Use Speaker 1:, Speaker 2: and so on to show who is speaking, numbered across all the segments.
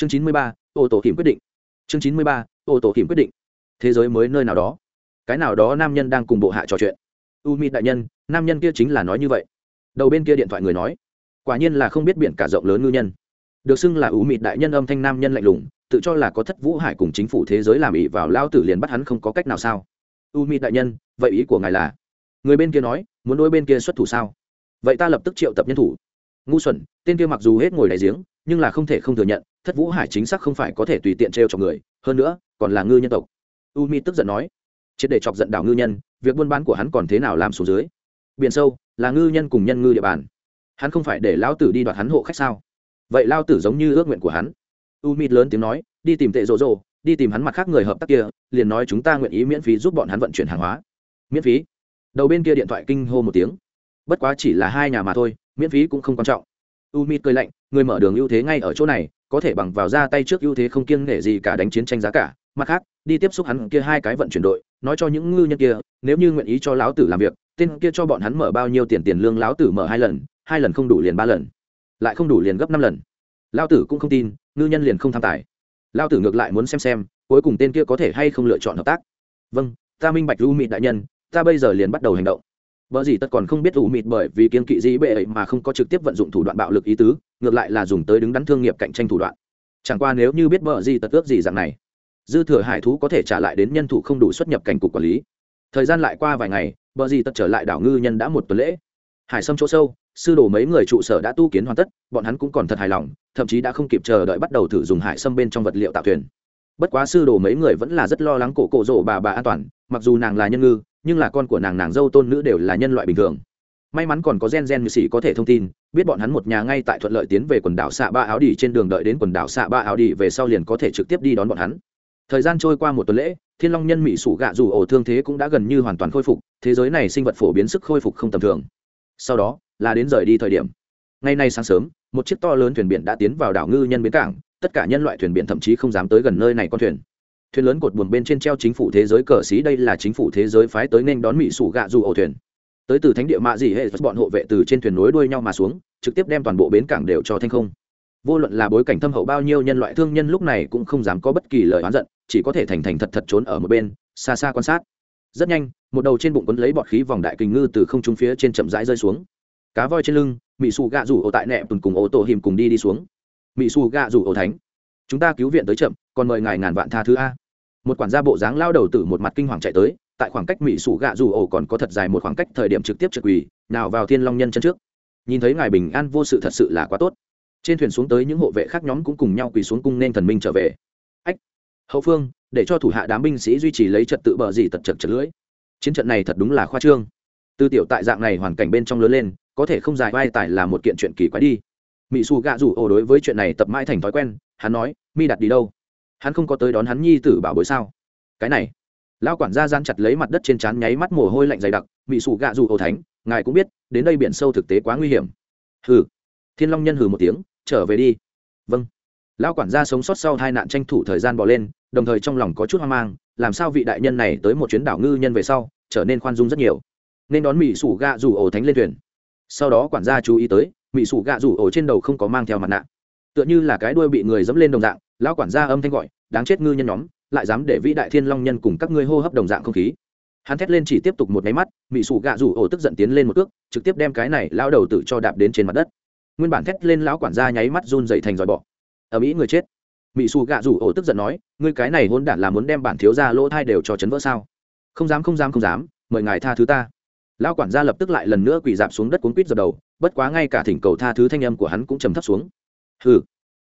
Speaker 1: chương chín mươi ba, ô tô hiểm quyết định. Chương chín mươi ba, ô tô hiểm quyết định. Thế giới mới nơi nào đó. Cái nào đó nam nhân đang cùng bộ hạ trò chuyện. U mi đại nhân, nam nhân kia chính là nói như vậy. Đầu bên kia điện thoại người nói. Quả nhiên là không biết biển cả rộng lớn ngư nhân. Được xưng là u mịt đại nhân âm thanh nam nhân lạnh lùng, tự cho là có thất vũ hải cùng chính phủ thế giới làm ỵ vào lao tử liền bắt hắn không có cách nào sao. U mịt đại nhân, vậy ý của ngài là? Người bên kia nói, muốn đôi bên kia xuất thủ sao? Vậy ta lập tức triệu tập nhân thủ. Ngu xuẩn, tên kia mặc dù hết ngồi đại giếng, nhưng là không thể không thừa nhận thất vũ hải chính xác không phải có thể tùy tiện t r e o cho người, hơn nữa, còn là ngư nhân tộc. U mi tức giận nói, triệt để chọc giận đảo ngư nhân, việc buôn bán của hắn còn thế nào làm xuống dưới? Biển sâu, là ngư nhân cùng nhân ngư địa bàn. Hắn không phải để lão tử đi đoạt hắn hộ khách sao? Vậy lao tử giống như ước nguyện của hắn. U mi lớn tiếng nói, đi tìm tệ rộ rộ, đi tìm hắn mặt khác người hợp tác kia, liền nói chúng ta nguyện ý miễn phí giúp bọn hắn vận chuyển hàng hóa. Miễn phí? Đầu bên kia điện thoại kinh hô một tiếng. Bất quá chỉ là hai nhà mà thôi, miễn phí cũng không quan trọng. U mi cười lạnh, người mở đường ưu thế ngay ở chỗ này có thể bằng vào ra tay trước ưu thế không kiêng nể gì cả đánh chiến tranh giá cả. Mặt khác, đi tiếp xúc hắn kia hai cái vận chuyển đội, nói cho những ngư nhân kia, nếu như nguyện ý cho lão tử làm việc, tên kia cho bọn hắn mở bao nhiêu tiền tiền lương lão tử mở hai lần hai lần không đủ liền ba lần, lại không đủ liền gấp năm lần. Lão tử cũng không tin, ngư nhân liền không tham tài. Lão tử ngược lại muốn xem xem, cuối cùng tên kia có thể hay không lựa chọn hợp tác. Vâng ta minh bạch u mị đại nhân, ta bây giờ liền bắt đầu hành động. Bởi gì tất còn không biết ủ mịt bởi vì kiên kỵ gì bệ ấy mà không có trực tiếp vận dụng thủ đoạn bạo lực ý tứ, ngược lại là dùng tới đứng đắn thương nghiệp cạnh tranh thủ đoạn. Chẳng qua nếu như biết bở gì tất ước gì dạng này, dư thừa hải thú có thể trả lại đến nhân thủ không đủ xuất nhập cảnh cục quản lý. Thời gian lại qua vài ngày bở gì tất trở lại đảo ngư nhân đã một tuần lễ. Hải sâm chỗ sâu, sư đồ mấy người trụ sở đã tu kiến hoàn tất, bọn hắn cũng còn thật hài lòng, thậm chí đã không kịp chờ đợi bắt đầu thử dùng hải sâm bên trong vật liệu tạo thuyền. Bất quá sư đồ mấy người vẫn là rất lo lắng cổ cổ rộ bà bà an toàn, mặc dù nàng là nhân ngư nhưng là con của nàng nàng dâu tôn nữ đều là nhân loại bình thường. May mắn còn có gen gen như sĩ có thể thông tin, biết bọn hắn một nhà ngay tại thuận lợi tiến về quần đảo xạ ba áo đi trên đường đợi đến quần đảo xạ ba áo đi về sau liền có thể trực tiếp đi đón bọn hắn. Thời gian trôi qua một tuần lễ, thiên long nhân mỹ sủ gạ dù ổ thương thế cũng đã gần như hoàn toàn khôi phục, thế giới này sinh vật phổ biến sức khôi phục không tầm thường. Sau đó, là đến rời đi thời điểm. Ngày nay sáng sớm, một chiếc to lớn thuyền biển đã tiến vào đảo ngư nhân bến cảng, tất cả nhân loại thuyền biển thậm chí không dám tới gần nơi này con thuyền thuyền lớn cột buồm bên trên treo chính phủ thế giới cờ xí đây là chính phủ thế giới phái tới nên đón mỹ sủ gạ dù ổ thuyền. Tới từ thánh địa mạ dị hệ, bọn hộ vệ từ trên thuyền nối đuôi nhau mà xuống, trực tiếp đem toàn bộ bến cảng đều cho thanh không. Vô luận là bối cảnh thâm hậu bao nhiêu nhân loại thương nhân lúc này cũng không dám có bất kỳ lời oán giận, chỉ có thể thành thành thật thật trốn ở một bên, xa xa quan sát. Rất nhanh, một đầu trên bụng quấn lấy bọt khí vòng đại kình ngư từ không trung phía trên chậm rãi rơi xuống. Cá voi trên lưng, mỹ xù gạ rủ ổ tại nẹ tùn cùng ô tô hiểm cùng đi đi xuống. Mỹ xù gạ rủ ổ thánh chúng ta cứu viện tới chậm, còn mời ngài ngàn vạn tha thứ a. Một quản gia bộ dáng lao đầu từ một mặt kinh hoàng chạy tới, tại khoảng cách mỹ sủ gạ dù ổ còn có thật dài một khoảng cách thời điểm trực tiếp trực quỳ, nào vào thiên long nhân chân trước. Nhìn thấy ngài bình an vô sự thật sự là quá tốt. Trên thuyền xuống tới những hộ vệ khác nhóm cũng cùng nhau quỳ xuống cung nên thần minh trở về. Ách! Hậu phương, để cho thủ hạ đám binh sĩ duy trì lấy trật tự bờ gì tật chật chật lưỡi. Chiến trận này thật đúng là khoa trương. Tư tiểu tại dạng này hoàn cảnh bên trong lớn lên, có thể không dài vai tài là một kiện chuyện kỳ quái đi. Mỹ xù gạ rủ ổ đối với chuyện này tập mãi thành thói quen hắn nói, mi đặt đi đâu? Hắn không có tới đón hắn nhi tử bảo bối sao? Cái này. Lao quản gia gian chặt lấy mặt đất trên trán nháy mắt mồ hôi lạnh dày đặc bị sủ gạ dù ổ thánh, ngài cũng biết, đến đây biển sâu thực tế quá nguy hiểm. Hừ. Thiên long nhân hừ một tiếng, trở về đi. Vâng. Lão quản gia sống sót sau hai nạn tranh thủ thời gian bỏ lên, đồng thời trong lòng có chút hoang mang, làm sao vị đại nhân này tới một chuyến đảo ngư nhân về sau, trở nên khoan dung rất nhiều? Nên đón mỹ sủ gạ rủ ổ thánh lên thuyền. Sau đó quản gia chú ý tới mỹ sủ gạ rủ ổ trên đầu không có mang theo mặt nạ tựa như là cái đuôi bị người dẫm lên đồng dạng, lão quản gia âm thanh gọi, đáng chết ngư nhân nhóm, lại dám để vĩ đại thiên long nhân cùng các ngươi hô hấp đồng dạng không khí. Hắn thét lên chỉ tiếp tục một máy mắt mỹ sủ gạ rủ ổ tức giận tiến lên một cước, trực tiếp đem cái này lao đầu tự cho đạp đến trên mặt đất. Nguyên bản thét lên lão quản gia nháy mắt run dậy thành dòi bọ. Ở mỹ người chết. Mỹ sủ gạ rủ ổ tức giận nói, ngươi cái này hôn đản là muốn đem bản thiếu ra lỗ thai đều cho chấn vỡ sao? Không dám không dám không dám, mời ngài tha thứ ta. Lão quản gia lập tức lại lần nữa quỳ dạp xuống đất cuốn quýt dập đầu, bất quá ngay cả thỉnh cầu tha thứ thanh âm của hắn cũng trầm thấp xuống hừ.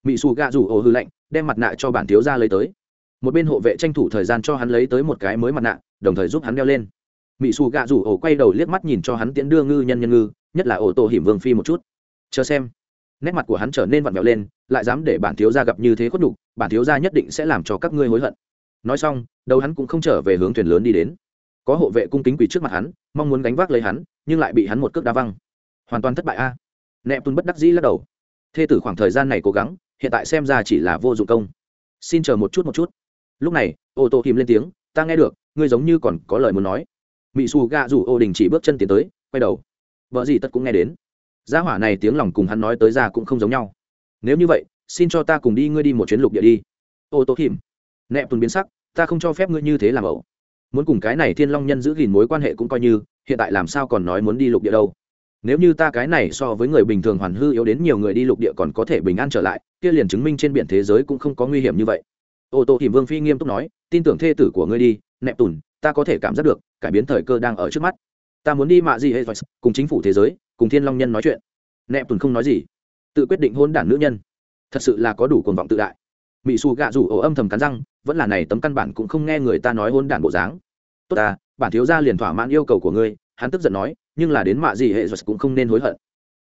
Speaker 1: Mỹ xù gạ rủ ổ hư lạnh, đem mặt nạ cho bản thiếu ra lấy tới. Một bên hộ vệ tranh thủ thời gian cho hắn lấy tới một cái mới mặt nạ, đồng thời giúp hắn đeo lên. Mỹ xù gạ rủ ổ quay đầu liếc mắt nhìn cho hắn tiễn đưa ngư nhân nhân ngư, nhất là ổ tổ hiểm vương phi một chút. Chờ xem. Nét mặt của hắn trở nên vặn vẹo lên, lại dám để bản thiếu gia gặp như thế khuất đục bản thiếu gia nhất định sẽ làm cho các ngươi hối hận. Nói xong, đầu hắn cũng không trở về hướng thuyền lớn đi đến. Có hộ vệ cung kính quỳ trước mặt hắn, mong muốn gánh vác lấy hắn, nhưng lại bị hắn một cước đá văng. Hoàn toàn thất bại a. À. nẹp tuân bất đắc dĩ lắc đầu thê tử khoảng thời gian này cố gắng, hiện tại xem ra chỉ là vô dụng công. Xin chờ một chút một chút. Lúc này, ô tô kìm lên tiếng, ta nghe được, ngươi giống như còn có lời muốn nói. Mỹ xù gạ rủ ô đình chỉ bước chân tiến tới, quay đầu. Vợ gì tất cũng nghe đến. Gia hỏa này tiếng lòng cùng hắn nói tới ra cũng không giống nhau. Nếu như vậy, xin cho ta cùng đi, ngươi đi một chuyến lục địa đi. Ô tô kìm. Nẹp tuần biến sắc, ta không cho phép ngươi như thế làm ẩu. Muốn cùng cái này thiên long nhân giữ gìn mối quan hệ cũng coi như, hiện tại làm sao còn nói muốn đi lục địa đâu? Nếu như ta cái này so với người bình thường hoàn hư yếu đến nhiều người đi lục địa còn có thể bình an trở lại, kia liền chứng minh trên biển thế giới cũng không có nguy hiểm như vậy. Ô tô thì vương phi nghiêm túc nói, tin tưởng thê tử của ngươi đi nẹp tùn ta có thể cảm giác được, cải biến thời cơ đang ở trước mắt. Ta muốn đi mạ gì hệ cùng chính phủ thế giới, cùng thiên long nhân nói chuyện. Nẹp tùn không nói gì. Tự quyết định hôn đản nữ nhân. Thật sự là có đủ cuồng vọng tự đại. Mỹ xù gạ rủ ổ âm thầm cắn răng, vẫn là này tấm căn bản cũng không nghe người ta nói hôn đản bộ dáng. Tốt ta, bản thiếu gia liền thỏa mãn yêu cầu của ngươi, hắn tức giận nói nhưng là đến mạ gì hệ giật cũng không nên hối hận.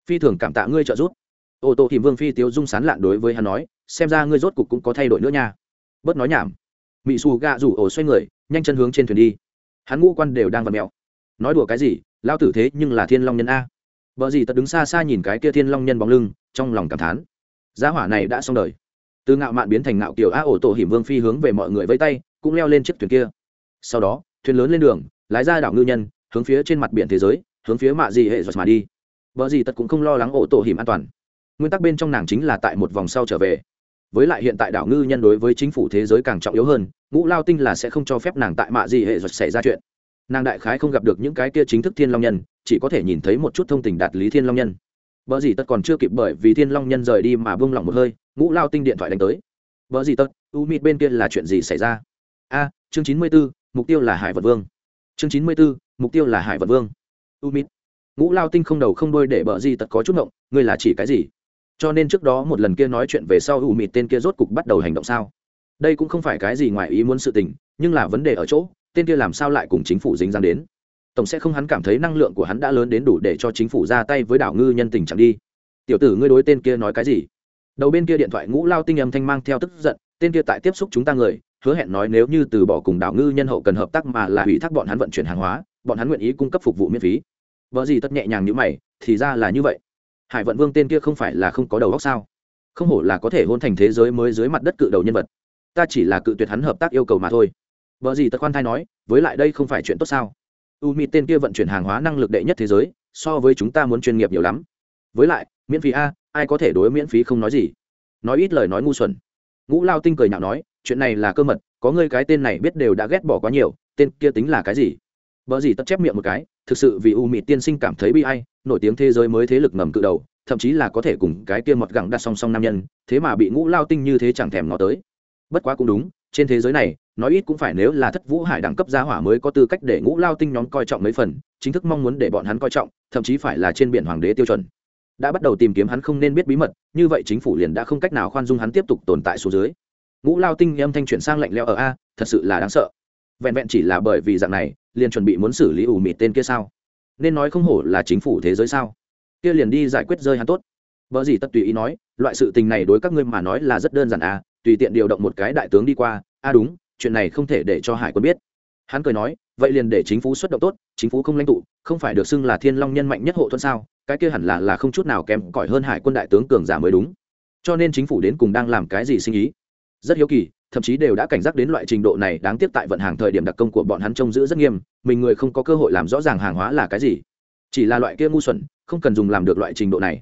Speaker 1: Phi thường cảm tạ ngươi trợ giúp. Ô tô thì vương phi tiếu dung sán lạn đối với hắn nói, xem ra ngươi rốt cục cũng có thay đổi nữa nha. Bớt nói nhảm. Mỹ xù gạ rủ ổ xoay người, nhanh chân hướng trên thuyền đi. Hắn ngũ quan đều đang vặt mẹo nói đùa cái gì lao tử thế nhưng là thiên long nhân a. Vợ gì tật đứng xa xa nhìn cái kia thiên long nhân bóng lưng, trong lòng cảm thán. Giá hỏa này đã xong đời. Từ ngạo mạn biến thành ngạo kiểu a ổ tổ hiểm vương phi hướng về mọi người vây tay, cũng leo lên chiếc thuyền kia. Sau đó, thuyền lớn lên đường, lái ra đảo ngư nhân, hướng phía trên mặt biển thế giới hướng phía mạ gì hệ giật mà đi. Vợ gì tật cũng không lo lắng ổ tổ hiểm an toàn. Nguyên tắc bên trong nàng chính là tại một vòng sau trở về. Với lại hiện tại đảo ngư nhân đối với chính phủ thế giới càng trọng yếu hơn, ngũ lao tinh là sẽ không cho phép nàng tại mạ gì hệ giật xảy ra chuyện. Nàng đại khái không gặp được những cái kia chính thức thiên long nhân, chỉ có thể nhìn thấy một chút thông tình đạt lý thiên long nhân. Vợ gì tất còn chưa kịp bởi vì thiên long nhân rời đi mà bông lỏng một hơi, ngũ lao tinh điện thoại đánh tới. Vợ gì tất, u mịt bên kia là chuyện gì xảy ra? A, chương chín mươi b ố mục tiêu là hải vật vương. Chương chín mươi b ố mục tiêu là hải vật vương u mít. Ngũ lao tinh không đầu không đôi để bờ gì tật có chút ngộng, ngươi là chỉ cái gì? Cho nên trước đó một lần kia nói chuyện về sau u mịt tên kia rốt cục bắt đầu hành động sao? Đây cũng không phải cái gì ngoài ý muốn sự tình, nhưng là vấn đề ở chỗ, tên kia làm sao lại cùng chính phủ dính dáng đến? Tổng sẽ không hắn cảm thấy năng lượng của hắn đã lớn đến đủ để cho chính phủ ra tay với đảo ngư nhân tình chẳng đi. Tiểu tử ngươi đối tên kia nói cái gì? Đầu bên kia điện thoại ngũ lao tinh âm thanh mang theo tức giận, tên kia tại tiếp xúc chúng ta người, hứa hẹn nói nếu như từ bỏ cùng đảo ngư nhân hậu cần hợp tác mà là ủy thác bọn hắn vận chuyển hàng hóa, bọn hắn nguyện ý cung cấp phục vụ miễn phí vợ gì tất nhẹ nhàng như mày, thì ra là như vậy. Hải vận vương tên kia không phải là không có đầu óc sao? Không hổ là có thể hôn thành thế giới mới dưới mặt đất cự đầu nhân vật. Ta chỉ là cự tuyệt hắn hợp tác yêu cầu mà thôi. Vợ gì tất khoan thai nói, với lại đây không phải chuyện tốt sao? U mi tên kia vận chuyển hàng hóa năng lực đệ nhất thế giới, so với chúng ta muốn chuyên nghiệp nhiều lắm. Với lại, miễn phí a, ai có thể đối miễn phí không nói gì? Nói ít lời nói ngu xuẩn. Ngũ lao tinh cười nhạo nói, chuyện này là cơ mật, có ngươi cái tên này biết đều đã ghét bỏ quá nhiều, tên kia tính là cái gì? Vợ gì tất chép miệng một cái thực sự vì u mị tiên sinh cảm thấy bi ai, nổi tiếng thế giới mới thế lực ngầm cự đầu, thậm chí là có thể cùng cái kia mọt gẳng đặt song song nam nhân, thế mà bị ngũ lao tinh như thế chẳng thèm nó tới. Bất quá cũng đúng, trên thế giới này, nói ít cũng phải nếu là thất vũ hải đẳng cấp gia hỏa mới có tư cách để ngũ lao tinh nhóm coi trọng mấy phần, chính thức mong muốn để bọn hắn coi trọng, thậm chí phải là trên biển hoàng đế tiêu chuẩn. Đã bắt đầu tìm kiếm hắn không nên biết bí mật, như vậy chính phủ liền đã không cách nào khoan dung hắn tiếp tục tồn tại số dưới. Ngũ lao tinh âm thanh chuyển sang lạnh leo ở a, thật sự là đáng sợ. Vẹn vẹn chỉ là bởi vì dạng này liền chuẩn bị muốn xử lý ủ mịt tên kia sao? Nên nói không hổ là chính phủ thế giới sao? Kia liền đi giải quyết rơi hắn tốt. Vợ gì tất tùy ý nói, loại sự tình này đối các ngươi mà nói là rất đơn giản à tùy tiện điều động một cái đại tướng đi qua. A đúng, chuyện này không thể để cho hải quân biết. Hắn cười nói, vậy liền để chính phủ xuất động tốt, chính phủ không lãnh tụ, không phải được xưng là thiên long nhân mạnh nhất hộ thuận sao? Cái kia hẳn là là không chút nào kém cỏi hơn hải quân đại tướng cường giả mới đúng. Cho nên chính phủ đến cùng đang làm cái gì sinh ý rất hiếu kỳ thậm chí đều đã cảnh giác đến loại trình độ này đáng tiếc tại vận hàng thời điểm đặc công của bọn hắn trông giữ rất nghiêm, mình người không có cơ hội làm rõ ràng hàng hóa là cái gì. Chỉ là loại kia ngu xuẩn, không cần dùng làm được loại trình độ này.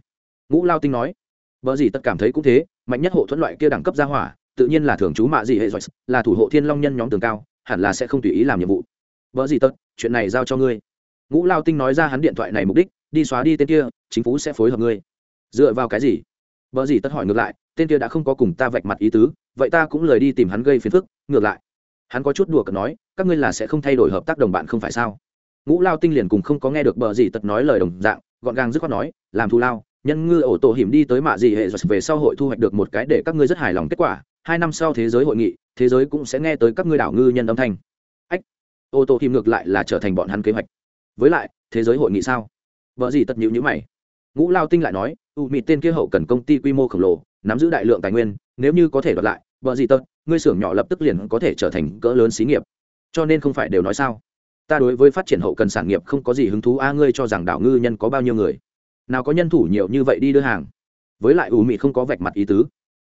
Speaker 1: Ngũ lao tinh nói, vợ gì tất cảm thấy cũng thế, mạnh nhất hộ thuẫn loại kia đẳng cấp ra hỏa, tự nhiên là thường trú mạ gì hệ giỏi, là thủ hộ thiên long nhân nhóm tường cao, hẳn là sẽ không tùy ý làm nhiệm vụ. Vợ gì tất, chuyện này giao cho ngươi. Ngũ lao tinh nói ra hắn điện thoại này mục đích, đi xóa đi tên kia, chính phủ sẽ phối hợp ngươi. Dựa vào cái gì? Vợ gì tất hỏi ngược lại, tên kia đã không có cùng ta vạch mặt ý tứ, vậy ta cũng lời đi tìm hắn gây phiền phức, ngược lại. Hắn có chút đùa cợt nói, các ngươi là sẽ không thay đổi hợp tác đồng bạn không phải sao? Ngũ lao tinh liền cùng không có nghe được bờ gì tật nói lời đồng dạng, gọn gàng dứt khoát nói, làm thù lao, nhân ngư ổ tổ hiểm đi tới mạ gì hệ rồi về sau hội thu hoạch được một cái để các ngươi rất hài lòng kết quả, hai năm sau thế giới hội nghị, thế giới cũng sẽ nghe tới các ngươi đảo ngư nhân âm thanh. Ách ô tô hiểm ngược lại là trở thành bọn hắn kế hoạch. Với lại, thế giới hội nghị sao? Vợ gì tật nhịu nhữ mày. Ngũ lao tinh lại nói u mịt tên kia hậu cần công ty quy mô khổng lồ, nắm giữ đại lượng tài nguyên, nếu như có thể đoạt lại, vợ gì tật, ngươi xưởng nhỏ lập tức liền có thể trở thành cỡ lớn xí nghiệp. Cho nên không phải đều nói sao? Ta đối với phát triển hậu cần sản nghiệp không có gì hứng thú, a, ngươi cho rằng đảo ngư nhân có bao nhiêu người? Nào có nhân thủ nhiều như vậy đi đưa hàng? Với lại ủ mị không có vạch mặt ý tứ.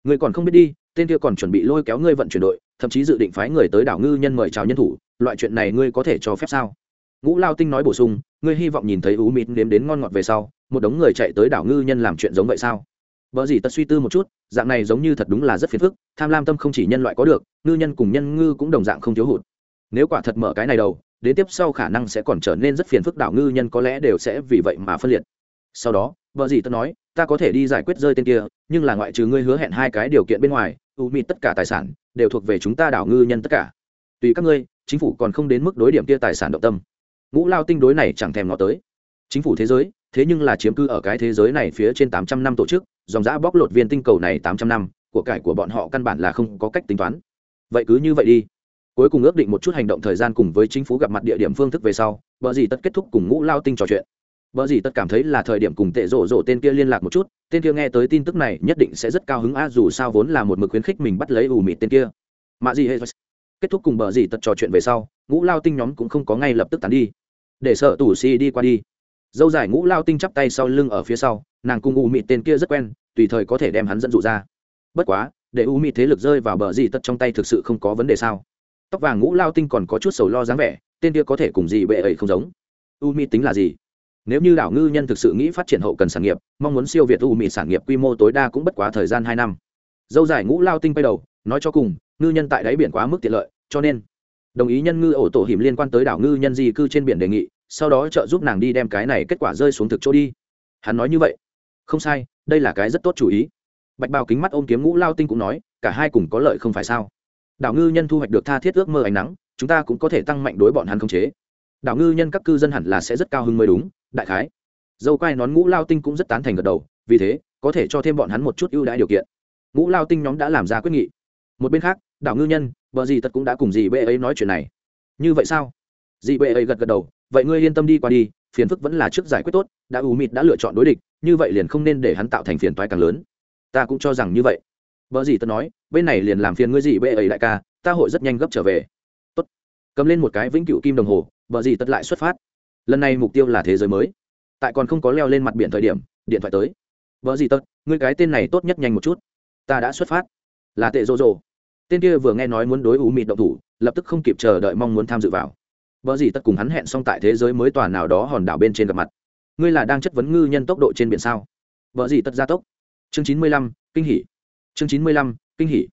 Speaker 1: Ngươi còn không biết đi, tên kia còn chuẩn bị lôi kéo ngươi vận chuyển đội, thậm chí dự định phái người tới đảo ngư nhân mời chào nhân thủ, loại chuyện này ngươi có thể cho phép sao? Ngũ lao tinh nói bổ sung, ngươi hy vọng nhìn thấy ú mịt nếm đến ngon ngọt về sau một đống người chạy tới đảo ngư nhân làm chuyện giống vậy sao? Vợ gì tật suy tư một chút, dạng này giống như thật đúng là rất phiền phức, tham lam tâm không chỉ nhân loại có được, ngư nhân cùng nhân ngư cũng đồng dạng không thiếu hụt. Nếu quả thật mở cái này đầu, đến tiếp sau khả năng sẽ còn trở nên rất phiền phức đảo ngư nhân có lẽ đều sẽ vì vậy mà phân liệt. Sau đó vợ gì tật nói, ta có thể đi giải quyết rơi tên kia, nhưng là ngoại trừ ngươi hứa hẹn hai cái điều kiện bên ngoài u mịt tất cả tài sản đều thuộc về chúng ta đảo ngư nhân tất cả. Tùy các ngươi, chính phủ còn không đến mức đối điểm kia tài sản động tâm. Ngũ lao tinh đối này chẳng thèm ngó tới. Chính phủ thế giới thế nhưng là chiếm cư ở cái thế giới này phía trên tám trăm năm tổ chức, dòng giã bóc lột viên tinh cầu này tám trăm năm, của cải của bọn họ căn bản là không có cách tính toán. Vậy cứ như vậy đi. Cuối cùng ước định một chút hành động thời gian cùng với chính phủ gặp mặt địa điểm phương thức về sau vợ gì tất kết thúc cùng ngũ lao tinh trò chuyện. Vợ gì tất cảm thấy là thời điểm cùng tệ rộ rộ tên kia liên lạc một chút, tên kia nghe tới tin tức này nhất định sẽ rất cao hứng a dù sao vốn là một mực khuyến khích mình bắt lấy ủ mịt tên kia. Mạ gì hết kết thúc cùng bờ gì tật trò chuyện về sau, ngũ lao tinh nhóm cũng không có ngay lập tức tán đi. Để sợ tủ si đi qua đi dâu dài ngũ lao tinh chắp tay sau lưng ở phía sau, nàng cùng u mịt tên kia rất quen, tùy thời có thể đem hắn dẫn dụ ra. Bất quá, để u mịt thế lực rơi vào bờ gì tất trong tay thực sự không có vấn đề sao? Tóc vàng ngũ lao tinh còn có chút sầu lo dáng vẻ, tên kia có thể cùng gì bệ ấy không giống. U mịt tính là gì? Nếu như đảo ngư nhân thực sự nghĩ phát triển hậu cần sản nghiệp, mong muốn siêu việt u mịt sản nghiệp quy mô tối đa cũng bất quá thời gian hai năm. Dâu dài ngũ lao tinh bay đầu, nói cho cùng, ngư nhân tại đáy biển quá mức tiện lợi, cho nên đồng ý nhân ngư ổ tổ hiểm liên quan tới đảo ngư nhân di cư trên biển đề nghị sau đó trợ giúp nàng đi đem cái này kết quả rơi xuống thực chỗ đi. Hắn nói như vậy. Không sai, đây là cái rất tốt chủ ý. Bạch bào kính mắt ôm kiếm ngũ lao tinh cũng nói, cả hai cùng có lợi không phải sao? Đảo ngư nhân thu hoạch được tha thiết ước mơ ánh nắng, chúng ta cũng có thể tăng mạnh đối bọn hắn không chế. Đảo ngư nhân các cư dân hẳn là sẽ rất cao hứng mới đúng, đại khái. Dâu quai nón ngũ lao tinh cũng rất tán thành gật đầu, vì thế, có thể cho thêm bọn hắn một chút ưu đãi điều kiện. Ngũ lao tinh nhóm đã làm ra quyết nghị. Một bên khác, đảo ngư nhân vợ gì tật cũng đã cùng dì bệ ấy nói chuyện này. Như vậy sao? Dì bệ ấy gật gật đầu vậy ngươi yên tâm đi qua đi, phiền phức vẫn là trước giải quyết tốt, đã ù mịt đã lựa chọn đối địch, như vậy liền không nên để hắn tạo thành phiền toái càng lớn. Ta cũng cho rằng như vậy. Vợ gì tớ nói, bên này liền làm phiền ngươi gì bệ ấy đại ca, ta hội rất nhanh gấp trở về. Tốt. Cầm lên một cái vĩnh cựu kim đồng hồ vợ gì tất lại xuất phát. Lần này mục tiêu là thế giới mới. Tại còn không có leo lên mặt biển thời điểm, điện thoại tới. Vợ gì tất ngươi cái tên này tốt nhất nhanh một chút. Ta đã xuất phát. Là tệ rô rô tên kia vừa nghe nói muốn đối u mịt động thủ, lập tức không kịp chờ đợi mong muốn tham dự vào vợ gì tất cùng hắn hẹn xong tại thế giới mới tòa nào đó hòn đảo bên trên gặp mặt. Ngươi là đang chất vấn ngư nhân tốc độ trên biển sao? Vợ gì tất gia tốc. Chương chín mươi lăm, kinh hỉ. Chương chín mươi lăm, kinh hỉ.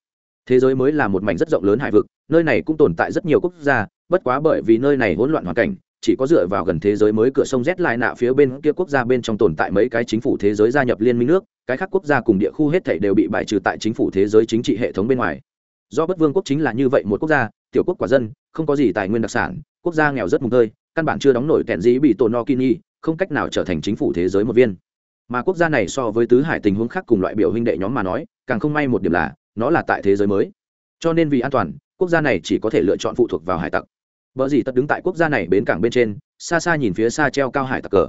Speaker 1: Thế giới mới là một mảnh rất rộng lớn hải vực, nơi này cũng tồn tại rất nhiều quốc gia, bất quá bởi vì nơi này hỗn loạn hoàn cảnh, chỉ có dựa vào gần thế giới mới cửa sông rét lại nạ phía bên kia quốc gia bên trong tồn tại mấy cái chính phủ thế giới gia nhập liên minh nước, cái khác quốc gia cùng địa khu hết thảy đều bị bài trừ tại chính phủ thế giới chính trị hệ thống bên ngoài. Do bất vương quốc chính là như vậy một quốc gia, tiểu quốc quả dân, không có gì tài nguyên đặc sản quốc gia nghèo rất mùng tơi, căn bản chưa đóng nổi kẹn dĩ bị tổ no kini không cách nào trở thành chính phủ thế giới một viên. Mà quốc gia này so với tứ hải tình huống khác cùng loại biểu huynh đệ nhóm mà nói, càng không may một điểm là, nó là tại thế giới mới. Cho nên vì an toàn, quốc gia này chỉ có thể lựa chọn phụ thuộc vào hải tặc. Vợ gì tất đứng tại quốc gia này bến cảng bên trên, xa xa nhìn phía xa treo cao hải tặc cờ.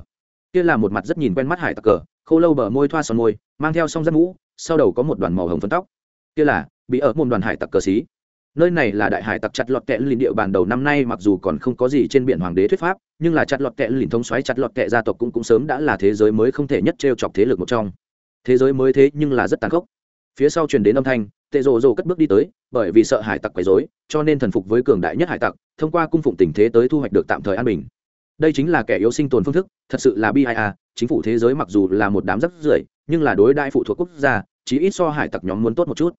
Speaker 1: Kia là một mặt rất nhìn quen mắt hải tặc cờ, khô lâu bờ môi thoa son môi, mang theo song rắt mũ, sau đầu có một đoàn màu hồng phấn tóc. Kia là, bị ở môn đoàn hải tặc cờ xí nơi này là đại hải tặc chặt lọt kẹ lìn địa bàn đầu năm nay, mặc dù còn không có gì trên biển hoàng đế thuyết pháp, nhưng là chặt lọt kẹ lìn thống xoáy chặt lọt kẹ gia tộc cũng cũng sớm đã là thế giới mới không thể nhất t r e o chọc thế lực một trong. Thế giới mới thế nhưng là rất tàn khốc. Phía sau truyền đến âm thanh, tệ rồ rồ cất bước đi tới, bởi vì sợ hải tặc quấy dối cho nên thần phục với cường đại nhất hải tặc, thông qua cung phụng tình thế tới thu hoạch được tạm thời an bình. Đây chính là kẻ yếu sinh tồn phương thức, thật sự là bi ai a chính phủ thế giới mặc dù là một đám rắc rưởi, nhưng là đối đại phụ thuộc quốc gia, chí ít so hải tặc nhóm muốn tốt một chút.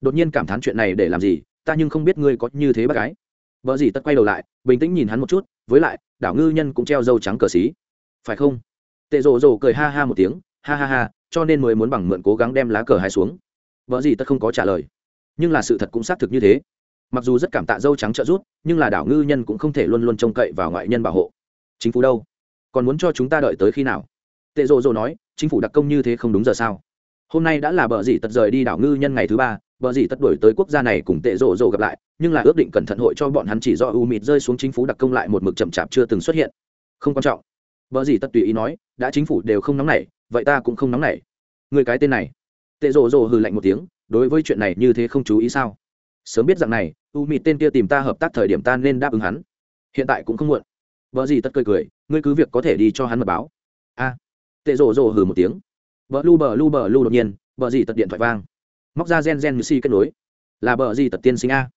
Speaker 1: Đột nhiên cảm thán chuyện này để làm gì ta nhưng không biết ngươi có như thế bác gái. Vợ gì tất quay đầu lại, bình tĩnh nhìn hắn một chút, với lại, đảo ngư nhân cũng treo dâu trắng cờ xí. Phải không? Tệ rồ rồ cười ha ha một tiếng, ha ha ha, cho nên mới muốn bằng mượn cố gắng đem lá cờ hai xuống. Vợ gì tất không có trả lời. Nhưng là sự thật cũng xác thực như thế. Mặc dù rất cảm tạ dâu trắng trợ giúp, nhưng là đảo ngư nhân cũng không thể luôn luôn trông cậy vào ngoại nhân bảo hộ. Chính phủ đâu? Còn muốn cho chúng ta đợi tới khi nào? Tệ rồ rồ nói, chính phủ đặc công như thế không đúng giờ sao? Hôm nay đã là bờ dì tật rời đi đảo ngư nhân ngày thứ ba bờ gì tất đổi tới quốc gia này cùng tệ rộ rộ gặp lại, nhưng là ước định cẩn thận hội cho bọn hắn chỉ do u mịt rơi xuống chính phủ đặc công lại một mực chậm chạp chưa từng xuất hiện. Không quan trọng. Bờ gì tất tùy ý nói, đã chính phủ đều không nóng nảy, vậy ta cũng không nóng nảy. Người cái tên này. Tệ rộ rộ hừ lạnh một tiếng, đối với chuyện này như thế không chú ý sao? Sớm biết rằng này u mịt tên kia tìm ta hợp tác thời điểm ta nên đáp ứng hắn. Hiện tại cũng không muộn. Vợ gì tất cười cười, ngươi cứ việc có thể đi cho hắn mật báo. A. Tệ rộ rộ hừ một tiếng. Vợ lu bờ lu bờ lu đột nhiên vợ gì tất điện thoại vang móc ra gen gen như si kết nối. Là bờ gì tật tiên sinh a.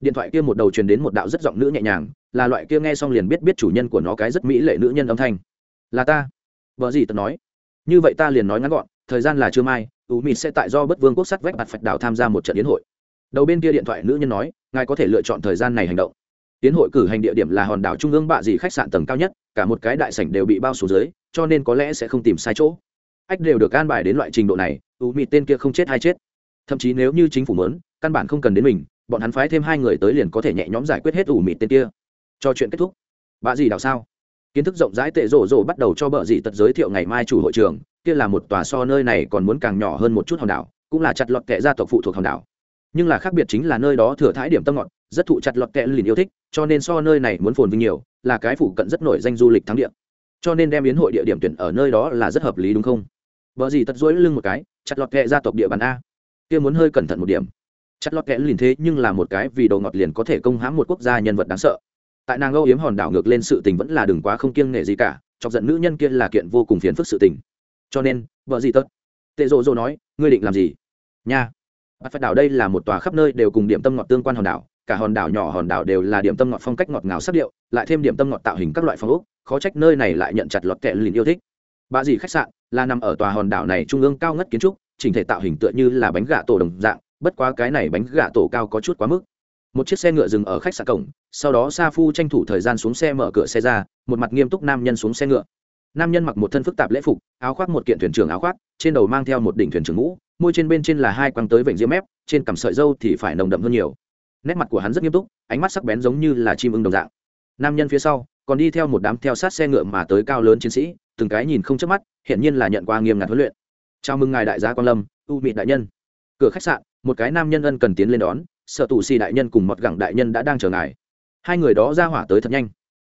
Speaker 1: Điện thoại kia một đầu truyền đến một đạo rất giọng nữ nhẹ nhàng, là loại kia nghe xong liền biết biết chủ nhân của nó cái rất mỹ lệ nữ nhân âm thanh. Là ta. Vợ gì tật nói. Như vậy ta liền nói ngắn gọn, thời gian là chưa mai u mịt sẽ tại do bất vương quốc sắt vách mặt phạch đảo tham gia một trận yến hội. Đầu bên kia điện thoại nữ nhân nói, ngài có thể lựa chọn thời gian này hành động. Tiến hội cử hành địa điểm là hòn đảo trung ương bạ dì khách sạn tầng cao nhất, cả một cái đại sảnh đều bị bao xuống dưới, cho nên có lẽ sẽ không tìm sai chỗ. Ách đều được an bài đến loại trình độ này u mịt tên kia không chết hay chết thậm chí nếu như chính phủ muốn, căn bản không cần đến mình bọn hắn phái thêm hai người tới liền có thể nhẹ nhõm giải quyết hết ủ mịt tên kia. Cho chuyện kết thúc. Bạ gì đảo sao? Kiến thức rộng rãi tệ rổ rổ bắt đầu cho bợ dị tật giới thiệu ngày mai chủ hội trường kia là một tòa so nơi này còn muốn càng nhỏ hơn một chút hòn đảo cũng là chặt lọt kệ gia tộc phụ thuộc hòn đảo. Nhưng là khác biệt chính là nơi đó thừa thái điểm tâm ngọt rất thụ chặt lọt kệ liền yêu thích cho nên so nơi này muốn phồn vinh nhiều là cái phụ cận rất nổi danh du lịch thắng địa. Cho nên đem biến hội địa điểm tuyển ở nơi đó là rất hợp lý đúng không? Bợ gì tật dối lưng một cái chặt lọt kệ gia tộc địa bàn a kia muốn hơi cẩn thận một điểm. Chặt lót kẽ liền thế nhưng là một cái vì đồ ngọt liền có thể công hãm một quốc gia nhân vật đáng sợ. Tại nàng âu yếm hòn đảo ngược lên sự tình vẫn là đừng quá không kiêng nể gì cả, chọc giận nữ nhân kia là kiện vô cùng phiền phức sự tình. Cho nên, vợ gì tật tệ rộ rộ nói, ngươi định làm gì? Nha. Bắt phải đảo đây là một tòa khắp nơi đều cùng điểm tâm ngọt tương quan hòn đảo, cả hòn đảo nhỏ hòn đảo đều là điểm tâm ngọt phong cách ngọt ngào sắc điệu, lại thêm điểm tâm ngọt tạo hình các loại phong ốc, khó trách nơi này lại nhận chặt lọt kẹ lìn yêu thích. Bà dì khách sạn là nằm ở tòa hòn đảo này trung ương cao ngất kiến trúc chỉnh thể tạo hình tựa như là bánh gà tổ đồng dạng, bất quá cái này bánh gà tổ cao có chút quá mức. Một chiếc xe ngựa dừng ở khách sạn cổng, sau đó sa phu tranh thủ thời gian xuống xe mở cửa xe ra, một mặt nghiêm túc nam nhân xuống xe ngựa. Nam nhân mặc một thân phức tạp lễ phục, áo khoác một kiện thuyền trưởng áo khoác, trên đầu mang theo một đỉnh thuyền trưởng mũ, môi trên bên trên là hai quăng tới vểnh diễm mép, trên cằm sợi dâu thì phải nồng đậm hơn nhiều. Nét mặt của hắn rất nghiêm túc, ánh mắt sắc bén giống như là chim ưng đồng dạng. Nam nhân phía sau, còn đi theo một đám theo sát xe ngựa mà tới cao lớn chiến sĩ, từng cái nhìn không chớp mắt hiện nhiên là nhận qua nghiêm ngặt huấn luyện chào mừng ngài đại gia quan lâm, u mị đại nhân. Cửa khách sạn, một cái nam nhân ân cần tiến lên đón sợ tù xì đại nhân cùng mọt gẳng đại nhân đã đang chờ ngài. Hai người đó ra hỏa tới thật nhanh.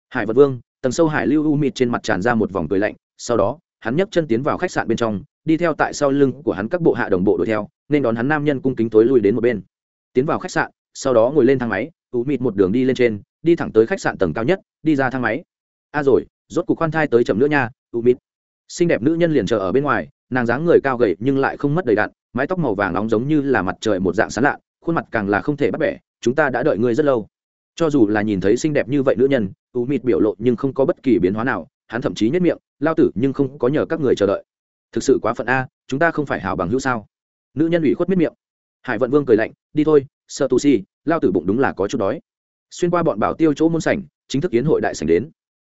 Speaker 1: Hải vật vương, tầng sâu hải lưu u mịt trên mặt tràn ra một vòng cười lạnh, sau đó, hắn nhấc chân tiến vào khách sạn bên trong, đi theo tại sau lưng của hắn các bộ hạ đồng bộ đuổi theo, nên đón hắn nam nhân cung kính tối lui đến một bên. Tiến vào khách sạn, sau đó ngồi lên thang máy, u mịt một đường đi lên trên, đi thẳng tới khách sạn tầng cao nhất, đi ra thang máy. A rồi, rốt cuộc khoan thai tới chậm nữa nha, u mịt. Xinh đẹp nữ nhân liền chờ ở bên ngoài nàng dáng người cao gầy nhưng lại không mất đầy đặn mái tóc màu vàng nóng giống như là mặt trời một dạng sán lạ, khuôn mặt càng là không thể bắt bẻ, chúng ta đã đợi ngươi rất lâu. Cho dù là nhìn thấy xinh đẹp như vậy nữ nhân u mịt biểu lộ nhưng không có bất kỳ biến hóa nào, hắn thậm chí nhất miệng, lao tử nhưng không có nhờ các người chờ đợi. Thực sự quá phận a, chúng ta không phải hào bằng hữu sao? Nữ nhân ủy khuất miết miệng. Hải vận vương cười lạnh, đi thôi, sợ tù si, lao tử bụng đúng là có chút đói. Xuyên qua bọn bảo tiêu chỗ môn sảnh, chính thức kiến hội đại sảnh đến.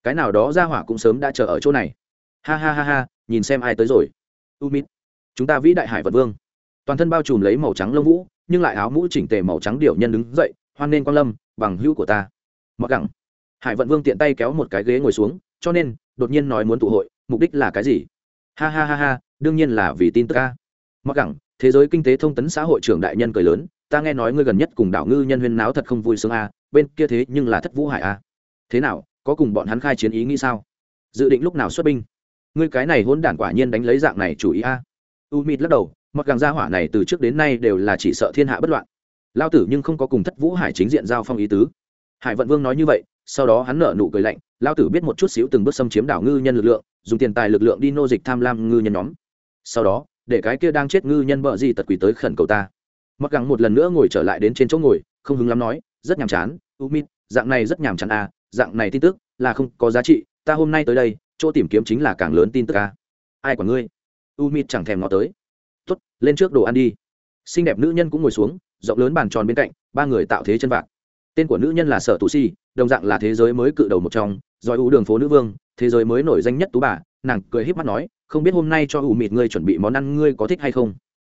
Speaker 1: Cái nào đó ra hỏa cũng sớm đã chờ ở chỗ này. Ha ha ha ha, nhìn xem ai tới rồi u mít chúng ta vĩ đại hải vận vương. Toàn thân bao trùm lấy màu trắng lông vũ, nhưng lại áo mũ chỉnh tề màu trắng điệu nhân đứng dậy, hoan nên quang lâm, bằng hữu của ta. Mặc gẳng. Hải vận vương tiện tay kéo một cái ghế ngồi xuống, cho nên, đột nhiên nói muốn tụ hội, mục đích là cái gì? Ha ha ha ha, đương nhiên là vì tin tức ca mặc gẳng, thế giới kinh tế thông tấn xã hội trưởng đại nhân cười lớn, ta nghe nói ngươi gần nhất cùng đảo ngư nhân huyên náo thật không vui sướng a, bên kia thế nhưng là thất vũ hải a. Thế nào, có cùng bọn hắn khai chiến ý nghĩ sao? Dự định lúc nào xuất binh? Ngươi cái này hôn đản quả nhiên đánh lấy dạng này chủ ý a. U mịt lắc đầu, mặc gàng gia hỏa này từ trước đến nay đều là chỉ sợ thiên hạ bất loạn. Lao tử nhưng không có cùng thất vũ hải chính diện giao phong ý tứ. Hải vận vương nói như vậy, sau đó hắn nở nụ cười lạnh, lao tử biết một chút xíu từng bước xâm chiếm đảo ngư nhân lực lượng, dùng tiền tài lực lượng đi nô dịch tham lam ngư nhân nhóm. Sau đó, để cái kia đang chết ngư nhân bợ gì tật quỷ tới khẩn cầu ta. Mặc gắng một lần nữa ngồi trở lại đến trên chỗ ngồi, không hứng lắm nói, rất nhàm chán, U umit dạng này rất nhàm chán à dạng này tin tức là không có giá trị, ta hôm nay tới đây chỗ tìm kiếm chính là càng lớn tin tức a. Ai của ngươi? Umit chẳng thèm ngó tới. Tuất lên trước đồ ăn đi. Xinh đẹp nữ nhân cũng ngồi xuống, rộng lớn bàn tròn bên cạnh, ba người tạo thế chân vạc. Tên của nữ nhân là sở tù si, đồng dạng là thế giới mới cự đầu một trong, giỏi u đường phố nữ vương, thế giới mới nổi danh nhất tú bà, nàng cười h í p mắt nói, không biết hôm nay cho ủ mịt ngươi chuẩn bị món ăn ngươi có thích hay không?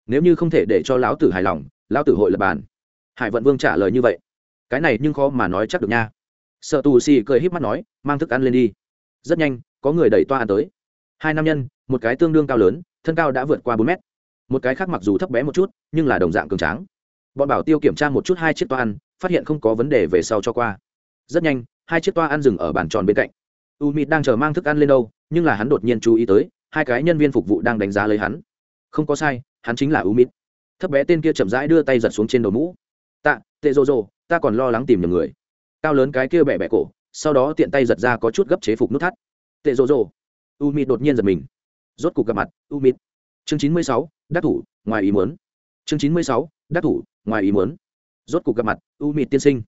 Speaker 1: Nếu như không thể để cho lão tử hài lòng, lão tử hội lập bàn. Hải vận vương trả lời như vậy. Cái này nhưng khó mà nói chắc được nha. Sợ tù xì cười h í p mắt nói, mang thức ăn lên đi. Rất nhanh có người đẩy toa ăn tới. Hai nam nhân, một cái tương đương cao lớn, thân cao đã vượt qua bốn mét. Một cái khác mặc dù thấp bé một chút, nhưng là đồng dạng cường tráng. Bọn bảo tiêu kiểm tra một chút hai chiếc toa ăn, phát hiện không có vấn đề về sau cho qua. Rất nhanh, hai chiếc toa ăn dừng ở bàn tròn bên cạnh. U mịt đang chờ mang thức ăn lên đâu, nhưng là hắn đột nhiên chú ý tới, hai cái nhân viên phục vụ đang đánh giá lấy hắn. Không có sai, hắn chính là u mịt thấp bé tên kia chậm rãi đưa tay giật xuống trên đầu mũ. Tạ, tệ rô rô ta còn lo lắng tìm nhầm người. Cao lớn cái kia bẻ bẻ cổ, sau đó tiện tay giật ra có chút gấp chế phục nút thắt tệ rô rô u mịt đột nhiên giật mình. Rốt cuộc gặp mặt u mịt chương chín mươi sáu, đắc thủ, ngoài ý muốn. Chương chín mươi sáu, đắc thủ, ngoài ý muốn. Rốt cuộc gặp mặt u mịt tiên sinh.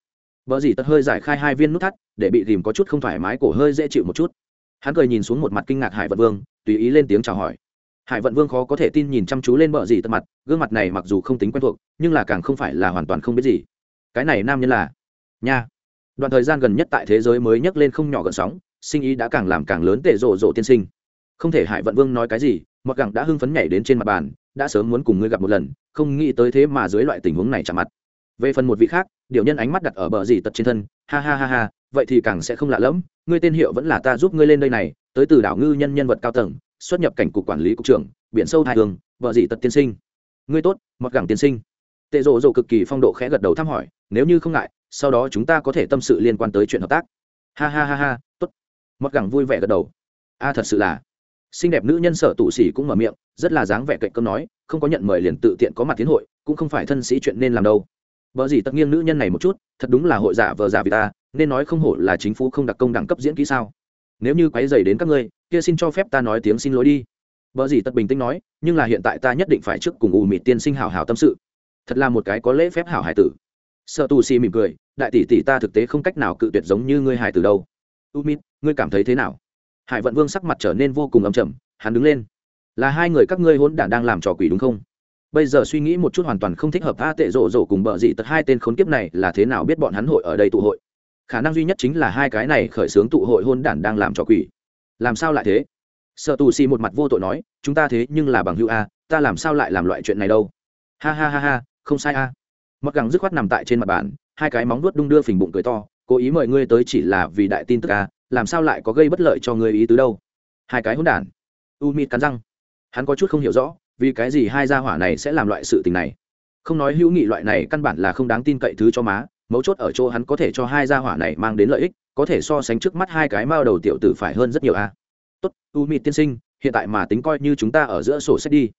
Speaker 1: Vợ dì tật hơi giải khai hai viên nút thắt, để bị tìm có chút không thoải mái, cổ hơi dễ chịu một chút. Hắn cười nhìn xuống một mặt kinh ngạc hải Vận vương, tùy ý lên tiếng chào hỏi. Hải vận vương khó có thể tin nhìn chăm chú lên bờ dì tật mặt, gương mặt này mặc dù không tính quen thuộc, nhưng là càng không phải là hoàn toàn không biết gì. Cái này nam nhân là? Nha đoạn thời gian gần nhất tại thế giới mới nhấc lên không nhỏ gợn sóng, sinh ý đã càng làm càng lớn tệ rộ rộ tiên sinh. Không thể hải vận vương nói cái gì, mặc gẳng đã hưng phấn nhảy đến trên mặt bàn, đã sớm muốn cùng ngươi gặp một lần, không nghĩ tới thế mà dưới loại tình huống này chạm mặt. Về phần một vị khác điệu nhân ánh mắt đặt ở bờ gì tật trên thân, ha ha ha ha, vậy thì càng sẽ không lạ lẫm, ngươi tên hiệu vẫn là ta giúp ngươi lên đây này, tới từ đảo ngư nhân nhân vật cao tầng, xuất nhập cảnh cục quản lý cục trưởng, biển sâu hai hương vợ dị tật tiên sinh. Ngươi tốt, mặc gẳng tiên sinh. Tệ rộ rộ cực kỳ phong độ khẽ gật đầu thăm hỏi, nếu như không ngại sau đó chúng ta có thể tâm sự liên quan tới chuyện hợp tác. Ha ha ha ha, tốt. Mặc gẳng vui vẻ gật đầu. A, thật sự là. Xinh đẹp nữ nhân sở tụ sĩ cũng mở miệng, rất là dáng vẻ cạnh cơm nói, không có nhận mời liền tự tiện có mặt tiến hội, cũng không phải thân sĩ chuyện nên làm đâu. Vợ gì tất nhiên nữ nhân này một chút, thật đúng là hội giả vợ giả vì ta, nên nói không hổ là chính phủ không đặc công đẳng cấp diễn kỹ sao. Nếu như quấy dày đến các ngươi, kia xin cho phép ta nói tiếng xin lỗi đi. Vợ gì tất bình tĩnh nói, nhưng là hiện tại ta nhất định phải trước cùng ù mịt tiên sinh hảo hảo tâm sự. Thật là một cái có lễ phép hảo hải tử sợ tù xì mỉm cười, đại tỷ tỷ ta thực tế không cách nào cự tuyệt giống như ngươi hải từ đâu. U mịt ngươi cảm thấy thế nào? Hải vận vương sắc mặt trở nên vô cùng âm trầm, hắn đứng lên. Là hai người các ngươi hỗn đản đang làm trò quỷ đúng không? Bây giờ suy nghĩ một chút hoàn toàn không thích hợp a tệ rộ rộ cùng bợ dị tật hai tên khốn kiếp này là thế nào biết bọn hắn hội ở đây tụ hội. Khả năng duy nhất chính là hai cái này khởi xướng tụ hội hôn đản đang làm trò quỷ. Làm sao lại thế? Sợ tù xì một mặt vô tội nói, chúng ta thế nhưng là bằng hữu a, ta làm sao lại làm loại chuyện này đâu? Ha ha ha ha, không sai a mặc gẳng dứt khoát nằm tại trên mặt bàn hai cái móng vuốt đung đưa phình bụng cười to cố ý mời ngươi tới chỉ là vì đại tin tức à, làm sao lại có gây bất lợi cho ngươi ý tứ đâu? Hai cái hôn đản. U mịt cắn răng. Hắn có chút không hiểu rõ vì cái gì hai gia hỏa này sẽ làm loại sự tình này? Không nói hữu nghị loại này căn bản là không đáng tin cậy thứ cho má mấu chốt ở chỗ hắn có thể cho hai gia hỏa này mang đến lợi ích có thể so sánh trước mắt hai cái mao đầu tiểu tử phải hơn rất nhiều a tốt u mịt tiên sinh hiện tại mà tính coi như chúng ta ở giữa sổ sách đi.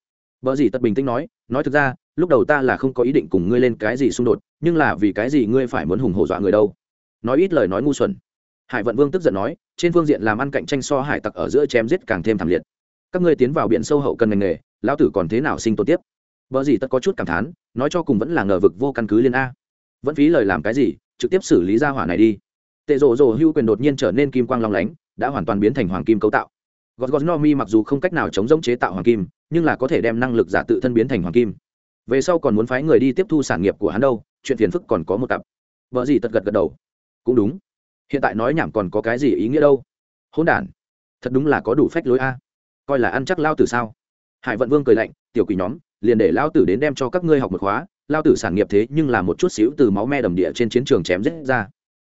Speaker 1: Vợ gì tật bình tĩnh nói nói thực ra lúc đầu ta là không có ý định cùng ngươi lên cái gì xung đột, nhưng là vì cái gì ngươi phải muốn hùng hổ dọa người đâu? Nói ít lời nói ngu xuẩn. Hải vận vương tức giận nói, trên phương diện làm ăn cạnh tranh so hải tặc ở giữa chém giết càng thêm thảm liệt. Các ngươi tiến vào biển sâu hậu cần ngành nghề, lão tử còn thế nào sinh tồn tiếp? Vợ gì tất có chút cảm thán, nói cho cùng vẫn là ngờ vực vô căn cứ liên a. Vẫn phí lời làm cái gì, trực tiếp xử lý ra hỏa này đi. Tệ rộ rộ hưu quyền đột nhiên trở nên kim quang long lánh, đã hoàn toàn biến thành hoàng kim cấu tạo. Gót gót no mi mặc dù không cách nào chống giống chế tạo hoàng kim, nhưng là có thể đem năng lực giả tự thân biến thành hoàng kim về sau còn muốn phái người đi tiếp thu sản nghiệp của hắn đâu, chuyện phiền phức còn có một cặp. Vợ gì tật gật gật đầu. Cũng đúng. Hiện tại nói nhảm còn có cái gì ý nghĩa đâu. Hôn đ thật đúng là có đủ phách lối a. Coi là ăn chắc lao tử sao? Hải vận vương cười lạnh, tiểu quỷ nhóm, liền để lao tử đến đem cho các ngươi học một khóa. Lao tử sản nghiệp thế nhưng là một chút xíu từ máu me đầm địa trên chiến trường chém rết ra.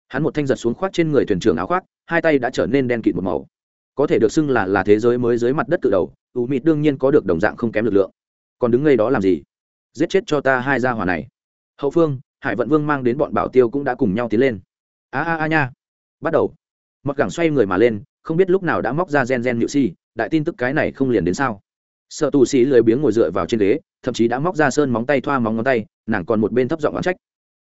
Speaker 1: Hắn một thanh giật xuống khoác trên người thuyền trưởng áo khoác, hai tay đã trở nên đen kịt một màu. Có thể được xưng là là thế giới mới dưới mặt đất tự đầu, u mịt đương nhiên có được đồng dạng không kém lực lượng. Còn đứng ngay đó làm gì? Giết chết cho ta hai gia hỏa này. Hậu phương, hải vận vương mang đến bọn bảo tiêu cũng đã cùng nhau tiến lên. A a a nha. Bắt đầu. Mặc gẳng xoay người mà lên, không biết lúc nào đã móc ra gen gen nhự si, đại tin tức cái này không liền đến sao? Sợ tù sĩ lười biếng ngồi dựa vào trên ghế, thậm chí đã móc ra sơn móng tay thoa móng ngón tay, nàng còn một bên thấp giọng oán trách.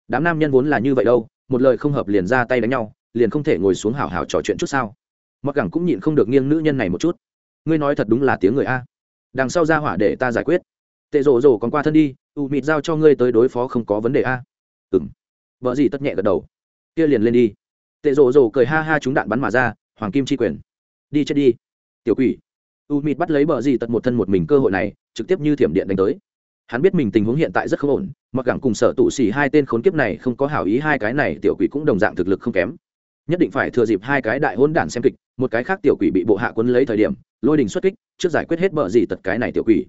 Speaker 1: Đám nam nhân vốn là như vậy đâu, một lời không hợp liền ra tay đánh nhau, liền không thể ngồi xuống hào hào trò chuyện chút sao? Mặc gẳng cũng nhịn không được nghiêng nữ nhân này một chút. Ngươi nói thật đúng là tiếng người a. Đằng sau ra hỏa để ta giải quyết tệ rổ rổ còn qua thân đi u mịt giao cho ngươi tới đối phó không có vấn đề a. Ừng vợ gì tất nhẹ gật đầu. Kia liền lên đi. Tệ rổ rổ cười ha ha chúng đạn bắn mà ra, hoàng kim chi quyền. Đi chết đi. Tiểu quỷ. U mịt bắt lấy bờ gì tật một thân một mình cơ hội này, trực tiếp như thiểm điện đánh tới. Hắn biết mình tình huống hiện tại rất không ổn, mặc gẳng cùng sở tụ xỉ hai tên khốn kiếp này không có hảo ý hai cái này, tiểu quỷ cũng đồng dạng thực lực không kém. Nhất định phải thừa dịp hai cái đại hôn đản xem kịch, một cái khác tiểu quỷ bị bộ hạ quân lấy thời điểm, lôi đình xuất kích, trước giải quyết hết bờ gì tật cái này tiểu quỷ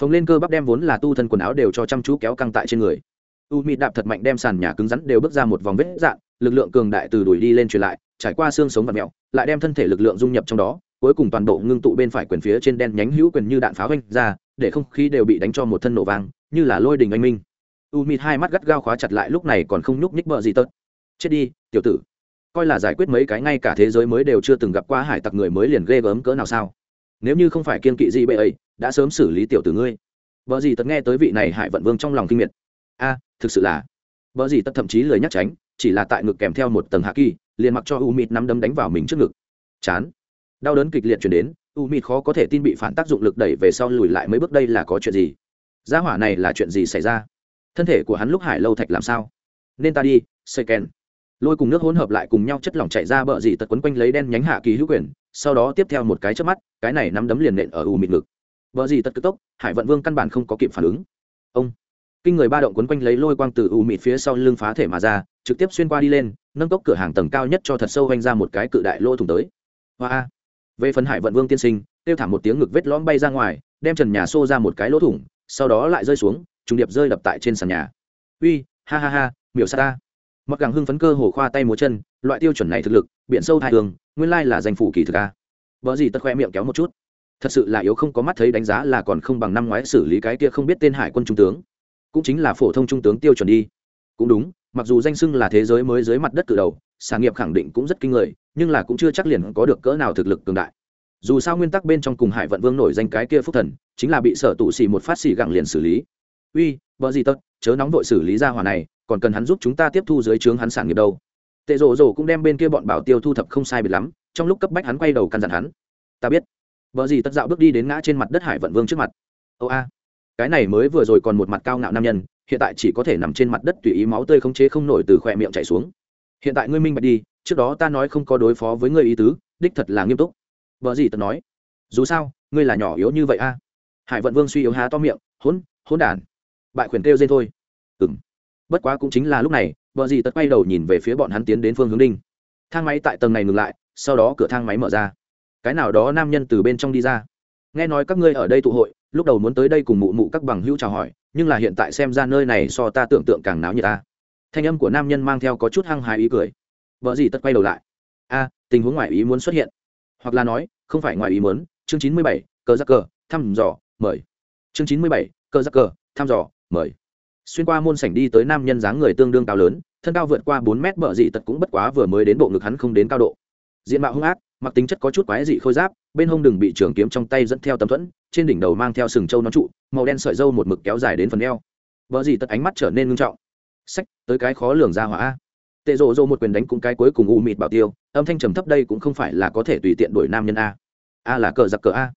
Speaker 1: phồng lên cơ bắp đem vốn là tu thân quần áo đều cho chăm chú kéo căng tại trên người. U mịt đạp thật mạnh đem sàn nhà cứng rắn đều bước ra một vòng vết dạn, lực lượng cường đại từ đuổi đi lên truyền lại, trải qua xương sống và mẹo, lại đem thân thể lực lượng dung nhập trong đó, cuối cùng toàn bộ ngưng tụ bên phải quyền phía trên đen nhánh hữu quyền như đạn pháo anh ra, để không khí đều bị đánh cho một thân nổ vang, như là lôi đình anh minh. U mịt hai mắt gắt gao khóa chặt lại lúc này còn không nhúc nhích bợ gì tớt chết đi, tiểu tử. Coi là giải quyết mấy cái ngay cả thế giới mới đều chưa từng gặp qua hải tặc người mới liền ghê gớm cỡ nào sao? Nếu như không phải kiên kỵ gì bệ ấy đã sớm xử lý tiểu tử ngươi. Vợ gì tật nghe tới vị này hải vận vương trong lòng kinh miệt. A, thực sự là. Vợ gì tật thậm chí lời nhắc tránh, chỉ là tại ngực kèm theo một tầng hạ kỳ, liền mặc cho u mịt nắm đấm đánh vào mình trước ngực. Chán. Đau đớn kịch liệt chuyển đến, u mịt khó có thể tin bị phản tác dụng lực đẩy về sau lùi lại mấy bước đây là có chuyện gì? Gia hỏa này là chuyện gì xảy ra? Thân thể của hắn lúc hải lâu thạch làm sao? Nên ta đi xây kèn. Lôi cùng nước hỗn hợp lại cùng nhau chất lỏng chạy ra bờ dì tật quấn quanh lấy đen nhánh hạ kỳ hữu quyền, sau đó tiếp theo một cái trước mắt, cái này nắm đấm liền nện ở u mịt ngực vợ gì tật cực tốc, hải vận vương căn bản không có kịp phản ứng. Ông. Kinh người ba động quấn quanh lấy lôi quang từ u mịt phía sau lưng phá thể mà ra, trực tiếp xuyên qua đi lên, nâng cốc cửa hàng tầng cao nhất cho thật sâu vanh ra một cái cự đại lỗ thủng tới. Hoa. Về phần hải vận vương tiên sinh, kêu thảm một tiếng ngực vết lõm bay ra ngoài, đem trần nhà xô ra một cái lỗ thủng, sau đó lại rơi xuống, trùng điệp rơi đập tại trên sàn nhà. Uy, ha ha ha, miểu sa ta. Mặc càng hưng phấn cơ hồ khoa tay múa chân, loại tiêu chuẩn này thực lực biện sâu thai thường nguyên lai là danh phủ kỳ thực a. Vợ gì tất khoe miệng kéo một chút thật sự là yếu không có mắt thấy đánh giá là còn không bằng năm ngoái xử lý cái kia không biết tên hải quân trung tướng. Cũng chính là phổ thông trung tướng tiêu chuẩn đi. Cũng đúng, mặc dù danh xưng là thế giới mới dưới mặt đất cự đầu sản nghiệp khẳng định cũng rất kinh người, nhưng là cũng chưa chắc liền có được cỡ nào thực lực cường đại. Dù sao nguyên tắc bên trong cùng hải vận vương nổi danh cái kia phúc thần, chính là bị sở tụ xì một phát xì gẳng liền xử lý. Uy vợ gì tất chớ nóng vội xử lý ra hỏa này, còn cần hắn giúp chúng ta tiếp thu dưới trướng hắn sản nghiệp đâu. Tệ rổ rổ cũng đem bên kia bọn bảo tiêu thu thập không sai biệt lắm, trong lúc cấp bách hắn quay đầu căn dặn hắn. Ta biết vợ gì tất dạo bước đi đến ngã trên mặt đất hải vận vương trước mặt. Ô a, cái này mới vừa rồi còn một mặt cao ngạo nam nhân, hiện tại chỉ có thể nằm trên mặt đất tùy ý máu tươi không chế không nổi từ khỏe miệng chảy xuống. Hiện tại ngươi minh bạch đi, trước đó ta nói không có đối phó với ngươi ý tứ, đích thật là nghiêm túc. Vợ gì tật nói, dù sao, ngươi là nhỏ yếu như vậy a. Hải vận vương suy yếu há to miệng, hỗn hỗn đản. Bại khuyển kêu dên thôi. Ừng bất quá cũng chính là lúc này, vợ gì tật quay đầu nhìn về phía bọn hắn tiến đến phương hướng đinh. Thang máy tại tầng này ngừng lại, sau đó cửa thang máy mở ra cái nào đó nam nhân từ bên trong đi ra. Nghe nói các ngươi ở đây tụ hội, lúc đầu muốn tới đây cùng mụ mụ các bằng hữu chào hỏi, nhưng là hiện tại xem ra nơi này so ta tưởng tượng càng náo như ta. Thanh âm của nam nhân mang theo có chút hăng hái ý cười. Vợ gì tất quay đầu lại. A, tình huống ngoài ý muốn xuất hiện. Hoặc là nói, không phải ngoài ý muốn, chương chín mươi bảy, cờ giặc cờ, thăm dò, mời. Chương chín mươi bảy, cờ giặc cờ, thăm dò, mời. Xuyên qua môn sảnh đi tới nam nhân dáng người tương đương cao lớn, thân cao vượt qua bốn mét bờ dị tật cũng bất quá vừa mới đến bộ ngực hắn không đến cao độ. Diện mạo hung ác mặc tính chất có chút quái dị khôi giáp, bên hông đừng bị trường kiếm trong tay dẫn theo tấm thuẫn, trên đỉnh đầu mang theo sừng trâu nó trụ, màu đen sợi dâu một mực kéo dài đến phần eo. Vợ gì tật ánh mắt trở nên ngưng trọng. Sách, tới cái khó lường ra hỏa tệ rộ rộ một quyền đánh cũng cái cuối cùng u mịt bảo tiêu, âm thanh trầm thấp đây cũng không phải là có thể tùy tiện đuổi nam nhân a. A là cờ giặc cờ a.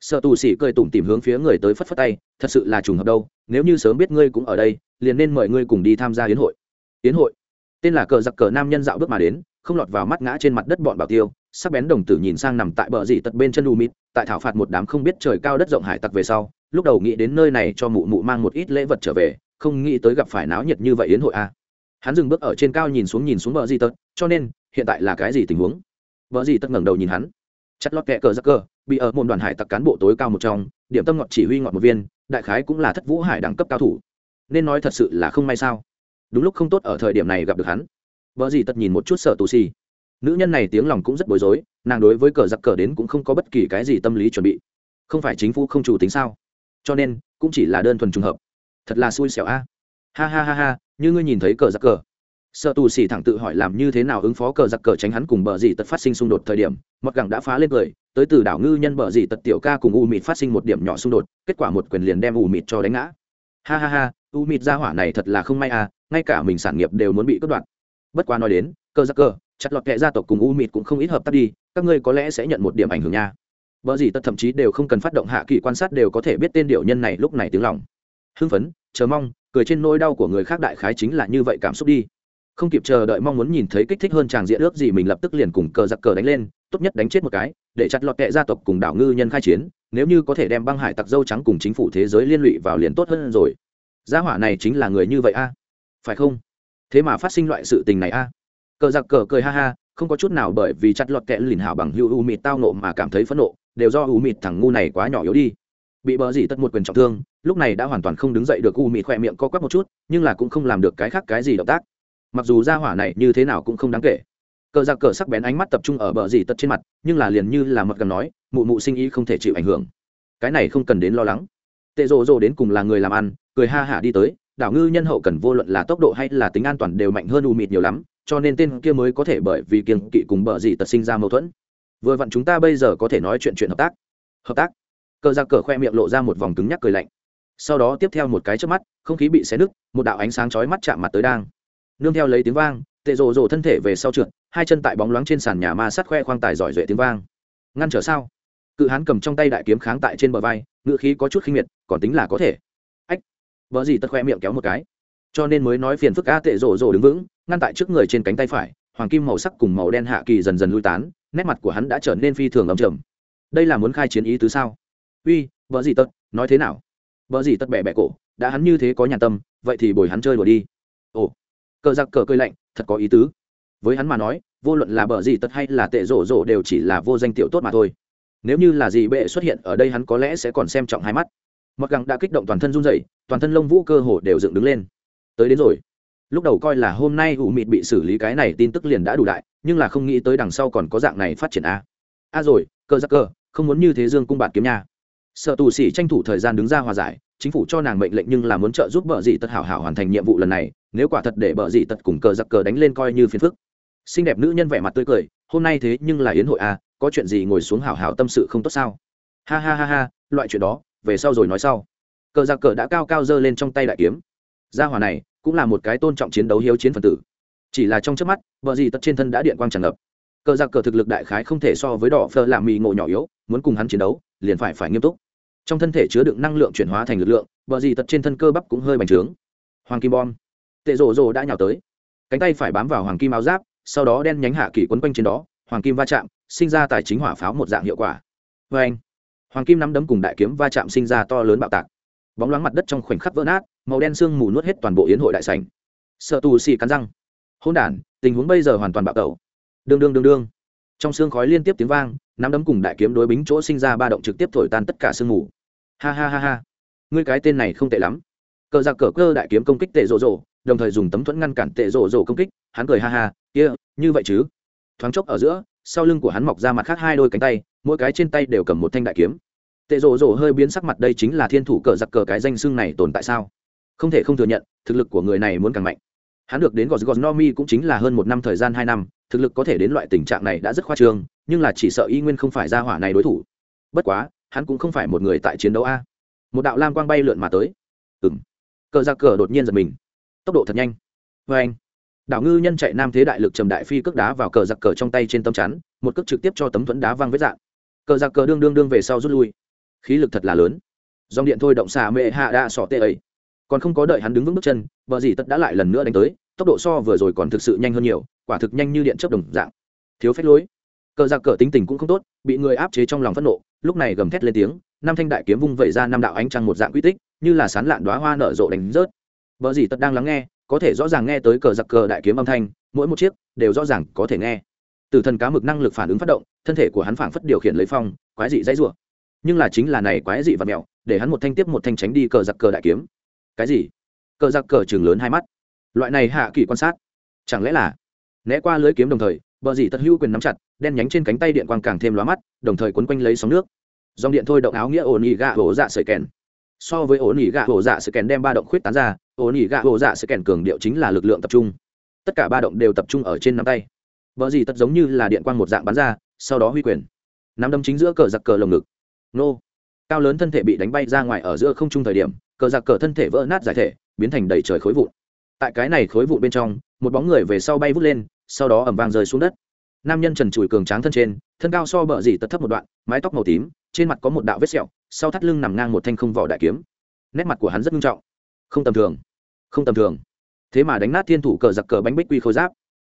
Speaker 1: Sợ tù sĩ cười tủm tìm hướng phía người tới phất phất tay, thật sự là trùng hợp đâu, nếu như sớm biết ngươi cũng ở đây, liền nên mời ngươi cùng đi tham gia hiến hội. Hiến hội. Tên là cờ giặc cờ nam nhân dạo bước mà đến, không lọt vào mắt ngã trên mặt đất bọn bảo tiêu sắc bén đồng tử nhìn sang nằm tại bờ dì tật bên chân u mịt, tại thảo phạt một đám không biết trời cao đất rộng hải tặc về sau, lúc đầu nghĩ đến nơi này cho mụ mụ mang một ít lễ vật trở về, không nghĩ tới gặp phải náo nhiệt như vậy yến hội a. Hắn dừng bước ở trên cao nhìn xuống nhìn xuống bờ dì tật, cho nên, hiện tại là cái gì tình huống? Bờ dì tật ngẩng đầu nhìn hắn. Chặt lót kẹ cờ giặc cờ, bị ở một đoàn hải tặc cán bộ tối cao một trong, điểm tâm ngọt chỉ huy ngọt một viên, đại khái cũng là thất vũ hải đẳng cấp cao thủ. Nên nói thật sự là không may sao? Đúng lúc không tốt ở thời điểm này gặp được hắn. Vợ gì tật nhìn một chút sợ tù xì nữ nhân này tiếng lòng cũng rất bối rối, nàng đối với cờ giặc cờ đến cũng không có bất kỳ cái gì tâm lý chuẩn bị. Không phải chính phủ không chủ tính sao? Cho nên, cũng chỉ là đơn thuần trùng hợp. Thật là xui xẻo a. Ha ha ha ha, như ngươi nhìn thấy cờ giặc cờ. Sợ tù xỉ thẳng tự hỏi làm như thế nào ứng phó cờ giặc cờ tránh hắn cùng bờ dì tật phát sinh xung đột thời điểm mặc gẳng đã phá lên cười, tới từ đảo ngư nhân bờ dì tật tiểu ca cùng u mịt phát sinh một điểm nhỏ xung đột, kết quả một quyền liền đem u mịt cho đánh ngã. Ha ha ha, u mịt ra hỏa này thật là không may à ngay cả mình sản nghiệp đều muốn bị cướp đoạt. Bất quá nói đến, cờ giặc cờ chặt lọt kệ gia tộc cùng u mịt cũng không ít hợp tác đi, các ngươi có lẽ sẽ nhận một điểm ảnh hưởng nha. Vợ gì tất thậm chí đều không cần phát động hạ kỳ quan sát đều có thể biết tên điệu nhân này lúc này tiếng lòng. Hưng phấn, chờ mong, cười trên nỗi đau của người khác đại khái chính là như vậy cảm xúc đi. Không kịp chờ đợi mong muốn nhìn thấy kích thích hơn chàng diện ước gì mình lập tức liền cùng cờ giặc cờ đánh lên, tốt nhất đánh chết một cái, để chặt lọt kệ gia tộc cùng đảo ngư nhân khai chiến, nếu như có thể đem băng hải tặc dâu trắng cùng chính phủ thế giới liên lụy vào liền tốt hơn rồi. Gia hỏa này chính là người như vậy a? Phải không? Thế mà phát sinh loại sự tình này a? Cờ giặc cờ cười ha ha, không có chút nào bởi vì chặt lọt kẽ lìn hảo bằng hữu u mịt tao nộ mà cảm thấy phẫn nộ, đều do u mịt thằng ngu này quá nhỏ yếu đi. Bị bờ dì tất một quyền trọng thương, lúc này đã hoàn toàn không đứng dậy được u mịt khoe miệng co quắp một chút, nhưng là cũng không làm được cái khác cái gì động tác. Mặc dù ra hỏa này như thế nào cũng không đáng kể. Cờ giặc cờ sắc bén ánh mắt tập trung ở bờ dì tất trên mặt, nhưng là liền như là mật gần nói, mụ mụ sinh ý không thể chịu ảnh hưởng. Cái này không cần đến lo lắng. Tệ rộ rộ đến cùng là người làm ăn, cười ha hả đi tới đảo ngư nhân hậu cần vô luận là tốc độ hay là tính an toàn đều mạnh hơn u mịt nhiều lắm, cho nên tên kia mới có thể bởi vì kiêng kỵ cùng bờ gì tật sinh ra mâu thuẫn. Vừa vặn chúng ta bây giờ có thể nói chuyện chuyện hợp tác. Hợp tác? Cờ ra cờ khoe miệng lộ ra một vòng cứng nhắc cười lạnh. Sau đó tiếp theo một cái trước mắt, không khí bị xé nứt, một đạo ánh sáng chói mắt chạm mặt tới đang. Nương theo lấy tiếng vang, tệ rồ rồ thân thể về sau trượt, hai chân tại bóng loáng trên sàn nhà ma sát khoe khoang tài giỏi duệ tiếng vang. Ngăn trở sao? Cự hán cầm trong tay đại kiếm kháng tại trên bờ vai ngự khí có chút khinh miệt, còn tính là có thể vợ gì tật khoe miệng kéo một cái. Cho nên mới nói phiền phức a tệ rồ rồ đứng vững, ngăn tại trước người trên cánh tay phải, hoàng kim màu sắc cùng màu đen hạ kỳ dần dần lui tán, nét mặt của hắn đã trở nên phi thường ấm trầm. Đây là muốn khai chiến ý tứ sao? Uy, vợ gì tật nói thế nào? Vợ gì tật bẻ bẻ cổ, đã hắn như thế có nhà tâm, vậy thì bồi hắn chơi đùa đi. Ồ, cờ giặc cờ cơi lạnh, thật có ý tứ. Với hắn mà nói, vô luận là bờ gì tật hay là tệ rổ rổ đều chỉ là vô danh tiểu tốt mà thôi. Nếu như là gì bệ xuất hiện ở đây hắn có lẽ sẽ còn xem trọng hai mắt mặc gẳng đã kích động toàn thân run rẩy, toàn thân lông vũ cơ hồ đều dựng đứng lên. Tới đến rồi. Lúc đầu coi là hôm nay ủ mịt bị xử lý cái này tin tức liền đã đủ đại, nhưng là không nghĩ tới đằng sau còn có dạng này phát triển a. A rồi, cơ giặc cơ, không muốn như thế dương cung bạt kiếm nha. Sợ tù sĩ tranh thủ thời gian đứng ra hòa giải, chính phủ cho nàng mệnh lệnh nhưng là muốn trợ giúp bờ dị tật hảo hảo hoàn thành nhiệm vụ lần này, nếu quả thật để bờ dị tật cùng cờ giặc cờ đánh lên coi như phiền phức. Xinh đẹp nữ nhân vẻ mặt tươi cười, hôm nay thế nhưng là yến hội a, có chuyện gì ngồi xuống hảo hảo tâm sự không tốt sao? Ha ha ha ha, loại chuyện đó về sau rồi nói sau. Cờ giặc cờ đã cao cao giơ lên trong tay đại kiếm. Gia hỏa này cũng là một cái tôn trọng chiến đấu hiếu chiến phần tử. Chỉ là trong trước mắt, vợ gì tật trên thân đã điện quang tràn ngập. Cờ giặc cờ thực lực đại khái không thể so với đỏ phơ làm mì ngộ nhỏ yếu, muốn cùng hắn chiến đấu, liền phải phải nghiêm túc. Trong thân thể chứa đựng năng lượng chuyển hóa thành lực lượng, vợ gì tật trên thân cơ bắp cũng hơi bành trướng. Hoàng kim bom. Tệ rổ rổ đã nhào tới. Cánh tay phải bám vào hoàng kim áo giáp, sau đó đen nhánh hạ kỳ quấn quanh trên đó, hoàng kim va chạm, sinh ra tài chính hỏa pháo một dạng hiệu quả. Vê anh hoàng kim nắm đấm cùng đại kiếm va chạm sinh ra to lớn bạo tạc. Bóng loáng mặt đất trong khoảnh khắc vỡ nát màu đen sương mù nuốt hết toàn bộ yến hội đại sảnh. Sợ tù xì cắn răng. Hôn đản tình huống bây giờ hoàn toàn bạo tẩu. Đương đương đương đương. Trong xương khói liên tiếp tiếng vang nắm đấm cùng đại kiếm đối bính chỗ sinh ra ba động trực tiếp thổi tan tất cả sương mù. Ha ha ha ha. Ngươi cái tên này không tệ lắm. Cờ giặc cờ cơ đại kiếm công kích tệ rộ rộ đồng thời dùng tấm thuẫn ngăn cản tệ rộ rộ công kích. Hắn cười ha ha kia、yeah, như vậy chứ? Thoáng chốc ở giữa sau lưng của hắn mọc ra mặt khác hai đôi cánh tay mỗi cái trên tay đều cầm một thanh đại kiếm tệ rộ rộ hơi biến sắc mặt đây chính là thiên thủ cờ giặc cờ cái danh xưng này tồn tại sao? Không thể không thừa nhận, thực lực của người này muốn càng mạnh. Hắn được đến gos gos nomi cũng chính là hơn một năm thời gian hai năm, thực lực có thể đến loại tình trạng này đã rất khoa trương, nhưng là chỉ sợ y nguyên không phải ra hỏa này đối thủ. Bất quá, hắn cũng không phải một người tại chiến đấu a. Một đạo lam quang bay lượn mà tới. Ừ m cờ giặc cờ đột nhiên giật mình. Tốc độ thật nhanh. Vê anh, đảo ngư nhân chạy nam thế đại lực trầm đại phi cước đá vào cờ giặc cờ trong tay trên tấm chắn, một cước trực tiếp cho tấm thuẫn đá văng vết dạng cờ giặc cờ đương đương đương về sau rút lui khí lực thật là lớn. Dòng điện thôi động xà mệ hạ đa sọ tê ấy. Còn không có đợi hắn đứng vững bước chân, vợ dì tất đã lại lần nữa đánh tới, tốc độ so vừa rồi còn thực sự nhanh hơn nhiều, quả thực nhanh như điện chấp đồng dạng. Thiếu phép lối. Cờ giặc cờ tính tình cũng không tốt, bị người áp chế trong lòng phẫn nộ, lúc này gầm thét lên tiếng, năm thanh đại kiếm vung vẩy ra năm đạo ánh trăng một dạng quy tích, như là sán lạn đoá hoa nở rộ đánh rớt. Vợ dì tất đang lắng nghe, có thể rõ ràng nghe tới cờ giặc cờ đại kiếm âm thanh, mỗi một chiếc đều rõ ràng có thể nghe. Từ thần cá mực năng lực phản ứng phát động, thân thể của hắn phảng phất điều khiển lấy phong, quái dị dãy rủa nhưng là chính là này quái dị và mẹo, để hắn một thanh tiếp một thanh tránh đi cờ giặc cờ đại kiếm. Cái gì? Cờ giặc cờ trường lớn hai mắt. Loại này hạ kỳ quan sát. Chẳng lẽ là né qua lưới kiếm đồng thời, bờ dì tật hữu quyền nắm chặt, đen nhánh trên cánh tay điện quang càng thêm lóa mắt, đồng thời quấn quanh lấy sóng nước. Dòng điện thôi động áo nghĩa ổn ỉ gạ hổ dạ sợi kèn. So với ổn ỉ gạ hổ dạ sợi kèn đem ba động khuyết tán ra, ổn ỉ gạ hổ dạ sợi kèn cường điệu chính là lực lượng tập trung. Tất cả ba động đều tập trung ở trên nắm tay. Bờ dị tật giống như là điện quang một dạng bắn ra, sau đó huy quyền. Nắm đấm chính giữa cờ giặc cờ lồng ngực nô. Cao lớn thân thể bị đánh bay ra ngoài ở giữa không trung thời điểm, cờ giặc cờ thân thể vỡ nát giải thể, biến thành đầy trời khối vụn. Tại cái này khối vụn bên trong, một bóng người về sau bay vút lên, sau đó ẩm vang rơi xuống đất. Nam nhân trần trụi cường tráng thân trên, thân cao so bờ dì tật thấp một đoạn, mái tóc màu tím, trên mặt có một đạo vết sẹo, sau thắt lưng nằm ngang một thanh không vỏ đại kiếm. Nét mặt của hắn rất nghiêm trọng. Không tầm thường. Không tầm thường. Thế mà đánh nát thiên thủ cờ giặc cờ bánh bích quy khôi giáp.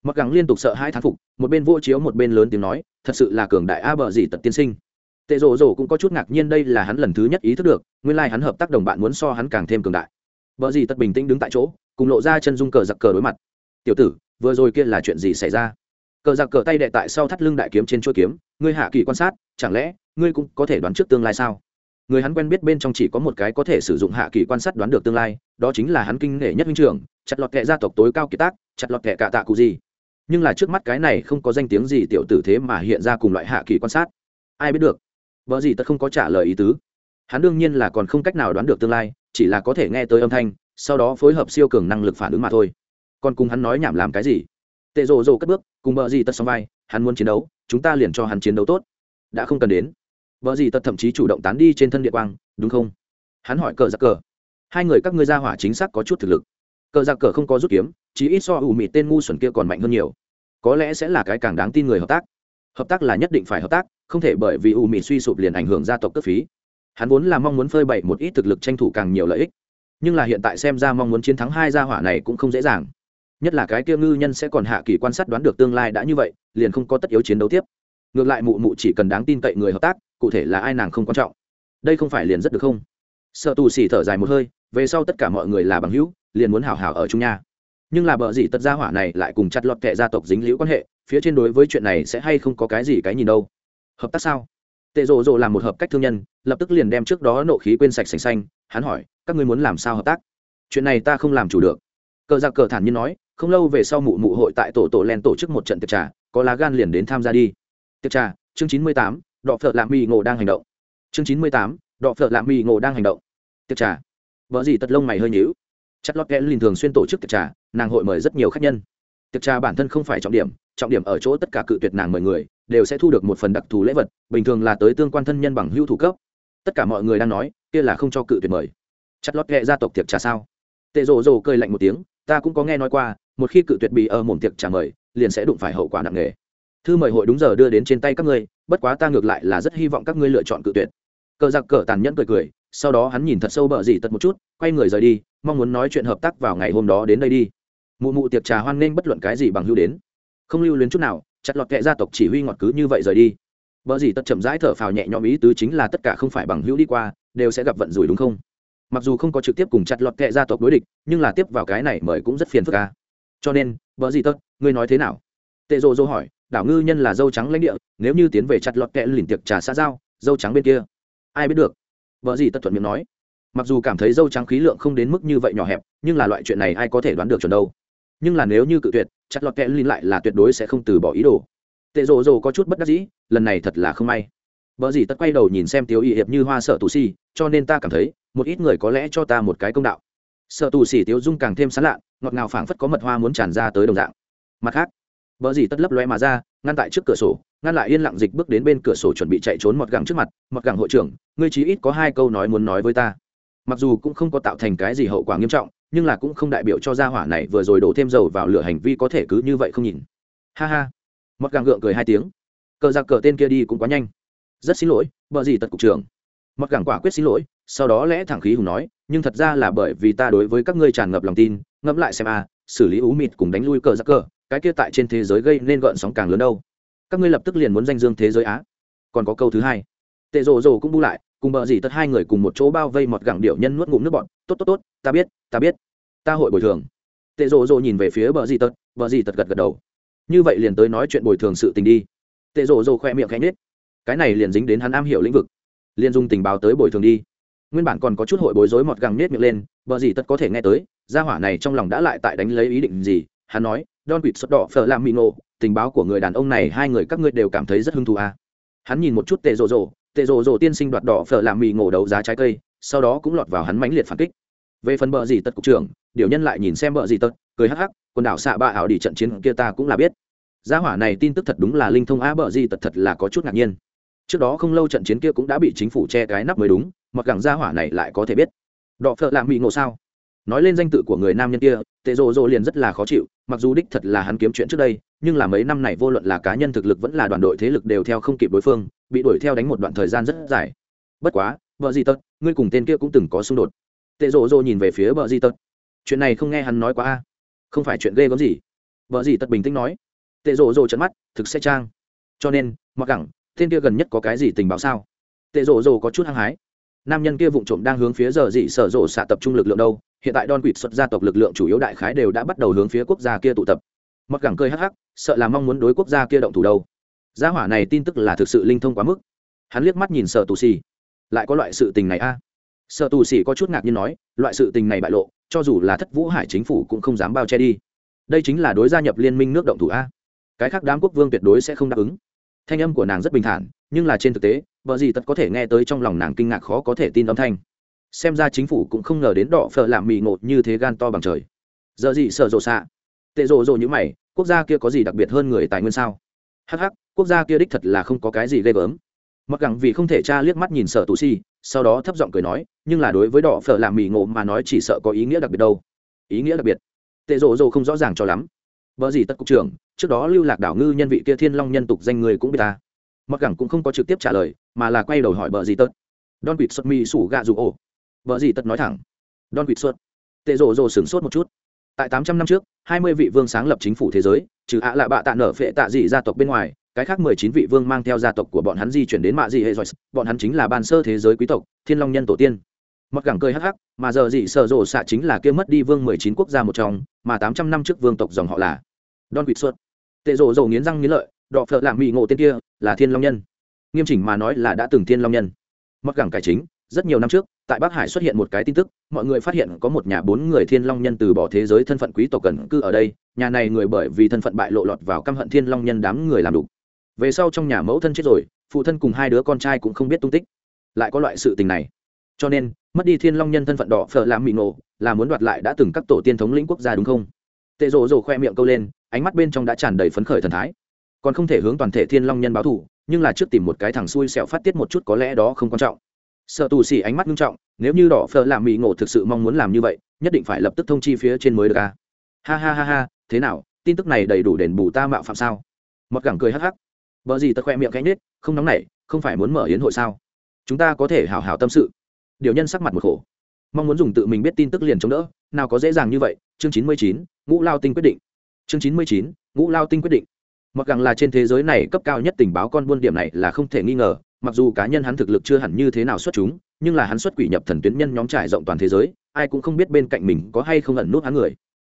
Speaker 1: Mặc gắng liên tục sợ hai thán phục, một bên vô chiếu một bên lớn tiếng nói, thật sự là cường đại a bờ dì tật tiên sinh tệ rổ rổ cũng có chút ngạc nhiên đây là hắn lần thứ nhất ý thức được, nguyên lai、like、hắn hợp tác đồng bạn muốn so hắn càng thêm cường đại. Vợ gì tật bình tĩnh đứng tại chỗ, cùng lộ ra chân dung cờ giặc cờ đối mặt. Tiểu tử, vừa rồi kia là chuyện gì xảy ra? Cờ giặc cờ tay đệ tại sau thắt lưng đại kiếm trên chuôi kiếm, ngươi hạ kỳ quan sát, chẳng lẽ ngươi cũng có thể đoán trước tương lai sao? Người hắn quen biết bên trong chỉ có một cái có thể sử dụng hạ kỳ quan sát đoán được tương lai, đó chính là hắn kinh nể nhất minh trưởng, chặt lọt kệ gia tộc tối cao kiệt tác, chặt lọt kệ cả tạ cụ gì. Nhưng là trước mắt cái này không có danh tiếng gì tiểu tử thế mà hiện ra cùng loại hạ kỳ quan sát. Ai biết được vợ gì tất không có trả lời ý tứ. Hắn đương nhiên là còn không cách nào đoán được tương lai, chỉ là có thể nghe tới âm thanh, sau đó phối hợp siêu cường năng lực phản ứng mà thôi. Còn cùng hắn nói nhảm làm cái gì? Tệ rồ rồ cất bước, cùng vợ gì tất xong vai, hắn muốn chiến đấu, chúng ta liền cho hắn chiến đấu tốt. Đã không cần đến. Vợ gì tất thậm chí chủ động tán đi trên thân địa quang, đúng không? Hắn hỏi cờ giặc cờ. Hai người các ngươi ra hỏa chính xác có chút thực lực. Cờ giặc cờ không có rút kiếm chỉ ít so ủ mị tên ngu xuẩn kia còn mạnh hơn nhiều. Có lẽ sẽ là cái càng đáng tin người hợp tác. Hợp tác là nhất định phải hợp tác không thể bởi vì u Mị suy sụp liền ảnh hưởng gia tộc cấp phí. Hắn vốn là mong muốn phơi bày một ít thực lực tranh thủ càng nhiều lợi ích. Nhưng là hiện tại xem ra mong muốn chiến thắng hai gia hỏa này cũng không dễ dàng. Nhất là cái kia ngư nhân sẽ còn hạ kỳ quan sát đoán được tương lai đã như vậy, liền không có tất yếu chiến đấu tiếp. Ngược lại mụ mụ chỉ cần đáng tin cậy người hợp tác, cụ thể là ai nàng không quan trọng. Đây không phải liền rất được không? Sợ tù xỉ thở dài một hơi, về sau tất cả mọi người là bằng hữu, liền muốn hảo hảo ở chung nhà nhưng là bợ gì tất gia hỏa này lại cùng chặt lọt kệ gia tộc dính liễu quan hệ, phía trên đối với chuyện này sẽ hay không có cái gì cái nhìn đâu hợp tác sao? Tệ rộ rộ làm một hợp cách thương nhân, lập tức liền đem trước đó nộ khí quên sạch sành xanh, hắn hỏi, các ngươi muốn làm sao hợp tác? Chuyện này ta không làm chủ được. Cờ giặc cờ thản nhiên nói, không lâu về sau mụ mụ hội tại tổ tổ len tổ chức một trận tiệc trà, có lá gan liền đến tham gia đi. Tiệc trà, chương chín mươi tám, đọ phợ lạ mì ngộ đang hành động. Chương chín mươi tám, đọ phợ lạ mì ngộ đang hành động. Tiệc trà. Vợ gì tật lông mày hơi nhíu. Chất lót kẽ liền thường xuyên tổ chức tiệc trà, nàng hội mời rất nhiều khách nhân. Tiệc trà bản thân không phải trọng điểm trọng điểm ở chỗ tất cả cự tuyệt nàng mời người đều sẽ thu được một phần đặc thù lễ vật, bình thường là tới tương quan thân nhân bằng hữu thủ cấp. Tất cả mọi người đang nói, kia là không cho cự tuyệt mời. Chặt lót ghẹ gia tộc tiệc trà sao? Tệ rồ rồ cười lạnh một tiếng, ta cũng có nghe nói qua, một khi cự tuyệt bị ở mồm tiệc trà mời, liền sẽ đụng phải hậu quả nặng nề. Thư mời hội đúng giờ đưa đến trên tay các ngươi, bất quá ta ngược lại là rất hy vọng các ngươi lựa chọn cự tuyệt. Cờ giặc cờ tàn nhẫn cười cười, sau đó hắn nhìn thật sâu bờ dì tật một chút, quay người rời đi, mong muốn nói chuyện hợp tác vào ngày hôm đó đến đây đi. Mụ mụ tiệc trà hoan nghênh bất luận cái gì bằng hưu đến. Không lưu luyến chút nào chặt lọt kệ gia tộc chỉ huy ngọt cứ như vậy rời đi Bờ gì tất chậm rãi thở phào nhẹ nhõm ý tứ chính là tất cả không phải bằng hữu đi qua, đều sẽ gặp vận rủi đúng không? Mặc dù không có trực tiếp cùng chặt lọt kệ gia tộc đối địch, nhưng là tiếp vào cái này mời cũng rất phiền phức ca Cho nên, bờ gì tất, ngươi nói thế nào? Tệ Dụ Dụ hỏi, đảo ngư nhân là dâu trắng lãnh địa, nếu như tiến về chặt lọt kệ lìn tiệc trà xã giao, dâu trắng bên kia, ai biết được? Bờ gì tất thuận miệng nói. Mặc dù cảm thấy dâu trắng khí lượng không đến mức như vậy nhỏ hẹp, nhưng là loại chuyện này ai có thể đoán được chuẩn đâu. Nhưng là nếu như cự tuyệt, chặt lọt kệ lin lại là tuyệt đối sẽ không từ bỏ ý đồ. Tệ rồ rồ có chút bất đắc dĩ lần này thật là không may. Vợ gì tất quay đầu nhìn xem tiếu y hiệp như hoa sợ tù si cho nên ta cảm thấy một ít người có lẽ cho ta một cái công đạo. Sợ tù xỉ tiếu dung càng thêm sán lạ ngọt ngào phảng phất có mật hoa muốn tràn ra tới đồng dạng. Mặt khác vợ gì tất lấp loe mà ra ngăn tại trước cửa sổ ngăn lại yên lặng dịch bước đến bên cửa sổ chuẩn bị chạy trốn mọt gẳng trước mặt mọt gẳng hội trưởng ngươi chí ít có hai câu nói muốn nói với ta. Mặc dù cũng không có tạo thành cái gì hậu quả nghiêm trọng nhưng là cũng không đại biểu cho gia hỏa này vừa rồi đổ thêm dầu vào lửa hành vi có thể cứ như vậy không nhìn. Ha ha. Mặc càng gượng cười hai tiếng. Cờ giặc cờ tên kia đi cũng quá nhanh. Rất xin lỗi bờ gì tật cục trưởng. Mặc càng quả quyết xin lỗi, sau đó lẽ thẳng khí hùng nói, nhưng thật ra là bởi vì ta đối với các ngươi tràn ngập lòng tin, ngẫm lại xem a, xử lý ú mịt cùng đánh lui cờ giặc cờ, cái kia tại trên thế giới gây nên gợn sóng càng lớn đâu. Các ngươi lập tức liền muốn danh dương thế giới á. Còn có câu thứ hai. Tệ rồ rồ cũng bu lại, cùng bờ gì tất hai người cùng một chỗ bao vây một gẳng điệu nhân nuốt ngụm nước bọn tốt tốt tốt, ta biết ta biết. Ta hội bồi thường. Tệ rộ rộ nhìn về phía bờ gì tật, bờ gì tật gật gật đầu. Như vậy liền tới nói chuyện bồi thường sự tình đi. Tệ rộ rộ khoe miệng khẽ nết cái này liền dính đến hắn am hiểu lĩnh vực. Liền dùng tình báo tới bồi thường đi. Nguyên bản còn có chút hội bối rối mọt găng nết miệng lên, bờ gì tật có thể nghe tới, gia hỏa này trong lòng đã lại tại đánh lấy ý định gì? Hắn nói, don quỵt sốt đỏ phở làm mì nổ tình báo của người đàn ông này hai người các ngươi đều cảm thấy rất hứng thú à. hắn nhìn một chút tệ rộ rộ tệ rộ rộ tiên sinh đoạt đỏ phở làm mì ngộ đấu giá trái cây, sau đó cũng lọt vào hắn mãnh liệt phản kích về phần bờ gì tật cục trưởng, điều nhân lại nhìn xem bờ gì tật, cười hắc hắc, quần đảo xạ ba ảo đi trận chiến kia ta cũng là biết. Gia hỏa này tin tức thật đúng là linh thông a bờ gì tật thật là có chút ngạc nhiên. Trước đó không lâu trận chiến kia cũng đã bị chính phủ che cái nắp mới đúng, mặc gẳng gia hỏa này lại có thể biết. Đọ phợ làm bị ngộ sao? Nói lên danh tự của người nam nhân kia, tệ rồ rồ liền rất là khó chịu, mặc dù đích thật là hắn kiếm chuyện trước đây, nhưng là mấy năm này vô luận là cá nhân thực lực vẫn là đoàn đội thế lực đều theo không kịp đối phương, bị đuổi theo đánh một đoạn thời gian rất dài. Bất quá vợ gì tật, ngươi cùng tên kia cũng từng có xung đột tệ rộ rộ nhìn về phía vợ gì tật. Chuyện này không nghe hắn nói quá a. Không phải chuyện ghê gớm gì. Vợ gì tật bình tĩnh nói. Tệ rộ rộ trận mắt, thực sẽ trang. Cho nên, mặc gẳng, tên kia gần nhất có cái gì tình báo sao? Tệ rộ rộ có chút hăng hái. Nam nhân kia vụ trộm đang hướng phía giờ dị sở rộ xạ tập trung lực lượng đâu. Hiện tại đòn quỵt xuất gia tộc lực lượng chủ yếu đại khái đều đã bắt đầu hướng phía quốc gia kia tụ tập. Mặc gẳng cơi hắc hắc, sợ là mong muốn đối quốc gia kia động thủ đâu. Gia hỏa này tin tức là thực sự linh thông quá mức. Hắn liếc mắt nhìn sợ tù xì. Lại có loại sự tình này a. à? Sở tù sĩ có chút ngạc nhiên nói, loại sự tình này bại lộ, cho dù là thất vũ hải chính phủ cũng không dám bao che đi. Đây chính là đối gia nhập liên minh nước động thủ a. Cái khác đám quốc vương tuyệt đối sẽ không đáp ứng. Thanh âm của nàng rất bình thản, nhưng là trên thực tế, vợ gì tất có thể nghe tới trong lòng nàng kinh ngạc khó có thể tin âm thanh. Xem ra chính phủ cũng không ngờ đến đỏ phở làm mì ngột như thế gan to bằng trời. Giờ gì sợ rộ xạ? Tệ rộ rộ như mày, quốc gia kia có gì đặc biệt hơn người tài nguyên sao? Hh quốc gia kia đích thật là không có cái gì ghê gớm. Mặc gẳng vì không thể tra liếc mắt nhìn Sở tù si sau đó thấp giọng cười nói, nhưng là đối với đỏ phở làm mì ngộ mà nói chỉ sợ có ý nghĩa đặc biệt đâu. Ý nghĩa đặc biệt? Tệ rộ rộ không rõ ràng cho lắm. Vợ gì tất cục trưởng, trước đó lưu lạc đảo ngư nhân vị kia thiên long nhân tục danh người cũng biết ta. Mặc gẳng cũng không có trực tiếp trả lời, mà là quay đầu hỏi vợ gì tất. Don quỵt xuất mi sủ gạ dù ổ. Vợ gì tất nói thẳng. Don quỵt xuất tệ rộ rộ sửng sốt một chút. Tại tám trăm năm trước, hai mươi vị vương sáng lập chính phủ thế giới, trừ ạ lạ bạ tạ nở phệ tạ dị gia tộc bên ngoài cái khác mười chín vị vương mang theo gia tộc của bọn hắn di chuyển đến mạ dị hệ rồi, bọn hắn chính là ban sơ thế giới quý tộc thiên long nhân tổ tiên. Mặc gẳng cười hắc hắc mà giờ dị sợ rộ xạ chính là kia mất đi vương mười chín quốc gia một trong mà tám trăm năm trước vương tộc dòng họ là don quỵt xuất tệ rộ rộ nghiến răng nghiến lợi đọ phợ lạm mỹ ngộ tên kia là thiên long nhân. Nghiêm chỉnh mà nói là đã từng thiên long nhân. Mặc gẳng cải chính rất nhiều năm trước tại bắc hải xuất hiện một cái tin tức mọi người phát hiện có một nhà bốn người thiên long nhân từ bỏ thế giới thân phận quý tộc cần cư ở đây nhà này người bởi vì thân phận bại lộ lọt vào căm hận thiên long nhân đám người làm đủ về sau trong nhà mẫu thân chết rồi, phụ thân cùng hai đứa con trai cũng không biết tung tích. Lại có loại sự tình này. Cho nên, mất đi thiên long nhân thân phận đỏ phở làm mị nổ, là muốn đoạt lại đã từng các tổ tiên thống lĩnh quốc gia đúng không? Tệ rồ rồ khoe miệng câu lên, ánh mắt bên trong đã tràn đầy phấn khởi thần thái. Còn không thể hướng toàn thể thiên long nhân báo thù, nhưng là trước tìm một cái thằng xui xẹo phát tiết một chút có lẽ đó không quan trọng. Sợ tù xì ánh mắt nghiêm trọng, nếu như đỏ phở làm mị ngộ thực sự mong muốn làm như vậy, nhất định phải lập tức thông chi phía trên mới được à. ha ha ha ha, thế nào, tin tức này đầy đủ đền bù ta mạo phạm sao? Mặc gẳng cười hắc hắc. Bở gì tật khoe miệng gánh nết, không nóng nảy, không phải muốn mở yến hội sao? Chúng ta có thể hào hào tâm sự. Điều nhân sắc mặt một khổ. Mong muốn dùng tự mình biết tin tức liền chống đỡ, nào có dễ dàng như vậy, chương chín mươi chín, ngũ lao tinh quyết định. Chương chín mươi chín, ngũ lao tinh quyết định. Mặc rằng là trên thế giới này cấp cao nhất tình báo con buôn điểm này là không thể nghi ngờ, mặc dù cá nhân hắn thực lực chưa hẳn như thế nào xuất chúng, nhưng là hắn xuất quỷ nhập thần tuyến nhân nhóm trải rộng toàn thế giới, ai cũng không biết bên cạnh mình có hay không ẩn nút hắn người.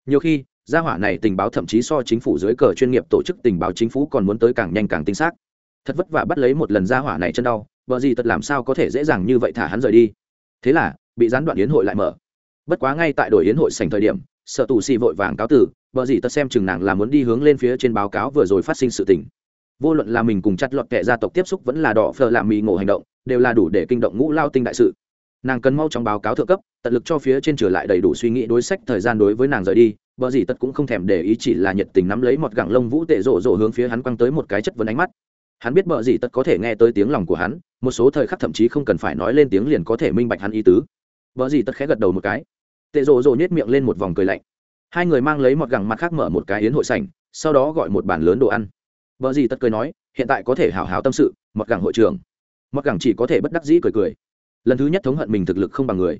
Speaker 1: Nhiều khi gia hỏa này tình báo thậm chí so chính phủ dưới cờ chuyên nghiệp tổ chức tình báo chính phủ còn muốn tới càng nhanh càng tinh xác. Thật vất vả bắt lấy một lần gia hỏa này chân đau, vợ gì tật làm sao có thể dễ dàng như vậy thả hắn rời đi. Thế là, bị gián đoạn yến hội lại mở. Bất quá ngay tại đội yến hội sành thời điểm, sợ tù xì vội vàng cáo tử vợ gì tật xem chừng nàng là muốn đi hướng lên phía trên báo cáo vừa rồi phát sinh sự tình. Vô luận là mình cùng chặt lọt kệ gia tộc tiếp xúc vẫn là đỏ phờ làm mì ngộ hành động, đều là đủ để kinh động ngũ lao tinh đại sự. Nàng cần mau chóng báo cáo thượng cấp, tận lực cho phía trên trở lại đầy đủ suy nghĩ đối sách thời gian đối với nàng rời đi bờ dì tất cũng không thèm để ý chỉ là nhiệt tình nắm lấy một gẳng lông vũ tệ rộ rộ hướng phía hắn quăng tới một cái chất vấn ánh mắt. Hắn biết bờ dì tất có thể nghe tới tiếng lòng của hắn, một số thời khắc thậm chí không cần phải nói lên tiếng liền có thể minh bạch hắn ý tứ. Bờ dì tất khẽ gật đầu một cái. Tệ rộ rộ nhét miệng lên một vòng cười lạnh. Hai người mang lấy một gẳng mặt khác mở một cái yến hội sảnh, sau đó gọi một bàn lớn đồ ăn. Bờ dì tất cười nói, hiện tại có thể hào hào tâm sự một gẳng hội trưởng. Một gẳng chỉ có thể bất đắc dĩ cười cười. Lần thứ nhất thống hận mình thực lực không bằng người.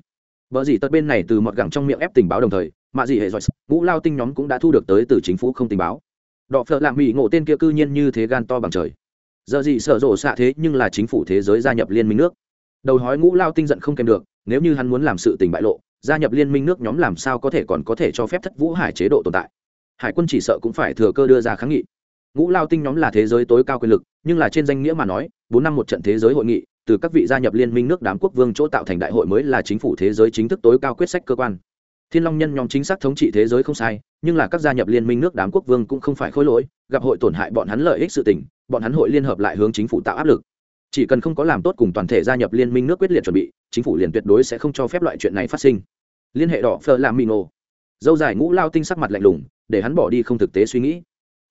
Speaker 1: Bờ dì tật bên này từ một gẳng trong miệng ép tình báo đồng thời mạ gì hệ giỏi ngũ lao tinh nhóm cũng đã thu được tới từ chính phủ không tình báo. Đọ phợ lạng mỹ ngộ tên kia cư nhiên như thế gan to bằng trời. Giờ gì sợ rộ xạ thế nhưng là chính phủ thế giới gia nhập liên minh nước. Đầu hói ngũ lao tinh giận không kèm được, nếu như hắn muốn làm sự tình bại lộ, gia nhập liên minh nước nhóm làm sao có thể còn có thể cho phép thất vũ hải chế độ tồn tại? Hải quân chỉ sợ cũng phải thừa cơ đưa ra kháng nghị. Ngũ lao tinh nhóm là thế giới tối cao quyền lực, nhưng là trên danh nghĩa mà nói, bốn năm một trận thế giới hội nghị, từ các vị gia nhập liên minh nước đám quốc vương chỗ tạo thành đại hội mới là chính phủ thế giới chính thức tối cao quyết sách cơ quan thiên long nhân nhóm chính xác thống trị thế giới không sai nhưng là các gia nhập liên minh nước đám quốc vương cũng không phải khôi lỗi gặp hội tổn hại bọn hắn lợi ích sự tình bọn hắn hội liên hợp lại hướng chính phủ tạo áp lực. Chỉ cần không có làm tốt cùng toàn thể gia nhập liên minh nước quyết liệt chuẩn bị chính phủ liền tuyệt đối sẽ không cho phép loại chuyện này phát sinh. Liên hệ đỏ phờ làm Mino, dâu dài ngũ lao tinh sắc mặt lạnh lùng để hắn bỏ đi không thực tế suy nghĩ.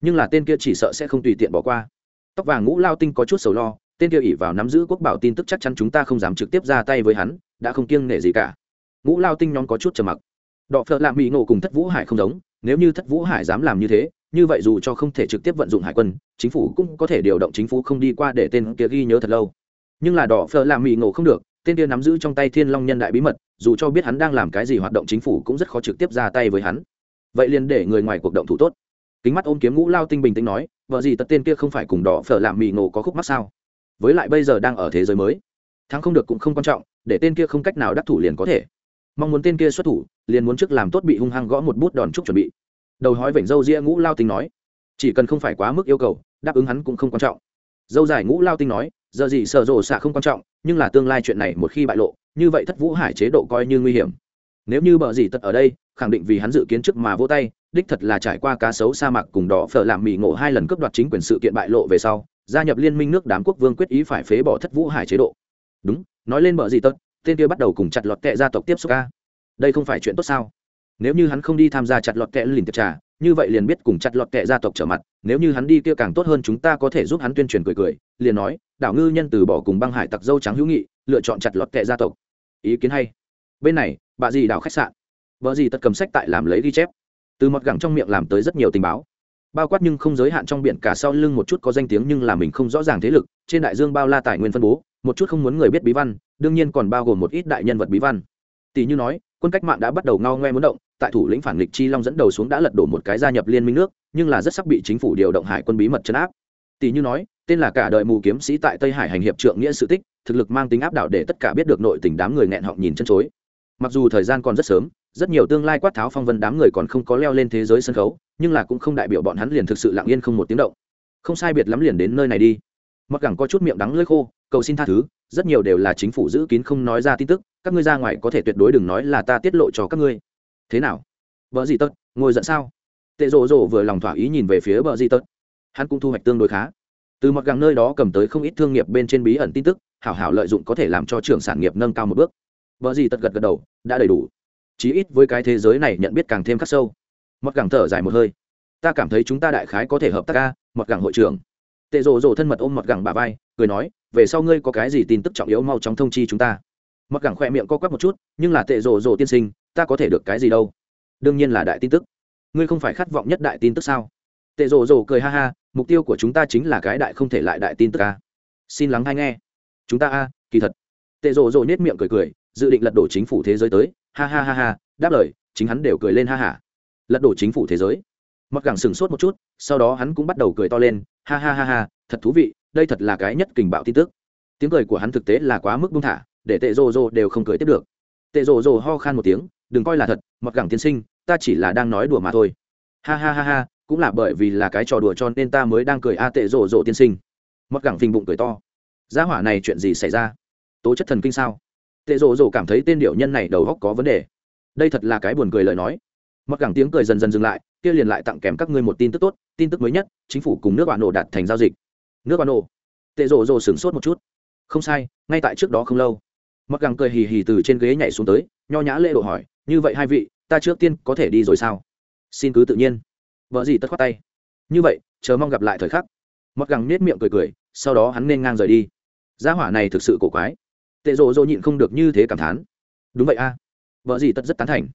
Speaker 1: Nhưng là tên kia chỉ sợ sẽ không tùy tiện bỏ qua. Tóc vàng ngũ lao tinh có chút sầu lo tên kia ỉ vào nắm giữ quốc bảo tin tức chắc chắn chúng ta không dám trực tiếp ra tay với hắn đã không kiêng nể gì cả. Ngũ lao tinh nhóm có chút trầm mặc đọ phợ lạ mỹ ngộ cùng thất vũ hải không giống, nếu như thất vũ hải dám làm như thế, như vậy dù cho không thể trực tiếp vận dụng hải quân, chính phủ cũng có thể điều động chính phủ không đi qua để tên kia ghi nhớ thật lâu. Nhưng là đỏ phở làm mỹ ngộ không được, tên kia nắm giữ trong tay thiên long nhân đại bí mật, dù cho biết hắn đang làm cái gì hoạt động chính phủ cũng rất khó trực tiếp ra tay với hắn. Vậy liền để người ngoài cuộc động thủ tốt. Kính mắt ôm kiếm ngũ lao tinh bình tĩnh nói, vợ gì tật tên kia không phải cùng đỏ phở làm mỹ ngộ có khúc mắc sao? Với lại bây giờ đang ở thế giới mới, thắng không được cũng không quan trọng, để tên kia không cách nào đắc thủ liền có thể mong muốn tên kia xuất thủ, liền muốn trước làm tốt bị hung hăng gõ một bút đòn trúc chuẩn bị. Đầu hói vểnh dâu ria ngũ lao tinh nói, chỉ cần không phải quá mức yêu cầu, đáp ứng hắn cũng không quan trọng. Dâu dài ngũ lao tinh nói, giờ gì sợ rộ xạ không quan trọng, nhưng là tương lai chuyện này một khi bại lộ, như vậy thất vũ hải chế độ coi như nguy hiểm. Nếu như bờ gì tật ở đây, khẳng định vì hắn dự kiến trước mà vô tay, đích thật là trải qua cá sấu sa mạc cùng đỏ phở làm mì ngộ hai lần cướp đoạt chính quyền sự kiện bại lộ về sau, gia nhập liên minh nước đám quốc vương quyết ý phải phế bỏ thất vũ hải chế độ. Đúng, nói lên bờ gì tật tên kia bắt đầu cùng chặt lọt kệ gia tộc tiếp xúc ca. Đây không phải chuyện tốt sao? Nếu như hắn không đi tham gia chặt lọt kệ lìn tiệc trà, như vậy liền biết cùng chặt lọt kệ gia tộc trở mặt. Nếu như hắn đi kia càng tốt hơn, chúng ta có thể giúp hắn tuyên truyền cười cười, liền nói, đảo ngư nhân từ bỏ cùng băng hải tặc dâu trắng hữu nghị, lựa chọn chặt lọt kệ gia tộc. Ý kiến hay. Bên này, bà dì đảo khách sạn. Vợ gì tất cầm sách tại làm lấy ghi chép. Từ mặt gẳng trong miệng làm tới rất nhiều tình báo bao quát nhưng không giới hạn trong biển cả sau lưng một chút có danh tiếng nhưng là mình không rõ ràng thế lực, trên đại dương bao la tài nguyên phân bố, một chút không muốn người biết bí văn, đương nhiên còn bao gồm một ít đại nhân vật bí văn. Tỷ như nói, quân cách mạng đã bắt đầu ngao ngoe muốn động, tại thủ lĩnh phản nghịch chi long dẫn đầu xuống đã lật đổ một cái gia nhập liên minh nước, nhưng là rất sắc bị chính phủ điều động hải quân bí mật chấn áp. Tỷ như nói, tên là cả đời mù kiếm sĩ tại tây hải hành hiệp trượng nghĩa sự tích, thực lực mang tính áp đảo để tất cả biết được nội tình đám người nghẹn họng nhìn chân chối mặc dù thời gian còn rất sớm, rất nhiều tương lai quát tháo phong vân đám người còn không có leo lên thế giới sân khấu, nhưng là cũng không đại biểu bọn hắn liền thực sự lặng yên không một tiếng động. Không sai biệt lắm liền đến nơi này đi. Mặc gẳng có chút miệng đắng lưỡi khô, cầu xin tha thứ, rất nhiều đều là chính phủ giữ kín không nói ra tin tức, các ngươi ra ngoài có thể tuyệt đối đừng nói là ta tiết lộ cho các ngươi. Thế nào? Vợ gì tật, ngồi giận sao? Tệ rộ rộ vừa lòng thỏa ý nhìn về phía vợ gì tật. Hắn cũng thu hoạch tương đối khá. Từ mặc gẳng nơi đó cầm tới không ít thương nghiệp bên trên bí ẩn tin tức, hảo hảo lợi dụng có thể làm cho trưởng sản nghiệp nâng cao một bước. Vợ gì tật gật gật đầu đã đầy đủ. Chí ít với cái thế giới này nhận biết càng thêm khắc sâu. Mặc gẳng thở dài một hơi. Ta cảm thấy chúng ta đại khái có thể hợp tác ca mặc gẳng hội trưởng. Tệ rộ rộ thân mật ôm mặc gẳng bà vai, cười nói, về sau ngươi có cái gì tin tức trọng yếu mau chóng thông chi chúng ta. Mặc gẳng khoe miệng co quắp một chút, nhưng là tệ rộ rộ tiên sinh, ta có thể được cái gì đâu? Đương nhiên là đại tin tức. Ngươi không phải khát vọng nhất đại tin tức sao? Tệ rộ rộ cười ha ha, mục tiêu của chúng ta chính là cái đại không thể lại đại tin tức ca xin lắng hay nghe. Chúng ta a, kỳ thật. Tệ rộ rộ nhét miệng cười cười dự định lật đổ chính phủ thế giới tới. Ha ha ha ha, đáp lời, chính hắn đều cười lên ha hả lật đổ chính phủ thế giới. Mặc gẳng sừng sốt một chút, sau đó hắn cũng bắt đầu cười to lên. Ha ha ha ha, thật thú vị, đây thật là cái nhất kình bạo tin tức. Tiếng cười của hắn thực tế là quá mức buông thả, để tệ rồ rồ đều không cười tiếp được. Tệ rồ rồ ho khan một tiếng, đừng coi là thật, mặc gẳng tiên sinh, ta chỉ là đang nói đùa mà thôi. Ha ha ha ha, cũng là bởi vì là cái trò đùa cho nên ta mới đang cười a tệ rồ rồ tiên sinh. Mặc gẳng phình bụng cười to. Gia hỏa này chuyện gì xảy ra? Tố chất thần kinh sao? Tệ rồ rồ cảm thấy tên điệu nhân này đầu góc có vấn đề. Đây thật là cái buồn cười lời nói. Mặc gẳng tiếng cười dần dần dừng lại, kia liền lại tặng kèm các ngươi một tin tức tốt, tin tức mới nhất, chính phủ cùng nước bạn nổ đạt thành giao dịch. Nước bạn nổ tệ rồ rồ sửng sốt một chút. Không sai, ngay tại trước đó không lâu. Mặc gẳng cười hì hì từ trên ghế nhảy xuống tới, nho nhã lễ độ hỏi, như vậy hai vị, ta trước tiên có thể đi rồi sao? Xin cứ tự nhiên. Vợ gì tất khoát tay. Như vậy, chờ mong gặp lại thời khắc. Mặc gẳng nết miệng cười cười, sau đó hắn nên ngang rời đi. Gia hỏa này thực sự cổ quái tệ rộ rộ nhịn không được như thế cảm thán. Đúng vậy a. Vợ gì tất rất tán thành.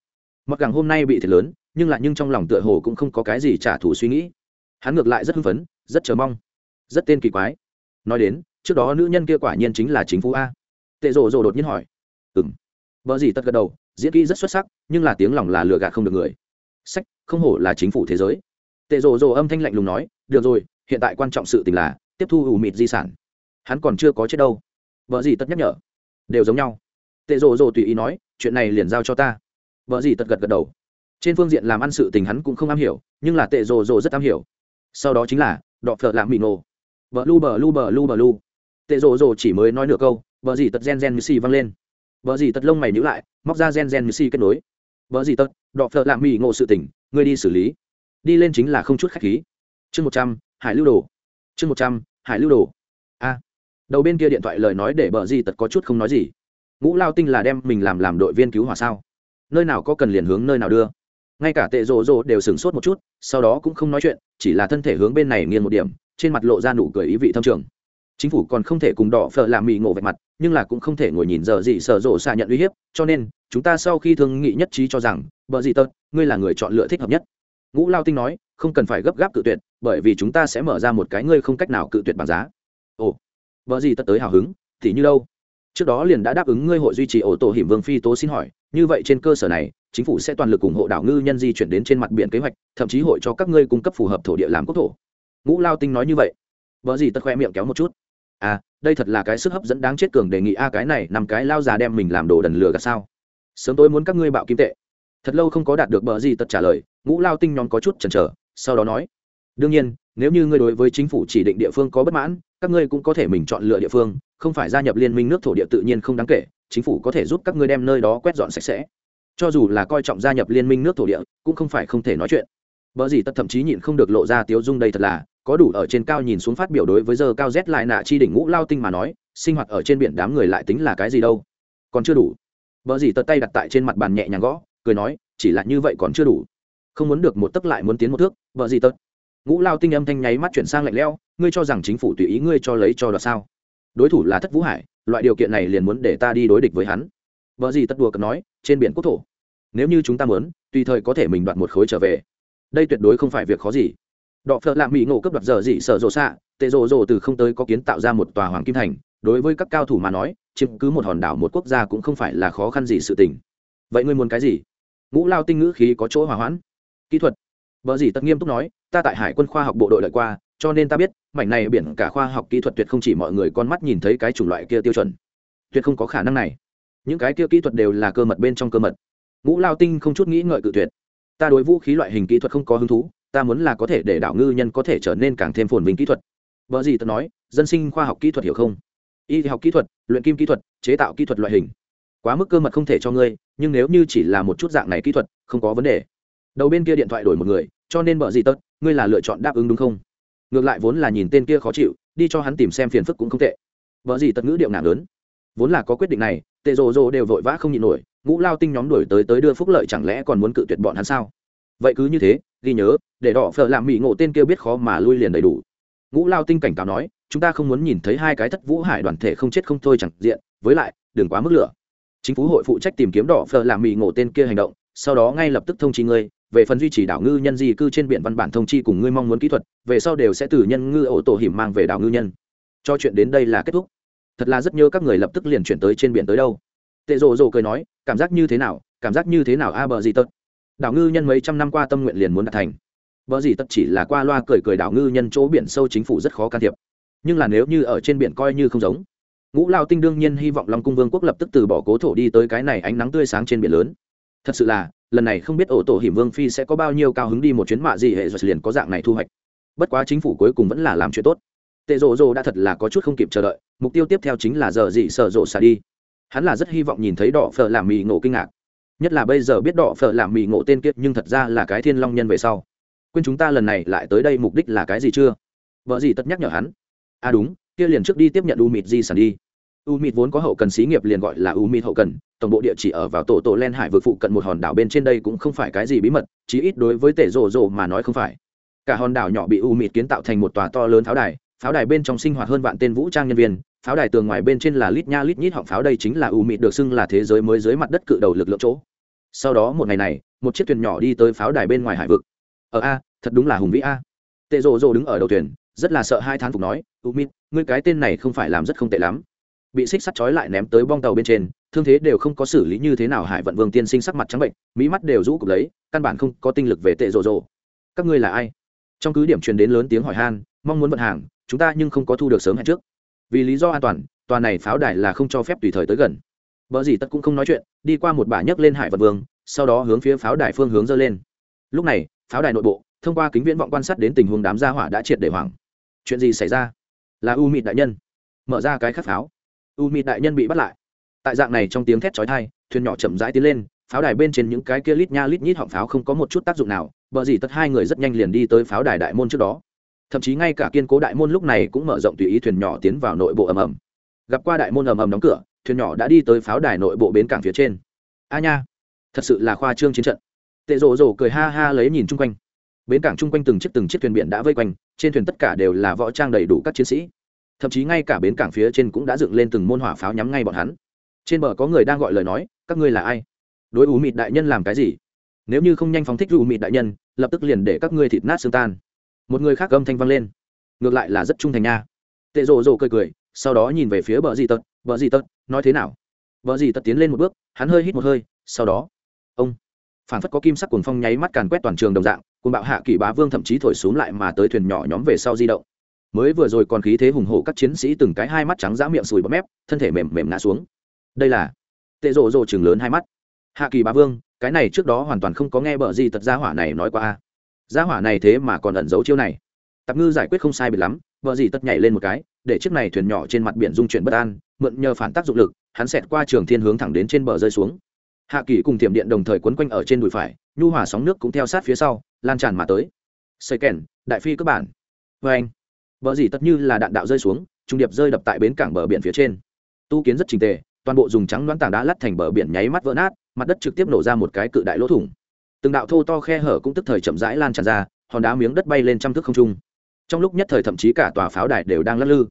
Speaker 1: Mặc gẳng hôm nay bị thiệt lớn, nhưng lại nhưng trong lòng tựa hồ cũng không có cái gì trả thù suy nghĩ. Hắn ngược lại rất hưng phấn, rất chờ mong. Rất tên kỳ quái. Nói đến, trước đó nữ nhân kia quả nhiên chính là chính phủ a. Tệ rộ rộ đột nhiên hỏi. Ừng vợ gì tất gật đầu, diễn kỹ rất xuất sắc, nhưng là tiếng lòng là lừa gạt không được người. Sách, không hổ là chính phủ thế giới. Tệ rộ rộ âm thanh lạnh lùng nói, được rồi, hiện tại quan trọng sự tình là tiếp thu ủ mịt di sản. Hắn còn chưa có chết đâu. Vợ gì tất nhắc nhở đều giống nhau. Tệ rồ rồ tùy ý nói, chuyện này liền giao cho ta. Vợ gì tật gật gật đầu. Trên phương diện làm ăn sự tình hắn cũng không am hiểu, nhưng là tệ rồ rồ rất am hiểu. Sau đó chính là, đọ phở lạm mị nổ. Vợ lu bờ lu bờ lu bờ lu. Tệ rồ rồ chỉ mới nói nửa câu, vợ gì tật gen gen missy văng lên. Vợ gì tật lông mày nhữ lại, móc ra gen gen missy kết nối. Vợ gì tật, đọ phở lạm mị ngộ sự tình, ngươi đi xử lý. Đi lên chính là không chút khách khí. Chương một trăm, hải lưu đồ. Chương một trăm, hải lưu đồ đầu bên kia điện thoại lời nói để bờ di tật có chút không nói gì. Ngũ lao tinh là đem mình làm làm đội viên cứu hỏa sao? Nơi nào có cần liền hướng nơi nào đưa. Ngay cả tệ rộ rộ đều sửng sốt một chút, sau đó cũng không nói chuyện, chỉ là thân thể hướng bên này nghiêng một điểm, trên mặt lộ ra nụ cười ý vị thâm trường. Chính phủ còn không thể cùng đỏ phở làm mì ngộ vạch mặt, nhưng là cũng không thể ngồi nhìn giờ gì sợ rộ xạ nhận uy hiếp, cho nên, chúng ta sau khi thương nghị nhất trí cho rằng, bờ gì tật, ngươi là người chọn lựa thích hợp nhất. Ngũ lao tinh nói, không cần phải gấp gáp cự tuyệt, bởi vì chúng ta sẽ mở ra một cái ngươi không cách nào cự tuyệt bằng giá. Ồ vợ gì tất tới hào hứng, thì như đâu? Trước đó liền đã đáp ứng ngươi hội duy trì ổ tổ hiểm vương phi tố xin hỏi, như vậy trên cơ sở này, chính phủ sẽ toàn lực ủng hộ đảo ngư nhân di chuyển đến trên mặt biển kế hoạch, thậm chí hội cho các ngươi cung cấp phù hợp thổ địa làm quốc thổ. Ngũ lao tinh nói như vậy. Vợ gì tất khoe miệng kéo một chút. À đây thật là cái sức hấp dẫn đáng chết cường đề nghị a, cái này nằm cái lao già đem mình làm đồ đần lừa gạt sao? Sớm tối muốn các ngươi bạo kim tệ. Thật lâu không có đạt được bờ gì tất trả lời, ngũ lao tinh nhóm có chút chần chờ, sau đó nói. Đương nhiên, nếu như ngươi đối với chính phủ chỉ định địa phương có bất mãn các ngươi cũng có thể mình chọn lựa địa phương không phải gia nhập liên minh nước thổ địa tự nhiên không đáng kể chính phủ có thể giúp các ngươi đem nơi đó quét dọn sạch sẽ cho dù là coi trọng gia nhập liên minh nước thổ địa cũng không phải không thể nói chuyện Bở gì tất thậm chí nhịn không được lộ ra tiếu dung đây thật là, có đủ ở trên cao nhìn xuống phát biểu đối với giờ cao rét lại nạ chi đỉnh ngũ lao tinh mà nói, sinh hoạt ở trên biển đám người lại tính là cái gì đâu? Còn chưa đủ. Bở gì tất tay đặt tại trên mặt bàn nhẹ nhàng gõ, cười nói, chỉ là như vậy còn chưa đủ. Không muốn được một tấc lại muốn tiến một thước, bở gì tất. Ngũ lao tinh âm thanh nháy mắt chuyển sang lạnh lẽo, ngươi cho rằng chính phủ tùy ý ngươi cho lấy cho đoạt sao? Đối thủ là Thất Vũ Hải, loại điều kiện này liền muốn để ta đi đối địch với hắn. vợ gì tất đùa cợt nói, trên biển quốc thổ. Nếu như chúng ta muốn, tùy thời có thể mình đoạt một khối trở về. Đây tuyệt đối không phải việc khó gì. Đọ phợ lạ mỹ ngộ cấp đoạt giờ dị sợ rộ xạ tệ rộ rộ từ không tới có kiến tạo ra một tòa hoàng kim thành. Đối với các cao thủ mà nói chiếm cứ một hòn đảo một quốc gia cũng không phải là khó khăn gì sự tình. Vậy ngươi muốn cái gì? Ngũ lao tinh ngữ khí có chỗ hòa hoãn. Kỹ thuật. Vợ gì tất nghiêm túc nói ta tại hải quân khoa học bộ đội lợi qua, cho nên ta biết, mảnh này biển cả khoa học kỹ thuật tuyệt không chỉ mọi người con mắt nhìn thấy cái chủng loại kia tiêu chuẩn. Tuyệt không có khả năng này. Những cái kia kỹ thuật đều là cơ mật bên trong cơ mật. Ngũ lao tinh không chút nghĩ ngợi cự tuyệt. Ta đối vũ khí loại hình kỹ thuật không có hứng thú, ta muốn là có thể để đảo ngư nhân có thể trở nên càng thêm phồn vinh kỹ thuật. Vợ gì tớ nói, dân sinh khoa học kỹ thuật hiểu không? Y học kỹ thuật, luyện kim kỹ thuật, chế tạo kỹ thuật loại hình. Quá mức cơ mật không thể cho ngươi, nhưng nếu như chỉ là một chút dạng này kỹ thuật, không có vấn đề. Đầu bên kia điện thoại đổi một người, cho nên vợ gì tớt ngươi là lựa chọn đáp ứng đúng không? Ngược lại vốn là nhìn tên kia khó chịu, đi cho hắn tìm xem phiền phức cũng không tệ. Vợ gì tật ngữ điệu nặng lớn. Vốn là có quyết định này, tệ rồ rồ đều vội vã không nhịn nổi, ngũ lao tinh nhóm đổi tới tới đưa phúc lợi chẳng lẽ còn muốn cự tuyệt bọn hắn sao? Vậy cứ như thế, ghi nhớ, để đỏ phở làm mỹ ngộ tên kia biết khó mà lui liền đầy đủ. Ngũ lao tinh cảnh cáo nói, chúng ta không muốn nhìn thấy hai cái thất vũ hải đoàn thể không chết không thôi chẳng diện, với lại, đừng quá mức lửa. Chính phủ hội phụ trách tìm kiếm đỏ phở làm mỹ ngộ tên kia hành động, sau đó ngay lập tức thông chi ngươi về phần duy trì đảo ngư nhân di cư trên biển văn bản thông chi cùng ngươi mong muốn kỹ thuật, về sau đều sẽ từ nhân ngư ổ tổ hiểm mang về đảo ngư nhân. Cho chuyện đến đây là kết thúc. Thật là rất nhớ các người lập tức liền chuyển tới trên biển tới đâu. Tệ rồ rồ cười nói, cảm giác như thế nào? Cảm giác như thế nào a, bờ gì tật? Đảo ngư nhân mấy trăm năm qua tâm nguyện liền muốn đạt thành. Bờ gì tật chỉ là qua loa cười cười đảo ngư nhân chỗ biển sâu chính phủ rất khó can thiệp. Nhưng là nếu như ở trên biển coi như không giống, ngũ lao tinh đương nhiên hy vọng long cung vương quốc lập tức từ bỏ cố thổ đi tới cái này ánh nắng tươi sáng trên biển lớn thật sự là, lần này không biết ổ tổ hiểm vương phi sẽ có bao nhiêu cao hứng đi một chuyến mạ gì hệ rồi liền có dạng này thu hoạch. Bất quá chính phủ cuối cùng vẫn là làm chuyện tốt. Tệ rộ rộ đã thật là có chút không kịp chờ đợi, mục tiêu tiếp theo chính là giờ gì sợ rộ xả đi. Hắn là rất hy vọng nhìn thấy đỏ phở làm mì ngộ kinh ngạc. Nhất là bây giờ biết đỏ phở làm mì ngộ tên kiệt nhưng thật ra là cái thiên long nhân về sau. Quên chúng ta lần này lại tới đây mục đích là cái gì chưa? Vợ gì tất nhắc nhở hắn. À đúng, kia liền trước đi tiếp nhận u mịt di sản đi u mịt vốn có hậu cần xí nghiệp liền gọi là u mịt hậu cần, tổng bộ địa chỉ ở vào tổ tổ len hải vực phụ cận một hòn đảo bên trên đây cũng không phải cái gì bí mật, chí ít đối với tể rồ rồ mà nói không phải. Cả hòn đảo nhỏ bị u mịt kiến tạo thành một tòa to lớn pháo đài pháo đài bên trong sinh hoạt hơn vạn tên vũ trang nhân viên, pháo đài tường ngoài bên trên là lít nha lít nhít họng pháo, đây chính là u mịt được xưng là thế giới mới dưới mặt đất cự đầu lực lượng chỗ. Sau đó một ngày này, một chiếc thuyền nhỏ đi tới pháo đài bên ngoài hải vực. Ở a, thật đúng là hùng vĩ a. Tệ rồ rồ đứng ở đầu thuyền, rất là sợ hai thán phục nói u mịt ngươi cái tên này không phải làm rất không tệ lắm bị xích sắt chói lại ném tới bong tàu bên trên, thương thế đều không có xử lý như thế nào, hải vận vương tiên sinh sắc mặt trắng bệnh, mỹ mắt đều rũ cục lấy, căn bản không có tinh lực về tệ rồ rồ. Các ngươi là ai? Trong cứ điểm truyền đến lớn tiếng hỏi han, mong muốn vận hàng, chúng ta nhưng không có thu được sớm hẹn trước. Vì lý do an toàn, tòa này pháo đài là không cho phép tùy thời tới gần. Vợ gì tất cũng không nói chuyện, đi qua một bả nhấc lên hải Vận vương, sau đó hướng phía pháo đài phương hướng dơ lên. Lúc này, pháo đài nội bộ, thông qua kính viễn vọng quan sát đến tình huống đám gia hỏa đã triệt để hoảng. Chuyện gì xảy ra? Là u mịt đại nhân. Mở ra cái khắc pháo u mịt đại nhân bị bắt lại. Tại dạng này trong tiếng thét chói tai, thuyền nhỏ chậm rãi tiến lên, pháo đài bên trên những cái kia lít nha lít nhít họng pháo không có một chút tác dụng nào, Bờ gì tất hai người rất nhanh liền đi tới pháo đài đại môn trước đó. Thậm chí ngay cả kiên cố đại môn lúc này cũng mở rộng tùy ý thuyền nhỏ tiến vào nội bộ ầm ầm. Gặp qua đại môn ầm ầm đóng cửa, thuyền nhỏ đã đi tới pháo đài nội bộ bến cảng phía trên. A nha, thật sự là khoa trương chiến trận. Tệ rồ rồ cười ha ha lấy nhìn chung quanh. Bến cảng chung quanh từng chiếc từng chiếc thuyền biển đã vây quanh, trên thuyền tất cả đều là võ trang đầy đủ các chiến sĩ thậm chí ngay cả bến cảng phía trên cũng đã dựng lên từng môn hỏa pháo nhắm ngay bọn hắn. Trên bờ có người đang gọi lời nói, các ngươi là ai? Đối ủ mịt đại nhân làm cái gì? Nếu như không nhanh phóng thích ủ mịt đại nhân, lập tức liền để các ngươi thịt nát xương tan. Một người khác âm thanh vang lên. Ngược lại là rất trung thành nha. Tệ rộ rộ cười cười, sau đó nhìn về phía bờ dì tật, bờ dì tật, nói thế nào? Bờ dì tật tiến lên một bước, hắn hơi hít một hơi, sau đó, ông. Phản phất có kim sắc cuồng phong nháy mắt càn quét toàn trường đồng dạng cùng bạo hạ kỷ bá vương thậm chí thổi xuống lại mà tới thuyền nhỏ nhóm về sau di động mới vừa rồi còn khí thế hùng hổ các chiến sĩ từng cái hai mắt trắng dã miệng sùi bọt mép, thân thể mềm mềm ngã xuống. Đây là tệ rộ rộ chừng lớn hai mắt. Hạ kỳ bá vương, cái này trước đó hoàn toàn không có nghe bờ gì tật gia hỏa này nói qua gia hỏa này thế mà còn ẩn giấu chiêu này. Tạp ngư giải quyết không sai biệt lắm vợ gì tất nhảy lên một cái, để chiếc này thuyền nhỏ trên mặt biển dung chuyển bất an, mượn nhờ phản tác dụng lực, hắn xẹt qua trường thiên hướng thẳng đến trên bờ rơi xuống. Hạ kỳ cùng tiệm điện đồng thời quấn quanh ở trên đùi phải, nhu hòa sóng nước cũng theo sát phía sau, lan tràn mà tới. Xây kèn, đại phi cơ bản vê vâng. anh vợ gì tất như là đạn đạo rơi xuống, trung điệp rơi đập tại bến cảng bờ biển phía trên. Tu kiến rất trình tề, toàn bộ dùng trắng đoán tảng đá lắt thành bờ biển nháy mắt vỡ nát, mặt đất trực tiếp nổ ra một cái cự đại lỗ thủng. Từng đạo thô to khe hở cũng tức thời chậm rãi lan tràn ra, hòn đá miếng đất bay lên trăm thước không trung. Trong lúc nhất thời thậm chí cả tòa pháo đài đều đang lắc lư.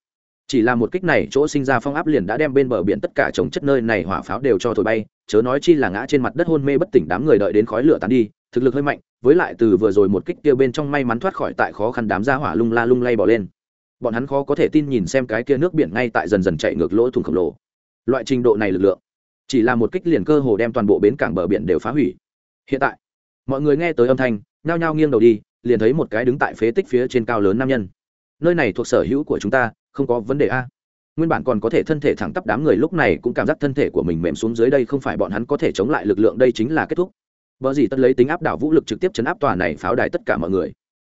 Speaker 1: Chỉ là một kích này, chỗ sinh ra phong áp liền đã đem bên bờ biển tất cả trồng chất nơi này hỏa pháo đều cho thổi bay, chớ nói chi là ngã trên mặt đất hôn mê bất tỉnh đám người đợi đến khói lửa tàn đi, thực lực hơi mạnh, với lại từ vừa rồi một kích kia bên trong may mắn thoát khỏi tại khó khăn đám ra hỏa lung la lung lay bỏ lên bọn hắn khó có thể tin nhìn xem cái kia nước biển ngay tại dần dần chạy ngược lỗ thủng khổng lồ. Loại trình độ này lực lượng, chỉ là một kích liền cơ hồ đem toàn bộ bến cảng bờ biển đều phá hủy. Hiện tại, mọi người nghe tới âm thanh, nhao nhao nghiêng đầu đi, liền thấy một cái đứng tại phế tích phía trên cao lớn nam nhân. Nơi này thuộc sở hữu của chúng ta, không có vấn đề a. Nguyên bản còn có thể thân thể thẳng tắp đám người lúc này cũng cảm giác thân thể của mình mềm xuống dưới đây không phải bọn hắn có thể chống lại lực lượng, đây chính là kết thúc. Vợ gì tất lấy tính áp đảo vũ lực trực tiếp chấn áp tòa này pháo đài tất cả mọi người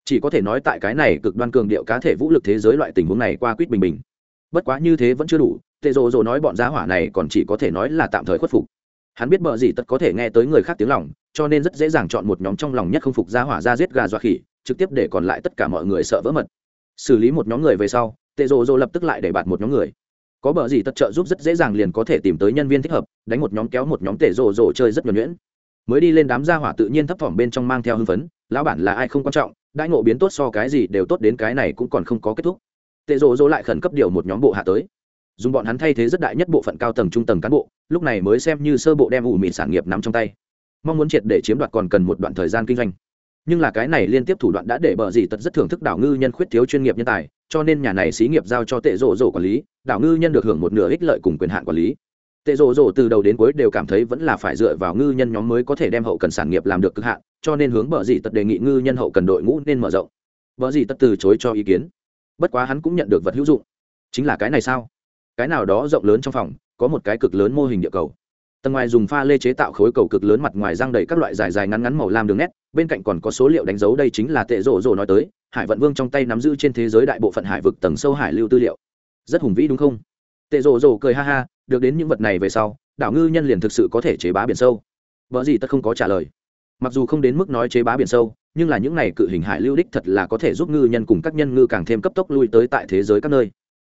Speaker 1: chỉ có thể nói tại cái này cực đoan cường điệu cá thể vũ lực thế giới loại tình huống này qua quýt bình bình. Bất quá như thế vẫn chưa đủ, tệ rồ rồ nói bọn giá hỏa này còn chỉ có thể nói là tạm thời khuất phục. Hắn biết bờ gì tất có thể nghe tới người khác tiếng lòng, cho nên rất dễ dàng chọn một nhóm trong lòng nhất không phục giá hỏa ra giết gà dọa khỉ, trực tiếp để còn lại tất cả mọi người sợ vỡ mật. Xử lý một nhóm người về sau, tệ rồ rồ lập tức lại để bạt một nhóm người. Có bờ gì tất trợ giúp rất dễ dàng liền có thể tìm tới nhân viên thích hợp, đánh một nhóm kéo một nhóm tệ rồ rồ chơi rất nhuẩn nhuyễn. Mới đi lên đám gia hỏa tự nhiên thấp thỏm bên trong mang theo hưng phấn, lão bản là ai không quan trọng đãi ngộ biến tốt so cái gì đều tốt đến cái này cũng còn không có kết thúc. Tệ rộ rồ lại khẩn cấp điều một nhóm bộ hạ tới. Dùng bọn hắn thay thế rất đại nhất bộ phận cao tầng trung tầng cán bộ, lúc này mới xem như sơ bộ đem ủ mịn sản nghiệp nắm trong tay. Mong muốn triệt để chiếm đoạt còn cần một đoạn thời gian kinh doanh. Nhưng là cái này liên tiếp thủ đoạn đã để bờ gì tật rất thưởng thức đảo ngư nhân khuyết thiếu chuyên nghiệp nhân tài, cho nên nhà này xí nghiệp giao cho tệ rộ rộ quản lý, đảo ngư nhân được hưởng một nửa ích lợi cùng quyền hạn quản lý tệ rộ rộ từ đầu đến cuối đều cảm thấy vẫn là phải dựa vào ngư nhân nhóm mới có thể đem hậu cần sản nghiệp làm được cực hạn, cho nên hướng bờ gì tật đề nghị ngư nhân hậu cần đội ngũ nên mở rộng. Bờ gì tật từ chối cho ý kiến. Bất quá hắn cũng nhận được vật hữu dụng. Chính là cái này sao? Cái nào đó rộng lớn trong phòng, có một cái cực lớn mô hình địa cầu. Tầng ngoài dùng pha lê chế tạo khối cầu cực lớn mặt ngoài răng đầy các loại dài dài ngắn ngắn màu lam đường nét, bên cạnh còn có số liệu đánh dấu đây chính là tệ rộ rộ nói tới, hải vận vương trong tay nắm giữ trên thế giới đại bộ phận hải vực tầng sâu hải lưu tư liệu. Rất hùng vĩ đúng không? Tệ rồ rồ cười ha ha, được đến những vật này về sau, đảo ngư nhân liền thực sự có thể chế bá biển sâu. Vợ gì tất không có trả lời. Mặc dù không đến mức nói chế bá biển sâu, nhưng là những này cự hình hải lưu đích thật là có thể giúp ngư nhân cùng các nhân ngư càng thêm cấp tốc lui tới tại thế giới các nơi.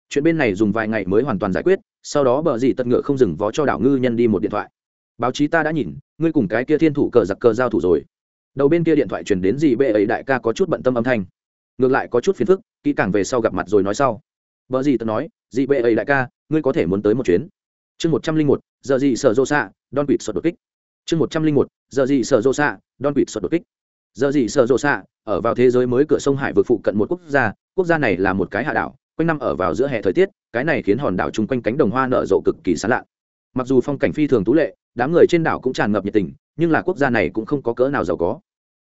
Speaker 1: Chuyện bên này dùng vài ngày mới hoàn toàn giải quyết, sau đó bờ gì tật ngựa không dừng vó cho đảo ngư nhân đi một điện thoại. Báo chí ta đã nhìn, ngươi cùng cái kia thiên thủ cờ giặc cờ giao thủ rồi. Đầu bên kia điện thoại truyền đến gì bệ ấy đại ca có chút bận tâm âm thanh. Ngược lại có chút phiền phức, kỹ càng về sau gặp mặt rồi nói sau. Vợ gì tật nói dị bệ ấy đại ca, ngươi có thể muốn tới một chuyến. Chương một trăm linh một, giờ gì sở rô xạ đòn quỵt sọt đột kích. Chương một trăm linh một, giờ gì sở rô xạ đòn quỵt sọt đột kích. Giờ gì sở rô xạ, ở vào thế giới mới cửa sông hải vượt phụ cận một quốc gia quốc gia này là một cái hạ đảo, quanh năm ở vào giữa hè thời tiết, cái này khiến hòn đảo chung quanh cánh đồng hoa nở rộ cực kỳ sán lạ. Mặc dù phong cảnh phi thường tú lệ, đám người trên đảo cũng tràn ngập nhiệt tình, nhưng là quốc gia này cũng không có cỡ nào giàu có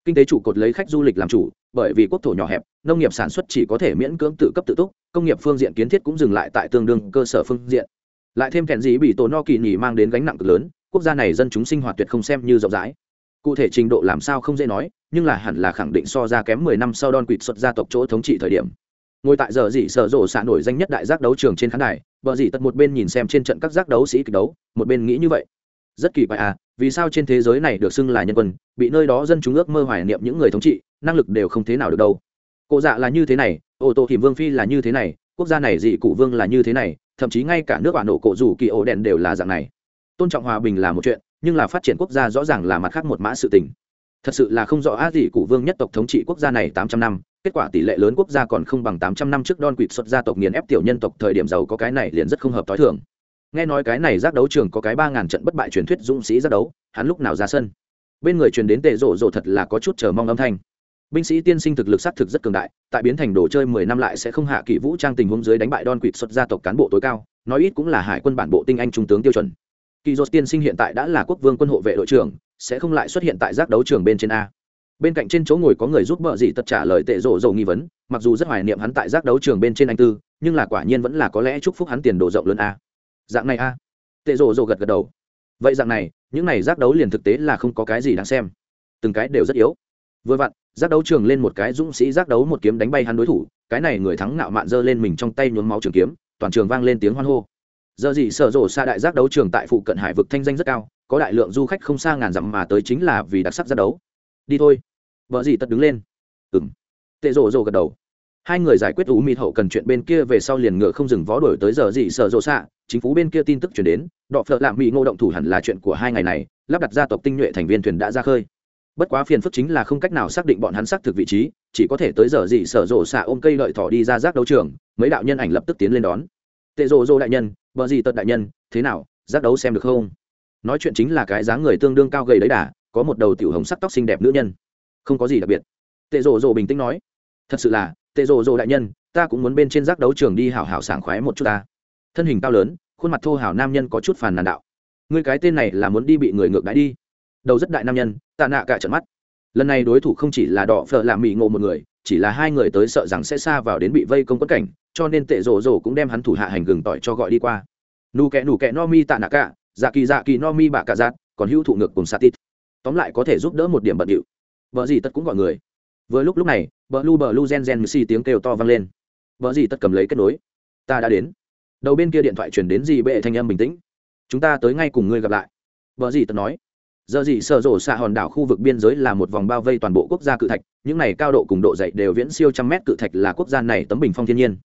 Speaker 1: kinh tế trụ cột lấy khách du lịch làm chủ, bởi vì quốc thổ nhỏ hẹp, nông nghiệp sản xuất chỉ có thể miễn cưỡng tự cấp tự túc, công nghiệp phương diện kiến thiết cũng dừng lại tại tương đương cơ sở phương diện. Lại thêm kèn gì bị tổ no kỳ nghỉ mang đến gánh nặng cực lớn, quốc gia này dân chúng sinh hoạt tuyệt không xem như rộng rãi. Cụ thể trình độ làm sao không dễ nói, nhưng là hẳn là khẳng định so ra kém mười năm sau đòn quỵt xuất gia tộc chỗ thống trị thời điểm. Ngồi tại giờ dị sở rộ xạ nổi danh nhất đại giác đấu trường trên khán đài vợ dị tật một bên nhìn xem trên trận các giác đấu sĩ kịch đấu, một bên nghĩ như vậy. Rất kỳ quái à vì sao trên thế giới này được xưng là nhân quân, bị nơi đó dân chúng ước mơ hoài niệm những người thống trị, năng lực đều không thế nào được đâu. Cụ dạ là như thế này, ô tô hiểm vương phi là như thế này, quốc gia này dị cụ vương là như thế này, thậm chí ngay cả nước bản nổ cổ rủ kỳ ổ đèn đều là dạng này. Tôn trọng hòa bình là một chuyện, nhưng là phát triển quốc gia rõ ràng là mặt khác một mã sự tình. Thật sự là không rõ á dị cụ vương nhất tộc thống trị quốc gia này tám trăm năm, kết quả tỷ lệ lớn quốc gia còn không bằng tám trăm năm trước Don Quỵt xuất gia tộc nghiền ép tiểu nhân tộc thời điểm giàu có cái này liền rất không hợp tối thường. Nghe nói cái này giác đấu trường có cái ba ngàn trận bất bại truyền thuyết dũng sĩ giác đấu, hắn lúc nào ra sân. Bên người truyền đến tệ rộ rộ thật là có chút chờ mong âm thanh. Binh sĩ tiên sinh thực lực sát thực rất cường đại, tại biến thành đồ chơi mười năm lại sẽ không hạ kỵ vũ trang tình huống dưới đánh bại đon Quỵt xuất gia tộc cán bộ tối cao, nói ít cũng là hải quân bản bộ tinh anh trung tướng tiêu chuẩn. Kỳ Dột tiên sinh hiện tại đã là quốc vương quân hộ vệ đội trưởng, sẽ không lại xuất hiện tại giác đấu trường bên trên a bên cạnh trên chỗ ngồi có người giúp bợ dị tật trả lời tệ rộ rộ nghi vấn mặc dù rất hoài niệm hắn tại giác đấu trường bên trên anh tư nhưng là quả nhiên vẫn là có lẽ chúc phúc hắn tiền đồ rộng lớn a dạng này a. Tệ rồ rồ gật gật đầu. Vậy dạng này, những này giác đấu liền thực tế là không có cái gì đáng xem. Từng cái đều rất yếu. Vừa vặn, giác đấu trường lên một cái dũng sĩ giác đấu một kiếm đánh bay hắn đối thủ, cái này người thắng ngạo mạn giơ lên mình trong tay nhuốm máu trường kiếm, toàn trường vang lên tiếng hoan hô. Giờ gì sở rộ xa đại giác đấu trường tại phụ cận hải vực thanh danh rất cao, có đại lượng du khách không xa ngàn dặm mà tới chính là vì đặc sắc giác đấu. Đi thôi. Vợ gì tật đứng lên. Ừ m tệ rộ rộ gật đầu. Hai người giải quyết ú mịt hậu cần chuyện bên kia về sau liền ngựa không dừng vó đổi tới giờ gì sở rộ xạ chính phủ bên kia tin tức chuyển đến, đọ phợ lạm mỹ ngô động thủ hẳn là chuyện của hai ngày này, lắp đặt gia tộc tinh nhuệ thành viên thuyền đã ra khơi. Bất quá phiền phức chính là không cách nào xác định bọn hắn xác thực vị trí, chỉ có thể tới giờ gì sở rộ xạ ôm cây lợi thỏ đi ra rác đấu trường, mấy đạo nhân ảnh lập tức tiến lên đón. Tệ rộ rộ đại nhân vợ gì tật đại nhân, thế nào giác đấu xem được không? Nói chuyện chính là cái dáng người tương đương cao gầy đấy đà, có một đầu tiểu hồng sắc tóc xinh đẹp nữ nhân. Không có gì đặc biệt. Tệ rồ rồ bình tĩnh nói. Thật sự là, tệ rồ rồ đại nhân, ta cũng muốn bên trên giác đấu trường đi hảo hảo sảng khoái một chút ta thân hình cao lớn, khuôn mặt thô hảo nam nhân có chút phàn nàn đạo. Ngươi cái tên này là muốn đi bị người ngược đãi đi. Đầu rất đại nam nhân, tạ nạ cả trận mắt. Lần này đối thủ không chỉ là đỏ phở làm mỹ ngộ một người, chỉ là hai người tới sợ rằng sẽ xa vào đến bị vây công quất cảnh, cho nên tệ rổ rổ cũng đem hắn thủ hạ hành gừng tỏi cho gọi đi qua. Nù kẹ nù kẹ no mi tạ nạ cả dạ kỳ dạ kỳ no mi bạ cả giạt còn hữu thụ ngược cùng satit tóm lại có thể giúp đỡ một điểm bận điệu. Vợ gì tất cũng gọi người. Vừa lúc lúc này, bờ lu bờ lu gen gen xì tiếng kêu to vang lên. Vợ gì tất cầm lấy kết nối. Ta đã đến đầu bên kia điện thoại chuyển đến gì bệ thanh âm bình tĩnh. Chúng ta tới ngay cùng ngươi gặp lại. Vợ gì tật nói. Giờ gì sở rổ xạ hòn đảo khu vực biên giới là một vòng bao vây toàn bộ quốc gia cự thạch, những này cao độ cùng độ dậy đều viễn siêu trăm mét cự thạch là quốc gia này tấm bình phong thiên nhiên.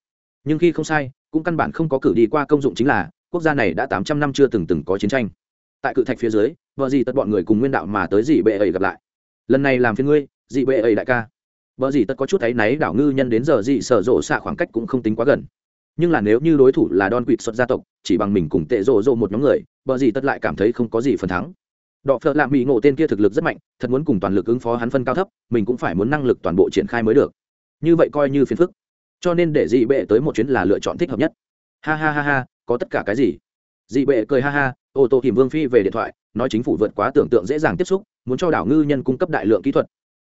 Speaker 1: Nhưng khi không sai, cũng căn bản không có cử đi qua công dụng chính là, quốc gia này đã tám trăm năm chưa từng từng có chiến tranh. Tại cự thạch phía dưới, vợ gì tất bọn người cùng nguyên đạo mà tới dì bệ ấy gặp lại. Lần này làm phiên ngươi dì bệ ấy đại ca. Vợ gì tất có chút thấy náy đảo ngư nhân đến giờ dì sở rộ xạ khoảng cách cũng không tính quá gần nhưng là nếu như đối thủ là don quỵt xuất gia tộc, chỉ bằng mình cùng tệ rộ rộ một nhóm người, bờ gì tất lại cảm thấy không có gì phần thắng. Đọ phợ lạ mỹ ngộ tên kia thực lực rất mạnh, thật muốn cùng toàn lực ứng phó hắn phân cao thấp, mình cũng phải muốn năng lực toàn bộ triển khai mới được. Như vậy coi như phiền phức. Cho nên để dị bệ tới một chuyến là lựa chọn thích hợp nhất. Ha ha ha ha, có tất cả cái gì? Dị bệ cười ha ha, ô tô tìm vương phi về điện thoại, nói chính phủ vượt quá tưởng tượng dễ dàng tiếp xúc, muốn cho đảo ngư nhân cung cấp đại lượng kỹ thuật.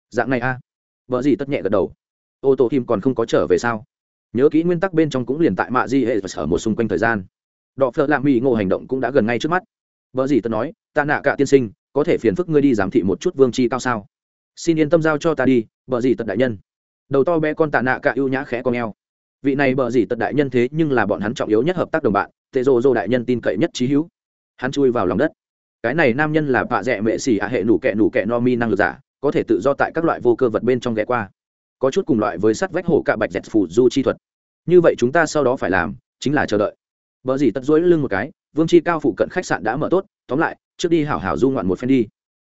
Speaker 1: Dạng này a. À? vợ gì tất nhẹ gật đầu. Ô tô tìm còn không có trở về sao? Nhớ kỹ nguyên tắc bên trong cũng liền tại mạ di hệ sở một xung quanh thời gian. Đọ phợ lạ mỹ ngộ hành động cũng đã gần ngay trước mắt. Vợ gì tớ nói, ta nạ cả tiên sinh, có thể phiền phức ngươi đi giám thị một chút vương chi cao sao? Xin yên tâm giao cho ta đi, vợ gì tật đại nhân. Đầu to bé con tạ nạ cả ưu nhã khẽ con eo vị này bờ gì tật đại nhân thế nhưng là bọn hắn trọng yếu nhất hợp tác đồng bạn, tệ rô rô đại nhân tin cậy nhất trí hữu. Hắn chui vào lòng đất. Cái này nam nhân là bạ rẽ mệ xì hạ hệ nủ kẹ nủ kẹ no mi năng lực giả, có thể tự do tại các loại vô cơ vật bên trong ghé qua có chút cùng loại với sắt vách hổ cạ bạch dẹt phủ du chi thuật. Như vậy chúng ta sau đó phải làm chính là chờ đợi. Bờ gì tật dối lưng một cái, vương chi cao phụ cận khách sạn đã mở tốt, tóm lại, trước đi hảo hảo du ngoạn một phen đi.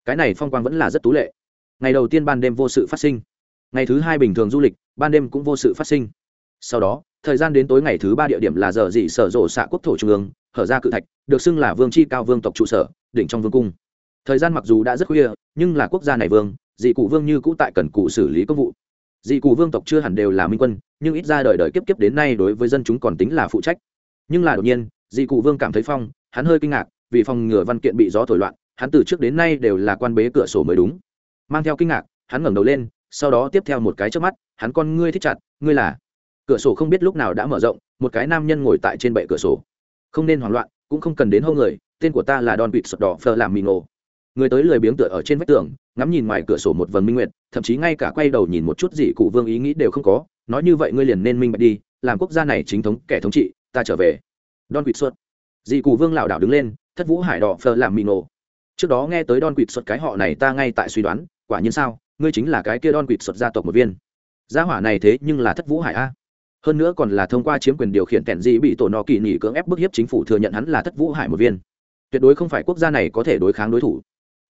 Speaker 1: Cái này phong quang vẫn là rất tú lệ. Ngày đầu tiên ban đêm vô sự phát sinh. Ngày thứ hai bình thường du lịch, ban đêm cũng vô sự phát sinh. Sau đó, thời gian đến tối ngày thứ ba địa điểm là giờ dị sở rộ xạ quốc thổ trung ương, hở ra cự thạch, được xưng là vương chi cao vương tộc trụ sở, đỉnh trong vương cung. Thời gian mặc dù đã rất khuya, nhưng là quốc gia này vương, dị cụ vương như cũ tại cần cụ xử lý công vụ dị cụ vương tộc chưa hẳn đều là minh quân, nhưng ít ra đời đời kiếp kiếp đến nay đối với dân chúng còn tính là phụ trách. Nhưng là đột nhiên, dị cụ vương cảm thấy phong, hắn hơi kinh ngạc, vì phòng ngừa văn kiện bị gió thổi loạn, hắn từ trước đến nay đều là quan bế cửa sổ mới đúng. Mang theo kinh ngạc, hắn ngẩng đầu lên, sau đó tiếp theo một cái trước mắt, hắn con ngươi thích chặt, ngươi là? Cửa sổ không biết lúc nào đã mở rộng, một cái nam nhân ngồi tại trên bệ cửa sổ. Không nên hoảng loạn, cũng không cần đến hô người, tên của ta là don bịt sọt đỏ phờ làm mì ngộ người tới lười biếng tựa ở trên vách tường, ngắm nhìn ngoài cửa sổ một vần minh nguyệt, thậm chí ngay cả quay đầu nhìn một chút gì cụ vương ý nghĩ đều không có. Nói như vậy ngươi liền nên minh bạch đi, làm quốc gia này chính thống, kẻ thống trị, ta trở về. Don quỵt xuất dị cụ vương lảo đảo đứng lên, thất vũ hải đỏ phờ làm mì nổ. trước đó nghe tới don quỵt xuất cái họ này ta ngay tại suy đoán, quả nhiên sao, ngươi chính là cái kia don quỵt xuất gia tộc một viên. Gia hỏa này thế nhưng là thất vũ hải a. Hơn nữa còn là thông qua chiếm quyền điều khiển kẻn dị bị tổ nọ kỳ nghỉ cưỡng ép bức hiếp chính phủ thừa nhận hắn là thất vũ hải một viên. Tuyệt đối không phải quốc gia này có thể đối kháng đối thủ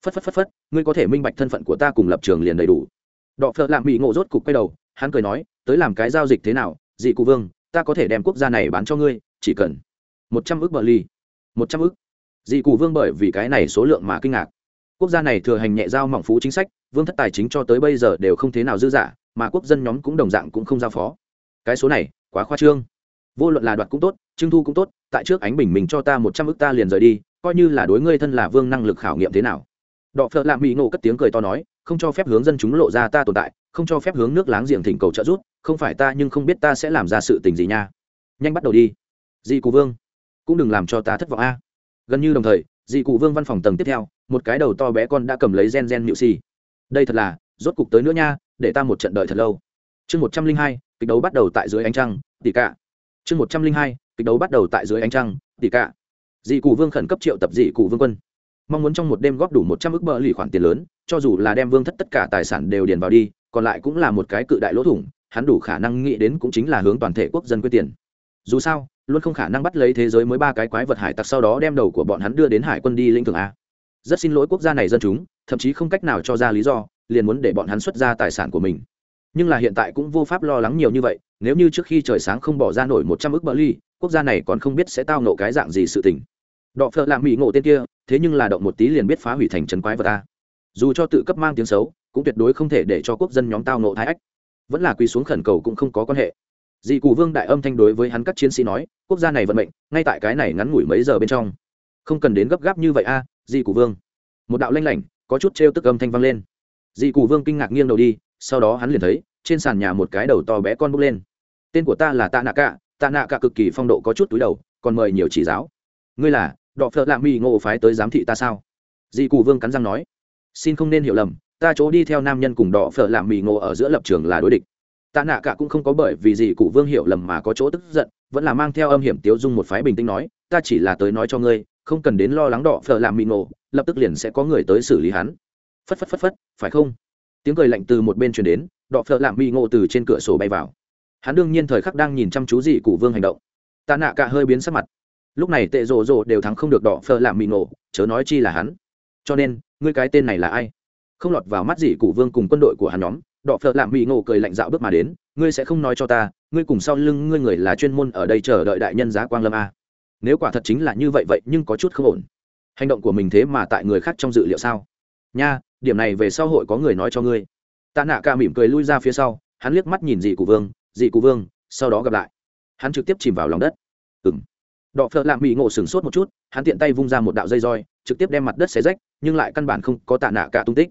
Speaker 1: phất phất phất phất, ngươi có thể minh bạch thân phận của ta cùng lập trường liền đầy đủ. Đọ phật làm bị ngộ rốt cục quay đầu, hắn cười nói, tới làm cái giao dịch thế nào, dị cụ vương, ta có thể đem quốc gia này bán cho ngươi, chỉ cần một trăm ước bờ ly một trăm ước dị cụ vương bởi vì cái này số lượng mà kinh ngạc. Quốc gia này thừa hành nhẹ giao mỏng phú chính sách, vương thất tài chính cho tới bây giờ đều không thế nào dư dả, mà quốc dân nhóm cũng đồng dạng cũng không giao phó. Cái số này, quá khoa trương. Vô luận là đoạt cũng tốt, trưng thu cũng tốt, tại trước ánh bình mình cho ta một trăm ước ta liền rời đi, coi như là đối ngươi thân là vương năng lực khảo nghiệm thế nào đọ phợ lạ mỹ ngộ cất tiếng cười to nói, không cho phép hướng dân chúng lộ ra ta tồn tại, không cho phép hướng nước láng giềng thỉnh cầu trợ giúp, không phải ta nhưng không biết ta sẽ làm ra sự tình gì nha. Nhanh bắt đầu đi. Dị cụ vương, cũng đừng làm cho ta thất vọng a. Gần như đồng thời, dị cụ vương văn phòng tầng tiếp theo, một cái đầu to bé con đã cầm lấy gen gen nhự xì. Đây thật là, rốt cục tới nữa nha, để ta một trận đợi thật lâu. Chương một trăm linh hai, kịch đấu bắt đầu tại dưới ánh trăng tỷ cả. Chương một trăm linh hai, kịch đấu bắt đầu tại dưới ánh trăng tỷ cả. Dị cụ vương khẩn cấp triệu tập dị cụ vương quân mong muốn trong một đêm góp đủ một trăm ước bờ lì khoản tiền lớn, cho dù là đem vương thất tất cả tài sản đều điền vào đi, còn lại cũng là một cái cự đại lỗ thủng, hắn đủ khả năng nghĩ đến cũng chính là hướng toàn thể quốc dân quyết tiền. Dù sao, luôn không khả năng bắt lấy thế giới mới ba cái quái vật hải tặc sau đó đem đầu của bọn hắn đưa đến hải quân đi lĩnh thưởng a. Rất xin lỗi quốc gia này dân chúng, thậm chí không cách nào cho ra lý do, liền muốn để bọn hắn xuất ra tài sản của mình. Nhưng là hiện tại cũng vô pháp lo lắng nhiều như vậy, nếu như trước khi trời sáng không bỏ ra nổi một trăm ước bờ ly quốc gia này còn không biết sẽ tao nộ cái dạng gì sự tình đọ phợ lạ mỹ ngộ tên kia thế nhưng là động một tí liền biết phá hủy thành trấn quái vật ta. Dù cho tự cấp mang tiếng xấu cũng tuyệt đối không thể để cho quốc dân nhóm tao nộ thái ách. Vẫn là quỳ xuống khẩn cầu cũng không có quan hệ. Dị cụ vương đại âm thanh đối với hắn các chiến sĩ nói quốc gia này vận mệnh ngay tại cái này ngắn ngủi mấy giờ bên trong. Không cần đến gấp gáp như vậy a à, dị cụ vương. Một đạo lanh lảnh có chút trêu tức âm thanh vang lên. Dị cụ vương kinh ngạc nghiêng đầu đi sau đó hắn liền thấy trên sàn nhà một cái đầu to bé con bốc lên. Tên của ta là tạ nạ cả tạ nạ cả cực kỳ phong độ có chút túi đầu còn mời nhiều chỉ giáo. Ngươi là? Đọ phợ lạ mỹ ngộ phái tới giám thị ta sao? Dị cụ vương cắn răng nói, xin không nên hiểu lầm, ta chỗ đi theo nam nhân cùng đọ phợ lạ mỹ ngộ ở giữa lập trường là đối địch. Tạ nạ cả cũng không có bởi vì dị cụ vương hiểu lầm mà có chỗ tức giận, vẫn là mang theo âm hiểm tiếu dung một phái bình tĩnh nói, ta chỉ là tới nói cho ngươi, không cần đến lo lắng đọ phợ lạ mỹ ngộ, lập tức liền sẽ có người tới xử lý hắn. Phất phất phất phất, phải không? Tiếng cười lạnh từ một bên truyền đến, đọ phợ lạ mỹ ngộ từ trên cửa sổ bay vào. Hắn đương nhiên thời khắc đang nhìn chăm chú dị cụ vương hành động. Tạ nạ cả hơi biến sắc mặt lúc này tệ rồ rồ đều thắng không được đỏ phờ làm mì nổ chớ nói chi là hắn. Cho nên, ngươi cái tên này là ai? Không lọt vào mắt gì cụ vương cùng quân đội của hắn nhóm, đỏ phờ làm mì nổ cười lạnh dạo bước mà đến, ngươi sẽ không nói cho ta, ngươi cùng sau lưng ngươi người là chuyên môn ở đây chờ đợi đại nhân giá quang lâm a. Nếu quả thật chính là như vậy vậy, nhưng có chút không ổn. Hành động của mình thế mà tại người khác trong dự liệu sao? Nha, điểm này về sau hội có người nói cho ngươi. Tạ nạ ca mỉm cười lui ra phía sau, hắn liếc mắt nhìn dị cụ vương dị cụ vương, sau đó gặp lại. Hắn trực tiếp chìm vào lòng đất. Ừng đọ phợ lạ bị ngộ sửng sốt một chút, hắn tiện tay vung ra một đạo dây roi, trực tiếp đem mặt đất xé rách, nhưng lại căn bản không có tạ nạ cả tung tích.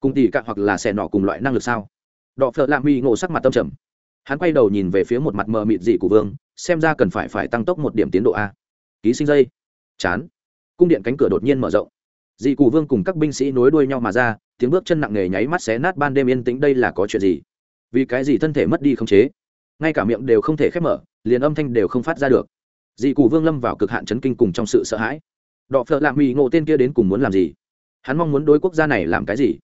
Speaker 1: Cùng tỉ cả hoặc là xẻ nọ cùng loại năng lực sao? Đọ phợ lạ bị ngộ sắc mặt tâm trầm. Hắn quay đầu nhìn về phía một mặt mờ mịt dị của vương, xem ra cần phải phải tăng tốc một điểm tiến độ a. Ký sinh dây. Chán. Cung điện cánh cửa đột nhiên mở rộng. Dị cụ vương cùng các binh sĩ nối đuôi nhau mà ra, tiếng bước chân nặng nề nháy mắt xé nát ban đêm yên tĩnh, đây là có chuyện gì? Vì cái gì thân thể mất đi không chế? Ngay cả miệng đều không thể khép mở, liền âm thanh đều không phát ra được dị cụ vương lâm vào cực hạn chấn kinh cùng trong sự sợ hãi. Đọ phợ lạ mỹ ngộ tên kia đến cùng muốn làm gì? Hắn mong muốn đối quốc gia này làm cái gì?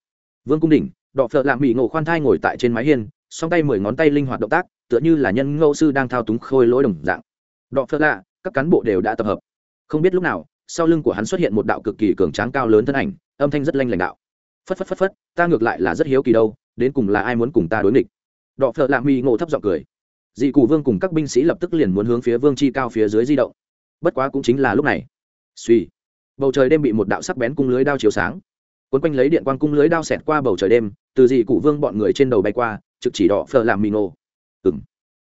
Speaker 1: Vương cung đỉnh, đọ phợ lạ mỹ ngộ khoan thai ngồi tại trên mái hiên, song tay mười ngón tay linh hoạt động tác, tựa như là nhân ngẫu sư đang thao túng khôi lỗi đồng dạng. Đọ phợ lạ, các cán bộ đều đã tập hợp. Không biết lúc nào, sau lưng của hắn xuất hiện một đạo cực kỳ cường tráng cao lớn thân ảnh, âm thanh rất lanh lãnh đạo. Phất phất phất phất, ta ngược lại là rất hiếu kỳ đâu, đến cùng là ai muốn cùng ta đối nghịch? Đọ phợ lạ mỹ ngộ thấp giọng cười dị cụ vương cùng các binh sĩ lập tức liền muốn hướng phía vương chi cao phía dưới di động. Bất quá cũng chính là lúc này. Suy bầu trời đêm bị một đạo sắc bén cung lưới đao chiếu sáng. Quấn quanh lấy điện quang cung lưới đao xẹt qua bầu trời đêm, từ dị cụ vương bọn người trên đầu bay qua, trực chỉ đỏ phở làm mì ngộ. Ừng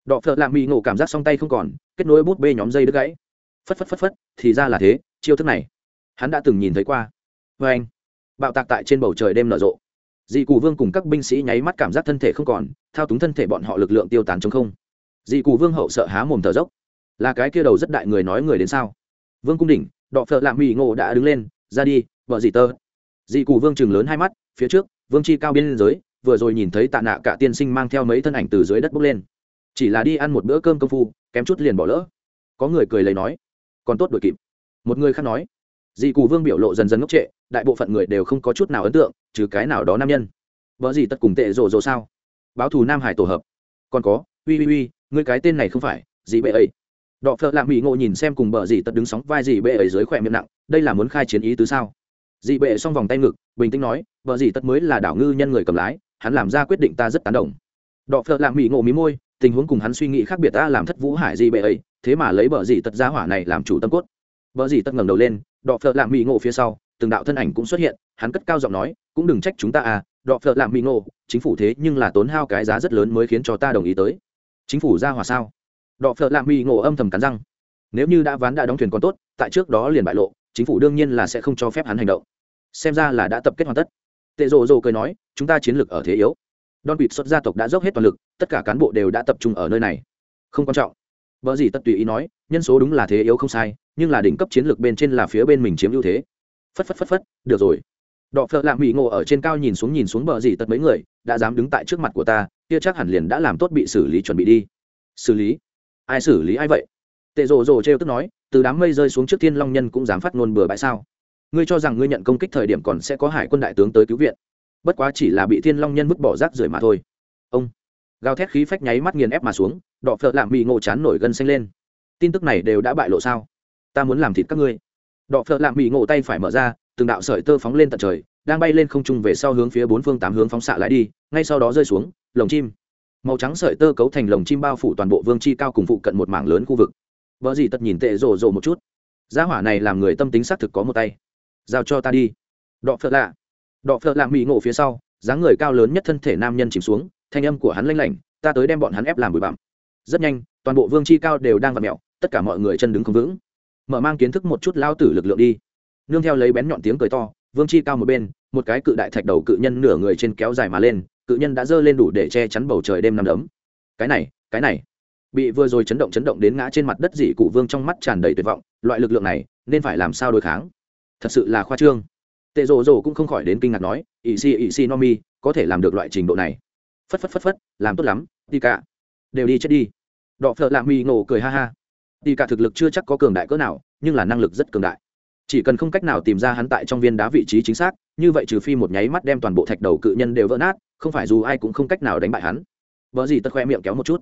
Speaker 1: đỏ phở làm mì ngộ cảm giác song tay không còn, kết nối bút bê nhóm dây đứt gãy. Phất phất phất phất, thì ra là thế, chiêu thức này. Hắn đã từng nhìn thấy qua. Vê anh. Bạo tạc tại trên bầu trời đêm nở rộ. Dị cụ vương cùng các binh sĩ nháy mắt cảm giác thân thể không còn, thao túng thân thể bọn họ lực lượng tiêu tán chống không dị cụ vương hậu sợ há mồm thở dốc. Là cái kia đầu rất đại người nói người đến sao? Vương cung đỉnh, đọ phợ lạm mỹ ngộ đã đứng lên, ra đi, vợ dị tơ. Dị cụ vương chừng lớn hai mắt, phía trước, vương chi cao biên giới, vừa rồi nhìn thấy tạ nạ cả tiên sinh mang theo mấy thân ảnh từ dưới đất bốc lên. Chỉ là đi ăn một bữa cơm công phu, kém chút liền bỏ lỡ. Có người cười lấy nói, còn tốt đuổi kịp. Một người khác nói, dị cụ vương biểu lộ dần dần ngốc trệ, đại bộ phận người đều không có chút nào ấn tượng, trừ cái nào đó nam nhân. Vợ gì tất cùng tệ rồ rồ sao? Báo thù nam hải tổ hợp. Còn có uy uy uy ngươi cái tên này không phải, gì bệ ấy. Đọ phợ lạ mỹ ngộ nhìn xem cùng bờ dì tật đứng sóng vai dì bệ ấy dưới khỏe miệng nặng, đây là muốn khai chiến ý tứ sao? Dị bệ xong vòng tay ngực, bình tĩnh nói bờ dị tật mới là đảo ngư nhân người cầm lái, hắn làm ra quyết định ta rất tán đồng. Đọ phợ lạ mỹ ngộ mí môi, tình huống cùng hắn suy nghĩ khác biệt ta làm thất vũ hải dị bệ ấy, thế mà lấy bờ dị tật ra hỏa này làm chủ tâm cốt. Bờ dị tật ngẩng đầu lên, đọ phợ lạ mỹ ngộ phía sau, từng đạo thân ảnh cũng xuất hiện, hắn cất cao giọng nói, cũng đừng trách chúng ta à đọ phợ lạ mỹ ngộ, chính phủ thế nhưng là tốn hao cái giá rất lớn mới khiến cho ta đồng ý tới chính phủ ra hòa sao? Đọ phợ lạ mỹ ngộ âm thầm cắn răng. Nếu như đã ván đã đóng thuyền còn tốt, tại trước đó liền bại lộ, chính phủ đương nhiên là sẽ không cho phép hắn hành động. Xem ra là đã tập kết hoàn tất. Tệ rồ rồ cười nói, chúng ta chiến lược ở thế yếu. Don quỵt xuất gia tộc đã dốc hết toàn lực, tất cả cán bộ đều đã tập trung ở nơi này. Không quan trọng. Vợ gì tất tùy ý nói, nhân số đúng là thế yếu không sai, nhưng là đỉnh cấp chiến lược bên trên là phía bên mình chiếm ưu thế. Phất phất phất phất, được rồi đọ phợ lạ mỹ ngộ ở trên cao nhìn xuống nhìn xuống bờ gì tật mấy người, đã dám đứng tại trước mặt của ta, kia chắc hẳn liền đã làm tốt bị xử lý chuẩn bị đi. Xử lý? Ai xử lý ai vậy? Tệ rồ rồ trêu tức nói, từ đám mây rơi xuống trước thiên long nhân cũng dám phát ngôn bừa bãi sao? Ngươi cho rằng ngươi nhận công kích thời điểm còn sẽ có hải quân đại tướng tới cứu viện. Bất quá chỉ là bị thiên long nhân vứt bỏ rác rưởi mà thôi. Ông! Gào thét khí phách nháy mắt nghiền ép mà xuống, đọ phợ lạ mỹ ngộ chán nổi gân xanh lên. Tin tức này đều đã bại lộ sao? Ta muốn làm thịt các ngươi. Đọ phợ lạ mỹ ngộ tay phải mở ra từng đạo sợi tơ phóng lên tận trời, đang bay lên không trung về sau hướng phía bốn phương tám hướng phóng xạ lại đi, ngay sau đó rơi xuống, lồng chim. Màu trắng sợi tơ cấu thành lồng chim bao phủ toàn bộ vương chi cao cùng phụ cận một mảng lớn khu vực. Vợ gì tật nhìn tệ rồ rồ một chút. Gia hỏa này làm người tâm tính xác thực có một tay. Giao cho ta đi. Đọ phật lạ. Đọ phật lạ mỹ ngộ phía sau, dáng người cao lớn nhất thân thể nam nhân chìm xuống, thanh âm của hắn lanh lảnh, ta tới đem bọn hắn ép làm bụi bặm. Rất nhanh, toàn bộ vương chi cao đều đang vặn mẹo tất cả mọi người chân đứng không vững. Mở mang kiến thức một chút lao tử lực lượng đi nương theo lấy bén nhọn tiếng cười to, vương chi cao một bên, một cái cự đại thạch đầu cự nhân nửa người trên kéo dài mà lên, cự nhân đã dơ lên đủ để che chắn bầu trời đêm nằm đấm. Cái này cái này. Bị vừa rồi chấn động chấn động đến ngã trên mặt đất dị cụ vương trong mắt tràn đầy tuyệt vọng, loại lực lượng này, nên phải làm sao đối kháng? Thật sự là khoa trương. Tệ rồ rồ cũng không khỏi đến kinh ngạc nói ỵ si ỵ si no mi, có thể làm được loại trình độ này. Phất phất phất phất, làm tốt lắm đi cả đều đi chết đi. Đọ phợ lạ mi ngộ cười ha ha. Đi cả thực lực chưa chắc có cường đại cỡ nào, nhưng là năng lực rất cường đại chỉ cần không cách nào tìm ra hắn tại trong viên đá vị trí chính xác, như vậy trừ phi một nháy mắt đem toàn bộ thạch đầu cự nhân đều vỡ nát, không phải dù ai cũng không cách nào đánh bại hắn. Vợ gì tật khoe miệng kéo một chút.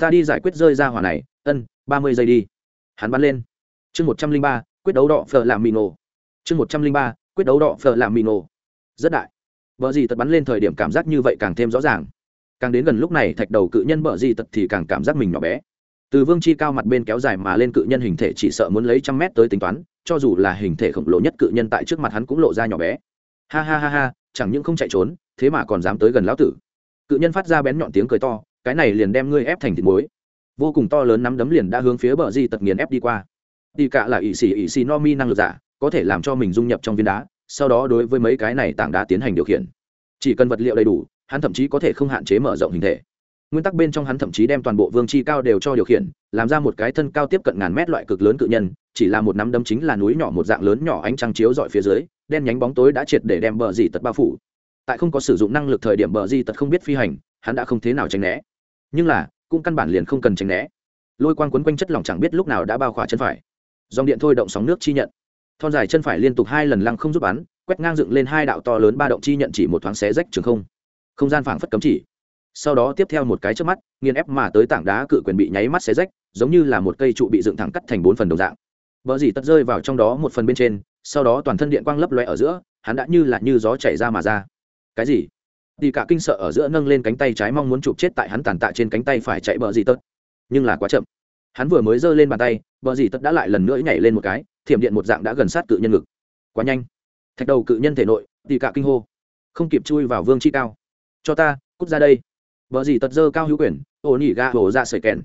Speaker 1: Ta đi giải quyết rơi ra hỏa này, ân, ba mươi giây đi. Hắn bắn lên. Chương một trăm linh ba, quyết đấu đỏ phở làm mì nổ. Chương một trăm linh ba, quyết đấu đỏ phở làm mì nổ. Rất đại. Vợ gì tật bắn lên thời điểm cảm giác như vậy càng thêm rõ ràng. Càng đến gần lúc này thạch đầu cự nhân vợ gì tật thì càng cảm giác mình nhỏ bé. Từ vương chi cao mặt bên kéo dài mà lên cự nhân hình thể chỉ sợ muốn lấy trăm mét tới tính toán cho dù là hình thể khổng lồ nhất cự nhân tại trước mặt hắn cũng lộ ra nhỏ bé. Ha ha ha ha, chẳng những không chạy trốn, thế mà còn dám tới gần lão tử. Cự nhân phát ra bén nhọn tiếng cười to, cái này liền đem ngươi ép thành thịt muối. Vô cùng to lớn nắm đấm liền đã hướng phía bờ di tật nghiền ép đi qua. Đi cả là ỵ xì ỵ xì no mi năng lực giả, có thể làm cho mình dung nhập trong viên đá, sau đó đối với mấy cái này tảng đá tiến hành điều khiển. Chỉ cần vật liệu đầy đủ, hắn thậm chí có thể không hạn chế mở rộng hình thể. Nguyên tắc bên trong hắn thậm chí đem toàn bộ vương chi cao đều cho điều khiển, làm ra một cái thân cao tiếp cận ngàn mét loại cực lớn cự nhân chỉ là một nắm đấm chính là núi nhỏ một dạng lớn nhỏ ánh trăng chiếu dọi phía dưới, đen nhánh bóng tối đã triệt để đem bờ dì tật bao phủ. Tại không có sử dụng năng lực thời điểm bờ di tật không biết phi hành, hắn đã không thế nào tránh né. Nhưng là, cũng căn bản liền không cần tránh né. Lôi quang quấn quanh chất lỏng chẳng biết lúc nào đã bao khỏa chân phải. Dòng điện thôi động sóng nước chi nhận. Thon dài chân phải liên tục hai lần lăng không giúp bắn, quét ngang dựng lên hai đạo to lớn ba động chi nhận chỉ một thoáng xé rách trường không. Không gian phảng phất cấm chỉ. Sau đó tiếp theo một cái trước mắt, nghiền ép mà tới tảng đá cự quyền bị nháy mắt xé rách, giống như là một cây trụ bị dựng thẳng cắt thành bốn phần đồng dạng bờ dì tật rơi vào trong đó một phần bên trên, sau đó toàn thân điện quang lấp loé ở giữa, hắn đã như là như gió chảy ra mà ra. Cái gì? Tỷ cả kinh sợ ở giữa nâng lên cánh tay trái mong muốn chụp chết tại hắn tàn tạ trên cánh tay phải chạy bờ dì tật nhưng là quá chậm. Hắn vừa mới giơ lên bàn tay, bờ dì tật đã lại lần nữa nhảy lên một cái, thiểm điện một dạng đã gần sát cự nhân ngực. Quá nhanh. Thạch đầu cự nhân thể nội, tỷ cả kinh hô. Không kịp chui vào vương chi cao. Cho ta, cút ra đây. Bờ dì tật giơ cao hữu quyền ổn nỉ ga hổ ra sợi kèn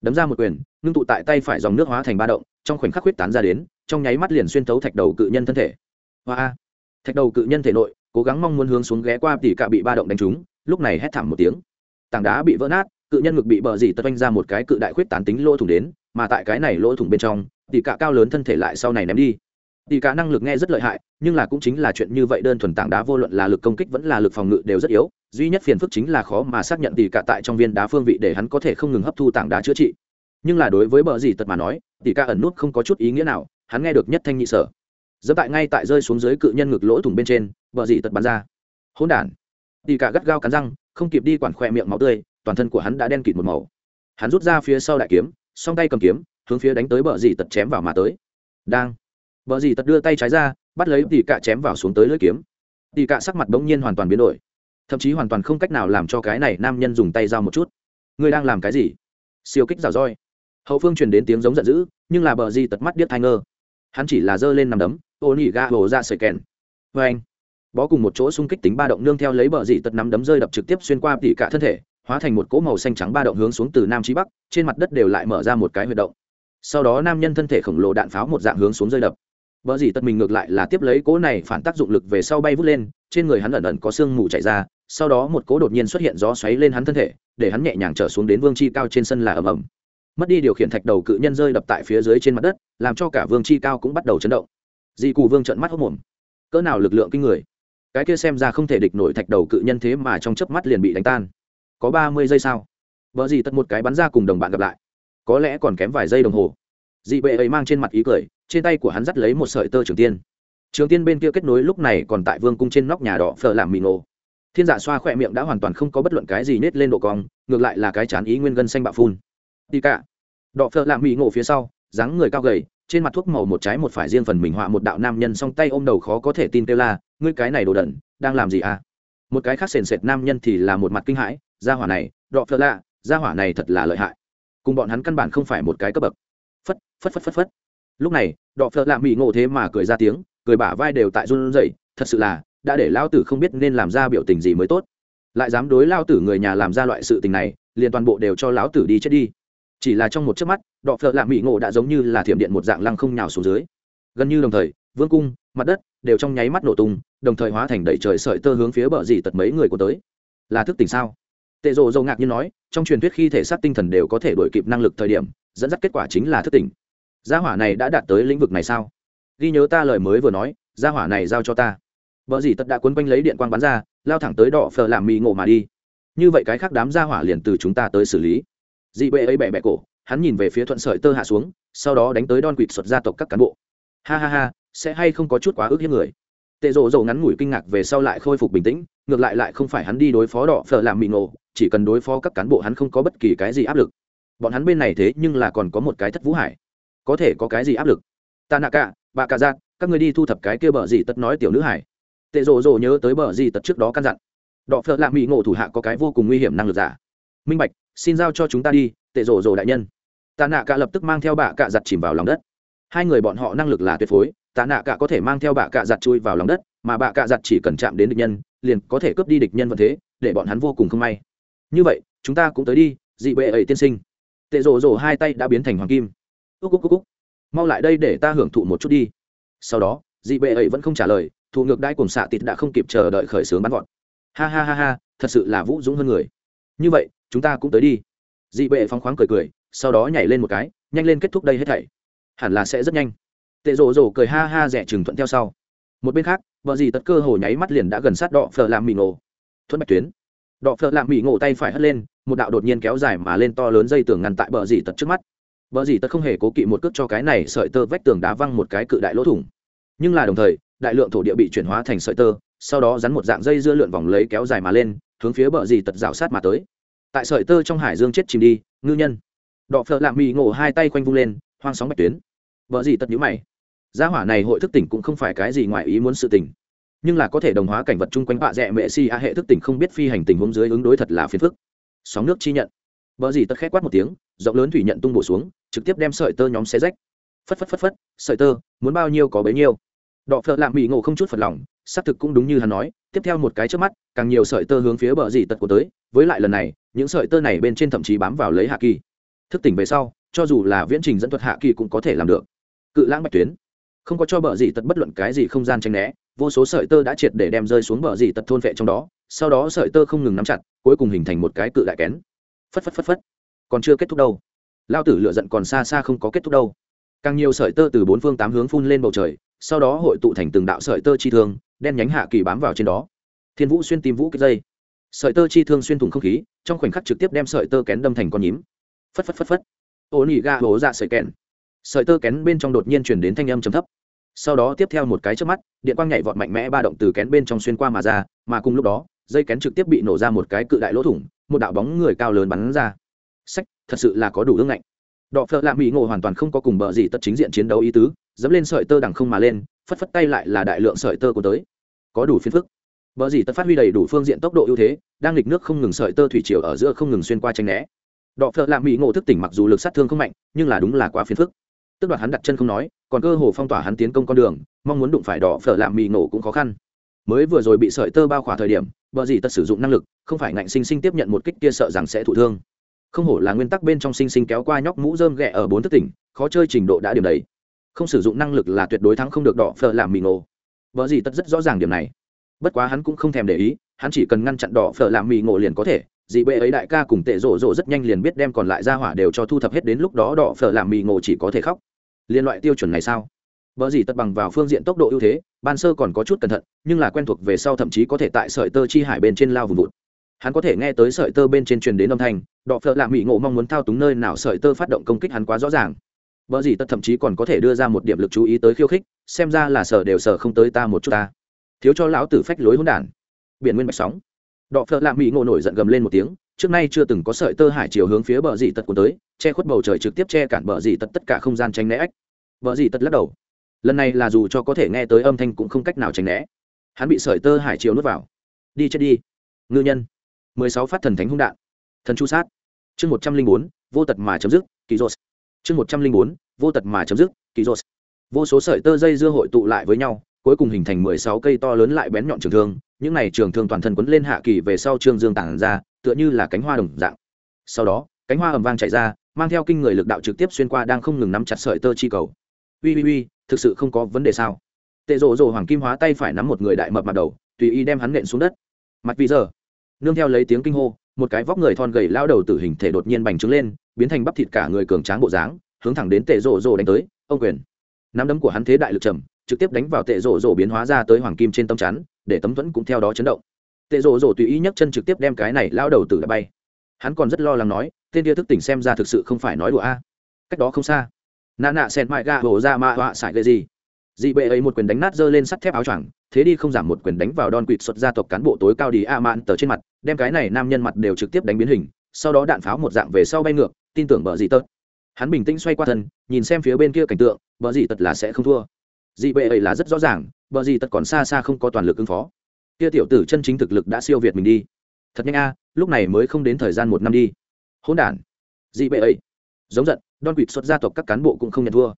Speaker 1: đấm ra một quyền, ngưng tụ tại tay phải dòng nước hóa thành ba động, trong khoảnh khắc huyết tán ra đến, trong nháy mắt liền xuyên thấu thạch đầu cự nhân thân thể. Hoa thạch đầu cự nhân thể nội, cố gắng mong muốn hướng xuống ghé qua tỉ cả bị ba động đánh trúng, lúc này hét thảm một tiếng. Tảng đá bị vỡ nát, cự nhân ngực bị bờ dì tật oanh ra một cái cự đại khuyết tán tính lỗ thủng đến, mà tại cái này lỗ thủng bên trong, tỉ cả cao lớn thân thể lại sau này ném đi. Tỉ cả năng lực nghe rất lợi hại, nhưng là cũng chính là chuyện như vậy, đơn thuần tảng đá vô luận là lực công kích vẫn là lực phòng ngự đều rất yếu duy nhất phiền phức chính là khó mà xác nhận tỷ cả tại trong viên đá phương vị để hắn có thể không ngừng hấp thu tảng đá chữa trị. Nhưng là đối với bờ dì tật mà nói tỷ cả ẩn nút không có chút ý nghĩa nào, hắn nghe được nhất thanh nhị sở. Dẫm tại ngay tại rơi xuống dưới cự nhân ngực lỗ thủng bên trên, bờ dì tật bắn ra. Hỗn đản. Tỷ cả gắt gao cắn răng, không kịp đi quản khoe miệng máu tươi, toàn thân của hắn đã đen kịt một màu. Hắn rút ra phía sau đại kiếm, song tay cầm kiếm, hướng phía đánh tới bờ dì tật chém vào mà tới. Đang. Bờ dì tật đưa tay trái ra, bắt lấy tỷ cả chém vào xuống tới lưỡi kiếm. Tỷ cả sắc mặt bỗng nhiên hoàn toàn biến đổi thậm chí hoàn toàn không cách nào làm cho cái này nam nhân dùng tay dao một chút. Ngươi đang làm cái gì? Siêu kích rào roi. Hậu phương truyền đến tiếng giống giận dữ nhưng là bờ di tật mắt điếc thai ngơ. Hắn chỉ là giơ lên nằm đấm ô nỉ ga hổ ra sợi kèn. Vê anh bó cùng một chỗ xung kích tính ba động nương theo lấy bờ dị tật nắm đấm rơi đập trực tiếp xuyên qua tỉ cả thân thể hóa thành một cỗ màu xanh trắng ba động hướng xuống từ nam chí bắc trên mặt đất đều lại mở ra một cái huyệt động. Sau đó nam nhân thân thể khổng lồ đạn pháo một dạng hướng xuống rơi đập. Bờ di tật mình ngược lại là tiếp lấy cỗ này phản tác dụng lực về sau bay vút lên, trên người hắn ẩn ẩn có sương mù chảy ra, sau đó một cỗ đột nhiên xuất hiện gió xoáy lên hắn thân thể, để hắn nhẹ nhàng trở xuống đến vương chi cao trên sân là ầm ầm. Mất đi điều khiển thạch đầu cự nhân rơi đập tại phía dưới trên mặt đất, làm cho cả vương chi cao cũng bắt đầu chấn động. dị cù vương trợn mắt hốc mồm. Cỡ nào lực lượng kinh người. Cái kia xem ra không thể địch nổi thạch đầu cự nhân thế mà trong chớp mắt liền bị đánh tan. Có ba mươi giây sao? vợ dì tất một cái bắn ra cùng đồng bạn gặp lại. Có lẽ còn kém vài giây đồng hồ. Dị bệ ấy mang trên mặt ý cười, trên tay của hắn dắt lấy một sợi tơ trường tiên trường tiên bên kia kết nối lúc này còn tại vương cung trên nóc nhà đỏ phở làm mì ngộ thiên dạ xoa khỏe miệng đã hoàn toàn không có bất luận cái gì nết lên độ cong, ngược lại là cái chán ý nguyên gân xanh bạo phun. Đi cả. Đọ phợ lạ mỹ ngộ phía sau, dáng người cao gầy, trên mặt thuốc màu một trái một phải riêng phần mình họa một đạo nam nhân song tay ôm đầu khó có thể tin kêu la, ngươi cái này đồ đẩn đang làm gì à? Một cái khác sền sệt nam nhân thì là một mặt kinh hãi, gia hỏa này, đọ phợ lạ, gia hỏa này thật là lợi hại. Cùng bọn hắn căn bản không phải một cái cấp bậc. Phất phất phất phất phất. Lúc này, đọ phợ lạ mỹ ngộ thế mà cười ra tiếng, cười bả vai đều tại run rẩy, thật sự là đã để lao tử không biết nên làm ra biểu tình gì mới tốt. Lại dám đối lao tử người nhà làm ra loại sự tình này, liền toàn bộ đều cho lão tử đi chết đi. Chỉ là trong một chớp mắt, đọ phợ lạ mỹ ngộ đã giống như là thiểm điện một dạng lăng không nhào xuống dưới. Gần như đồng thời, vương cung, mặt đất đều trong nháy mắt nổ tung, đồng thời hóa thành đẩy trời sợi tơ hướng phía bờ dì tật mấy người của tới. Là thức tỉnh sao? Tệ rộ dầu ngạc như nói, trong truyền thuyết khi thể xác tinh thần đều có thể đổi kịp năng lực thời điểm, dẫn dắt kết quả chính là thức tỉnh. Gia hỏa này đã đạt tới lĩnh vực này sao? Ghi nhớ ta lời mới vừa nói, gia hỏa này giao cho ta vợ gì tất đã quấn quanh lấy điện quang bắn ra, lao thẳng tới đỏ phờ làm mì ngộ mà đi. Như vậy cái khác đám gia hỏa liền từ chúng ta tới xử lý. Dị bệ ấy bẹ bẹ cổ, hắn nhìn về phía thuận sợi tơ hạ xuống, sau đó đánh tới đon quỵt xuất gia tộc các cán bộ. Ha ha ha, sẽ hay không có chút quá ước hiếp người? Tệ rộ rộ ngắn ngủi kinh ngạc về sau lại khôi phục bình tĩnh, ngược lại lại không phải hắn đi đối phó đỏ phở làm mị ngộ, chỉ cần đối phó các cán bộ hắn không có bất kỳ cái gì áp lực. Bọn hắn bên này thế nhưng là còn có một cái thất vũ hải. Có thể có cái gì áp lực? Ta nạ cả bà cả giác các người đi thu thập cái kia bờ gì tất nói tiểu nữ hải tệ rồ rồ nhớ tới bờ gì tật trước đó căn dặn. Đọ phợ lạ mỹ ngộ thủ hạ có cái vô cùng nguy hiểm năng lực giả. Minh bạch, xin giao cho chúng ta đi, tệ rồ rồ đại nhân. Ta nạ cả lập tức mang theo bà cạ giặt chìm vào lòng đất. Hai người bọn họ năng lực là tuyệt phối, tạ nạ cả có thể mang theo bạ cạ giặt chui vào lòng đất, mà bạ cạ giặt chỉ cần chạm đến địch nhân, liền có thể cướp đi địch nhân vận thế, để bọn hắn vô cùng không may. Như vậy, chúng ta cũng tới đi, dị bệ ấy tiên sinh. Tệ rồ rồ hai tay đã biến thành hoàng kim. Úc úc úc úc. Mau lại đây để ta hưởng thụ một chút đi. Sau đó, dị bệ ấy vẫn không trả lời thụ ngược đai cùng xạ tịt đã không kịp chờ đợi khởi xướng bắn gọn ha ha ha ha, thật sự là vũ dũng hơn người. Như vậy, chúng ta cũng tới đi. Dị bệ phóng khoáng cười cười, sau đó nhảy lên một cái, nhanh lên kết thúc đây hết thảy. Hẳn là sẽ rất nhanh. Tệ rổ rổ cười ha ha rẻ chừng thuận theo sau. Một bên khác, vợ dì tật cơ hồ nháy mắt liền đã gần sát đọ phở làm mì ngộ. Thuận bạch tuyến. Đọ phở làm mì ngộ tay phải hất lên, một đạo đột nhiên kéo dài mà lên to lớn dây tường ngăn tại bờ dì tật trước mắt. Bờ dì tật không hề cố kỵ một cước cho cái này sợi tơ vách tường đá văng một cái cự đại lỗ thủng nhưng là đồng thời, đại lượng thổ địa bị chuyển hóa thành sợi tơ, sau đó rắn một dạng dây dưa lượn vòng lấy kéo dài mà lên, hướng phía bờ dì tật rào sát mà tới. Tại sợi tơ trong hải dương chết chìm đi, ngư nhân. Đọ phợ lạng mì ngộ hai tay quanh vung lên, hoang sóng bạch tuyến. Vợ gì tật nhữ mày. Gia hỏa này hội thức tỉnh cũng không phải cái gì ngoài ý muốn sự tỉnh nhưng là có thể đồng hóa cảnh vật chung quanh bạ rẽ mẹ si a hệ thức tỉnh không biết phi hành tình huống dưới ứng đối thật là phiền phức. Sóng nước chi nhận. Vợ gì tật khét quát một tiếng, rộng lớn thủy nhận tung bổ xuống, trực tiếp đem sợi tơ nhóm xe rách. Phất phất phất phất, sợi tơ, muốn bao nhiêu có bấy nhiêu đọ phợ lạm bị ngộ không chút phật lòng, xác thực cũng đúng như hắn nói, tiếp theo một cái trước mắt, càng nhiều sợi tơ hướng phía bờ dì tật của tới, với lại lần này, những sợi tơ này bên trên thậm chí bám vào lấy hạ kỳ. Thức tỉnh về sau, cho dù là viễn trình dẫn thuật hạ kỳ cũng có thể làm được. Cự lãng bạch tuyến. Không có cho bờ dì tật bất luận cái gì không gian tranh né, vô số sợi tơ đã triệt để đem rơi xuống bờ dì tật thôn vệ trong đó, sau đó sợi tơ không ngừng nắm chặt, cuối cùng hình thành một cái cự đại kén. Phất phất phất phất. Còn chưa kết thúc đâu. Lao tử lựa giận còn xa xa không có kết thúc đâu càng nhiều sợi tơ từ bốn phương tám hướng phun lên bầu trời, sau đó hội tụ thành từng đạo sợi tơ chi thương, đen nhánh hạ kỳ bám vào trên đó. Thiên vũ xuyên tìm vũ cái dây. Sợi tơ chi thương xuyên thủng không khí, trong khoảnh khắc trực tiếp đem sợi tơ kén đâm thành con nhím. Phất phất phất phất. Ô nỉ ga hố ra sợi kén. Sợi tơ kén bên trong đột nhiên chuyển đến thanh âm trầm thấp. Sau đó tiếp theo một cái trước mắt, điện quang nhảy vọt mạnh mẽ ba động từ kén bên trong xuyên qua mà ra, mà cùng lúc đó, dây kén trực tiếp bị nổ ra một cái cự đại lỗ thủng, một đạo bóng người cao lớn bắn ra. Sách, thật sự là có đủ ương ngạnh đọ phợ lạ mỹ ngộ hoàn toàn không có cùng bờ gì tất chính diện chiến đấu ý tứ, dẫm lên sợi tơ đằng không mà lên, phất phất tay lại là đại lượng sợi tơ của tới. Có đủ phiền phức. Bờ gì tất phát huy đầy đủ phương diện tốc độ ưu thế, đang lịch nước không ngừng sợi tơ thủy chiều ở giữa không ngừng xuyên qua tranh né. Đọ phợ lạ mỹ ngộ thức tỉnh mặc dù lực sát thương không mạnh, nhưng là đúng là quá phiền phức. Tức đoạt hắn đặt chân không nói, còn cơ hồ phong tỏa hắn tiến công con đường, mong muốn đụng phải đỏ phở lạm mì nổ cũng khó khăn. Mới vừa rồi bị sợi tơ bao khỏa thời điểm bờ gì tật sử dụng năng lực, không phải ngạnh sinh sinh tiếp nhận một kích kia sợ rằng sẽ thụ thương không hổ là nguyên tắc bên trong sinh sinh kéo qua nhóc mũ rơm ghẹ ở bốn thức tỉnh, khó chơi trình độ đã điểm đấy. Không sử dụng năng lực là tuyệt đối thắng không được đỏ phở làm mì ngộ. vợ gì tất rất rõ ràng điểm này. Bất quá hắn cũng không thèm để ý, hắn chỉ cần ngăn chặn đỏ phở làm mì ngộ liền có thể dị bệ ấy đại ca cùng tệ rộ rộ rất nhanh liền biết đem còn lại ra hỏa đều cho thu thập hết đến lúc đó đỏ phở làm mì ngộ chỉ có thể khóc. Liên loại tiêu chuẩn này sao? Vợ gì tất bằng vào phương diện tốc độ ưu thế, ban sơ còn có chút cẩn thận, nhưng là quen thuộc về sau thậm chí có thể tại sợi tơ chi hải bên trên lao vùng vụt hắn có thể nghe tới sợi tơ bên trên truyền đến âm thanh, đọ phợ lạ mỹ ngộ mong muốn thao túng nơi nào sợi tơ phát động công kích hắn quá rõ ràng. Vợ gì tất thậm chí còn có thể đưa ra một điểm lực chú ý tới khiêu khích, xem ra là sở đều sở không tới ta một chút ta. Thiếu cho lão tử phách lối hỗn đản. Biển nguyên bạch sóng. Đọ phợ lạ mỹ ngộ nổi giận gầm lên một tiếng, trước nay chưa từng có sợi tơ hải chiều hướng phía bờ dị tật của tới, che khuất bầu trời trực tiếp che cản bờ dị tật tất cả không gian tránh né ách. Bờ dị tật lắc đầu. Lần này là dù cho có thể nghe tới âm thanh cũng không cách nào tránh né. Hắn bị sợi tơ hải chiều nuốt vào. Đi chết đi. Ngư nhân mười sáu phát thần thánh hung đạn. Thần chu sát. Chương một trăm linh bốn, vô tật mà chấm dứt, kỳ dốt chương một trăm linh bốn, vô tật mà chấm dứt, kỳ dốt vô số sợi tơ dây dưa hội tụ lại với nhau, cuối cùng hình thành mười sáu cây to lớn lại bén nhọn trường thương. Những này trường thương toàn thân quấn lên hạ kỳ về sau trương dương tản ra, tựa như là cánh hoa đồng dạng. Sau đó, cánh hoa ầm vang chạy ra, mang theo kinh người lực đạo trực tiếp xuyên qua đang không ngừng nắm chặt sợi tơ chi cầu. Ui ui ui, thực sự không có vấn đề sao? Tệ rộ rộ hoàng kim hóa tay phải nắm một người đại mập mặt đầu, tùy ý đem hắn nện xuống đất. Mặt vì giờ nương theo lấy tiếng kinh hô, một cái vóc người thon gầy lao đầu tử hình thể đột nhiên bành trướng lên, biến thành bắp thịt cả người cường tráng bộ dáng, hướng thẳng đến tệ rộ rộ đánh tới, ông quyền. Nắm đấm của hắn thế đại lực trầm, trực tiếp đánh vào tệ rộ rộ biến hóa ra tới hoàng kim trên tấm chắn, để tấm thuẫn cũng theo đó chấn động. Tệ rộ rộ tùy ý nhấc chân trực tiếp đem cái này lao đầu tử đã bay. Hắn còn rất lo lắng nói, tên kia thức tỉnh xem ra thực sự không phải nói đùa a. Cách đó không xa nạ nạ sen mại ga hổ ra ma họa sải cái gì? Dị bệ ấy một quyền đánh nát giơ lên sắt thép áo choàng, thế đi không giảm một quyền đánh vào đòn quỵt xuất gia tộc cán bộ tối cao đi a mạn tờ trên mặt, đem cái này nam nhân mặt đều trực tiếp đánh biến hình, sau đó đạn pháo một dạng về sau bay ngược, tin tưởng bờ dị tật. Hắn bình tĩnh xoay qua thân, nhìn xem phía bên kia cảnh tượng, bờ dị tật là sẽ không thua. Dị bệ ấy là rất rõ ràng, bờ dị tật còn xa xa không có toàn lực ứng phó. Kia tiểu tử chân chính thực lực đã siêu việt mình đi. Thật nhanh a, lúc này mới không đến thời gian một năm đi. Hỗn đản. Dị bệ ấy. Giống giận, đòn quỵt xuất gia tộc các cán bộ cũng không nhận thua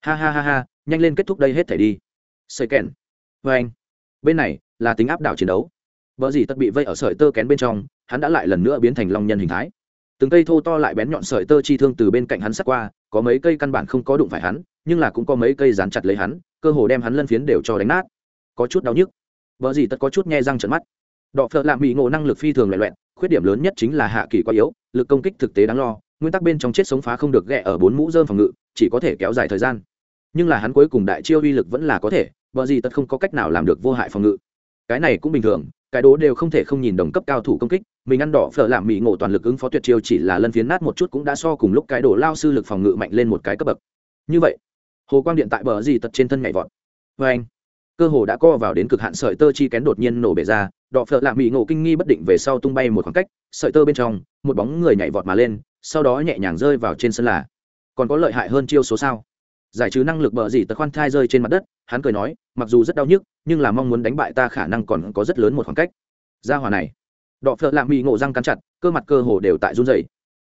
Speaker 1: ha ha ha ha, nhanh lên kết thúc đây hết thể đi. Sợi kèn vê anh. Bên này là tính áp đảo chiến đấu. Vợ gì tất bị vây ở sợi tơ kén bên trong, hắn đã lại lần nữa biến thành long nhân hình thái. Từng cây thô to lại bén nhọn sợi tơ chi thương từ bên cạnh hắn sắt qua, có mấy cây căn bản không có đụng phải hắn, nhưng là cũng có mấy cây dán chặt lấy hắn, cơ hồ đem hắn lân phiến đều cho đánh nát. Có chút đau nhức. Vợ gì tất có chút nghe răng trận mắt. Đọ phợ lạ mỹ ngộ năng lực phi thường lệ loẹn khuyết điểm lớn nhất chính là hạ kỳ quá yếu, lực công kích thực tế đáng lo nguyên tắc bên trong chết sống phá không được ghẹ ở bốn mũ dơm phòng ngự, chỉ có thể kéo dài thời gian. Nhưng là hắn cuối cùng đại chiêu uy lực vẫn là có thể vợ gì tật không có cách nào làm được vô hại phòng ngự. Cái này cũng bình thường, cái đố đều không thể không nhìn đồng cấp cao thủ công kích, mình ăn đỏ phở làm mỹ ngộ toàn lực ứng phó tuyệt chiêu chỉ là lân phiến nát một chút cũng đã so cùng lúc cái đổ lao sư lực phòng ngự mạnh lên một cái cấp bậc. Như vậy, hồ quang điện tại bờ gì tật trên thân nhảy vọt. Vê anh, cơ hồ đã co vào đến cực hạn sợi tơ chi kén đột nhiên nổ bể ra, đỏ phở làm mỹ ngộ kinh nghi bất định về sau tung bay một khoảng cách, sợi tơ bên trong, một bóng người nhảy vọt mà lên sau đó nhẹ nhàng rơi vào trên sân là, còn có lợi hại hơn chiêu số sao? Giải trừ năng lực bờ gì tật khoan thai rơi trên mặt đất, hắn cười nói, mặc dù rất đau nhức, nhưng là mong muốn đánh bại ta khả năng còn có rất lớn một khoảng cách. Ra hòa này, đọ phợ lạ mỹ ngộ răng cắn chặt, cơ mặt cơ hồ đều tại run dày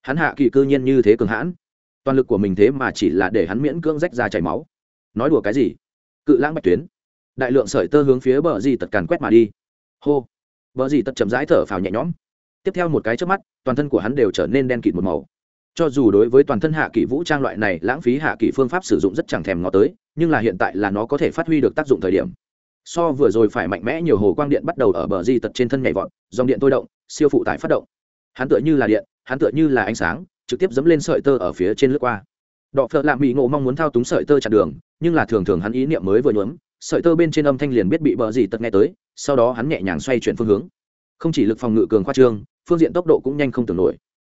Speaker 1: hắn hạ kỳ cư nhiên như thế cường hãn. Toàn lực của mình thế mà chỉ là để hắn miễn cưỡng rách ra chảy máu. Nói đùa cái gì? Cự lãng bạch tuyến. Đại lượng sợi tơ hướng phía bờ gì tật càn quét mà đi. Hô. Bờ gì tật chậm rãi thở phào nhẹ nhõm tiếp theo một cái trước mắt, toàn thân của hắn đều trở nên đen kịt một màu. Cho dù đối với toàn thân hạ kỷ vũ trang loại này, lãng phí hạ kỷ phương pháp sử dụng rất chẳng thèm ngó tới, nhưng là hiện tại là nó có thể phát huy được tác dụng thời điểm. So vừa rồi phải mạnh mẽ nhiều hồ quang điện bắt đầu ở bờ di tật trên thân nhảy vọt, dòng điện tôi động, siêu phụ tải phát động. Hắn tựa như là điện, hắn tựa như là ánh sáng, trực tiếp dẫm lên sợi tơ ở phía trên lướt qua. Đọ phợ lạ mỹ ngộ mong muốn thao túng sợi tơ chặt đường, nhưng là thường thường hắn ý niệm mới vừa nhuốm, sợi tơ bên trên âm thanh liền biết bị bờ di tật nghe tới, sau đó hắn nhẹ nhàng xoay chuyển phương hướng. Không chỉ lực phòng ngự cường khoa trương phương diện tốc độ cũng nhanh không tưởng nổi.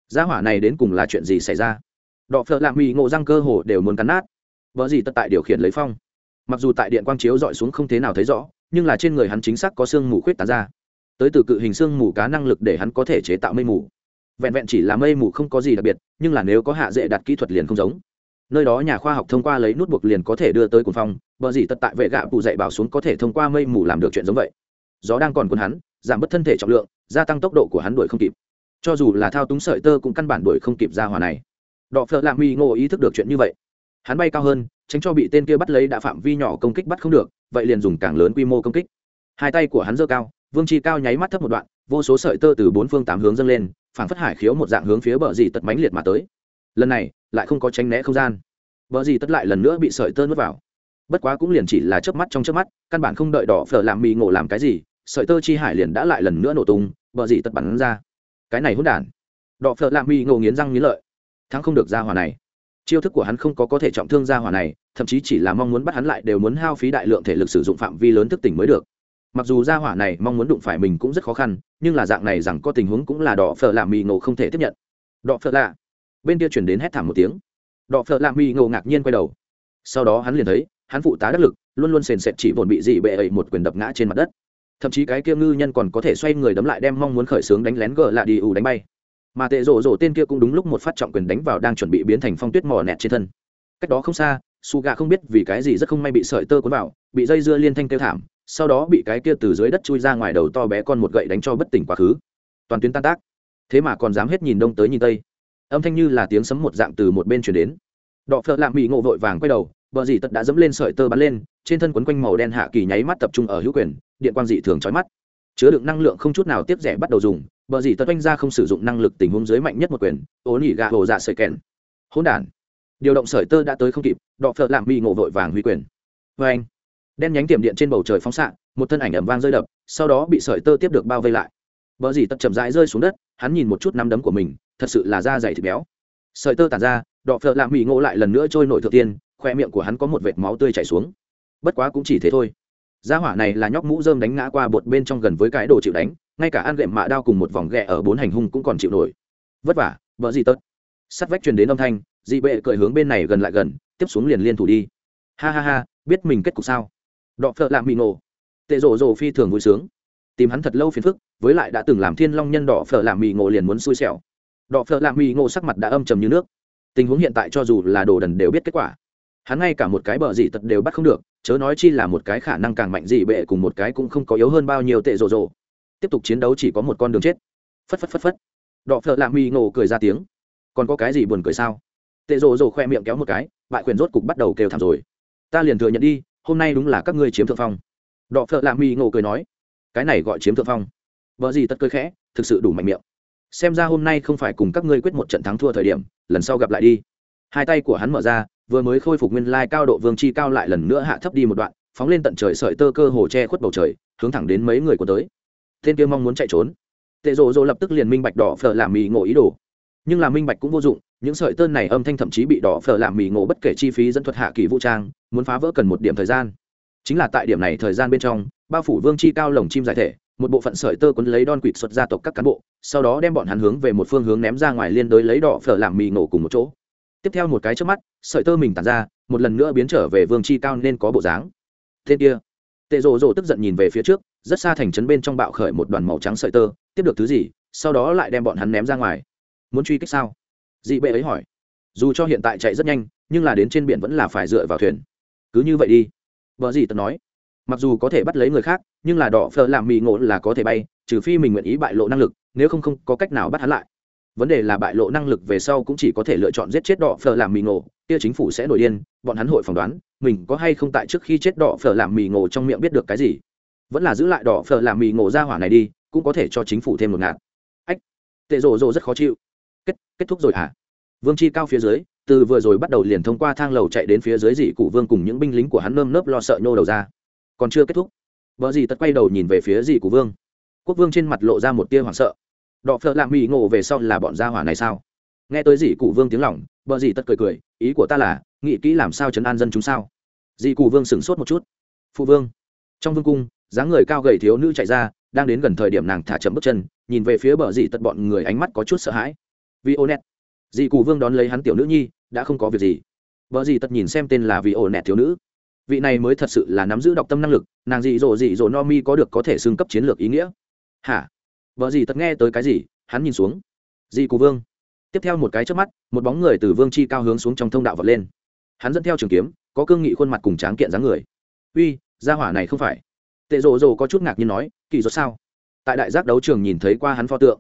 Speaker 1: Gia hỏa này đến cùng là chuyện gì xảy ra? Đọ phợ lạ mỹ ngộ răng cơ hồ đều muốn cắn nát. Vợ gì tất tại điều khiển lấy phong. Mặc dù tại điện quang chiếu dọi xuống không thế nào thấy rõ, nhưng là trên người hắn chính xác có sương mù khuyết tán ra. Tới từ cự hình sương mù cá năng lực để hắn có thể chế tạo mây mù. Vẹn vẹn chỉ là mây mù không có gì đặc biệt, nhưng là nếu có hạ dễ đặt kỹ thuật liền không giống. Nơi đó nhà khoa học thông qua lấy nút buộc liền có thể đưa tới cuồng phong bờ gì tất tại vệ gạ bù dạy bảo xuống có thể thông qua mây mù làm được chuyện giống vậy. Gió đang còn quân hắn, giảm bớt thân thể trọng lượng gia tăng tốc độ của hắn đuổi không kịp. Cho dù là thao túng sợi tơ cũng căn bản đuổi không kịp ra hòa này. Đọ phợ lạ huy ngộ ý thức được chuyện như vậy. Hắn bay cao hơn, tránh cho bị tên kia bắt lấy đã phạm vi nhỏ công kích bắt không được, vậy liền dùng càng lớn quy mô công kích. Hai tay của hắn giơ cao, vương chi cao nháy mắt thấp một đoạn, vô số sợi tơ từ bốn phương tám hướng dâng lên, phảng phất hải khiếu một dạng hướng phía bờ dì tật mánh liệt mà tới. Lần này, lại không có tránh né không gian. Bờ dì tất lại lần nữa bị sợi tơ nuốt vào. Bất quá cũng liền chỉ là chớp mắt trong chớp mắt, căn bản không đợi đỏ phở làm mì ngộ làm cái gì sợi tơ chi hải liền đã lại lần nữa nổ tung, bờ dị tật bắn ra. Cái này hỗn đản. Đọ phợ lạ mi ngộ nghiến răng nghiến lợi. Thắng không được ra hỏa này. Chiêu thức của hắn không có có thể trọng thương ra hỏa này, thậm chí chỉ là mong muốn bắt hắn lại đều muốn hao phí đại lượng thể lực sử dụng phạm vi lớn thức tỉnh mới được. Mặc dù ra hỏa này mong muốn đụng phải mình cũng rất khó khăn, nhưng là dạng này rằng có tình huống cũng là đỏ phở lạ mì ngộ không thể tiếp nhận. Đỏ phở lạ. Bên kia chuyển đến hét thảm một tiếng. Đỏ phở lạ mì ngộ ngạc nhiên quay đầu. Sau đó hắn liền thấy, hắn phụ tá đắc lực, luôn luôn sền sệt chỉ vồn bị dị bệ ẩy một quyền đập ngã trên mặt đất thậm chí cái kia ngư nhân còn có thể xoay người đấm lại đem mong muốn khởi xướng đánh lén gờ lạ đi ủ đánh bay. Mà tệ rổ rổ tên kia cũng đúng lúc một phát trọng quyền đánh vào đang chuẩn bị biến thành phong tuyết mỏ nẹt trên thân. Cách đó không xa, su gà không biết vì cái gì rất không may bị sợi tơ cuốn vào, bị dây dưa liên thanh kêu thảm, sau đó bị cái kia từ dưới đất chui ra ngoài đầu to bé con một gậy đánh cho bất tỉnh quá khứ. Toàn tuyến tan tác. Thế mà còn dám hết nhìn đông tới nhìn tây. Âm thanh như là tiếng sấm một dạng từ một bên chuyển đến. Đọ phợ lạ bị ngộ vội vàng quay đầu vợ dì tật đã dẫm lên sợi tơ bắn lên, trên thân quấn quanh màu đen hạ kỳ nháy mắt tập trung ở hữu quyền điện quang dị thường chói mắt. Chứa đựng năng lượng không chút nào tiếp rẻ bắt đầu dùng, bờ dì tật oanh ra không sử dụng năng lực tình huống dưới mạnh nhất một quyền, ố nỉ gà hồ dạ sợi kèn. Hỗn đản. Điều động sợi tơ đã tới không kịp, đọ phợ lạm bị ngộ vội vàng huy quyền. Vê anh. Đen nhánh tiệm điện trên bầu trời phóng xạ, một thân ảnh ẩm vang rơi đập, sau đó bị sợi tơ tiếp được bao vây lại. Bờ gì tật chậm rãi rơi xuống đất, hắn nhìn một chút nắm đấm của mình, thật sự là da dày thịt béo. Sợi tơ tàn ra, đọ phợ lạ mỹ ngộ lại lần nữa trôi nổi thượng tiên, khoe miệng của hắn có một vệt máu tươi chảy xuống. Bất quá cũng chỉ thế thôi gia hỏa này là nhóc mũ dơm đánh ngã qua bột bên trong gần với cái đồ chịu đánh, ngay cả ăn gệm mạ đao cùng một vòng ghẹ ở bốn hành hung cũng còn chịu nổi. Vất vả, vợ gì tớt. Sắt vách truyền đến âm thanh, dị bệ cởi hướng bên này gần lại gần, tiếp xuống liền liên thủ đi. Ha ha ha, biết mình kết cục sao? Đọ phợ lạ mị nổ. Tệ rổ rổ phi thường vui sướng. Tìm hắn thật lâu phiền phức, với lại đã từng làm thiên long nhân đỏ phở làm mì ngộ liền muốn xui xẻo. Đỏ phở làm mì ngộ sắc mặt đã âm trầm như nước. Tình huống hiện tại cho dù là đồ đần đều biết kết quả hắn ngay cả một cái bờ dị tật đều bắt không được, chớ nói chi là một cái khả năng càng mạnh dị bệ cùng một cái cũng không có yếu hơn bao nhiêu tệ rồ rồ. Tiếp tục chiến đấu chỉ có một con đường chết. Phất phất phất phất. Đọ phợ lạ mi ngộ cười ra tiếng. Còn có cái gì buồn cười sao? Tệ rồ rồ khoe miệng kéo một cái, bại quyền rốt cục bắt đầu kêu thảm rồi. Ta liền thừa nhận đi, hôm nay đúng là các ngươi chiếm thượng phong. Đọ phợ lạ mi ngộ cười nói. Cái này gọi chiếm thượng phong. Vợ gì tất cười khẽ, thực sự đủ mạnh miệng. Xem ra hôm nay không phải cùng các ngươi quyết một trận thắng thua thời điểm, lần sau gặp lại đi. Hai tay của hắn mở ra vừa mới khôi phục nguyên lai cao độ vương chi cao lại lần nữa hạ thấp đi một đoạn, phóng lên tận trời sợi tơ cơ hồ che khuất bầu trời, hướng thẳng đến mấy người của tới. Tên kia mong muốn chạy trốn. Tệ rộ rộ lập tức liền minh bạch đỏ phở làm mì ngộ ý đồ. Nhưng là minh bạch cũng vô dụng, những sợi tơ này âm thanh thậm chí bị đỏ phở làm mì ngộ bất kể chi phí dẫn thuật hạ kỳ vũ trang, muốn phá vỡ cần một điểm thời gian. Chính là tại điểm này thời gian bên trong, bao phủ vương chi cao lồng chim giải thể, một bộ phận sợi tơ quấn lấy đòn quỵt xuất gia tộc các cán bộ, sau đó đem bọn hắn hướng về một phương hướng ném ra ngoài liên đối lấy đỏ phở làm mì ngộ cùng một chỗ tiếp theo một cái trước mắt, sợi tơ mình tàn ra, một lần nữa biến trở về vương chi cao nên có bộ dáng. Tên kia. Tệ rồ rồ tức giận nhìn về phía trước, rất xa thành trấn bên trong bạo khởi một đoàn màu trắng sợi tơ, tiếp được thứ gì, sau đó lại đem bọn hắn ném ra ngoài. Muốn truy kích sao? Dị bệ ấy hỏi. Dù cho hiện tại chạy rất nhanh, nhưng là đến trên biển vẫn là phải dựa vào thuyền. Cứ như vậy đi. Vợ gì tật nói. Mặc dù có thể bắt lấy người khác, nhưng là đỏ phờ làm mì ngộ là có thể bay, trừ phi mình nguyện ý bại lộ năng lực, nếu không không có cách nào bắt hắn lại vấn đề là bại lộ năng lực về sau cũng chỉ có thể lựa chọn giết chết đỏ phờ làm mì ngộ. Kia chính phủ sẽ nổi điên, bọn hắn hội phỏng đoán, mình có hay không tại trước khi chết đỏ phờ làm mì ngộ trong miệng biết được cái gì. Vẫn là giữ lại đỏ phờ làm mì ngộ ra hỏa này đi, cũng có thể cho chính phủ thêm một ngạt. Ách, tệ rồ rồ rất khó chịu. Kết kết thúc rồi hả? Vương chi cao phía dưới, từ vừa rồi bắt đầu liền thông qua thang lầu chạy đến phía dưới dị cụ vương cùng những binh lính của hắn nơm nớp lo sợ nhô đầu ra. Còn chưa kết thúc, vợ dì tật quay đầu nhìn về phía dì cụ vương. Quốc vương trên mặt lộ ra một tia hoảng sợ đọ phợ lạ mỹ ngộ về sau là bọn gia hỏa này sao? Nghe tới dì cụ vương tiếng lỏng bờ dì tật cười cười, ý của ta là, nghĩ kỹ làm sao chấn an dân chúng sao? Dì cụ vương sửng sốt một chút. Phụ vương. Trong vương cung, dáng người cao gầy thiếu nữ chạy ra, đang đến gần thời điểm nàng thả chậm bước chân, nhìn về phía bờ dì tật bọn người ánh mắt có chút sợ hãi. Vì ô nét dì cụ vương đón lấy hắn tiểu nữ nhi, đã không có việc gì. Vợ dì tật nhìn xem tên là vì ô nét thiếu nữ. Vị này mới thật sự là nắm giữ đọc tâm năng lực, nàng dị dỗ dị dỗ no mi có được có thể xưng cấp chiến lược ý nghĩa. Hả? Vợ gì tật nghe tới cái gì, hắn nhìn xuống. Dị cụ vương. Tiếp theo một cái trước mắt, một bóng người từ vương chi cao hướng xuống trong thông đạo vật lên. Hắn dẫn theo trường kiếm, có cương nghị khuôn mặt cùng tráng kiện dáng người. Uy, gia hỏa này không phải. Tệ rồ rồ có chút ngạc nhiên nói, kỳ dốt sao? Tại đại giác đấu trường nhìn thấy qua hắn pho tượng.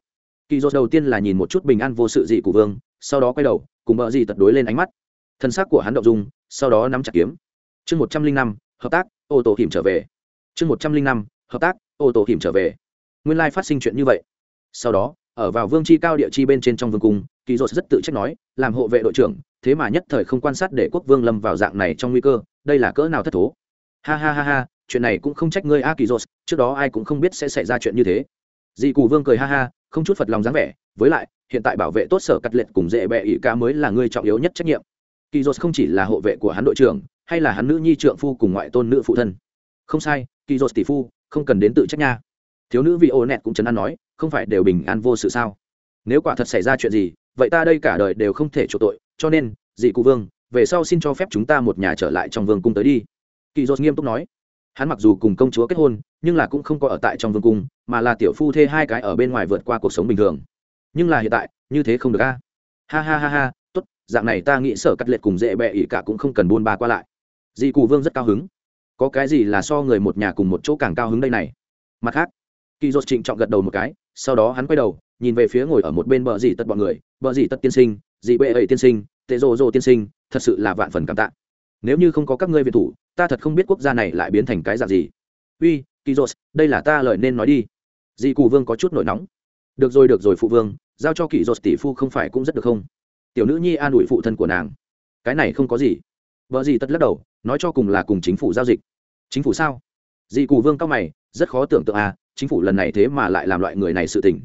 Speaker 1: Kỳ dốt đầu tiên là nhìn một chút bình an vô sự dị của vương, sau đó quay đầu, cùng vợ gì tật đối lên ánh mắt. Thân xác của hắn động dung, sau đó nắm chặt kiếm. Chương một trăm linh năm, hợp tác, ô tô hiểm trở về. Chương một trăm linh năm, hợp tác, ô tô hiểm trở về nguyên lai phát sinh chuyện như vậy. Sau đó, ở vào vương chi cao địa chi bên trên trong vương cung, kỳ dột rất tự trách nói, làm hộ vệ đội trưởng, thế mà nhất thời không quan sát để quốc vương lâm vào dạng này trong nguy cơ, đây là cỡ nào thất thố? Ha ha ha ha, chuyện này cũng không trách ngươi a, kỳ dột, trước đó ai cũng không biết sẽ xảy ra chuyện như thế. Dị cù vương cười ha ha, không chút phật lòng dáng vẻ, với lại, hiện tại bảo vệ tốt sở cắt liệt cùng dễ bẹ ỷ ca mới là ngươi trọng yếu nhất trách nhiệm. Kỳ dột không chỉ là hộ vệ của hắn đội trưởng, hay là hắn nữ nhi trượng phu cùng ngoại tôn nữ phụ thân. Không sai, kỳ dột tỷ phu, không cần đến tự trách nha thiếu nữ vị ô nẹt cũng chấn an nói, không phải đều bình an vô sự sao? Nếu quả thật xảy ra chuyện gì, vậy ta đây cả đời đều không thể chỗ tội, cho nên, dị cụ vương, về sau xin cho phép chúng ta một nhà trở lại trong vương cung tới đi. Kỳ dốt nghiêm túc nói. Hắn mặc dù cùng công chúa kết hôn, nhưng là cũng không có ở tại trong vương cung, mà là tiểu phu thê hai cái ở bên ngoài vượt qua cuộc sống bình thường. Nhưng là hiện tại, như thế không được a. Ha ha ha ha, tốt, dạng này ta nghĩ sở cắt lệch cùng dễ bẹ ỉ cả cũng không cần buôn ba qua lại. Dị cụ vương rất cao hứng. Có cái gì là so người một nhà cùng một chỗ càng cao hứng đây này? Mặt khác kỳ Dột trịnh trọng gật đầu một cái sau đó hắn quay đầu nhìn về phía ngồi ở một bên bờ dì tất bọn người bờ dì tất tiên sinh dị bệ ấy tiên sinh tệ rồ rồ tiên sinh thật sự là vạn phần cảm tạ. Nếu như không có các ngươi viện thủ ta thật không biết quốc gia này lại biến thành cái dạng gì. Uy kỳ Dột, đây là ta lời nên nói đi. Dị Cù vương có chút nổi nóng. Được rồi được rồi phụ vương giao cho kỳ Dột tỷ phu không phải cũng rất được không? Tiểu nữ nhi an ủi phụ thân của nàng. Cái này không có gì. Vợ dì tất lắc đầu nói cho cùng là cùng chính phủ giao dịch. Chính phủ sao? Dị Cù vương cao mày rất khó tưởng tượng à chính phủ lần này thế mà lại làm loại người này sự tình.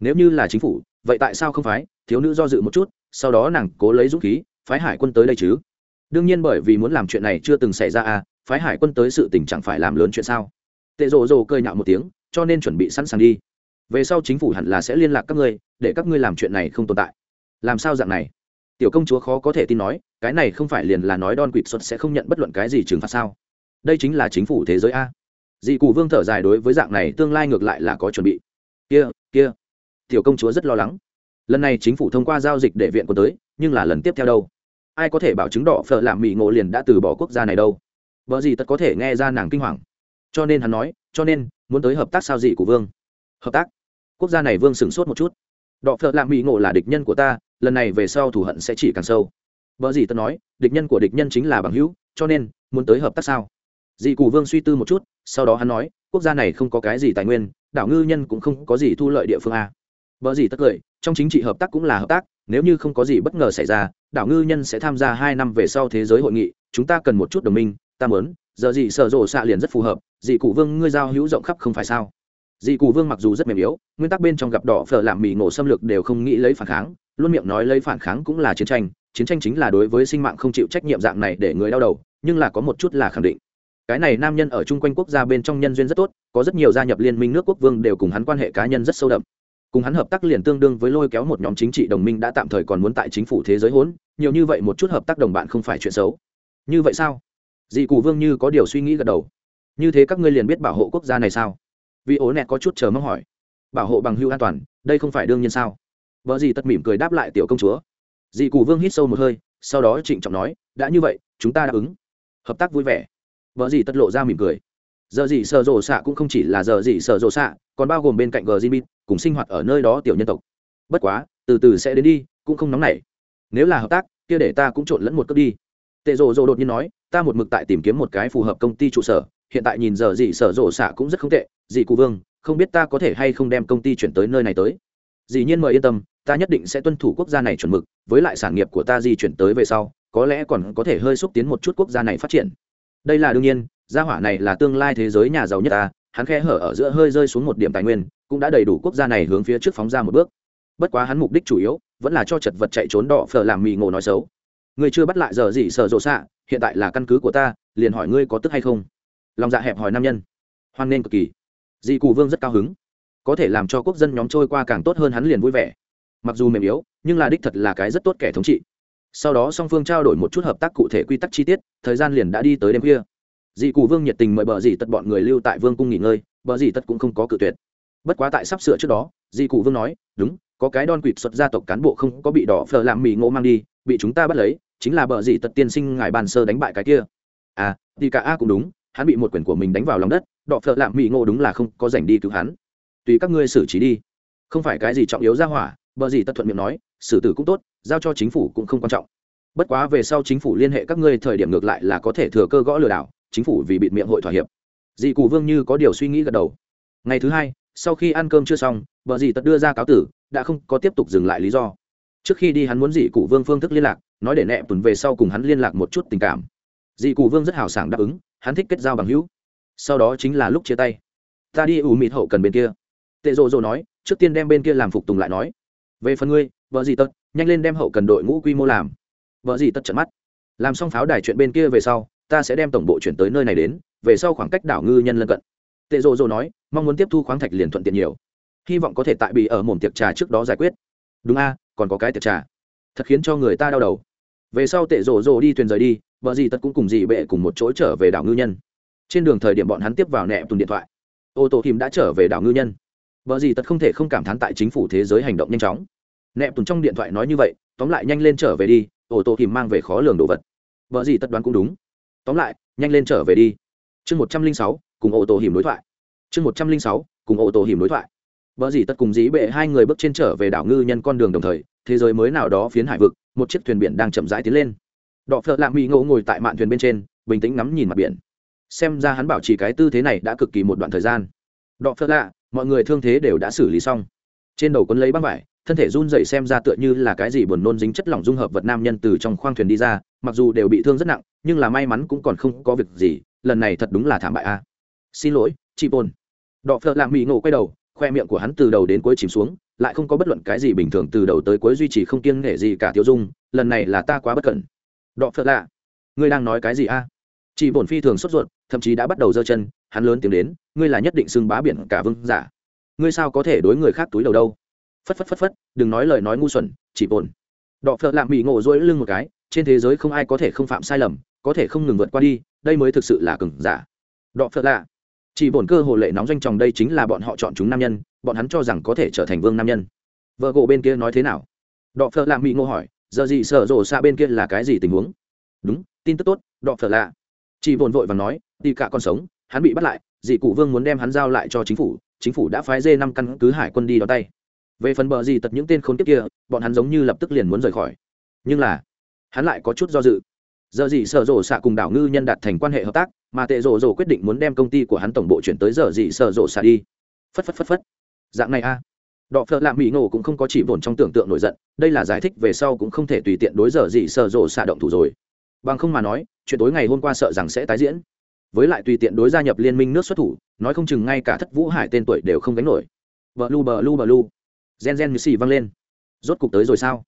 Speaker 1: Nếu như là chính phủ, vậy tại sao không phái? Thiếu nữ do dự một chút, sau đó nàng cố lấy dũng khí, phái hải quân tới đây chứ? Đương nhiên bởi vì muốn làm chuyện này chưa từng xảy ra à phái hải quân tới sự tình chẳng phải làm lớn chuyện sao? Tệ rồ rồ cười nhạo một tiếng, cho nên chuẩn bị sẵn sàng đi. Về sau chính phủ hẳn là sẽ liên lạc các ngươi, để các ngươi làm chuyện này không tồn tại. Làm sao dạng này? Tiểu công chúa khó có thể tin nói, cái này không phải liền là nói đon quỵt xuất sẽ không nhận bất luận cái gì trừng phạt sao? Đây chính là chính phủ thế giới a dị cụ vương thở dài đối với dạng này tương lai ngược lại là có chuẩn bị. Kia kia. Tiểu công chúa rất lo lắng. Lần này chính phủ thông qua giao dịch để viện quân tới, nhưng là lần tiếp theo đâu? Ai có thể bảo chứng đỏ phở làm mỹ ngộ liền đã từ bỏ quốc gia này đâu? Vợ gì tất có thể nghe ra nàng kinh hoàng. Cho nên hắn nói, cho nên, muốn tới hợp tác sao dị của vương? Hợp tác? Quốc gia này vương sửng sốt một chút. Đọ phợ lạ mỹ ngộ là địch nhân của ta, lần này về sau thù hận sẽ chỉ càng sâu. Vợ gì tất nói, địch nhân của địch nhân chính là bằng hữu, cho nên, muốn tới hợp tác sao? Dị cụ vương suy tư một chút, sau đó hắn nói, quốc gia này không có cái gì tài nguyên, đảo ngư nhân cũng không có gì thu lợi địa phương a. Vợ gì tất cười, trong chính trị hợp tác cũng là hợp tác, nếu như không có gì bất ngờ xảy ra, đảo ngư nhân sẽ tham gia hai năm về sau thế giới hội nghị, chúng ta cần một chút đồng minh, ta mớn giờ Dị sở rộ xạ liền rất phù hợp, dị cụ vương ngươi giao hữu rộng khắp không phải sao? Dị cụ vương mặc dù rất mềm yếu, nguyên tắc bên trong gặp đỏ phở làm mì ngộ xâm lược đều không nghĩ lấy phản kháng, luôn miệng nói lấy phản kháng cũng là chiến tranh chiến tranh chính là đối với sinh mạng không chịu trách nhiệm dạng này để người đau đầu, nhưng là có một chút là khẳng định cái này nam nhân ở chung quanh quốc gia bên trong nhân duyên rất tốt, có rất nhiều gia nhập liên minh nước quốc vương đều cùng hắn quan hệ cá nhân rất sâu đậm. Cùng hắn hợp tác liền tương đương với lôi kéo một nhóm chính trị đồng minh đã tạm thời còn muốn tại chính phủ thế giới hỗn, nhiều như vậy một chút hợp tác đồng bạn không phải chuyện xấu. Như vậy sao? Dị cụ vương như có điều suy nghĩ gật đầu. Như thế các ngươi liền biết bảo hộ quốc gia này sao? Vì ố nẹt có chút chờ mong hỏi. Bảo hộ bằng hưu an toàn, đây không phải đương nhiên sao? Vợ gì tất mỉm cười đáp lại tiểu công chúa. Dị cụ vương hít sâu một hơi, sau đó trịnh trọng nói, đã như vậy, chúng ta đáp ứng. Hợp tác vui vẻ vợ gì tất lộ ra mỉm cười. Giờ gì sợ rộ xạ cũng không chỉ là giờ gì sợ rộ xạ còn bao gồm bên cạnh gờ jimmy cùng sinh hoạt ở nơi đó tiểu nhân tộc. Bất quá, từ từ sẽ đến đi, cũng không nóng nảy. Nếu là hợp tác, kia để ta cũng trộn lẫn một cước đi. Tệ rộ rộ đột nhiên nói, ta một mực tại tìm kiếm một cái phù hợp công ty trụ sở, hiện tại nhìn giờ gì sở rộ xạ cũng rất không tệ. Dị cụ vương, không biết ta có thể hay không đem công ty chuyển tới nơi này tới? Dĩ nhiên mời yên tâm, ta nhất định sẽ tuân thủ quốc gia này chuẩn mực, với lại sản nghiệp của ta di chuyển tới về sau, có lẽ còn có thể hơi xúc tiến một chút quốc gia này phát triển đây là đương nhiên, gia hỏa này là tương lai thế giới nhà giàu nhất ta, hắn khe hở ở giữa hơi rơi xuống một điểm tài nguyên, cũng đã đầy đủ quốc gia này hướng phía trước phóng ra một bước. Bất quá hắn mục đích chủ yếu, vẫn là cho chật vật chạy trốn đỏ phở làm mì ngộ nói xấu. Ngươi chưa bắt lại giờ gì sợ rộ xạ, hiện tại là căn cứ của ta, liền hỏi ngươi có tức hay không? Lòng dạ hẹp hỏi nam nhân. Hoan nên cực kỳ. Dị cụ vương rất cao hứng. Có thể làm cho quốc dân nhóm trôi qua càng tốt hơn hắn liền vui vẻ. Mặc dù mềm yếu, nhưng là đích thật là cái rất tốt kẻ thống trị sau đó song phương trao đổi một chút hợp tác cụ thể quy tắc chi tiết, thời gian liền đã đi tới đêm khuya. Dị cụ vương nhiệt tình mời bờ dì tật bọn người lưu tại vương cung nghỉ ngơi, bờ dì tật cũng không có cự tuyệt. Bất quá tại sắp sửa trước đó, dị cụ vương nói, đúng, có cái đòn quỵt xuất gia tộc cán bộ không có bị đỏ phờ làm mì ngộ mang đi, bị chúng ta bắt lấy, chính là bờ dì tật tiên sinh ngài bàn sơ đánh bại cái kia. À thì cả a cũng đúng, hắn bị một quyển của mình đánh vào lòng đất, đỏ phờ lạm mì ngộ đúng là không có giành đi cứu hắn. Tùy các ngươi xử trí đi. Không phải cái gì trọng yếu ra hỏa, bờ dì tật thuận miệng nói, xử tử cũng tốt giao cho chính phủ cũng không quan trọng. Bất quá về sau chính phủ liên hệ các ngươi thời điểm ngược lại là có thể thừa cơ gõ lừa đảo, chính phủ vì bịt miệng hội thỏa hiệp. Dị cụ vương như có điều suy nghĩ gật đầu. Ngày thứ hai, sau khi ăn cơm chưa xong, vợ dì tật đưa ra cáo tử, đã không có tiếp tục dừng lại lý do. Trước khi đi hắn muốn dị cụ vương phương thức liên lạc, nói để nẹ tuần về sau cùng hắn liên lạc một chút tình cảm. Dị cụ vương rất hào sảng đáp ứng, hắn thích kết giao bằng hữu. Sau đó chính là lúc chia tay. Ta đi ủ mịt hậu cần bên kia. Tệ rộ rộ nói, trước tiên đem bên kia làm phục tùng lại nói, về phần ngươi vợ gì tật, nhanh lên đem hậu cần đội ngũ quy mô làm. Vợ gì tật trận mắt. Làm xong pháo đài chuyện bên kia về sau, ta sẽ đem tổng bộ chuyển tới nơi này đến, về sau khoảng cách đảo ngư nhân lân cận. Tệ rộ rộ nói, mong muốn tiếp thu khoáng thạch liền thuận tiện nhiều. Hy vọng có thể tại bị ở mồm tiệc trà trước đó giải quyết. Đúng a, còn có cái tiệc trà. Thật khiến cho người ta đau đầu. Về sau tệ rộ rộ đi thuyền rời đi, vợ gì tật cũng cùng dị bệ cùng một chỗ trở về đảo ngư nhân. Trên đường thời điểm bọn hắn tiếp vào nẹ tùng điện thoại. Ô tô thìm đã trở về đảo ngư nhân. Vợ gì tật không thể không cảm thán tại chính phủ thế giới hành động nhanh chóng nẹp tùng trong điện thoại nói như vậy, tóm lại nhanh lên trở về đi, ổ tổ kìm mang về khó lường đồ vật. Vợ gì tất đoán cũng đúng. Tóm lại, nhanh lên trở về đi. Chương một trăm linh sáu, cùng ổ tổ hiểm đối thoại. Chương một trăm linh sáu, cùng ổ tổ hiểm đối thoại. Vợ gì tất cùng dĩ bệ hai người bước trên trở về đảo ngư nhân con đường đồng thời, thế giới mới nào đó phiến hải vực, một chiếc thuyền biển đang chậm rãi tiến lên. Đọ phợ lạ mỹ ngộ ngồi tại mạn thuyền bên trên, bình tĩnh ngắm nhìn mặt biển. Xem ra hắn bảo trì cái tư thế này đã cực kỳ một đoạn thời gian. Đọ phợ lạ, mọi người thương thế đều đã xử lý xong. Trên đầu quấn lấy băng vải thân thể run dậy xem ra tựa như là cái gì buồn nôn dính chất lỏng dung hợp vật nam nhân từ trong khoang thuyền đi ra, mặc dù đều bị thương rất nặng, nhưng là may mắn cũng còn không có việc gì, lần này thật đúng là thảm bại a. Xin lỗi, chị bồn đọ phợ lạ mỹ ngộ quay đầu, khoe miệng của hắn từ đầu đến cuối chìm xuống, lại không có bất luận cái gì bình thường từ đầu tới cuối duy trì không kiêng nể gì cả tiêu dung, lần này là ta quá bất cẩn. Đọ phợ lạ, ngươi đang nói cái gì a? Chị bổn phi thường sốt ruột, thậm chí đã bắt đầu giơ chân, hắn lớn tiếng đến, ngươi là nhất định xưng bá biển cả vương giả. Ngươi sao có thể đối người khác túi đầu đâu? Phất phất phất phất, đừng nói lời nói ngu xuẩn, chỉ bổn đọ phợ lạ mỹ ngộ dỗi lưng một cái, trên thế giới không ai có thể không phạm sai lầm, có thể không ngừng vượt qua đi, đây mới thực sự là cừng giả. Đọ phợ lạ, chỉ bổn cơ hồ lệ nóng doanh tròng đây chính là bọn họ chọn chúng nam nhân, bọn hắn cho rằng có thể trở thành vương nam nhân. Vợ gỗ bên kia nói thế nào? Đọ phợ lạ mỹ ngộ hỏi, giờ gì sợ rộ xa bên kia là cái gì tình huống? Đúng, tin tức tốt, đọ phợ lạ. Chỉ bổn vội và nói đi cả con sống, hắn bị bắt lại, dị cụ vương muốn đem hắn giao lại cho chính phủ chính phủ đã phái dê năm căn cứ hải quân đi đón tay về phần bờ gì tật những tên khốn kiếp kia, bọn hắn giống như lập tức liền muốn rời khỏi. Nhưng là, hắn lại có chút do dự. Giờ gì sở rộ xạ cùng đảo ngư nhân đạt thành quan hệ hợp tác, mà tệ rộ rộ quyết định muốn đem công ty của hắn tổng bộ chuyển tới giờ gì sở rộ xạ đi. Phất phất phất phất. Dạng này a. À. đọ phợ lạ mỹ ngộ cũng không có chỉ vồn trong tưởng tượng nổi giận, đây là giải thích về sau cũng không thể tùy tiện đối giờ gì sở rộ xạ động thủ rồi. Bằng không mà nói, chuyện tối ngày hôm qua sợ rằng sẽ tái diễn. Với lại tùy tiện đối gia nhập liên minh nước xuất thủ, nói không chừng ngay cả thất vũ hải tên tuổi đều không đánh nổi. Bờ lu bờ lu bờ lu gen gen như xì văng lên. Rốt cục tới rồi sao?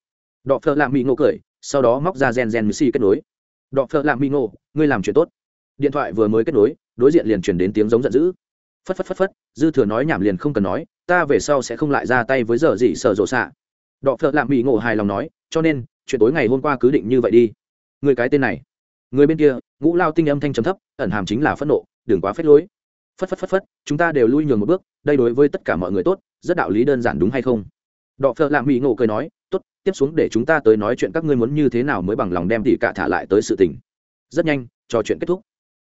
Speaker 1: Đọ phợ lạ mỹ ngộ cười, sau đó móc ra gen gen như xì kết nối. Đọ phợ lạ mỹ ngộ, ngươi làm chuyện tốt. Điện thoại vừa mới kết nối, đối diện liền chuyển đến tiếng giống giận dữ. Phất phất phất phất, dư thừa nói nhảm liền không cần nói, ta về sau sẽ không lại ra tay với giờ gì sợ rộ xạ. Đọ phợ lạ mỹ ngộ hài lòng nói, cho nên, chuyện tối ngày hôm qua cứ định như vậy đi. Người cái tên này. Người bên kia, ngũ lao tinh âm thanh trầm thấp, ẩn hàm chính là phẫn nộ, đừng quá phết lối. Phất phất phất phất, chúng ta đều lui nhường một bước, đây đối với tất cả mọi người tốt rất đạo lý đơn giản đúng hay không? Đọ phợ lạ mỹ ngộ cười nói, tốt, tiếp xuống để chúng ta tới nói chuyện các ngươi muốn như thế nào mới bằng lòng đem tỷ cả thả lại tới sự tình. Rất nhanh, trò chuyện kết thúc.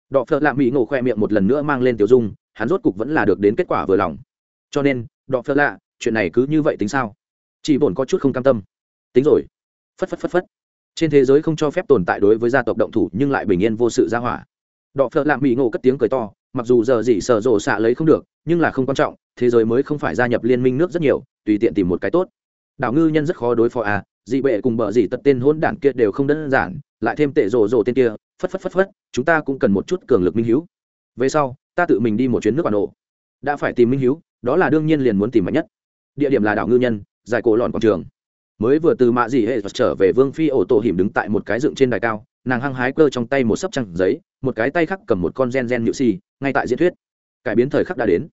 Speaker 1: Đọ phợ lạ mỹ ngộ khoe miệng một lần nữa mang lên tiểu dung, hắn rốt cục vẫn là được đến kết quả vừa lòng. Cho nên, đọ phợ lạ, chuyện này cứ như vậy tính sao? Chị bổn có chút không cam tâm. Tính rồi. Phất phất phất phất. Trên thế giới không cho phép tồn tại đối với gia tộc động thủ nhưng lại bình yên vô sự ra hỏa. Đọ phợ lạ mỹ ngộ cất tiếng cười to mặc dù giờ gì sở rộ xạ lấy không được, nhưng là không quan trọng, thế giới mới không phải gia nhập liên minh nước rất nhiều, tùy tiện tìm một cái tốt. Đảo ngư nhân rất khó đối phó à dị bệ cùng bờ dị tật tên hôn đản kia đều không đơn giản, lại thêm tệ rộ rộ tên kia, phất phất phất phất, chúng ta cũng cần một chút cường lực minh hữu về sau, ta tự mình đi một chuyến nước bản nổ đã phải tìm minh hữu đó là đương nhiên liền muốn tìm mạnh nhất. Địa điểm là đảo ngư nhân giải cổ lòn quảng trường mới vừa từ mạ dị hệ trở về vương phi ổ tổ hiểm đứng tại một cái dựng trên đài cao, nàng hăng hái cơ trong tay một sấp trăng giấy, một cái tay khác cầm một con gen gen nhự xì ngay tại diễn thuyết. Cải biến thời khắc đã đến.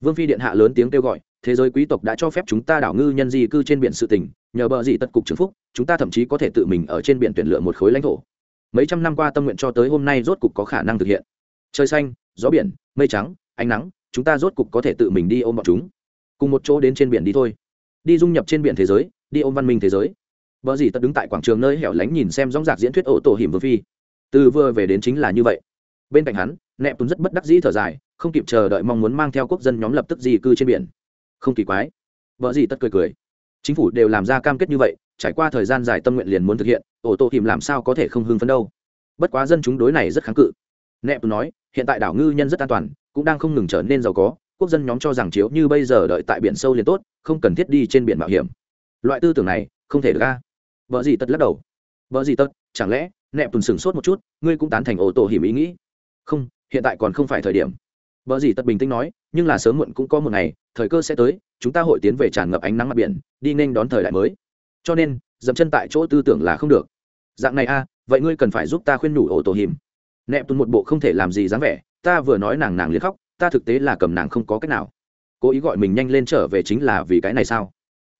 Speaker 1: Vương phi điện hạ lớn tiếng kêu gọi, thế giới quý tộc đã cho phép chúng ta đảo ngư nhân di cư trên biển sự tỉnh nhờ bờ dị tật cục trường phúc, chúng ta thậm chí có thể tự mình ở trên biển tuyển lựa một khối lãnh thổ. Mấy trăm năm qua tâm nguyện cho tới hôm nay rốt cục có khả năng thực hiện. Trời xanh, gió biển, mây trắng, ánh nắng, chúng ta rốt cục có thể tự mình đi ôm bọn chúng. Cùng một chỗ đến trên biển đi thôi. Đi dung nhập trên biển thế giới đi ôm văn minh thế giới vợ gì tật đứng tại quảng trường nơi hẻo lánh nhìn xem dóng dạc diễn thuyết ổ tổ hiểm vương phi. Từ vừa về đến chính là như vậy. Bên cạnh hắn, Nẹp Tuấn rất bất đắc dĩ thở dài, không kịp chờ đợi mong muốn mang theo quốc dân nhóm lập tức di cư trên biển. Không kỳ quái. vợ gì tất cười cười. Chính phủ đều làm ra cam kết như vậy, trải qua thời gian dài tâm nguyện liền muốn thực hiện, ổ tổ hiểm làm sao có thể không hưng phấn đâu. Bất quá dân chúng đối này rất kháng cự. Nẹp Tuấn nói, hiện tại đảo ngư nhân rất an toàn, cũng đang không ngừng trở nên giàu có, quốc dân nhóm cho rằng chiếu như bây giờ đợi tại biển sâu liền tốt, không cần thiết đi trên biển mạo hiểm. Loại tư tưởng này, không thể được a. Vợ gì tất lắc đầu. Vợ gì tất chẳng lẽ nẹp tùn sửng sốt một chút ngươi cũng tán thành ô tô hiểm ý nghĩ? Không hiện tại còn không phải thời điểm. Vợ gì tất bình tĩnh nói nhưng là sớm muộn cũng có một ngày thời cơ sẽ tới chúng ta hội tiến về tràn ngập ánh nắng mặt biển đi nên đón thời đại mới. Cho nên dậm chân tại chỗ tư tưởng là không được. Dạng này a vậy ngươi cần phải giúp ta khuyên nhủ ô tô hiểm. Nẹp tùn một bộ không thể làm gì dáng vẻ ta vừa nói nàng nàng liếc khóc ta thực tế là cầm nàng không có cách nào. Cố ý gọi mình nhanh lên trở về chính là vì cái này sao?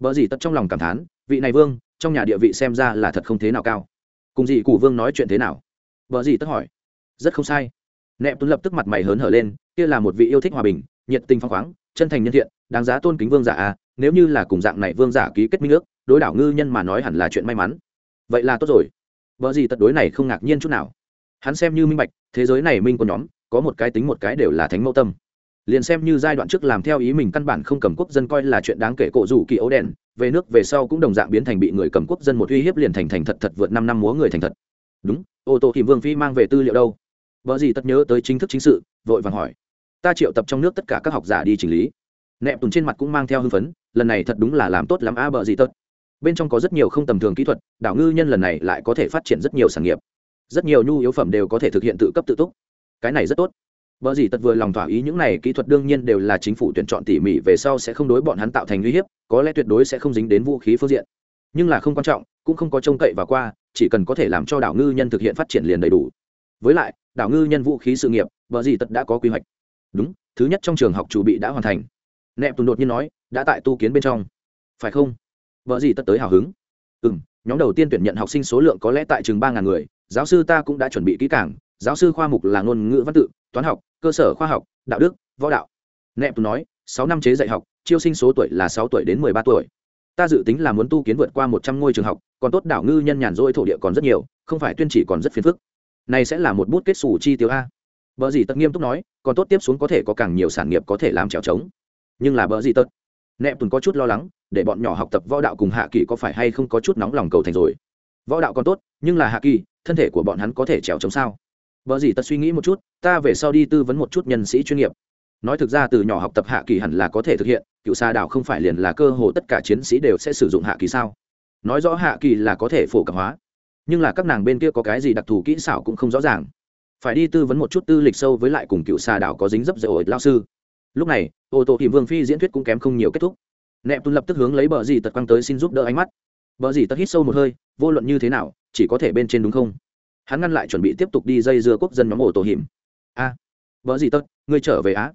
Speaker 1: Vợ gì tất trong lòng cảm thán, vị này vương, trong nhà địa vị xem ra là thật không thế nào cao. Cùng gì cụ vương nói chuyện thế nào? Vợ gì tất hỏi. Rất không sai. Nẹp tuấn lập tức mặt mày hớn hở lên, kia là một vị yêu thích hòa bình, nhiệt tình phong khoáng, chân thành nhân thiện, đáng giá tôn kính vương giả à nếu như là cùng dạng này vương giả ký kết minh ước, đối đảo ngư nhân mà nói hẳn là chuyện may mắn. Vậy là tốt rồi. Vợ gì tật đối này không ngạc nhiên chút nào. Hắn xem như minh bạch, thế giới này minh có nhóm, có một cái tính một cái đều là thánh mẫu tâm liền xem như giai đoạn trước làm theo ý mình căn bản không cầm quốc dân coi là chuyện đáng kể cổ rủ kỳ ấu đèn, về nước về sau cũng đồng dạng biến thành bị người cầm quốc dân một uy hiếp liền thành thành thật thật vượt năm năm múa người thành thật. Đúng, ô tô thì vương phi mang về tư liệu đâu? Vợ gì tất nhớ tới chính thức chính sự, vội vàng hỏi. Ta triệu tập trong nước tất cả các học giả đi chỉnh lý. Nẹp tùng trên mặt cũng mang theo hưng phấn, lần này thật đúng là làm tốt lắm a bờ gì tất. Bên trong có rất nhiều không tầm thường kỹ thuật, đảo ngư nhân lần này lại có thể phát triển rất nhiều sản nghiệp. Rất nhiều nhu yếu phẩm đều có thể thực hiện tự cấp tự túc. Cái này rất tốt. Bở gì tật vừa lòng thỏa ý những này kỹ thuật đương nhiên đều là chính phủ tuyển chọn tỉ mỉ về sau sẽ không đối bọn hắn tạo thành nguy hiểm có lẽ tuyệt đối sẽ không dính đến vũ khí phương diện. Nhưng là không quan trọng, cũng không có trông cậy và qua, chỉ cần có thể làm cho đảo ngư nhân thực hiện phát triển liền đầy đủ. Với lại, đảo ngư nhân vũ khí sự nghiệp, bở gì tật đã có quy hoạch. Đúng, thứ nhất trong trường học chủ bị đã hoàn thành. Nẹp Tùng đột nhiên nói, đã tại tu kiến bên trong. Phải không? Bở gì tật tới hào hứng. Ừm, nhóm đầu tiên tuyển nhận học sinh số lượng có lẽ tại chừng ba ngàn người, giáo sư ta cũng đã chuẩn bị kỹ càng, giáo sư khoa mục là ngôn ngữ văn tự, toán học, cơ sở khoa học đạo đức võ đạo. Nẹp nói sáu năm chế dạy học chiêu sinh số tuổi là sáu tuổi đến mười ba tuổi. Ta dự tính là muốn tu kiến vượt qua một trăm ngôi trường học còn tốt đảo ngư nhân nhàn rỗi thổ địa còn rất nhiều không phải tuyên chỉ còn rất phiền phức. Này sẽ là một bút kết xù chi tiêu a. Vợ gì tật nghiêm túc nói còn tốt tiếp xuống có thể có càng nhiều sản nghiệp có thể làm trèo trống. Nhưng là vợ gì tật. nẹp tuần có chút lo lắng để bọn nhỏ học tập võ đạo cùng hạ kỳ có phải hay không có chút nóng lòng cầu thành rồi. Võ đạo còn tốt nhưng là hạ kỳ thân thể của bọn hắn có thể trèo trống sao? Vợ gì tật suy nghĩ một chút, ta về sau đi tư vấn một chút nhân sĩ chuyên nghiệp. Nói thực ra từ nhỏ học tập hạ kỳ hẳn là có thể thực hiện, cựu xa đảo không phải liền là cơ hồ tất cả chiến sĩ đều sẽ sử dụng hạ kỳ sao? Nói rõ hạ kỳ là có thể phổ cập hóa, nhưng là các nàng bên kia có cái gì đặc thù kỹ xảo cũng không rõ ràng. Phải đi tư vấn một chút tư lịch sâu với lại cùng cựu xa đảo có dính dấp dễ ổi lao sư. Lúc này, ô tô thì vương phi diễn thuyết cũng kém không nhiều kết thúc. Nẹp tuân lập tức hướng lấy bờ gì tật quăng tới xin giúp đỡ ánh mắt. Bờ gì tật hít sâu một hơi, vô luận như thế nào, chỉ có thể bên trên đúng không? Hắn ngăn lại chuẩn bị tiếp tục đi dây dưa quốc dân nhóm ổ tổ hiểm. A à, vợ gì tất ngươi trở về á.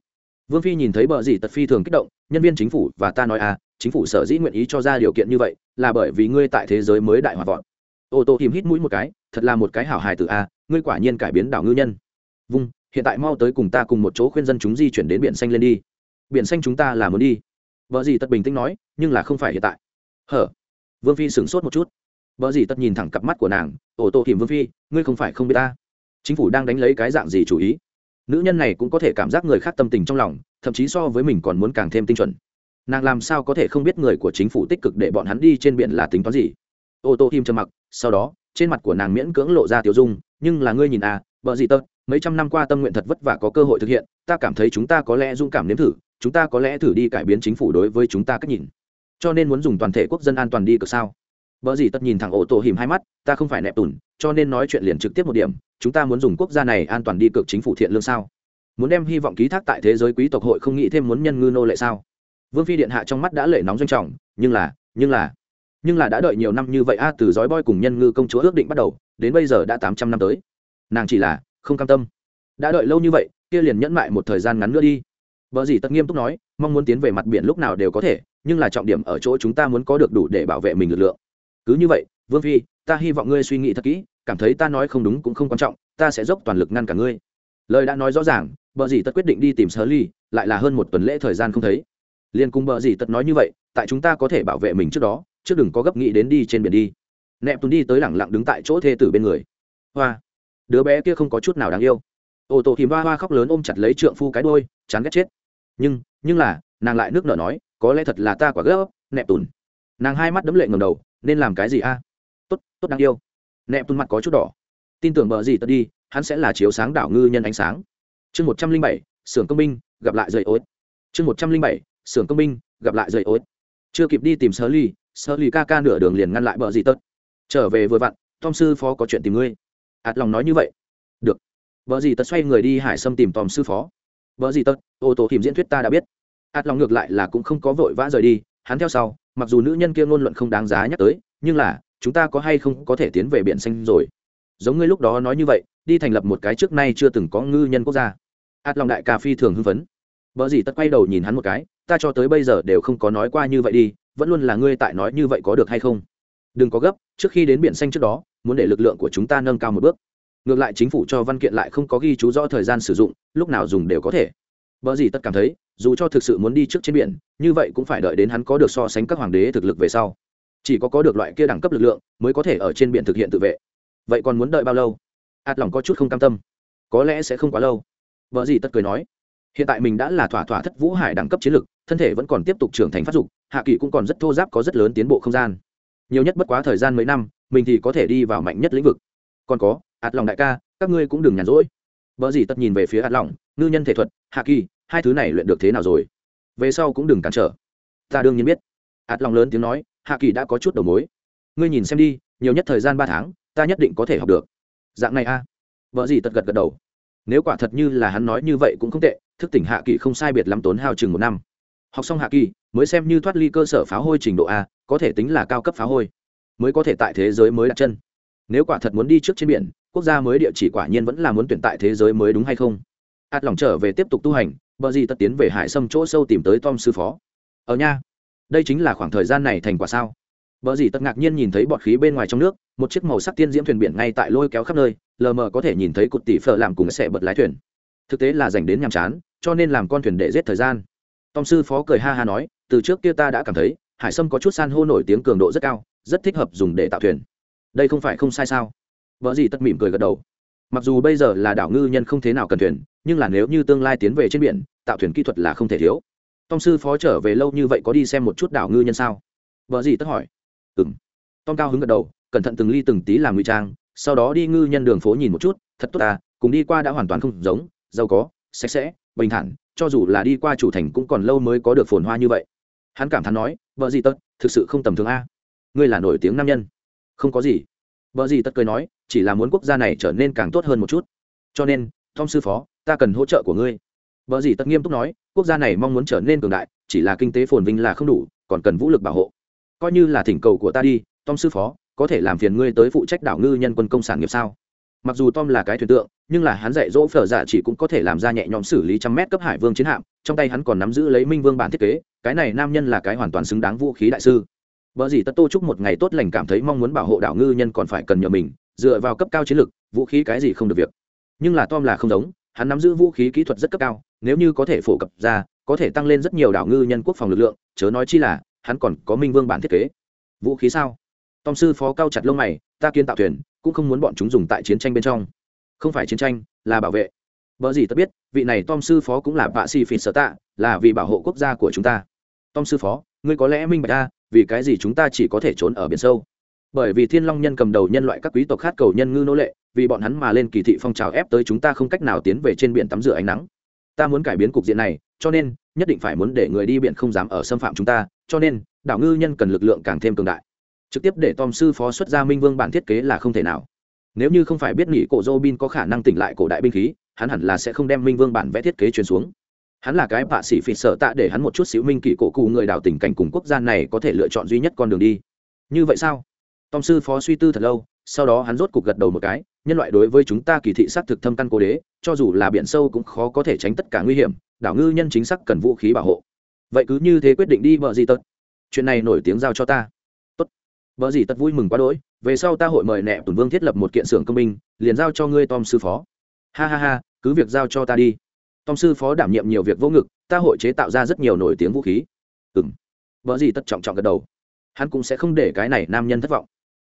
Speaker 1: Vương phi nhìn thấy vợ gì tật phi thường kích động nhân viên chính phủ và ta nói a, chính phủ sở dĩ nguyện ý cho ra điều kiện như vậy là bởi vì ngươi tại thế giới mới đại hòa vọn ô tô hiểm hít mũi một cái thật là một cái hảo hài từ a ngươi quả nhiên cải biến đảo ngư nhân. Vung hiện tại mau tới cùng ta cùng một chỗ khuyên dân chúng di chuyển đến biển xanh lên đi. Biển xanh chúng ta là muốn đi. Vợ gì tật bình tĩnh nói nhưng là không phải hiện tại. Hở. Vương phi sửng sốt một chút vợ gì tất nhìn thẳng cặp mắt của nàng ô tô hiểm vương phi ngươi không phải không biết ta. Chính phủ đang đánh lấy cái dạng gì chủ ý? Nữ nhân này cũng có thể cảm giác người khác tâm tình trong lòng thậm chí so với mình còn muốn càng thêm tinh chuẩn. Nàng làm sao có thể không biết người của chính phủ tích cực để bọn hắn đi trên biển là tính toán gì? Ô tô tim trầm mặc sau đó trên mặt của nàng miễn cưỡng lộ ra tiểu dung nhưng là ngươi nhìn à vợ gì tất, mấy trăm năm qua tâm nguyện thật vất vả có cơ hội thực hiện ta cảm thấy chúng ta có lẽ dung cảm nếm thử chúng ta có lẽ thử đi cải biến chính phủ đối với chúng ta cách nhìn. Cho nên muốn dùng toàn thể quốc dân an toàn đi cực sao? Vợ gì tất nhìn thẳng ô tô hìm hai mắt, ta không phải nẹp tùn cho nên nói chuyện liền trực tiếp một điểm, chúng ta muốn dùng quốc gia này an toàn đi cực chính phủ thiện lương sao? Muốn đem hy vọng ký thác tại thế giới quý tộc hội không nghĩ thêm muốn nhân ngư nô lệ sao? Vương phi điện hạ trong mắt đã lệ nóng doanh trọng, nhưng là nhưng là nhưng là đã đợi nhiều năm như vậy a từ dõi boy cùng nhân ngư công chúa ước định bắt đầu, đến bây giờ đã tám trăm năm tới. Nàng chỉ là không cam tâm. Đã đợi lâu như vậy, kia liền nhẫn mại một thời gian ngắn nữa đi. Vợ gì tất nghiêm túc nói, mong muốn tiến về mặt biển lúc nào đều có thể, nhưng là trọng điểm ở chỗ chúng ta muốn có được đủ để bảo vệ mình lực lượng cứ như vậy, vương phi, ta hy vọng ngươi suy nghĩ thật kỹ, cảm thấy ta nói không đúng cũng không quan trọng, ta sẽ dốc toàn lực ngăn cả ngươi. Lời đã nói rõ ràng, bờ dì tật quyết định đi tìm sơ ly, lại là hơn một tuần lễ thời gian không thấy. Liên cùng bờ dì tật nói như vậy, tại chúng ta có thể bảo vệ mình trước đó, trước đừng có gấp nghĩ đến đi trên biển đi. Nẹp tuấn đi tới lẳng lặng đứng tại chỗ thê tử bên người. Hoa, đứa bé kia không có chút nào đáng yêu. Ô tô thìm hoa hoa khóc lớn ôm chặt lấy trượng phu cái đôi chán ghét chết. Nhưng nhưng là, nàng lại nước nở nói, có lẽ thật là ta quả gấp nẹp tùn nàng hai mắt đấm lệ ngầm đầu, nên làm cái gì a? Tốt tốt đáng yêu. Nẹp tuôn mặt có chút đỏ. Tin tưởng bờ gì tật đi, hắn sẽ là chiếu sáng đảo ngư nhân ánh sáng. Chương một trăm linh bảy xưởng công binh, gặp lại dậy ối. Chương một trăm linh bảy xưởng công binh, gặp lại dậy ối. Chưa kịp đi tìm sơ ly sơ ly ca ca nửa đường liền ngăn lại bờ gì tật. Trở về vừa vặn, tom sư phó có chuyện tìm ngươi. Ạt lòng nói như vậy. Được. Vợ gì tật xoay người đi hải sâm tìm tòm sư phó. Vợ gì tật, ô tô tìm diễn thuyết ta đã biết. Ạt lòng ngược lại là cũng không có vội vã rời đi hắn theo sau, mặc dù nữ nhân kia ngôn luận không đáng giá nhắc tới, nhưng là, chúng ta có hay không có thể tiến về biển xanh rồi? Giống ngươi lúc đó nói như vậy, đi thành lập một cái trước nay chưa từng có ngư nhân quốc gia. Át lòng đại ca phi thường hưng phấn. Vợ gì tất quay đầu nhìn hắn một cái, ta cho tới bây giờ đều không có nói qua như vậy đi, vẫn luôn là ngươi tại nói như vậy có được hay không? Đừng có gấp, trước khi đến biển xanh trước đó, muốn để lực lượng của chúng ta nâng cao một bước. Ngược lại chính phủ cho văn kiện lại không có ghi chú rõ thời gian sử dụng, lúc nào dùng đều có thể. Vợ gì tất cảm thấy dù cho thực sự muốn đi trước trên biển, như vậy cũng phải đợi đến hắn có được so sánh các hoàng đế thực lực về sau. Chỉ có có được loại kia đẳng cấp lực lượng, mới có thể ở trên biển thực hiện tự vệ. Vậy còn muốn đợi bao lâu? Ạt lòng có chút không cam tâm. Có lẽ sẽ không quá lâu. Vợ gì tất cười nói, hiện tại mình đã là thỏa thỏa thất vũ hải đẳng cấp chiến lực, thân thể vẫn còn tiếp tục trưởng thành phát dục, hạ kỳ cũng còn rất thô giáp có rất lớn tiến bộ không gian. Nhiều nhất bất quá thời gian mấy năm, mình thì có thể đi vào mạnh nhất lĩnh vực. Còn có ạt lòng đại ca, các ngươi cũng đừng nhàn rỗi. Vợ gì tất nhìn về phía ạt lòng, ngư nhân thể thuật, hạ kỳ hai thứ này luyện được thế nào rồi? Về sau cũng đừng cản trở. Ta đương nhiên biết. Ạt lòng lớn tiếng nói, hạ kỳ đã có chút đầu mối. Ngươi nhìn xem đi, nhiều nhất thời gian ba tháng, ta nhất định có thể học được. Dạng này a vợ gì tật gật gật đầu. Nếu quả thật như là hắn nói như vậy cũng không tệ, thức tỉnh hạ kỳ không sai biệt lắm tốn hao chừng một năm. Học xong hạ kỳ, mới xem như thoát ly cơ sở phá hôi trình độ a, có thể tính là cao cấp phá hôi, mới có thể tại thế giới mới đặt chân. Nếu quả thật muốn đi trước trên biển, quốc gia mới địa chỉ quả nhiên vẫn là muốn tuyển tại thế giới mới đúng hay không? Ạt lòng trở về tiếp tục tu hành bờ gì tất tiến về hải sâm chỗ sâu tìm tới tom sư phó ở nha đây chính là khoảng thời gian này thành quả sao Bờ gì tất ngạc nhiên nhìn thấy bọt khí bên ngoài trong nước, một chiếc màu sắc tiên diễm thuyền biển ngay tại lôi kéo khắp nơi, lờ mờ có thể nhìn thấy cụt tỷ phở làm cùng sẽ bật lái thuyền. Thực tế là dành đến nhàm chán, cho nên làm con thuyền để giết thời gian. Tom sư phó cười ha ha nói, từ trước kia ta đã cảm thấy, hải sâm có chút san hô nổi tiếng cường độ rất cao, rất thích hợp dùng để tạo thuyền. Đây không phải không sai sao? Bờ gì tất mỉm cười gật đầu. Mặc dù bây giờ là đảo ngư nhân không thế nào cần thuyền, nhưng là nếu như tương lai tiến về trên biển, tạo thuyền kỹ thuật là không thể thiếu. Tom sư phó trở về lâu như vậy có đi xem một chút đảo ngư nhân sao? Bờ gì tất hỏi. Ừng tom cao hứng gật đầu cẩn thận từng ly từng tí làm ngụy trang sau đó đi ngư nhân đường phố nhìn một chút thật tốt à cùng đi qua đã hoàn toàn không giống giàu có sạch sẽ bình thản cho dù là đi qua chủ thành cũng còn lâu mới có được phồn hoa như vậy. Hắn cảm thán nói vợ gì tất thực sự không tầm thường a. Ngươi là nổi tiếng nam nhân. Không có gì. Bở gì tất cười nói, chỉ là muốn quốc gia này trở nên càng tốt hơn một chút. Cho nên, tom sư phó, ta cần hỗ trợ của ngươi. Bở gì tất nghiêm túc nói, quốc gia này mong muốn trở nên cường đại, chỉ là kinh tế phồn vinh là không đủ, còn cần vũ lực bảo hộ. Coi như là thỉnh cầu của ta đi, tom sư phó, có thể làm phiền ngươi tới phụ trách đảo ngư nhân quân công sản nghiệp sao? Mặc dù tom là cái thuyền tượng, nhưng là hắn dạy dỗ phở giả chỉ cũng có thể làm ra nhẹ nhõm xử lý trăm mét cấp hải vương chiến hạm, trong tay hắn còn nắm giữ lấy minh vương bản thiết kế, cái này nam nhân là cái hoàn toàn xứng đáng vũ khí đại sư. Bở gì tất tô chúc một ngày tốt lành cảm thấy mong muốn bảo hộ đảo ngư nhân còn phải cần nhờ mình, dựa vào cấp cao chiến lược, vũ khí cái gì không được việc. Nhưng là tom là không giống, hắn nắm giữ vũ khí kỹ thuật rất cấp cao, nếu như có thể phổ cập ra, có thể tăng lên rất nhiều đảo ngư nhân quốc phòng lực lượng, chớ nói chi là, hắn còn có minh vương bản thiết kế. Vũ khí sao? Tom sư phó cao chặt lông mày, ta kiến tạo thuyền, cũng không muốn bọn chúng dùng tại chiến tranh bên trong. Không phải chiến tranh, là bảo vệ. Bở gì tất biết, vị này tom sư phó cũng là bạ sĩ phỉ sở tạ, là vì bảo hộ quốc gia của chúng ta. Tom sư phó, ngươi có lẽ minh bạch ta vì cái gì chúng ta chỉ có thể trốn ở biển sâu? Bởi vì thiên long nhân cầm đầu nhân loại các quý tộc khát cầu nhân ngư nô lệ, vì bọn hắn mà lên kỳ thị phong trào ép tới chúng ta không cách nào tiến về trên biển tắm rửa ánh nắng. Ta muốn cải biến cục diện này, cho nên, nhất định phải muốn để người đi biển không dám ở xâm phạm chúng ta, cho nên, đảo ngư nhân cần lực lượng càng thêm cường đại. Trực tiếp để tom sư phó xuất ra minh vương bản thiết kế là không thể nào. Nếu như không phải biết nghĩ cổ dô bin có khả năng tỉnh lại cổ đại binh khí, hắn hẳn là sẽ không đem minh vương bản vẽ thiết kế truyền xuống hắn là cái bạ sĩ phỉ sợ tạ để hắn một chút xíu minh kỷ cổ cụ người đảo tình cảnh cùng quốc gia này có thể lựa chọn duy nhất con đường đi. Như vậy sao? Tom sư phó suy tư thật lâu, sau đó hắn rốt cục gật đầu một cái, nhân loại đối với chúng ta kỳ thị xác thực thâm căn cố đế, cho dù là biển sâu cũng khó có thể tránh tất cả nguy hiểm, đảo ngư nhân chính xác cần vũ khí bảo hộ. Vậy cứ như thế quyết định đi, vợ gì tật? Chuyện này nổi tiếng giao cho ta. Tốt. Vợ gì tật vui mừng quá đỗi, về sau ta hội mời nẹ tùn vương thiết lập một kiện xưởng công binh, liền giao cho ngươi tom sư phó. Ha ha ha, cứ việc giao cho ta đi tom sư phó đảm nhiệm nhiều việc vô ngực, ta hội chế tạo ra rất nhiều nổi tiếng vũ khí. Ừm. m vợ gì tất trọng trọng gật đầu. Hắn cũng sẽ không để cái này nam nhân thất vọng.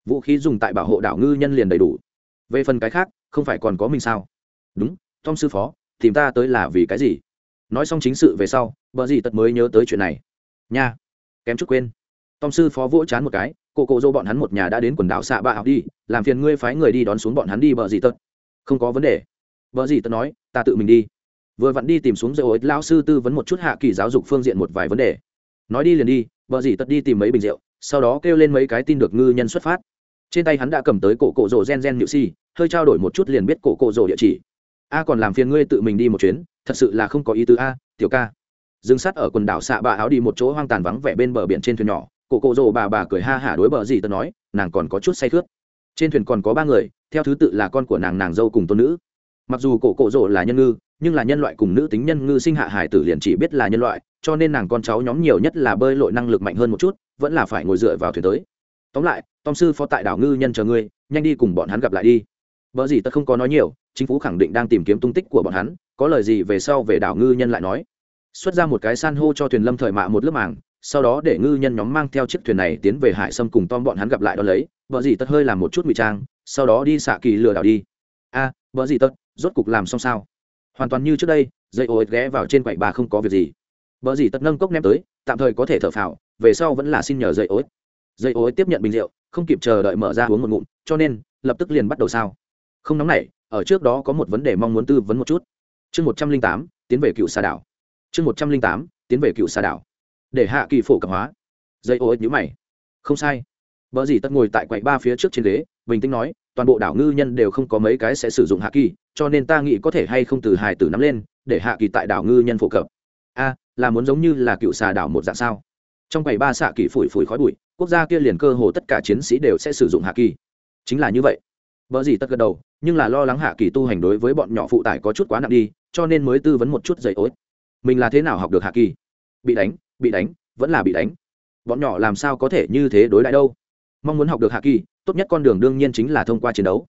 Speaker 1: Vũ khí dùng tại bảo hộ đảo ngư nhân liền đầy đủ. Về phần cái khác, không phải còn có mình sao? Đúng tom sư phó, tìm ta tới là vì cái gì? Nói xong chính sự về sau, vợ gì tật mới nhớ tới chuyện này. Nha. Kém chút quên. Tom sư phó vỗ chán một cái, cô cô dô bọn hắn một nhà đã đến quần đảo xạ bạ học đi, làm phiền ngươi phái người đi đón xuống bọn hắn đi, vợ gì tật không có vấn đề. Vợ gì tật nói, ta tự mình đi vừa vặn đi tìm xuống dầu ối lao sư tư vấn một chút hạ kỳ giáo dục phương diện một vài vấn đề. Nói đi liền đi, vợ gì tật đi tìm mấy bình rượu, sau đó kêu lên mấy cái tin được ngư nhân xuất phát. Trên tay hắn đã cầm tới cổ cổ rổ gen gen nhự si, hơi trao đổi một chút liền biết cổ cổ rổ địa chỉ. A còn làm phiền ngươi tự mình đi một chuyến, thật sự là không có ý tứ a, tiểu ca. Dừng sát ở quần đảo xạ bà áo đi một chỗ hoang tàn vắng vẻ bên bờ biển trên thuyền nhỏ, cổ cổ rồ bà bà cười ha hả đối bờ gì tớ nói, nàng còn có chút say khướt trên thuyền còn có ba người, theo thứ tự là con của nàng nàng dâu cùng tôn nữ mặc dù cổ cổ rỗ là nhân ngư nhưng là nhân loại cùng nữ tính nhân ngư sinh hạ hải tử liền chỉ biết là nhân loại cho nên nàng con cháu nhóm nhiều nhất là bơi lội năng lực mạnh hơn một chút vẫn là phải ngồi dựa vào thuyền tới. Tóm lại tom sư phó tại đảo ngư nhân chờ ngươi nhanh đi cùng bọn hắn gặp lại đi. Vợ gì ta không có nói nhiều chính phủ khẳng định đang tìm kiếm tung tích của bọn hắn có lời gì về sau về đảo ngư nhân lại nói. Xuất ra một cái san hô cho thuyền lâm thời mạ một lớp màng sau đó để ngư nhân nhóm mang theo chiếc thuyền này tiến về hải sâm cùng tom bọn hắn gặp lại đó lấy. Vợ gì tất hơi làm một chút ngụy trang sau đó đi xạ kỳ lừa đảo đi. A à, vợ gì tất rốt cục làm xong sao? Hoàn toàn như trước đây, dây ối ghé vào trên quậy bà không có việc gì. Vợ gì tất nâng cốc ném tới, tạm thời có thể thở phào, về sau vẫn là xin nhờ dây ối dây ối tiếp nhận bình rượu, không kịp chờ đợi mở ra uống một ngụm, cho nên, lập tức liền bắt đầu sao. Không nóng nảy, ở trước đó có một vấn đề mong muốn tư vấn một chút. Chương một trăm linh tám, tiến về cựu xà đảo. Chương một trăm linh tám, tiến về cựu xà đảo. Để hạ kỳ phổ cập hóa. Dây ô ích nhữ mày. Không sai. Vợ gì tất ngồi tại quầy ba phía trước trên ghế, bình tĩnh nói, toàn bộ đảo ngư nhân đều không có mấy cái sẽ sử dụng hạ kỳ cho nên ta nghĩ có thể hay không từ hài tử nắm lên, để hạ kỳ tại đảo ngư nhân phổ cập. A, là muốn giống như là cựu xà đảo một dạng sao? Trong bảy ba xạ kỳ phủi phủi khói bụi, quốc gia kia liền cơ hồ tất cả chiến sĩ đều sẽ sử dụng hạ kỳ. Chính là như vậy. Vợ gì tất gật đầu, nhưng là lo lắng hạ kỳ tu hành đối với bọn nhỏ phụ tải có chút quá nặng đi, cho nên mới tư vấn một chút dậy ối. Mình là thế nào học được hạ kỳ? Bị đánh bị đánh, vẫn là bị đánh. Bọn nhỏ làm sao có thể như thế đối lại đâu? Mong muốn học được hạ kỳ, tốt nhất con đường đương nhiên chính là thông qua chiến đấu.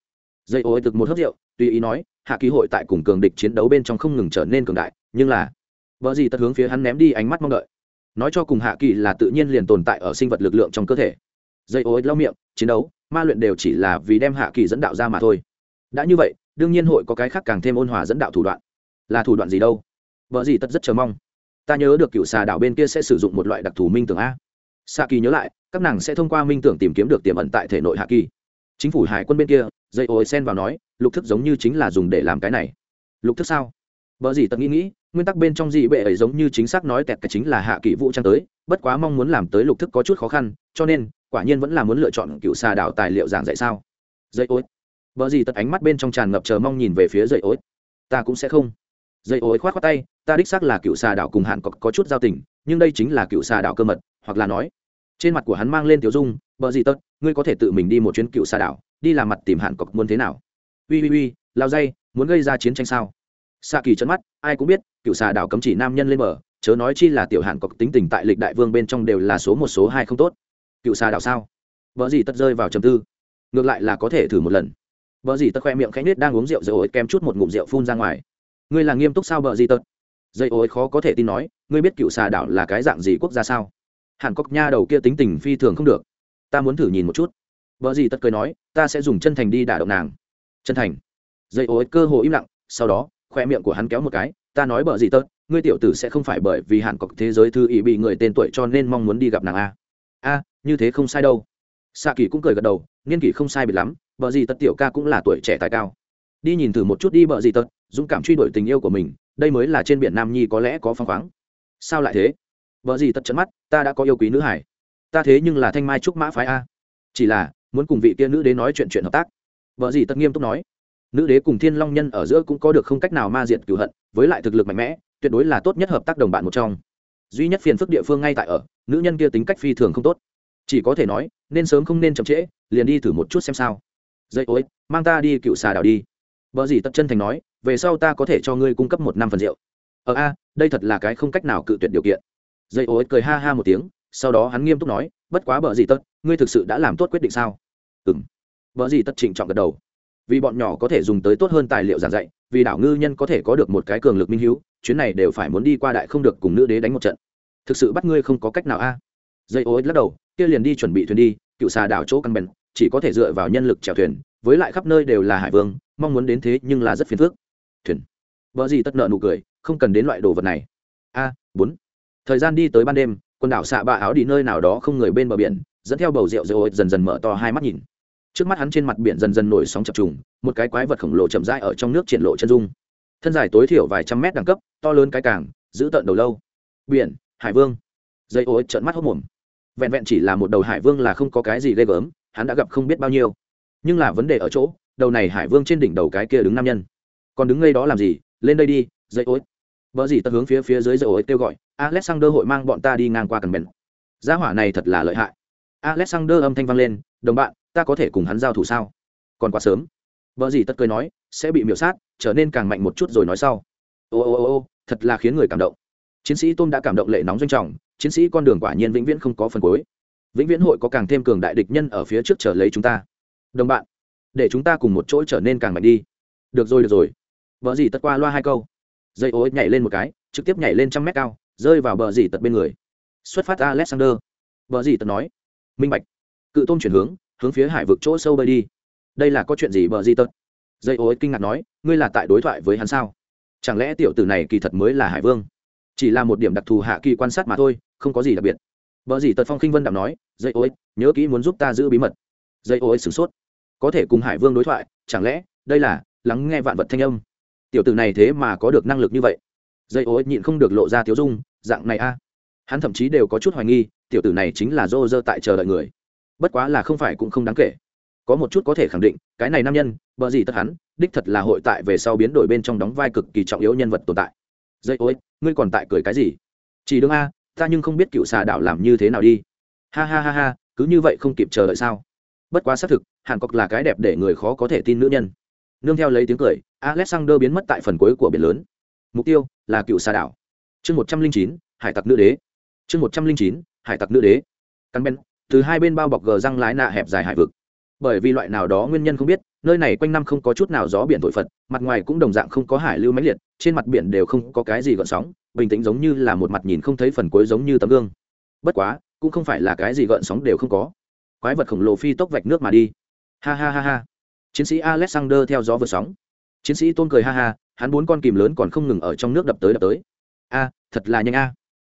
Speaker 1: Dây ô thực một hớp rượu tùy ý nói, hạ kỳ hội tại cùng cường địch chiến đấu bên trong không ngừng trở nên cường đại, nhưng là, vợ gì tật hướng phía hắn ném đi ánh mắt mong đợi. Nói cho cùng hạ kỳ là tự nhiên liền tồn tại ở sinh vật lực lượng trong cơ thể. Dây ô lau miệng, chiến đấu, ma luyện đều chỉ là vì đem hạ kỳ dẫn đạo ra mà thôi. Đã như vậy, đương nhiên hội có cái khác càng thêm ôn hòa dẫn đạo thủ đoạn. Là thủ đoạn gì đâu? Vợ gì tất rất chờ mong. Ta nhớ được cựu xà đảo bên kia sẽ sử dụng một loại đặc thù minh tưởng a. Xa kỳ nhớ lại, các nàng sẽ thông qua minh tưởng tìm kiếm được tiềm ẩn tại thể nội hạ kỳ. Chính phủ hải quân bên kia, dây ôi sen vào nói lục thức giống như chính là dùng để làm cái này. Lục thức sao? Vợ gì tật nghĩ nghĩ nguyên tắc bên trong dị bệ ấy giống như chính xác nói tẹt cái chính là hạ kỷ vũ trang tới bất quá mong muốn làm tới lục thức có chút khó khăn cho nên quả nhiên vẫn là muốn lựa chọn cựu xà đảo tài liệu giảng dạy sao. Dây ôi. Vợ gì tật ánh mắt bên trong tràn ngập chờ mong nhìn về phía dây ôi. Ta cũng sẽ không. Dây ôi khoát khoát tay ta đích xác là cựu xà đảo cùng hạn có, có chút giao tình nhưng đây chính là cựu xà đảo cơ mật hoặc là nói trên mặt của hắn mang lên tiểu dung vợ gì tật ngươi có thể tự mình đi một chuyến cựu xà đảo đi làm mặt tìm hạn cọc muốn thế nào? Ui ui ui lao dây, muốn gây ra chiến tranh sao? Xạ kỳ chân mắt, ai cũng biết, cựu xà đảo cấm chỉ nam nhân lên mở chớ nói chi là tiểu hàn cọc tính tình tại lịch đại vương bên trong đều là số một, số hai không tốt. Cựu xà đảo sao? Vợ gì tất rơi vào trầm tư. Ngược lại là có thể thử một lần. Vợ gì tất khoe miệng khẽ nết đang uống rượu dây ối kém chút một ngụm rượu phun ra ngoài. Ngươi là nghiêm túc sao vợ gì tất? Dây ối khó có thể tin nói, ngươi biết cựu xà đảo là cái dạng gì quốc gia sao? Hàn cọc nha đầu kia tính tình phi thường không được. Ta muốn thử nhìn một chút. Vợ gì tất cười nói, ta sẽ dùng chân thành đi đả động nàng chân thành. Dây ối, cơ hồ im lặng, sau đó, khoe miệng của hắn kéo một cái, ta nói bợ gì tớt ngươi tiểu tử sẽ không phải bởi vì hàn cọc thế giới thư ý bị người tên tuổi cho nên mong muốn đi gặp nàng a. A, như thế không sai đâu. Xạ kỳ cũng cười gật đầu, niên kỷ không sai biệt lắm, bợ gì tật tiểu ca cũng là tuổi trẻ tài cao. Đi nhìn thử một chút đi bợ gì tật dũng cảm truy đuổi tình yêu của mình, đây mới là trên biển nam nhi có lẽ có phong khoáng. Sao lại thế? Vợ gì tật trận mắt, ta đã có yêu quý nữ hải. Ta thế nhưng là thanh mai trúc mã phái a. Chỉ là, muốn cùng vị tiên nữ đến nói chuyện chuyện hợp tác vợ gì tất nghiêm túc nói, nữ đế cùng thiên long nhân ở giữa cũng có được không cách nào ma diện cửu hận, với lại thực lực mạnh mẽ, tuyệt đối là tốt nhất hợp tác đồng bạn một trong. Duy nhất phiền phức địa phương ngay tại ở, nữ nhân kia tính cách phi thường không tốt. Chỉ có thể nói, nên sớm không nên chậm trễ, liền đi thử một chút xem sao. Dây ối mang ta đi cựu xà đảo đi. Vợ gì tất chân thành nói, về sau ta có thể cho ngươi cung cấp một năm phần rượu. Ờ a, đây thật là cái không cách nào cự tuyệt điều kiện. Dây ối cười ha ha một tiếng, sau đó hắn nghiêm túc nói, bất quá bờ gì tất, ngươi thực sự đã làm tốt quyết định sao? Ừ m vợ gì tất trịnh trọng gật đầu. Vì bọn nhỏ có thể dùng tới tốt hơn tài liệu giảng dạy, vì đảo ngư nhân có thể có được một cái cường lực minh hữu chuyến này đều phải muốn đi qua đại không được cùng nữ đế đánh một trận. Thực sự bắt ngươi không có cách nào a. Dây ô lắc đầu, kia liền đi chuẩn bị thuyền đi, cựu xà đảo chỗ căn bèn chỉ có thể dựa vào nhân lực chèo thuyền, với lại khắp nơi đều là hải vương, mong muốn đến thế nhưng là rất phiền phức. Thuyền. Vợ gì tất nợ nụ cười, không cần đến loại đồ vật này. A, bốn. Thời gian đi tới ban đêm, quần đảo xạ bạ áo đi nơi nào đó không người bên bờ biển, dẫn theo bầu rượu dây rồi dần dần mở to hai mắt nhìn trước mắt hắn trên mặt biển dần dần nổi sóng chập trùng, một cái quái vật khổng lồ chậm rãi ở trong nước triển lộ chân dung. Thân dài tối thiểu vài trăm mét đẳng cấp, to lớn cái càng, giữ tận đầu lâu. Biển, hải vương. Dây ô trợn mắt hốc mồm. Vẹn vẹn chỉ là một đầu hải vương là không có cái gì ghê gớm, hắn đã gặp không biết bao nhiêu. Nhưng là vấn đề ở chỗ, đầu này hải vương trên đỉnh đầu cái kia đứng nam nhân. Còn đứng ngay đó làm gì? Lên đây đi, dây ối vợ gì tật hướng phía phía dưới dây ối kêu gọi, alexander hội mang bọn ta đi ngang qua cần bèn gia hỏa này thật là lợi hại. Alexander âm thanh vang lên, đồng bạn ta có thể cùng hắn giao thủ sao? Còn quá sớm. Vợ gì tất cười nói, sẽ bị miểu sát, trở nên càng mạnh một chút rồi nói sau. Ô ô ô ô, thật là khiến người cảm động. Chiến sĩ tôn đã cảm động lệ nóng doanh trọng, chiến sĩ con đường quả nhiên vĩnh viễn không có phần cuối. Vĩnh viễn hội có càng thêm cường đại địch nhân ở phía trước chờ lấy chúng ta. Đồng bạn, để chúng ta cùng một chỗ trở nên càng mạnh đi. Được rồi được rồi. Vợ gì tất qua loa hai câu. Dây ối nhảy lên một cái, trực tiếp nhảy lên trăm mét cao, rơi vào bờ dì tật bên người. Xuất phát alexander. Bờ dì tật nói, minh bạch. Cự tôm chuyển hướng hướng phía hải vực chỗ sâu bơi đi. Đây là có chuyện gì bờ di tật? Dây ô kinh ngạc nói, ngươi là tại đối thoại với hắn sao? Chẳng lẽ tiểu tử này kỳ thật mới là hải vương? Chỉ là một điểm đặc thù hạ kỳ quan sát mà thôi, không có gì đặc biệt. Bờ di tật phong khinh vân đạm nói, dây ô nhớ kỹ muốn giúp ta giữ bí mật. Dây ô sửng sốt. Có thể cùng hải vương đối thoại, chẳng lẽ đây là lắng nghe vạn vật thanh âm? Tiểu tử này thế mà có được năng lực như vậy. Dây ô nhịn không được lộ ra tiếu dung, dạng này a. Hắn thậm chí đều có chút hoài nghi, tiểu tử này chính là dô dơ tại chờ đợi người bất quá là không phải cũng không đáng kể. Có một chút có thể khẳng định, cái này nam nhân bờ gì tất hắn, đích thật là hội tại về sau biến đổi bên trong đóng vai cực kỳ trọng yếu nhân vật tồn tại. Dây ôi, ngươi còn tại cười cái gì? Chỉ đương a, ta nhưng không biết cựu xà đạo làm như thế nào đi. Ha ha ha ha, cứ như vậy không kịp chờ đợi sao? Bất quá xác thực, hàn cốc là cái đẹp để người khó có thể tin nữ nhân. Nương theo lấy tiếng cười, alexander biến mất tại phần cuối của biển lớn. Mục tiêu là cựu xà đảo chương một trăm linh chín, hải tặc nữ đế. Chương một trăm linh chín, hải tặc nữ đế. Căn ben từ hai bên bao bọc gờ răng lái nạ hẹp dài hải vực. Bởi vì loại nào đó nguyên nhân không biết, nơi này quanh năm không có chút nào gió biển thổi phật, mặt ngoài cũng đồng dạng không có hải lưu mãnh liệt, trên mặt biển đều không có cái gì gợn sóng, bình tĩnh giống như là một mặt nhìn không thấy phần cuối giống như tấm gương. Bất quá, cũng không phải là cái gì gợn sóng đều không có. Quái vật khổng lồ phi tốc vạch nước mà đi. Ha ha ha ha. Chiến sĩ alexander theo gió vượt sóng. Chiến sĩ tôn cười ha ha, hắn bốn con kìm lớn còn không ngừng ở trong nước đập tới đập tới. A, thật là nhanh a.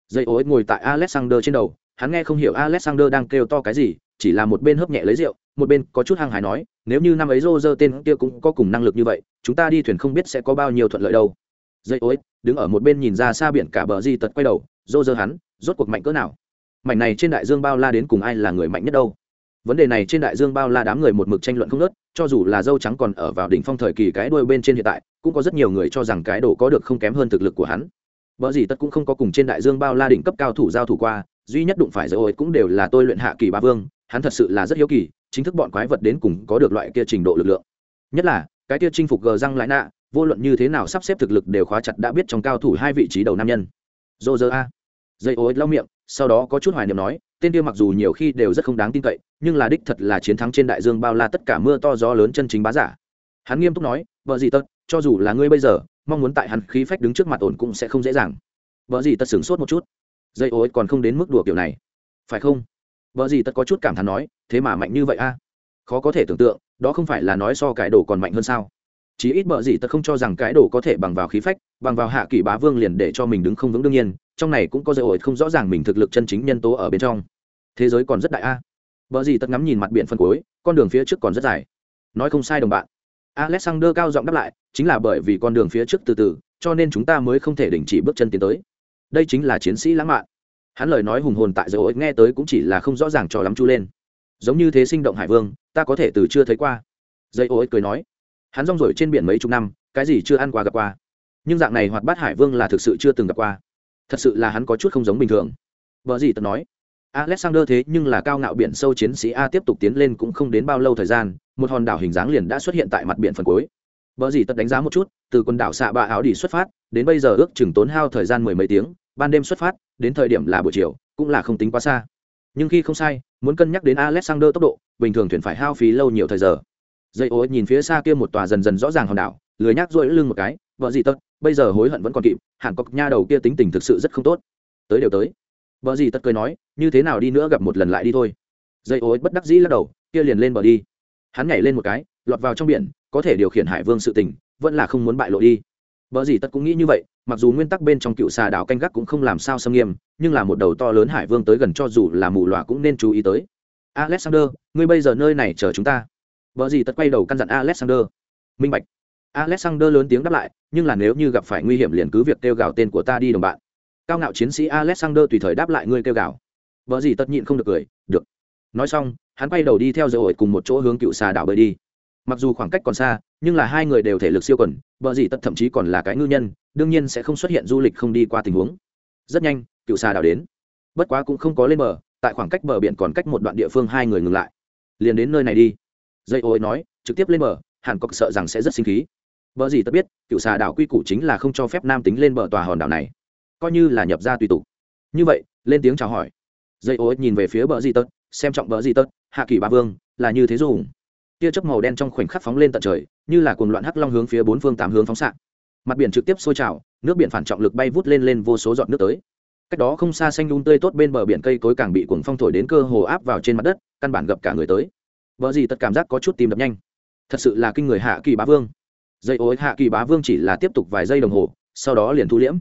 Speaker 1: Dây ối ngồi tại alexander trên đầu hắn nghe không hiểu alexander đang kêu to cái gì, chỉ là một bên hớp nhẹ lấy rượu, một bên có chút hăng hải nói, nếu như năm ấy rô rơ tên kia cũng có cùng năng lực như vậy, chúng ta đi thuyền không biết sẽ có bao nhiêu thuận lợi đâu. Dây ối đứng ở một bên nhìn ra xa biển cả bờ di tật quay đầu rô rơ hắn, rốt cuộc mạnh cỡ nào? Mạnh này trên đại dương bao la đến cùng ai là người mạnh nhất đâu? Vấn đề này trên đại dương bao la đám người một mực tranh luận không nớt cho dù là dâu trắng còn ở vào đỉnh phong thời kỳ cái đuôi bên trên hiện tại, cũng có rất nhiều người cho rằng cái đồ có được không kém hơn thực lực của hắn. Vợ gì tất cũng không có cùng trên đại dương bao la đỉnh cấp cao thủ giao thủ qua duy nhất đụng phải giới ôi cũng đều là tôi luyện hạ kỳ ba vương, hắn thật sự là rất hiếu kỳ, chính thức bọn quái vật đến cùng có được loại kia trình độ lực lượng. Nhất là, cái kia chinh phục gờ răng lại nạ, vô luận như thế nào sắp xếp thực lực đều khóa chặt đã biết trong cao thủ hai vị trí đầu nam nhân. Dô dơ a. Dây ối lau miệng, sau đó có chút hoài niệm nói, tên kia mặc dù nhiều khi đều rất không đáng tin cậy, nhưng là đích thật là chiến thắng trên đại dương bao la tất cả mưa to gió lớn chân chính bá giả. Hắn nghiêm túc nói, vợ gì tất cho dù là ngươi bây giờ, mong muốn tại hắn khí phách đứng trước mặt ổn cũng sẽ không dễ dàng. Vợ gì tất sửng sốt một chút dây ối còn không đến mức đùa kiểu này. Phải không? Vợ gì tất có chút cảm thán nói, thế mà mạnh như vậy a? Khó có thể tưởng tượng, đó không phải là nói so cái đồ còn mạnh hơn sao? Chí ít bợ gì tất không cho rằng cái đồ có thể bằng vào khí phách, bằng vào hạ kỷ bá vương liền để cho mình đứng không vững đương nhiên, trong này cũng có dây ổi không rõ ràng mình thực lực chân chính nhân tố ở bên trong. Thế giới còn rất đại a. Vợ gì tất ngắm nhìn mặt biển phân cuối, con đường phía trước còn rất dài. Nói không sai đồng bạn. Alexander cao giọng đáp lại, chính là bởi vì con đường phía trước từ từ, cho nên chúng ta mới không thể đình chỉ bước chân tiến tới đây chính là chiến sĩ lãng mạn. Hắn lời nói hùng hồn tại dầu ổi nghe tới cũng chỉ là không rõ ràng cho lắm chu lên. Giống như thế sinh động hải vương, ta có thể từ chưa thấy qua. Dây ổi cười nói. Hắn rong rổi trên biển mấy chục năm, cái gì chưa ăn qua gặp qua. Nhưng dạng này hoạt bát hải vương là thực sự chưa từng gặp qua. Thật sự là hắn có chút không giống bình thường. Vợ gì tật nói. Alexander thế nhưng là cao ngạo biển sâu chiến sĩ a tiếp tục tiến lên cũng không đến bao lâu thời gian, một hòn đảo hình dáng liền đã xuất hiện tại mặt biển phần cuối. Vợ gì tật đánh giá một chút, từ quần đảo xạ bạ áo đi xuất phát, đến bây giờ ước chừng tốn hao thời gian mười mấy tiếng ban đêm xuất phát, đến thời điểm là buổi chiều, cũng là không tính quá xa. Nhưng khi không sai, muốn cân nhắc đến alexander tốc độ, bình thường thuyền phải hao phí lâu nhiều thời giờ. Dây ô nhìn phía xa kia một tòa dần dần rõ ràng hòn đảo, lười nhác rỗi lưng một cái, vợ gì tất, bây giờ hối hận vẫn còn kịp, hẳn cọc nha đầu kia tính tình thực sự rất không tốt. Tới đều tới. Vợ gì tất cười nói, như thế nào đi nữa gặp một lần lại đi thôi. Dây ô bất đắc dĩ lắc đầu, kia liền lên bờ đi. Hắn nhảy lên một cái, lọt vào trong biển, có thể điều khiển hải vương sự tình, vẫn là không muốn bại lộ đi. Vợ gì tất cũng nghĩ như vậy mặc dù nguyên tắc bên trong cựu xà đảo canh gác cũng không làm sao xâm nghiêm, nhưng là một đầu to lớn hải vương tới gần cho dù là mù lòa cũng nên chú ý tới. Alexander, ngươi bây giờ nơi này chờ chúng ta. Vợ gì tất quay đầu căn dặn alexander. Minh bạch. Alexander lớn tiếng đáp lại, nhưng là nếu như gặp phải nguy hiểm liền cứ việc kêu gào tên của ta đi đồng bạn. Cao ngạo chiến sĩ alexander tùy thời đáp lại ngươi kêu gào. Vợ gì tất nhịn không được cười, được. Nói xong, hắn quay đầu đi theo dầu ổi cùng một chỗ hướng cựu xà đảo bơi đi mặc dù khoảng cách còn xa, nhưng là hai người đều thể lực siêu quần, vợ dì tất thậm chí còn là cái ngư nhân, đương nhiên sẽ không xuất hiện du lịch không đi qua tình huống. Rất nhanh, cựu xà đảo đến. Bất quá cũng không có lên bờ, tại khoảng cách bờ biển còn cách một đoạn địa phương hai người ngừng lại. Liền đến nơi này đi. Dây ô ấy nói, trực tiếp lên bờ hàn cốc sợ rằng sẽ rất sinh khí. Vợ gì tất biết, cựu xà đảo quy củ chính là không cho phép nam tính lên bờ tòa hòn đảo này. Coi như là nhập ra tùy tục. Như vậy, lên tiếng chào hỏi. Dây ô ấy nhìn về phía bờ gì tất, xem trọng bờ gì tất, hạ kỳ ba vương, là như thế dùng tia chớp màu đen trong khoảnh khắc phóng lên tận trời, như là cuồng loạn hắc long hướng phía bốn phương tám hướng phóng xạ. Mặt biển trực tiếp sôi trào, nước biển phản trọng lực bay vút lên lên vô số giọt nước tới. Cách đó không xa xanh đun tươi tốt bên bờ biển cây cối càng bị cuồng phong thổi đến cơ hồ áp vào trên mặt đất, căn bản gặp cả người tới. Vợ gì tất cảm giác có chút tìm đập nhanh. Thật sự là kinh người hạ kỳ bá vương. Dây ối, hạ kỳ bá vương chỉ là tiếp tục vài giây đồng hồ, sau đó liền thu liễm.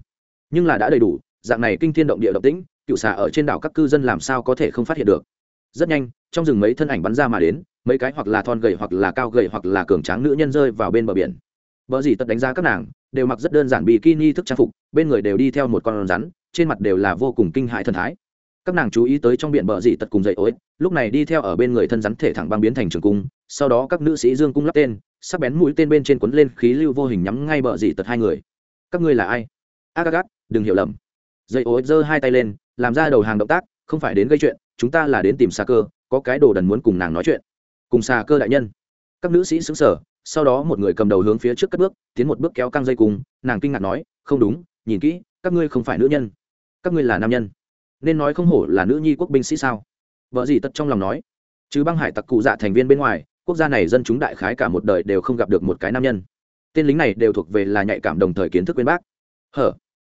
Speaker 1: Nhưng là đã đầy đủ, dạng này kinh thiên động địa động tĩnh, cựu xà ở trên đảo các cư dân làm sao có thể không phát hiện được? Rất nhanh, trong rừng mấy thân ảnh bắn ra mà đến mấy cái hoặc là thon gầy hoặc là cao gầy hoặc là cường tráng nữ nhân rơi vào bên bờ biển. Vợ gì tật đánh giá các nàng, đều mặc rất đơn giản bikini thức trang phục, bên người đều đi theo một con rắn, trên mặt đều là vô cùng kinh hãi thần thái. Các nàng chú ý tới trong biển bờ dị tật cùng dậy ối, lúc này đi theo ở bên người thân rắn thể thẳng băng biến thành trường cung, sau đó các nữ sĩ dương cung lắp tên, sắc bén mũi tên bên trên quấn lên khí lưu vô hình nhắm ngay bờ dị tật hai người. Các ngươi là ai? Ác ác ác đừng hiểu lầm. Dậy ối giơ hai tay lên, làm ra đầu hàng động tác, không phải đến gây chuyện, chúng ta là đến tìm xa cơ, có cái đồ đần muốn cùng nàng nói chuyện cùng xa cơ đại nhân. Các nữ sĩ xứng sở sau đó một người cầm đầu hướng phía trước cất bước, tiến một bước kéo căng dây cùng nàng kinh ngạc nói, không đúng, nhìn kỹ, các ngươi không phải nữ nhân. Các ngươi là nam nhân. Nên nói không hổ là nữ nhi quốc binh sĩ sao? Vợ gì tất trong lòng nói. Chứ băng hải tặc cụ dạ thành viên bên ngoài, quốc gia này dân chúng đại khái cả một đời đều không gặp được một cái nam nhân. Tên lính này đều thuộc về là nhạy cảm đồng thời kiến thức bên bác. Hở?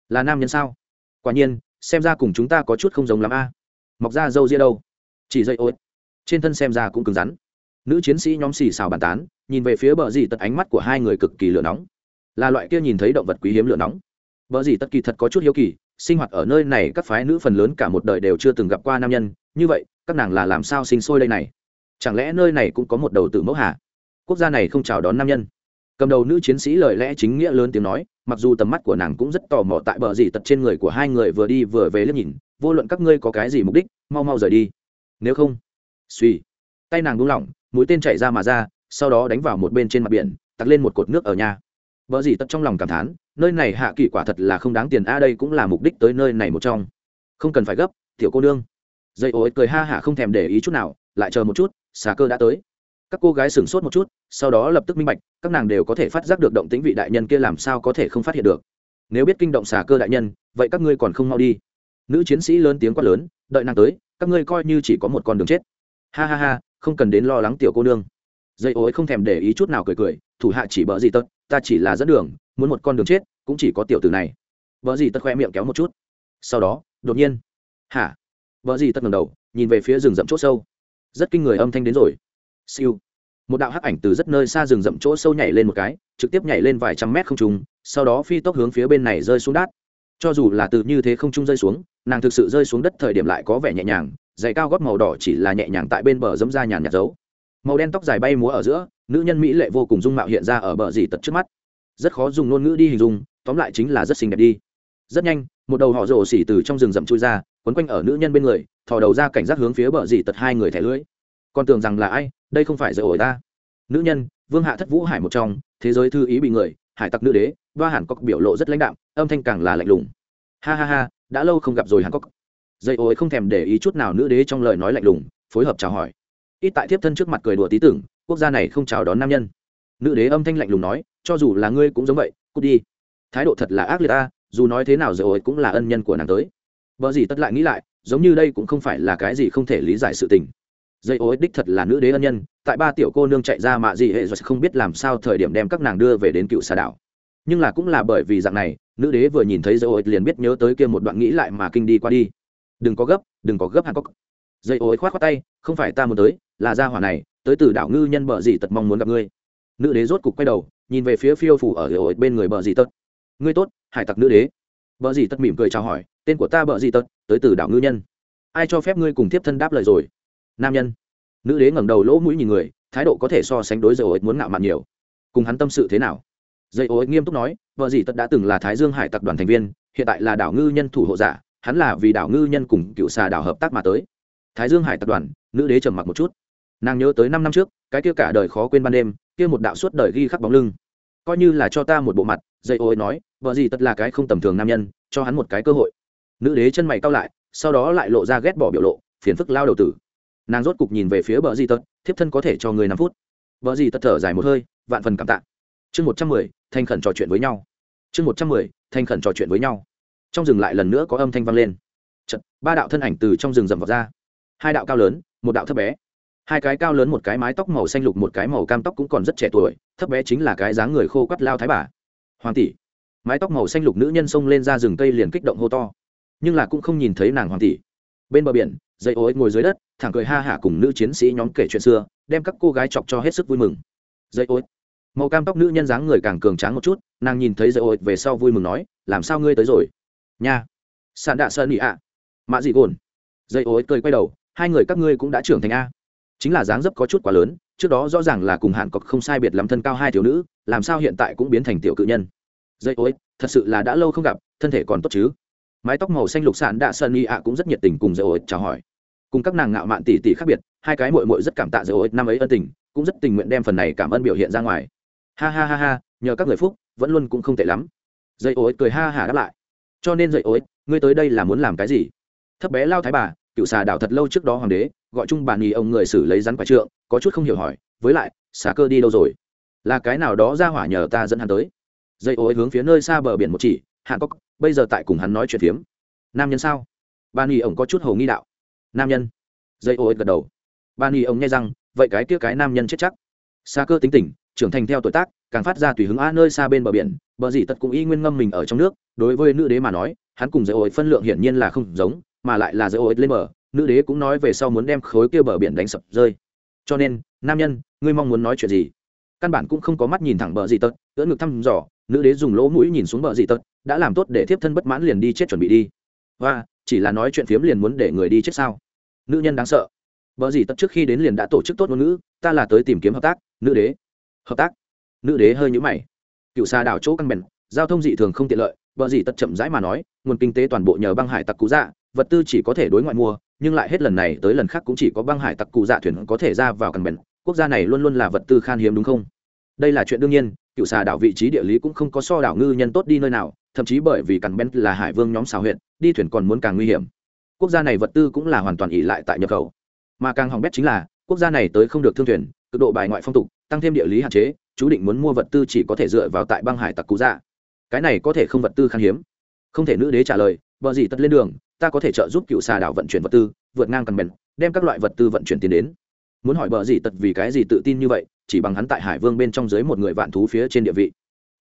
Speaker 1: Là nam nhân sao? Quả nhiên, xem ra cùng chúng ta có chút không giống lắm a. Mọc ra dâu ria đâu. Chỉ dây ối trên thân xem ra cũng cứng rắn nữ chiến sĩ nhóm xì xào bàn tán, nhìn về phía bờ dì tật ánh mắt của hai người cực kỳ lửa nóng. Là loại kia nhìn thấy động vật quý hiếm lửa nóng. Bờ dì tật kỳ thật có chút hiếu kỳ, sinh hoạt ở nơi này các phái nữ phần lớn cả một đời đều chưa từng gặp qua nam nhân, như vậy, các nàng là làm sao sinh sôi đây này? Chẳng lẽ nơi này cũng có một đầu tử mẫu hạ quốc gia này không chào đón nam nhân. Cầm đầu nữ chiến sĩ lời lẽ chính nghĩa lớn tiếng nói, mặc dù tầm mắt của nàng cũng rất tò mò tại bờ dì tật trên người của hai người vừa đi vừa về liếc nhìn, vô luận các ngươi có cái gì mục đích, mau mau rời đi. Nếu không, suy. Tay nàng buông lỏng mũi tên chạy ra mà ra, sau đó đánh vào một bên trên mặt biển, tặc lên một cột nước ở nhà. Vợ dì tật trong lòng cảm thán, nơi này hạ kỳ quả thật là không đáng tiền, a, đây cũng là mục đích tới nơi này một trong. Không cần phải gấp, tiểu cô nương. Dây ối cười ha hả không thèm để ý chút nào, lại chờ một chút, xà cơ đã tới. Các cô gái sửng sốt một chút, sau đó lập tức minh bạch, các nàng đều có thể phát giác được động tĩnh vị đại nhân kia làm sao có thể không phát hiện được. Nếu biết kinh động xà cơ đại nhân, vậy các ngươi còn không mau đi. Nữ chiến sĩ lớn tiếng quát lớn, đợi nàng tới, các ngươi coi như chỉ có một con đường chết. Ha ha ha không cần đến lo lắng tiểu cô nương. Dây ối không thèm để ý chút nào cười cười, thủ hạ chỉ bỡ gì tật, ta chỉ là dẫn đường, muốn một con đường chết, cũng chỉ có tiểu tử này. Vợ gì tật khoe miệng kéo một chút. Sau đó, đột nhiên, hả? Vợ gì tật ngầm đầu, nhìn về phía rừng rậm chỗ sâu. Rất kinh người âm thanh đến rồi. Siêu. Một đạo hắc ảnh từ rất nơi xa rừng rậm chỗ sâu nhảy lên một cái, trực tiếp nhảy lên vài trăm mét không trung, sau đó phi tốc hướng phía bên này rơi xuống đát cho dù là từ như thế không trung rơi xuống, nàng thực sự rơi xuống đất thời điểm lại có vẻ nhẹ nhàng giày cao gót màu đỏ chỉ là nhẹ nhàng tại bên bờ dẫm ra nhàn nhạt dấu. Màu đen tóc dài bay múa ở giữa, nữ nhân mỹ lệ vô cùng dung mạo hiện ra ở bờ dì tật trước mắt. Rất khó dùng ngôn ngữ đi hình dung, tóm lại chính là rất xinh đẹp đi. Rất nhanh, một đầu họ rổ xỉ từ trong rừng rậm chui ra, quấn quanh ở nữ nhân bên người, thò đầu ra cảnh giác hướng phía bờ dì tật hai người thẻ lưỡi. Còn tưởng rằng là ai, đây không phải giờ ổi ta. Nữ nhân, vương hạ thất vũ hải một trong, thế giới thư ý bị người, hải tặc nữ đế và hàn cốc biểu lộ rất lãnh đạm, âm thanh càng là lạnh lùng. Ha ha ha, đã lâu không gặp rồi hàn cốc dây ối không thèm để ý chút nào nữ đế trong lời nói lạnh lùng, phối hợp chào hỏi. Ít tại thiếp thân trước mặt cười đùa tí tưởng, quốc gia này không chào đón nam nhân. Nữ đế âm thanh lạnh lùng nói, cho dù là ngươi cũng giống vậy, cút đi. Thái độ thật là ác liệt ta, dù nói thế nào dây ối cũng là ân nhân của nàng tới. Vợ gì tất lại nghĩ lại, giống như đây cũng không phải là cái gì không thể lý giải sự tình. Dây ối đích thật là nữ đế ân nhân, tại ba tiểu cô nương chạy ra mạ gì hệ rồi không biết làm sao thời điểm đem các nàng đưa về đến cựu xà đảo. Nhưng là cũng là bởi vì dạng này, nữ đế vừa nhìn thấy dây ối liền biết nhớ tới kia một đoạn nghĩ lại mà kinh đi qua đi đừng có gấp, đừng có gấp hàn cốc dây ối khoát khoát tay, không phải ta muốn tới, là gia hỏa này, tới từ đảo ngư nhân bờ dị tật mong muốn gặp ngươi. Nữ đế rốt cục quay đầu, nhìn về phía phiêu phủ ở ối bên người bờ dị tật. Ngươi tốt, hải tặc nữ đế. Bờ dị tật mỉm cười chào hỏi, tên của ta bờ dị tật, tới từ đảo ngư nhân. Ai cho phép ngươi cùng tiếp thân đáp lời rồi? Nam nhân. Nữ đế ngẩng đầu lỗ mũi nhìn người, thái độ có thể so sánh đối dây ối muốn ngạo mạn nhiều. Cùng hắn tâm sự thế nào? Dây ối nghiêm túc nói vợ dị tật đã từng là thái dương hải tặc đoàn thành viên, hiện tại là đảo ngư nhân thủ hộ giả hắn là vì đảo ngư nhân cùng cựu xà đảo hợp tác mà tới. Thái dương hải tập đoàn, nữ đế trầm mặc một chút. Nàng nhớ tới năm năm trước, cái kia cả đời khó quên ban đêm, kia một đạo suốt đời ghi khắc bóng lưng. Coi như là cho ta một bộ mặt dây ôi nói, vợ gì tất là cái không tầm thường nam nhân, cho hắn một cái cơ hội. Nữ đế chân mày cao lại, sau đó lại lộ ra ghét bỏ biểu lộ, phiền phức lao đầu tử. Nàng rốt cục nhìn về phía bờ di tật thiếp thân có thể cho người năm phút. Vợ gì tật thở dài một hơi, vạn phần cảm tạ. Chương một trăm mười thành khẩn trò chuyện với nhau. Chương một trăm mười thành khẩn trò chuyện với nhau trong rừng lại lần nữa có âm thanh vang lên. Chật, ba đạo thân ảnh từ trong rừng rầm vào ra. Hai đạo cao lớn một đạo thấp bé. Hai cái cao lớn một cái mái tóc màu xanh lục một cái màu cam tóc cũng còn rất trẻ tuổi thấp bé chính là cái dáng người khô quắt lao thái bà. Hoàng tỷ. Mái tóc màu xanh lục nữ nhân xông lên ra rừng cây liền kích động hô to. Nhưng là cũng không nhìn thấy nàng hoàng tỷ. Bên bờ biển dây ối ngồi dưới đất thẳng cười ha hả cùng nữ chiến sĩ nhóm kể chuyện xưa đem các cô gái chọc cho hết sức vui mừng. Dây ối. Màu cam tóc nữ nhân dáng người càng cường tráng một chút nàng nhìn thấy dây ối về sau vui mừng nói làm sao ngươi tới rồi? Nha. Sàn đạ sơn ỉ ạ. Mạ dị gồn. Dây ối cười quay đầu, hai người các ngươi cũng đã trưởng thành a. Chính là dáng dấp có chút quá lớn, trước đó rõ ràng là cùng hạn cọc không sai biệt làm thân cao hai thiếu nữ, làm sao hiện tại cũng biến thành tiểu cự nhân. Dây ối, thật sự là đã lâu không gặp, thân thể còn tốt chứ? Mái tóc màu xanh lục sạn đạ sơn y ạ cũng rất nhiệt tình cùng dây ối chào hỏi. Cùng các nàng ngạo mạn tỷ tỷ khác biệt, hai cái mội mội rất cảm tạ dây ối năm ấy ân tình, cũng rất tình nguyện đem phần này cảm ơn biểu hiện ra ngoài. Ha ha ha ha, nhờ các người phúc, vẫn luôn cũng không tệ lắm. Dây ối cười ha hả đáp lại cho nên dậy ối ngươi tới đây là muốn làm cái gì? Thấp bé lao thái bà, cựu xà đảo thật lâu trước đó hoàng đế, gọi chung bà nhì ông người xử lấy rắn quả trượng, có chút không hiểu hỏi, với lại, xà cơ đi đâu rồi? Là cái nào đó ra hỏa nhờ ta dẫn hắn tới? Dây ối hướng phía nơi xa bờ biển một chỉ hạn cốc, bây giờ tại cùng hắn nói chuyện phiếm. Nam nhân sao? Bà y ông có chút hầu nghi đạo. Nam nhân. Dây ối gật đầu. Bà y ông nghe rằng, vậy cái kia cái nam nhân chết chắc. Xa cơ tính tỉnh, trưởng thành theo tuổi tác càng phát ra tùy hứng a nơi xa bên bờ biển bờ dì tật cũng y nguyên ngâm mình ở trong nước đối với nữ đế mà nói hắn cùng dễ ối phân lượng hiển nhiên là không giống mà lại là dễ ối lên bờ nữ đế cũng nói về sau muốn đem khối kia bờ biển đánh sập rơi. Cho nên nam nhân ngươi mong muốn nói chuyện gì? Căn bản cũng không có mắt nhìn thẳng bờ dì tật ưỡn ngực thăm dò nữ đế dùng lỗ mũi nhìn xuống bờ dì tật đã làm tốt để tiếp thân bất mãn liền đi chết chuẩn bị đi. Và chỉ là nói chuyện phiếm liền muốn để người đi chết sao? Nữ nhân đáng sợ. Bờ gì tất trước khi đến liền đã tổ chức tốt ngôn ngữ, ta là tới tìm kiếm hợp tác, nữ đế. Hợp tác? Nữ đế hơi nhũ mày. Cựu xa đảo chỗ căn bền, giao thông dị thường không tiện lợi, vợ gì tất chậm rãi mà nói, nguồn kinh tế toàn bộ nhờ băng hải tặc cụ dạ, vật tư chỉ có thể đối ngoại mua, nhưng lại hết lần này tới lần khác cũng chỉ có băng hải tặc cụ dạ thuyền có thể ra vào căn bền. Quốc gia này luôn luôn là vật tư khan hiếm đúng không? Đây là chuyện đương nhiên, cựu xà đảo vị trí địa lý cũng không có so đảo ngư nhân tốt đi nơi nào, thậm chí bởi vì căn bén là hải vương nhóm xào huyện, đi thuyền còn muốn càng nguy hiểm. Quốc gia này vật tư cũng là hoàn toàn ỉ lại tại nhập khẩu mà càng hỏng bét chính là quốc gia này tới không được thương thuyền cực độ bài ngoại phong tục tăng thêm địa lý hạn chế, chú định muốn mua vật tư chỉ có thể dựa vào tại băng hải tặc cú dạ. Cái này có thể không vật tư khan hiếm. Không thể nữ đế trả lời vợ gì tất lên đường, ta có thể trợ giúp cựu xà đảo vận chuyển vật tư, vượt ngang cần bền, đem các loại vật tư vận chuyển tiến đến. Muốn hỏi bờ gì tật vì cái gì tự tin như vậy, chỉ bằng hắn tại hải vương bên trong dưới một người vạn thú phía trên địa vị.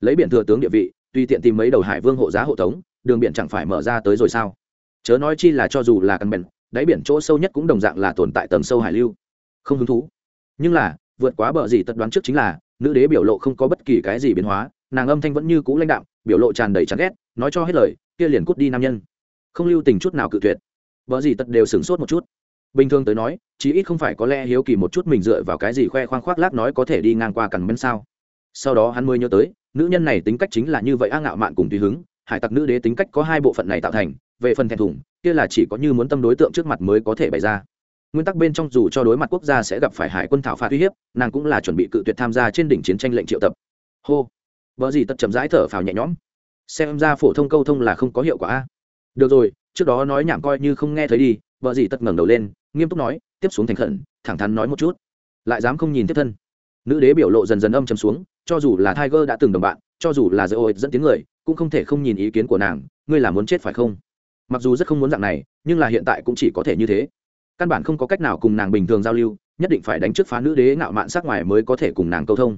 Speaker 1: Lấy biển thừa tướng địa vị tuy tiện tìm mấy đầu hải vương hộ giá hộ tống, đường biển chẳng phải mở ra tới rồi sao? Chớ nói chi là cho dù là căn bền, đáy biển chỗ sâu nhất cũng đồng dạng là tồn tại tầng sâu hải lưu. Không hứng thú. Nhưng là vượt quá bờ gì tật đoán trước chính là, nữ đế biểu lộ không có bất kỳ cái gì biến hóa, nàng âm thanh vẫn như cũ lãnh đạm, biểu lộ tràn đầy chán ghét, nói cho hết lời, kia liền cút đi nam nhân. Không lưu tình chút nào cự tuyệt. Vợ gì tật đều sửng sốt một chút. Bình thường tới nói, chí ít không phải có lẽ hiếu kỳ một chút mình dựa vào cái gì khoe khoang khoác lác nói có thể đi ngang qua cằn bên sao. Sau đó hắn mới nhớ tới, nữ nhân này tính cách chính là như vậy a ngạo mạn cùng tùy hứng, hải tặc nữ đế tính cách có hai bộ phận này tạo thành, về phần thẹn thùng, kia là chỉ có như muốn tâm đối tượng trước mặt mới có thể bày ra nguyên tắc bên trong dù cho đối mặt quốc gia sẽ gặp phải hải quân thảo phạt uy hiếp, nàng cũng là chuẩn bị cự tuyệt tham gia trên đỉnh chiến tranh lệnh triệu tập. Hô. Vợ gì tật chậm rãi thở phào nhẹ nhõm. Xem ra phổ thông câu thông là không có hiệu quả a. Được rồi, trước đó nói nhảm coi như không nghe thấy đi vợ gì tật ngẩng đầu lên, nghiêm túc nói, tiếp xuống thành khẩn, thẳng thắn nói một chút. Lại dám không nhìn tiếp thân. Nữ đế biểu lộ dần dần âm chầm xuống, cho dù là tiger đã từng đồng bạn, cho dù là dỡ ôi dẫn tiếng người, cũng không thể không nhìn ý kiến của nàng, ngươi là muốn chết phải không? Mặc dù rất không muốn dạng này, nhưng là hiện tại cũng chỉ có thể như thế căn bản không có cách nào cùng nàng bình thường giao lưu, nhất định phải đánh trước phá nữ đế ngạo mạn sắc ngoài mới có thể cùng nàng câu thông.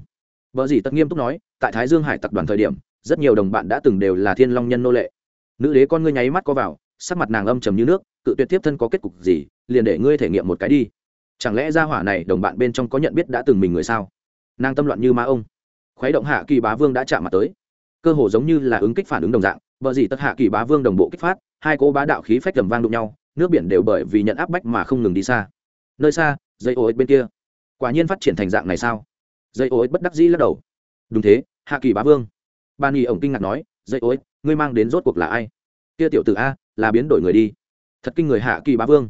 Speaker 1: Vợ dì tất nghiêm túc nói, tại thái dương hải tập đoàn thời điểm, rất nhiều đồng bạn đã từng đều là thiên long nhân nô lệ. Nữ đế con ngươi nháy mắt có vào, sắc mặt nàng âm trầm như nước, cự tuyệt tiếp thân có kết cục gì, liền để ngươi thể nghiệm một cái đi. Chẳng lẽ ra hỏa này đồng bạn bên trong có nhận biết đã từng mình người sao? Nàng tâm loạn như ma ông. Khuấy động hạ kỳ bá vương đã chạm mặt tới. Cơ hồ giống như là ứng kích phản ứng đồng dạng, vợ gì tất hạ kỳ bá vương đồng bộ kích phát, hai cỗ bá đạo khí phách tầm vang đụng nhau nước biển đều bởi vì nhận áp bách mà không ngừng đi xa. Nơi xa, dây ô ích bên kia. Quả nhiên phát triển thành dạng này sao? Dây ô ích bất đắc dĩ lắc đầu. Đúng thế, hạ kỳ bá vương. Ban y ổng kinh ngạc nói, dây ô ích, ngươi mang đến rốt cuộc là ai? Kia tiểu t a, là biến đổi người đi. Thật kinh người hạ kỳ bá vương.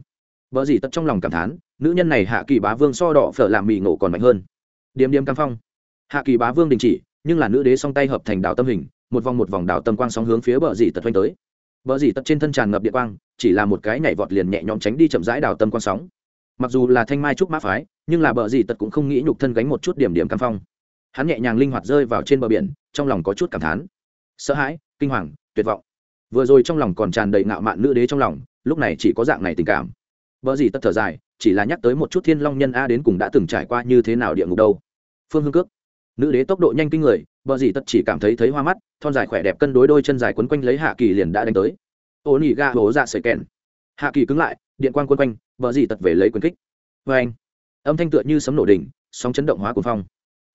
Speaker 1: Vợ gì tất trong lòng cảm thán, nữ nhân này hạ kỳ bá vương so đỏ phở làm mì ngộ còn mạnh hơn. Điềm điềm cam phong. Hạ kỳ bá vương đình chỉ, nhưng là nữ đế song tay hợp thành đảo tâm hình, một vòng một vòng đảo tâm quang sóng hướng phía bờ dì tật oanh tới. Bờ dì tật trên thân tràn ngập địa quang chỉ là một cái nhảy vọt liền nhẹ nhõm tránh đi chậm rãi đào tâm quan sóng. Mặc dù là thanh mai trúc mã phái nhưng là bờ gì tật cũng không nghĩ nhục thân gánh một chút điểm điểm cam phong. Hắn nhẹ nhàng linh hoạt rơi vào trên bờ biển trong lòng có chút cảm thán. Sợ hãi kinh hoàng tuyệt vọng. Vừa rồi trong lòng còn tràn đầy ngạo mạn nữ đế trong lòng lúc này chỉ có dạng này tình cảm. Bờ gì tất thở dài, chỉ là nhắc tới một chút Thiên Long nhân a đến cùng đã từng trải qua như thế nào địa ngục đâu. Phương Hương Cước. Nữ đế tốc độ nhanh kinh người bờ dì tật chỉ cảm thấy thấy hoa mắt thon dài khỏe đẹp cân đối đôi chân dài quấn quanh lấy hạ kỳ liền đã đánh tới ô nỉ ga hố dạ sợi kèn hạ kỳ cứng lại, điện quan quân quanh, vợ dì tật về lấy quyền kích. Vê anh, âm thanh tựa như sấm nổ đỉnh, sóng chấn động hóa cuồng phong.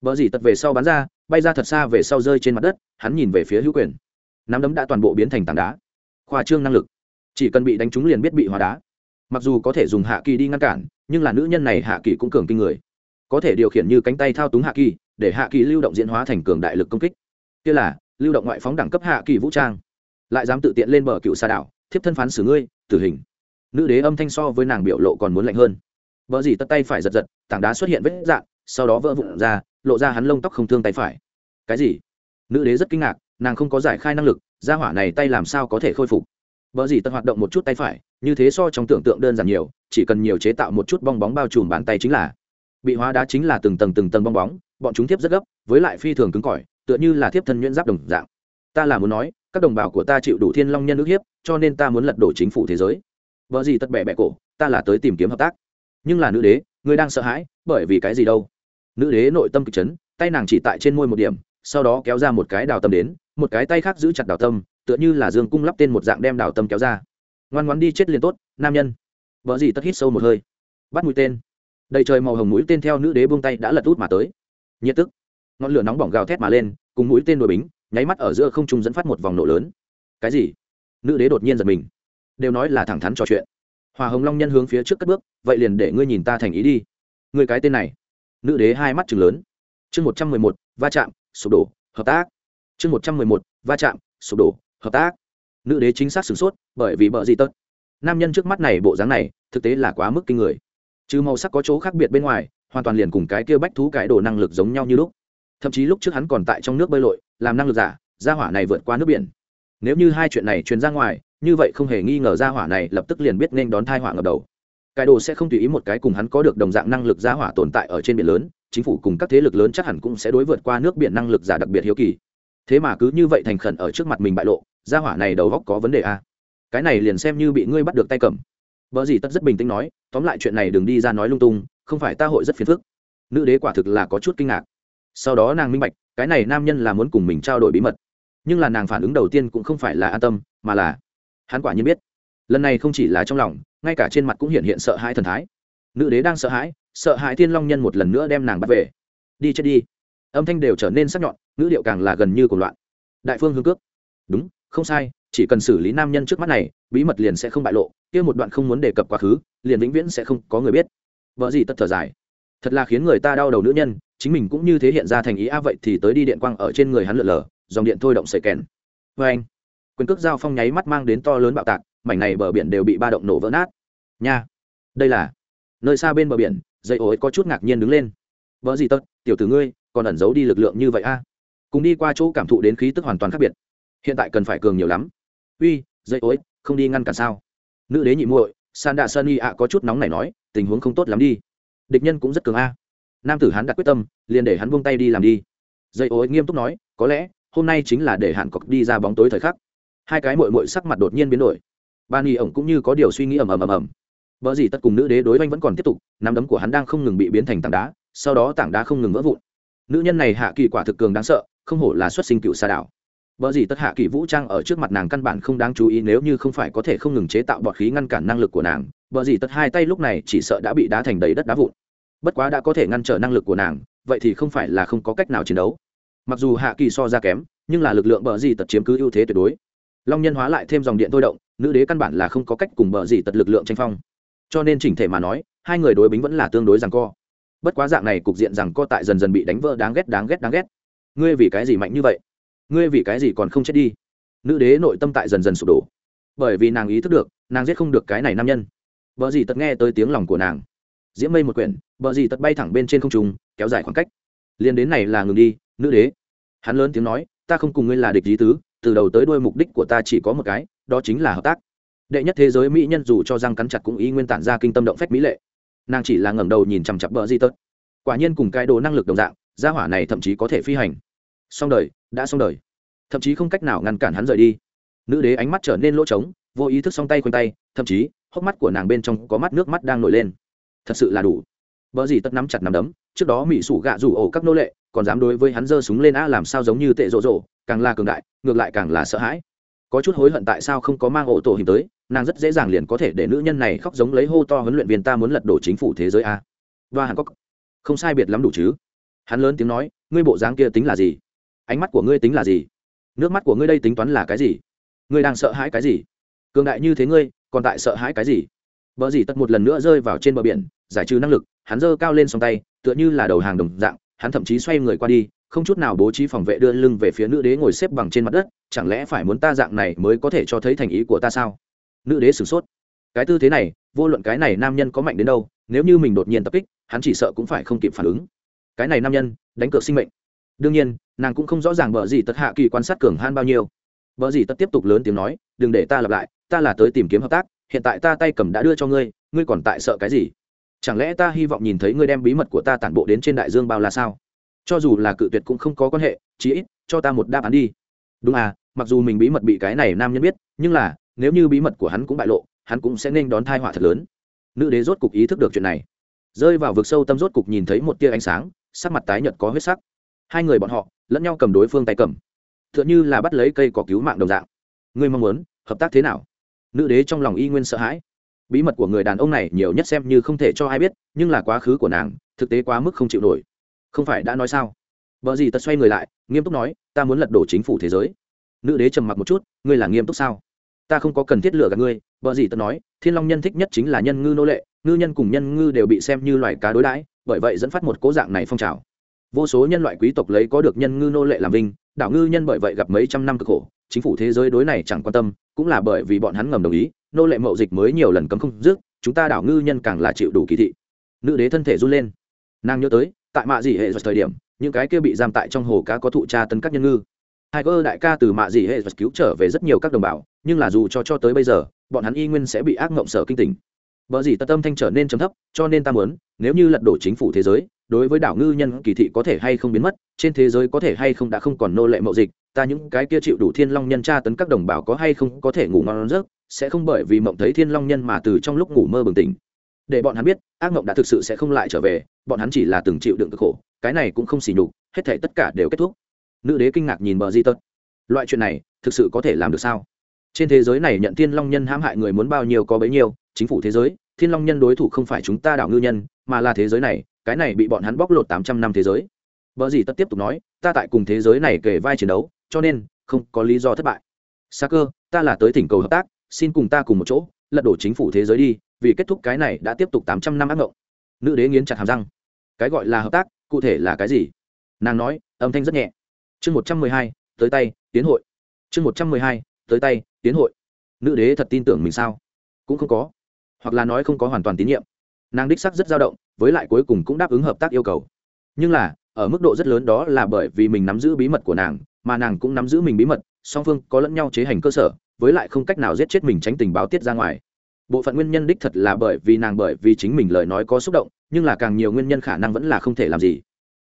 Speaker 1: Vợ dì tật về sau bắn ra, bay ra thật xa về sau rơi trên mặt đất, hắn nhìn về phía hữu quyền. Nắm đấm đã toàn bộ biến thành tảng đá. Khoa trương năng lực. Chỉ cần bị đánh trúng liền biết bị hóa đá. Mặc dù có thể dùng hạ kỳ đi ngăn cản, nhưng là nữ nhân này hạ kỳ cũng cường kinh người. Có thể điều khiển như cánh tay thao túng hạ kỳ, để hạ kỳ lưu động diễn hóa thành cường đại lực công kích. Kia là, lưu động ngoại phóng đẳng cấp hạ kỳ vũ trang lại dám tự tiện lên bờ cựu xa đảo, thiếp thân phán xử ngươi, tử hình. Nữ đế âm thanh so với nàng biểu lộ còn muốn lạnh hơn. Vợ gì tất tay phải giật giật, tảng đá xuất hiện vết dạn sau đó vỡ vụn ra, lộ ra hắn lông tóc không thương tay phải. Cái gì? Nữ đế rất kinh ngạc, nàng không có giải khai năng lực ra hỏa này tay làm sao có thể khôi phục? Vợ gì tất hoạt động một chút tay phải, như thế so trong tưởng tượng đơn giản nhiều, chỉ cần nhiều chế tạo một chút bong bóng bao trùm bàn tay chính là bị hóa đá chính là từng tầng từng tầng bong bóng, bọn chúng tiếp rất gấp, với lại phi thường cứng cỏi, tựa như là thiếp thân nhuyễn giáp đồng dạng. Ta là muốn nói các đồng bào của ta chịu đủ thiên long nhân ức hiếp, cho nên ta muốn lật đổ chính phủ thế giới. Vợ gì tất bẹ bẹ cổ, ta là tới tìm kiếm hợp tác. Nhưng là nữ đế, ngươi đang sợ hãi, bởi vì cái gì đâu? Nữ đế nội tâm kịch chấn, tay nàng chỉ tại trên môi một điểm, sau đó kéo ra một cái đào tâm đến, một cái tay khác giữ chặt đào tâm, tựa như là dương cung lắp tên một dạng đem đào tâm kéo ra. Ngoan ngoan đi chết liền tốt, nam nhân. Vợ gì tất hít sâu một hơi. Bắt mũi tên. Đầy trời màu hồng mũi tên theo nữ đế buông tay đã lật út mà tới. Nhiệt tức. Ngọn lửa nóng bỏng gào thét mà lên, cùng mũi tên đuổi bính nháy mắt ở giữa không trung dẫn phát một vòng nổ lớn. Cái gì? Nữ đế đột nhiên giật mình. Đều nói là thẳng thắn trò chuyện. Hòa hồng long nhân hướng phía trước cất bước, vậy liền để ngươi nhìn ta thành ý đi. Người cái tên này. Nữ đế hai mắt chừng lớn. Chương một trăm mười một, va chạm, sụp đổ, hợp tác. Chương một trăm mười một, va chạm, sụp đổ, hợp tác. Nữ đế chính xác sửng sốt, bởi vì bợ gì tất nam nhân trước mắt này bộ dáng này, thực tế là quá mức kinh người. Chứ màu sắc có chỗ khác biệt bên ngoài, hoàn toàn liền cùng cái kia bách thú cải đồ năng lực giống nhau như lúc thậm chí lúc trước hắn còn tại trong nước bơi lội, làm năng lực giả, gia hỏa này vượt qua nước biển. Nếu như hai chuyện này truyền ra ngoài, như vậy không hề nghi ngờ gia hỏa này lập tức liền biết nên đón thai hỏa ngập đầu. Cải đồ sẽ không tùy ý một cái cùng hắn có được đồng dạng năng lực gia hỏa tồn tại ở trên biển lớn, chính phủ cùng các thế lực lớn chắc hẳn cũng sẽ đối vượt qua nước biển năng lực giả đặc biệt hiếu kỳ. Thế mà cứ như vậy thành khẩn ở trước mặt mình bại lộ, gia hỏa này đầu góc có vấn đề a cái này liền xem như bị ngươi bắt được tay cầm. Vợ gì tất rất bình tĩnh nói, tóm lại chuyện này đừng đi ra nói lung tung, không phải ta hội rất phiền phức. Nữ đế quả thực là có chút kinh ngạc sau đó nàng minh bạch, cái này nam nhân là muốn cùng mình trao đổi bí mật. Nhưng là nàng phản ứng đầu tiên cũng không phải là an tâm, mà là, hắn quả nhiên biết. Lần này không chỉ là trong lòng, ngay cả trên mặt cũng hiện hiện sợ hãi thần thái. Nữ đế đang sợ hãi sợ hãi thiên long nhân một lần nữa đem nàng bắt về. Đi chết đi. Âm thanh đều trở nên sắc nhọn, ngữ điệu càng là gần như cuộc loạn. Đại phương hương cước. Đúng, không sai, chỉ cần xử lý nam nhân trước mắt này, bí mật liền sẽ không bại lộ, kia một đoạn không muốn đề cập quá khứ, liền vĩnh viễn sẽ không có người biết. Vợ gì tất thở dài. Thật là khiến người ta đau đầu nữ nhân chính mình cũng như thế hiện ra thành ý a vậy thì tới đi điện quang ở trên người hắn lượn lờ, dòng điện thôi động sợi kèn. Vê anh, quyền cước dao phong nháy mắt mang đến to lớn bạo tạc, mảnh này bờ biển đều bị ba động nổ vỡ nát. Nha, đây là, nơi xa bên bờ biển, dây ối có chút ngạc nhiên đứng lên. Vợ gì tất tiểu tử ngươi, còn ẩn giấu đi lực lượng như vậy a? Cùng đi qua chỗ cảm thụ đến khí tức hoàn toàn khác biệt. Hiện tại cần phải cường nhiều lắm. Uy, dây ối, không đi ngăn cản sao? Nữ đế nhị muội, san đạ sơn y ạ có chút nóng này nói, tình huống không tốt lắm đi. Địch nhân cũng rất cường a nam tử hắn đặt quyết tâm, liền để hắn buông tay đi làm đi. Dây ối nghiêm túc nói, có lẽ, hôm nay chính là để hạn cọc đi ra bóng tối thời khắc. Hai cái mội mội sắc mặt đột nhiên biến đổi. Ba nghi ổng cũng như có điều suy nghĩ ầm ầm ầm ầm. Vợ gì tất cùng nữ đế đối oanh vẫn còn tiếp tục, nắm đấm của hắn đang không ngừng bị biến thành tảng đá, sau đó tảng đá không ngừng vỡ vụn. Nữ nhân này hạ kỳ quả thực cường đáng sợ, không hổ là xuất sinh cựu xa đảo. Vợ gì tất hạ kỳ vũ trang ở trước mặt nàng căn bản không đáng chú ý nếu như không phải có thể không ngừng chế tạo bọt khí ngăn cản năng lực của nàng. Vợ gì tất hai tay lúc này chỉ sợ đã bị đá thành đầy đất đá vụn bất quá đã có thể ngăn trở năng lực của nàng, vậy thì không phải là không có cách nào chiến đấu. Mặc dù hạ kỳ so ra kém, nhưng là lực lượng bờ gì tật chiếm cứ ưu thế tuyệt đối. Long nhân hóa lại thêm dòng điện thôi động, nữ đế căn bản là không có cách cùng bờ gì tật lực lượng tranh phong. Cho nên chỉnh thể mà nói, hai người đối bính vẫn là tương đối rằng co. Bất quá dạng này cục diện rằng co tại dần dần bị đánh vỡ đáng ghét đáng ghét đáng ghét. Ngươi vì cái gì mạnh như vậy? Ngươi vì cái gì còn không chết đi? Nữ đế nội tâm tại dần dần sụp đổ. Bởi vì nàng ý thức được, nàng giết không được cái này nam nhân. Vợ gì tật nghe tới tiếng lòng của nàng diễm mây một quyển, bờ gì tật bay thẳng bên trên không trung, kéo dài khoảng cách. Liền đến này là ngừng đi, nữ đế. Hắn lớn tiếng nói, ta không cùng ngươi là địch lý tứ, từ đầu tới đuôi mục đích của ta chỉ có một cái, đó chính là hợp tác. Đệ nhất thế giới mỹ nhân dù cho răng cắn chặt cũng ý nguyên tản ra kinh tâm động phách mỹ lệ. Nàng chỉ là ngẩng đầu nhìn chằm chặp bờ di tớt quả nhiên cùng cái đồ năng lực đồng dạng, gia hỏa này thậm chí có thể phi hành. Xong đời, đã xong đời. Thậm chí không cách nào ngăn cản hắn rời đi. Nữ đế ánh mắt trở nên lỗ trống, vô ý thức song tay quanh tay, thậm chí, hốc mắt của nàng bên trong có mắt nước mắt đang nổi lên thật sự là đủ vợ gì tất nắm chặt nắm đấm, trước đó mỹ sủ gạ rủ ổ các nô lệ, còn dám đối với hắn giơ súng lên a làm sao giống như tệ rộ rộ, càng là cường đại, ngược lại càng là sợ hãi. Có chút hối hận tại sao không có mang ổ tổ hình tới, nàng rất dễ dàng liền có thể để nữ nhân này khóc giống lấy hô to huấn luyện viên ta muốn lật đổ chính phủ thế giới a. Và Hàn có không sai biệt lắm đủ chứ? Hắn lớn tiếng nói, ngươi bộ dáng kia tính là gì? Ánh mắt của ngươi tính là gì? Nước mắt của ngươi đây tính toán là cái gì? Ngươi đang sợ hãi cái gì? Cường đại như thế ngươi, còn tại sợ hãi cái gì? Bờ gì tất một lần nữa rơi vào trên bờ biển, giải trừ năng lực, hắn giơ cao lên song tay tựa như là đầu hàng đồng dạng hắn thậm chí xoay người qua đi không chút nào bố trí phòng vệ đưa lưng về phía nữ đế ngồi xếp bằng trên mặt đất chẳng lẽ phải muốn ta dạng này mới có thể cho thấy thành ý của ta sao? Nữ đế sửng sốt. Cái tư thế này vô luận cái này nam nhân có mạnh đến đâu nếu như mình đột nhiên tập kích hắn chỉ sợ cũng phải không kịp phản ứng. Cái này nam nhân đánh cược sinh mệnh. Đương nhiên nàng cũng không rõ ràng vợ gì tất hạ kỳ quan sát cường han bao nhiêu. Vợ gì tất tiếp tục lớn tiếng nói đừng để ta lặp lại ta là tới tìm kiếm hợp tác hiện tại ta tay cầm đã đưa cho ngươi ngươi còn tại sợ cái gì? Chẳng lẽ ta hy vọng nhìn thấy ngươi đem bí mật của ta tản bộ đến trên đại dương bao là sao? Cho dù là cự tuyệt cũng không có quan hệ, chí ít, cho ta một đáp án đi. Đúng à mặc dù mình bí mật bị cái này nam nhân biết, nhưng là, nếu như bí mật của hắn cũng bại lộ, hắn cũng sẽ nên đón thai họa thật lớn. Nữ đế rốt cục ý thức được chuyện này. Rơi vào vực sâu tâm rốt cục nhìn thấy một tia ánh sáng, sắc mặt tái nhợt có huyết sắc. Hai người bọn họ, lẫn nhau cầm đối phương tay cầm. T h ư ợ n như là bắt lấy cây có cứu mạng đồng dạng. Ngươi mong muốn, hợp tác thế nào? Nữ đế trong lòng y nguyên sợ hãi. Bí mật của người đàn ông này nhiều nhất xem như không thể cho ai biết, nhưng là quá khứ của nàng, thực tế quá mức không chịu nổi. Không phải đã nói sao? Vợ gì tật xoay người lại, nghiêm túc nói, ta muốn lật đổ chính phủ thế giới. Nữ đế trầm mặc một chút, ngươi là nghiêm túc sao? Ta không có cần thiết lựa gạt ngươi. Vợ gì tật nói, thiên long nhân thích nhất chính là nhân ngư nô lệ, ngư nhân cùng nhân ngư đều bị xem như loài cá đối đãi, bởi vậy dẫn phát một cố dạng này phong trào. Vô số nhân loại quý tộc lấy có được nhân ngư nô lệ làm vinh đảo ngư nhân bởi vậy gặp mấy trăm năm cực khổ chính phủ thế giới đối này chẳng quan tâm cũng là bởi vì bọn hắn ngầm đồng ý nô lệ mậu dịch mới nhiều lần cấm không dứt chúng ta đảo ngư nhân càng là chịu đủ kỳ thị. Nữ đế thân thể run lên. Nàng nhớ tới tại mạ dị hệ giật thời điểm những cái kia bị giam tại trong hồ cá có thụ tra tấn các nhân ngư. Hai cơ đại ca từ mạ dị hệ giật cứu trở về rất nhiều các đồng bào nhưng là dù cho cho tới bây giờ bọn hắn y nguyên sẽ bị ác mộng sở kinh tỉnh. Bởi gì tật tâm thanh trở nên trầm thấp, cho nên ta muốn, nếu như lật đổ chính phủ thế giới, đối với đảo ngư nhân kỳ thị có thể hay không biến mất, trên thế giới có thể hay không đã không còn nô lệ mậu dịch, ta những cái kia chịu đủ thiên long nhân tra tấn các đồng bào có hay không có thể ngủ ngon giấc, sẽ không bởi vì mộng thấy thiên long nhân mà từ trong lúc ngủ mơ bừng tỉnh. Để bọn hắn biết, ác mộng đã thực sự sẽ không lại trở về, bọn hắn chỉ là từng chịu đựng cực khổ, cái này cũng không xỉ nhục, hết thể tất cả đều kết thúc. Nữ đế kinh ngạc nhìn bờ Di Tật. Loại chuyện này, thực sự có thể làm được sao? Trên thế giới này nhận thiên long nhân hãm hại người muốn bao nhiêu có bấy nhiêu, chính phủ thế giới, thiên long nhân đối thủ không phải chúng ta đảo ngư nhân mà là thế giới này cái này bị bọn hắn bóc lột tám trăm năm thế giới. Vợ gì tất tiếp tục nói, ta tại cùng thế giới này kể vai chiến đấu, cho nên không có lý do thất bại. Sa cơ, ta là tới thỉnh cầu hợp tác, xin cùng ta cùng một chỗ, lật đổ chính phủ thế giới đi, vì kết thúc cái này đã tiếp tục tám trăm năm ác ngộng. Nữ đế nghiến chặt hàm răng. Cái gọi là hợp tác, cụ thể là cái gì? Nàng nói, âm thanh rất nhẹ. Chương một trăm mười hai, tới tay, tiến hội. Chương một trăm mười hai, tới tay, tiến hội. Nữ đế thật tin tưởng mình sao? Cũng không có. Hoặc là nói không có hoàn toàn tín nhiệm nàng đích sắc rất dao động, với lại cuối cùng cũng đáp ứng hợp tác yêu cầu. Nhưng là, ở mức độ rất lớn đó là bởi vì mình nắm giữ bí mật của nàng, mà nàng cũng nắm giữ mình bí mật, song phương có lẫn nhau chế hành cơ sở, với lại không cách nào giết chết mình tránh tình báo tiết ra ngoài. Bộ phận nguyên nhân đích thật là bởi vì nàng bởi vì chính mình lời nói có xúc động, nhưng là càng nhiều nguyên nhân khả năng vẫn là không thể làm gì.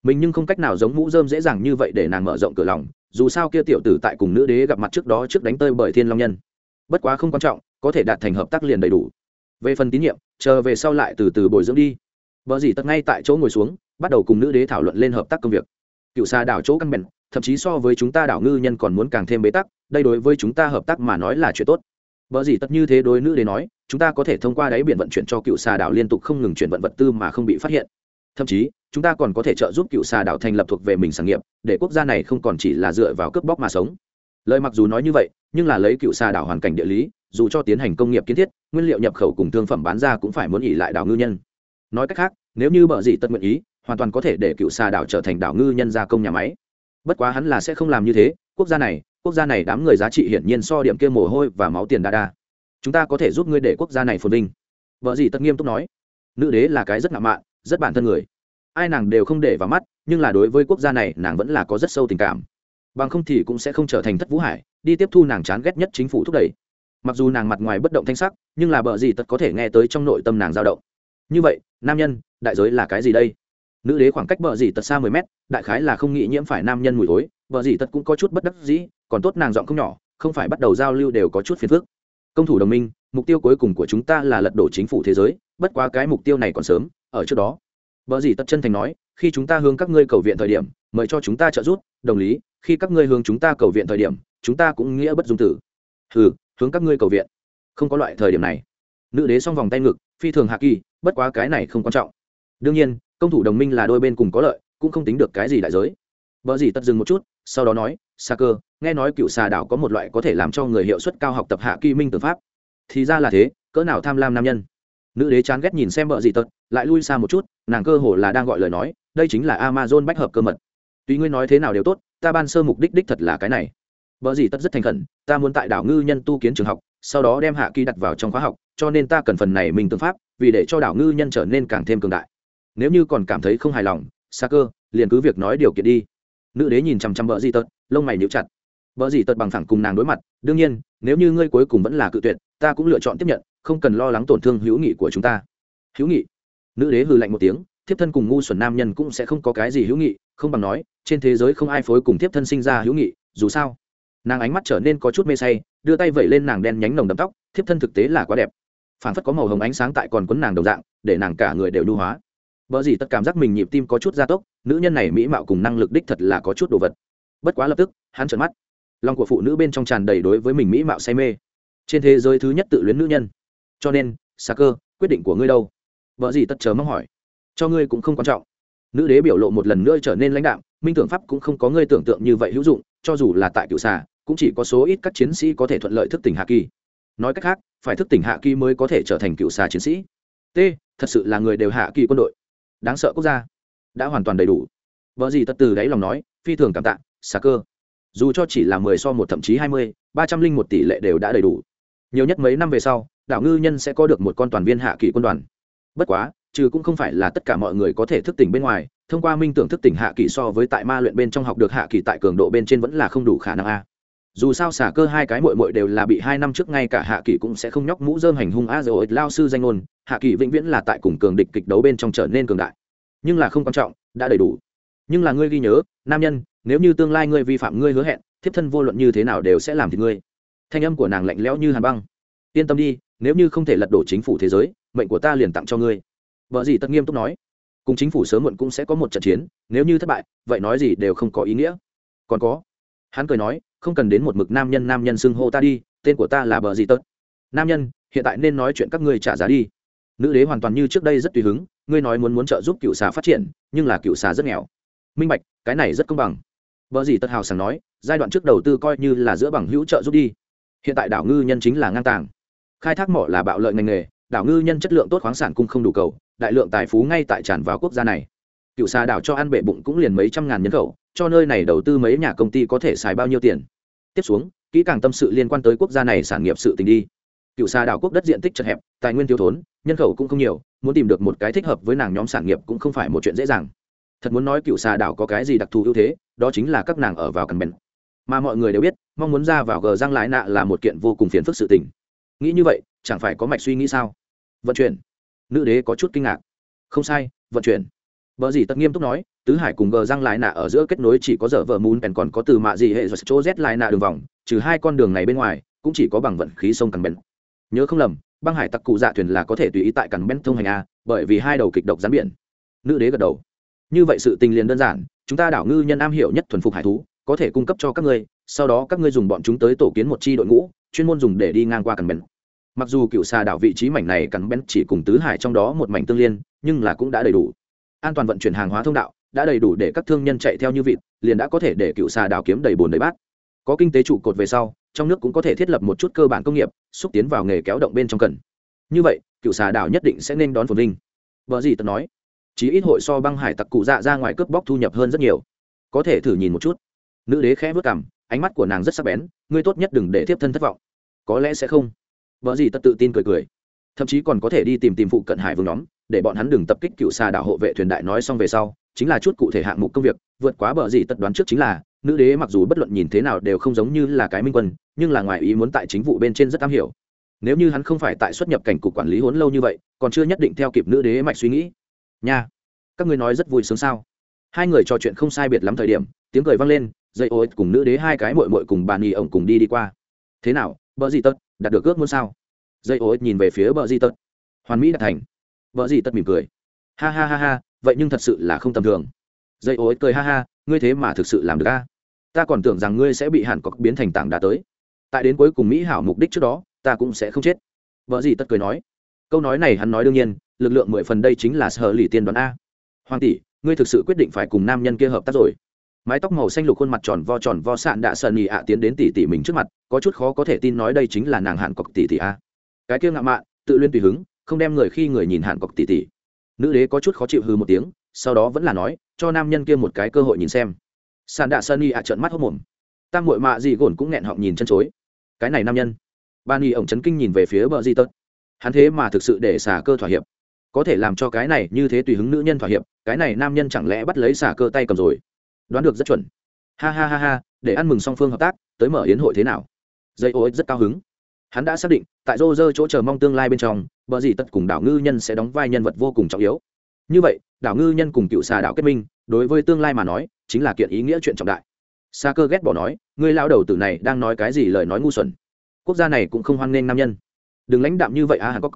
Speaker 1: Mình nhưng không cách nào giống mũ dơm dễ dàng như vậy để nàng mở rộng cửa lòng, dù sao kia tiểu tử tại cùng nữ đế gặp mặt trước đó trước đánh tơi bởi thiên long nhân. Bất quá không quan trọng, có thể đạt thành hợp tác liền đầy đủ. Về phần tín nhiệm chờ về sau lại từ từ bồi dưỡng đi. Vợ dì tật ngay tại chỗ ngồi xuống, bắt đầu cùng nữ đế thảo luận lên hợp tác công việc. Cựu xa đảo chỗ căn bèn thậm chí so với chúng ta đảo ngư nhân còn muốn càng thêm bế tắc, đây đối với chúng ta hợp tác mà nói là chuyện tốt. Vợ dì tật như thế đối nữ đế nói, chúng ta có thể thông qua đáy biển vận chuyển cho cựu xà đảo liên tục không ngừng chuyển vận vật tư mà không bị phát hiện. Thậm chí, chúng ta còn có thể trợ giúp cựu xà đảo thành lập thuộc về mình sản nghiệp, để quốc gia này không còn chỉ là dựa vào cướp bóc mà sống. Lời mặc dù nói như vậy, nhưng là lấy cựu xà đảo hoàn cảnh địa lý dù cho tiến hành công nghiệp kiến thiết, nguyên liệu nhập khẩu cùng thương phẩm bán ra cũng phải muốn nghỉ lại đảo ngư nhân. Nói cách khác, nếu như bờ dị tật nguyện ý, hoàn toàn có thể để cựu xà đảo trở thành đảo ngư nhân gia công nhà máy. Bất quá hắn là sẽ không làm như thế, quốc gia này, quốc gia này đám người giá trị hiển nhiên so điểm kia mồ hôi và máu tiền đa đa. Chúng ta có thể giúp ngươi để quốc gia này phồn vinh. Vợ gì tất nghiêm túc nói. Nữ đế là cái rất ngạo mạn, rất bản thân người. Ai nàng đều không để vào mắt, nhưng là đối với quốc gia này, nàng vẫn là có rất sâu tình cảm. Bằng không thì cũng sẽ không trở thành thất vũ hải, đi tiếp thu nàng chán ghét nhất chính phủ thúc đẩy mặc dù nàng mặt ngoài bất động thanh sắc nhưng là bờ gì tật có thể nghe tới trong nội tâm nàng dao động. Như vậy nam nhân đại giới là cái gì đây? Nữ đế khoảng cách bờ gì tật xa mười mét đại khái là không nghĩ nhiễm phải nam nhân mùi thối. Bờ gì tật cũng có chút bất đắc dĩ còn tốt nàng giọng không nhỏ không phải bắt đầu giao lưu đều có chút phiền phức. Công thủ đồng minh mục tiêu cuối cùng của chúng ta là lật đổ chính phủ thế giới bất quá cái mục tiêu này còn sớm ở trước đó. Bờ gì tật chân thành nói, khi chúng ta hướng các ngươi cầu viện thời điểm, mời cho chúng ta trợ giúp, đồng lý, khi các ngươi hướng chúng ta cầu viện thời điểm, chúng ta cũng nghĩa bất dung tử. Hừ, hướng các ngươi cầu viện. Không có loại thời điểm này. Nữ đế xong vòng tay ngực, phi thường hạ kỳ, bất quá cái này không quan trọng. Đương nhiên, công thủ đồng minh là đôi bên cùng có lợi, cũng không tính được cái gì đại giới. Vợ gì tất dừng một chút, sau đó nói xa cơ, nghe nói cựu xà đảo có một loại có thể làm cho người hiệu suất cao học tập hạ kỳ minh từ pháp. Thì ra là thế, cỡ nào tham lam nam nhân. Nữ đế chán ghét nhìn xem vợ gì tật, lại lui xa một chút, nàng cơ hồ là đang gọi lời nói, đây chính là amazon bách hợp cơ mật. Tuy ngươi nói thế nào đều tốt, ta ban sơ mục đích đích thật là cái này vợ gì tất rất thành khẩn, ta muốn tại đảo ngư nhân tu kiến trường học, sau đó đem hạ kỳ đặt vào trong khóa học, cho nên ta cần phần này mình tương pháp, vì để cho đảo ngư nhân trở nên càng thêm cường đại. Nếu như còn cảm thấy không hài lòng xa cơ, liền cứ việc nói điều kiện đi. Nữ đế nhìn chằm chằm vợ gì tật lông mày níu chặt. Vợ gì tật bằng thẳng cùng nàng đối mặt, đương nhiên, nếu như ngươi cuối cùng vẫn là cự tuyệt, ta cũng lựa chọn tiếp nhận, không cần lo lắng tổn thương hữu nghị của chúng ta. Hữu nghị? Nữ đế hừ lạnh một tiếng, thiếp thân cùng ngu xuẩn nam nhân cũng sẽ không có cái gì hữu nghị, không bằng nói, trên thế giới không ai phối cùng thiếp thân sinh ra hữu nghị, dù sao nàng ánh mắt trở nên có chút mê say, đưa tay vẩy lên nàng đen nhánh nồng đậm tóc, thiếp thân thực tế là quá đẹp. Phản phất có màu hồng ánh sáng tại còn quấn nàng đồng dạng, để nàng cả người đều nhu hóa. Vợ gì tất cảm giác mình nhịp tim có chút gia tốc, nữ nhân này mỹ mạo cùng năng lực đích thật là có chút đồ vật. Bất quá lập tức, hắn trợn mắt. Lòng của phụ nữ bên trong tràn đầy đối với mình mỹ mạo say mê. Trên thế giới thứ nhất tự luyến nữ nhân. Cho nên xà cơ, quyết định của ngươi đâu? Vợ gì tất chờ mong hỏi. Cho ngươi cũng không quan trọng. Nữ đế biểu lộ một lần nữa trở nên lãnh đạm, minh tưởng pháp cũng không có ngươi tưởng tượng như vậy hữu dụng, cho dù là tại cựu xà cũng chỉ có số ít các chiến sĩ có thể thuận lợi thức tỉnh hạ kỳ. Nói cách khác, phải thức tỉnh hạ kỳ mới có thể trở thành cựu xà chiến sĩ. T, thật sự là người đều hạ kỳ quân đội. Đáng sợ quốc gia. Đã hoàn toàn đầy đủ. Vợ gì tất từ đáy lòng nói, phi thường cảm tạ, xà cơ. Dù cho chỉ là mười so một thậm chí hai mươi, ba trăm linh một tỷ lệ đều đã đầy đủ. Nhiều nhất mấy năm về sau, đảo ngư nhân sẽ có được một con toàn viên hạ kỳ quân đoàn. Bất quá, trừ cũng không phải là tất cả mọi người có thể thức tỉnh bên ngoài, thông qua minh tưởng thức tỉnh hạ kỳ so với tại ma luyện bên trong học được hạ kỳ tại cường độ bên trên vẫn là không đủ khả năng a dù sao xả cơ hai cái mội mội đều là bị hai năm trước ngay cả hạ kỳ cũng sẽ không nhóc mũ dơm hành hung a rồi lao sư danh ngôn, hạ kỳ vĩnh viễn là tại cùng cường địch kịch đấu bên trong trở nên cường đại. Nhưng là không quan trọng, đã đầy đủ. Nhưng là ngươi ghi nhớ, nam nhân, nếu như tương lai ngươi vi phạm ngươi hứa hẹn, thiếp thân vô luận như thế nào đều sẽ làm thì ngươi. Thanh âm của nàng lạnh lẽo như hàn băng. Yên tâm đi, nếu như không thể lật đổ chính phủ thế giới, mệnh của ta liền tặng cho ngươi. Vợ gì tất nghiêm túc nói. Cùng chính phủ sớm muộn cũng sẽ có một trận chiến, nếu như thất bại, vậy nói gì đều không có ý nghĩa. Còn có. Hắn cười nói không cần đến một mực nam nhân nam nhân xưng hô ta đi, tên của ta là bờ gì tớt. Nam nhân, hiện tại nên nói chuyện các ngươi trả giá đi. Nữ đế hoàn toàn như trước đây rất tùy hứng, ngươi nói muốn muốn trợ giúp cựu xà phát triển, nhưng là cựu xà rất nghèo. Minh bạch, cái này rất công bằng. Vợ gì tất hào sảng nói, giai đoạn trước đầu tư coi như là giữa bằng hữu trợ giúp đi. Hiện tại đảo ngư nhân chính là ngang tàng. Khai thác mỏ là bạo lợi ngành nghề, đảo ngư nhân chất lượng tốt khoáng sản cung không đủ cầu, đại lượng tài phú ngay tại tràn vào quốc gia này. Cựu xà đảo cho ăn bệ bụng cũng liền mấy trăm ngàn nhân khẩu, cho nơi này đầu tư mấy nhà công ty có thể xài bao nhiêu tiền? Tiếp xuống, kỹ càng tâm sự liên quan tới quốc gia này sản nghiệp sự tình đi. Cựu xa đảo quốc đất diện tích chật hẹp, tài nguyên thiếu thốn, nhân khẩu cũng không nhiều, muốn tìm được một cái thích hợp với nàng nhóm sản nghiệp cũng không phải một chuyện dễ dàng. Thật muốn nói cựu xa đảo có cái gì đặc thù ưu thế, đó chính là các nàng ở vào cần bèn mà mọi người đều biết, mong muốn ra vào gờ răng lái nạ là một kiện vô cùng phiền phức sự tình. Nghĩ như vậy, chẳng phải có mạch suy nghĩ sao? Vận chuyển. Nữ đế có chút kinh ngạc. Không sai, vận chuyển. Bở gì tất nghiêm túc nói, tứ hải cùng gờ răng lại nạ ở giữa kết nối chỉ có dở vợ mún bèn còn có từ mạ gì hệ rồi chỗ z lại nạ đường vòng, trừ hai con đường này bên ngoài, cũng chỉ có bằng vận khí sông cằn bèn. Nhớ không lầm, băng hải tặc cụ dạ thuyền là có thể tùy ý tại cằn bèn thông hành a, bởi vì hai đầu kịch độc rắn biển. Nữ đế gật đầu. Như vậy sự tình liền đơn giản, chúng ta đảo ngư nhân am hiểu nhất thuần phục hải thú, có thể cung cấp cho các ngươi, sau đó các ngươi dùng bọn chúng tới tổ kiến một chi đội ngũ, chuyên môn dùng để đi ngang qua cằn bèn. Mặc dù cựu xa đảo vị trí mảnh này cắn bén chỉ cùng tứ hải trong đó một mảnh tương liên, nhưng là cũng đã đầy đủ an toàn vận chuyển hàng hóa thông đạo, đã đầy đủ để các thương nhân chạy theo như vịt, liền đã có thể để cựu xà đảo kiếm đầy bồn đầy bát. Có kinh tế trụ cột về sau, trong nước cũng có thể thiết lập một chút cơ bản công nghiệp, xúc tiến vào nghề kéo động bên trong cần. Như vậy, cựu xà đảo nhất định sẽ nên đón phồn vinh. Vợ gì tật nói, chí ít hội so băng hải tặc cụ dạ ra ngoài cướp bóc thu nhập hơn rất nhiều. Có thể thử nhìn một chút. Nữ đế khẽ vớt cảm ánh mắt của nàng rất sắc bén, ngươi tốt nhất đừng để tiếp thân thất vọng. Có lẽ sẽ không. Vợ gì tật tự tin cười cười. Thậm chí còn có thể đi tìm tìm phụ cận hải vương nhóm để bọn hắn đừng tập kích cựu xà đảo hộ vệ thuyền đại nói xong về sau, chính là chút cụ thể hạng mục công việc, vượt quá bờ gì tất đoán trước chính là, nữ đế mặc dù bất luận nhìn thế nào đều không giống như là cái minh quân, nhưng là ngoài ý muốn tại chính vụ bên trên rất am hiểu. Nếu như hắn không phải tại xuất nhập cảnh cục quản lý hốn lâu như vậy, còn chưa nhất định theo kịp nữ đế mạch suy nghĩ. Nha, các ngươi nói rất vui sướng sao? Hai người trò chuyện không sai biệt lắm thời điểm, tiếng cười vang lên, dây ô cùng nữ đế hai cái mội mội cùng bàn nhì ổng cùng đi đi qua. Thế nào, bờ gì tật đạt được ước muốn sao? Dây ô nhìn về phía bờ di tật hoàn mỹ đạt thành vợ gì tất mỉm cười. Ha ha ha ha, vậy nhưng thật sự là không tầm thường. Dây ối cười ha ha, ngươi thế mà thực sự làm được a? Ta còn tưởng rằng ngươi sẽ bị hàn cọc biến thành tảng đá tới. Tại đến cuối cùng mỹ hảo mục đích trước đó, ta cũng sẽ không chết. Vợ gì tất cười nói. Câu nói này hắn nói đương nhiên, lực lượng mười phần đây chính là sở lì tiên đoán a. Hoàng tỷ, ngươi thực sự quyết định phải cùng nam nhân kia hợp tác rồi. Mái tóc màu xanh lục khuôn mặt tròn vo tròn vo sạn đã sợ nhị ạ tiến đến tỷ tỷ mình trước mặt, có chút khó có thể tin nói đây chính là nàng hạn cọc tỷ tỷ a. Cái kia ngạo mạn, tự liên tùy hứng không đem người khi người nhìn hạn cọc tỉ tỉ. Nữ đế có chút khó chịu hư một tiếng, sau đó vẫn là nói, cho nam nhân kia một cái cơ hội nhìn xem. Sàn đạ sơn y ạ trợn mắt hốc mồm. Tam mội mạ dị gồn cũng nghẹn họng nhìn chân chối. Cái này nam nhân. Ban y ổng chấn kinh nhìn về phía bờ di tật. Hắn thế mà thực sự để xả cơ thỏa hiệp. Có thể làm cho cái này như thế tùy hứng nữ nhân thỏa hiệp, cái này nam nhân chẳng lẽ bắt lấy xả cơ tay cầm rồi? Đoán được rất chuẩn. Ha ha ha ha, để ăn mừng song phương hợp tác, tới mở yến hội thế nào? Dây ô rất cao hứng hắn đã xác định, tại rô rơ chỗ chờ mong tương lai bên trong, bờ dì tất cùng đảo ngư nhân sẽ đóng vai nhân vật vô cùng trọng yếu. Như vậy, đảo ngư nhân cùng cựu xà đảo kết minh, đối với tương lai mà nói, chính là kiện ý nghĩa chuyện trọng đại. Xa cơ ghét bỏ nói người lao đầu tử này đang nói cái gì lời nói ngu xuẩn. Quốc gia này cũng không hoan nghênh nam nhân. Đừng lãnh đạm như vậy a à hàn cốc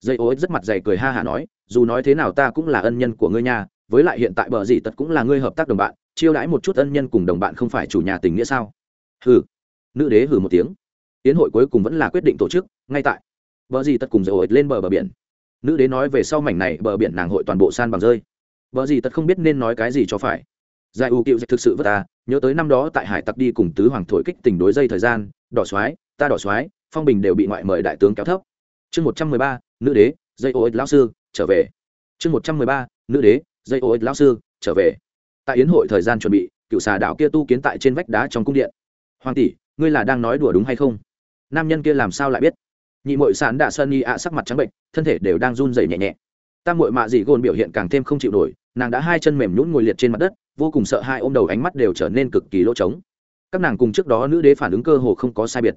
Speaker 1: dây ô rất mặt dày cười ha hả nói, dù nói thế nào ta cũng là ân nhân của ngươi nhà với lại hiện tại bờ dì tật cũng là ngươi hợp tác đồng bạn, chiêu đãi một chút ân nhân cùng đồng bạn không phải chủ nhà tình nghĩa sao? Hừ. Nữ đế hừ một tiếng tiến hội cuối cùng vẫn là quyết định tổ chức, ngay tại. Bờ gì tật cùng dây ổi lên bờ bờ biển. Nữ đế nói về sau mảnh này bờ biển nàng hội toàn bộ san bằng rơi. Bờ gì tật không biết nên nói cái gì cho phải. Giải u cựu thực sự vất ta nhớ tới năm đó tại hải tặc đi cùng tứ hoàng thổi kích tình đối dây thời gian, đỏ soái ta đỏ soái phong bình đều bị ngoại mời đại tướng kéo thấp. Chương một trăm mười ba, nữ đế, dây ô ích lão sư, trở về. Chương một trăm mười ba, nữ đế, dây ô ích lão sư, trở về. Tại yến hội thời gian chuẩn bị, cựu xà đảo kia tu kiến tại trên vách đá trong cung điện. Hoàng tỷ, ngươi là đang nói đùa đúng hay không? Nam nhân kia làm sao lại biết? Nhị mội sán đạ sơn y ạ sắc mặt trắng bệnh, thân thể đều đang run rẩy nhẹ nhẹ. Tam mội mạ dị gôn biểu hiện càng thêm không chịu nổi, nàng đã hai chân mềm nhũn ngồi liệt trên mặt đất, vô cùng sợ hai ôm đầu ánh mắt đều trở nên cực kỳ lỗ trống. Các nàng cùng trước đó nữ đế phản ứng cơ hồ không có sai biệt.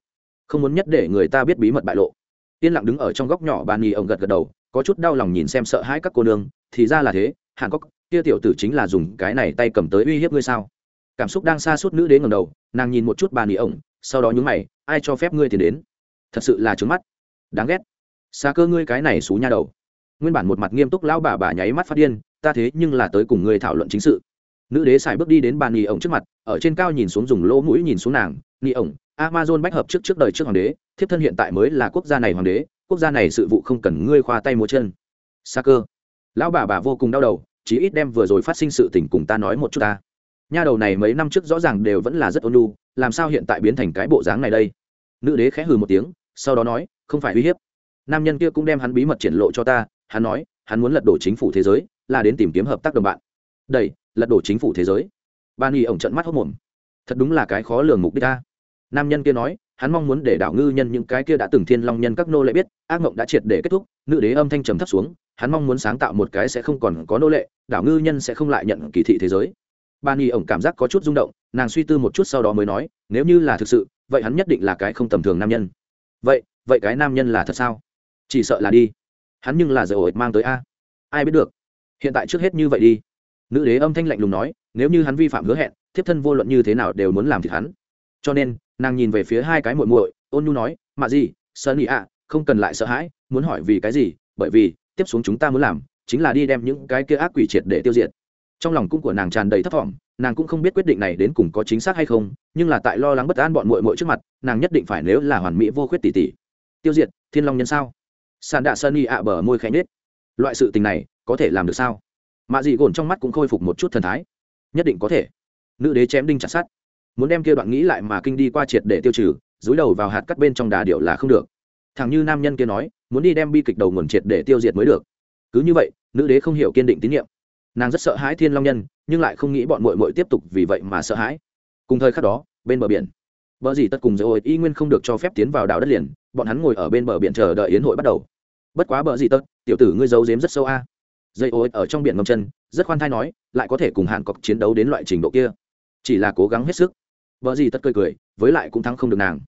Speaker 1: Không muốn nhất để người ta biết bí mật bại lộ. Yên lặng đứng ở trong góc nhỏ bàn nhì ông gật gật đầu, có chút đau lòng nhìn xem sợ hãi các cô nương, thì ra là thế, hàn cốc kia tiểu tử chính là dùng cái này tay cầm tới uy hiếp ngươi sao? Cảm xúc đang xa suốt nữ đế ngầm đầu, nàng nhìn một chút bàn nhì ông sau đó nhúng mày, ai cho phép ngươi tiền đến? Thật sự là trướng mắt. Đáng ghét. Xa cơ ngươi cái này xú nha đầu. Nguyên bản một mặt nghiêm túc lão bà bà nháy mắt phát điên, ta thế nhưng là tới cùng ngươi thảo luận chính sự. Nữ đế xài bước đi đến bàn nghỉ ổng trước mặt, ở trên cao nhìn xuống dùng lỗ mũi nhìn xuống nàng nghỉ ổng, amazon bách hợp trước trước đời trước hoàng đế, thiếp thân hiện tại mới là quốc gia này hoàng đế, quốc gia này sự vụ không cần ngươi khoa tay múa chân. Xa cơ. Lão bà bà vô cùng đau đầu, chí ít đem vừa rồi phát sinh sự tình cùng ta nói một chút ta. Nha đầu này mấy năm trước rõ ràng đều vẫn là rất ôn nhu làm sao hiện tại biến thành cái bộ dáng này đây? Nữ đế khẽ hừ một tiếng, sau đó nói, không phải uy hiếp. Nam nhân kia cũng đem hắn bí mật triển lộ cho ta, hắn nói, hắn muốn lật đổ chính phủ thế giới, là đến tìm kiếm hợp tác đồng bạn. Đây, lật đổ chính phủ thế giới. Ban y ổng trận mắt hốc mồm thật đúng là cái khó lường mục đích ta. Nam nhân kia nói, hắn mong muốn để đảo ngư nhân những cái kia đã từng thiên long nhân các nô lệ biết, ác mộng đã triệt để kết thúc, nữ đế âm thanh trầm thấp xuống, hắn mong muốn sáng tạo một cái sẽ không còn có nô lệ đảo ngư nhân sẽ không lại nhận kỳ thị thế giới. Ban y ổng cảm giác có chút rung động nàng suy tư một chút sau đó mới nói, nếu như là thực sự, vậy hắn nhất định là cái không tầm thường nam nhân. Vậy vậy cái nam nhân là thật sao? Chỉ sợ là đi. Hắn nhưng là giờ ổi mang tới a. Ai biết được. Hiện tại trước hết như vậy đi. Nữ đế âm thanh lạnh lùng nói, nếu như hắn vi phạm hứa hẹn, thiếp thân vô luận như thế nào đều muốn làm thịt hắn. Cho nên, nàng nhìn về phía hai cái muội muội, ôn nhu nói mà gì sơn ý ạ, không cần lại sợ hãi, muốn hỏi vì cái gì, bởi vì, tiếp xuống chúng ta muốn làm, chính là đi đem những cái kia ác quỷ triệt để tiêu diệt. Trong lòng cung của nàng tràn đầy thất vọng nàng cũng không biết quyết định này đến cùng có chính xác hay không, nhưng là tại lo lắng bất an bọn muội muội trước mặt, nàng nhất định phải nếu là hoàn mỹ vô khuyết tỷ tỷ tiêu diệt, thiên long nhân sao? Sàn đạ sơn y ạ bờ môi khẽ nết loại sự tình này, có thể làm được sao? Mạ dị gồn trong mắt cũng khôi phục một chút thần thái. Nhất định có thể. Nữ đế chém đinh chặt sắt. Muốn đem kia đoạn nghĩ lại mà kinh đi qua triệt để tiêu trừ dối đầu vào hạt cắt bên trong đà điệu là không được. Thằng như nam nhân kia nói, muốn đi đem bi kịch đầu nguồn triệt để tiêu diệt mới được. Cứ như vậy, nữ đế không hiểu kiên định tín nhiệm nàng rất sợ hãi thiên long nhân, nhưng lại không nghĩ bọn mội mội tiếp tục vì vậy mà sợ hãi. Cùng thời khắc đó, bên bờ biển bờ dì tất cùng dây ôi, y nguyên không được cho phép tiến vào đảo đất liền, bọn hắn ngồi ở bên bờ biển chờ đợi yến hội bắt đầu. Bất quá bờ dì tất, tiểu tử ngươi giấu dếm rất sâu a. Dây ôi ở trong biển ngâm chân, rất khoan thai nói, lại có thể cùng hàn cọc chiến đấu đến loại trình độ kia. Chỉ là cố gắng hết sức. Vợ gì tất cười cười, với lại cũng thắng không được nàng.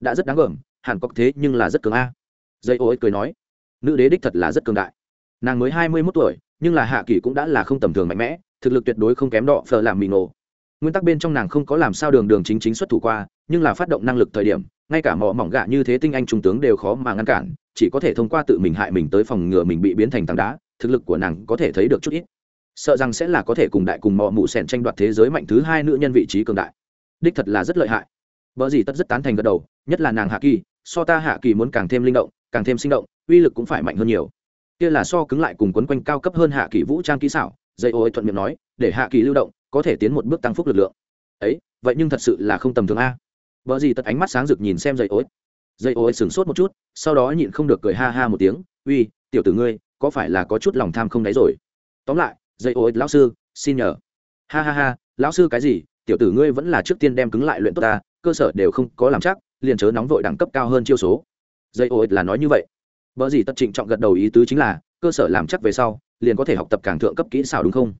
Speaker 1: Đã rất đáng gờm, hàn cọc thế nhưng là rất cường a. Dây ô cười nói, nữ đế đích thật là rất cường đại. Nàng mới hai mươi mốt tuổi nhưng là hạ kỳ cũng đã là không tầm thường mạnh mẽ, thực lực tuyệt đối không kém đọ phờ làm mì nổ. Nguyên tắc bên trong nàng không có làm sao đường đường chính chính xuất thủ qua, nhưng là phát động năng lực thời điểm, ngay cả mỏ mỏng gạ như thế tinh anh trung tướng đều khó mà ngăn cản, chỉ có thể thông qua tự mình hại mình tới phòng ngừa mình bị biến thành tảng đá, thực lực của nàng có thể thấy được chút ít. Sợ rằng sẽ là có thể cùng đại cùng mọ mụ sẻn tranh đoạt thế giới mạnh thứ hai nữ nhân vị trí cường đại. Đích thật là rất lợi hại. Vợ gì tất rất tán thành gật đầu, nhất là nàng hạ kỳ so ta hạ kỳ muốn càng thêm linh động, càng thêm sinh động, uy lực cũng phải mạnh hơn nhiều kia là so cứng lại cùng quấn quanh cao cấp hơn hạ kỳ vũ trang kỹ xảo, dây ô ấy thuận miệng nói, để hạ kỳ lưu động, có thể tiến một bước tăng phúc lực lượng. Ấy, vậy nhưng thật sự là không tầm thường a. Vợ gì tật ánh mắt sáng rực nhìn xem dây ô ấy dây ô ấy sửng sốt một chút, sau đó nhịn không được cười ha ha một tiếng, uy, tiểu tử ngươi, có phải là có chút lòng tham không đáy rồi? Tóm lại, dây ô ấy lão sư, xin nhờ. Ha ha ha, lão sư cái gì, tiểu tử ngươi vẫn là trước tiên đem cứng lại luyện tốt ta, cơ sở đều không có làm chắc, liền chớ nóng vội đẳng cấp cao hơn chiêu số. Dây ô là nói như vậy. Bở gì tất trịnh trọng gật đầu ý tứ chính là, cơ sở làm chắc về sau, liền có thể học tập càng thượng cấp kỹ xảo đúng không?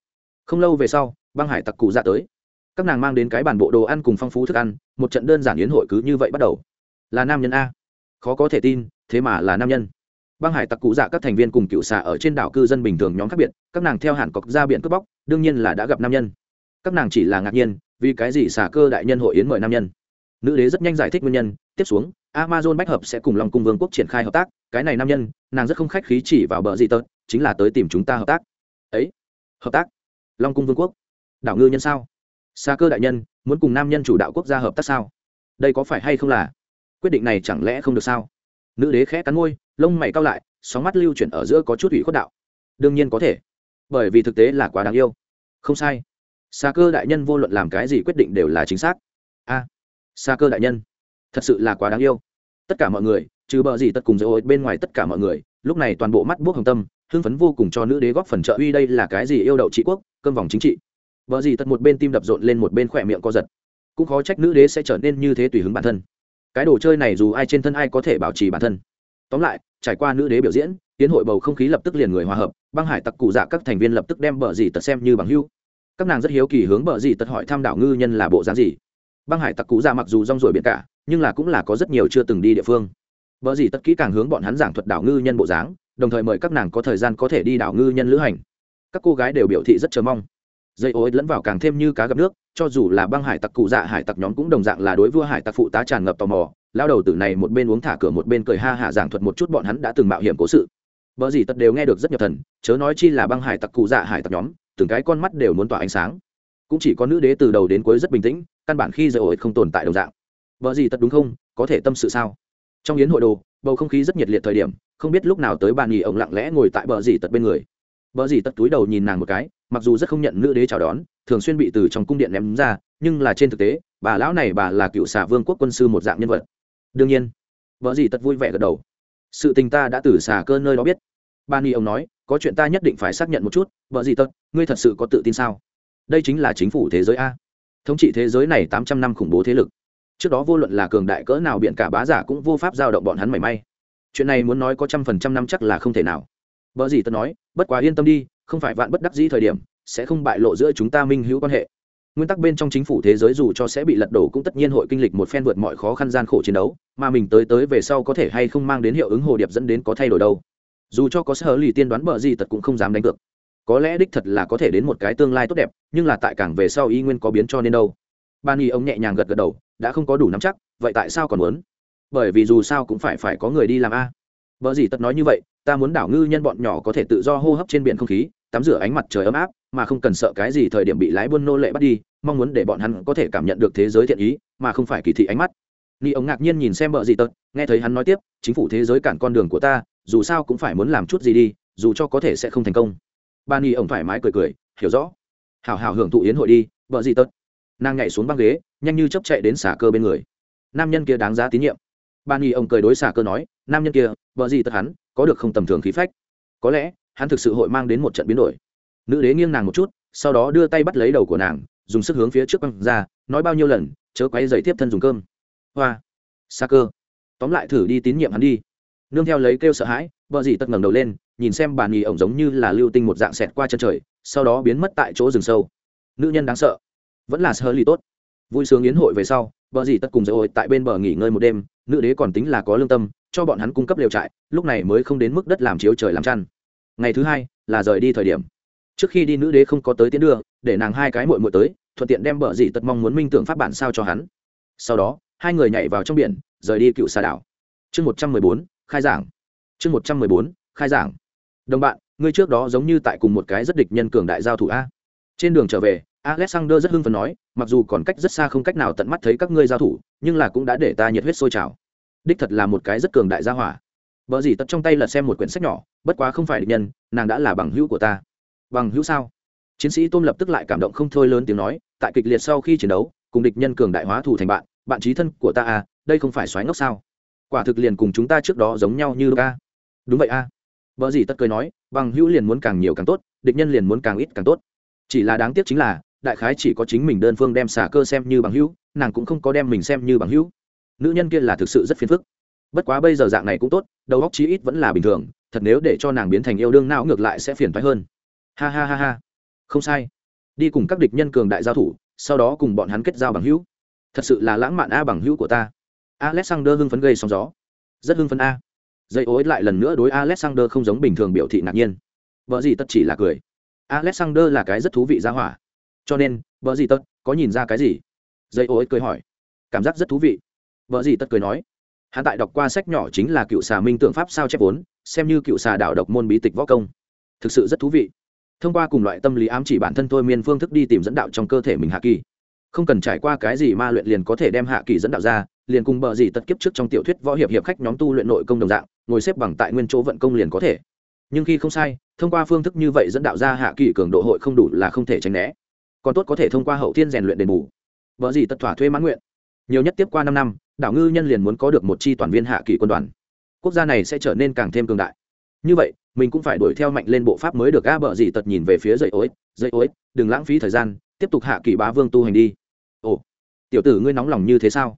Speaker 1: Không lâu về sau, băng hải tặc cụ dạ tới. Các nàng mang đến cái bản bộ đồ ăn cùng phong phú thức ăn, một trận đơn giản yến hội cứ như vậy bắt đầu. Là nam nhân a. Khó có thể tin, thế mà là nam nhân. Băng hải tặc cụ dạ các thành viên cùng cựu xạ ở trên đảo cư dân bình thường nhóm khác biệt, các nàng theo hẳn cọc ra biển cướp bóc, đương nhiên là đã gặp nam nhân. Các nàng chỉ là ngạc nhiên, vì cái gì xạ cơ đại nhân hội yến mời nam nhân? Nữ đế rất nhanh giải thích nguyên nhân, tiếp xuống amazon bách hợp sẽ cùng lòng cung vương quốc triển khai hợp tác. Cái này nam nhân nàng rất không khách khí chỉ vào bờ gì tớt chính là tới tìm chúng ta hợp tác. Ấy hợp tác? Long cung vương quốc? Đảo ngư nhân sao? Xa cơ đại nhân muốn cùng nam nhân chủ đạo quốc gia hợp tác sao? Đây có phải hay không là? Quyết định này chẳng lẽ không được sao? Nữ đế khẽ cắn môi lông mày cao lại sóng mắt lưu chuyển ở giữa có chút ủy khuất đạo. Đương nhiên có thể bởi vì thực tế là quá đáng yêu. Không sai. Xa cơ đại nhân vô luận làm cái gì quyết định đều là chính xác. A à, xa cơ đại nhân thật sự là quá đáng yêu tất cả mọi người, trừ bờ gì tất cùng dấu bên ngoài tất cả mọi người, lúc này toàn bộ mắt buốc hồng tâm, hưng phấn vô cùng cho nữ đế góp phần trợ uy đây là cái gì yêu đậu trị quốc, cơm vòng chính trị. Vợ gì tật một bên tim đập rộn lên một bên khỏe miệng co giật. Cũng khó trách nữ đế sẽ trở nên như thế tùy hứng bản thân. Cái đồ chơi này dù ai trên thân ai có thể bảo trì bản thân. Tóm lại, trải qua nữ đế biểu diễn, tiến hội bầu không khí lập tức liền người hòa hợp, băng hải tặc cụ dạ các thành viên lập tức đem bờ gì tật xem như bằng hưu các nàng rất hiếu kỳ hướng bờ gì tật hỏi thăm đảo ngư nhân là bộ dáng gì. Băng hải tặc cụ dạ mặc dù rong ruổi biển cả nhưng là cũng là có rất nhiều chưa từng đi địa phương. Bờ gì tất kỹ càng hướng bọn hắn giảng thuật đảo ngư nhân bộ dáng, đồng thời mời các nàng có thời gian có thể đi đảo ngư nhân lữ hành. Các cô gái đều biểu thị rất chờ mong. Dây ô lẫn vào càng thêm như cá gặp nước, cho dù là băng hải tặc cụ dạ hải tặc nhóm cũng đồng dạng là đối vua hải tặc phụ tá tràn ngập tò mò. Lao đầu tử này một bên uống thả cửa một bên cười ha hả giảng thuật một chút bọn hắn đã từng mạo hiểm cố sự. Vợ gì tất đều nghe được rất nhập thần, chớ nói chi là băng hải tặc cụ dạ hải tặc nhóm, từng cái con mắt đều muốn tỏa ánh sáng. Cũng chỉ có nữ đế từ đầu đến cuối rất bình tĩnh, căn bản khi dây ổi không tồn tại đồng dạng vợ gì tật đúng không? Có thể tâm sự sao? Trong yến hội đồ, bầu không khí rất nhiệt liệt thời điểm, không biết lúc nào tới bàn nghỉ ông lặng lẽ ngồi tại bờ dì tật bên người. Bờ dì tật túi đầu nhìn nàng một cái, mặc dù rất không nhận nữ đế chào đón, thường xuyên bị từ trong cung điện ném ra, nhưng là trên thực tế, bà lão này bà là cựu xà vương quốc quân sư một dạng nhân vật. Đương nhiên vợ gì tật vui vẻ gật đầu. Sự tình ta đã từ xà cơ nơi đó biết. Ban y ông nói, có chuyện ta nhất định phải xác nhận một chút vợ gì tật, ngươi thật sự có tự tin sao? Đây chính là chính phủ thế giới a. Thống trị thế giới này tám trăm năm khủng bố thế lực trước đó vô luận là cường đại cỡ nào biện cả bá giả cũng vô pháp giao động bọn hắn mảy may. Chuyện này muốn nói có trăm phần trăm năm chắc là không thể nào. Vợ gì tớ nói, bất quá yên tâm đi, không phải vạn bất đắc dĩ thời điểm, sẽ không bại lộ giữa chúng ta minh hữu quan hệ. Nguyên tắc bên trong chính phủ thế giới dù cho sẽ bị lật đổ cũng tất nhiên hội kinh lịch một phen vượt mọi khó khăn gian khổ chiến đấu, mà mình tới tới về sau có thể hay không mang đến hiệu ứng hồ điệp dẫn đến có thay đổi đâu. Dù cho có sở lì tiên đoán bờ gì tật cũng không dám đánh cược. Có lẽ đích thật là có thể đến một cái tương lai tốt đẹp, nhưng là tại cảng về sau y nguyên có biến cho nên đâu. Ban y ông nhẹ nhàng gật gật đầu đã không có đủ nắm chắc, vậy tại sao còn muốn? Bởi vì dù sao cũng phải phải có người đi làm a. Vợ gì tật nói như vậy, ta muốn đảo ngư nhân bọn nhỏ có thể tự do hô hấp trên biển không khí, tắm rửa ánh mặt trời ấm áp, mà không cần sợ cái gì thời điểm bị lái buôn nô lệ bắt đi, mong muốn để bọn hắn có thể cảm nhận được thế giới thiện ý, mà không phải kỳ thị ánh mắt. Ni ông ngạc nhiên nhìn xem vợ gì tật, nghe thấy hắn nói tiếp, chính phủ thế giới cản con đường của ta, dù sao cũng phải muốn làm chút gì đi, dù cho có thể sẽ không thành công. Ba ni ông thoải mái cười cười, hiểu rõ. Hào hào hưởng thụ yến hội đi vợ gì tật. Nàng nhảy xuống băng ghế nhanh như chấp chạy đến xả cơ bên người. Nam nhân kia đáng giá tín nhiệm. Ban y ông cười đối xả cơ nói, nam nhân kia, vợ gì tật hắn, có được không tầm thường khí phách. Có lẽ, hắn thực sự hội mang đến một trận biến đổi. Nữ đế nghiêng nàng một chút, sau đó đưa tay bắt lấy đầu của nàng, dùng sức hướng phía trước băng ra, nói bao nhiêu lần, chớ quay dậy tiếp thân dùng cơm. Hoa. Xa cơ. Tóm lại thử đi tín nhiệm hắn đi. Nương theo lấy kêu sợ hãi, vợ dì tật ngẩng đầu lên, nhìn xem bà nhì ổng giống như là lưu tinh một dạng xẹt qua chân trời, sau đó biến mất tại chỗ rừng sâu. Nữ nhân đáng sợ. Vẫn là sơ ly tốt vui sướng yến hội về sau vợ dì tật cùng dỡ hội tại bên bờ nghỉ ngơi một đêm, nữ đế còn tính là có lương tâm, cho bọn hắn cung cấp liều trại, lúc này mới không đến mức đất làm chiếu trời làm chăn. Ngày thứ hai, là rời đi thời điểm. Trước khi đi nữ đế không có tới tiến đưa, để nàng hai cái mội mội tới, thuận tiện đem bờ dì tật mong muốn minh tưởng pháp bản sao cho hắn. Sau đó, hai người nhảy vào trong biển, rời đi cựu xà đảo. Chương một trăm mười bốn, khai giảng. Chương một trăm mười bốn, khai giảng. Đồng bạn, ngươi trước đó giống như tại cùng một cái rất địch nhân cường đại giao thủ a. Trên đường trở về alexander rất hưng phấn nói, mặc dù còn cách rất xa không cách nào tận mắt thấy các ngươi giao thủ, nhưng là cũng đã để ta nhiệt huyết sôi trào. Đích thật là một cái rất cường đại gia hỏa. Vợ dì tật trong tay lật xem một quyển sách nhỏ, bất quá không phải địch nhân, nàng đã là bằng hữu của ta. Bằng hữu sao? Chiến sĩ tôm lập tức lại cảm động không thôi lớn tiếng nói, tại kịch liệt sau khi chiến đấu, cùng địch nhân cường đại hóa thủ thành bạn bạn trí thân của ta à đây không phải xoáy ngốc sao? Quả thực liền cùng chúng ta trước đó giống nhau như ca đúng vậy a. À. vợ gì tất cười nói, bằng hữu liền muốn càng nhiều càng tốt, địch nhân liền muốn càng ít càng tốt. Chỉ là đáng tiếc chính là đại khái chỉ có chính mình đơn phương đem xà cơ xem như bằng hữu, nàng cũng không có đem mình xem như bằng hữu. Nữ nhân kia là thực sự rất phiền phức. Bất quá bây giờ dạng này cũng tốt, đầu óc chí ít vẫn là bình thường, thật nếu để cho nàng biến thành yêu đương não ngược lại sẽ phiền thoái hơn. Ha ha ha ha. Không sai. Đi cùng các địch nhân cường đại giao thủ, sau đó cùng bọn hắn kết giao bằng hữu. Thật sự là lãng mạn a bằng hữu của ta. Alexander hưng phấn gây sóng gió. Rất hưng phấn a. Dây ối lại lần nữa đối alexander không giống bình thường biểu thị ngạc nhiên. Vợ gì tất chỉ là cười. Alexander là cái rất thú vị ra hỏa cho nên, vợ gì tất có nhìn ra cái gì? Dây ối cười hỏi. Cảm giác rất thú vị. Vợ gì tất cười nói. Hắn tại đọc qua sách nhỏ chính là cựu xà minh tượng pháp sao chép vốn, xem như cựu xà đạo độc môn bí tịch võ công. Thực sự rất thú vị. Thông qua cùng loại tâm lý ám chỉ bản thân thôi miên phương thức đi tìm dẫn đạo trong cơ thể mình hạ kỳ. Không cần trải qua cái gì ma luyện liền có thể đem hạ kỳ dẫn đạo ra, liền cùng bờ gì tật kiếp trước trong tiểu thuyết võ hiệp hiệp khách nhóm tu luyện nội công đồng dạng, ngồi xếp bằng tại nguyên chỗ vận công liền có thể. Nhưng khi không sai, thông qua phương thức như vậy dẫn đạo ra hạ kỳ cường độ hội không đủ là không thể tránh né còn tốt có thể thông qua hậu thiên rèn luyện đền bù. Vợ gì tật thỏa thuê mãn nguyện. Nhiều nhất tiếp qua năm năm, đảo ngư nhân liền muốn có được một chi toàn viên hạ kỳ quân đoàn. Quốc gia này sẽ trở nên càng thêm cường đại. Như vậy, mình cũng phải đuổi theo mạnh lên bộ pháp mới được, a bờ gì tật nhìn về phía dây ối dây ối, đừng lãng phí thời gian, tiếp tục hạ kỳ bá vương tu hành đi. Ồ, tiểu tử ngươi nóng lòng như thế sao?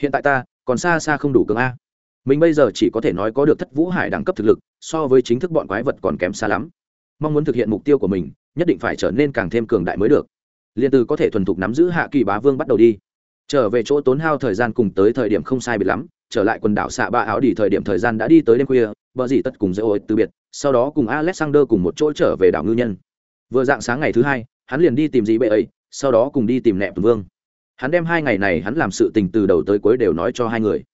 Speaker 1: Hiện tại ta, còn xa xa không đủ cường a. Mình bây giờ chỉ có thể nói có được thất vũ hải đẳng cấp thực lực, so với chính thức bọn quái vật còn kém xa lắm. Mong muốn thực hiện mục tiêu của mình, nhất định phải trở nên càng thêm cường đại mới được liền từ có thể thuần thục nắm giữ hạ kỳ bá vương bắt đầu đi. Trở về chỗ tốn hao thời gian cùng tới thời điểm không sai biệt lắm, trở lại quần đảo xạ ba áo đi thời điểm thời gian đã đi tới đêm khuya, vợ dì tất cùng dễ ôi từ biệt, sau đó cùng alexander cùng một chỗ trở về đảo ngư nhân. Vừa dạng sáng ngày thứ hai, hắn liền đi tìm dì bệ ấy, sau đó cùng đi tìm nẹp tuần vương. Hắn đem hai ngày này hắn làm sự tình từ đầu tới cuối đều nói cho hai người.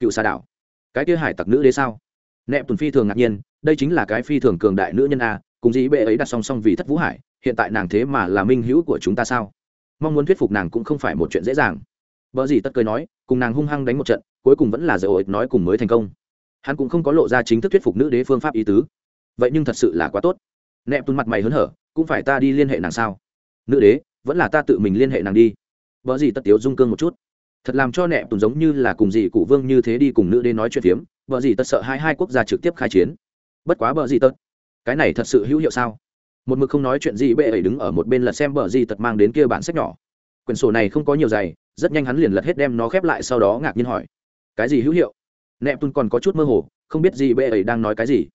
Speaker 1: Cựu xa đảo, cái kia hải tặc nữ đế sao? Nẹp tuần phi thường ngạc nhiên, đây chính là cái phi thường cường đại nữ nhân a cùng dĩ bệ ấy đặt song song vì thất vũ hải, hiện tại nàng thế mà là minh hữu của chúng ta sao? Mong muốn thuyết phục nàng cũng không phải một chuyện dễ dàng. Vợ gì tất cười nói, cùng nàng hung hăng đánh một trận, cuối cùng vẫn là dở ổi nói cùng mới thành công. Hắn cũng không có lộ ra chính thức thuyết phục nữ đế phương pháp ý tứ. Vậy nhưng thật sự là quá tốt. Nẹp tuôn mặt mày hớn hở, cũng phải ta đi liên hệ nàng sao? Nữ đế, vẫn là ta tự mình liên hệ nàng đi. Vợ gì tất tiếu dung cương một chút. Thật làm cho nẹp tuôn giống như là cùng dì cụ vương như thế đi cùng nữ đế nói chuyện phiếm. Vợ gì tất sợ hai hai quốc gia trực tiếp khai chiến. Bất quá vợ gì tất cái này thật sự hữu hiệu sao? Một mực không nói chuyện gì, bệ ấy đứng ở một bên lật xem bờ gì tật mang đến kia bản sách nhỏ. Quyển sổ này không có nhiều giày rất nhanh hắn liền lật hết đem nó khép lại, sau đó ngạc nhiên hỏi, cái gì hữu hiệu? Nẹp tun còn có chút mơ hồ, không biết gì bệ ấy đang nói cái gì.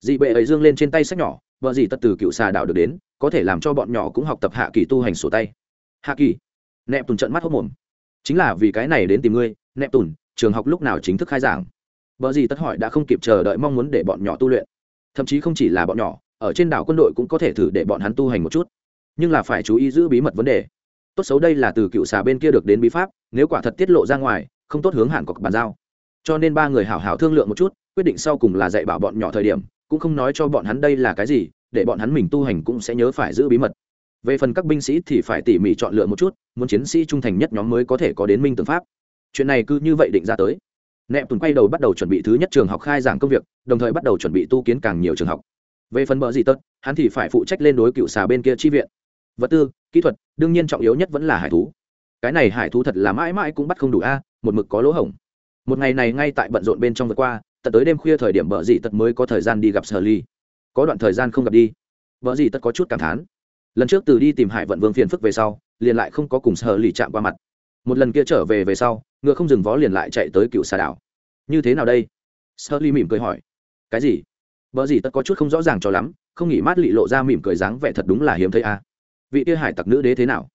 Speaker 1: Dị bệ ấy dương lên trên tay sách nhỏ vợ gì tật từ cựu xà đạo được đến, có thể làm cho bọn nhỏ cũng học tập hạ kỳ tu hành sổ tay. Hạ kỳ? Nẹp tùn trận mắt hốc mồm. Chính là vì cái này đến tìm ngươi nẹp tùn trường học lúc nào chính thức khai giảng? Vợ gì tất hỏi, đã không kịp chờ đợi mong muốn để bọn nhỏ tu luyện thậm chí không chỉ là bọn nhỏ, ở trên đảo quân đội cũng có thể thử để bọn hắn tu hành một chút. Nhưng là phải chú ý giữ bí mật vấn đề. Tốt xấu đây là từ cựu xà bên kia được đến bí pháp, nếu quả thật tiết lộ ra ngoài, không tốt hướng hẳn cọc bàn giao. Cho nên ba người hảo hảo thương lượng một chút, quyết định sau cùng là dạy bảo bọn nhỏ thời điểm, cũng không nói cho bọn hắn đây là cái gì, để bọn hắn mình tu hành cũng sẽ nhớ phải giữ bí mật. Về phần các binh sĩ thì phải tỉ mỉ chọn lựa một chút, muốn chiến sĩ trung thành nhất nhóm mới có thể có đến minh tượng pháp. Chuyện này cứ như vậy định ra tới nẹp tuần quay đầu bắt đầu chuẩn bị thứ nhất trường học khai giảng công việc, đồng thời bắt đầu chuẩn bị tu kiến càng nhiều trường học. Về phần bờ gì tất hắn thì phải phụ trách lên đối cựu xà bên kia chi viện. Vật tư, kỹ thuật, đương nhiên trọng yếu nhất vẫn là hải thú. Cái này hải thú thật là mãi mãi cũng bắt không đủ a, một mực có lỗ hổng. Một ngày này ngay tại bận rộn bên trong vượt qua, tận tới đêm khuya thời điểm bờ dị tật mới có thời gian đi gặp sở ly. Có đoạn thời gian không gặp đi. Vợ dị tật có chút cảm thán. Lần trước từ đi tìm hải vận vương phiền phức về sau, liền lại không có cùng sở ly chạm qua mặt. Một lần kia trở về về sau ngựa không dừng vó liền lại chạy tới cựu xà đảo. Như thế nào đây? Sơ ly mỉm cười hỏi. Cái gì? Vợ gì tất có chút không rõ ràng cho lắm, không nghĩ mát lị lộ ra mỉm cười dáng vẻ thật đúng là hiếm thấy a. Vị kia hải tặc nữ đế thế nào?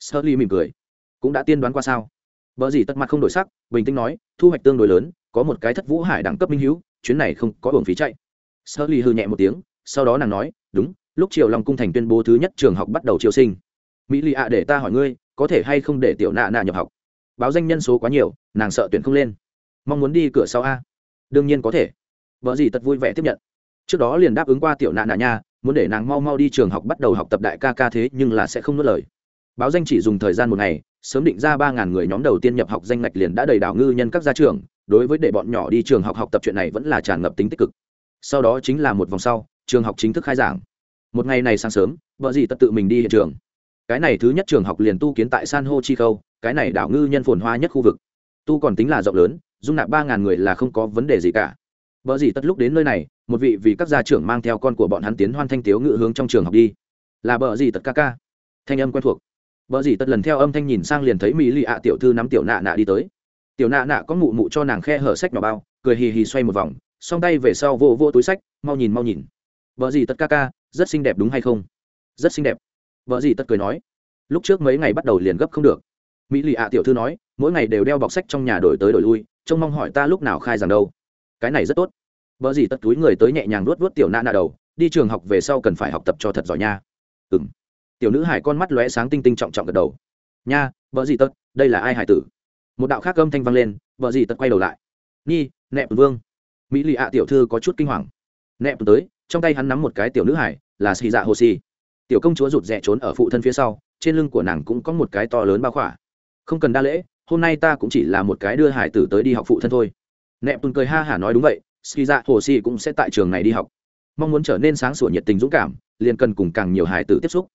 Speaker 1: Sơ ly mỉm cười. Cũng đã tiên đoán qua sao? Vợ gì tất mặt không đổi sắc, bình tĩnh nói, thu hoạch tương đối lớn, có một cái thất vũ hải đẳng cấp minh hữu, chuyến này không có hưởng phí chạy. Sơ ly hư nhẹ một tiếng, sau đó nàng nói, đúng, lúc triều long cung thành tuyên bố thứ nhất trường học bắt đầu triều sinh. Mỹ lì ạ để ta hỏi ngươi, có thể hay không để tiểu nạ nạ nhập học? Báo danh nhân số quá nhiều, nàng sợ tuyển không lên. Mong muốn đi cửa sau a. Đương nhiên có thể. Vợ gì tật vui vẻ tiếp nhận. Trước đó liền đáp ứng qua tiểu nạ nạ nha, muốn để nàng mau mau đi trường học bắt đầu học tập đại ca ca thế nhưng là sẽ không nuốt lời. Báo danh chỉ dùng thời gian một ngày, sớm định ra ba ngàn người nhóm đầu tiên nhập học danh ngạch liền đã đầy đảo ngư nhân các gia trường đối với để bọn nhỏ đi trường học học tập chuyện này vẫn là tràn ngập tính tích cực. Sau đó chính là một vòng sau, trường học chính thức khai giảng. Một ngày này sáng sớm, vợ gì tật tự mình đi hiện trường. Cái này thứ nhất trường học liền tu kiến tại san hô chi khâu cái này đảo ngư nhân phồn hoa nhất khu vực. Tu còn tính là rộng lớn, dung nạp ba ngàn người là không có vấn đề gì cả. Vợ gì tất lúc đến nơi này, một vị vì các gia trưởng mang theo con của bọn hắn tiến hoan thanh tiếu ngự hướng trong trường học đi. Là bờ gì tật ca ca? Thanh âm quen thuộc. Vợ gì tất lần theo âm thanh nhìn sang liền thấy mỹ lì ạ tiểu thư nắm tiểu nạ nạ đi tới. Tiểu nạ nạ có mụ mụ cho nàng khe hở sách nhỏ bao, cười hì hì xoay một vòng, song tay về sau vô vô túi sách, mau nhìn mau nhìn. Vợ gì tất ca ca, rất xinh đẹp đúng hay không? Rất xinh đẹp. Vợ gì tất cười nói. Lúc trước mấy ngày bắt đầu liền gấp không được mỹ lì ạ tiểu thư nói, mỗi ngày đều đeo bọc sách trong nhà đổi tới đổi lui, trông mong hỏi ta lúc nào khai rằng đâu. Cái này rất tốt. Vợ gì tất túi người tới nhẹ nhàng luốt luốt tiểu na na đầu, đi trường học về sau cần phải học tập cho thật giỏi nha. Ừ m tiểu nữ hải con mắt lóe sáng tinh tinh trọng trọng gật đầu. Nha vợ gì tất đây là ai hải tử? Một đạo khác âm thanh vang lên vợ gì tất quay đầu lại. Nhi nẹp vương. Mỹ lì ạ tiểu thư có chút kinh hoàng. Nẹp tới, trong tay hắn nắm một cái tiểu nữ hải, là xì dạ hồ xì. Tiểu công chúa rụt rè trốn ở phụ thân phía sau, trên lưng của nàng cũng có một cái to lớn bao khỏa không cần đa lễ, hôm nay ta cũng chỉ là một cái đưa hải tử tới đi học phụ thân thôi. Nẹp tùn cười ha hả nói đúng vậy ski dạ hồ si cũng sẽ tại trường này đi học. Mong muốn trở nên sáng sủa nhiệt tình dũng cảm, liền cần cùng càng nhiều hải tử tiếp xúc.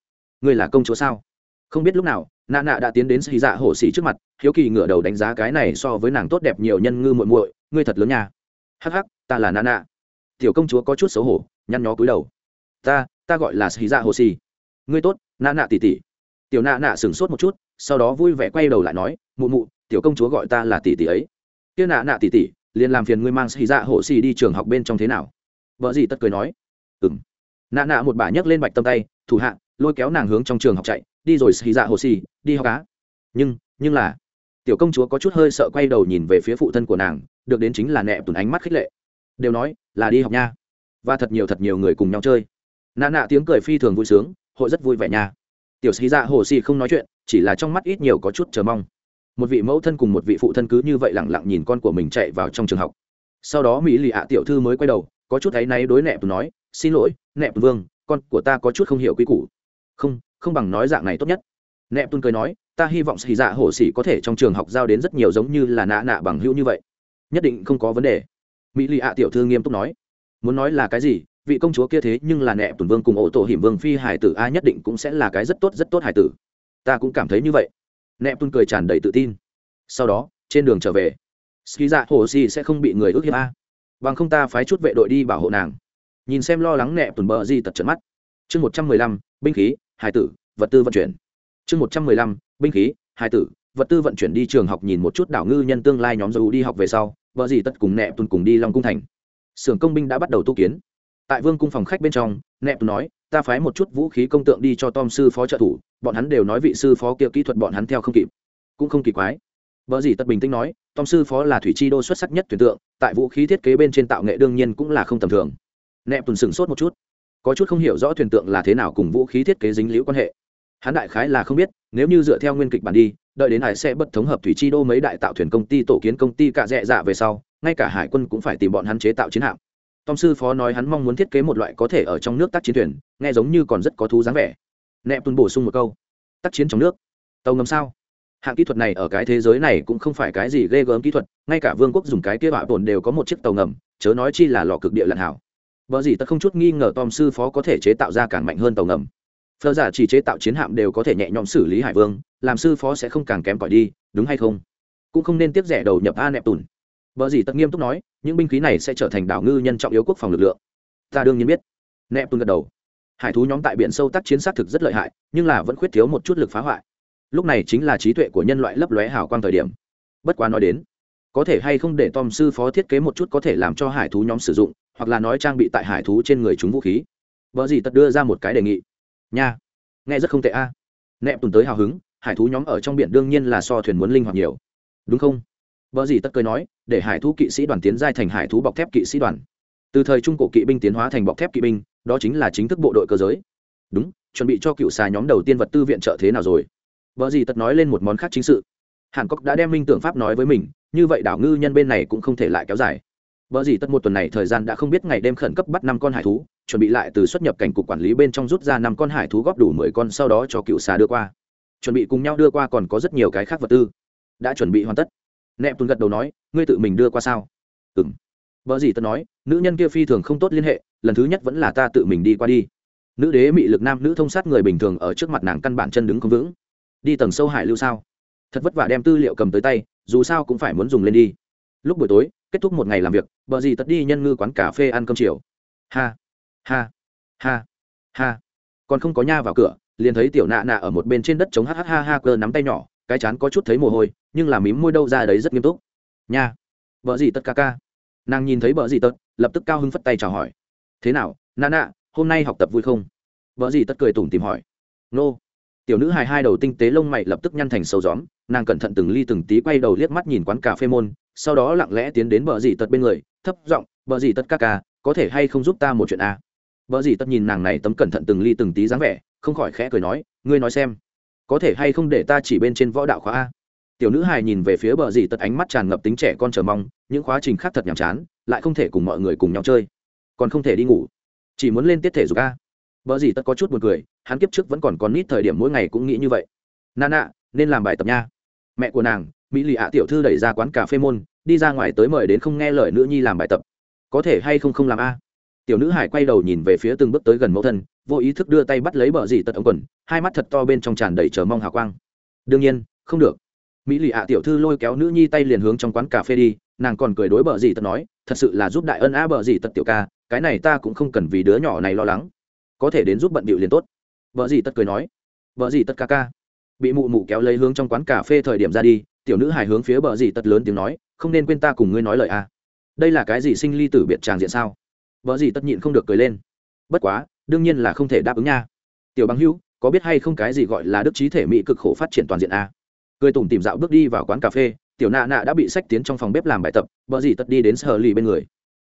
Speaker 1: Ngươi là công chúa sao? Không biết lúc nào nạ nạ đã tiến đến ski dạ hồ si trước mặt, hiếu kỳ ngửa đầu đánh giá cái này so với nàng tốt đẹp nhiều nhân ngư muội muội, ngươi thật lớn nha. Hắc hắc, ta là nạ nạ tiểu công chúa có chút xấu hổ, nhăn nhó cúi đầu. Ta ta gọi là ski dạ hồ si. Ngươi tốt nạ nạ tỉ tỉ. Tiểu nạ nạ sửng sốt một chút sau đó vui vẻ quay đầu lại nói, mụ mụ, tiểu công chúa gọi ta là tỷ tỷ ấy. Kia nạ nạ tỷ tỷ, liền làm phiền ngươi mang xì dạ hồ xì đi trường học bên trong thế nào? Vợ gì tất cười nói. Ừng nạ nạ một bà nhấc lên bạch tâm tay, thủ hạ, lôi kéo nàng hướng trong trường học chạy, đi rồi xì dạ hồ xì, đi học cá nhưng nhưng là tiểu công chúa có chút hơi sợ quay đầu nhìn về phía phụ thân của nàng, được đến chính là nẹ tùn ánh mắt khích lệ. Đều nói, là đi học nha. Và thật nhiều thật nhiều người cùng nhau chơi. Nạ nạ tiếng cười phi thường vui sướng, hội rất vui vẻ nha. Tiểu xì dạ hồ xì không nói chuyện chỉ là trong mắt ít nhiều có chút chờ mong. Một vị mẫu thân cùng một vị phụ thân cứ như vậy lẳng lặng nhìn con của mình chạy vào trong trường học. Sau đó mỹ lì ạ tiểu thư mới quay đầu, có chút áy náy đối nẹp tùn nói, xin lỗi, nẹp vương, con của ta có chút không hiểu quy củ. Không không bằng nói dạng này tốt nhất. Nẹp tùn cười nói, ta hy vọng xì dạ hổ xỉ có thể trong trường học giao đến rất nhiều giống như là nạ nạ bằng hữu như vậy. Nhất định không có vấn đề. Mỹ lì ạ tiểu thư nghiêm túc nói. Muốn nói là cái gì, vị công chúa kia thế nhưng là nẹp tuần vương cùng ổ tổ hiểm vương phi hải tử, a nhất định cũng sẽ là cái rất tốt rất tốt hải tử ta cũng cảm thấy như vậy. Nẹp tuần cười tràn đầy tự tin. Sau đó, trên đường trở về, ski dạ hồ si sẽ không bị người ước hiếp a. Bằng không ta phái chút vệ đội đi bảo hộ nàng. Nhìn xem lo lắng nẹp tuần bờ di tật trận mắt. Chương một trăm mười lăm, binh khí, hải tử, vật tư vận chuyển. Chương một trăm mười lăm, binh khí, hải tử, vật tư vận chuyển đi trường học nhìn một chút đảo ngư nhân tương lai nhóm dầu đi học về sau vợ gì tất cùng nẹp tuần cùng đi long cung thành. Xưởng công binh đã bắt đầu tu kiến. Tại vương cung phòng khách bên trong nẹp tuần nói, ta phái một chút vũ khí công tượng đi cho tom sư phó trợ thủ bọn hắn đều nói vị sư phó kia kỹ thuật bọn hắn theo không kịp. Cũng không kỳ quái. Vợ gì tất bình tĩnh nói, tom sư phó là thủy chi đô xuất sắc nhất tuyển tượng, tại vũ khí thiết kế bên trên tạo nghệ đương nhiên cũng là không tầm thường. Nẹp tuần sửng sốt một chút. Có chút không hiểu rõ thuyền tượng là thế nào cùng vũ khí thiết kế dính liễu quan hệ. Hắn đại khái là không biết, nếu như dựa theo nguyên kịch bản đi, đợi đến hải sẽ bất thống hợp thủy chi đô mấy đại tạo thuyền công ty tổ kiến công ty cả dẹ dạ về sau, ngay cả hải quân cũng phải tìm bọn hắn chế tạo chiến hạm. Tom sư phó nói hắn mong muốn thiết kế một loại có thể ở trong nước tác chiến thuyền, nghe giống như còn rất có thú dáng vẻ nẹp tuân bổ sung một câu. Tác chiến trong nước. Tàu ngầm sao? Hạng kỹ thuật này ở cái thế giới này cũng không phải cái gì ghê gớm kỹ thuật, ngay cả vương quốc dùng cái kia bạ bồn đều có một chiếc tàu ngầm, chớ nói chi là lò cực địa lặn hảo. Vợ gì ta không chút nghi ngờ tom sư phó có thể chế tạo ra càng mạnh hơn tàu ngầm. Phờ giả chỉ chế tạo chiến hạm đều có thể nhẹ nhõm xử lý hải vương, làm sư phó sẽ không càng kém cỏi đi, đúng hay không? Cũng không nên tiếp rẻ đầu nhập a nẹp tùn. Vợ gì tất nghiêm túc nói, những binh khí này sẽ trở thành đảo ngư nhân trọng yếu quốc phòng lực lượng. Ta đương nhiên biết. Nẹp tùn gật đầu hải thú nhóm tại biển sâu tác chiến xác thực rất lợi hại, nhưng là vẫn khuyết thiếu một chút lực phá hoại. Lúc này chính là trí tuệ của nhân loại lấp lóe hào quang thời điểm. Bất quá nói đến, có thể hay không để tom sư phó thiết kế một chút có thể làm cho hải thú nhóm sử dụng, hoặc là nói trang bị tại hải thú trên người chúng vũ khí. Vợ gì tật đưa ra một cái đề nghị. Nha, nghe rất không tệ a. À. nẹp tùn tới hào hứng, hải thú nhóm ở trong biển đương nhiên là so thuyền muốn linh hoạt nhiều. Đúng không? Vợ gì tất cười nói, để hải thú kỵ sĩ đoàn tiến giai thành hải thú bọc thép kỵ sĩ đoàn. Từ thời trung cổ kỵ binh tiến hóa thành bọc thép kỵ binh đó chính là chính thức bộ đội cơ giới. Đúng, chuẩn bị cho cựu xà nhóm đầu tiên vật tư viện trợ thế nào rồi? Vợ gì tật nói lên một món khác chính sự. Hàn cốc đã đem minh tưởng pháp nói với mình, như vậy đảo ngư nhân bên này cũng không thể lại kéo dài. Vợ gì tất một tuần này thời gian đã không biết ngày đêm khẩn cấp bắt năm con hải thú, chuẩn bị lại từ xuất nhập cảnh cục quản lý bên trong rút ra năm con hải thú góp đủ mười con sau đó cho cựu xà đưa qua. Chuẩn bị cùng nhau đưa qua còn có rất nhiều cái khác vật tư. Đã chuẩn bị hoàn tất. Nẹp tuần gật đầu nói, ngươi tự mình đưa qua sao? Ừng vợ gì tật nói, nữ nhân kia phi thường không tốt liên hệ lần thứ nhất vẫn là ta tự mình đi qua đi. Nữ đế mị lực nam nữ thông sát người bình thường ở trước mặt nàng căn bản chân đứng không vững. Đi tầng sâu hải lưu sao? Thật vất vả đem tư liệu cầm tới tay, dù sao cũng phải muốn dùng lên đi. Lúc buổi tối, kết thúc một ngày làm việc vợ gì tất đi nhân ngư quán cà phê ăn cơm chiều. Ha ha ha ha. Còn không có nha vào cửa, liền thấy tiểu nạ nạ ở một bên trên đất chống hhh ha ha cơ nắm tay nhỏ, cái chán có chút thấy mồ hôi, nhưng là mím môi đâu ra đấy rất nghiêm túc. Nha vợ gì tất ca ca. Nàng nhìn thấy vợ gì tất, lập tức cao hưng phất tay chào hỏi thế nào nạ nạ hôm nay học tập vui không? Vợ gì tất cười tủm tìm hỏi. Nô. Tiểu nữ hài hai đầu tinh tế lông mày lập tức nhăn thành sâu gióm, nàng cẩn thận từng ly từng tí quay đầu liếc mắt nhìn quán cà phê môn, sau đó lặng lẽ tiến đến bờ dì tật bên người, thấp giọng bờ dì tật ca ca, có thể hay không giúp ta một chuyện a à? bờ dì tật nhìn nàng này tấm cẩn thận từng ly từng tí dáng vẻ, không khỏi khẽ cười nói, ngươi nói xem, có thể hay không để ta chỉ bên trên võ đạo khóa a? Tiểu nữ hài nhìn về phía bờ dì tật ánh mắt tràn ngập tính trẻ con chờ mong, những khóa trình khác thật nhàm chán, lại không thể cùng mọi người cùng nhau chơi còn không thể đi ngủ. Chỉ muốn lên tiết thể dục a. Bờ dì tất có chút buồn cười, hắn kiếp trước vẫn còn còn nít thời điểm mỗi ngày cũng nghĩ như vậy. Nà nạ nên làm bài tập nha. Mẹ của nàng, mỹ lì ạ tiểu thư đẩy ra quán cà phê môn, đi ra ngoài tới mời đến không nghe lời nữ nhi làm bài tập. Có thể hay không không làm a? Tiểu nữ hải quay đầu nhìn về phía từng bước tới gần mẫu thân, vô ý thức đưa tay bắt lấy bờ dì tật ống quần, hai mắt thật to bên trong tràn đầy chờ mong hào quang. Đương nhiên, không được. Mỹ lì ạ tiểu thư lôi kéo nữ nhi tay liền hướng trong quán cà phê đi, nàng còn cười đối bờ dì tật nói, thật sự là giúp đại ân a bờ dì tật tiểu ca cái này ta cũng không cần vì đứa nhỏ này lo lắng. Có thể đến giúp bận bịu liền tốt. Vợ dì tật cười nói. Vợ dì tật ca ca. Bị mụ mụ kéo lấy hướng trong quán cà phê thời điểm ra đi, tiểu nữ hài hướng phía bờ dì tật lớn tiếng nói, không nên quên ta cùng ngươi nói lời a đây là cái gì sinh ly tử biệt tràng diện sao? Vợ dì tất nhịn không được cười lên. Bất quá, đương nhiên là không thể đáp ứng nha. Tiểu bằng hữu, có biết hay không cái gì gọi là đức trí thể mỹ cực khổ phát triển toàn diện a cười tủm tìm dạo bước đi vào quán cà phê, tiểu nạ nạ đã bị sách tiến trong phòng bếp làm bài tập, vợ dì tất đi đến sở lì bên người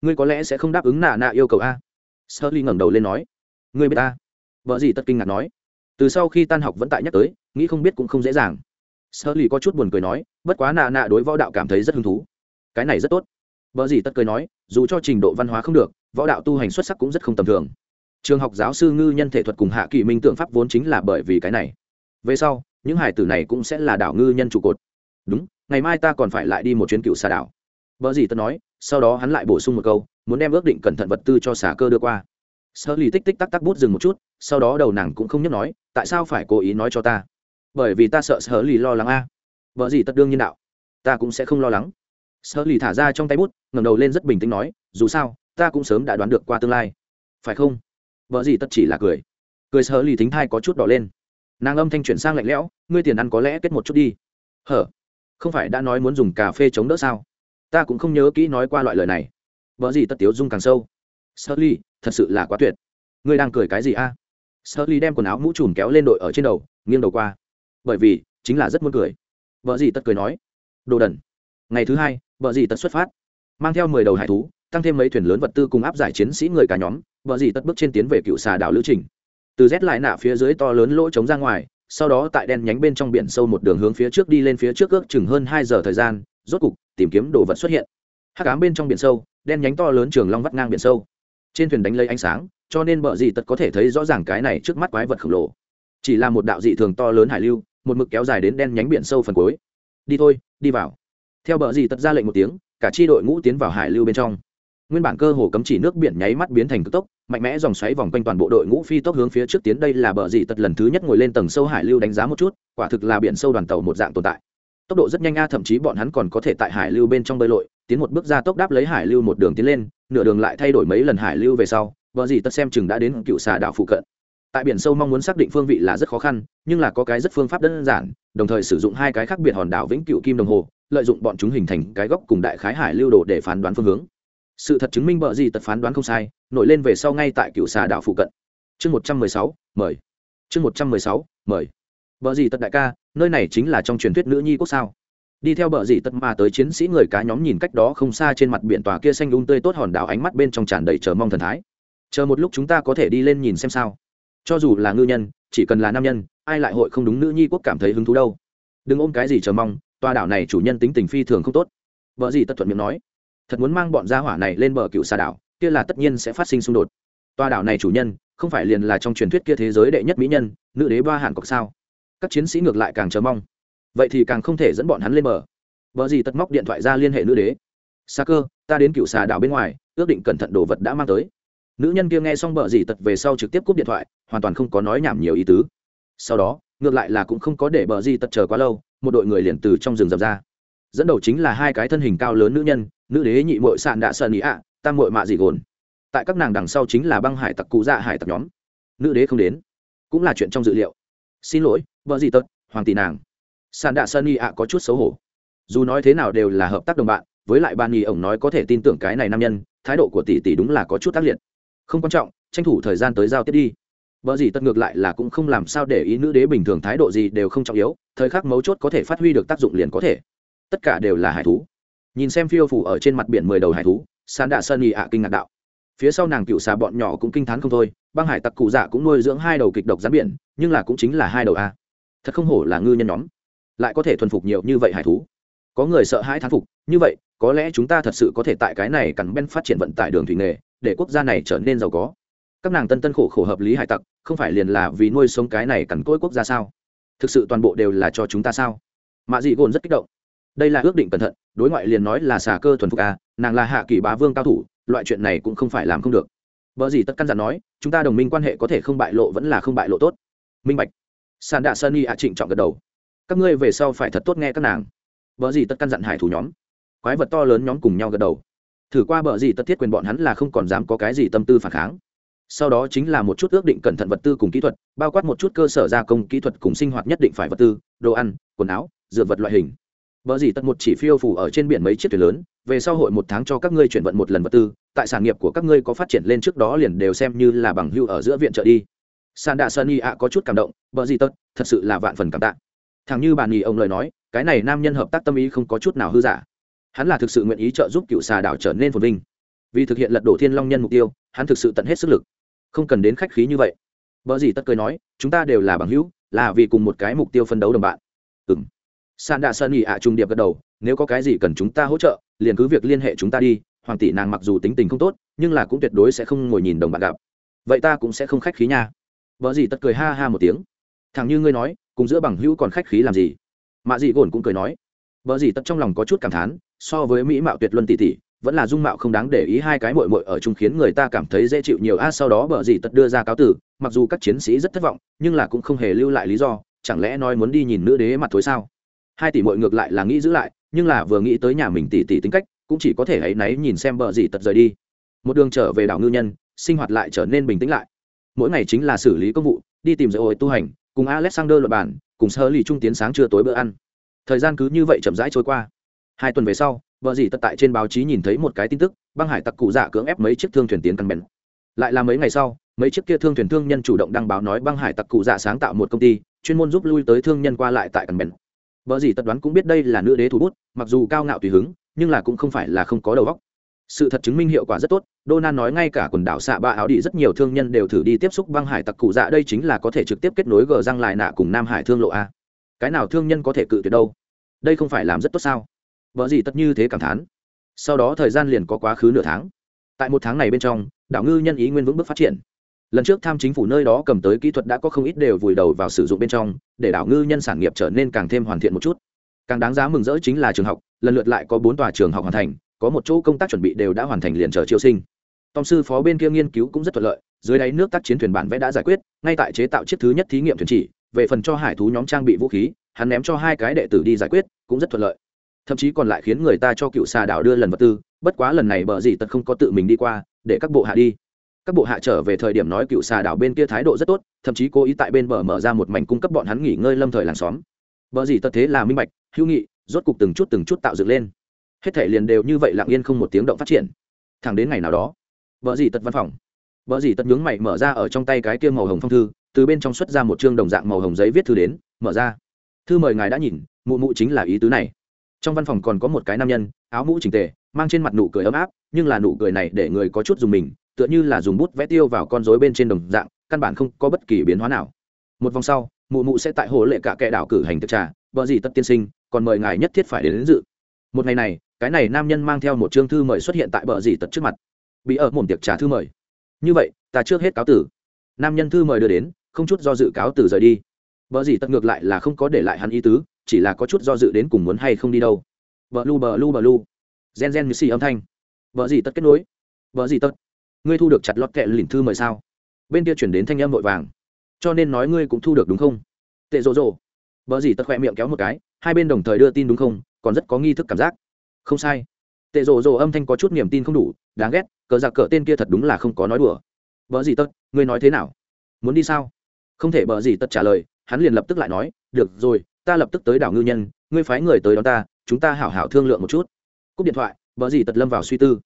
Speaker 1: ngươi có lẽ sẽ không đáp ứng nạ nạ yêu cầu a. Sơ ly ngẩng đầu lên nói. Ngươi biết ta? Vợ gì tất kinh ngạc nói. Từ sau khi tan học vẫn tại nhắc tới, nghĩ không biết cũng không dễ dàng. Sơ ly có chút buồn cười nói, bất quá nạ nạ đối võ đạo cảm thấy rất hứng thú. Cái này rất tốt. Vợ gì tất cười nói, dù cho trình độ văn hóa không được, võ đạo tu hành xuất sắc cũng rất không tầm thường. Trường học giáo sư ngư nhân thể thuật cùng hạ kỳ minh tượng pháp vốn chính là bởi vì cái này. Về sau, những hải tử này cũng sẽ là đảo ngư nhân trụ cột. Đúng, ngày mai ta còn phải lại đi một chuyến cựu xà đảo. Bỡ gì tất nói, sau đó hắn lại bổ sung một câu, muốn đem ước định cẩn thận vật tư cho xả cơ đưa qua. Sở lì tích tích tắc tắc bút dừng một chút, sau đó đầu nàng cũng không nhấc nói, tại sao phải cố ý nói cho ta? Bởi vì ta sợ Sở lì lo lắng a. Vợ gì tất đương nhiên đạo, ta cũng sẽ không lo lắng. Sở lì thả ra trong tay bút, ngẩng đầu lên rất bình tĩnh nói, dù sao, ta cũng sớm đã đoán được qua tương lai. Phải không? Vợ gì tất chỉ là cười. Cười Sở lì thính thai có chút đỏ lên. Nàng âm thanh chuyển sang lạnh lẽo, ngươi tiền ăn có lẽ kết một chút đi. Hở? Không phải đã nói muốn dùng cà phê chống đỡ sao? Ta cũng không nhớ kỹ nói qua loại lời này. Vợ gì tất tiếu dung càng sâu. Sơ ly thật sự là quá tuyệt. Ngươi đang cười cái gì a? À? sơ ly đem quần áo mũ trùm kéo lên đội ở trên đầu, nghiêng đầu qua. Bởi vì, chính là rất muốn cười. Vợ gì tất cười nói. Đồ đần. Ngày thứ hai, vợ gì tất xuất phát. Mang theo mười đầu hải thú, tăng thêm mấy thuyền lớn vật tư cùng áp giải chiến sĩ người cả nhóm, vợ gì tất bước trên tiến về cựu xà đảo lữ trình. Từ rét lại nạ phía dưới to lớn lỗ trống ra ngoài, sau đó tại đen nhánh bên trong biển sâu một đường hướng phía trước đi lên phía trước ước chừng hơn hai giờ thời gian rốt cục, tìm kiếm đồ vật xuất hiện. Hắc ám bên trong biển sâu, đen nhánh to lớn trường long vắt ngang biển sâu. Trên thuyền đánh lấy ánh sáng, cho nên bờ dị tật có thể thấy rõ ràng cái này trước mắt quái vật khổng lồ. Chỉ là một đạo dị thường to lớn hải lưu, một mực kéo dài đến đen nhánh biển sâu phần cuối. Đi thôi, đi vào. Theo bờ dị tật ra lệnh một tiếng, cả chi đội ngũ tiến vào hải lưu bên trong. Nguyên bản cơ hồ cấm chỉ nước biển nháy mắt biến thành cực tốc, mạnh mẽ dòng xoáy vòng quanh toàn bộ đội ngũ phi tốc hướng phía trước tiến. Đây là bờ dị tật lần thứ nhất ngồi lên tầng sâu hải lưu đánh giá một chút, quả thực là biển sâu đoàn tàu một dạng tồn tại tốc độ rất nhanh a, thậm chí bọn hắn còn có thể tại hải lưu bên trong bơi lội, tiến một bước ra tốc đáp lấy hải lưu một đường tiến lên, nửa đường lại thay đổi mấy lần hải lưu về sau vợ gì tất xem chừng đã đến cựu xà đảo phụ cận. Tại biển sâu mong muốn xác định phương vị là rất khó khăn, nhưng là có cái rất phương pháp đơn giản, đồng thời sử dụng hai cái khác biệt hòn đảo vĩnh cựu kim đồng hồ, lợi dụng bọn chúng hình thành cái góc cùng đại khái hải lưu đồ để phán đoán phương hướng. Sự thật chứng minh bờ gì tật phán đoán không sai, nổi lên về sau ngay tại cựu xà đảo phụ cận. Chương một trăm mười sáu, mời. Chương một trăm mười sáu, mời bờ gì tật đại ca, nơi này chính là trong truyền thuyết nữ nhi quốc sao? Đi theo bờ dì tật mà tới chiến sĩ người cá nhóm nhìn cách đó không xa trên mặt biển tòa kia xanh um tươi tốt hòn đảo ánh mắt bên trong tràn đầy chờ mong thần thái. Chờ một lúc chúng ta có thể đi lên nhìn xem sao. Cho dù là ngư nhân, chỉ cần là nam nhân, ai lại hội không đúng nữ nhi quốc cảm thấy hứng thú đâu. Đừng ôm cái gì chờ mong, tòa đảo này chủ nhân tính tình phi thường không tốt. Bờ gì tật thuận miệng nói. Thật muốn mang bọn gia hỏa này lên bờ cựu xa đảo, kia là tất nhiên sẽ phát sinh xung đột. Tòa đảo này chủ nhân, không phải liền là trong truyền thuyết kia thế giới đệ nhất mỹ nhân, nữ đế ba hàn cọc sao? Các chiến sĩ ngược lại càng chờ mong. Vậy thì càng không thể dẫn bọn hắn lên bờ. Vợ gì tật móc điện thoại ra liên hệ nữ đế. Xa cơ, ta đến cựu xà đảo bên ngoài, ước định cẩn thận đồ vật đã mang tới. Nữ nhân kia nghe xong vợ gì tật về sau trực tiếp cúp điện thoại, hoàn toàn không có nói nhảm nhiều ý tứ. Sau đó, ngược lại là cũng không có để bờ gì tật chờ quá lâu, một đội người liền từ trong rừng dập ra. Dẫn đầu chính là hai cái thân hình cao lớn nữ nhân, nữ đế nhị mội sạn đạ sơn ý ạ, tam mội mạ dị gồn. Tại các nàng đằng sau chính là băng hải tặc cụ dạ hải tặc nhóm. Nữ đế không đến. Cũng là chuyện trong dự liệu. Xin lỗi vợ gì tật, hoàng tỷ nàng. Sàn đạ sơn y ạ có chút xấu hổ. Dù nói thế nào đều là hợp tác đồng bạn, với lại ban nghi ổng nói có thể tin tưởng cái này nam nhân, thái độ của tỷ tỷ đúng là có chút tác liệt. Không quan trọng, tranh thủ thời gian tới giao tiếp đi. Vợ gì tật ngược lại là cũng không làm sao để ý nữ đế bình thường thái độ gì đều không trọng yếu, thời khắc mấu chốt có thể phát huy được tác dụng liền có thể. Tất cả đều là hải thú. Nhìn xem phiêu phủ ở trên mặt biển mười đầu hải thú, sàn đạ sơn y ạ kinh ngạc đạo. Phía sau nàng cựu xà bọn nhỏ cũng kinh t h á n không thôi, băng hải tặc cụ dạ cũng nuôi dưỡng hai đầu kịch độc rắn biển, nhưng là cũng chính là hai đầu a thật không hổ là ngư nhân nhóm. Lại có thể thuần phục nhiều như vậy hải thú. Có người sợ hãi thán phục, như vậy, có lẽ chúng ta thật sự có thể tại cái này cắn ben phát triển vận tải đường thủy nghề, để quốc gia này trở nên giàu có. Các nàng tân tân khổ khổ hợp lý hải tặc, không phải liền là vì nuôi sống cái này cắn cỗi quốc gia sao? Thực sự toàn bộ đều là cho chúng ta sao? Mạ dị gồn rất kích động. Đây là ước định cẩn thận, đối ngoại liền nói là xà cơ thuần phục a nàng là hạ kỳ bá vương cao thủ, loại chuyện này cũng không phải làm không được. Vợ gì tất căn dặn nói, chúng ta đồng minh quan hệ có thể không bại lộ vẫn là không bại lộ tốt. Minh bạch sàn đạ sơn y ạ trịnh trọng gật đầu. Các ngươi về sau phải thật tốt nghe các nàng. Vợ gì tất căn dặn hải thủ nhóm. Quái vật to lớn nhóm cùng nhau gật đầu. Thử qua bờ gì tất thiết quyền bọn hắn là không còn dám có cái gì tâm tư phản kháng. Sau đó chính là một chút ước định cẩn thận vật tư cùng kỹ thuật bao quát một chút cơ sở gia công kỹ thuật cùng sinh hoạt nhất định phải vật tư đồ ăn quần áo dựa vật loại hình. Bờ gì tất một chỉ phiêu phủ ở trên biển mấy chiếc thuyền lớn, về sau hội một tháng cho các ngươi chuyển vận một lần vật tư, tại sản nghiệp của các ngươi có phát triển lên trước đó liền đều xem như là bằng hưu ở giữa viện trợ đi. San Đạ sơn y ạ có chút cảm động, bờ gì tất, thật sự là vạn phần cảm tạ. Thằng như bà nghỉ ông lời nói, cái này nam nhân hợp tác tâm ý không có chút nào hư giả. Hắn là thực sự nguyện ý trợ giúp cựu xà đảo trở nên phồn vinh. Vì thực hiện lật đổ thiên long nhân mục tiêu, hắn thực sự tận hết sức lực. Không cần đến khách khí như vậy. Bờ gì tất cười nói, chúng ta đều là bằng hữu, là vì cùng một cái mục tiêu phân đấu đồng bạn. ừng san đạ sơn ỉ ạ trung điệp gật đầu nếu có cái gì cần chúng ta hỗ trợ liền cứ việc liên hệ chúng ta đi hoàng tỷ nàng mặc dù tính tình không tốt nhưng là cũng tuyệt đối sẽ không ngồi nhìn đồng bạn gặp vậy ta cũng sẽ không khách khí nha vợ gì tất cười ha ha một tiếng. Thằng như ngươi nói, cùng giữa bằng hữu còn khách khí làm gì? Mạ dị gồn cũng cười nói. Vợ gì tất trong lòng có chút cảm thán, so với mỹ mạo tuyệt luân tỷ tỷ, vẫn là dung mạo không đáng để ý hai cái mội mội ở chung khiến người ta cảm thấy dễ chịu nhiều. A, sau đó bờ gì tất đưa ra cáo tử mặc dù các chiến sĩ rất thất vọng, nhưng là cũng không hề lưu lại lý do, chẳng lẽ nói muốn đi nhìn nữ đế mặt thối sao? Hai tỷ mội ngược lại là nghĩ giữ lại, nhưng là vừa nghĩ tới nhà mình tỷ tỷ tính cách, cũng chỉ có thể hãy náy nhìn xem bờ gì tật rời đi. Một đường trở về đảo ngư nhân, sinh hoạt lại trở nên bình tĩnh lại mỗi ngày chính là xử lý công vụ đi tìm dạy hội tu hành cùng alexander luật bản cùng sơ lì trung tiến sáng trưa tối bữa ăn. Thời gian cứ như vậy chậm rãi trôi qua. Hai tuần về sau vợ dì tật tại trên báo chí nhìn thấy một cái tin tức băng hải tặc cụ dạ cưỡng ép mấy chiếc thương thuyền tiến căn bèn lại là mấy ngày sau mấy chiếc kia thương thuyền thương nhân chủ động đăng báo nói băng hải tặc cụ dạ sáng tạo một công ty chuyên môn giúp lui tới thương nhân qua lại tại căn bèn Vợ dì tất đoán cũng biết đây là nữ đế thủ bút, mặc dù cao ngạo tùy hứng, nhưng là cũng không phải là không có đầu óc. Sự thật chứng minh hiệu quả rất tốt, Donan nói ngay cả quần đảo xạ ba áo đi rất nhiều thương nhân đều thử đi tiếp xúc băng hải tặc cụ dạ đây chính là có thể trực tiếp kết nối gờ răng lại nạ cùng Nam Hải thương lộ a. Cái nào thương nhân có thể cự tuyệt đâu? Đây không phải làm rất tốt sao? vợ gì tất như thế cảm thán. Sau đó thời gian liền có quá khứ nửa tháng. Tại một tháng này bên trong, đảo ngư nhân ý nguyên vững bước phát triển lần trước tham chính phủ nơi đó cầm tới kỹ thuật đã có không ít đều vùi đầu vào sử dụng bên trong để đảo ngư nhân sản nghiệp trở nên càng thêm hoàn thiện một chút càng đáng giá mừng rỡ chính là trường học lần lượt lại có bốn tòa trường học hoàn thành có một chỗ công tác chuẩn bị đều đã hoàn thành liền chờ chiêu sinh. Tông sư phó bên kia nghiên cứu cũng rất thuận lợi, dưới đáy nước tác chiến thuyền bản vẽ đã giải quyết, ngay tại chế tạo chiếc thứ nhất thí nghiệm thuyền chỉ, về phần cho hải thú nhóm trang bị vũ khí, hắn ném cho hai cái đệ tử đi giải quyết, cũng rất thuận lợi. Thậm chí còn lại khiến người ta cho cựu xà đảo đưa lần vật tư, bất quá lần này bờ gì tật không có tự mình đi qua, để các bộ hạ đi. Các bộ hạ trở về thời điểm nói cựu xà đảo bên kia thái độ rất tốt, thậm chí cố ý tại bên bờ mở ra một mảnh cung cấp bọn hắn nghỉ ngơi lâm thời làng xóm. Bờ gì tật thế là minh bạch, hữu nghị, rốt cục từng chút từng chút tạo dựng lên hết thể liền đều như vậy lặng yên không một tiếng động phát triển. Thẳng đến ngày nào đó vợ dì tật văn phòng. Vợ dì tật nhướng mày mở ra ở trong tay cái kia màu hồng phong thư từ bên trong xuất ra một chương đồng dạng màu hồng giấy viết thư đến mở ra. Thư mời ngài đã nhìn mụ mụ chính là ý tứ này. Trong văn phòng còn có một cái nam nhân áo mũ trình tề mang trên mặt nụ cười ấm áp nhưng là nụ cười này để người có chút dùng mình tựa như là dùng bút vẽ tiêu vào con rối bên trên đồng dạng căn bản không có bất kỳ biến hóa nào. Một vòng sau mụ mụ sẽ tại hồ lệ cả kẻ đảo cử hành thực trà vợ gì tất tiên sinh còn mời ngài nhất thiết phải đến, đến dự. Một ngày này cái này nam nhân mang theo một chương thư mời xuất hiện tại bờ dì tật trước mặt. Bị ở mồm tiệc trả thư mời. Như vậy, ta trước hết cáo tử. Nam nhân thư mời đưa đến, không chút do dự cáo tử rời đi. Bờ dì tật ngược lại là không có để lại hắn ý tứ, chỉ là có chút do dự đến cùng muốn hay không đi đâu. Bờ lu bờ lu bờ lu. Gen gen như xì âm thanh. Bờ dì tật kết nối. Bờ dì tật, ngươi thu được chặt lót kẹ lìn thư mời sao? Bên kia chuyển đến thanh âm vội vàng. Cho nên nói ngươi cũng thu được đúng không? Tệ rộ rộ. Bờ gì tật khoe miệng kéo một cái, hai bên đồng thời đưa tin đúng không? Còn rất có nghi thức cảm giác không sai. Tệ rộ rộ âm thanh có chút niềm tin không đủ, đáng ghét, cờ giặc cờ tên kia thật đúng là không có nói đùa. Vợ gì tật, ngươi nói thế nào? Muốn đi sao? Không thể bờ gì tất trả lời, hắn liền lập tức lại nói, được rồi, ta lập tức tới đảo ngư nhân, ngươi phái người tới đón ta, chúng ta hảo hảo thương lượng một chút. Cúp điện thoại, bờ gì tật lâm vào suy tư.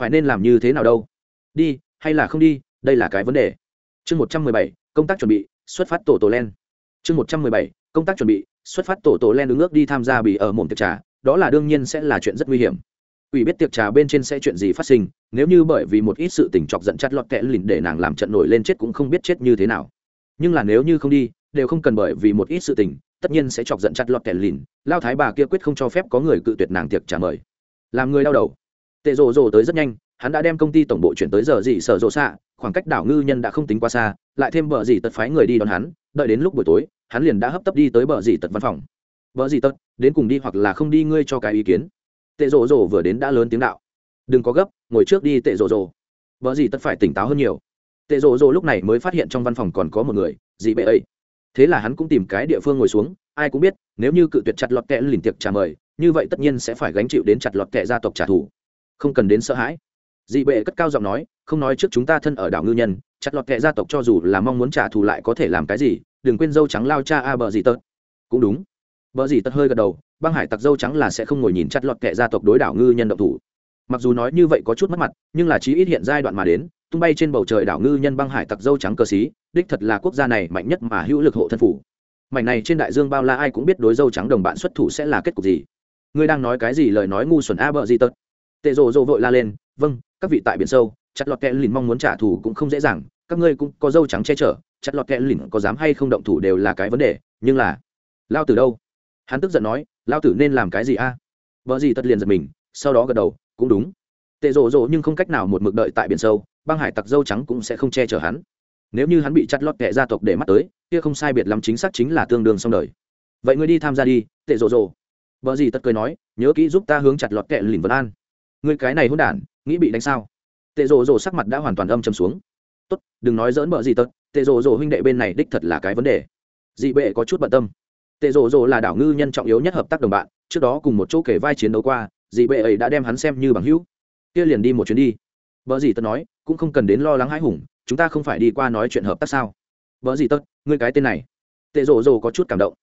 Speaker 1: Phải nên làm như thế nào đâu? Đi, hay là không đi, đây là cái vấn đề. Chương một trăm mười bảy, công tác chuẩn bị, xuất phát tổ tổ len. Chương một trăm mười bảy, công tác chuẩn bị, xuất phát tổ tổ len đứng ước đi tham gia bị ở mồm tiệc trà đó là đương nhiên sẽ là chuyện rất nguy hiểm. Ủy biết tiệc trà bên trên sẽ chuyện gì phát sinh, nếu như bởi vì một ít sự tình chọc giận chặt lọt kẽ lìn để nàng làm trận nổi lên chết cũng không biết chết như thế nào. Nhưng là nếu như không đi, đều không cần bởi vì một ít sự tình, tất nhiên sẽ chọc giận chặt lọt kẽ lìn, lao thái bà kia quyết không cho phép có người cự tuyệt nàng tiệc trả mời. Làm người đau đầu. Tệ rồ rồ tới rất nhanh, hắn đã đem công ty tổng bộ chuyển tới giờ gì sở rộ xạ, khoảng cách đảo ngư nhân đã không tính quá xa, lại thêm bờ gì tật phái người đi đón hắn, đợi đến lúc buổi tối, hắn liền đã hấp tấp đi tới bờ gì tật văn phòng vợ gì tật, đến cùng đi hoặc là không đi ngươi cho cái ý kiến. Tệ rộ rộ vừa đến đã lớn tiếng đạo. Đừng có gấp, ngồi trước đi tệ rộ rộ. Vợ gì tất phải tỉnh táo hơn nhiều. Tệ rộ rộ lúc này mới phát hiện trong văn phòng còn có một người dị bệ ấy. Thế là hắn cũng tìm cái địa phương ngồi xuống, ai cũng biết, nếu như cự tuyệt chặt lọt kẹ lìn tiệc trả mời, như vậy tất nhiên sẽ phải gánh chịu đến chặt lọt kẹ gia tộc trả thù. Không cần đến sợ hãi. Dị bệ cất cao giọng nói, không nói trước chúng ta thân ở đảo ngư nhân, chặt lọt kẹ gia tộc cho dù là mong muốn trả thù lại có thể làm cái gì, đừng quên dâu trắng lao cha a bờ gì tớt cũng đúng bờ gì tật hơi gật đầu, băng hải tặc dâu trắng là sẽ không ngồi nhìn chặt lọt kệ gia tộc đối đảo ngư nhân động thủ. Mặc dù nói như vậy có chút mất mặt, nhưng là chí ít hiện giai đoạn mà đến, tung bay trên bầu trời đảo ngư nhân băng hải tặc dâu trắng cơ xí đích thật là quốc gia này mạnh nhất mà hữu lực hộ thân phủ. Mảnh này trên đại dương bao la ai cũng biết đối dâu trắng đồng bạn xuất thủ sẽ là kết cục gì. Ngươi đang nói cái gì lời nói ngu xuẩn a bợ gì tật? Tệ rồ rồ vội la lên vâng các vị tại biển sâu, chặt lọt kẹ lìn mong muốn trả thù cũng không dễ dàng, các ngươi cũng có dâu trắng che chở, chặt lọt kẹ lìn có dám hay không động thủ đều là cái vấn đề, nhưng là, lao từ đâu? Hắn tức giận nói lao tử nên làm cái gì a? Vợ gì tất liền giật mình, sau đó gật đầu, cũng đúng. Tệ rộ rộ nhưng không cách nào một mực đợi tại biển sâu, băng hải tặc dâu trắng cũng sẽ không che chở hắn. Nếu như hắn bị chặt lọt kệ gia tộc để mắt tới, kia không sai biệt lắm chính xác chính là tương đương xong đời. Vậy ngươi đi tham gia đi, tệ rộ rộ. Vợ gì tất cười nói, nhớ kỹ giúp ta hướng chặt lọt kệ lìn vân an. Ngươi cái này hôn đản, nghĩ bị đánh sao? Tệ rộ rộ sắc mặt đã hoàn toàn âm chầm xuống. Tốt, đừng nói dỡn vợ gì tất, tệ rộ rộ huynh đệ bên này đích thật là cái vấn đề. Dị bệ có chút bận tâm tệ rộ rộ là đảo ngư nhân trọng yếu nhất hợp tác đồng bạn, trước đó cùng một chỗ kể vai chiến đấu qua dị bệ ấy đã đem hắn xem như bằng hữu. Kia liền đi một chuyến đi. Vợ dì tật nói, cũng không cần đến lo lắng hãi hùng, chúng ta không phải đi qua nói chuyện hợp tác sao? Vợ dì tật người cái tên này. Tệ rộ rộ có chút cảm động.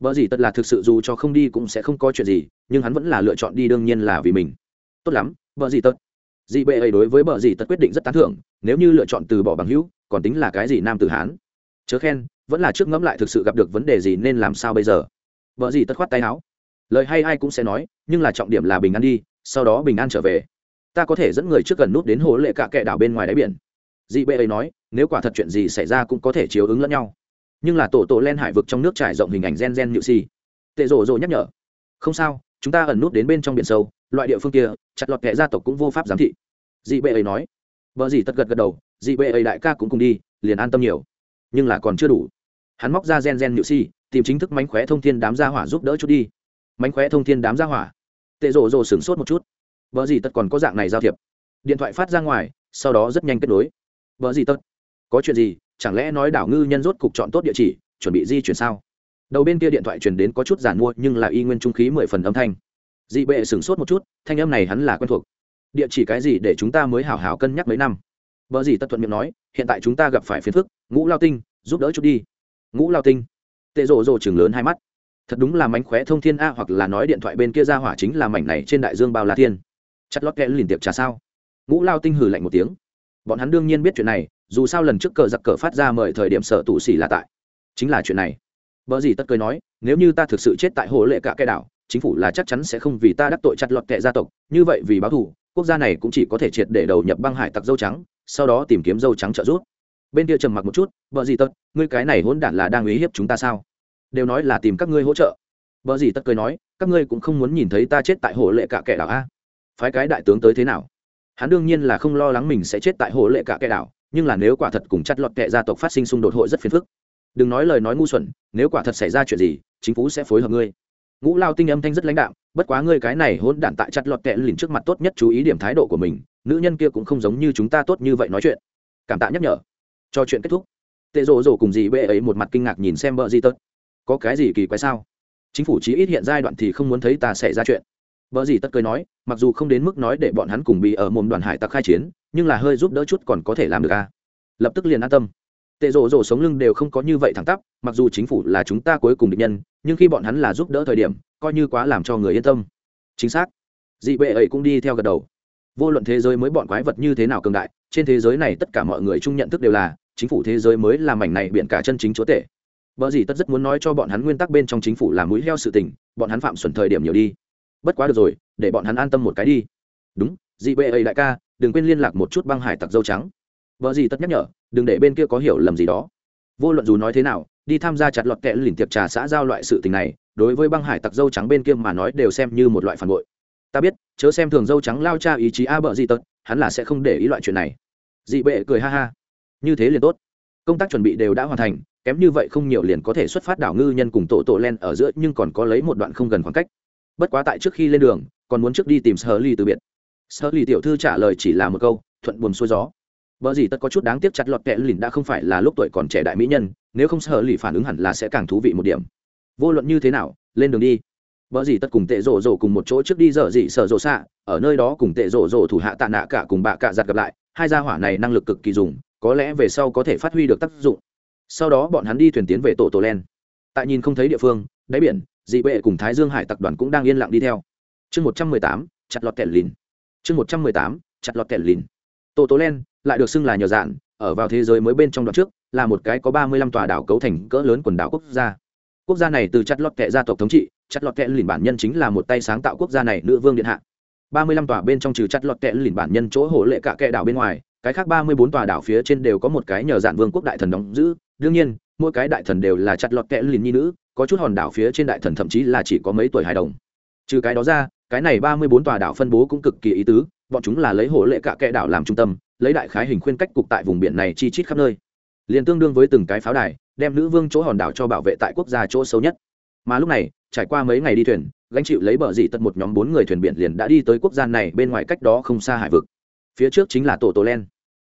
Speaker 1: Vợ dì tật là thực sự dù cho không đi cũng sẽ không có chuyện gì, nhưng hắn vẫn là lựa chọn đi đương nhiên là vì mình. Tốt lắm vợ dì tật dị bệ ấy đối với vợ dì tật quyết định rất tán thưởng, nếu như lựa chọn từ bỏ bằng hữu, còn tính là cái gì nam tử hán? Chớ khen vẫn là trước ngẫm lại thực sự gặp được vấn đề gì nên làm sao bây giờ? Vợ gì tất khoát tay áo. Lời hay ai cũng sẽ nói, nhưng là trọng điểm là bình an đi, sau đó bình an trở về. Ta có thể dẫn người trước gần nút đến hồ lệ cả kẹ đảo bên ngoài đáy biển. Dị bệ ấy nói, nếu quả thật chuyện gì xảy ra cũng có thể chiếu ứng lẫn nhau. Nhưng là tổ tổ len hải vực trong nước trải rộng hình ảnh gen gen nhự xì tệ rồ rồ nhắc nhở. Không sao, chúng ta ẩn nút đến bên trong biển sâu, loại địa phương kia, chặt lọt kẻ gia tộc cũng vô pháp giám thị. Dị bệ ấy nói. Vợ gì tất gật gật đầu, dị bệ ấy đại ca cũng cùng đi, liền an tâm nhiều. Nhưng là còn chưa đủ hắn móc ra gen gen nhự si, tìm chính thức mánh khóe thông thiên đám gia hỏa giúp đỡ chút đi. Mánh khóe thông thiên đám gia hỏa. Tệ rộ rộ sửng sốt một chút. Vợ gì tất còn có dạng này giao thiệp? Điện thoại phát ra ngoài, sau đó rất nhanh kết nối. Vợ gì tất? Có chuyện gì? Chẳng lẽ nói đảo ngư nhân rốt cục chọn tốt địa chỉ, chuẩn bị di chuyển sao? Đầu bên kia điện thoại truyền đến có chút giản mua, nhưng là y nguyên trung khí mười phần âm thanh. Dị bệ sửng sốt một chút, thanh âm này hắn là quen thuộc. Địa chỉ cái gì để chúng ta mới hào hào cân nhắc mấy năm? Vợ gì tất thuận miệng nói, hiện tại chúng ta gặp phải phiền phức, ngũ lao tinh, giúp đỡ chút đi ngũ lao tinh. Tệ rộ rộ chừng lớn hai mắt. Thật đúng là mánh khóe thông thiên a hoặc là nói điện thoại bên kia ra hỏa chính là mảnh này trên đại dương bao la thiên. Chặt lót kẽ liền tiệp trà sao? Ngũ lao tinh hử lạnh một tiếng. Bọn hắn đương nhiên biết chuyện này, dù sao lần trước cờ giặc cờ phát ra mời thời điểm sở tụ xỉ là tại. Chính là chuyện này. Vợ gì tất cười nói, nếu như ta thực sự chết tại hồ lệ cả cái đảo, chính phủ là chắc chắn sẽ không vì ta đắc tội chặt lọt kệ gia tộc, như vậy vì báo thù, quốc gia này cũng chỉ có thể triệt để đầu nhập băng hải tặc dâu trắng, sau đó tìm kiếm dâu trắng trợ giúp bên kia trầm mặc một chút vợ gì tất ngươi cái này hỗn đản là đang uy hiếp chúng ta sao? Đều nói là tìm các ngươi hỗ trợ. Vợ gì tất cười nói, các ngươi cũng không muốn nhìn thấy ta chết tại hồ lệ cả kẻ đảo a? Phái cái đại tướng tới thế nào? Hắn đương nhiên là không lo lắng mình sẽ chết tại hồ lệ cả kẻ đảo, nhưng là nếu quả thật cùng chặt lọt kẻ gia tộc phát sinh xung đột hội rất phiền phức. Đừng nói lời nói ngu xuẩn, nếu quả thật xảy ra chuyện gì, chính phủ sẽ phối hợp ngươi. Ngũ lao tinh âm thanh rất lãnh đạm, bất quá ngươi cái này hỗn đản tại chặt lọt kệ lìn trước mặt tốt nhất chú ý điểm thái độ của mình, nữ nhân kia cũng không giống như chúng ta tốt như vậy nói chuyện. Cảm tạ nhắc nhở cho chuyện kết thúc. Tệ rộ rộ cùng dì bệ ấy một mặt kinh ngạc nhìn xem bờ di tớt. Có cái gì kỳ quái sao? Chính phủ chí ít hiện giai đoạn thì không muốn thấy ta xảy ra chuyện. Bờ gì tất cười nói, mặc dù không đến mức nói để bọn hắn cùng bị ở mồm đoàn hải tặc khai chiến, nhưng là hơi giúp đỡ chút còn có thể làm được a. Lập tức liền an tâm. tệ rồ rồ sống lưng đều không có như vậy thẳng tắp mặc dù chính phủ là chúng ta cuối cùng địch nhân nhưng khi bọn hắn là giúp đỡ thời điểm coi như quá làm cho người yên tâm. Chính xác. Dị bệ ấy cũng đi theo gật đầu. Vô luận thế giới mới bọn quái vật như thế nào cường đại trên thế giới này tất cả mọi người chung nhận thức đều là chính phủ thế giới mới làm mảnh này biển cả chân chính chúa tể. Vợ gì tất rất muốn nói cho bọn hắn nguyên tắc bên trong chính phủ là mũi heo sự tình, bọn hắn phạm xuẩn thời điểm nhiều đi. Bất quá được rồi, để bọn hắn an tâm một cái đi. Đúng dị bệ ấy đại ca, đừng quên liên lạc một chút băng hải tặc dâu trắng. Vợ gì tất nhắc nhở, đừng để bên kia có hiểu lầm gì đó. Vô luận dù nói thế nào, đi tham gia chặt lọt kẹ lìn tiệp trà xã giao loại sự tình này, đối với băng hải tặc dâu trắng bên kia mà nói đều xem như một loại phản bội. Ta biết, chớ xem thường dâu trắng lao cha ý chí a bợ gì tật hắn là sẽ không để ý loại chuyện này. Dị bệ cười ha ha như thế liền tốt công tác chuẩn bị đều đã hoàn thành kém như vậy không nhiều liền có thể xuất phát đảo ngư nhân cùng tổ tổ len ở giữa nhưng còn có lấy một đoạn không gần khoảng cách bất quá tại trước khi lên đường còn muốn trước đi tìm sơ ly từ biệt sơ ly tiểu thư trả lời chỉ là một câu thuận buồn xuôi gió Bở gì tất có chút đáng tiếc chặt lọt kẹ lìn đã không phải là lúc tuổi còn trẻ đại mỹ nhân, nếu không sở lì phản ứng hẳn là sẽ càng thú vị một điểm. Vô luận như thế nào, lên đường đi. Bở gì tất cùng tệ rổ rổ cùng một chỗ trước đi dở dị sở rổ xạ, ở nơi đó cùng tệ rổ rổ thủ hạ tạ nạ cả cùng bạ cả giặt gặp lại, hai gia hỏa này năng lực cực kỳ dùng, có lẽ về sau có thể phát huy được tác dụng. Sau đó bọn hắn đi thuyền tiến về tổ tổ len. Tại nhìn không thấy địa phương, đáy biển, dị bệ cùng Thái Dương Hải tập đoàn cũng đang yên lặng đi theo. Chương một trăm mười tám chặt lọt kẹt lìn. Chương một trăm mười tám chặt lọt kẹt lìn. Tổ tổ len, lại được xưng là nhờ dạn ở vào thế giới mới bên trong đoạn trước là một cái có ba mươi lăm tòa đảo cấu thành cỡ lớn quần đảo quốc gia quốc gia này từ chặt lọt kệ gia tộc thống trị chặt lọt kệ lìn bản nhân chính là một tay sáng tạo quốc gia này nữ vương điện hạ ba mươi lăm tòa bên trong trừ chặt lọt kệ lìn bản nhân chỗ hộ lệ cả kẹ đảo bên ngoài cái khác ba mươi bốn tòa đảo phía trên đều có một cái nhờ dạn vương quốc đại thần đóng giữ. Đương nhiên, mỗi cái đại thần đều là chặt lọt kẽ lìn nhi nữ, có chút hòn đảo phía trên đại thần thậm chí là chỉ có mấy tuổi hài đồng. Trừ cái đó ra, cái này ba mươi bốn tòa đảo phân bố cũng cực kỳ ý tứ, bọn chúng là lấy hộ lệ cả kẽ đảo làm trung tâm, lấy đại khái hình khuyên cách cục tại vùng biển này chi chít khắp nơi. Liền tương đương với từng cái pháo đài, đem nữ vương chỗ hòn đảo cho bảo vệ tại quốc gia chỗ xấu nhất. Mà lúc này, trải qua mấy ngày đi thuyền, gánh chịu lấy bờ dị tật một nhóm bốn người thuyền biển liền đã đi tới quốc gia này bên ngoài cách đó không xa hải vực phía trước chính là tổ tổ len.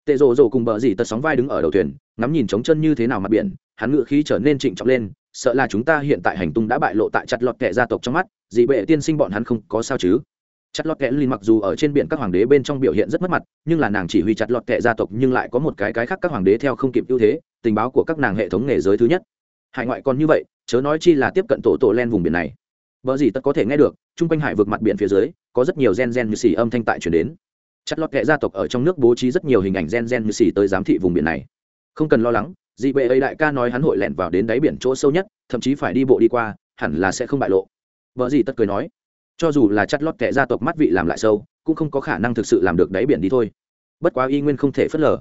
Speaker 1: Tệ rồ rồ cùng bờ Dì tật sóng vai đứng ở đầu thuyền, ngắm nhìn trống chân như thế nào mặt biển, hắn ngựa khí trở nên trịnh trọng lên, sợ là chúng ta hiện tại hành tung đã bại lộ tại chặt lọt kệ gia tộc trong mắt dị bệ tiên sinh bọn hắn không có sao chứ. Chặt lọt kệ lìn mặc dù ở trên biển các hoàng đế bên trong biểu hiện rất mất mặt, nhưng là nàng chỉ huy chặt lọt kệ gia tộc nhưng lại có một cái cái khác các hoàng đế theo không kịp ưu thế, tình báo của các nàng hệ thống nghề giới thứ nhất. Hải ngoại còn như vậy, chớ nói chi là tiếp cận tổ tổ len vùng biển này. Vợ gì tất có thể nghe được, chung quanh hải vực mặt biển phía dưới, có rất nhiều gen gen như xì âm thanh tại chuyển đến chặt lọt kệ gia tộc ở trong nước bố trí rất nhiều hình ảnh gen gen như xì tới giám thị vùng biển này. Không cần lo lắng, dị bệ ấy đại ca nói hắn hội lẹn vào đến đáy biển chỗ sâu nhất, thậm chí phải đi bộ đi qua, hẳn là sẽ không bại lộ. Vợ gì tất cười nói, cho dù là chặt lót kẻ gia tộc mắt vị làm lại sâu, cũng không có khả năng thực sự làm được đáy biển đi thôi. Bất quá y nguyên không thể phớt lờ.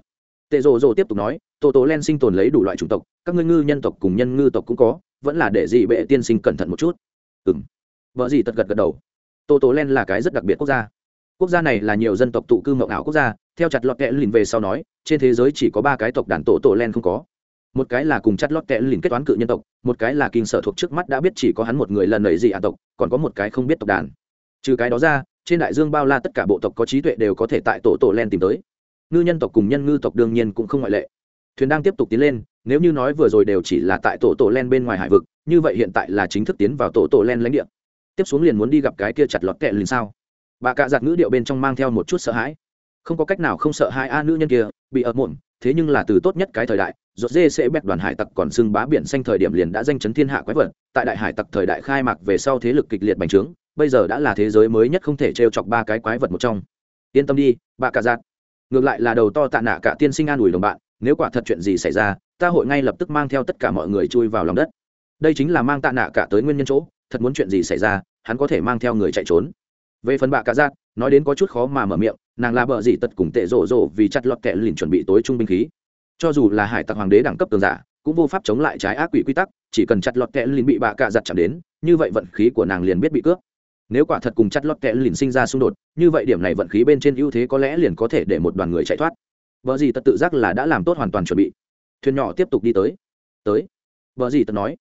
Speaker 1: Tệ rồ rồ tiếp tục nói tổ tổ len sinh tồn lấy đủ loại chủng tộc, các ngươi ngư nhân tộc cùng nhân ngư tộc cũng có, vẫn là để dị bệ tiên sinh cẩn thận một chút. Ừ m vợ gì tật gật gật đầu. Tổ tổ len là cái rất đặc biệt quốc gia quốc gia này là nhiều dân tộc tụ cư mộng ảo quốc gia, theo chặt lọt kẽ lìn về sau nói, trên thế giới chỉ có ba cái tộc đàn tổ tổ len không có. Một cái là cùng chặt lót kẽ lìn kết toán cự nhân tộc, một cái là kinh sở thuộc trước mắt đã biết chỉ có hắn một người lần nầy gì à tộc, còn có một cái không biết tộc đàn. Trừ cái đó ra, trên đại dương bao la tất cả bộ tộc có trí tuệ đều có thể tại tổ tổ len tìm tới. Ngư nhân tộc cùng nhân ngư tộc đương nhiên cũng không ngoại lệ. Thuyền đang tiếp tục tiến lên, nếu như nói vừa rồi đều chỉ là tại tổ tổ len bên ngoài hải vực, như vậy hiện tại là chính thức tiến vào tổ tổ len lãnh địa. Tiếp xuống liền muốn đi gặp cái kia chặt lọt kẹ liền sao? Bà cạ giặt ngữ điệu bên trong mang theo một chút sợ hãi. Không có cách nào không sợ hai a nữ nhân kia, bị ập muộn, thế nhưng là từ tốt nhất cái thời đại, rốt dê sẽ bẹt đoàn hải tặc còn xưng bá biển xanh thời điểm liền đã danh chấn thiên hạ quái vật, tại đại hải tặc thời đại khai mạc về sau thế lực kịch liệt bành trướng, bây giờ đã là thế giới mới nhất không thể trêu chọc ba cái quái vật một trong. Yên tâm đi, bà cạ giạt ngược lại là đầu to tạ nạ cả tiên sinh an ủi đồng bạn, nếu quả thật chuyện gì xảy ra, ta hội ngay lập tức mang theo tất cả mọi người chui vào lòng đất. Đây chính là mang tạ nạ cả tới nguyên nhân chỗ, thật muốn chuyện gì xảy ra, hắn có thể mang theo người chạy trốn về phần bạ cả giác nói đến có chút khó mà mở miệng, nàng là bợ dị tật cùng tệ rộ rộ vì chặt lọt kẹ lìn chuẩn bị tối trung binh khí. Cho dù là hải tặc hoàng đế đẳng cấp tường giả, cũng vô pháp chống lại trái ác quỷ quy tắc, chỉ cần chặt lọt kẹ lìn bị bạ cả giặt chạm đến, như vậy vận khí của nàng liền biết bị cướp. Nếu quả thật cùng chặt lọt kẹ lìn sinh ra xung đột, như vậy điểm này vận khí bên trên ưu thế có lẽ liền có thể để một đoàn người chạy thoát. Vợ gì tật tự giác là đã làm tốt hoàn toàn chuẩn bị. Thuyền nhỏ tiếp tục đi tới. Tới. Vợ gì tật nói.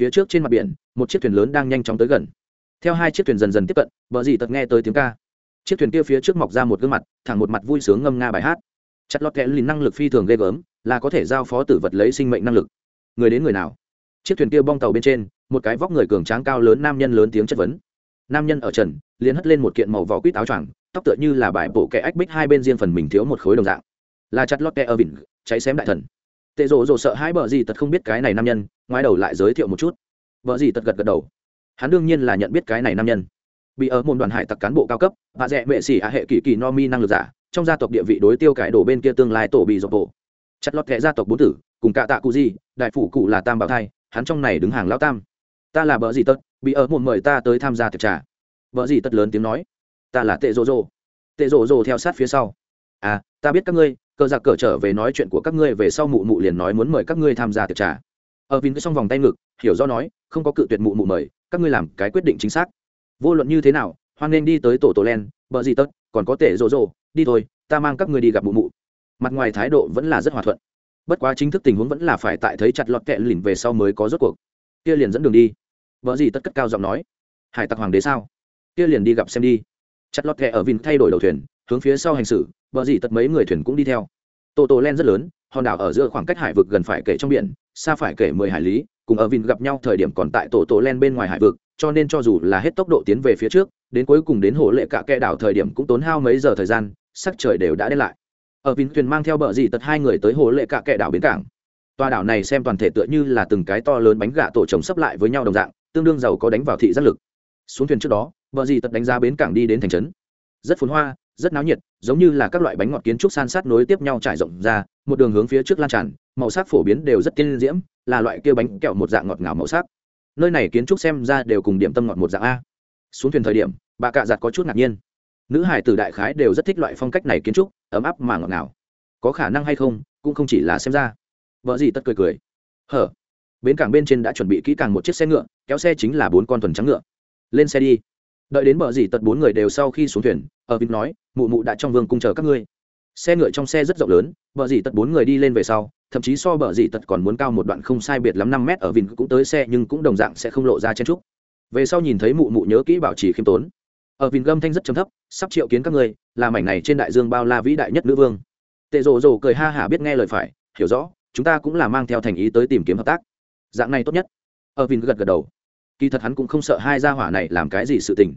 Speaker 1: Phía trước trên mặt biển, một chiếc thuyền lớn đang nhanh chóng tới gần theo hai chiếc thuyền dần dần tiếp cận vợ dì tật nghe tới tiếng ca. Chiếc thuyền kia phía trước mọc ra một gương mặt, thẳng một mặt vui sướng ngâm nga bài hát. Chặt lọt kẽ lìn năng lực phi thường ghê gớm, là có thể giao phó tử vật lấy sinh mệnh năng lực. Người đến người nào? Chiếc thuyền kia bong tàu bên trên, một cái vóc người cường tráng cao lớn nam nhân lớn tiếng chất vấn. Nam nhân ở trần, liền hất lên một kiện màu vỏ quýt áo choàng, tóc tựa như là bài bộ kẻ ách bích hai bên riêng phần mình thiếu một khối đồng dạng. Là chặt lọt kẽ ở vịnh cháy xém đại thần. Tệ rộ rộ sợ hãi bờ gì tật không biết cái này nam nhân, ngoái đầu lại giới thiệu một chút. Vợ gì tật gật gật đầu hắn đương nhiên là nhận biết cái này nam nhân. Bị ở môn đoàn hải tặc cán bộ cao cấp và rẽ vệ sĩ hạ hệ kỳ kỳ no mi năng lực giả, trong gia tộc địa vị đối tiêu cải đổ bên kia tương lai tổ bị dọc bộ. Chặt lọt kệ gia tộc bốn tử, cùng cả tạ cụ gì, đại phụ cụ là tam bảo thai, hắn trong này đứng hàng lão tam. Ta là vợ gì tật bị ở một mời ta tới tham gia tiệc trà. Vợ gì tật lớn tiếng nói. Ta là tệ rồ rồ tệ rồ rồ theo sát phía sau. À ta biết các ngươi, cờ giặc cờ trở về nói chuyện của các ngươi về sau mụ mụ liền nói muốn mời các ngươi tham gia tiệc trà. Ở vin trong vòng tay ngực, hiểu do nói, không có cự tuyệt mụ mụ mời các ngươi làm cái quyết định chính xác. Vô luận như thế nào, hoan nên đi tới tổ tổ len, bờ gì tất còn có tể rộ rộ đi thôi, ta mang các ngươi đi gặp mụ mụ. Mặt ngoài thái độ vẫn là rất hòa thuận. Bất quá chính thức tình huống vẫn là phải tại thấy chặt lọt kẹ lìn về sau mới có rốt cuộc. Kia liền dẫn đường đi. Vợ gì tất cất cao giọng nói. Hải tặc hoàng đế sao? Kia liền đi gặp xem đi. Chặt lọt kẹ ở vin thay đổi đầu thuyền, hướng phía sau hành xử vợ gì tất mấy người thuyền cũng đi theo. Tổ tổ len rất lớn hòn đảo ở giữa khoảng cách hải vực gần phải kể trong biển, xa phải kể mười hải lý, cùng ở vin gặp nhau thời điểm còn tại tổ tổ len bên ngoài hải vực, cho nên cho dù là hết tốc độ tiến về phía trước, đến cuối cùng đến hồ lệ cả kẽ đảo thời điểm cũng tốn hao mấy giờ thời gian, sắc trời đều đã đến lại. Ở vin thuyền mang theo bờ dì tật hai người tới hồ lệ cả kẽ đảo bến cảng. Tòa đảo này xem toàn thể tựa như là từng cái to lớn bánh gà tổ chồng sấp lại với nhau đồng dạng, tương đương giàu có đánh vào thị giác lực. Xuống thuyền trước đó vợ dì tật đánh ra bến cảng đi đến thành trấn. Rất phốn hoa rất náo nhiệt, giống như là các loại bánh ngọt kiến trúc san sát nối tiếp nhau trải rộng ra, một đường hướng phía trước lan tràn, màu sắc phổ biến đều rất tiên diễm, là loại kia bánh kẹo một dạng ngọt ngào màu sắc. Nơi này kiến trúc xem ra đều cùng điểm tâm ngọt một dạng a. Xuống thuyền thời điểm, bà cạ giặt có chút ngạc nhiên. Nữ hải từ đại khái đều rất thích loại phong cách này kiến trúc, ấm áp mà ngọt ngào. Có khả năng hay không, cũng không chỉ là xem ra. Vợ gì tất cười cười. Hở. Bến cảng bên trên đã chuẩn bị kỹ càng một chiếc xe ngựa, kéo xe chính là bốn con tuần trắng ngựa. Lên xe đi đợi đến bờ dì tật bốn người đều sau khi xuống thuyền, ở vịt nói, mụ mụ đã trong vương cung chờ các ngươi. Xe ngựa trong xe rất rộng lớn, bờ dì tật bốn người đi lên về sau, thậm chí so bờ dì tật còn muốn cao một đoạn không sai biệt lắm năm mét ở vịt cũng tới xe nhưng cũng đồng dạng sẽ không lộ ra chen trúc. Về sau nhìn thấy mụ mụ nhớ kỹ bảo trì khiêm tốn. Ở vịt gâm thanh rất trầm thấp, sắp triệu kiến các ngươi, là mảnh này trên đại dương bao la vĩ đại nhất nữ vương. Tệ rồ rồ cười ha hả biết nghe lời phải, hiểu rõ, chúng ta cũng là mang theo thành ý tới tìm kiếm hợp tác. Dạng này tốt nhất. Ở vịt gật gật đầu kỳ thật hắn cũng không sợ hai gia hỏa này làm cái gì sự tình.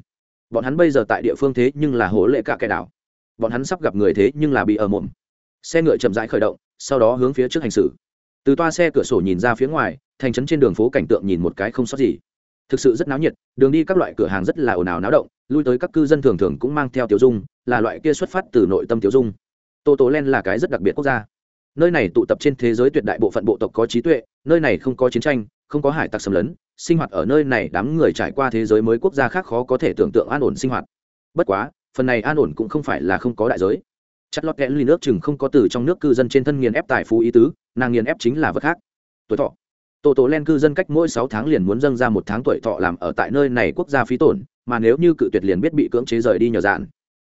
Speaker 1: Bọn hắn bây giờ tại địa phương thế nhưng là hố lệ cả cái đảo. Bọn hắn sắp gặp người thế nhưng là bị ờ ở mồm xe ngựa chậm rãi khởi động, sau đó hướng phía trước hành xử. Từ toa xe cửa sổ nhìn ra phía ngoài, thành trấn trên đường phố cảnh tượng nhìn một cái không sót gì. Thực sự rất náo nhiệt, đường đi các loại cửa hàng rất là ồn ào náo động, lui tới các cư dân thường thường cũng mang theo tiểu dung, là loại kia xuất phát từ nội tâm tiểu dung. Tô tố len là cái rất đặc biệt quốc gia. Nơi này tụ tập trên thế giới tuyệt đại bộ phận bộ tộc có trí tuệ, nơi này không có chiến tranh, không có hải tặc xâm lấn sinh hoạt ở nơi này đám người trải qua thế giới mới quốc gia khác khó có thể tưởng tượng an ổn sinh hoạt. Bất quá, phần này an ổn cũng không phải là không có đại giới. Chất lót kẽ ly nước chừng không có từ trong nước cư dân trên thân nghiền ép tài phú ý tứ, nàng nghiền ép chính là vật khác. Tuổi thọ. Tổ tổ len cư dân cách mỗi sáu tháng liền muốn dâng ra một tháng tuổi thọ làm ở tại nơi này quốc gia phí tổn, mà nếu như cự tuyệt liền biết bị cưỡng chế rời đi nhờ dạn.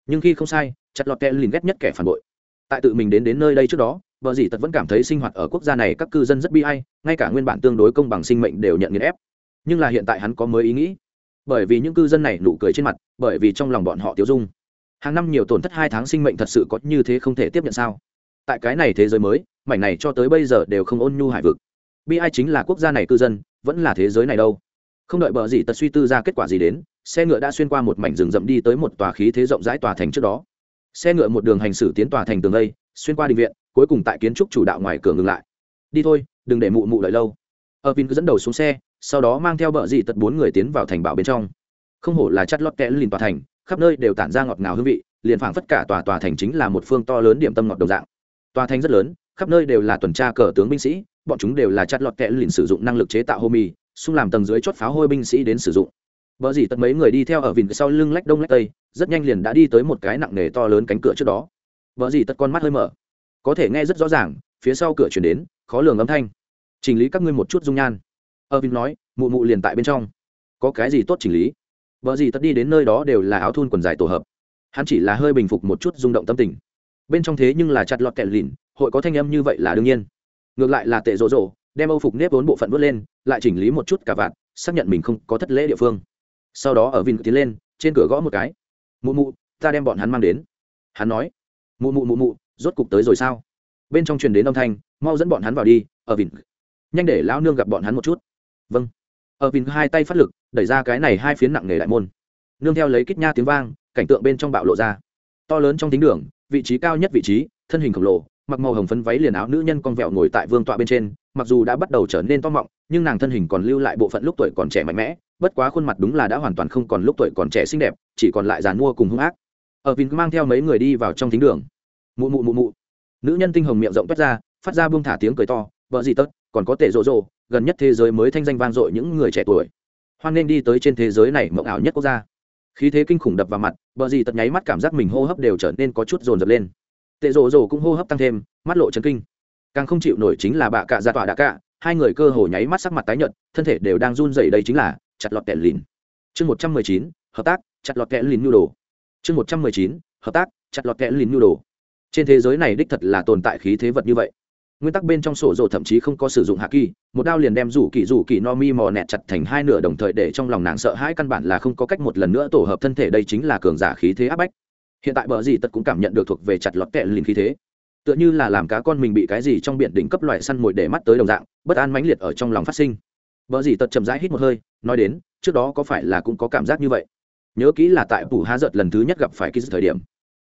Speaker 1: Nhưng khi không sai, chặt lọt kẽ liền ghét nhất kẻ phản bội. Tại tự mình đến đến nơi đây trước đó, vợ dì tật vẫn cảm thấy sinh hoạt ở quốc gia này các cư dân rất bi hay ngay cả nguyên bản tương đối công bằng sinh mệnh đều nhận nghiền ép nhưng là hiện tại hắn có mới ý nghĩ. Bởi vì những cư dân này nụ cười trên mặt, bởi vì trong lòng bọn họ tiêu dung. Hàng năm nhiều tổn thất hai tháng sinh mệnh thật sự có như thế không thể tiếp nhận sao? Tại cái này thế giới mới, mảnh này cho tới bây giờ đều không ôn nhu hải vực. Bi ai chính là quốc gia này cư dân, vẫn là thế giới này đâu? Không đợi bờ gì tật suy tư ra kết quả gì đến, xe ngựa đã xuyên qua một mảnh rừng rậm đi tới một tòa khí thế rộng rãi tòa thành trước đó. Xe ngựa một đường hành xử tiến tòa thành tường lây xuyên qua định viện, cuối cùng tại kiến trúc chủ đạo ngoài cửa ngừng lại. Đi thôi, đừng để mụ mụ đợi lâu. Ở vin cứ dẫn đầu xuống xe sau đó mang theo bờ dị tật bốn người tiến vào thành bảo bên trong. Không hổ là chắt lót kẽ lìn tòa thành, khắp nơi đều tản ra ngọt ngào hương vị, liền phảng phất cả tòa tòa thành chính là một phương to lớn điểm tâm ngọt đồng dạng. Tòa thành rất lớn, khắp nơi đều là tuần tra cờ tướng binh sĩ, bọn chúng đều là chắt lọt kẽ lìn sử dụng năng lực chế tạo hô mì, xung làm tầng dưới chốt pháo hôi binh sĩ đến sử dụng. Vợ dì tật mấy người đi theo ở vỉn sau lưng lách đông lách tây, rất nhanh liền đã đi tới một cái nặng nề to lớn cánh cửa trước đó. Vợ dì tật con mắt hơi mở. Có thể nghe rất rõ ràng, phía sau cửa truyền đến, khó lường âm thanh. Chỉnh lý các ngươi một chút dung nhan ơ vin nói mụ mụ liền tại bên trong. Có cái gì tốt chỉnh lý? Vợ gì tất đi đến nơi đó đều là áo thun quần dài tổ hợp. Hắn chỉ là hơi bình phục một chút rung động tâm tình. Bên trong thế nhưng là chặt lọt kẹt lìn hội có thanh âm như vậy là đương nhiên. Ngược lại là tệ rộ rộ đem âu phục nếp vốn bộ phận vớt lên lại chỉnh lý một chút cả vạt, xác nhận mình không có thất lễ địa phương. Sau đó ở vin tiến lên trên cửa gõ một cái. Mụ mụ ta đem bọn hắn mang đến. Hắn nói. Mụ mụ mụ mụ rốt cục tới rồi sao? Bên trong truyền đến âm thanh mau dẫn bọn hắn vào đi ở vin nhanh để lão nương gặp bọn hắn một chút vâng. Ở vin hai tay phát lực, đẩy ra cái này hai phiến nặng nề đại môn. Nương theo lấy kích nha tiếng vang, cảnh tượng bên trong bạo lộ ra. To lớn trong tính đường, vị trí cao nhất vị trí, thân hình khổng lồ, mặc màu hồng phấn váy liền áo nữ nhân con vẹo ngồi tại vương tọa bên trên, mặc dù đã bắt đầu trở nên to mọng, nhưng nàng thân hình còn lưu lại bộ phận lúc tuổi còn trẻ mạnh mẽ, bất quá khuôn mặt đúng là đã hoàn toàn không còn lúc tuổi còn trẻ xinh đẹp, chỉ còn lại dàn mua cùng hung ác. Ở vin mang theo mấy người đi vào trong thính đường. Mụ mụ mụ mụ. Nữ nhân tinh hồng miệng rộng toát ra, phát ra buông thả tiếng cười to, vợ gì tất còn có tệ rộ rộ gần nhất thế giới mới thanh danh vang dội những người trẻ tuổi. Hoan nên đi tới trên thế giới này mộng ảo nhất quốc gia. Khí thế kinh khủng đập vào mặt, bờ gì tật nháy mắt cảm giác mình hô hấp đều trở nên có chút rồn rập lên. Tệ rộ rồ cũng hô hấp tăng thêm, mắt lộ chấn kinh. Càng không chịu nổi chính là bạ cạ ra tọa đã cạ, hai người cơ hồ nháy mắt sắc mặt tái nhợt, thân thể đều đang run rẩy đây chính là chặt lọt kẹ lìn. Chương một trăm mười chín, hợp tác, chặt lọt kẹ lìn nhu đồ. Chương một trăm mười chín, hợp tác, chặt lọt kẹ lìn nhu đồ. Trên thế giới này đích thật là tồn tại khí thế vật như vậy nguyên tắc bên trong sổ rồ thậm chí không có sử dụng hạ kỳ, một đao liền đem rủ kỳ rủ kỳ no mi mò nẹt chặt thành hai nửa đồng thời để trong lòng nàng sợ hãi căn bản là không có cách một lần nữa tổ hợp thân thể, đây chính là cường giả khí thế áp bách. Hiện tại bờ gì tật cũng cảm nhận được thuộc về chặt lọt kẹ lìn khí thế. Tựa như là làm cá con mình bị cái gì trong biển đỉnh cấp loại săn mồi để mắt tới đồng dạng, bất an mãnh liệt ở trong lòng phát sinh. Bờ gì tật chậm rãi hít một hơi, nói đến, trước đó có phải là cũng có cảm giác như vậy? Nhớ kỹ là tại phủ há giật lần thứ nhất gặp phải ký thời điểm.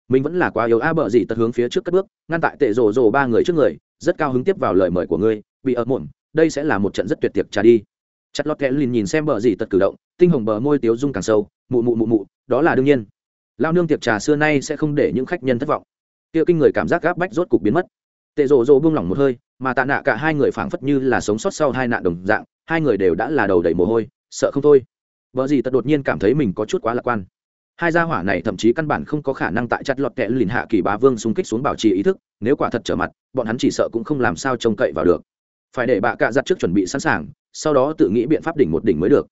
Speaker 1: Mình vẫn là quá yếu a, bờ gì tật hướng phía trước cất bước, ngăn tại tệ rồ rồ ba người trước người rất cao hứng tiếp vào lời mời của ngươi, bị ở muộn, đây sẽ là một trận rất tuyệt tiệc trà đi. Chặt lọt kẽ lìn nhìn xem bờ gì tật cử động, tinh hồng bờ môi tiếu dung càng sâu, mụ mụ mụ mụ, đó là đương nhiên. Lao nương tiệc trà xưa nay sẽ không để những khách nhân thất vọng. Tiệc kinh người cảm giác gáp bách rốt cục biến mất. Tệ rồ rồ buông lỏng một hơi, mà tạ nạ cả hai người phảng phất như là sống sót sau hai nạn đồng dạng, hai người đều đã là đầu đầy mồ hôi, sợ không thôi. Vợ gì tật đột nhiên cảm thấy mình có chút quá lạc quan hai gia hỏa này thậm chí căn bản không có khả năng tại chặt lọt kẽ lìn hạ kỳ bá vương xung kích xuống bảo trì ý thức, nếu quả thật trở mặt, bọn hắn chỉ sợ cũng không làm sao trông cậy vào được. Phải để bạ cạ giặt trước chuẩn bị sẵn sàng, sau đó tự nghĩ biện pháp đỉnh một đỉnh mới được.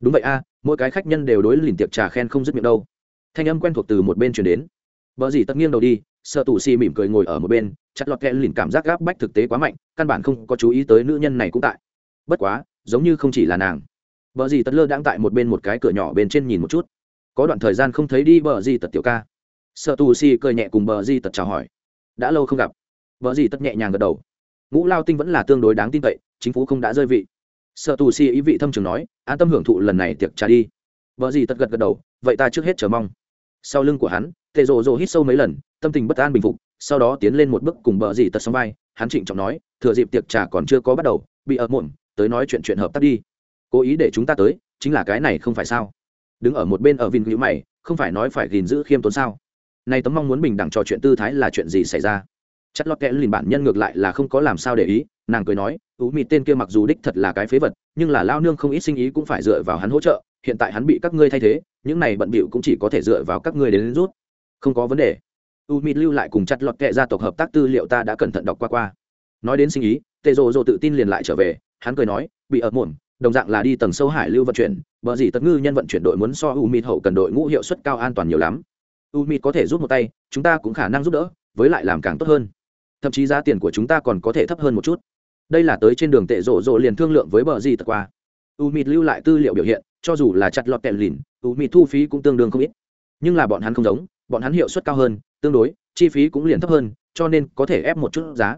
Speaker 1: Đúng vậy a, mỗi cái khách nhân đều đối lìn tiệc trà khen không dứt miệng đâu. Thanh âm quen thuộc từ một bên chuyển đến. Vợ gì tất nghiêng đầu đi, sợ tù si mỉm cười ngồi ở một bên, chặt lọt kẽ lìn cảm giác gáp bách thực tế quá mạnh, căn bản không có chú ý tới nữ nhân này cũng tại. Bất quá, giống như không chỉ là nàng. Vợ gì tất lơ đang tại một bên một cái cửa nhỏ bên trên nhìn một chút có đoạn thời gian không thấy đi bờ gì tật tiểu ca. Sợ tù si cười nhẹ cùng bờ gì tật chào hỏi. Đã lâu không gặp. Bờ gì tật nhẹ nhàng gật đầu. Ngũ lao tinh vẫn là tương đối đáng tin cậy, chính phủ không đã rơi vị. Sợ tù si ý vị thâm trường nói, an tâm hưởng thụ lần này tiệc trà đi. Bờ gì tật gật gật đầu, vậy ta trước hết chờ mong. Sau lưng của hắn tệ rồ rồ hít sâu mấy lần, tâm tình bất an bình phục, sau đó tiến lên một bước cùng bờ gì tật sóng vai, hắn trịnh trọng nói, thừa dịp tiệc trà còn chưa có bắt đầu, bị ợp muộn, tới nói chuyện chuyện hợp tác đi. Cố ý để chúng ta tới, chính là cái này không phải sao? Đứng ở một bên ở vin hữu mày không phải nói phải gìn giữ khiêm tốn sao? Nay tấm mong muốn bình đẳng trò chuyện tư thái là chuyện gì xảy ra? Chất lót kẽ lìn bản nhân ngược lại là không có làm sao để ý nàng cười nói ú mị tên kia mặc dù đích thật là cái phế vật nhưng là lao nương không ít sinh ý cũng phải dựa vào hắn hỗ trợ hiện tại hắn bị các ngươi thay thế những này bận bịu cũng chỉ có thể dựa vào các ngươi đến, đến rút. Không có vấn đề. U mịt lưu lại cùng chặt lọt kệ gia tộc hợp tác tư liệu ta đã cẩn thận đọc qua qua. Nói đến sinh ý tệ rồ rồ tự tin liền lại trở về hắn cười nói bị ập muộn đồng dạng là đi tầng sâu hải lưu vận chuyển, bờ gì tật ngư nhân vận chuyển đội muốn so u mịt hậu cần đội ngũ hiệu suất cao an toàn nhiều lắm. U mịt có thể giúp một tay, chúng ta cũng khả năng giúp đỡ, với lại làm càng tốt hơn. Thậm chí giá tiền của chúng ta còn có thể thấp hơn một chút. Đây là tới trên đường tệ rộ rộ liền thương lượng với bờ gì tật qua. U mịt lưu lại tư liệu biểu hiện, cho dù là chặt lọt kẹt lìn, u mịt thu phí cũng tương đương không ít. Nhưng là bọn hắn không giống, bọn hắn hiệu suất cao hơn, tương đối, chi phí cũng liền thấp hơn, cho nên có thể ép một chút giá.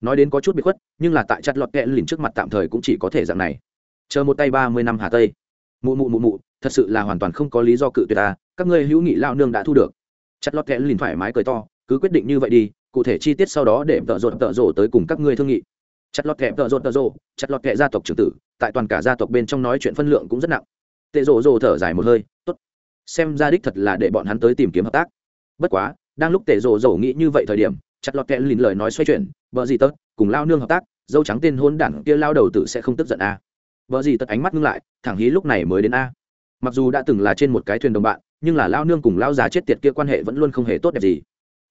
Speaker 1: Nói đến có chút bị khuất, nhưng là tại chặt lọt kẹt lìn trước mặt tạm thời cũng chỉ có thể dạng này chờ một tay ba mươi năm hà tây. Mụ mụ mụ mụ, thật sự là hoàn toàn không có lý do cự tuyệt ta, các ngươi hữu nghị lao nương đã thu được. Chặt lọt kẽ lìn thoải mái cười to, cứ quyết định như vậy đi, cụ thể chi tiết sau đó để tợ rột tợ rộ tới cùng các ngươi thương nghị. Chặt lọt kẹ tợ rột tợ rộ chặt lọt kẹ gia tộc trưởng tử, tại toàn cả gia tộc bên trong nói chuyện phân lượng cũng rất nặng. Tệ rộ rộ thở dài một hơi, tốt. Xem ra đích thật là để bọn hắn tới tìm kiếm hợp tác. Bất quá, đang lúc tệ rộ rộ nghĩ như vậy thời điểm, chặt lọt kẹ lìn lời nói xoay chuyển, vợ gì tớt cùng lao nương hợp tác, dâu trắng tên hôn đảng kia lao đầu tử sẽ không tức giận à vợ gì tật ánh mắt ngưng lại, thẳng hí lúc này mới đến a. Mặc dù đã từng là trên một cái thuyền đồng bạn, nhưng là lao nương cùng lao già chết tiệt kia quan hệ vẫn luôn không hề tốt đẹp gì.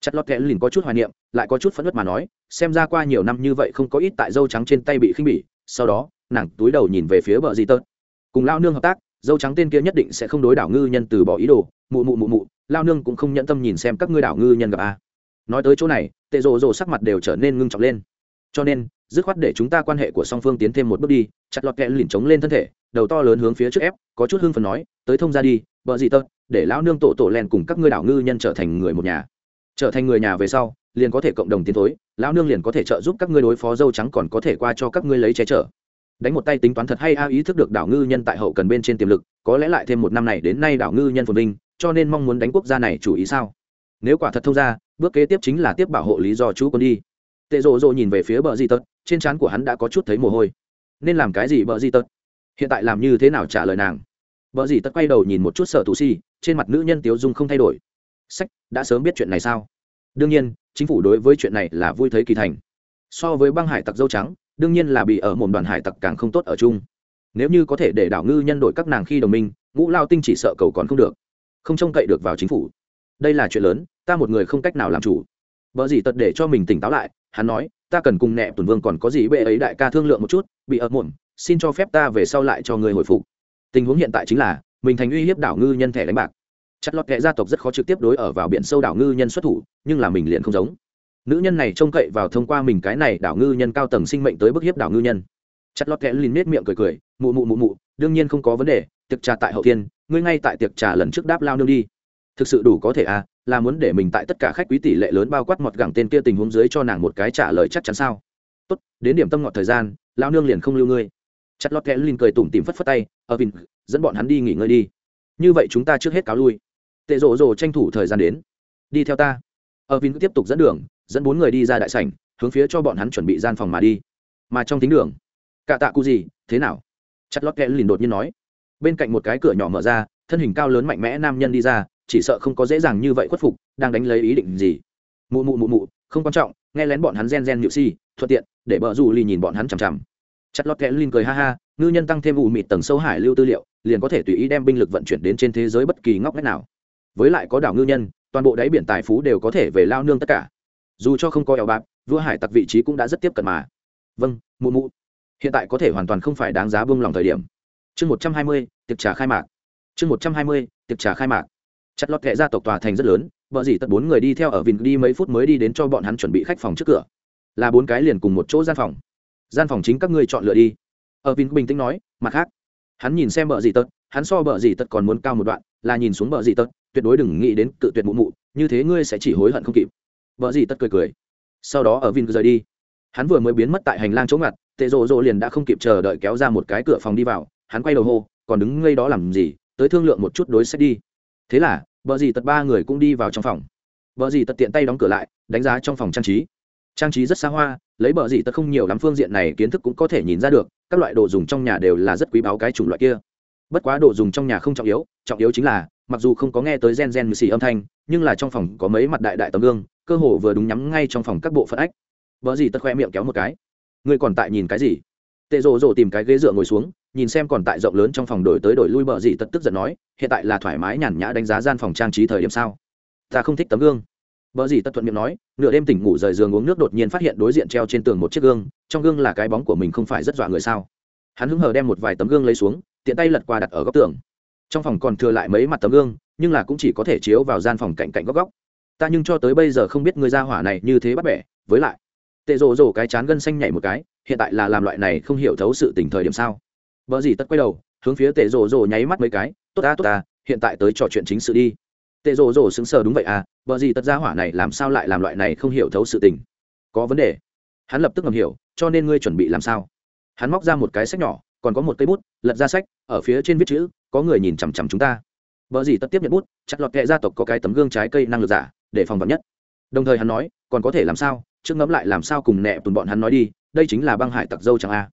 Speaker 1: Chặt lọt kẽ lìn có chút hoài niệm, lại có chút phẫn nứt mà nói, xem ra qua nhiều năm như vậy không có ít tại dâu trắng trên tay bị khinh bỉ, sau đó, nàng túi đầu nhìn về phía bờ di tớt cùng lao nương hợp tác, dâu trắng tên kia nhất định sẽ không đối đảo ngư nhân từ bỏ ý đồ, mụ mụ mụ mụ lao nương cũng không nhẫn tâm nhìn xem các ngươi đảo ngư nhân gặp a. Nói tới chỗ này, tệ rồ rồ sắc mặt đều trở nên ngưng trọng lên. Cho nên dứt khoát để chúng ta quan hệ của song phương tiến thêm một bước đi, chặt lọt kẹ lìn chống lên thân thể, đầu to lớn hướng phía trước ép, có chút hưng phần nói, tới thông ra đi vợ gì tơ để lão nương tổ tổ len cùng các ngươi đảo ngư nhân trở thành người một nhà. Trở thành người nhà về sau, liền có thể cộng đồng tiến thối, lão nương liền có thể trợ giúp các ngươi đối phó dâu trắng còn có thể qua cho các ngươi lấy che chở. Đánh một tay tính toán thật hay a ý thức được đảo ngư nhân tại hậu cần bên trên tiềm lực, có lẽ lại thêm một năm này đến nay đảo ngư nhân phồn vinh, cho nên mong muốn đánh quốc gia này chủ ý sao? Nếu quả thật thông ra, bước kế tiếp chính là tiếp bảo hộ lý do chú quân đi tệ rộ rộ nhìn về phía bờ di tật, trên trán của hắn đã có chút thấy mồ hôi. Nên làm cái gì bờ di tật? Hiện tại làm như thế nào trả lời nàng? Bờ di tật quay đầu nhìn một chút sở tù si, trên mặt nữ nhân tiếu dung không thay đổi. Sách, đã sớm biết chuyện này sao? Đương nhiên, chính phủ đối với chuyện này là vui thấy kỳ thành. So với băng hải tặc dâu trắng, đương nhiên là bị ở một đoàn hải tặc càng không tốt ở chung. Nếu như có thể để đảo ngư nhân đổi các nàng khi đồng minh, ngũ lao tinh chỉ sợ cầu còn không được. Không trông cậy được vào chính phủ. Đây là chuyện lớn, ta một người không cách nào làm chủ. Vợ gì tật để cho mình tỉnh táo lại hắn nói, ta cần cùng nẹ tuần vương còn có gì bệ ấy đại ca thương lượng một chút, bị ợt muộn, xin cho phép ta về sau lại cho người hồi phục. Tình huống hiện tại chính là, mình thành uy hiếp đảo ngư nhân thẻ đánh bạc. Chặt lọt kệ gia tộc rất khó trực tiếp đối ở vào biển sâu đảo ngư nhân xuất thủ, nhưng là mình liền không giống. Nữ nhân này trông cậy vào thông qua mình cái này đảo ngư nhân cao tầng sinh mệnh tới bức hiếp đảo ngư nhân. Chặt lọt kệ liền nết miệng cười cười, mụ mụ mụ mụ, đương nhiên không có vấn đề, tiệc trà tại hậu thiên, ngươi ngay tại tiệc trà lần trước đáp lao nương đi thực sự đủ có thể à là muốn để mình tại tất cả khách quý tỷ lệ lớn bao quát mọt gẳng tên kia tình huống dưới cho nàng một cái trả lời chắc chắn sao? Tốt, đến điểm tâm ngọt thời gian lao nương liền không lưu ngươi. Chặt lọt kẽ linh cười tủm tìm phất phất tay ở vin, dẫn bọn hắn đi nghỉ ngơi đi. Như vậy chúng ta trước hết cáo lui. Tệ rộ rộ tranh thủ thời gian đến. Đi theo ta. Ở vin tiếp tục dẫn đường, dẫn bốn người đi ra đại sảnh, hướng phía cho bọn hắn chuẩn bị gian phòng mà đi. Mà trong tính đường, cả tạ cụ gì thế nào? Chặt lọt kẽ lìn đột nhiên nói. Bên cạnh một cái cửa nhỏ mở ra, thân hình cao lớn mạnh mẽ nam nhân đi ra chỉ sợ không có dễ dàng như vậy khuất phục, đang đánh lấy ý định gì. Mụ mụ mụ mụ, không quan trọng, nghe lén bọn hắn gen gen nhự si, thuận tiện, để bờ rủ lì nhìn bọn hắn chằm chằm. Chặt lọt kẽ linh cười ha ha, ngư nhân tăng thêm ù mịt tầng sâu hải lưu tư liệu, liền có thể tùy ý đem binh lực vận chuyển đến trên thế giới bất kỳ ngóc ngách nào. Với lại có đảo ngư nhân, toàn bộ đáy biển tài phú đều có thể về lao nương tất cả. Dù cho không có eo bạc vua hải tặc vị trí cũng đã rất tiếp cận mà. Vâng mụ mụ. Hiện tại có thể hoàn toàn không phải đáng giá buông lòng thời điểm. Chương một trăm hai mươi, tiệc trà khai mạc. Chương một trăm hai mươi, tiệc trà khai mạc chặt lọt kệ gia tộc tòa thành rất lớn, vợ dì tật bốn người đi theo ở vìn đi mấy phút mới đi đến cho bọn hắn chuẩn bị khách phòng trước cửa. Là bốn cái liền cùng một chỗ gian phòng. Gian phòng chính các ngươi chọn lựa đi. Ở vìn bình tĩnh nói, mặt khác. Hắn nhìn xem vợ dì tật hắn so vợ dì tật còn muốn cao một đoạn, là nhìn xuống vợ dì tật tuyệt đối đừng nghĩ đến cự tuyệt mụ mụ, như thế ngươi sẽ chỉ hối hận không kịp. Vợ dì tật cười cười. Sau đó ở vin rời đi. Hắn vừa mới biến mất tại hành lang chỗ ngặt, tệ rộ rộ liền đã không kịp chờ đợi kéo ra một cái cửa phòng đi vào, hắn quay đầu hô, còn đứng ngay đó làm gì? Tới thương lượng một chút đối sách đi. Thế là vợ dì tật ba người cũng đi vào trong phòng. Vợ dì tật tiện tay đóng cửa lại, đánh giá trong phòng trang trí. Trang trí rất xa hoa, lấy bờ dì tật không nhiều lắm phương diện này kiến thức cũng có thể nhìn ra được, các loại đồ dùng trong nhà đều là rất quý báu cái chủng loại kia. Bất quá đồ dùng trong nhà không trọng yếu trọng yếu chính là, mặc dù không có nghe tới gen gen mười xì âm thanh, nhưng là trong phòng có mấy mặt đại đại tấm gương, cơ hồ vừa đúng nhắm ngay trong phòng các bộ phận ách. Vợ dì tật khoe miệng kéo một cái. Ngươi còn tại nhìn cái gì? Tệ rộ rộ tìm cái ghế dựa ngồi xuống nhìn xem còn tại rộng lớn trong phòng đổi tới đổi lui bờ dì tật tức giận nói hiện tại là thoải mái nhàn nhã đánh giá gian phòng trang trí thời điểm sao ta không thích tấm gương Bờ gì tất thuận miệng nói, nửa đêm tỉnh ngủ rời giường uống nước đột nhiên phát hiện đối diện treo trên tường một chiếc gương, trong gương là cái bóng của mình không phải rất dọa người sao? Hắn hứng hờ đem một vài tấm gương lấy xuống, tiện tay lật qua đặt ở góc tường. Trong phòng còn thừa lại mấy mặt tấm gương, nhưng là cũng chỉ có thể chiếu vào gian phòng cạnh cạnh góc góc. Ta nhưng cho tới bây giờ không biết người gia hỏa này như thế bắt bẻ, với lại, tệ rồ rồ cái chán gân xanh nhảy một cái, hiện tại là làm loại này không hiểu thấu sự tình thời điểm sao? Bờ gì tất quay đầu, hướng phía tệ rồ rồ nháy mắt mấy cái, tốt ta tốt ta, hiện tại tới trò chuyện chính sự đi. Tệ rồ rồ sững sờ đúng vậy à vợ gì tất ra hỏa này làm sao lại làm loại này không hiểu thấu sự tình? Có vấn đề. Hắn lập tức ngầm hiểu cho nên ngươi chuẩn bị làm sao? Hắn móc ra một cái sách nhỏ còn có một cây bút lật ra sách ở phía trên viết chữ có người nhìn chằm chằm chúng ta. Vợ gì tất tiếp nhận bút chặt lọt kệ gia tộc có cái tấm gương trái cây năng lực giả để phòng vật nhất. Đồng thời hắn nói còn có thể làm sao? Trước ngẫm lại làm sao cùng nẹ tùn bọn hắn nói đi đây chính là băng hải tặc dâu chẳng a. à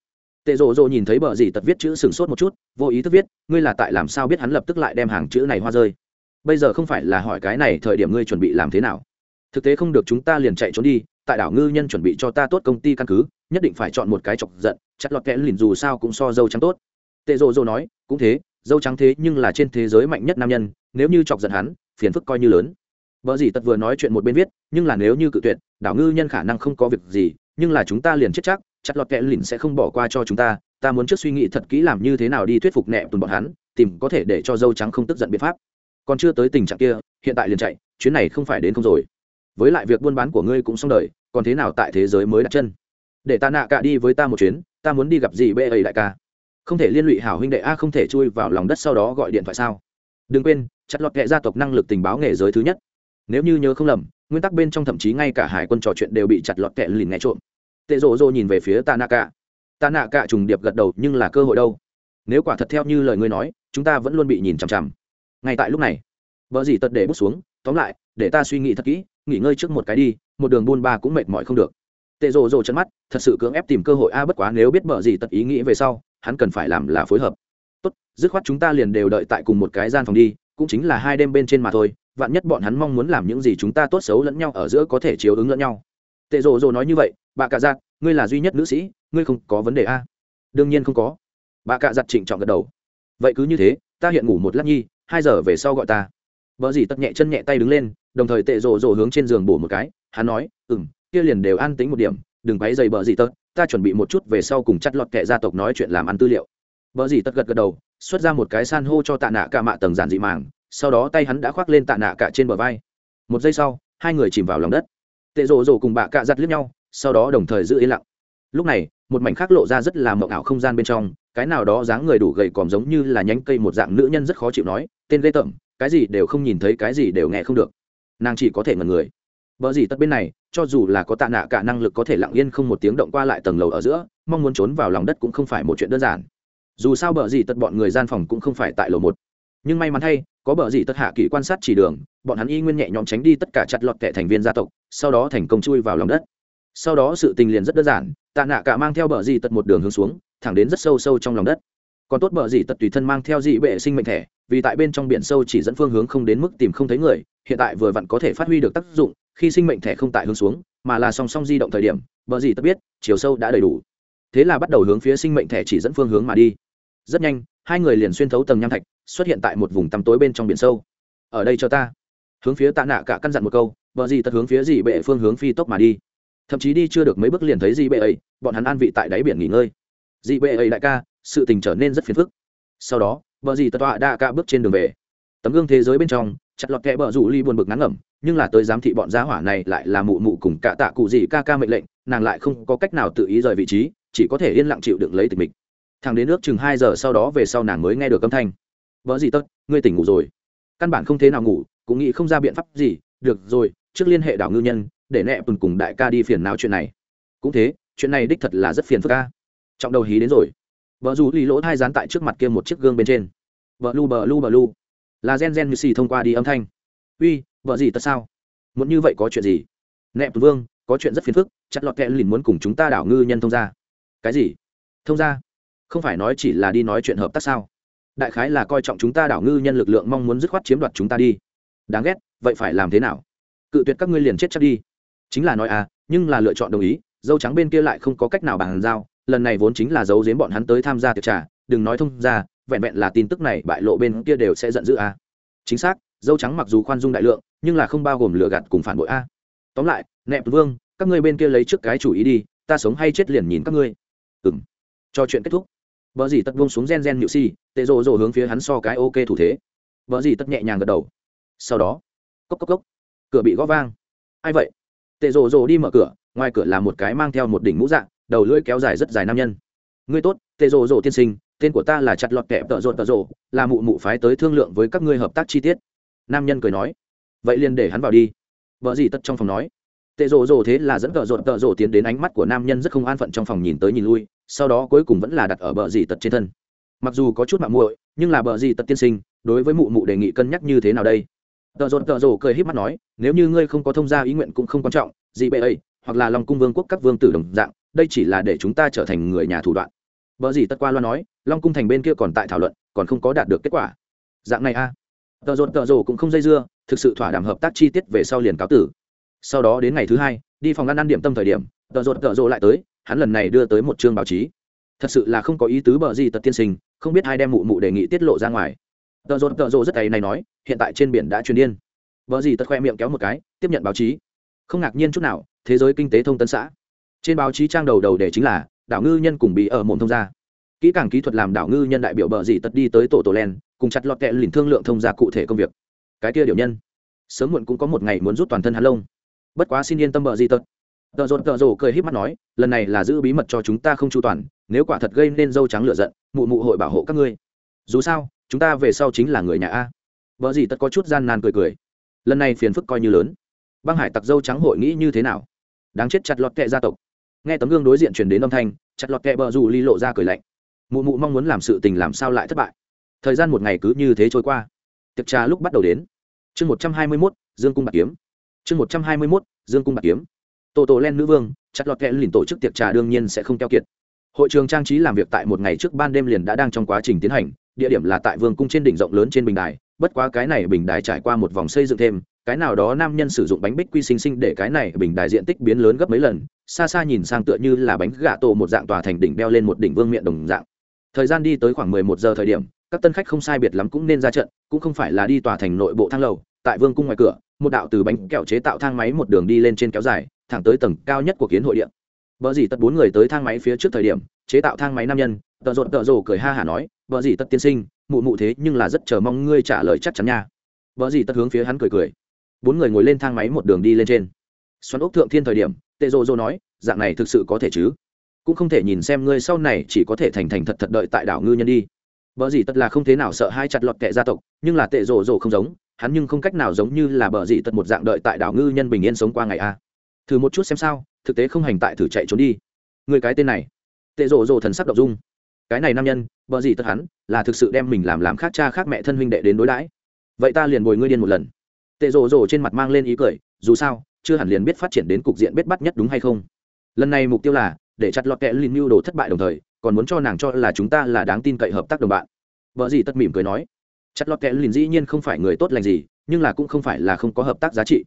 Speaker 1: tệ rộ rộ nhìn thấy bờ gì tật viết chữ sừng sốt một chút, vô ý thức viết, ngươi là tại làm sao biết hắn lập tức lại đem hàng chữ này hoa rơi? Bây giờ không phải là hỏi cái này thời điểm ngươi chuẩn bị làm thế nào? Thực tế không được chúng ta liền chạy trốn đi, tại đảo ngư nhân chuẩn bị cho ta tốt công ty căn cứ, nhất định phải chọn một cái chọc giận, chặt lọt kẽ lìn dù sao cũng so dâu trắng tốt. Tệ rộ rộ nói, cũng thế, dâu trắng thế nhưng là trên thế giới mạnh nhất nam nhân, nếu như chọc giận hắn, phiền phức coi như lớn. Vợ gì tật vừa nói chuyện một bên viết, nhưng là nếu như cự tuyệt, đảo ngư nhân khả năng không có việc gì, nhưng là chúng ta liền chết chắc chặt lọt kẹ lìn sẽ không bỏ qua cho chúng ta ta muốn trước suy nghĩ thật kỹ làm như thế nào đi thuyết phục nẹ tùn bọn hắn, tìm có thể để cho dâu trắng không tức giận biện pháp. Còn chưa tới tình trạng kia, hiện tại liền chạy, chuyến này không phải đến không rồi. Với lại việc buôn bán của ngươi cũng xong đời, còn thế nào tại thế giới mới đặt chân? Để ta nạ cả đi với ta một chuyến, ta muốn đi gặp gì bê ấy đại ca? Không thể liên lụy hảo huynh đệ a, không thể chui vào lòng đất sau đó gọi điện thoại sao? Đừng quên, chặt lọt kệ gia tộc năng lực tình báo nghề giới thứ nhất. Nếu như nhớ không lầm, nguyên tắc bên trong thậm chí ngay cả hải quân trò chuyện đều bị chặt lọt kệ lìn nghe trộm tệ rộ rộ nhìn về phía ta nạ cả ta nạ cả trùng điệp gật đầu, nhưng là cơ hội đâu? Nếu quả thật theo như lời ngươi nói, chúng ta vẫn luôn bị nhìn chằm chằm. Ngay tại lúc này, vợ gì tật để bút xuống, tóm lại, để ta suy nghĩ thật kỹ, nghỉ ngơi trước một cái đi, một đường buôn ba cũng mệt mỏi không được. Tệ rồ rồ chân mắt, thật sự cưỡng ép tìm cơ hội a, bất quá nếu biết bờ gì tật ý nghĩ về sau, hắn cần phải làm là phối hợp. Tốt, dứt khoát chúng ta liền đều đợi tại cùng một cái gian phòng đi, cũng chính là hai đêm bên trên mà thôi, vạn nhất bọn hắn mong muốn làm những gì chúng ta tốt xấu lẫn nhau ở giữa có thể chiếu ứng lẫn nhau. Tệ rồ rồ nói như vậy bà cạ giặt ngươi là duy nhất nữ sĩ, ngươi không có vấn đề a? Đương nhiên không có. Bà cạ giặt trịnh trọng gật đầu. Vậy cứ như thế, ta hiện ngủ một lát nhi, hai giờ về sau gọi ta. Vợ dì tất nhẹ chân nhẹ tay đứng lên, đồng thời tệ rồ rồ hướng trên giường bổ một cái. Hắn nói ừ m kia liền đều an tính một điểm, đừng quấy dày bờ dì tật ta chuẩn bị một chút về sau cùng chắt lọt kệ gia tộc nói chuyện làm ăn tư liệu. Vợ dì tật gật gật đầu, xuất ra một cái san hô cho tạ nạ cả mạ tầng giản dị màng, sau đó tay hắn đã khoác lên tạ nạ cả trên bờ vai. Một giây sau, hai người chìm vào lòng đất. Tệ rồ rồ cùng bạ cạ giặt liếc nhau sau đó đồng thời giữ yên lặng. Lúc này, một mảnh khác lộ ra rất là mộng ảo không gian bên trong, cái nào đó dáng người đủ gầy còm giống như là nhánh cây một dạng nữ nhân rất khó chịu nói, tên ghê tởm, cái gì đều không nhìn thấy, cái gì đều nghe không được. Nàng chỉ có thể ngần người. Vợ gì tất bên này, cho dù là có tạ nạ cả năng lực có thể lặng yên không một tiếng động qua lại tầng lầu ở giữa, mong muốn trốn vào lòng đất cũng không phải một chuyện đơn giản. Dù sao bờ gì tất bọn người gian phòng cũng không phải tại lầu một. Nhưng may mắn thay, có bờ gì tất hạ kỹ quan sát chỉ đường, bọn hắn y nguyên nhẹ nhõm tránh đi tất cả chặt lọt kẻ thành viên gia tộc, sau đó thành công chui vào lòng đất sau đó sự tình liền rất đơn giản, tạ nạ cả mang theo bờ dì tật một đường hướng xuống, thẳng đến rất sâu sâu trong lòng đất. Còn tốt bờ dì tật tùy thân mang theo dị bệ sinh mệnh thẻ, vì tại bên trong biển sâu chỉ dẫn phương hướng không đến mức tìm không thấy người, hiện tại vừa vặn có thể phát huy được tác dụng, khi sinh mệnh thẻ không tại hướng xuống, mà là song song di động thời điểm, bờ dì tật biết, chiều sâu đã đầy đủ. Thế là bắt đầu hướng phía sinh mệnh thẻ chỉ dẫn phương hướng mà đi. Rất nhanh, hai người liền xuyên thấu tầng nham thạch, xuất hiện tại một vùng tăm tối bên trong biển sâu. Ở đây cho ta. Hướng phía tạ nạ cả căn dặn một câu vợ gì tật hướng phía dị bệ phương hướng phi tốc mà đi thậm chí đi chưa được mấy bước liền thấy dị bệ ấy bọn hắn an vị tại đáy biển nghỉ ngơi. Dị bệ ấy đại ca, sự tình trở nên rất phiền phức. Sau đó vợ dị tật tọa đa ca bước trên đường về. Tấm gương thế giới bên trong, chặt lọt kẽ bờ rủ ly buồn bực ngắn ngẩm, nhưng là tới giám thị bọn gia hỏa này lại là mụ mụ cùng cả tạ cụ gì ca ca mệnh lệnh, nàng lại không có cách nào tự ý rời vị trí, chỉ có thể yên lặng chịu đựng lấy tình mình. Thằng đến nước chừng hai giờ sau đó về sau nàng mới nghe được âm thanh. Vợ gì tất ngươi tỉnh ngủ rồi. Căn bản không thế nào ngủ, cũng nghĩ không ra biện pháp gì. Được rồi, trước liên hệ đảo ngư nhân để nẹ tuần cùng đại ca đi phiền nào chuyện này. Cũng thế, chuyện này đích thật là rất phiền phức ca trọng đầu hí đến rồi. Vợ dù lì lỗ thai dán tại trước mặt kia một chiếc gương bên trên. Vợ lu bờ lu bờ lu. Là gen gen như xì thông qua đi âm thanh. Uy, vợ gì tất sao? Muốn như vậy có chuyện gì? Nẹ tuần vương, có chuyện rất phiền phức, chặt lọt kẹ lìn muốn cùng chúng ta đảo ngư nhân thông ra cái gì? Thông ra không phải nói chỉ là đi nói chuyện hợp tác sao? Đại khái là coi trọng chúng ta đảo ngư nhân lực lượng mong muốn dứt khoát chiếm đoạt chúng ta đi. Đáng ghét, vậy phải làm thế nào? Cự tuyệt các ngươi liền chết chắc đi chính là nói à nhưng là lựa chọn đồng ý, dâu trắng bên kia lại không có cách nào bàn giao, lần này vốn chính là giấu giếm bọn hắn tới tham gia tiệc trà, đừng nói thông ra, vẹn vẹn là tin tức này bại lộ bên kia đều sẽ giận dữ à. chính xác, dâu trắng mặc dù khoan dung đại lượng, nhưng là không bao gồm lừa gạt cùng phản bội a à. tóm lại, nẹp vương, các ngươi bên kia lấy trước cái chủ ý đi, ta sống hay chết liền nhìn các ngươi. Ừng cho chuyện kết thúc. Vợ dì tất buông xuống gen gen nhự si, tệ rồ rồ hướng phía hắn so cái ok thủ thế. Vợ dì tất nhẹ nhàng gật đầu. Sau đó, cốc cốc cốc, cửa bị gõ vang. Ai vậy? Tệ rồ rồ đi mở cửa, ngoài cửa là một cái mang theo một đỉnh mũ dạng, đầu lưỡi kéo dài rất dài nam nhân. Ngươi tốt, tệ rồ rồ tiên sinh, tên của ta là chặt lọt kẹp tợ rồ tợ rồ, là mụ mụ phái tới thương lượng với các ngươi hợp tác chi tiết. Nam nhân cười nói. Vậy liền để hắn vào đi. Vợ dì tất trong phòng nói. Tệ rồ rồ thế là dẫn tợ rồ tợ rồ tiến đến ánh mắt của nam nhân rất không an phận trong phòng nhìn tới nhìn lui, sau đó cuối cùng vẫn là đặt ở bờ dì tật trên thân. Mặc dù có chút mạng muội, nhưng là bờ dì tật tiên sinh, đối với mụ mụ đề nghị cân nhắc như thế nào đây? Tợ dồn tợ rồ cười h í p mắt nói nếu như ngươi không có thông gia ý nguyện cũng không quan trọng gì bệ ấy hoặc là lòng cung vương quốc các vương tử đồng dạng đây chỉ là để chúng ta trở thành người nhà thủ đoạn Bờ gì tất qua loa nói, Long cung thành bên kia còn tại thảo luận, còn không có đạt được kết quả. Dạng này a. À. Tờ dồn tờ rồ cũng không dây dưa, thực sự thỏa đàm hợp tác chi tiết về sau liền cáo tử. Sau đó đến ngày thứ hai, đi phòng ăn ăn điểm tâm thời điểm, tờ dồn tờ rồ lại tới, hắn lần này đưa tới một chương báo chí thật sự là không có ý tứ bờ gì tật tiên sinh không biết ai đem mụ mụ đề nghị tiết lộ ra ngoài tờ rột, tờ rộ rất tay này nói, hiện tại trên biển đã truyền điên. Vợ gì tật khoe miệng kéo một cái, tiếp nhận báo chí. Không ngạc nhiên chút nào, thế giới kinh tế thông tấn xã. Trên báo chí trang đầu đầu để chính là, đảo ngư nhân cùng bị ở mồm thông gia. Kỹ càng kỹ thuật làm đảo ngư nhân đại biểu bờ gì tật đi tới tổ tổ len, cùng chặt lọt kẹ lìn thương lượng thông gia cụ thể công việc. Cái kia điều nhân. Sớm muộn cũng có một ngày muốn rút toàn thân hắn lông. Bất quá xin yên tâm bờ gì tật. Tợ rột tợ rồ cười h í p mắt nói, lần này là giữ bí mật cho chúng ta không chu toàn, nếu quả thật gây nên dâu trắng lựa giận, mụ mụ hội bảo hộ các ngươi. Dù sao chúng ta về sau chính là người nhà a. Vợ gì tất có chút gian nan cười cười. Lần này phiền phức coi như lớn. Băng hải tặc dâu trắng hội nghĩ như thế nào? Đáng chết chặt lọt kệ gia tộc. Nghe tấm gương đối diện truyền đến âm thanh, chặt lọt kệ bờ dù ly lộ ra cười lạnh. Mụ mụ mong muốn làm sự tình làm sao lại thất bại? Thời gian một ngày cứ như thế trôi qua. Tiệc trà lúc bắt đầu đến. Chương một trăm hai mươi mốt, dương cung bạc kiếm. Chương một trăm hai mươi mốt, dương cung bạc kiếm. Tổ tổ len nữ vương, chặt lọt kệ lìn tổ chức tiệc trà đương nhiên sẽ không keo kiệt. Hội trường trang trí làm việc tại một ngày trước ban đêm liền đã đang trong quá trình tiến hành địa điểm là tại vương cung trên đỉnh rộng lớn trên bình đài, bất quá cái này bình đài trải qua một vòng xây dựng thêm, cái nào đó nam nhân sử dụng bánh bích quy sinh sinh để cái này bình đài diện tích biến lớn gấp mấy lần, xa xa nhìn sang tựa như là bánh gà tổ một dạng tòa thành đỉnh đeo lên một đỉnh vương miệng đồng dạng. Thời gian đi tới khoảng mười một giờ thời điểm, các tân khách không sai biệt lắm cũng nên ra trận, cũng không phải là đi tòa thành nội bộ thang lầu, tại vương cung ngoài cửa, một đạo từ bánh kẹo chế tạo thang máy một đường đi lên trên kéo dài, thẳng tới tầng cao nhất của kiến hội điện. Vợ gì tất bốn người tới thang máy phía trước thời điểm, chế tạo thang máy nam nhân, tợ rộn tợ rồ cười ha hả nói vợ dì tất tiên sinh mụ mụ thế nhưng là rất chờ mong ngươi trả lời chắc chắn nha vợ dì tất hướng phía hắn cười cười bốn người ngồi lên thang máy một đường đi lên trên xoắn ốc thượng thiên thời điểm tệ rồ rồ nói dạng này thực sự có thể chứ cũng không thể nhìn xem ngươi sau này chỉ có thể thành thành thật thật đợi tại đảo ngư nhân đi Bờ gì tất là không thế nào sợ hai chặt lọt kẻ gia tộc, nhưng là tệ rồ rồ không giống, hắn nhưng không cách nào giống như là bờ gì tất một dạng đợi tại đảo ngư nhân bình yên sống qua ngày a. Thử một chút xem sao, thực tế không hành tại thử chạy trốn đi. Người cái tên này, tệ rồ rồ thần sắc động dung. Cái này nam nhân, bờ gì tất hắn, là thực sự đem mình làm làm khác cha khác mẹ thân huynh đệ đến đối đãi. Vậy ta liền bồi ngươi điên một lần. Tệ rồ rồ trên mặt mang lên ý cười, dù sao, chưa hẳn liền biết phát triển đến cục diện biết bắt nhất đúng hay không. Lần này mục tiêu là để chặt lọt kẻ linh mưu đồ thất bại đồng thời còn muốn cho nàng cho là chúng ta là đáng tin cậy hợp tác đồng bạn vợ gì tất mỉm cười nói chặt lọt kẽ linh dĩ nhiên không phải người tốt lành gì nhưng là cũng không phải là không có hợp tác giá trị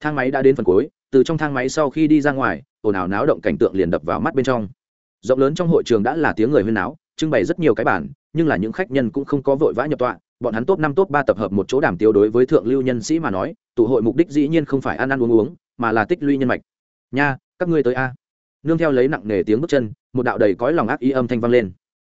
Speaker 1: thang máy đã đến phần cuối từ trong thang máy sau khi đi ra ngoài ồn ào náo động cảnh tượng liền đập vào mắt bên trong rộng lớn trong hội trường đã là tiếng người huyên náo trưng bày rất nhiều cái bản, nhưng là những khách nhân cũng không có vội vã nhập tọa, bọn hắn top năm, top ba tập hợp một chỗ đàm tiêu đối với thượng lưu nhân sĩ mà nói, tụ hội mục đích dĩ nhiên không phải ăn ăn uống uống, mà là tích lũy nhân mạch. Nha, các ngươi tới a. Nương theo lấy nặng nề tiếng bước chân, một đạo đầy cõi lòng ác ý âm thanh vang lên.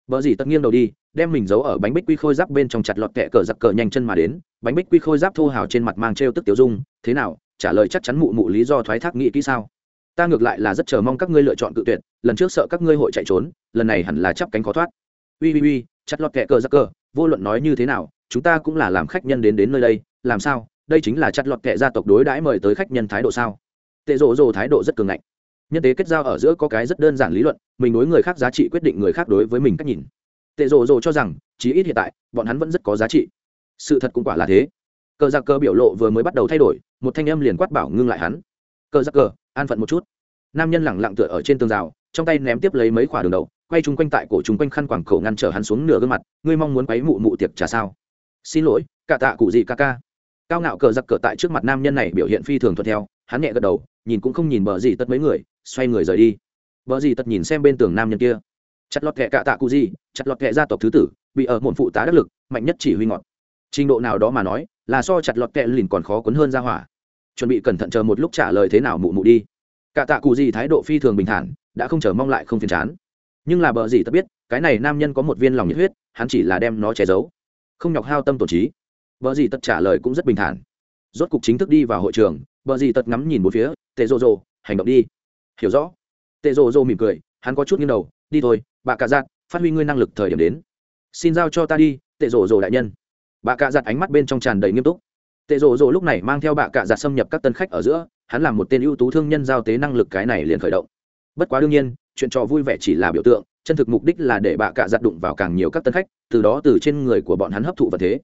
Speaker 1: Vợ dì tất nghiêng đầu đi, đem mình giấu ở bánh bích quy khôi giáp bên trong chặt lọt kẹ cờ giặc cờ nhanh chân mà đến, bánh bích quy khôi giáp thô hào trên mặt mang treo tức tiểu dung, thế nào? Trả lời chắc chắn mụ mụ lý do thoái thác nghĩ kỹ sao? Ta ngược lại là rất chờ mong các ngươi lựa chọn cự tuyệt, lần trước sợ các ngươi hội chạy trốn, lần này hẳn là chắp cánh khó thoát. Ui ui ui, chặt lọt kẹ cờ ra cờ, vô luận nói như thế nào, chúng ta cũng là làm khách nhân đến đến nơi đây, làm sao? Đây chính là chặt lọt kẹ gia tộc đối đãi mời tới khách nhân thái độ sao? Tệ rộ rộ thái độ rất cường ngạnh. Nhân tế kết giao ở giữa có cái rất đơn giản lý luận, mình đối người khác giá trị quyết định người khác đối với mình cách nhìn. Tệ rộ rộ cho rằng, chí ít hiện tại, bọn hắn vẫn rất có giá trị. Sự thật cũng quả là thế. Cờ giặc cờ biểu lộ vừa mới bắt đầu thay đổi, một thanh âm liền quát bảo ngưng lại hắn cờ giặc cờ, an phận một chút. Nam nhân lẳng lặng tựa ở trên tường rào, trong tay ném tiếp lấy mấy khoả đường đầu, quay chung quanh tại cổ chung quanh khăn quảng cổ ngăn trở hắn xuống nửa gương mặt, ngươi mong muốn quấy mụ mụ tiệc trả sao? Xin lỗi, cả tạ cụ gì ca ca. Cao ngạo cờ giặc cờ tại trước mặt nam nhân này biểu hiện phi thường thuận theo, hắn nhẹ gật đầu, nhìn cũng không nhìn bờ gì tất mấy người, xoay người rời đi. Bờ gì tất nhìn xem bên tường nam nhân kia. Chặt lọt kệ cạ tạ cụ gì, chặt lọt kệ gia tộc thứ tử, bị ở một phụ tá đắc lực, mạnh nhất chỉ huy ngọt trình độ nào đó mà nói, là so chặt lọt kệ lìn còn khó cuốn hơn ra hỏa chuẩn bị cẩn thận chờ một lúc trả lời thế nào mụ mụ đi. Cả tạ cụ gì thái độ phi thường bình thản, đã không chờ mong lại không phiền chán. Nhưng là bờ gì tất biết, cái này nam nhân có một viên lòng nhiệt huyết, hắn chỉ là đem nó che giấu. Không nhọc hao tâm tổn trí. Bờ gì tất trả lời cũng rất bình thản. Rốt cục chính thức đi vào hội trường, bờ gì tất ngắm nhìn một phía tệ rô rô hành động đi. Hiểu rõ. Tệ rô rô mỉm cười, hắn có chút nghiêng đầu, đi thôi, bà cạ giặt, phát huy ngươi năng lực thời điểm đến. Xin giao cho ta đi tệ rô rô đại nhân. Bà cạ giặt ánh mắt bên trong tràn đầy nghiêm túc tệ rộ rộ lúc này mang theo bạ cạ giặt xâm nhập các tân khách ở giữa, hắn là một tên ưu tú thương nhân giao tế năng lực cái này liền khởi động. Bất quá đương nhiên, chuyện trò vui vẻ chỉ là biểu tượng, chân thực mục đích là để bạ cạ giặt đụng vào càng nhiều các tân khách, từ đó từ trên người của bọn hắn hấp thụ vật thế.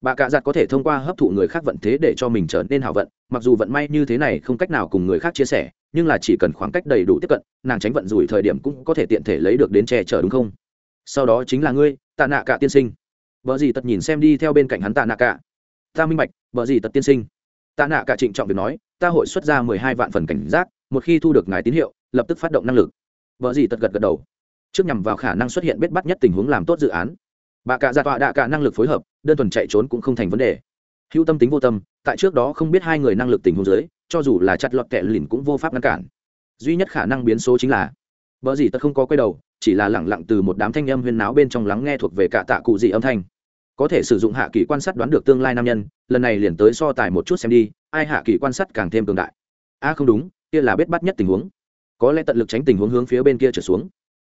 Speaker 1: Bà cạ giặt có thể thông qua hấp thụ người khác vận thế để cho mình trở nên hào vận, mặc dù vận may như thế này không cách nào cùng người khác chia sẻ, nhưng là chỉ cần khoảng cách đầy đủ tiếp cận, nàng tránh vận rủi thời điểm cũng có thể tiện thể lấy được đến che chở đúng không? Sau đó chính là ngươi, tạ nạ cả tiên sinh. Vợ gì tật nhìn xem đi theo bên cạnh hắn tạ nạ cả ta minh bạch vợ gì tật tiên sinh. Tạ nạ cả trịnh trọng việc nói, ta hội xuất ra mười hai vạn phần cảnh giác, một khi thu được ngài tín hiệu, lập tức phát động năng lực. Vợ gì tật gật gật đầu. Trước nhằm vào khả năng xuất hiện biết bắt nhất tình huống làm tốt dự án. Bà cả ra tọa đạ cả năng lực phối hợp, đơn thuần chạy trốn cũng không thành vấn đề. Hữu tâm tính vô tâm, tại trước đó không biết hai người năng lực tình huống dưới, cho dù là chặt lọt kẹ lìn cũng vô pháp ngăn cản. Duy nhất khả năng biến số chính là vợ gì tật không có quay đầu, chỉ là lẳng lặng từ một đám thanh âm huyên náo bên trong lắng nghe thuộc về cả tạ cụ dị âm thanh có thể sử dụng hạ kỳ quan sát đoán được tương lai nam nhân, lần này liền tới so tài một chút xem đi, ai hạ kỳ quan sát càng thêm cường đại. A không đúng, kia là biết bắt nhất tình huống. Có lẽ tận lực tránh tình huống hướng phía bên kia trở xuống.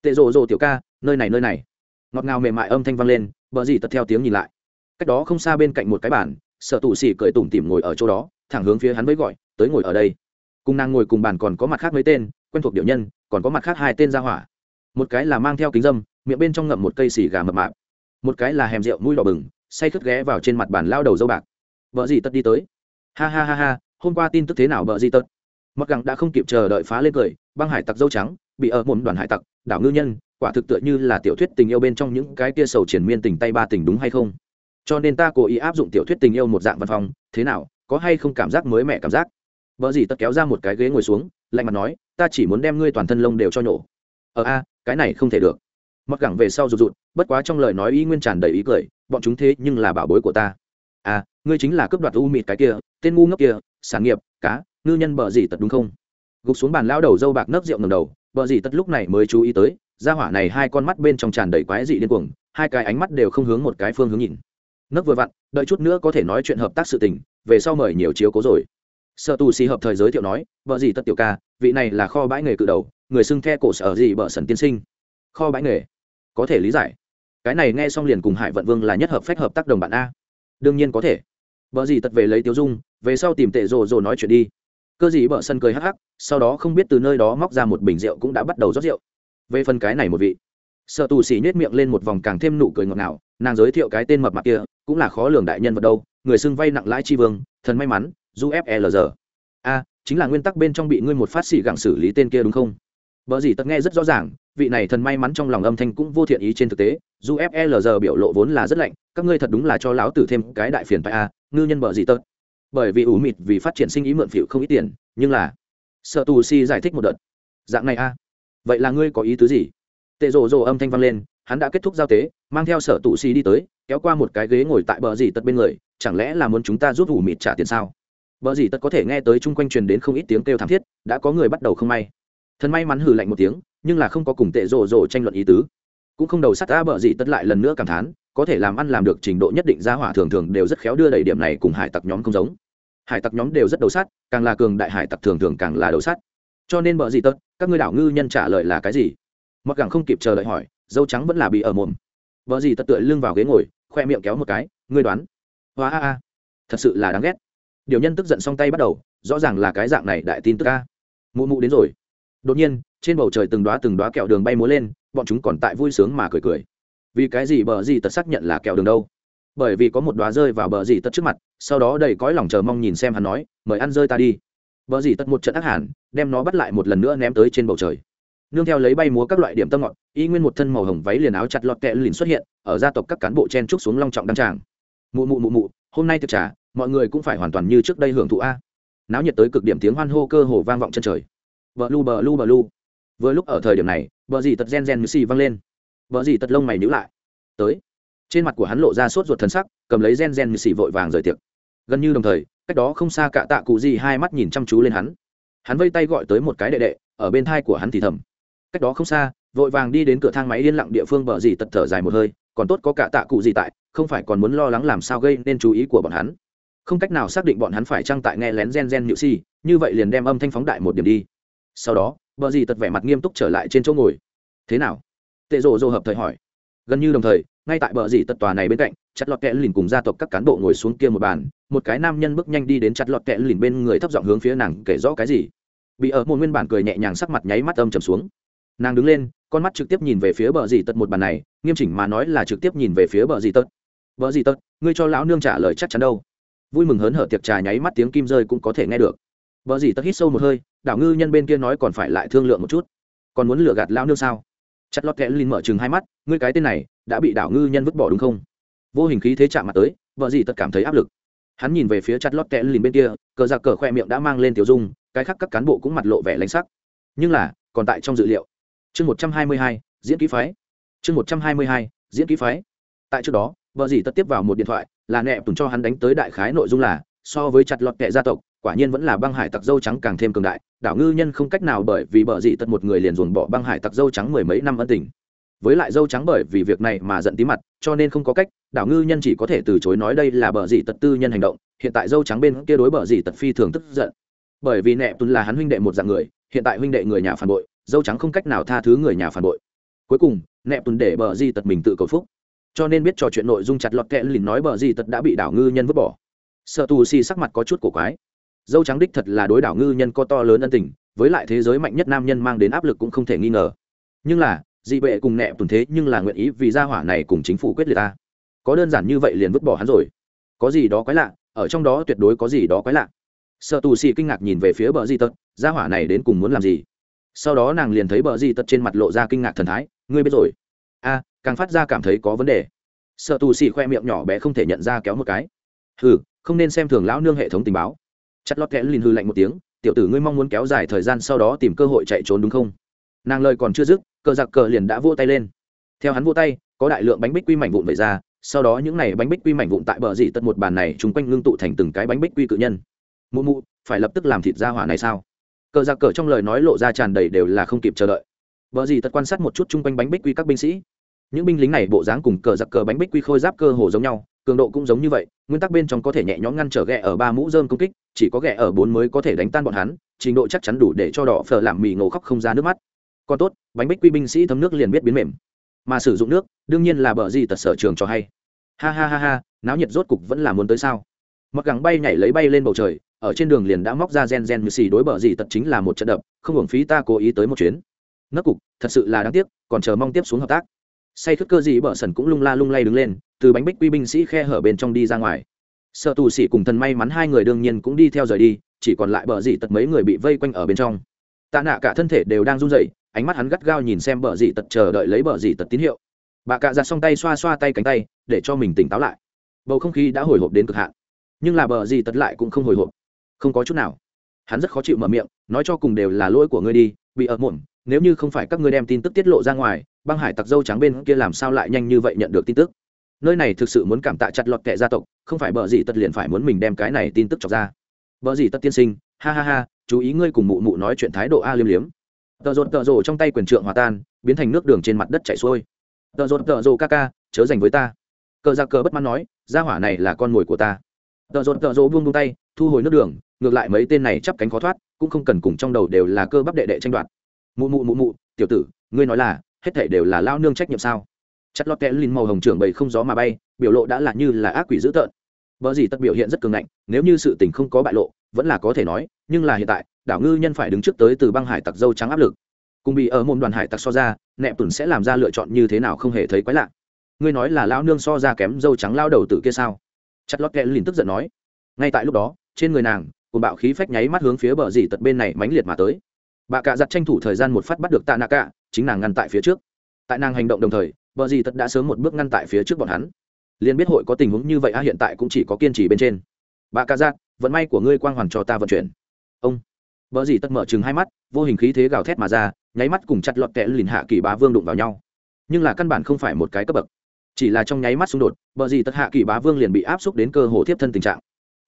Speaker 1: Tệ rộ rộ tiểu ca, nơi này nơi này. Ngọt ngào mềm mại âm thanh vang lên vợ gì tật theo tiếng nhìn lại. Cách đó không xa bên cạnh một cái bàn, sợ tủ xỉ cười tủm tỉm ngồi ở chỗ đó, thẳng hướng phía hắn với gọi, tới ngồi ở đây. Cùng nàng ngồi cùng bàn còn có mặt khác mấy tên, quen thuộc điệu nhân, còn có mặt khác hai tên ra hỏa. Một cái là mang theo kính dâm, miệng bên trong ngậm một cây xì gà mập mạp một cái là hèm rượu mũi đỏ bừng, say khướt ghé vào trên mặt bàn lao đầu dâu bạc. Vợ gì tất đi tới? Ha ha ha ha, hôm qua tin tức thế nào vợ gì tất? Mặc gặng đã không kịp chờ đợi phá lên cười, băng hải tặc dâu trắng, bị ở một đoàn hải tặc, đảo ngư nhân, quả thực tựa như là tiểu thuyết tình yêu bên trong những cái kia sầu triển miên tình tay ba tình đúng hay không? Cho nên ta cố ý áp dụng tiểu thuyết tình yêu một dạng văn phòng thế nào, có hay không cảm giác mới mẻ cảm giác? Vợ gì tất kéo ra một cái ghế ngồi xuống, lạnh mặt nói, ta chỉ muốn đem ngươi toàn thân lông đều cho nhổ. Ờ a, cái này không thể được mặc gẳng về sau rụt rụt, bất quá trong lời nói ý nguyên tràn đầy ý cười, bọn chúng thế nhưng là bảo bối của ta. À ngươi chính là cướp đoạt u mịt cái kia, tên ngu ngốc kia, sản nghiệp, cá, ngư nhân bờ gì tật đúng không? Gục xuống bàn lao đầu dâu bạc nấc rượu ngầm đầu bờ gì tật lúc này mới chú ý tới ra hỏa này hai con mắt bên trong tràn đầy quái dị điên cuồng, hai cái ánh mắt đều không hướng một cái phương hướng nhìn. Nấc vừa vặn, đợi chút nữa có thể nói chuyện hợp tác sự tình, về sau mời nhiều chiếu cố rồi. Sợ tù xì hợp thời giới thiệu nói vợ gì tất tiểu ca, vị này là kho bãi nghề cự đầu, người xưng the cổ sở gì bợ sần tiên sinh? Kho bãi nghề? Có thể lý giải. Cái này nghe xong liền cùng hải vận vương là nhất hợp phách hợp tác đồng bạn a. Đương nhiên có thể. Vợ gì tật về lấy tiêu dung, về sau tìm tệ rồ rồ nói chuyện đi. Cơ gì bợ sân cười hắc hắc, sau đó không biết từ nơi đó móc ra một bình rượu cũng đã bắt đầu rót rượu. Về phần cái này một vị. Sợ tù xỉ nhét miệng lên một vòng càng thêm nụ cười ngọt ngào, nàng giới thiệu cái tên mập mặt kia, cũng là khó lường đại nhân vật đâu, người xưng vay nặng lãi chi vương, thần may mắn, du flg e a, chính là nguyên tắc bên trong bị ngươi một phát xỉ gặng xử lý tên kia đúng không? Bở gì tật nghe rất rõ ràng, vị này thần may mắn trong lòng âm thanh cũng vô thiện ý trên thực tế, dù FLR biểu lộ vốn là rất lạnh, các ngươi thật đúng là cho láo tử thêm cái đại phiền phải a ngư nhân bờ gì tật. bởi vì ủ mịt vì phát triển sinh ý mượn phiểu không ít tiền, nhưng là sở tù si giải thích một đợt. Dạng này a vậy là ngươi có ý tứ gì? Tệ rồ rồ âm thanh vang lên, hắn đã kết thúc giao tế, mang theo sở tù si đi tới, kéo qua một cái ghế ngồi tại bờ gì tật bên người, chẳng lẽ là muốn chúng ta giúp ủ mịt trả tiền sao? Bờ gì tật có thể nghe tới chung quanh truyền đến không ít tiếng kêu thảm thiết, đã có người bắt đầu không may thần may mắn hử lạnh một tiếng, nhưng là không có cùng tệ rồ rồ tranh luận ý tứ. Cũng không đầu sắt ta bợ gì tất lại lần nữa cảm thán, có thể làm ăn làm được trình độ nhất định ra hỏa thường thường đều rất khéo đưa đẩy điểm này cùng hải tặc nhóm không giống. Hải tặc nhóm đều rất đầu sắt, càng là cường đại hải tặc thường thường càng là đầu sắt. Cho nên bợ gì tất, các ngươi đảo ngư nhân trả lời là cái gì? Mặc càng không kịp chờ đợi hỏi, dâu trắng vẫn là bị ở mồm. Vợ gì tất tựa lưng vào ghế ngồi, khoe miệng kéo một cái, ngươi đoán. Hoa a a, thật sự là đáng ghét. Điều nhân tức giận xong tay bắt đầu, rõ ràng là cái dạng này đại tin tức a. Mụ mụ đến rồi đột nhiên, trên bầu trời từng đoá từng đoá kẹo đường bay múa lên, bọn chúng còn tại vui sướng mà cười cười. Vì cái gì bờ gì tật xác nhận là kẹo đường đâu? Bởi vì có một đoá rơi vào bờ gì tật trước mặt, sau đó đầy cõi lòng chờ mong nhìn xem hắn nói, mời ăn rơi ta đi. Bờ gì tật một trận ác hẳn đem nó bắt lại một lần nữa ném tới trên bầu trời. Nương theo lấy bay múa các loại điểm tâm ngọt, y nguyên một thân màu hồng váy liền áo chặt lọt kẹ lìn xuất hiện, ở gia tộc các cán bộ chen trúc xuống long trọng đăng tràng. Mụ mụ mụ mụ, hôm nay thực trả mọi người cũng phải hoàn toàn như trước đây hưởng thụ a. Náo nhiệt tới cực điểm tiếng hoan hô cơ hồ vang vọng chân trời bờ lu bờ lu bờ lu. Vừa lúc ở thời điểm này, bờ dì tật gen gen xì văng lên. Bờ dì tật lông mày nhữ lại. Tới. Trên mặt của hắn lộ ra sốt ruột thân sắc, cầm lấy gen gen xì vội vàng rời tiệc. Gần như đồng thời, cách đó không xa cả tạ cụ gì hai mắt nhìn chăm chú lên hắn. Hắn vây tay gọi tới một cái đệ đệ, ở bên thai của hắn thì thầm. Cách đó không xa, vội vàng đi đến cửa thang máy yên lặng địa phương bờ dì tật thở dài một hơi, còn tốt có cả tạ cụ gì tại, không phải còn muốn lo lắng làm sao gây nên chú ý của bọn hắn. Không cách nào xác định bọn hắn phải trang tại nghe lén gen gen nhự si như vậy liền đem âm thanh phóng đại một điểm đi sau đó, bờ dì tật vẻ mặt nghiêm túc trở lại trên chỗ ngồi. Thế nào? Tệ rộ rộ hợp thời hỏi. Gần như đồng thời, ngay tại bờ dì tật tòa này bên cạnh, chặt lọt kẽ lìn cùng gia tộc các cán bộ ngồi xuống kia một bàn, một cái nam nhân bước nhanh đi đến chặt lọt kẽ lìn bên người thấp giọng hướng phía nàng kể rõ cái gì. Bị ở một nguyên bản cười nhẹ nhàng sắc mặt nháy mắt âm trầm xuống. Nàng đứng lên, con mắt trực tiếp nhìn về phía bờ dì tật một bàn này, nghiêm chỉnh mà nói là trực tiếp nhìn về phía bờ dì tật. Bờ dì tật, ngươi cho lão nương trả lời chắc chắn đâu. Vui mừng hớn hở tiệc trà nháy mắt tiếng kim rơi cũng có thể nghe được. Bờ dì tật hít sâu một hơi đảo ngư nhân bên kia nói còn phải lại thương lượng một chút. Còn muốn lừa gạt lão nương sao? Chặt lọt kẽ lin mở chừng hai mắt, ngươi cái tên này, đã bị đảo ngư nhân vứt bỏ đúng không? Vô hình khí thế chạm mặt tới, vợ dì tật cảm thấy áp lực. Hắn nhìn về phía chặt lọt kẽ lin bên kia, cờ giặc cờ khoe miệng đã mang lên tiểu dung, cái khác các cán bộ cũng mặt lộ vẻ lánh sắc. Nhưng là, còn tại trong dự liệu. Chương một trăm hai mươi hai, diễn ký phái. Chương một trăm hai mươi hai, diễn ký phái. Tại trước đó, vợ dì tật tiếp vào một điện thoại, là nẹ tùng cho hắn đánh tới đại khái nội dung là, so với chặt lọt kệ gia tộc quả nhiên vẫn là băng hải tặc dâu trắng càng thêm cường đại, đảo ngư nhân không cách nào bởi vì bờ dị tật một người liền dồn bỏ băng hải tặc dâu trắng mười mấy năm ân tình. Với lại dâu trắng bởi vì việc này mà giận tí mặt, cho nên không có cách, đảo ngư nhân chỉ có thể từ chối nói đây là bờ dị tật tư nhân hành động, hiện tại dâu trắng bên kia đối bờ dị tật phi thường tức giận. Bởi vì nẹ tuấn là hắn huynh đệ một dạng người, hiện tại huynh đệ người nhà phản bội, dâu trắng không cách nào tha thứ người nhà phản bội. Cuối cùng, nẹ tuấn để bờ dị tật mình tự cầu phúc. Cho nên biết trò chuyện nội dung chặt lọt kẽ lìn nói bờ dị tật đã bị đảo ngư nhân vứt bỏ. Sợ tù si sắc mặt có chút cổ quái dâu trắng đích thật là đối đảo ngư nhân có to lớn ân tình, với lại thế giới mạnh nhất nam nhân mang đến áp lực cũng không thể nghi ngờ. Nhưng là, dị bệ cùng nẹ tuần thế nhưng là nguyện ý vì gia hỏa này cùng chính phủ quyết liệt ta. Có đơn giản như vậy liền vứt bỏ hắn rồi. Có gì đó quái lạ, ở trong đó tuyệt đối có gì đó quái lạ. Sợ tù xì kinh ngạc nhìn về phía bờ di tật, gia hỏa này đến cùng muốn làm gì? Sau đó nàng liền thấy bờ di tật trên mặt lộ ra kinh ngạc thần thái, ngươi biết rồi. A, càng phát ra cảm thấy có vấn đề. Sợ tù xì khoe miệng nhỏ bé không thể nhận ra kéo một cái. Ừ không nên xem thường lão nương hệ thống tình báo chặt lót kẽ lìn hư lạnh một tiếng, tiểu tử ngươi mong muốn kéo dài thời gian sau đó tìm cơ hội chạy trốn đúng không? Nàng lời còn chưa dứt, cờ giặc cờ liền đã vô tay lên. Theo hắn vô tay, có đại lượng bánh bích quy mảnh vụn vẩy ra, sau đó những này bánh bích quy mảnh vụn tại bờ dị tật một bàn này chung quanh ngưng tụ thành từng cái bánh bích quy cự nhân. Mụ mụ, phải lập tức làm thịt ra hỏa này sao? Cờ giặc cờ trong lời nói lộ ra tràn đầy đều là không kịp chờ đợi. Bờ dị tật quan sát một chút chung quanh bánh bích quy các binh sĩ. Những binh lính này bộ dáng cùng cờ giặc cờ bánh bích quy khôi giáp cơ hồ giống nhau cường độ cũng giống như vậy, nguyên tắc bên trong có thể nhẹ nhõm ngăn trở ghẹ ở ba mũ dơm công kích, chỉ có ghẹ ở bốn mới có thể đánh tan bọn hắn, trình độ chắc chắn đủ để cho đỏ phở làm mì ngộ khóc không ra nước mắt. Còn tốt, bánh bích quy binh sĩ thấm nước liền biết biến mềm. Mà sử dụng nước, đương nhiên là bờ gì tật sở trường cho hay. Ha ha ha ha, náo nhiệt rốt cục vẫn là muốn tới sao? Mặc gắng bay nhảy lấy bay lên bầu trời, ở trên đường liền đã móc ra gen gen như xì đối bờ gì tật chính là một trận đập, không hưởng phí ta cố ý tới một chuyến. Nấc cục, thật sự là đáng tiếc, còn chờ mong tiếp xuống hợp tác say thức cơ gì bờ sần cũng lung la lung lay đứng lên, từ bánh bích quy binh sĩ khe hở bên trong đi ra ngoài. Sợ tù sĩ cùng thần may mắn hai người đương nhiên cũng đi theo rời đi, chỉ còn lại bờ dị tật mấy người bị vây quanh ở bên trong. Tạ nạ cả thân thể đều đang run rẩy, ánh mắt hắn gắt gao nhìn xem bờ dị tật chờ đợi lấy bờ dị tật tín hiệu. Bà cạ giặt xong tay xoa xoa tay cánh tay, để cho mình tỉnh táo lại. Bầu không khí đã hồi hộp đến cực hạn, nhưng là bờ dị tật lại cũng không hồi hộp. Không có chút nào. Hắn rất khó chịu mở miệng, nói cho cùng đều là lỗi của ngươi đi, bị ở muộn nếu như không phải các ngươi đem tin tức tiết lộ ra ngoài, băng hải tặc dâu trắng bên kia làm sao lại nhanh như vậy nhận được tin tức? Nơi này thực sự muốn cảm tạ chặt lọt kệ gia tộc, không phải bờ gì tật liền phải muốn mình đem cái này tin tức chọc ra. Bờ gì tật tiên sinh, ha ha ha, chú ý ngươi cùng mụ mụ nói chuyện thái độ a liêm liếm. Tợ rột tợ rồ trong tay quyền trượng hòa tan, biến thành nước đường trên mặt đất chảy xuôi. Tợ rột tợ rồ ca ca, chớ dành với ta. Cờ ra cờ bất mãn nói, gia hỏa này là con mồi của ta. Tợ rột tợ rồ buông buông tay, thu hồi nước đường, ngược lại mấy tên này chắp cánh khó thoát, cũng không cần cùng trong đầu đều là cơ bắp đệ đệ tranh đoạt mụ mụ mụ mụ, tiểu tử, ngươi nói là, hết thể đều là lao nương trách nhiệm sao? Chất lót kẽ lìn màu hồng trưởng bầy không gió mà bay, biểu lộ đã là như là ác quỷ dữ tợn. Vợ gì tất biểu hiện rất cường ngạnh, nếu như sự tình không có bại lộ, vẫn là có thể nói, nhưng là hiện tại, đảo ngư nhân phải đứng trước tới từ băng hải tặc dâu trắng áp lực. Cùng bị ở môn đoàn hải tặc so ra, nẹp tùn sẽ làm ra lựa chọn như thế nào không hề thấy quái lạ. Ngươi nói là lão nương so ra kém dâu trắng lao đầu tử kia sao? Chặt lót kẽ lìn tức giận nói. Ngay tại lúc đó, trên người nàng cùng bạo khí phách nháy mắt hướng phía bờ dì tật bên này mãnh liệt mà tới bà cạ giặt tranh thủ thời gian một phát bắt được tạ nạ cạ, chính nàng ngăn tại phía trước. Tại nàng hành động đồng thời bờ gì tật đã sớm một bước ngăn tại phía trước bọn hắn. Liền biết hội có tình huống như vậy a hiện tại cũng chỉ có kiên trì bên trên. Bà cạ giác vận may của ngươi quang hoàn cho ta vận chuyển. Ông. Vợ gì tật mở chừng hai mắt, vô hình khí thế gào thét mà ra, nháy mắt cùng chặt lọt kẽ lìn hạ kỳ bá vương đụng vào nhau. Nhưng là căn bản không phải một cái cấp bậc. Chỉ là trong nháy mắt xung đột Bờ dì Tật hạ kỳ bá vương liền bị áp xúc đến cơ hồ tiếp thân tình trạng.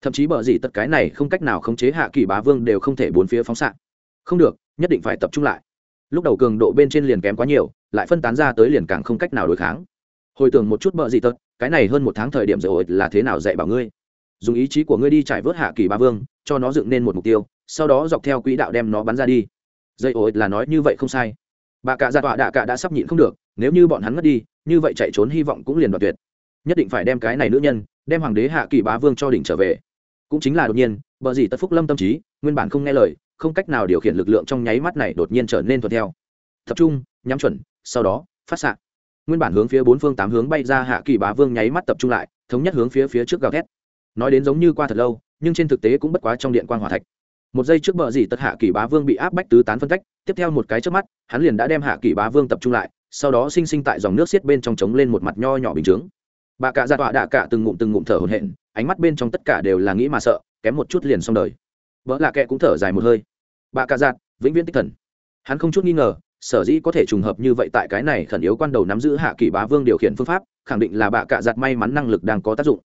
Speaker 1: Thậm chí bờ dì Tật cái này không cách nào khống chế hạ kỳ bá vương đều không thể bốn phía phóng xạ không được, nhất định phải tập trung lại. Lúc đầu cường độ bên trên liền kém quá nhiều, lại phân tán ra tới liền càng không cách nào đối kháng. Hồi tưởng một chút bợ gì tất cái này hơn một tháng thời điểm rồi là thế nào dạy bảo ngươi? Dùng ý chí của ngươi đi trải vớt hạ kỳ ba vương, cho nó dựng nên một mục tiêu, sau đó dọc theo quỹ đạo đem nó bắn ra đi. Dây ổi là nói như vậy không sai. Bà cạ gia tọa đạ cạ đã sắp nhịn không được, nếu như bọn hắn mất đi, như vậy chạy trốn hy vọng cũng liền đoạt tuyệt. Nhất định phải đem cái này nữ nhân, đem hoàng đế hạ kỳ bá vương cho đỉnh trở về. Cũng chính là đột nhiên bờ gì tật phúc lâm tâm trí, nguyên bản không nghe lời không cách nào điều khiển lực lượng trong nháy mắt này đột nhiên trở nên thuận theo. Tập trung, nhắm chuẩn, sau đó, phát xạ. Nguyên bản hướng phía bốn phương tám hướng bay ra hạ kỳ bá vương nháy mắt tập trung lại, thống nhất hướng phía phía trước gào thét. Nói đến giống như qua thật lâu, nhưng trên thực tế cũng bất quá trong điện quan hòa thạch. Một giây trước bờ dì tật hạ kỳ bá vương bị áp bách tứ tán phân cách, tiếp theo một cái trước mắt, hắn liền đã đem hạ kỳ bá vương tập trung lại, sau đó sinh sinh tại dòng nước xiết bên trong trống lên một mặt nho nhỏ bình chướng. Bà cạ ra tọa đạ cả từng ngụm từng ngụm thở hổn hển, ánh mắt bên trong tất cả đều là nghĩ mà sợ, kém một chút liền xong đời. Vợ lạ kệ cũng thở dài một hơi bà cạ Dạt vĩnh viễn tích thần. Hắn không chút nghi ngờ, sở dĩ có thể trùng hợp như vậy tại cái này khẩn yếu quan đầu nắm giữ hạ kỳ bá vương điều khiển phương pháp, khẳng định là bà cạ Dạt may mắn năng lực đang có tác dụng.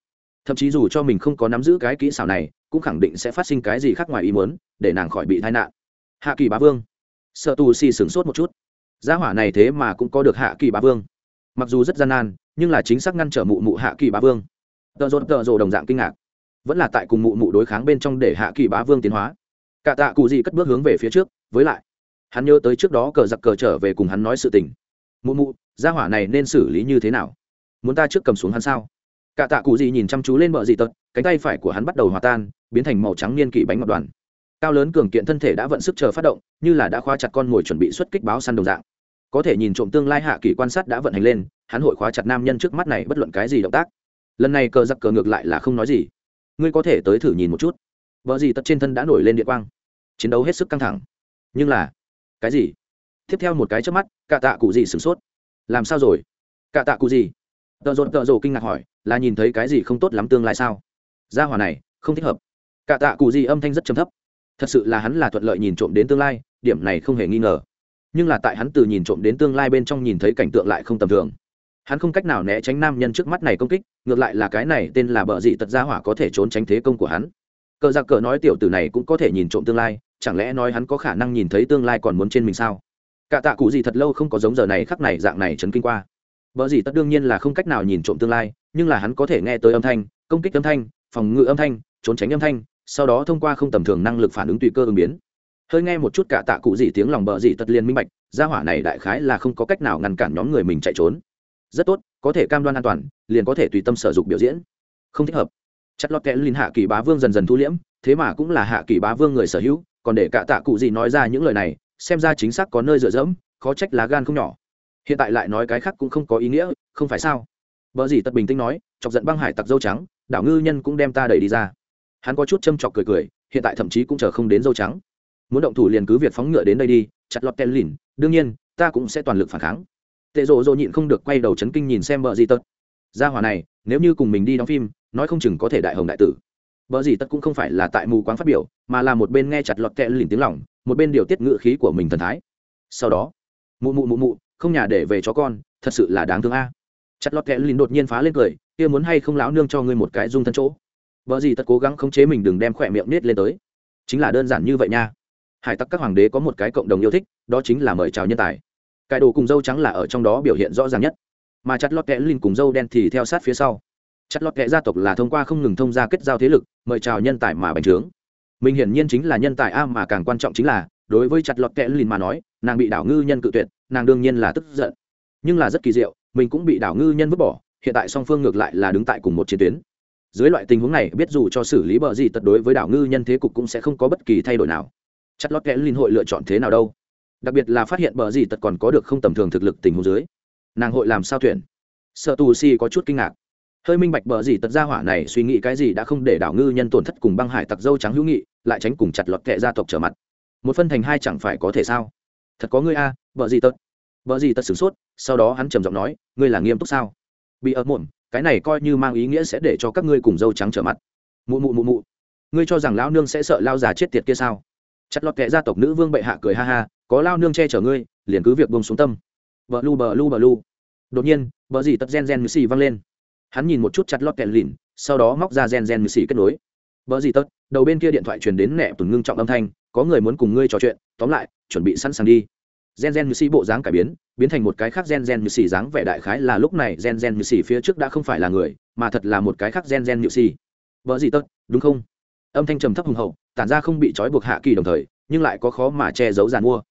Speaker 1: Thậm chí dù cho mình không có nắm giữ cái kỹ xảo này, cũng khẳng định sẽ phát sinh cái gì khác ngoài ý muốn, để nàng khỏi bị tai nạn. Hạ kỳ bá vương. Sợ tù xì sửng sốt một chút. Gia hỏa này thế mà cũng có được hạ kỳ bá vương. Mặc dù rất gian nan, nhưng là chính xác ngăn trở mụ mụ hạ kỳ bá vương. Tợ rột, tợ rồ đồng dạng kinh ngạc. Vẫn là tại cùng mụ mụ đối kháng bên trong để hạ kỳ bá vương tiến hóa cả tạ cụ gì cất bước hướng về phía trước, với lại, hắn nhớ tới trước đó cờ giặc cờ trở về cùng hắn nói sự tình. Mụ mụ, gia hỏa này nên xử lý như thế nào? Muốn ta trước cầm xuống hắn sao? Cả tạ cụ gì nhìn chăm chú lên bờ dị tật, cánh tay phải của hắn bắt đầu hòa tan, biến thành màu trắng niên kỷ bánh ngọt đoàn. Cao lớn cường kiện thân thể đã vận sức chờ phát động, như là đã khóa chặt con mồi chuẩn bị xuất kích báo săn đồng dạng. Có thể nhìn trộm tương lai hạ kỳ quan sát đã vận hành lên, hắn hội khóa chặt nam nhân trước mắt này bất luận cái gì động tác. Lần này cờ giặc cờ ngược lại là không nói gì. Ngươi có thể tới thử nhìn một chút. Vợ gì tật trên thân đã nổi lên địa quang chiến đấu hết sức căng thẳng. Nhưng là, cái gì? Tiếp theo một cái trước mắt cả tạ cụ gì sửng sốt. Làm sao rồi? Cả tạ cụ gì tợ rột tợ rồ kinh ngạc hỏi, là nhìn thấy cái gì không tốt lắm tương lai sao? Gia hỏa này, không thích hợp. Cả tạ cụ gì âm thanh rất trầm thấp. Thật sự là hắn là thuận lợi nhìn trộm đến tương lai, điểm này không hề nghi ngờ. Nhưng là tại hắn từ nhìn trộm đến tương lai bên trong nhìn thấy cảnh tượng lại không tầm thường. Hắn không cách nào né tránh nam nhân trước mắt này công kích, ngược lại là cái này tên là bợ dị tật gia hỏa có thể trốn tránh thế công của hắn. Cờ giặc cờ nói tiểu tử này cũng có thể nhìn trộm tương lai chẳng lẽ nói hắn có khả năng nhìn thấy tương lai còn muốn trên mình sao? Cả tạ cụ gì thật lâu không có giống giờ này khắc này dạng này chấn kinh qua. Vợ gì tất đương nhiên là không cách nào nhìn trộm tương lai, nhưng là hắn có thể nghe tới âm thanh, công kích âm thanh, phòng ngự âm thanh, trốn tránh âm thanh, sau đó thông qua không tầm thường năng lực phản ứng tùy cơ ứng biến. Hơi nghe một chút cả tạ cụ gì tiếng lòng bờ gì tất liền minh bạch, gia hỏa này đại khái là không có cách nào ngăn cản nhóm người mình chạy trốn. Rất tốt, có thể cam đoan an toàn, liền có thể tùy tâm sở dục biểu diễn. Không thích hợp. Chất lót kẽ linh hạ kỳ bá vương dần dần thu liễm, thế mà cũng là hạ kỳ bá vương người sở hữu còn để cả tạ cụ gì nói ra những lời này, xem ra chính xác có nơi dựa dẫm, khó trách lá gan không nhỏ. Hiện tại lại nói cái khác cũng không có ý nghĩa, không phải sao? Vợ gì tật bình tĩnh nói, chọc giận băng hải tặc dâu trắng, đảo ngư nhân cũng đem ta đẩy đi ra. Hắn có chút châm chọc cười cười, hiện tại thậm chí cũng chờ không đến dâu trắng. Muốn động thủ liền cứ việc phóng ngựa đến đây đi, chặt lọt tên lìn đương nhiên, ta cũng sẽ toàn lực phản kháng. Tệ rộ rộ nhịn không được quay đầu chấn kinh nhìn xem vợ gì tật gia hỏa này, nếu như cùng mình đi đóng phim, nói không chừng có thể đại hồng đại tử. Vợ gì tất cũng không phải là tại mù quáng phát biểu mà là một bên nghe chặt lọt kẹ lìn tiếng lỏng, một bên điều tiết ngự khí của mình thần thái. Sau đó, mụ mụ mụ mụ, không nhà để về chó con, thật sự là đáng thương a. Chặt lọt kẹ lìn đột nhiên phá lên cười, kia muốn hay không lão nương cho ngươi một cái dung thân chỗ. Vợ gì thật cố gắng khống chế mình đừng đem khỏe miệng nết lên tới. Chính là đơn giản như vậy nha. Hải tặc các hoàng đế có một cái cộng đồng yêu thích, đó chính là mời chào nhân tài. Cải đồ cùng dâu trắng là ở trong đó biểu hiện rõ ràng nhất. Mà chặt lọt kẽ linh cùng dâu đen thì theo sát phía sau. Chặt lọt kẽ gia tộc là thông qua không ngừng thông gia kết giao thế lực, mời chào nhân tài mà bành trướng mình hiển nhiên chính là nhân tài a mà càng quan trọng chính là, đối với chặt lọt kẽ lìn mà nói, nàng bị đảo ngư nhân cự tuyệt, nàng đương nhiên là tức giận. Nhưng là rất kỳ diệu, mình cũng bị đảo ngư nhân vứt bỏ, hiện tại song phương ngược lại là đứng tại cùng một chiến tuyến. Dưới loại tình huống này, biết dù cho xử lý bờ gì tật đối với đảo ngư nhân thế cục cũng sẽ không có bất kỳ thay đổi nào. Chặt lọt kẽ lìn hội lựa chọn thế nào đâu? Đặc biệt là phát hiện bờ gì tật còn có được không tầm thường thực lực tình huống dưới. Nàng hội làm sao tuyển? Sợ tù si có chút kinh ngạc hơi minh bạch bờ gì tật gia hỏa này suy nghĩ cái gì đã không để đảo ngư nhân tổn thất cùng băng hải tặc dâu trắng hữu nghị, lại tránh cùng chặt lọt kệ gia tộc trở mặt. Một phân thành hai chẳng phải có thể sao? Thật có ngươi a, bờ gì tật. Bờ gì tật sửng sốt, sau đó hắn trầm giọng nói, ngươi là nghiêm túc sao? Bị ớt muộn, cái này coi như mang ý nghĩa sẽ để cho các ngươi cùng dâu trắng trở mặt. Mụ mụ mụ mụ. Ngươi cho rằng lão nương sẽ sợ lao già chết tiệt kia sao? Chặt lọt kệ gia tộc nữ vương bệ hạ cười ha ha, có lao nương che chở ngươi, liền cứ việc buông xuống tâm. Bờ lu bờ lu bờ lu. Đột nhiên, bờ gì tật gen gen như xì văng lên hắn nhìn một chút chặt lót kẹn lìn sau đó móc ra gen gen mười xì kết nối. Vợ gì tất, đầu bên kia điện thoại truyền đến nẹ tuần ngưng trọng âm thanh có người muốn cùng ngươi trò chuyện tóm lại chuẩn bị sẵn sàng đi. Gen gen mười xì bộ dáng cải biến biến thành một cái khác gen gen mười xì dáng vẻ đại khái là lúc này gen gen mười xì phía trước đã không phải là người mà thật là một cái khác gen gen mười xì. Vợ gì tất, đúng không? Âm thanh trầm thấp hùng hậu tản ra không bị trói buộc hạ kỳ đồng thời nhưng lại có khó mà che giấu giàn mua.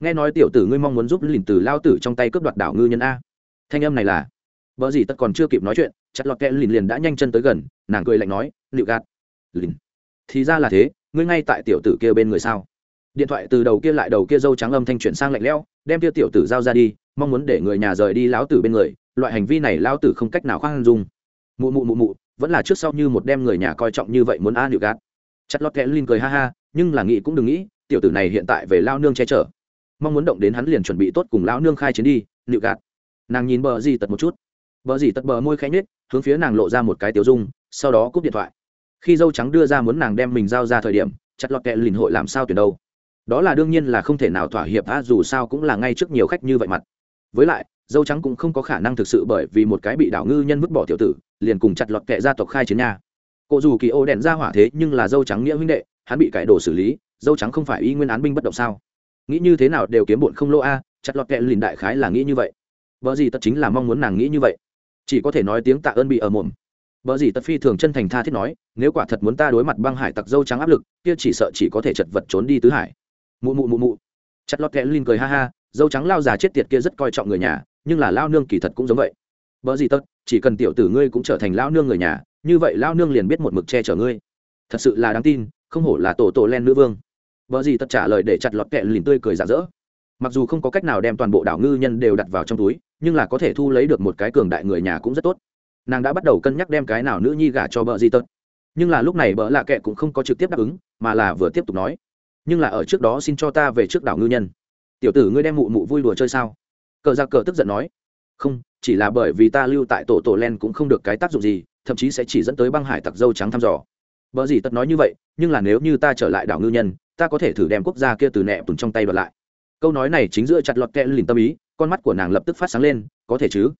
Speaker 1: Nghe nói tiểu tử ngươi mong muốn giúp lìn từ lao tử trong tay cướp đoạt đảo ngư nhân a. Thanh âm này là vợ gì tất còn chưa kịp nói chuyện, chặt lọt kẹ lìn liền đã nhanh chân tới gần, nàng cười lạnh nói, liệu gạt, lìn. Thì ra là thế, ngươi ngay tại tiểu tử kia bên người sao? Điện thoại từ đầu kia lại đầu kia dâu trắng âm thanh chuyển sang lạnh lẽo, đem kia tiểu tử giao ra đi, mong muốn để người nhà rời đi lão tử bên người, loại hành vi này lão tử không cách nào khoan dung. Mụ mụ mụ mụ, vẫn là trước sau như một đem người nhà coi trọng như vậy muốn a liệu gạt. Chặt lọt kẹ lìn cười ha ha, nhưng là nghĩ cũng đừng nghĩ, tiểu tử này hiện tại về lao nương che chở. Mong muốn động đến hắn liền chuẩn bị tốt cùng lão nương khai chiến đi, liệu gạt. Nàng nhìn bờ gì tật một chút bờ gì tật bờ môi khẽ nhếch, hướng phía nàng lộ ra một cái tiểu dung, sau đó cúp điện thoại. Khi dâu trắng đưa ra muốn nàng đem mình giao ra thời điểm, chặt lọt kẹ lìn hội làm sao tuyển đâu? Đó là đương nhiên là không thể nào thỏa hiệp á, dù sao cũng là ngay trước nhiều khách như vậy mặt. Với lại, dâu trắng cũng không có khả năng thực sự bởi vì một cái bị đảo ngư nhân vứt bỏ tiểu tử, liền cùng chặt lọt kẹ gia tộc khai chiến nhà cụ dù kỳ ô đèn ra hỏa thế nhưng là dâu trắng nghĩa huynh đệ, hắn bị cải đồ xử lý, dâu trắng không phải y nguyên án binh bất động sao? Nghĩ như thế nào đều kiếm bụn không lô a, chặt lọt kẹ lìn đại khái là nghĩ như vậy. Vợ gì tất chính là mong muốn nàng nghĩ như vậy chỉ có thể nói tiếng tạ ơn bị ở mồm. Vợ gì tất phi thường chân thành tha thiết nói, nếu quả thật muốn ta đối mặt băng hải tặc dâu trắng áp lực, kia chỉ sợ chỉ có thể chật vật trốn đi tứ hải. Mụ mụ mụ mụ. Chặt lọt kẹ lìn cười ha ha, dâu trắng lao già chết tiệt kia rất coi trọng người nhà, nhưng là lao nương kỳ thật cũng giống vậy. Vợ gì tất chỉ cần tiểu tử ngươi cũng trở thành lao nương người nhà, như vậy lao nương liền biết một mực che chở ngươi. Thật sự là đáng tin, không hổ là tổ tổ len nữ vương. Vợ gì tất trả lời để chặt lọt kẹ lìn tươi cười rạng rỡ. Mặc dù không có cách nào đem toàn bộ đảo ngư nhân đều đặt vào trong túi nhưng là có thể thu lấy được một cái cường đại người nhà cũng rất tốt. Nàng đã bắt đầu cân nhắc đem cái nào nữ nhi gả cho bợ di tật. Nhưng là lúc này bợ lạ kệ cũng không có trực tiếp đáp ứng, mà là vừa tiếp tục nói. Nhưng là ở trước đó xin cho ta về trước đảo ngư nhân. Tiểu tử ngươi đem mụ mụ vui đùa chơi sao? Cờ ra cờ tức giận nói. Không, chỉ là bởi vì ta lưu tại tổ tổ len cũng không được cái tác dụng gì, thậm chí sẽ chỉ dẫn tới băng hải tặc dâu trắng thăm dò. Bợ gì tất nói như vậy, nhưng là nếu như ta trở lại đảo ngư nhân, ta có thể thử đem quốc gia kia từ nẹ tùn trong tay đoạt lại. Câu nói này chính giữa chặt lọt kẽ lìn tâm ý con mắt của nàng lập tức phát sáng lên, có thể chứ?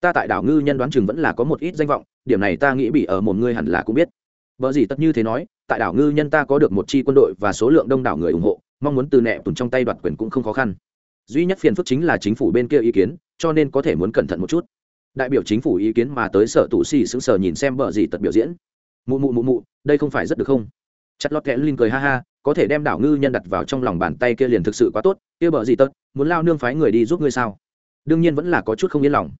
Speaker 1: Ta tại đảo ngư nhân đoán chừng vẫn là có một ít danh vọng, điểm này ta nghĩ bị ở một ngươi hẳn là cũng biết. Vợ gì tất như thế nói, tại đảo ngư nhân ta có được một chi quân đội và số lượng đông đảo người ủng hộ, mong muốn từ nẹ tùn trong tay đoạt quyền cũng không khó khăn. Duy nhất phiền phức chính là chính phủ bên kia ý kiến, cho nên có thể muốn cẩn thận một chút. Đại biểu chính phủ ý kiến mà tới sở tù xì sững sờ nhìn xem bờ gì tật biểu diễn. Mụ mụ mụ mụ, đây không phải rất được không? Chặt lót kẽ linh cười ha ha có thể đem đảo ngư nhân đặt vào trong lòng bàn tay kia liền thực sự quá tốt kia bờ gì tật muốn lao nương phái người đi giúp ngươi sao? Đương nhiên vẫn là có chút không yên lòng.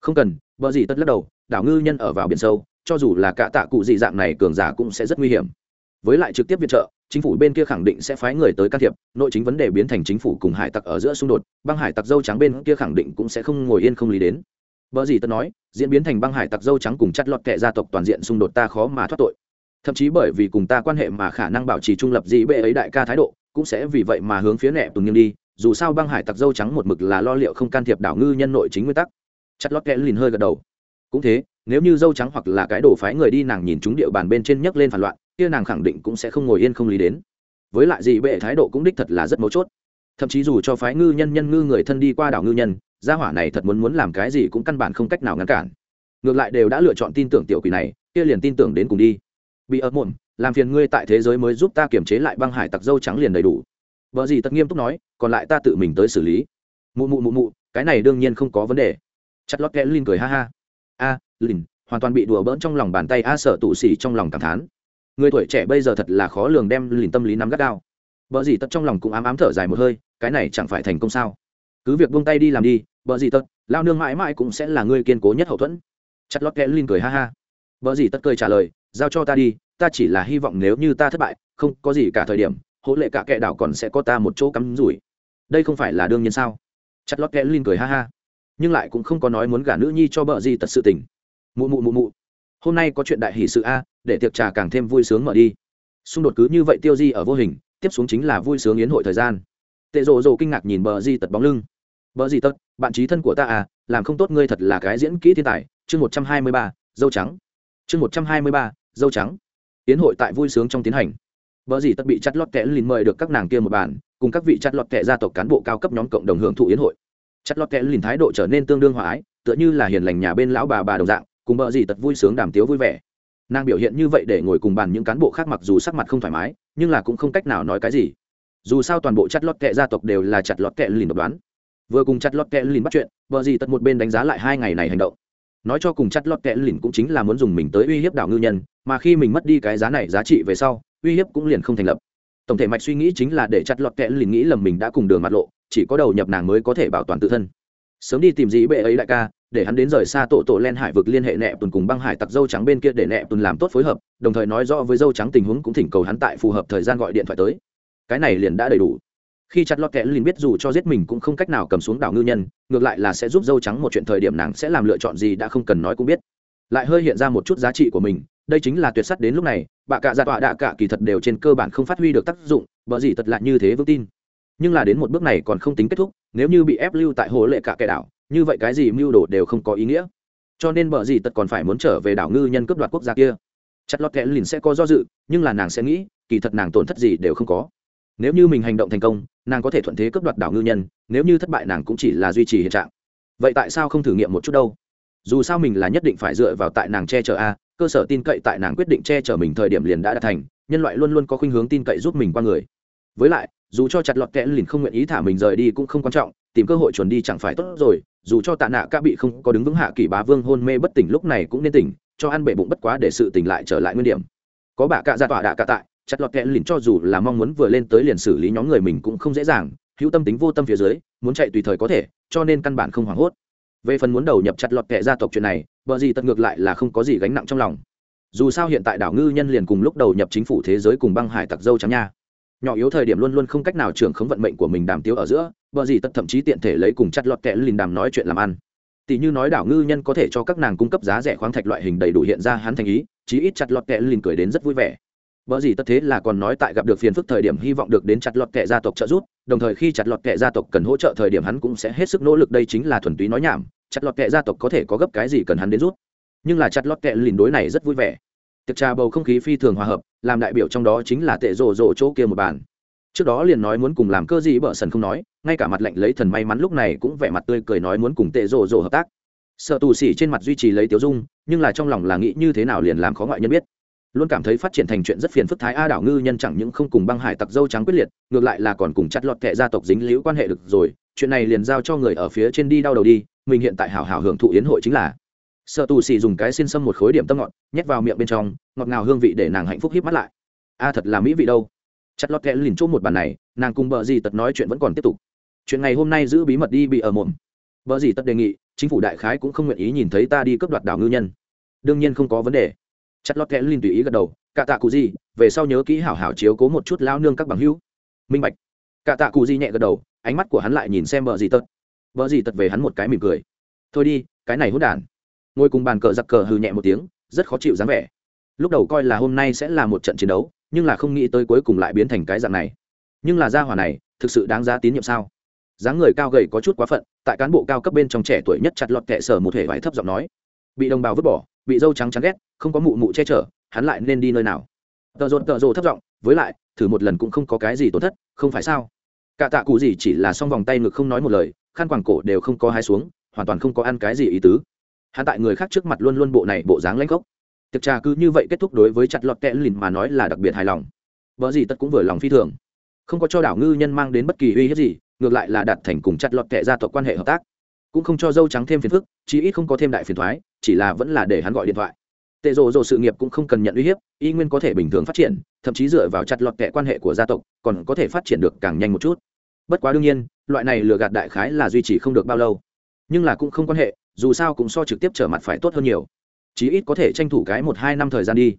Speaker 1: Không cần bờ gì tật lắc đầu đảo ngư nhân ở vào biển sâu cho dù là cả tạ cụ dị dạng này cường giả cũng sẽ rất nguy hiểm. Với lại trực tiếp viện trợ chính phủ bên kia khẳng định sẽ phái người tới can thiệp nội chính vấn đề biến thành chính phủ cùng hải tặc ở giữa xung đột băng hải tặc dâu trắng bên kia khẳng định cũng sẽ không ngồi yên không lý đến. Bở gì tân nói, diễn biến thành băng hải tặc dâu trắng cùng chặt lọt kẻ gia tộc toàn diện xung đột ta khó mà thoát tội. Thậm chí bởi vì cùng ta quan hệ mà khả năng bảo trì trung lập gì bệ ấy đại ca thái độ, cũng sẽ vì vậy mà hướng phía nẹ tùng nghiêng đi, dù sao băng hải tặc dâu trắng một mực là lo liệu không can thiệp đảo ngư nhân nội chính nguyên tắc. Chặt lót kẽ lìn hơi gật đầu. Cũng thế, nếu như dâu trắng hoặc là cái đổ phái người đi nàng nhìn chúng địa bàn bên trên nhấc lên phản loạn, kia nàng khẳng định cũng sẽ không ngồi yên không lý đến. Với lại gì bệ thái độ cũng đích thật là rất mấu chốt thậm chí dù cho phái ngư nhân nhân ngư người thân đi qua đảo ngư nhân gia hỏa này thật muốn muốn làm cái gì cũng căn bản không cách nào ngăn cản ngược lại đều đã lựa chọn tin tưởng tiểu quỷ này kia liền tin tưởng đến cùng đi bị ớt muộn làm phiền ngươi tại thế giới mới giúp ta kiểm chế lại băng hải tặc dâu trắng liền đầy đủ. Vợ gì tật nghiêm túc nói còn lại ta tự mình tới xử lý. Mụ mụ mụ mụ cái này đương nhiên không có vấn đề. Chặt lót kẽ linh cười ha ha. A à, hoàn toàn bị đùa bỡn trong lòng bàn tay a sợ tụ xỉ trong lòng cảm thán. Người tuổi trẻ bây giờ thật là khó lường đem lìn tâm lý nắm gắt đao vợ gì tật trong lòng cũng ám ám thở dài một hơi cái này chẳng phải thành công sao? Cứ việc buông tay đi làm đi vợ gì tật lao nương mãi mãi cũng sẽ là người kiên cố nhất hậu thuẫn. Chặt lót kẽ linh cười ha ha. Vợ gì tật cười trả lời giao cho ta đi, ta chỉ là hy vọng nếu như ta thất bại, không có gì cả thời điểm hỗ lệ cả kệ đảo còn sẽ có ta một chỗ cắm rủi. Đây không phải là đương nhiên sao? Chặt lót kẽ linh cười ha ha. Nhưng lại cũng không có nói muốn gả nữ nhi cho bợ gì tật sự tình. Mụ mụ mụ mụ. Hôm nay có chuyện đại hỷ sự a, để tiệc trà càng thêm vui sướng mở đi. Xung đột cứ như vậy tiêu di ở vô hình, tiếp xuống chính là vui sướng yến hội thời gian. Tệ rộ rộ kinh ngạc nhìn bờ di tật bóng lưng. Bờ di tật, bạn trí thân của ta à làm không tốt ngươi thật là cái diễn kỹ thiên tài. Chương một trăm hai mươi ba, dâu trắng. Chương một trăm hai mươi ba dâu trắng. Yến hội tại vui sướng trong tiến hành. Bờ dì tật bị chặt lọt kẽ lìn mời được các nàng kia một bàn, cùng các vị chặt lọt kẽ gia tộc cán bộ cao cấp nhóm cộng đồng hưởng thụ yến hội. Chặt lọt kẽ lìn thái độ trở nên tương đương hòa ái, tựa như là hiền lành nhà bên lão bà bà đồng dạng, cùng bờ dì tật vui sướng đàm tiếu vui vẻ. Nàng biểu hiện như vậy để ngồi cùng bàn những cán bộ khác mặc dù sắc mặt không thoải mái, nhưng là cũng không cách nào nói cái gì. Dù sao toàn bộ chặt lọt kệ gia tộc đều là chặt lọt kệ lìn độc đoán. Vừa cùng chặt lọt kệ lìn bắt chuyện vợ gì tật một bên đánh giá lại hai ngày này hành động nói cho cùng chặt lọt kẽ lìn cũng chính là muốn dùng mình tới uy hiếp đảo ngư nhân, mà khi mình mất đi cái giá này giá trị về sau, uy hiếp cũng liền không thành lập. Tổng thể mạch suy nghĩ chính là để chặt lọt kẽ lìn nghĩ lầm mình đã cùng đường mặt lộ, chỉ có đầu nhập nàng mới có thể bảo toàn tự thân. Sớm đi tìm dĩ bệ ấy đại ca, để hắn đến rời xa tổ tổ len hải vực liên hệ nẹ tuần cùng băng hải tặc dâu trắng bên kia để nẹ tuần làm tốt phối hợp, đồng thời nói rõ với dâu trắng tình huống cũng thỉnh cầu hắn tại phù hợp thời gian gọi điện thoại tới. Cái này liền đã đầy đủ khi chặt lọt kẽ liền biết dù cho giết mình cũng không cách nào cầm xuống đảo ngư nhân, ngược lại là sẽ giúp dâu trắng một chuyện thời điểm nàng sẽ làm lựa chọn gì đã không cần nói cũng biết. Lại hơi hiện ra một chút giá trị của mình, đây chính là tuyệt sắt đến lúc này, bà cạ gia tọa đạ cạ kỳ thật đều trên cơ bản không phát huy được tác dụng bởi gì thật lại như thế vững tin. Nhưng là đến một bước này còn không tính kết thúc, nếu như bị ép lưu tại hồ lệ cả kẻ đảo, như vậy cái gì mưu đồ đều không có ý nghĩa. Cho nên bởi gì tật còn phải muốn trở về đảo ngư nhân cướp đoạt quốc gia kia. Chặt lọt kẽ lìn sẽ có do dự, nhưng là nàng sẽ nghĩ, kỳ thật nàng tổn thất gì đều không có nếu như mình hành động thành công, nàng có thể thuận thế cướp đoạt đảo ngư nhân, nếu như thất bại nàng cũng chỉ là duy trì hiện trạng. Vậy tại sao không thử nghiệm một chút đâu? Dù sao mình là nhất định phải dựa vào tại nàng che chở a, cơ sở tin cậy tại nàng quyết định che chở mình thời điểm liền đã đạt thành, nhân loại luôn luôn có khuynh hướng tin cậy giúp mình qua người. Với lại, dù cho chặt lọt kẽ lìn không nguyện ý thả mình rời đi cũng không quan trọng, tìm cơ hội chuẩn đi chẳng phải tốt rồi, dù cho tạ nạ ca bị không có đứng vững hạ kỳ bá vương hôn mê bất tỉnh lúc này cũng nên tỉnh, cho ăn bể bụng bất quá để sự tỉnh lại trở lại nguyên điểm có bà cạ ra tọa đạ cạ tại, chặt lọt kẹ lìn cho dù là mong muốn vừa lên tới liền xử lý nhóm người mình cũng không dễ dàng, hữu tâm tính vô tâm phía dưới, muốn chạy tùy thời có thể, cho nên căn bản không hoảng hốt. Về phần muốn đầu nhập chặt lọt kẽ gia tộc chuyện này vợ gì tật ngược lại là không có gì gánh nặng trong lòng. Dù sao hiện tại đảo ngư nhân liền cùng lúc đầu nhập chính phủ thế giới cùng băng hải tặc dâu trắng nha. Nhỏ yếu thời điểm luôn luôn không cách nào trưởng khống vận mệnh của mình đàm tiếu ở giữa vợ gì tật thậm chí tiện thể lấy cùng chặt lọt kẽ lìn đàm nói chuyện làm ăn. Tỷ như nói đảo ngư nhân có thể cho các nàng cung cấp giá rẻ khoáng thạch loại hình đầy đủ hiện ra hắn thành ý chí ít chặt lọt kẹ lìn cười đến rất vui vẻ Bở gì tất thế là còn nói tại gặp được phiền phức thời điểm hy vọng được đến chặt lọt kệ gia tộc trợ giúp, đồng thời khi chặt lọt kệ gia tộc cần hỗ trợ thời điểm hắn cũng sẽ hết sức nỗ lực đây chính là thuần túy nói nhảm, chặt lọt kệ gia tộc có thể có gấp cái gì cần hắn đến giúp? Nhưng là chặt lọt kệ lìn đối này rất vui vẻ. Tiệc trà bầu không khí phi thường hòa hợp, làm đại biểu trong đó chính là tệ rồ rồ chỗ kia một bàn. Trước đó liền nói muốn cùng làm cơ gì bở sần không nói, ngay cả mặt lạnh lấy thần may mắn lúc này cũng vẻ mặt tươi cười nói muốn cùng tệ rồ rồ hợp tác. Sợ tù xỉ trên mặt duy trì lấy tiếu dung, nhưng là trong lòng là nghĩ như thế nào liền làm khó ngoại nhân biết. Luôn cảm thấy phát triển thành chuyện rất phiền phức thái a đảo ngư nhân chẳng những không cùng băng hải tặc dâu trắng quyết liệt ngược lại là còn cùng chặt lọt kệ gia tộc dính liễu quan hệ được rồi chuyện này liền giao cho người ở phía trên đi đau đầu đi mình hiện tại hảo hảo hưởng thụ yến hội chính là. Sợ tù xì dùng cái xin xâm một khối điểm tâm ngọt nhét vào miệng bên trong ngọt ngào hương vị để nàng hạnh phúc hít mắt lại. A thật là mỹ vị đâu. Chặt lọt kệ liền chỗ một bàn này nàng cùng bờ gì tật nói chuyện vẫn còn tiếp tục. Chuyện ngày hôm nay giữ bí mật đi bị ở mồm bờ gì tật đề nghị chính phủ đại khái cũng không nguyện ý nhìn thấy ta đi cướp đoạt đảo ngư nhân. Đương nhiên không có vấn đề. Chặt lót kẽ linh tùy ý gật đầu, cả tạ cụ gì, về sau nhớ kỹ hảo hảo chiếu cố một chút lao nương các bằng hữu. Minh bạch. Cả tạ cụ gì nhẹ gật đầu, ánh mắt của hắn lại nhìn xem vợ gì tật. Vợ gì tật về hắn một cái mỉm cười. Thôi đi, cái này hốt đản. Ngồi cùng bàn cờ giặc cờ hừ nhẹ một tiếng, rất khó chịu dáng vẻ. Lúc đầu coi là hôm nay sẽ là một trận chiến đấu, nhưng là không nghĩ tới cuối cùng lại biến thành cái dạng này. Nhưng là gia hỏa này, thực sự đáng giá tín nhiệm sao? Dáng người cao gầy có chút quá phận, tại cán bộ cao cấp bên trong trẻ tuổi nhất chặt lọt kệ sở một thể vải thấp giọng nói. Bị đồng bào vứt bỏ, bị dâu trắng trắng ghét, không có mụ mụ che chở, hắn lại nên đi nơi nào? Tợ rột, tợ rồ thấp giọng, với lại, thử một lần cũng không có cái gì tổn thất, không phải sao? Cả tạ cụ gì chỉ là s vòng tay ngực không nói một lời, khăn quàng cổ đều không có hai xuống, hoàn toàn không có ăn cái gì ý tứ. Hắn tại người khác trước mặt luôn luôn bộ này bộ dáng lãnh gốc. Thực trà cứ như vậy kết thúc đối với chặt lọt kẽ lìn mà nói là đặc biệt hài lòng. Vợ gì tất cũng vừa lòng phi thường. Không có cho đảo ngư nhân mang đến bất kỳ uy hiếp gì ngược lại là đạt thành cùng chặt lọt kệ gia tộc quan hệ hợp tác. Cũng không cho dâu trắng thêm phiền phức, chí ít không có thêm đại phiền thoái, chỉ là vẫn là để hắn gọi điện thoại. Tệ rồ rồ sự nghiệp cũng không cần nhận uy hiếp, y nguyên có thể bình thường phát triển, thậm chí dựa vào chặt lọt kệ quan hệ của gia tộc, còn có thể phát triển được càng nhanh một chút. Bất quá đương nhiên, loại này lừa gạt đại khái là duy trì không được bao lâu. Nhưng là cũng không quan hệ, dù sao cũng so trực tiếp trở mặt phải tốt hơn nhiều. Chí ít có thể tranh thủ cái một hai năm thời gian đi.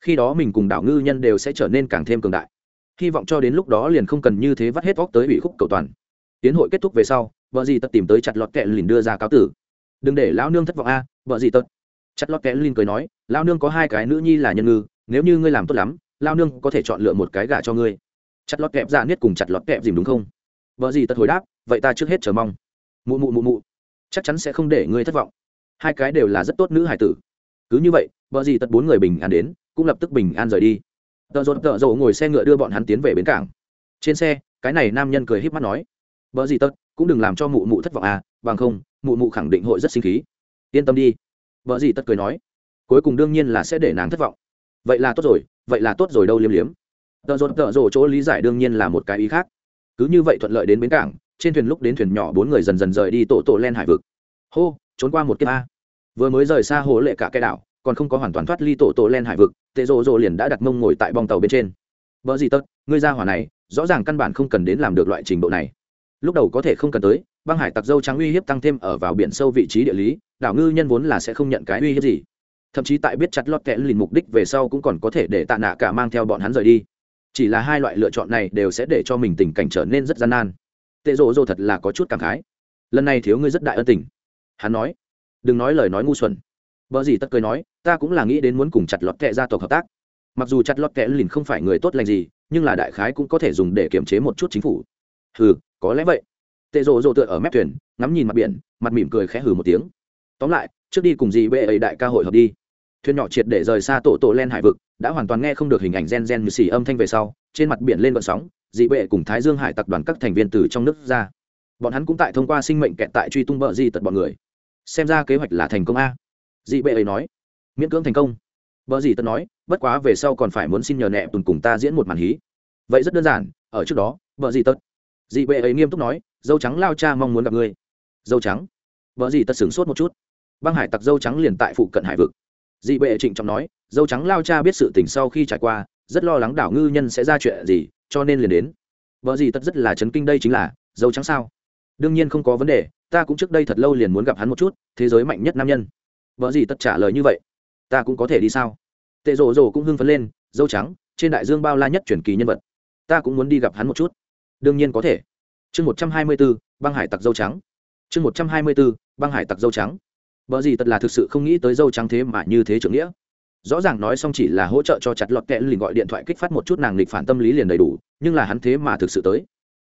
Speaker 1: Khi đó mình cùng đảo ngư nhân đều sẽ trở nên càng thêm cường đại. Hy vọng cho đến lúc đó liền không cần như thế vắt hết vóc tới ủy khúc cầu toàn tiến hội kết thúc về sau, vợ gì tật tìm tới chặt lọt kẹ lìn đưa ra cáo tử. Đừng để lão nương thất vọng a, vợ gì tật. Chặt lọt kẹ lìn cười nói, lão nương có hai cái nữ nhi là nhân ngư, nếu như ngươi làm tốt lắm, lão nương có thể chọn lựa một cái gả cho ngươi. Chặt lọt kẹp ra niết cùng chặt lọt kẹp dìm đúng không? Vợ gì tật hồi đáp, vậy ta trước hết chờ mong. Mụ mụ mụ mụ, chắc chắn sẽ không để ngươi thất vọng. Hai cái đều là rất tốt nữ hải tử. Cứ như vậy, vợ gì tật bốn người bình an đến, cũng lập tức bình an rời đi. Tợ rột tợ rộ ngồi xe ngựa đưa bọn hắn tiến về bến cảng. Trên xe, cái này nam nhân cười h í p mắt nói vợ gì tất cũng đừng làm cho mụ mụ thất vọng à bằng không, mụ mụ khẳng định hội rất sinh khí. Yên tâm đi. Vợ gì tất cười nói. Cuối cùng đương nhiên là sẽ để nàng thất vọng. Vậy là tốt rồi, vậy là tốt rồi đâu liếm liếm. Tợ rột, tợ rộ chỗ lý giải đương nhiên là một cái ý khác. Cứ như vậy thuận lợi đến bến cảng, trên thuyền lúc đến thuyền nhỏ bốn người dần dần rời đi tổ tổ len hải vực. Hô, trốn qua một kiếp a. Vừa mới rời xa hồ lệ cả cái đảo, còn không có hoàn toàn thoát ly tổ tổ len hải vực, tệ rộ rộ liền đã đặt mông ngồi tại bong tàu bên trên. Vợ gì tất ngươi ra hỏa này, rõ ràng căn bản không cần đến làm được loại trình độ này lúc đầu có thể không cần tới, băng hải tặc dâu trắng uy hiếp tăng thêm ở vào biển sâu vị trí địa lý, đảo ngư nhân vốn là sẽ không nhận cái uy hiếp gì. Thậm chí tại biết chặt lót kẽ lìn mục đích về sau cũng còn có thể để tạ nạ cả mang theo bọn hắn rời đi. Chỉ là hai loại lựa chọn này đều sẽ để cho mình tình cảnh trở nên rất gian nan. Tệ rộ rộ thật là có chút cảm khái. Lần này thiếu ngươi rất đại ân tình. Hắn nói, đừng nói lời nói ngu xuẩn. Vợ gì tất cười nói, ta cũng là nghĩ đến muốn cùng chặt lọt kệ gia tộc hợp tác. Mặc dù chặt lọt kệ lìn không phải người tốt lành gì, nhưng là đại khái cũng có thể dùng để kiềm chế một chút chính phủ hừ, có lẽ vậy. Tệ rộ rộ tựa ở mép thuyền, ngắm nhìn mặt biển, mặt mỉm cười khẽ hừ một tiếng. Tóm lại, trước đi cùng dì bệ ấy đại ca hội hợp đi. Thuyền nhỏ triệt để rời xa tổ tổ len hải vực, đã hoàn toàn nghe không được hình ảnh gen gen như xì âm thanh về sau, trên mặt biển lên vận sóng, dị bệ cùng thái dương hải tập đoàn các thành viên từ trong nước ra. Bọn hắn cũng tại thông qua sinh mệnh kẹt tại truy tung bợ di tật bọn người. Xem ra kế hoạch là thành công a. Dị bệ ấy nói. Miễn cưỡng thành công. Bợ di tật nói, bất quá về sau còn phải muốn xin nhờ nẹ tùn cùng ta diễn một màn hí. Vậy rất đơn giản, ở trước đó bợ di tật dị bệ ấy nghiêm túc nói, dâu trắng lao cha mong muốn gặp ngươi. Dâu trắng? Vợ gì tật sửng sốt một chút. Băng hải tặc dâu trắng liền tại phụ cận hải vực. Dị bệ trịnh trọng nói, dâu trắng lao cha biết sự tình sau khi trải qua, rất lo lắng đảo ngư nhân sẽ ra chuyện gì, cho nên liền đến. Vợ gì tật rất là chấn kinh đây chính là, dâu trắng sao? Đương nhiên không có vấn đề, ta cũng trước đây thật lâu liền muốn gặp hắn một chút, thế giới mạnh nhất nam nhân. Vợ gì tật trả lời như vậy? Ta cũng có thể đi sao? Tệ rổ rổ cũng hưng phấn lên, dâu trắng, trên đại dương bao la nhất truyền kỳ nhân vật, ta cũng muốn đi gặp hắn một chút đương nhiên có thể. Chương một trăm hai mươi bốn, băng hải tặc dâu trắng. Chương một trăm hai mươi bốn, băng hải tặc dâu trắng. Vợ gì tật là thực sự không nghĩ tới dâu trắng thế mà như thế trưởng nghĩa. Rõ ràng nói xong chỉ là hỗ trợ cho chặt lọt kẽ liền gọi điện thoại kích phát một chút nàng lịch phản tâm lý liền đầy đủ, nhưng là hắn thế mà thực sự tới.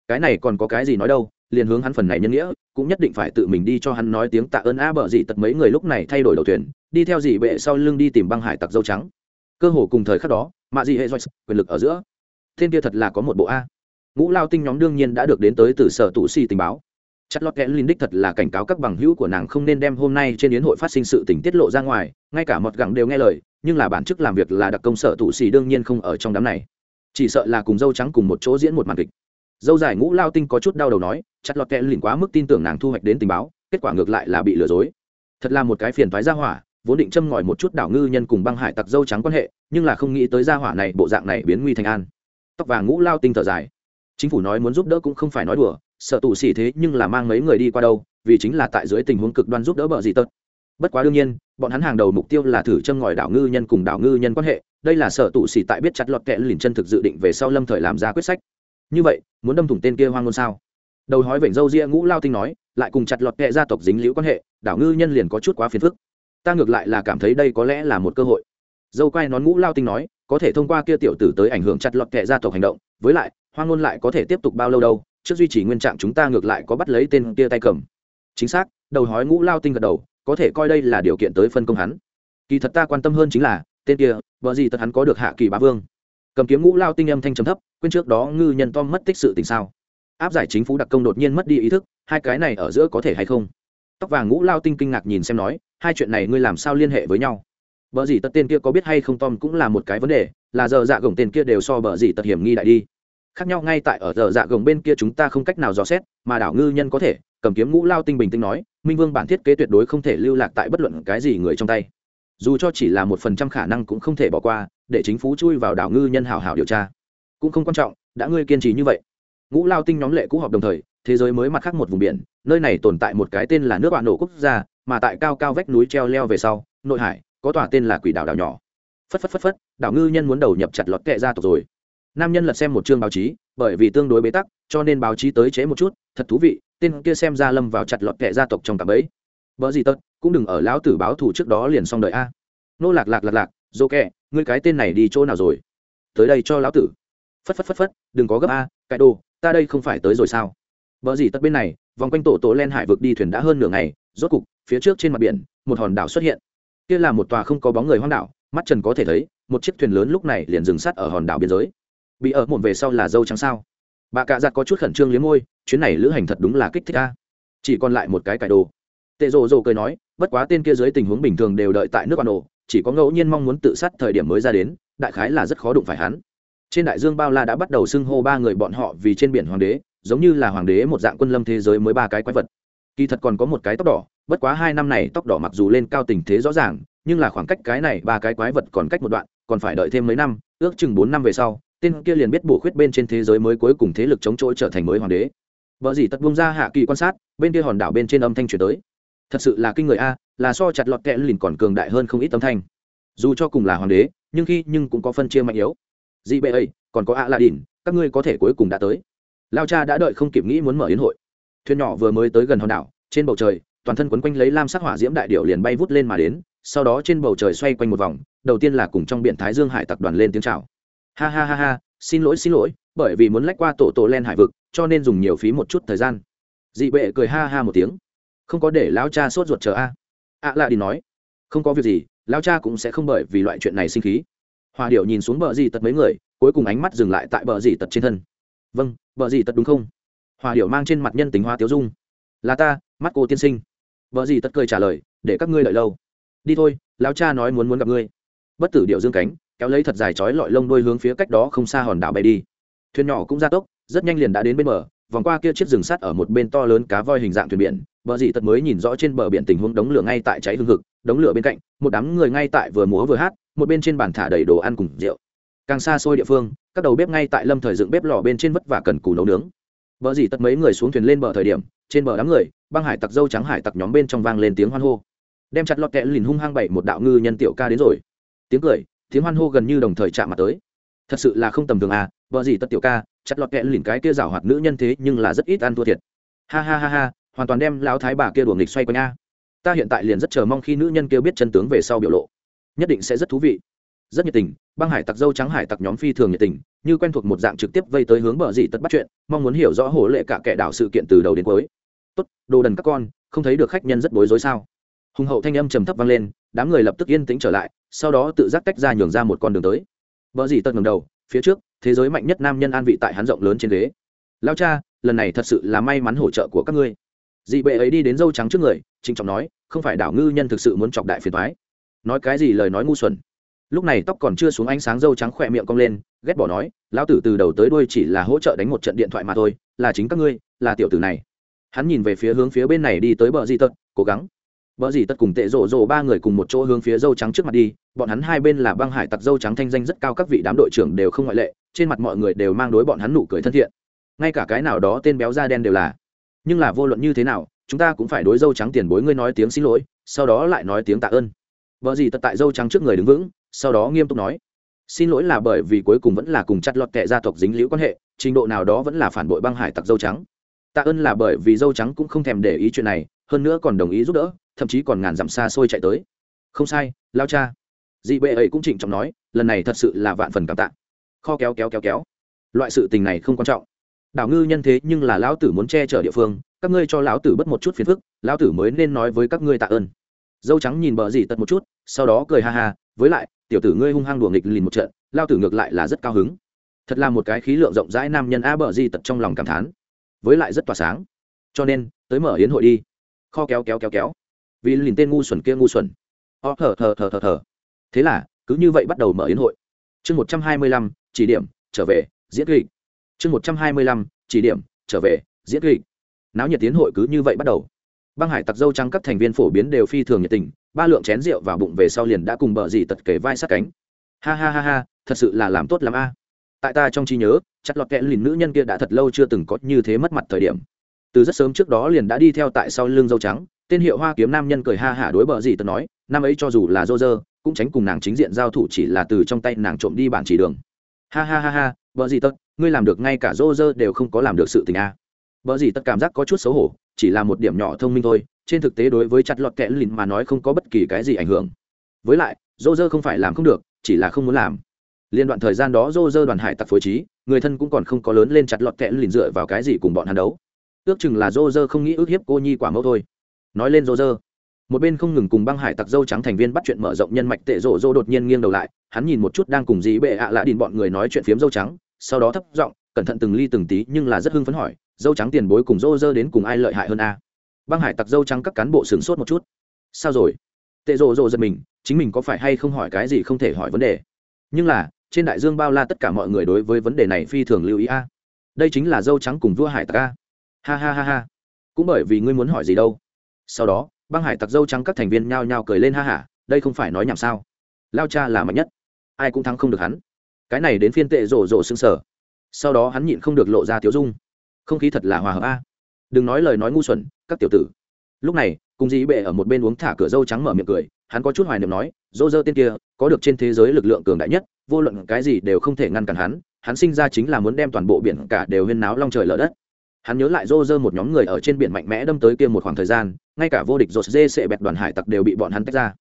Speaker 1: Cái này còn có cái gì nói đâu, liền hướng hắn phần này nhân nghĩa, cũng nhất định phải tự mình đi cho hắn nói tiếng tạ ơn a bờ dị tật mấy người lúc này thay đổi đầu thuyền, đi theo dị bệ sau lưng đi tìm băng hải tặc dâu trắng. Cơ hồ cùng thời khắc đó, mạ dị hệ doanh quyền lực ở giữa. Thiên kia thật là có một bộ a ngũ lao tinh nhóm đương nhiên đã được đến tới từ sở tụ si tình báo. Chất lót kẽ linh đích thật là cảnh cáo các bằng hữu của nàng không nên đem hôm nay trên yến hội phát sinh sự tình tiết lộ ra ngoài, ngay cả mọt gẳng đều nghe lời, nhưng là bản chức làm việc là đặc công sở tụ xì đương nhiên không ở trong đám này. Chỉ sợ là cùng dâu trắng cùng một chỗ diễn một màn kịch. Dâu dài ngũ lao tinh có chút đau đầu nói chặt lọt kẽ lìn quá mức tin tưởng nàng thu hoạch đến tình báo, kết quả ngược lại là bị lừa dối. Thật là một cái phiền thoái ra hỏa, vốn định châm ngòi một chút đảo ngư nhân cùng băng hải tặc dâu trắng quan hệ, nhưng là không nghĩ tới gia hỏa này bộ dạng này biến nguy thành an. Tóc vàng ngũ lao tinh thở dài chính phủ nói muốn giúp đỡ cũng không phải nói đùa, sợ tù xỉ thế nhưng là mang mấy người đi qua đâu, vì chính là tại dưới tình huống cực đoan giúp đỡ bờ gì tật. Bất quá đương nhiên, bọn hắn hàng đầu mục tiêu là thử châm ngòi đảo ngư nhân cùng đảo ngư nhân quan hệ, đây là sở tụ xỉ tại biết chặt lọt kẽ lìn chân thực dự định về sau lâm thời làm ra quyết sách. Như vậy, muốn đâm thủng tên kia hoang ngôn sao? Đầu hói vểnh dâu ria ngũ lao tinh nói, lại cùng chặt lọt kẹ gia tộc dính liễu quan hệ, đảo ngư nhân liền có chút quá phiền phức. Ta ngược lại là cảm thấy đây có lẽ là một cơ hội. Dâu quay nón ngũ lao tinh nói, có thể thông qua kia tiểu tử tới ảnh hưởng chặt lọt kệ gia tộc hành động, với lại hoang ngôn lại có thể tiếp tục bao lâu đâu, trước duy trì nguyên trạng chúng ta ngược lại có bắt lấy tên kia tay cầm. Chính xác, đầu hói ngũ lao tinh gật đầu, có thể coi đây là điều kiện tới phân công hắn. Kỳ thật ta quan tâm hơn chính là, tên kia, vợ gì tật hắn có được hạ kỳ bá vương. Cầm kiếm ngũ lao tinh âm thanh trầm thấp, quên trước đó ngư nhân tom mất tích sự tình sao. Áp giải chính phủ đặc công đột nhiên mất đi ý thức, hai cái này ở giữa có thể hay không? Tóc vàng ngũ lao tinh kinh ngạc nhìn xem nói, hai chuyện này ngươi làm sao liên hệ với nhau? Vợ gì tật tên kia có biết hay không tom cũng là một cái vấn đề, là giờ dạ gồng tên kia đều so vợ gì tật hiểm nghi đại đi khác nhau ngay tại ở giờ dạ gồng bên kia chúng ta không cách nào dò xét, mà đảo ngư nhân có thể, cầm kiếm ngũ lao tinh bình tĩnh nói, minh vương bản thiết kế tuyệt đối không thể lưu lạc tại bất luận cái gì người trong tay. Dù cho chỉ là một phần trăm khả năng cũng không thể bỏ qua, để chính phủ chui vào đảo ngư nhân hảo hảo điều tra. Cũng không quan trọng, đã ngươi kiên trì như vậy. Ngũ lao tinh nhóm lệ cũ họp đồng thời, thế giới mới mặt khác một vùng biển, nơi này tồn tại một cái tên là nước bạn nổ quốc gia, mà tại cao cao vách núi treo leo về sau, nội hải, có tòa tên là quỷ đảo đảo nhỏ. Phất phất phất phất, đảo ngư nhân muốn đầu nhập chặt lọt kệ ra tộc rồi nam nhân lật xem một chương báo chí, bởi vì tương đối bế tắc, cho nên báo chí tới chế một chút, thật thú vị, tên kia xem ra lâm vào chặt lọt kệ gia tộc trong cạm ấy vợ gì tật, cũng đừng ở lão tử báo thủ trước đó liền xong đợi a. Nô lạc lạc lạc lạc, dô kệ ngươi cái tên này đi chỗ nào rồi? Tới đây cho lão tử. Phất phất phất phất, đừng có gấp a, cái đồ, ta đây không phải tới rồi sao? Vợ gì tất bên này, vòng quanh tổ tổ len hải vực đi thuyền đã hơn nửa ngày, rốt cục, phía trước trên mặt biển, một hòn đảo xuất hiện. Kia là một tòa không có bóng người hoang đảo, mắt trần có thể thấy, một chiếc thuyền lớn lúc này liền dừng sắt ở hòn đảo biên giới bị ở một về sau là dâu trắng sao? Bà cạ giặt có chút khẩn trương liếm môi, chuyến này lữ hành thật đúng là kích thích a. Chỉ còn lại một cái cải đồ. Tệ rồ rồ cười nói, bất quá tên kia dưới tình huống bình thường đều đợi tại nước quan ổ chỉ có ngẫu nhiên mong muốn tự sát thời điểm mới ra đến, đại khái là rất khó đụng phải hắn. Trên đại dương bao la đã bắt đầu xưng hô ba người bọn họ vì trên biển hoàng đế, giống như là hoàng đế một dạng quân lâm thế giới mới ba cái quái vật. Kỳ thật còn có một cái tóc đỏ, bất quá hai năm này tóc đỏ mặc dù lên cao tình thế rõ ràng, nhưng là khoảng cách cái này ba cái quái vật còn cách một đoạn, còn phải đợi thêm mấy năm, ước chừng bốn năm về sau tên kia liền biết bổ khuyết bên trên thế giới mới cuối cùng thế lực chống chỗ trở thành mới hoàng đế. Vợ gì tật bung ra hạ kỳ quan sát bên kia hòn đảo bên trên âm thanh chuyển tới. Thật sự là kinh người a à, là so chặt lọt kẽ lìn còn cường đại hơn không ít âm thanh. Dù cho cùng là hoàng đế nhưng khi nhưng cũng có phân chia mạnh yếu. Dị bệ ấy còn có ạ la đỉn, các ngươi có thể cuối cùng đã tới. Lao cha đã đợi không kịp nghĩ muốn mở yến hội. Thuyền nhỏ vừa mới tới gần hòn đảo trên bầu trời toàn thân quấn quanh lấy lam sắc hỏa diễm đại điệu liền bay vút lên mà đến sau đó trên bầu trời xoay quanh một vòng đầu tiên là cùng trong biển thái dương hải tập đoàn lên tiếng chào ha ha ha ha, xin lỗi xin lỗi, bởi vì muốn lách qua tổ tổ len hải vực, cho nên dùng nhiều phí một chút thời gian. Dị bệ cười ha ha một tiếng. Không có để lão cha sốt ruột chờ a. Ạ à lạ đi nói. Không có việc gì, lão cha cũng sẽ không bởi vì loại chuyện này sinh khí. Hòa điệu nhìn xuống bờ Dị tật mấy người, cuối cùng ánh mắt dừng lại tại bờ Dị tật trên thân. Vâng bờ Dị tật đúng không? Hòa điệu mang trên mặt nhân tính hoa tiếu dung. Là ta, mắt cô tiên sinh. Vợ Dị tật cười trả lời, để các ngươi đợi lâu. Đi thôi, lão cha nói muốn muốn gặp ngươi. Bất tử điệu dương cánh kéo lấy thật dài chói lọi lông đuôi hướng phía cách đó không xa hòn đảo bay đi. Thuyền nhỏ cũng ra tốc, rất nhanh liền đã đến bên bờ, vòng qua kia chiếc rừng sắt ở một bên to lớn cá voi hình dạng thuyền biển vợ dì tật mới nhìn rõ trên bờ biển tình huống đống lửa ngay tại cháy hương hực, đống lửa bên cạnh, một đám người ngay tại vừa múa vừa hát, một bên trên bàn thả đầy đồ ăn cùng rượu. Càng xa xôi địa phương, các đầu bếp ngay tại lâm thời dựng bếp lò bên trên vất vả cần cù nấu nướng. Vợ dì tật mấy người xuống thuyền lên bờ thời điểm, trên bờ đám người, băng hải tặc dâu trắng hải tặc nhóm bên trong vang lên tiếng hoan hô. Đem chặt lọt kẹ lìn hung hăng bảy một đạo ngư nhân tiểu ca đến rồi. Tiếng cười tiếng hoan hô gần như đồng thời chạm mặt tới. Thật sự là không tầm thường à vợ gì tất tiểu ca, chặt lọt kẹ lìn cái kia rảo hoạt nữ nhân thế nhưng là rất ít ăn thua thiệt. Ha ha ha ha, hoàn toàn đem lão thái bà kia đùa nghịch xoay quanh a. Ta hiện tại liền rất chờ mong khi nữ nhân kia biết chân tướng về sau biểu lộ. Nhất định sẽ rất thú vị. Rất nhiệt tình, băng hải tặc dâu trắng hải tặc nhóm phi thường nhiệt tình, như quen thuộc một dạng trực tiếp vây tới hướng bờ dị tất bắt chuyện, mong muốn hiểu rõ hồ lệ cả kẻ đảo sự kiện từ đầu đến cuối. Tốt, đồ đần các con, không thấy được khách nhân rất bối rối sao? Hùng hậu thanh âm trầm thấp vang lên, đám người lập tức yên tĩnh trở lại, sau đó tự giác tách ra nhường ra một con đường tới. Bờ dì tật ngầm đầu, phía trước, thế giới mạnh nhất nam nhân an vị tại hắn rộng lớn trên ghế. Lao cha, lần này thật sự là may mắn hỗ trợ của các ngươi. Dị bệ ấy đi đến dâu trắng trước người, trịnh trọng nói, không phải đảo ngư nhân thực sự muốn chọc đại phiền thoái nói cái gì lời nói ngu xuẩn. Lúc này tóc còn chưa xuống ánh sáng dâu trắng khỏe miệng cong lên, ghét bỏ nói, lão tử từ đầu tới đuôi chỉ là hỗ trợ đánh một trận điện thoại mà thôi, là chính các ngươi, là tiểu tử này. Hắn nhìn về phía hướng phía bên này đi tới bờ di tật, cố gắng. Bỡ gì tất cùng tệ rộ rộ ba người cùng một chỗ hướng phía dâu trắng trước mặt đi, bọn hắn hai bên là băng hải tặc dâu trắng thanh danh rất cao, các vị đám đội trưởng đều không ngoại lệ, trên mặt mọi người đều mang đối bọn hắn nụ cười thân thiện. Ngay cả cái nào đó tên béo da đen đều là. Nhưng là vô luận như thế nào, chúng ta cũng phải đối dâu trắng tiền bối ngươi nói tiếng xin lỗi, sau đó lại nói tiếng tạ ơn. Bỡ gì tất tại dâu trắng trước người đứng vững, sau đó nghiêm túc nói. Xin lỗi là bởi vì cuối cùng vẫn là cùng chặt lọt kệ gia tộc dính liễu quan hệ, trình độ nào đó vẫn là phản bội băng hải tặc dâu trắng. Tạ ơn là bởi vì dâu trắng cũng không thèm để ý chuyện này hơn nữa còn đồng ý giúp đỡ, thậm chí còn ngàn dặm xa xôi chạy tới. Không sai, lao cha. Dị bệ ấy cũng trịnh trọng nói, lần này thật sự là vạn phần cảm tạ. Kho kéo kéo kéo kéo. Loại sự tình này không quan trọng. Đảo ngư nhân thế nhưng là lão tử muốn che chở địa phương, các ngươi cho lão tử bất một chút phiền phức, lão tử mới nên nói với các ngươi tạ ơn. Dâu trắng nhìn bờ dì tật một chút, sau đó cười ha ha, với lại, tiểu tử ngươi hung hăng đùa nghịch lìn một trận lao tử ngược lại là rất cao hứng. Thật là một cái khí lượng rộng rãi nam nhân a bờ di tật trong lòng cảm thán. Với lại rất tỏa sáng. Cho nên, tới mở yến hội đi kho kéo kéo kéo kéo. Vì liền tên ngu xuẩn kia ngu xuẩn. Ó, thở thở thở thở thở. Thế là, cứ như vậy bắt đầu mở yến hội. Chương một trăm hai mươi lăm, chỉ điểm, trở về, diễn kịch. Chương một trăm hai mươi lăm, chỉ điểm, trở về, diễn kịch. Náo nhiệt tiến hội cứ như vậy bắt đầu. Băng hải tặc dâu trắng các thành viên phổ biến đều phi thường nhiệt tình, ba lượng chén rượu vào bụng về sau liền đã cùng bờ dì tật kể vai sát cánh. Ha ha ha ha, thật sự là làm tốt lắm a. Tại ta trong trí nhớ, chặt lọt kẽ lìn nữ nhân kia đã thật lâu chưa từng có như thế mất mặt thời điểm từ rất sớm trước đó liền đã đi theo tại sau lưng dâu trắng tên hiệu hoa kiếm nam nhân cười ha hả đối bờ dì tật nói năm ấy cho dù là dô dơ cũng tránh cùng nàng chính diện giao thủ chỉ là từ trong tay nàng trộm đi bản chỉ đường ha ha ha ha bờ dì tật ngươi làm được ngay cả dô dơ đều không có làm được sự tình a bờ gì tật cảm giác có chút xấu hổ, chỉ là một điểm nhỏ thông minh thôi, trên thực tế đối với chặt lọt kẽ lìn mà nói không có bất kỳ cái gì ảnh hưởng. Với lại, Roger không phải làm không được, chỉ là không muốn làm. Liên đoạn thời gian đó Roger đoàn hải tặc phối trí, người thân cũng còn không có lớn lên chặt lọt kẽ lìn dựa vào cái gì cùng bọn hắn đấu. Ước chừng là Roger không nghĩ ước hiếp cô nhi quả mẫu thôi. Nói lên Roger, một bên không ngừng cùng băng hải tặc dâu trắng thành viên bắt chuyện mở rộng nhân mạch tệ rổ rộ đột nhiên nghiêng đầu lại hắn nhìn một chút đang cùng dĩ bệ ạ à lạ đình bọn người nói chuyện phiếm dâu trắng sau đó thấp giọng cẩn thận từng ly từng tí nhưng là rất hưng phấn hỏi dâu trắng tiền bối cùng rô dơ đến cùng ai lợi hại hơn a? Băng hải tặc dâu trắng các cán bộ sửng sốt một chút. Sao rồi? Tệ rộ rộ giật mình chính mình có phải hay không hỏi cái gì không thể hỏi vấn đề. Nhưng là trên đại dương bao la tất cả mọi người đối với vấn đề này phi thường lưu ý a. Đây chính là dâu trắng cùng vua hải tặc a ha ha ha ha. Cũng bởi vì ngươi muốn hỏi gì đâu. Sau đó, băng hải tặc dâu trắng các thành viên nhao nhao cười lên ha hả đây không phải nói nhảm sao? Lao cha là mạnh nhất. Ai cũng thắng không được hắn. Cái này đến phiên tệ rổ rổ xương sở. Sau đó hắn nhịn không được lộ ra tiếu dung. Không khí thật là hòa hợp a. Đừng nói lời nói ngu xuẩn, các tiểu tử. Lúc này, cùng dĩ bệ ở một bên uống thả cửa dâu trắng mở miệng cười, hắn có chút hoài niệm nói, dô dơ tên kia, có được trên thế giới lực lượng cường đại nhất, vô luận cái gì đều không thể ngăn cản hắn hắn sinh ra chính là muốn đem toàn bộ biển cả đều huyên náo long trời lở đất hắn nhớ lại rô rơ một nhóm người ở trên biển mạnh mẽ đâm tới kia một khoảng thời gian, ngay cả vô địch rột dê sệ bẹt đoàn hải tặc đều bị bọn hắn tách ra.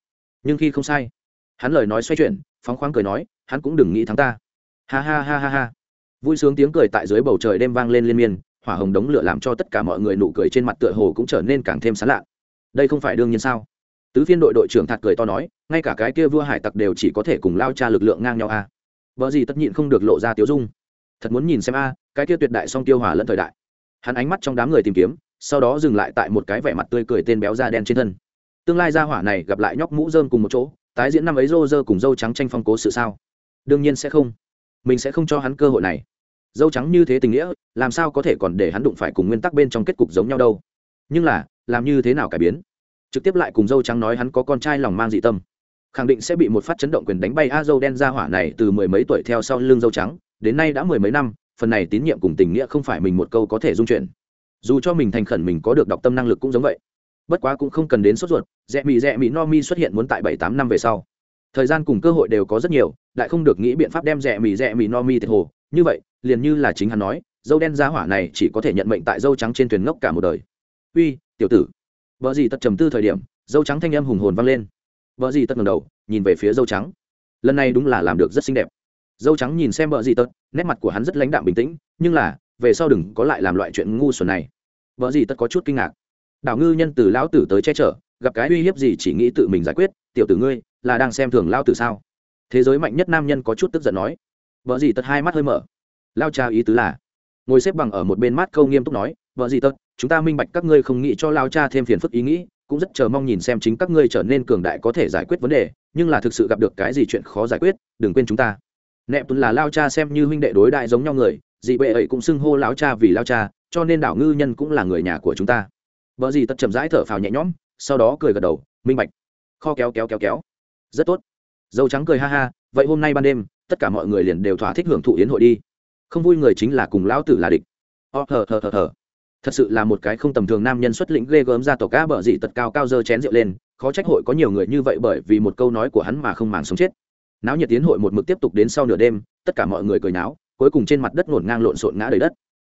Speaker 1: Nhưng khi không sai, hắn lời nói xoay chuyển, phóng khoáng cười nói, hắn cũng đừng nghĩ thắng ta. Ha ha ha ha ha. Vui sướng tiếng cười tại dưới bầu trời đêm vang lên liên miên, hỏa hồng đống lửa làm cho tất cả mọi người nụ cười trên mặt tựa hồ cũng trở nên càng thêm sán lạ. Đây không phải đương nhiên sao? Tứ phiên đội đội trưởng thạt cười to nói, ngay cả cái kia vua hải tặc đều chỉ có thể cùng lao cha lực lượng ngang nhau a. À. vợ gì tất nhịn không được lộ ra tiếu dung. Thật muốn nhìn xem a, cái kia tuyệt đại song tiêu hòa lẫn thời đại hắn ánh mắt trong đám người tìm kiếm, sau đó dừng lại tại một cái vẻ mặt tươi cười tên béo da đen trên thân. Tương lai gia hỏa này gặp lại nhóc mũ dơm cùng một chỗ, tái diễn năm ấy rô rơ cùng dâu trắng tranh phong cố sự sao? Đương nhiên sẽ không. Mình sẽ không cho hắn cơ hội này. Dâu trắng như thế tình nghĩa, làm sao có thể còn để hắn đụng phải cùng nguyên tắc bên trong kết cục giống nhau đâu? Nhưng là, làm như thế nào cải biến? Trực tiếp lại cùng dâu trắng nói hắn có con trai lòng mang dị tâm. Khẳng định sẽ bị một phát chấn động quyền đánh bay a dâu đen ra hỏa này từ mười mấy tuổi theo sau lưng dâu trắng, đến nay đã mười mấy năm phần này tín nhiệm cùng tình nghĩa không phải mình một câu có thể dung chuyển. Dù cho mình thành khẩn mình có được đọc tâm năng lực cũng giống vậy. Bất quá cũng không cần đến sốt ruột rẽ mị rẽ mị no mi xuất hiện muốn tại bảy tám năm về sau. Thời gian cùng cơ hội đều có rất nhiều, lại không được nghĩ biện pháp đem rẽ mị rẽ mị no mi thiệt hồ. Như vậy, liền như là chính hắn nói, dâu đen giá hỏa này chỉ có thể nhận mệnh tại dâu trắng trên thuyền ngốc cả một đời. Uy, tiểu tử. Vợ gì tật trầm tư thời điểm, dâu trắng thanh âm hùng hồn vang lên. Vợ gì tất ngầm đầu, nhìn về phía dâu trắng. Lần này đúng là làm được rất xinh đẹp dâu trắng nhìn xem vợ gì tật, nét mặt của hắn rất lãnh đạm bình tĩnh nhưng là về sau đừng có lại làm loại chuyện ngu xuẩn này. Vợ gì tất có chút kinh ngạc. Đảo ngư nhân từ lão tử tới che chở gặp cái uy hiếp gì chỉ nghĩ tự mình giải quyết tiểu tử ngươi là đang xem thường lao tử sao? Thế giới mạnh nhất nam nhân có chút tức giận nói. Vợ gì tất hai mắt hơi mở. Lao cha ý tứ là ngồi xếp bằng ở một bên mát câu nghiêm túc nói vợ gì tất chúng ta minh bạch các ngươi không nghĩ cho lao cha thêm phiền phức ý nghĩ cũng rất chờ mong nhìn xem chính các ngươi trở nên cường đại có thể giải quyết vấn đề nhưng là thực sự gặp được cái gì chuyện khó giải quyết đừng quên chúng ta nẹp tuấn là lao cha xem như huynh đệ đối đại giống nhau người dị bệ ấy cũng xưng hô lão cha vì lao cha, cho nên đảo ngư nhân cũng là người nhà của chúng ta. Vợ gì tất chậm rãi thở phào nhẹ nhõm, sau đó cười gật đầu, minh bạch. Kho kéo kéo kéo kéo. Rất tốt. Dâu trắng cười ha ha, vậy hôm nay ban đêm, tất cả mọi người liền đều thỏa thích hưởng thụ yến hội đi. Không vui người chính là cùng lão tử là địch. Ờ, o thờ thờ thờ thờ thật sự là một cái không tầm thường nam nhân xuất lĩnh ghê gớm ra tổ cá bờ dị tật cao cao dơ chén rượu lên, khó trách hội có nhiều người như vậy bởi vì một câu nói của hắn mà không màng sống chết náo nhiệt tiến hội một mực tiếp tục đến sau nửa đêm tất cả mọi người cười náo cuối cùng trên mặt đất ngổn ngang lộn xộn ngã đầy đất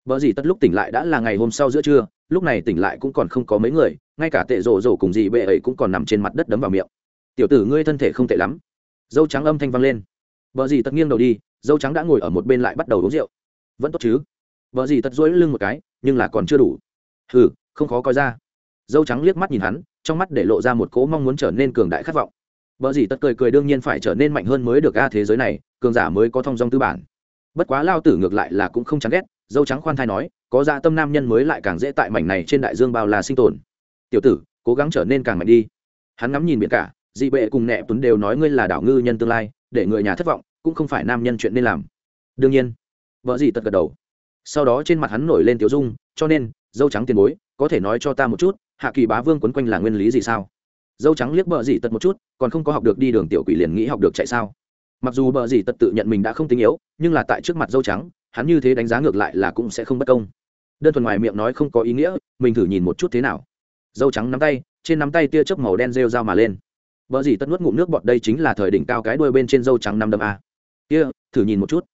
Speaker 1: vợ gì tất lúc tỉnh lại đã là ngày hôm sau giữa trưa, lúc này tỉnh lại cũng còn không có mấy người, ngay cả tệ rổ rổ cùng dì bệ ấy cũng còn nằm trên mặt đất đấm vào miệng. "Tiểu tử ngươi thân thể không tệ lắm." Dâu trắng âm thanh vang lên. vợ gì tất nghiêng đầu đi, dâu trắng đã ngồi ở một bên lại bắt đầu uống rượu. "Vẫn tốt chứ?" vợ gì tất duỗi lưng một cái, nhưng là còn chưa đủ. "Hừ, không khó coi ra." Dâu trắng liếc mắt nhìn hắn, trong mắt để lộ ra một cỗ mong muốn trở nên cường đại khát vọng. Bở gì tất cười cười đương nhiên phải trở nên mạnh hơn mới được a thế giới này, cường giả mới có thông dong tư bản. Bất quá lao tử ngược lại là cũng không chán ghét, dâu trắng khoan thai nói có dạ tâm nam nhân mới lại càng dễ tại mảnh này trên đại dương bao là sinh tồn. Tiểu tử cố gắng trở nên càng mạnh đi. Hắn ngắm nhìn biển cả dị bệ cùng nệ tuấn đều nói ngươi là đảo ngư nhân tương lai để người nhà thất vọng cũng không phải nam nhân chuyện nên làm. Đương nhiên vợ gì tật gật đầu. Sau đó trên mặt hắn nổi lên tiểu dung cho nên dâu trắng tiền bối có thể nói cho ta một chút hạ kỳ bá vương quấn quanh là nguyên lý gì sao? Dâu trắng liếc bờ dì tật một chút, còn không có học được đi đường tiểu quỷ liền nghĩ học được chạy sao. Mặc dù bờ dì tật tự nhận mình đã không tính yếu, nhưng là tại trước mặt dâu trắng, hắn như thế đánh giá ngược lại là cũng sẽ không bất công. Đơn thuần ngoài miệng nói không có ý nghĩa, mình thử nhìn một chút thế nào. Dâu trắng nắm tay, trên nắm tay tia chớp màu đen rêu dao mà lên. Bờ dì tật nuốt ngụm nước bọt đây chính là thời đỉnh cao cái đuôi bên trên dâu trắng năm đâm a. Kia, thử nhìn một chút.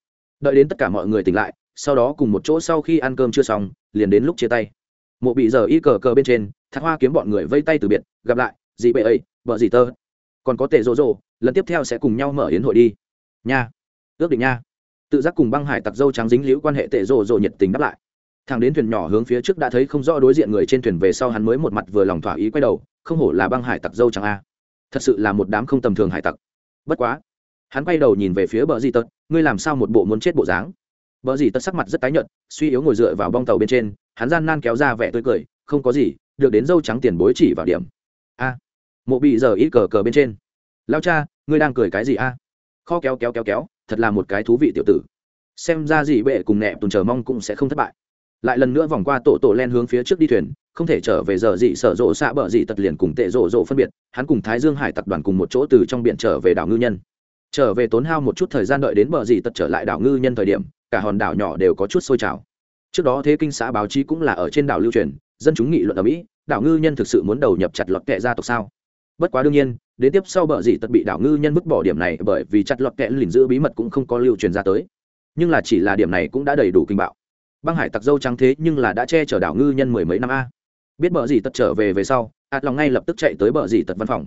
Speaker 1: Đợi đến tất cả mọi người tỉnh lại, sau đó cùng một chỗ sau khi ăn cơm chưa xong, liền đến lúc chia tay. Mộ bị giờ y cờ cờ bên trên, thác hoa kiếm bọn người vây tay từ biệt, gặp lại dị bệ ấy vợ gì tơ. Còn có tệ rô rô lần tiếp theo sẽ cùng nhau mở yến hội đi. Nha. Ước định nha. Tự giác cùng băng hải tặc dâu trắng dính liễu quan hệ tệ rồ rồ nhiệt tình đáp lại. Thằng đến thuyền nhỏ hướng phía trước đã thấy không rõ đối diện người trên thuyền về sau hắn mới một mặt vừa lòng thỏa ý quay đầu, không hổ là băng hải tặc dâu trắng a. Thật sự là một đám không tầm thường hải tặc. Bất quá, hắn quay đầu nhìn về phía bờ di tật ngươi làm sao một bộ muốn chết bộ dáng? Bờ di tật sắc mặt rất tái nhợt, suy yếu ngồi dựa vào bong tàu bên trên, hắn gian nan kéo ra vẻ tươi cười, không có gì, được đến dâu trắng tiền bối chỉ vào điểm mộ bị giờ ít cờ cờ bên trên. Lao cha, ngươi đang cười cái gì a? Kho kéo kéo kéo kéo, thật là một cái thú vị tiểu tử. Xem ra dị bệ cùng nẹ tùn chờ mong cũng sẽ không thất bại. Lại lần nữa vòng qua tổ tổ len hướng phía trước đi thuyền, không thể trở về giờ dị sở rộ xạ bờ dị tật liền cùng tệ rộ rộ phân biệt, hắn cùng thái dương hải tập đoàn cùng một chỗ từ trong biển trở về đảo ngư nhân. Trở về tốn hao một chút thời gian đợi đến bờ dị tật trở lại đảo ngư nhân thời điểm, cả hòn đảo nhỏ đều có chút sôi trào. Trước đó thế kinh xã báo chí cũng là ở trên đảo lưu truyền, dân chúng nghị luận ở mỹ, đảo ngư nhân thực sự muốn đầu nhập chặt lọt kệ gia tộc sao? Bất quá đương nhiên, đến tiếp sau bờ dị tật bị đảo ngư nhân vứt bỏ điểm này bởi vì chặt lọt kẽ lìn giữ bí mật cũng không có lưu truyền ra tới. Nhưng là chỉ là điểm này cũng đã đầy đủ kinh bạo. Băng hải tặc dâu trắng thế nhưng là đã che chở đảo ngư nhân mười mấy năm a. Biết bờ dị tật trở về về sau ạt lòng ngay lập tức chạy tới bờ dị tật văn phòng.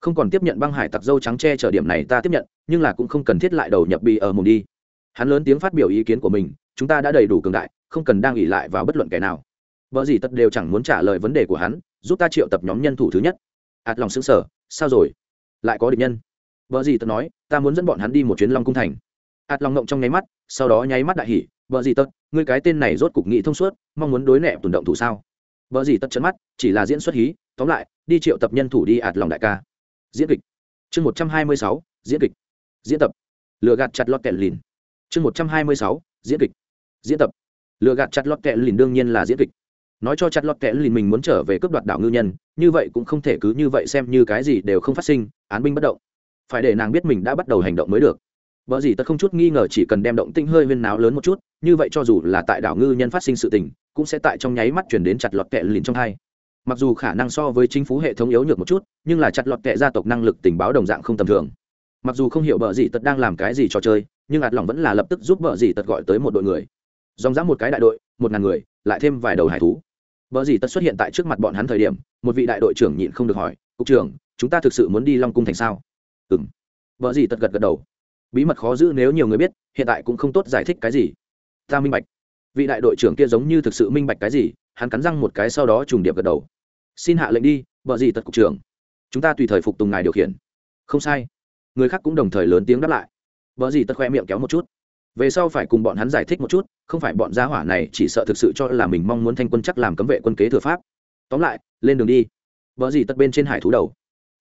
Speaker 1: Không còn tiếp nhận băng hải tặc dâu trắng che chở điểm này ta tiếp nhận, nhưng là cũng không cần thiết lại đầu nhập bị ở mùng đi. Hắn lớn tiếng phát biểu ý kiến của mình, chúng ta đã đầy đủ cường đại, không cần đang ỉ lại vào bất luận kẻ nào. Vợ gì tất đều chẳng muốn trả lời vấn đề của hắn, giúp ta triệu tập nhóm nhân thủ thứ nhất ạt lòng xứng sở sao rồi? Lại có địch nhân. Vợ gì tật nói, ta muốn dẫn bọn hắn đi một chuyến long cung thành. Ạt lòng ngộng trong nháy mắt, sau đó nháy mắt đại hỉ, vợ gì tật ngươi cái tên này rốt cục nghị thông suốt, mong muốn đối nẹ tùn động thủ sao? Vợ gì tật chấn mắt, chỉ là diễn xuất hí, tóm lại, đi triệu tập nhân thủ đi ạt lòng đại ca. Diễn kịch. Chương một trăm hai mươi sáu, diễn kịch. Diễn tập. Lừa gạt chặt lọt kẹt lìn. Chương một trăm hai mươi sáu, diễn kịch. Diễn tập. Lừa gạt chặt lọt kẹt lìn đương nhiên là diễn kịch nói cho chặt lọt kẽ lìn mình muốn trở về cướp đoạt đảo ngư nhân, như vậy cũng không thể cứ như vậy xem như cái gì đều không phát sinh, án binh bất động. Phải để nàng biết mình đã bắt đầu hành động mới được. Vợ gì tất không chút nghi ngờ chỉ cần đem động tinh hơi huyên náo lớn một chút, như vậy cho dù là tại đảo ngư nhân phát sinh sự tình, cũng sẽ tại trong nháy mắt chuyển đến chặt lọt kẹ lìn trong hai. Mặc dù khả năng so với chính phủ hệ thống yếu nhược một chút, nhưng là chặt lọt kẹ gia tộc năng lực tình báo đồng dạng không tầm thường. Mặc dù không hiểu vợ gì tật đang làm cái gì trò chơi, nhưng ạt lòng vẫn là lập tức giúp vợ gì tật gọi tới một đội người. Dòng dã một cái đại đội một ngàn người, lại thêm vài đầu hải thú. Vợ gì tất xuất hiện tại trước mặt bọn hắn thời điểm, một vị đại đội trưởng nhịn không được hỏi, cục trưởng, chúng ta thực sự muốn đi long cung thành sao? Ừ m vợ gì tất gật gật đầu. Bí mật khó giữ nếu nhiều người biết, hiện tại cũng không tốt giải thích cái gì. Ta minh bạch. Vị đại đội trưởng kia giống như thực sự minh bạch cái gì, hắn cắn răng một cái sau đó trùng điệp gật đầu. Xin hạ lệnh đi vợ gì tật cục trưởng. Chúng ta tùy thời phục tùng ngài điều khiển. Không sai. Người khác cũng đồng thời lớn tiếng đáp lại. Vợ gì tật khoe miệng kéo một chút về sau phải cùng bọn hắn giải thích một chút, không phải bọn gia hỏa này chỉ sợ thực sự cho là mình mong muốn thanh quân chắc làm cấm vệ quân kế thừa pháp. Tóm lại, lên đường đi. Vợ gì tật bên trên hải thú đầu.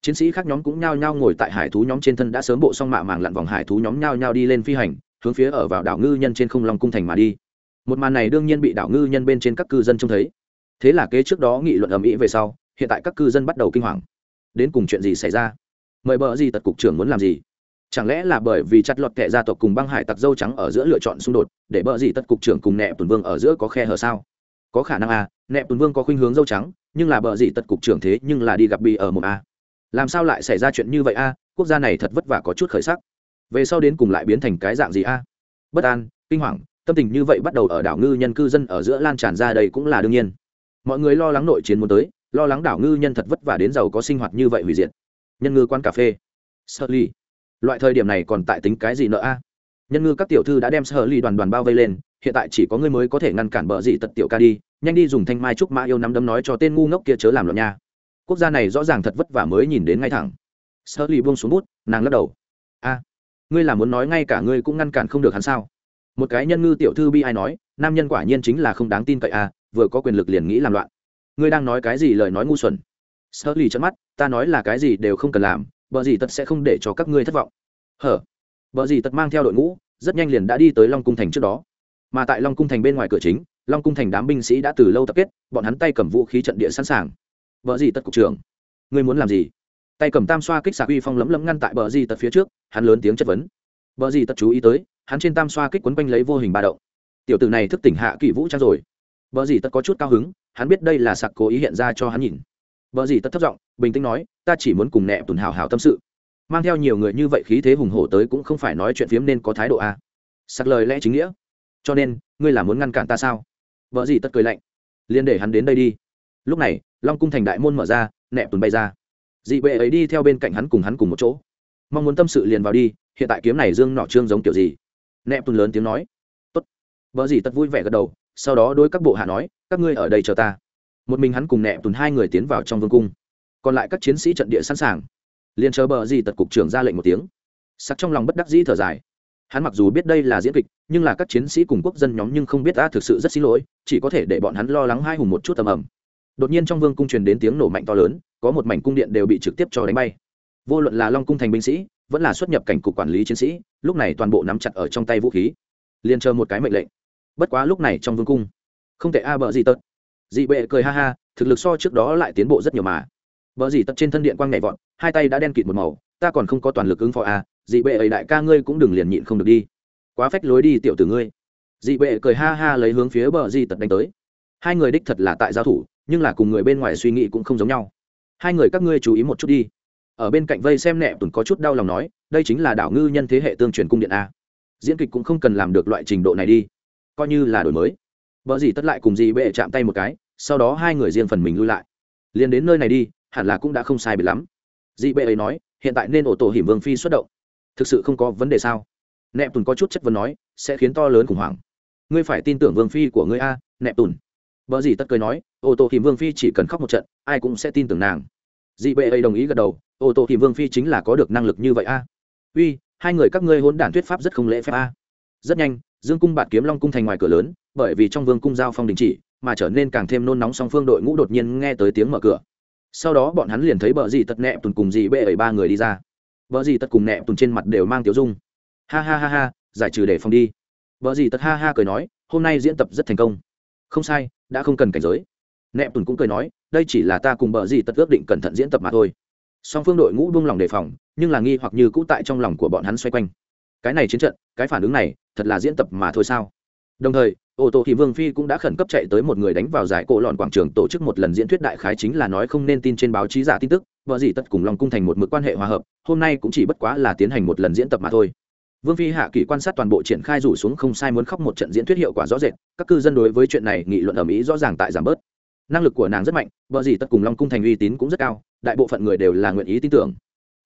Speaker 1: Chiến sĩ khác nhóm cũng nhao nhao ngồi tại hải thú nhóm trên thân đã sớm bộ xong mạ màng lặn vòng hải thú nhóm nhao nhao đi lên phi hành, hướng phía ở vào đảo ngư nhân trên không long cung thành mà đi. Một màn này đương nhiên bị đảo ngư nhân bên trên các cư dân trông thấy. Thế là kế trước đó nghị luận ầm ĩ về sau, hiện tại các cư dân bắt đầu kinh hoàng. Đến cùng chuyện gì xảy ra? Mời bờ gì tật cục trưởng muốn làm gì? Chẳng lẽ là bởi vì chặt lọt kệ gia tộc cùng băng hải tặc dâu trắng ở giữa lựa chọn xung đột để bờ gì tất cục trưởng cùng nẹp tuần vương ở giữa có khe hở sao? Có khả năng a à, nẹp tuần vương có khuynh hướng dâu trắng nhưng là bờ gì tất cục trưởng thế nhưng là đi gặp bị ở một a. Làm sao lại xảy ra chuyện như vậy a? Quốc gia này thật vất vả có chút khởi sắc. Về sau đến cùng lại biến thành cái dạng gì a? Bất an kinh hoàng tâm tình như vậy bắt đầu ở đảo ngư nhân cư dân ở giữa lan tràn ra đây cũng là đương nhiên. Mọi người lo lắng nội chiến muốn tới lo lắng đảo ngư nhân thật vất vả đến giàu có sinh hoạt như vậy hủy diệt. Nhân ngư quán cà phê. Sợ ly loại thời điểm này còn tại tính cái gì nợ a? Nhân ngư các tiểu thư đã đem sở ly đoàn đoàn bao vây lên, hiện tại chỉ có ngươi mới có thể ngăn cản bờ dị tật tiểu ca đi, nhanh đi dùng thanh mai trúc mã yêu nắm đấm nói cho tên ngu ngốc kia chớ làm loạn nha. Quốc gia này rõ ràng thật vất vả mới nhìn đến ngay thẳng. Sở ly buông xuống bút, nàng lắc đầu. A, ngươi là muốn nói ngay cả ngươi cũng ngăn cản không được hắn sao? Một cái nhân ngư tiểu thư bi ai nói, nam nhân quả nhiên chính là không đáng tin cậy a, vừa có quyền lực liền nghĩ làm loạn. Ngươi đang nói cái gì lời nói ngu xuẩn? Sở lì chớp mắt, ta nói là cái gì đều không cần làm bờ dì tật sẽ không để cho các ngươi thất vọng. Hở? Bờ dì tật mang theo đội ngũ, rất nhanh liền đã đi tới long cung thành trước đó. Mà tại long cung thành bên ngoài cửa chính, long cung thành đám binh sĩ đã từ lâu tập kết, bọn hắn tay cầm vũ khí trận địa sẵn sàng. Bờ dì tật cục trưởng, ngươi muốn làm gì? Tay cầm tam xoa kích xạ uy phong lấm lấm ngăn tại bờ dì tật phía trước, hắn lớn tiếng chất vấn. Bờ dì tật chú ý tới, hắn trên tam xoa kích quấn quanh lấy vô hình ba động. Tiểu tử này thức tỉnh hạ kỷ vũ trang rồi. Bờ dì tật có chút cao hứng, hắn biết đây là sạc cố ý hiện ra cho hắn nhìn. Vợ dì tật thất giọng bình tĩnh nói, ta chỉ muốn cùng nẹ tùn hào hào tâm sự. Mang theo nhiều người như vậy khí thế hùng hổ tới cũng không phải nói chuyện phiếm nên có thái độ a sặc lời lẽ chính nghĩa. Cho nên, ngươi là muốn ngăn cản ta sao? Vợ gì tất cười lạnh. Liên để hắn đến đây đi. Lúc này, long cung thành đại môn mở ra, nẹ tùn bay ra. Dị bệ ấy đi theo bên cạnh hắn cùng hắn cùng một chỗ. Mong muốn tâm sự liền vào đi, hiện tại kiếm này dương nọ trương giống kiểu gì? Nẹ tùn lớn tiếng nói. Tốt. Vợ gì tất vui vẻ gật đầu, sau đó đôi các bộ hạ nói, các ngươi ở đây chờ ta. Một mình hắn cùng nẹ tùn hai người tiến vào trong vương cung còn lại các chiến sĩ trận địa sẵn sàng. Liền chờ bờ gì tật cục trưởng ra lệnh một tiếng. Sắc trong lòng bất đắc dĩ thở dài. Hắn mặc dù biết đây là diễn kịch, nhưng là các chiến sĩ cùng quốc dân nhóm nhưng không biết ta thực sự rất xin lỗi, chỉ có thể để bọn hắn lo lắng hai hùng một chút tầm ầm. Đột nhiên trong vương cung truyền đến tiếng nổ mạnh to lớn, có một mảnh cung điện đều bị trực tiếp cho đánh bay. Vô luận là long cung thành binh sĩ, vẫn là xuất nhập cảnh cục quản lý chiến sĩ, lúc này toàn bộ nắm chặt ở trong tay vũ khí. Liền chờ một cái mệnh lệnh. Bất quá lúc này trong vương cung, không thể a bờ gì tật. Dị bệ cười ha ha, thực lực so trước đó lại tiến bộ rất nhiều mà bờ gì tật trên thân điện quang nhảy vọt, hai tay đã đen kịt một màu, ta còn không có toàn lực ứng phó a dị bệ ấy đại ca ngươi cũng đừng liền nhịn không được đi. Quá phách lối đi tiểu tử ngươi. Dị bệ cười ha ha lấy hướng phía bờ di tật đánh tới. Hai người đích thật là tại giao thủ, nhưng là cùng người bên ngoài suy nghĩ cũng không giống nhau. Hai người các ngươi chú ý một chút đi. Ở bên cạnh vây xem nẹ tùn có chút đau lòng nói, đây chính là đảo ngư nhân thế hệ tương truyền cung điện a diễn kịch cũng không cần làm được loại trình độ này đi. Coi như là đổi mới. Vợ gì tất lại cùng Dị bệ chạm tay một cái, sau đó hai người riêng phần mình lui lại. Liền đến nơi này đi hẳn là cũng đã không sai biệt lắm. Dị bệ ấy nói, hiện tại nên ổ tổ hiểm vương phi xuất động. Thực sự không có vấn đề sao? Nẹp tùn có chút chất vấn nói, sẽ khiến to lớn khủng hoảng. Ngươi phải tin tưởng vương phi của ngươi a nẹp tùn vợ gì tất cười nói ô tô thì vương phi chỉ cần khóc một trận, ai cũng sẽ tin tưởng nàng. Dị bệ ấy đồng ý gật đầu ô tô thì vương phi chính là có được năng lực như vậy a. Uy, hai người các ngươi hôn đản thuyết pháp rất không lễ phép a. Rất nhanh, dương cung bạt kiếm long cung thành ngoài cửa lớn, bởi vì trong vương cung giao phong đình chỉ, mà trở nên càng thêm nôn nóng song phương đội ngũ đột nhiên nghe tới tiếng mở cửa sau đó bọn hắn liền thấy bờ dì tật nẹ tùn cùng dì bệ ẩy ba người đi ra. Bờ dì tật cùng nẹ tùn trên mặt đều mang tiểu dung. Ha ha ha ha, giải trừ để phòng đi. Bờ dì tật ha ha cười nói, hôm nay diễn tập rất thành công. Không sai, đã không cần cảnh giới. Nẹ tùn cũng cười nói, đây chỉ là ta cùng bờ dì tật ước định cẩn thận diễn tập mà thôi. Song phương đội ngũ buông lòng đề phòng, nhưng là nghi hoặc như cũ tại trong lòng của bọn hắn xoay quanh. Cái này chiến trận, cái phản ứng này, thật là diễn tập mà thôi sao? Đồng thời, ô tô thì vương phi cũng đã khẩn cấp chạy tới một người đánh vào giải cổ lọn quảng trường tổ chức một lần diễn thuyết đại khái chính là nói không nên tin trên báo chí giả tin tức, vợ gì tất cùng lòng cung thành một mực quan hệ hòa hợp, hôm nay cũng chỉ bất quá là tiến hành một lần diễn tập mà thôi. Vương phi hạ kỳ quan sát toàn bộ triển khai rủ xuống không sai muốn khóc một trận diễn thuyết hiệu quả rõ rệt, các cư dân đối với chuyện này nghị luận ở mỹ rõ ràng tại giảm bớt. Năng lực của nàng rất mạnh, vợ gì tất cùng long cung thành uy tín cũng rất cao, đại bộ phận người đều là nguyện ý tin tưởng.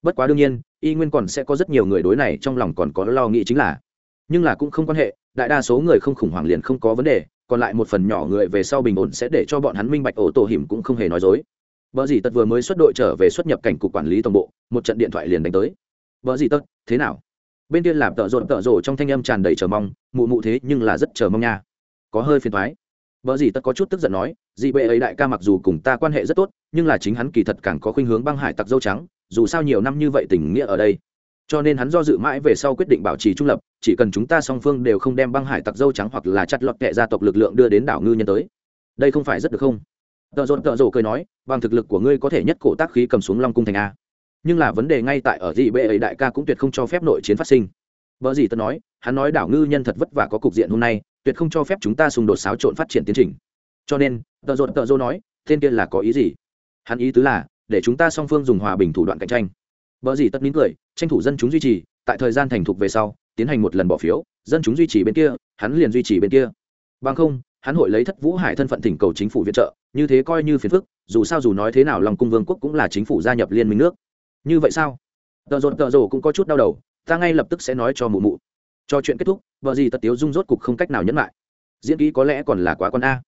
Speaker 1: Bất quá đương nhiên, y nguyên còn sẽ có rất nhiều người đối này trong lòng còn có lo nghĩ chính là, nhưng là cũng không quan hệ đại đa số người không khủng hoảng liền không có vấn đề, còn lại một phần nhỏ người về sau bình ổn sẽ để cho bọn hắn minh bạch ổ tổ hiểm cũng không hề nói dối. Vợ dì tật vừa mới xuất đội trở về xuất nhập cảnh cục quản lý tổng bộ, một trận điện thoại liền đánh tới. Vợ dì tật, thế nào? Bên kia làm tợ rộn, tợ rộ trong thanh âm tràn đầy chờ mong, mụ mụ thế nhưng là rất chờ mong nha. Có hơi phiền thoái vợ dì tật có chút tức giận nói dì bệ ấy đại ca mặc dù cùng ta quan hệ rất tốt, nhưng là chính hắn kỳ thật càng có khuynh hướng băng hải tặc dâu trắng, dù sao nhiều năm như vậy tình nghĩa ở đây cho nên hắn do dự mãi về sau quyết định bảo trì trung lập, chỉ cần chúng ta song phương đều không đem băng hải tặc dâu trắng hoặc là chặt lọt kệ gia tộc lực lượng đưa đến đảo ngư nhân tới. Đây không phải rất được không? Tợ rộn tợ rộ cười nói, bằng thực lực của ngươi có thể nhất cổ tác khí cầm xuống long cung thành a. Nhưng là vấn đề ngay tại ở dị bệ ấy đại ca cũng tuyệt không cho phép nội chiến phát sinh. Vợ gì tớ nói, hắn nói đảo ngư nhân thật vất vả có cục diện hôm nay, tuyệt không cho phép chúng ta xung đột xáo trộn phát triển tiến trình. Cho nên, tợ rộn tợ rộ nói, tên kia là có ý gì? Hắn ý tứ là, để chúng ta song phương dùng hòa bình thủ đoạn cạnh tranh. Bở gì tất nín cười, tranh thủ dân chúng duy trì, tại thời gian thành thục về sau, tiến hành một lần bỏ phiếu, dân chúng duy trì bên kia, hắn liền duy trì bên kia. Bằng không, hắn hội lấy thất vũ hải thân phận thỉnh cầu chính phủ viện trợ, như thế coi như phiền phức, dù sao dù nói thế nào lòng cung vương quốc cũng là chính phủ gia nhập liên minh nước. Như vậy sao? Tợ rộn tợ rồ cũng có chút đau đầu, ta ngay lập tức sẽ nói cho mụ mụ. Cho chuyện kết thúc vợ gì tất tiếu dung rốt cục không cách nào nhẫn lại. Diễn kỹ có lẽ còn là quá con a.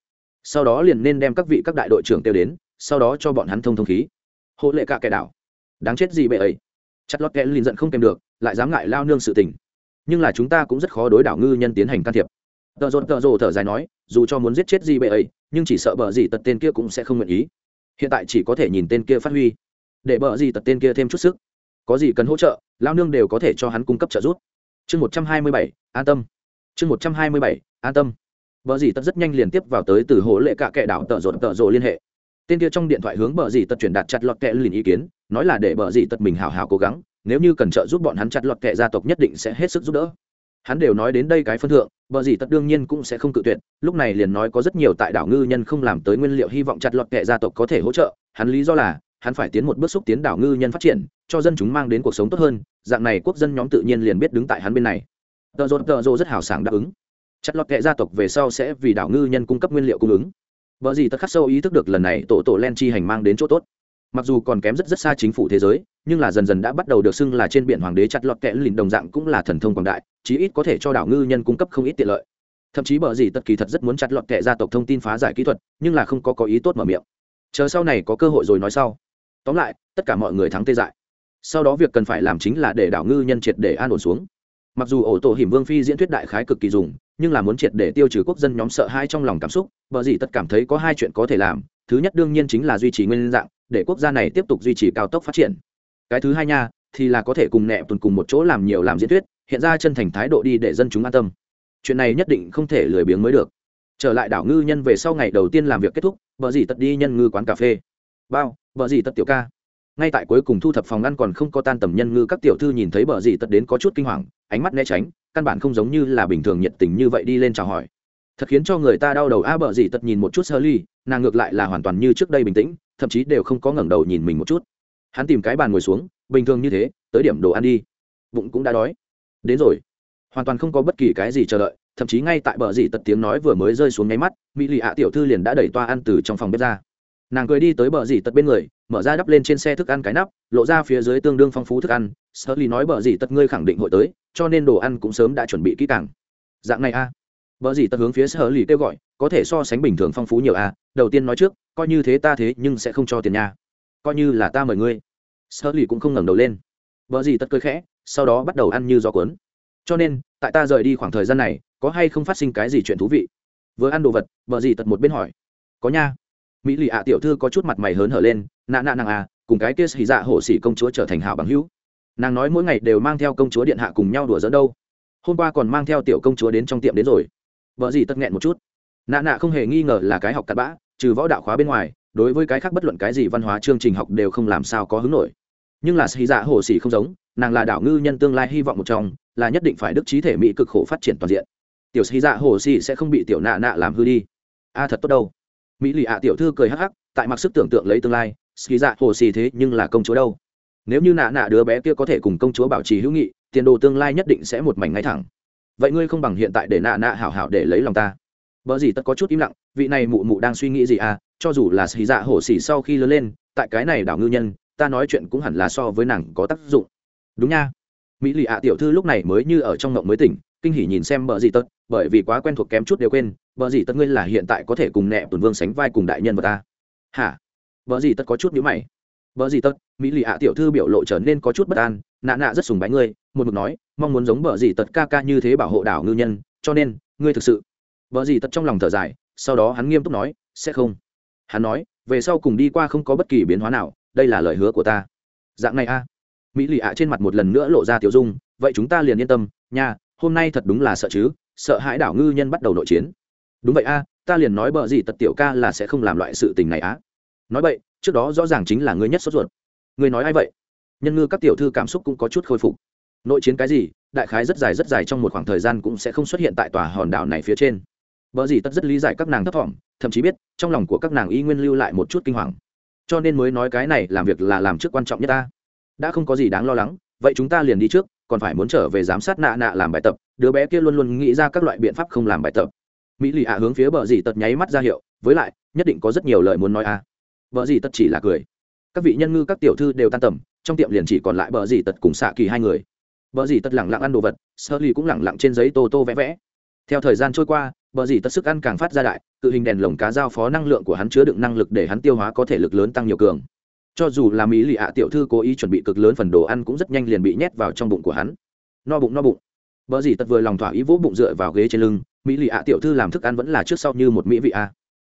Speaker 1: Sau đó liền nên đem các vị các đại đội trưởng kêu đến, sau đó cho bọn hắn thông thông khí. Hộ lệ cả kẻ đảo đáng chết gì bệ ấy. Chặt lót kẽ liền giận không kèm được, lại dám ngại lao nương sự tình. Nhưng là chúng ta cũng rất khó đối đảo ngư nhân tiến hành can thiệp. Tợ rộn tợ rồ thở dài nói, dù cho muốn giết chết gì bệ ấy, nhưng chỉ sợ bờ gì tật tên kia cũng sẽ không nguyện ý. Hiện tại chỉ có thể nhìn tên kia phát huy. Để bờ gì tật tên kia thêm chút sức. Có gì cần hỗ trợ, lao nương đều có thể cho hắn cung cấp trợ giúp. Chương một trăm hai mươi bảy, an tâm. Chương một trăm hai mươi bảy, an tâm. Bờ gì tật rất nhanh liền tiếp vào tới từ hồ lệ cả kẻ đảo tợ rộn tợ rồ liên hệ tên kia trong điện thoại hướng bờ dì tật truyền đạt chặt lọt kệ liền ý kiến, nói là để bờ dì tật mình hào hào cố gắng, nếu như cần trợ giúp bọn hắn chặt lọt kệ gia tộc nhất định sẽ hết sức giúp đỡ. Hắn đều nói đến đây cái phân thượng, bờ dì tật đương nhiên cũng sẽ không cự tuyệt, lúc này liền nói có rất nhiều tại đảo ngư nhân không làm tới nguyên liệu hy vọng chặt lọt kệ gia tộc có thể hỗ trợ, hắn lý do là, hắn phải tiến một bước xúc tiến đảo ngư nhân phát triển, cho dân chúng mang đến cuộc sống tốt hơn, dạng này quốc dân nhóm tự nhiên liền biết đứng tại hắn bên này. Tờ rô tờ rô rất hào sảng đáp ứng. Chặt lọt kệ gia tộc về sau sẽ vì đảo ngư nhân cung cấp nguyên liệu cung ứng. Bở gì tất khắc sâu ý thức được lần này tổ tổ len chi hành mang đến chỗ tốt. Mặc dù còn kém rất rất xa chính phủ thế giới, nhưng là dần dần đã bắt đầu được xưng là trên biển hoàng đế chặt lọt kẽ lìn đồng dạng cũng là thần thông quảng đại, chí ít có thể cho đảo ngư nhân cung cấp không ít tiện lợi. Thậm chí bở gì tất kỳ thật rất muốn chặt lọt kẽ gia tộc thông tin phá giải kỹ thuật, nhưng là không có có ý tốt mở miệng. Chờ sau này có cơ hội rồi nói sau. Tóm lại, tất cả mọi người thắng tê dại. Sau đó việc cần phải làm chính là để đảo ngư nhân triệt để an ổn xuống mặc dù ổ tổ hiểm vương phi diễn thuyết đại khái cực kỳ dùng, nhưng là muốn triệt để tiêu trừ quốc dân nhóm sợ hai trong lòng cảm xúc vợ gì tất cảm thấy có hai chuyện có thể làm. Thứ nhất đương nhiên chính là duy trì nguyên dạng, để quốc gia này tiếp tục duy trì cao tốc phát triển. Cái thứ hai nha, thì là có thể cùng nẹ tuần cùng một chỗ làm nhiều làm diễn thuyết, hiện ra chân thành thái độ đi để dân chúng an tâm. Chuyện này nhất định không thể lười biếng mới được. Trở lại đảo ngư nhân về sau ngày đầu tiên làm việc kết thúc vợ gì tất đi nhân ngư quán cà phê. Bao vợ gì tất tiểu ca ngay tại cuối cùng thu thập phòng ngăn còn không có tan tầm nhân ngư, các tiểu thư nhìn thấy bờ gì tật đến có chút kinh hoàng, ánh mắt né tránh, căn bản không giống như là bình thường nhiệt tình như vậy đi lên chào hỏi. Thật khiến cho người ta đau đầu, a, bờ gì tật nhìn một chút sơ ly, nàng ngược lại là hoàn toàn như trước đây bình tĩnh, thậm chí đều không có ngẩng đầu nhìn mình một chút. Hắn tìm cái bàn ngồi xuống, bình thường như thế, tới điểm đồ ăn đi. Bụng cũng đã đói. Đến rồi. Hoàn toàn không có bất kỳ cái gì chờ đợi, thậm chí ngay tại bờ gì tật tiếng nói vừa mới rơi xuống nháy mắt, mỹ lì ạ tiểu thư liền đã đẩy toa ăn từ trong phòng bếp ra nàng cười đi tới bờ dì tật bên người, mở ra đắp lên trên xe thức ăn cái nắp, lộ ra phía dưới tương đương phong phú thức ăn. Sợ ly nói bờ dì tật ngươi khẳng định hội tới, cho nên đồ ăn cũng sớm đã chuẩn bị kỹ càng. Dạng này a. À. bờ dì tật hướng phía sợ ly kêu gọi, có thể so sánh bình thường phong phú nhiều a. À. đầu tiên nói trước, coi như thế ta thế nhưng sẽ không cho tiền nha. Coi như là ta mời ngươi. Sợ ly cũng không ngẩng đầu lên. Bờ dì tật cười khẽ, sau đó bắt đầu ăn như gió cuốn. Cho nên, tại ta rời đi khoảng thời gian này, có hay không phát sinh cái gì chuyện thú vị? Vừa ăn đồ vật, bờ dì tật một bên hỏi. Có nha mỹ lì ạ tiểu thư có chút mặt mày hớn hở lên nạ nạ nàng à cùng cái kia xì dạ hổ xỉ công chúa trở thành hảo bằng hữu. Nàng nói mỗi ngày đều mang theo công chúa điện hạ cùng nhau đùa dẫn đâu. Hôm qua còn mang theo tiểu công chúa đến trong tiệm đến rồi. Vợ gì tất nghẹn một chút. Nạ nạ không hề nghi ngờ là cái học cặn bã, trừ võ đạo khóa bên ngoài, đối với cái khác bất luận cái gì văn hóa chương trình học đều không làm sao có hứng nổi. Nhưng là xì dạ hổ xỉ không giống, nàng là đảo ngư nhân tương lai hy vọng một trong, là nhất định phải đức trí thể mỹ cực khổ phát triển toàn diện. Tiểu xì dạ hổ xỉ sẽ không bị tiểu nạ nạ làm hư đi. A thật tốt đâu mỹ lì ạ tiểu thư cười hắc hắc, tại mặc sức tưởng tượng lấy tương lai ski dạ hồ xì thế nhưng là công chúa đâu? Nếu như nạ nạ đứa bé kia có thể cùng công chúa bảo trì hữu nghị, tiền đồ tương lai nhất định sẽ một mảnh ngay thẳng. Vậy ngươi không bằng hiện tại để nạ nạ hảo hảo để lấy lòng ta. Vợ gì tất có chút im lặng, vị này mụ mụ đang suy nghĩ gì à cho dù là xì dạ hổ xì sau khi lớn lên, tại cái này đảo ngư nhân, ta nói chuyện cũng hẳn là so với nàng có tác dụng. Đúng nha. Mỹ lì ạ tiểu thư lúc này mới như ở trong ngộng mới tỉnh kinh hỉ nhìn xem bờ gì tật, bởi vì quá quen thuộc kém chút đều quên, bờ gì tật ngươi là hiện tại có thể cùng nẹ tuần vương sánh vai cùng đại nhân vật ta. Hả? Bờ gì tật có chút nhíu mày. Bờ gì tật, mỹ lì ạ tiểu thư biểu lộ trở nên có chút bất an, nạ nạ rất sùng bái ngươi, một mực nói, mong muốn giống bờ gì tật ca ca như thế bảo hộ đảo ngư nhân, cho nên, ngươi thực sự. Bờ gì tật trong lòng thở dài, sau đó hắn nghiêm túc nói, sẽ không. Hắn nói, về sau cùng đi qua không có bất kỳ biến hóa nào, đây là lời hứa của ta. Dạng này a. Mỹ lì ạ trên mặt một lần nữa lộ ra tiểu dung, vậy chúng ta liền yên tâm, nha hôm nay thật đúng là sợ chứ sợ hãi đảo ngư nhân bắt đầu nội chiến. Đúng vậy a ta liền nói bợ gì tật tiểu ca là sẽ không làm loại sự tình này á. Nói vậy trước đó rõ ràng chính là ngươi nhất sốt ruột. Ngươi nói ai vậy? Nhân ngư các tiểu thư cảm xúc cũng có chút khôi phục. Nội chiến cái gì đại khái rất dài rất dài trong một khoảng thời gian cũng sẽ không xuất hiện tại tòa hòn đảo này phía trên. Bở gì tất rất lý giải các nàng thấp thỏm, thậm chí biết, trong lòng của các nàng y nguyên lưu lại một chút kinh hoàng. Cho nên mới nói cái này làm việc là làm trước quan trọng nhất ta. Đã không có gì đáng lo lắng, vậy chúng ta liền đi trước, còn phải muốn trở về giám sát nạ nạ làm bài tập, đứa bé kia luôn luôn nghĩ ra các loại biện pháp không làm bài tập. Mỹ Lệ ạ hướng phía bờ Dì tật nháy mắt ra hiệu, với lại, nhất định có rất nhiều lời muốn nói a. À. Bờ Dì tật chỉ là cười. Các vị nhân ngư các tiểu thư đều tan tầm, trong tiệm liền chỉ còn lại bờ Dì tật cùng xạ kỳ hai người. Bờ Dì tật lẳng lặng ăn đồ vật, Sơ Ly cũng lẳng lặng trên giấy tô tô vẽ vẽ. Theo thời gian trôi qua, bờ Dì Tật sức ăn càng phát ra đại tự hình đèn lồng cá giao phó năng lượng của hắn chứa đựng năng lực để hắn tiêu hóa có thể lực lớn tăng nhiều cường cho dù là mỹ lì ạ tiểu thư cố ý chuẩn bị cực lớn phần đồ ăn cũng rất nhanh liền bị nhét vào trong bụng của hắn. No bụng no bụng. Vợ gì tật vừa lòng thỏa ý vỗ bụng dựa vào ghế trên lưng, mỹ lì ạ tiểu thư làm thức ăn vẫn là trước sau như một mỹ vị a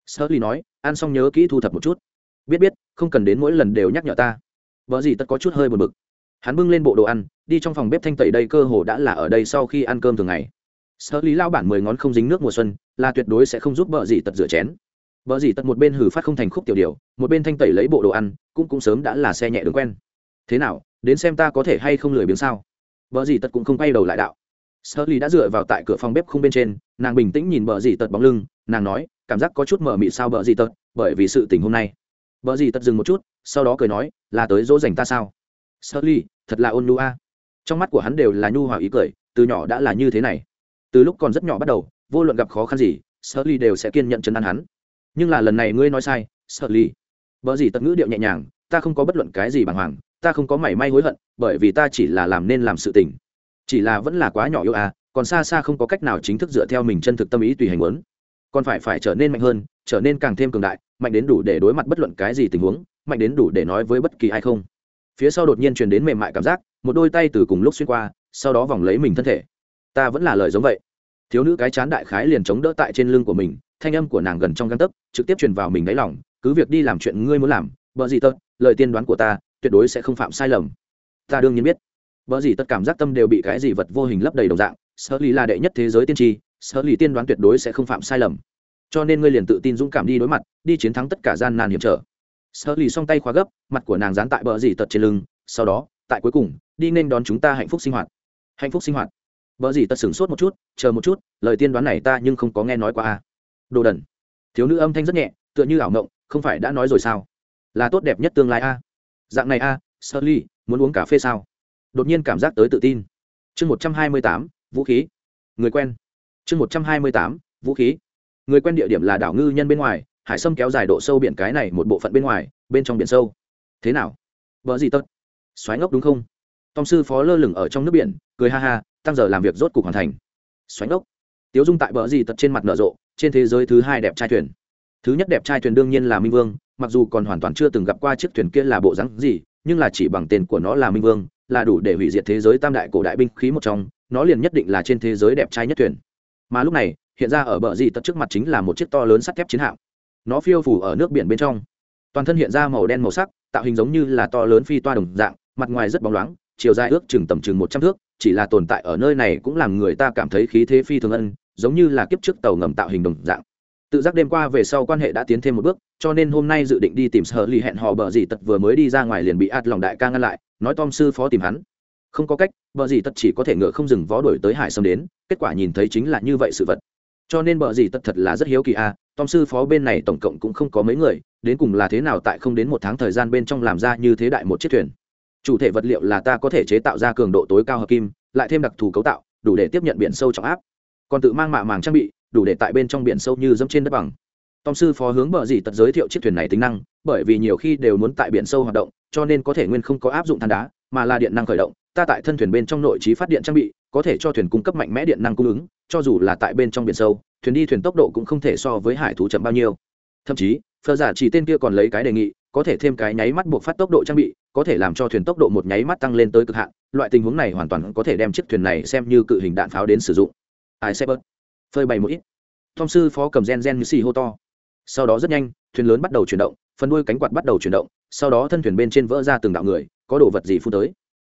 Speaker 1: sơ ly nói, ăn xong nhớ kỹ thu thập một chút. Biết biết, không cần đến mỗi lần đều nhắc nhở ta. Vợ gì tật có chút hơi buồn bực. Hắn bưng lên bộ đồ ăn, đi trong phòng bếp thanh tẩy đây cơ hồ đã là ở đây sau khi ăn cơm thường ngày. Sở lý lao bản mười ngón không dính nước mùa xuân, là tuyệt đối sẽ không giúp vợ dì tật rửa chén bờ gì tật một bên hử phát không thành khúc tiểu điều một bên thanh tẩy lấy bộ đồ ăn cũng cũng sớm đã là xe nhẹ đường quen. Thế nào đến xem ta có thể hay không lười biếng sao? Bờ gì tật cũng không quay đầu lại đạo. Shirley đã dựa vào tại cửa phòng bếp không bên trên nàng bình tĩnh nhìn bờ gì tật bóng lưng nàng nói cảm giác có chút mờ mịt sao bờ gì tật bởi vì sự tình hôm nay. Bờ gì tật dừng một chút sau đó cười nói là tới dỗ dành ta sao? Shirley, thật là ôn nhu a. Trong mắt của hắn đều là nhu hòa ý cười từ nhỏ đã là như thế này. Từ lúc còn rất nhỏ bắt đầu vô luận gặp khó khăn gì Shirley đều sẽ kiên nhẫn trấn an hắn nhưng là lần này ngươi nói sai, sợ ly vợ gì tật ngữ điệu nhẹ nhàng, ta không có bất luận cái gì bàng hoàng, ta không có mảy may hối hận, bởi vì ta chỉ là làm nên làm sự tình. Chỉ là vẫn là quá nhỏ yêu à còn xa xa không có cách nào chính thức dựa theo mình chân thực tâm ý tùy hành muốn. Còn phải phải trở nên mạnh hơn, trở nên càng thêm cường đại, mạnh đến đủ để đối mặt bất luận cái gì tình huống, mạnh đến đủ để nói với bất kỳ ai không. Phía sau đột nhiên truyền đến mềm mại cảm giác, một đôi tay từ cùng lúc xuyên qua, sau đó vòng lấy mình thân thể. Ta vẫn là lời giống vậy. Thiếu nữ cái chán đại khái liền chống đỡ tại trên lưng của mình thanh âm của nàng gần trong găng tấc trực tiếp truyền vào mình đáy lòng cứ việc đi làm chuyện ngươi muốn làm vợ gì tật lời tiên đoán của ta tuyệt đối sẽ không phạm sai lầm. Ta đương nhiên biết. Vợ gì tất cảm giác tâm đều bị cái gì vật vô hình lấp đầy đồng dạng sơ lý là đệ nhất thế giới tiên tri sơ lý tiên đoán tuyệt đối sẽ không phạm sai lầm. Cho nên ngươi liền tự tin dũng cảm đi đối mặt đi chiến thắng tất cả gian nan hiểm trở. Sơ lý song tay khóa gấp mặt của nàng dán tại bờ gì tật trên lưng sau đó tại cuối cùng đi nên đón chúng ta hạnh phúc sinh hoạt. Hạnh phúc sinh hoạt. Bỡ gì tật sửng sốt một chút, chờ một chút, lời tiên đoán này ta nhưng không có nghe nói qua a. Đồ đần. Thiếu nữ âm thanh rất nhẹ, tựa như ảo mộng, không phải đã nói rồi sao? Là tốt đẹp nhất tương lai a. Dạng này a, à, Sully, muốn uống cà phê sao? Đột nhiên cảm giác tới tự tin. Chương một trăm hai mươi tám, vũ khí. Người quen. Chương một trăm hai mươi tám, vũ khí. Người quen địa điểm là đảo ngư nhân bên ngoài, hải sâm kéo dài độ sâu biển cái này một bộ phận bên ngoài, bên trong biển sâu. Thế nào? Bỡ gì tất? Xoáy ngốc đúng không? Tom sư phó lơ lửng ở trong nước biển, cười ha ha, tăng giờ làm việc rốt cục hoàn thành xoáy ngốc tiếu dung tại bờ gì tật trên mặt nở rộ, trên thế giới thứ hai đẹp trai thuyền. Thứ nhất đẹp trai thuyền đương nhiên là minh vương, mặc dù còn hoàn toàn chưa từng gặp qua chiếc thuyền kia là bộ rắn gì, nhưng là chỉ bằng tên của nó là minh vương, là đủ để hủy diệt thế giới tam đại cổ đại binh khí một trong, nó liền nhất định là trên thế giới đẹp trai nhất thuyền. Mà lúc này, hiện ra ở bờ gì tật trước mặt chính là một chiếc to lớn sắt thép chiến hạm. Nó phiêu phủ ở nước biển bên trong. Toàn thân hiện ra màu đen màu sắc, tạo hình giống như là to lớn phi toa đồng dạng, mặt ngoài rất bóng loáng, chiều dài ước chừng tầm chừng một trăm thước, chỉ là tồn tại ở nơi này cũng làm người ta cảm thấy khí thế phi thường ân giống như là kiếp trước tàu ngầm tạo hình đồng dạng. Tự giác đêm qua về sau quan hệ đã tiến thêm một bước, cho nên hôm nay dự định đi tìm sở lì hẹn họ bờ dì tật vừa mới đi ra ngoài liền bị ạt lòng đại ca ngăn lại, nói tom sư phó tìm hắn. Không có cách, bờ dì tật chỉ có thể ngựa không dừng vó đổi tới hải sâm đến, kết quả nhìn thấy chính là như vậy sự vật. Cho nên bờ dì tật thật là rất hiếu kỳ a à. tom sư phó bên này tổng cộng cũng không có mấy người, đến cùng là thế nào tại không đến một tháng thời gian bên trong làm ra như thế đại một chiếc thuyền. Chủ thể vật liệu là ta có thể chế tạo ra cường độ tối cao hợp kim, lại thêm đặc thù cấu tạo, đủ để tiếp nhận biển sâu trọng áp còn tự mang mạ màng trang bị, đủ để tại bên trong biển sâu như dẫm trên đất bằng. Tom sư phó hướng bờ dì tật giới thiệu chiếc thuyền này tính năng, bởi vì nhiều khi đều muốn tại biển sâu hoạt động, cho nên có thể nguyên không có áp dụng than đá, mà là điện năng khởi động. Ta tại thân thuyền bên trong nội trí phát điện trang bị, có thể cho thuyền cung cấp mạnh mẽ điện năng cung ứng, cho dù là tại bên trong biển sâu, thuyền đi thuyền tốc độ cũng không thể so với hải thú chậm bao nhiêu. Thậm chí, phờ giả chỉ tên kia còn lấy cái đề nghị, có thể thêm cái nháy mắt buộc phát tốc độ trang bị, có thể làm cho thuyền tốc độ một nháy mắt tăng lên tới cực hạn. Loại tình huống này hoàn toàn có thể đem chiếc thuyền này xem như cự hình đạn pháo đến sử dụng ai sẽ bớt? Phơi bày một ít. Thông sư phó cầm gen gen như xì hô to. Sau đó rất nhanh, thuyền lớn bắt đầu chuyển động, phần đuôi cánh quạt bắt đầu chuyển động, sau đó thân thuyền bên trên vỡ ra từng đạo người, có đồ vật gì phun tới.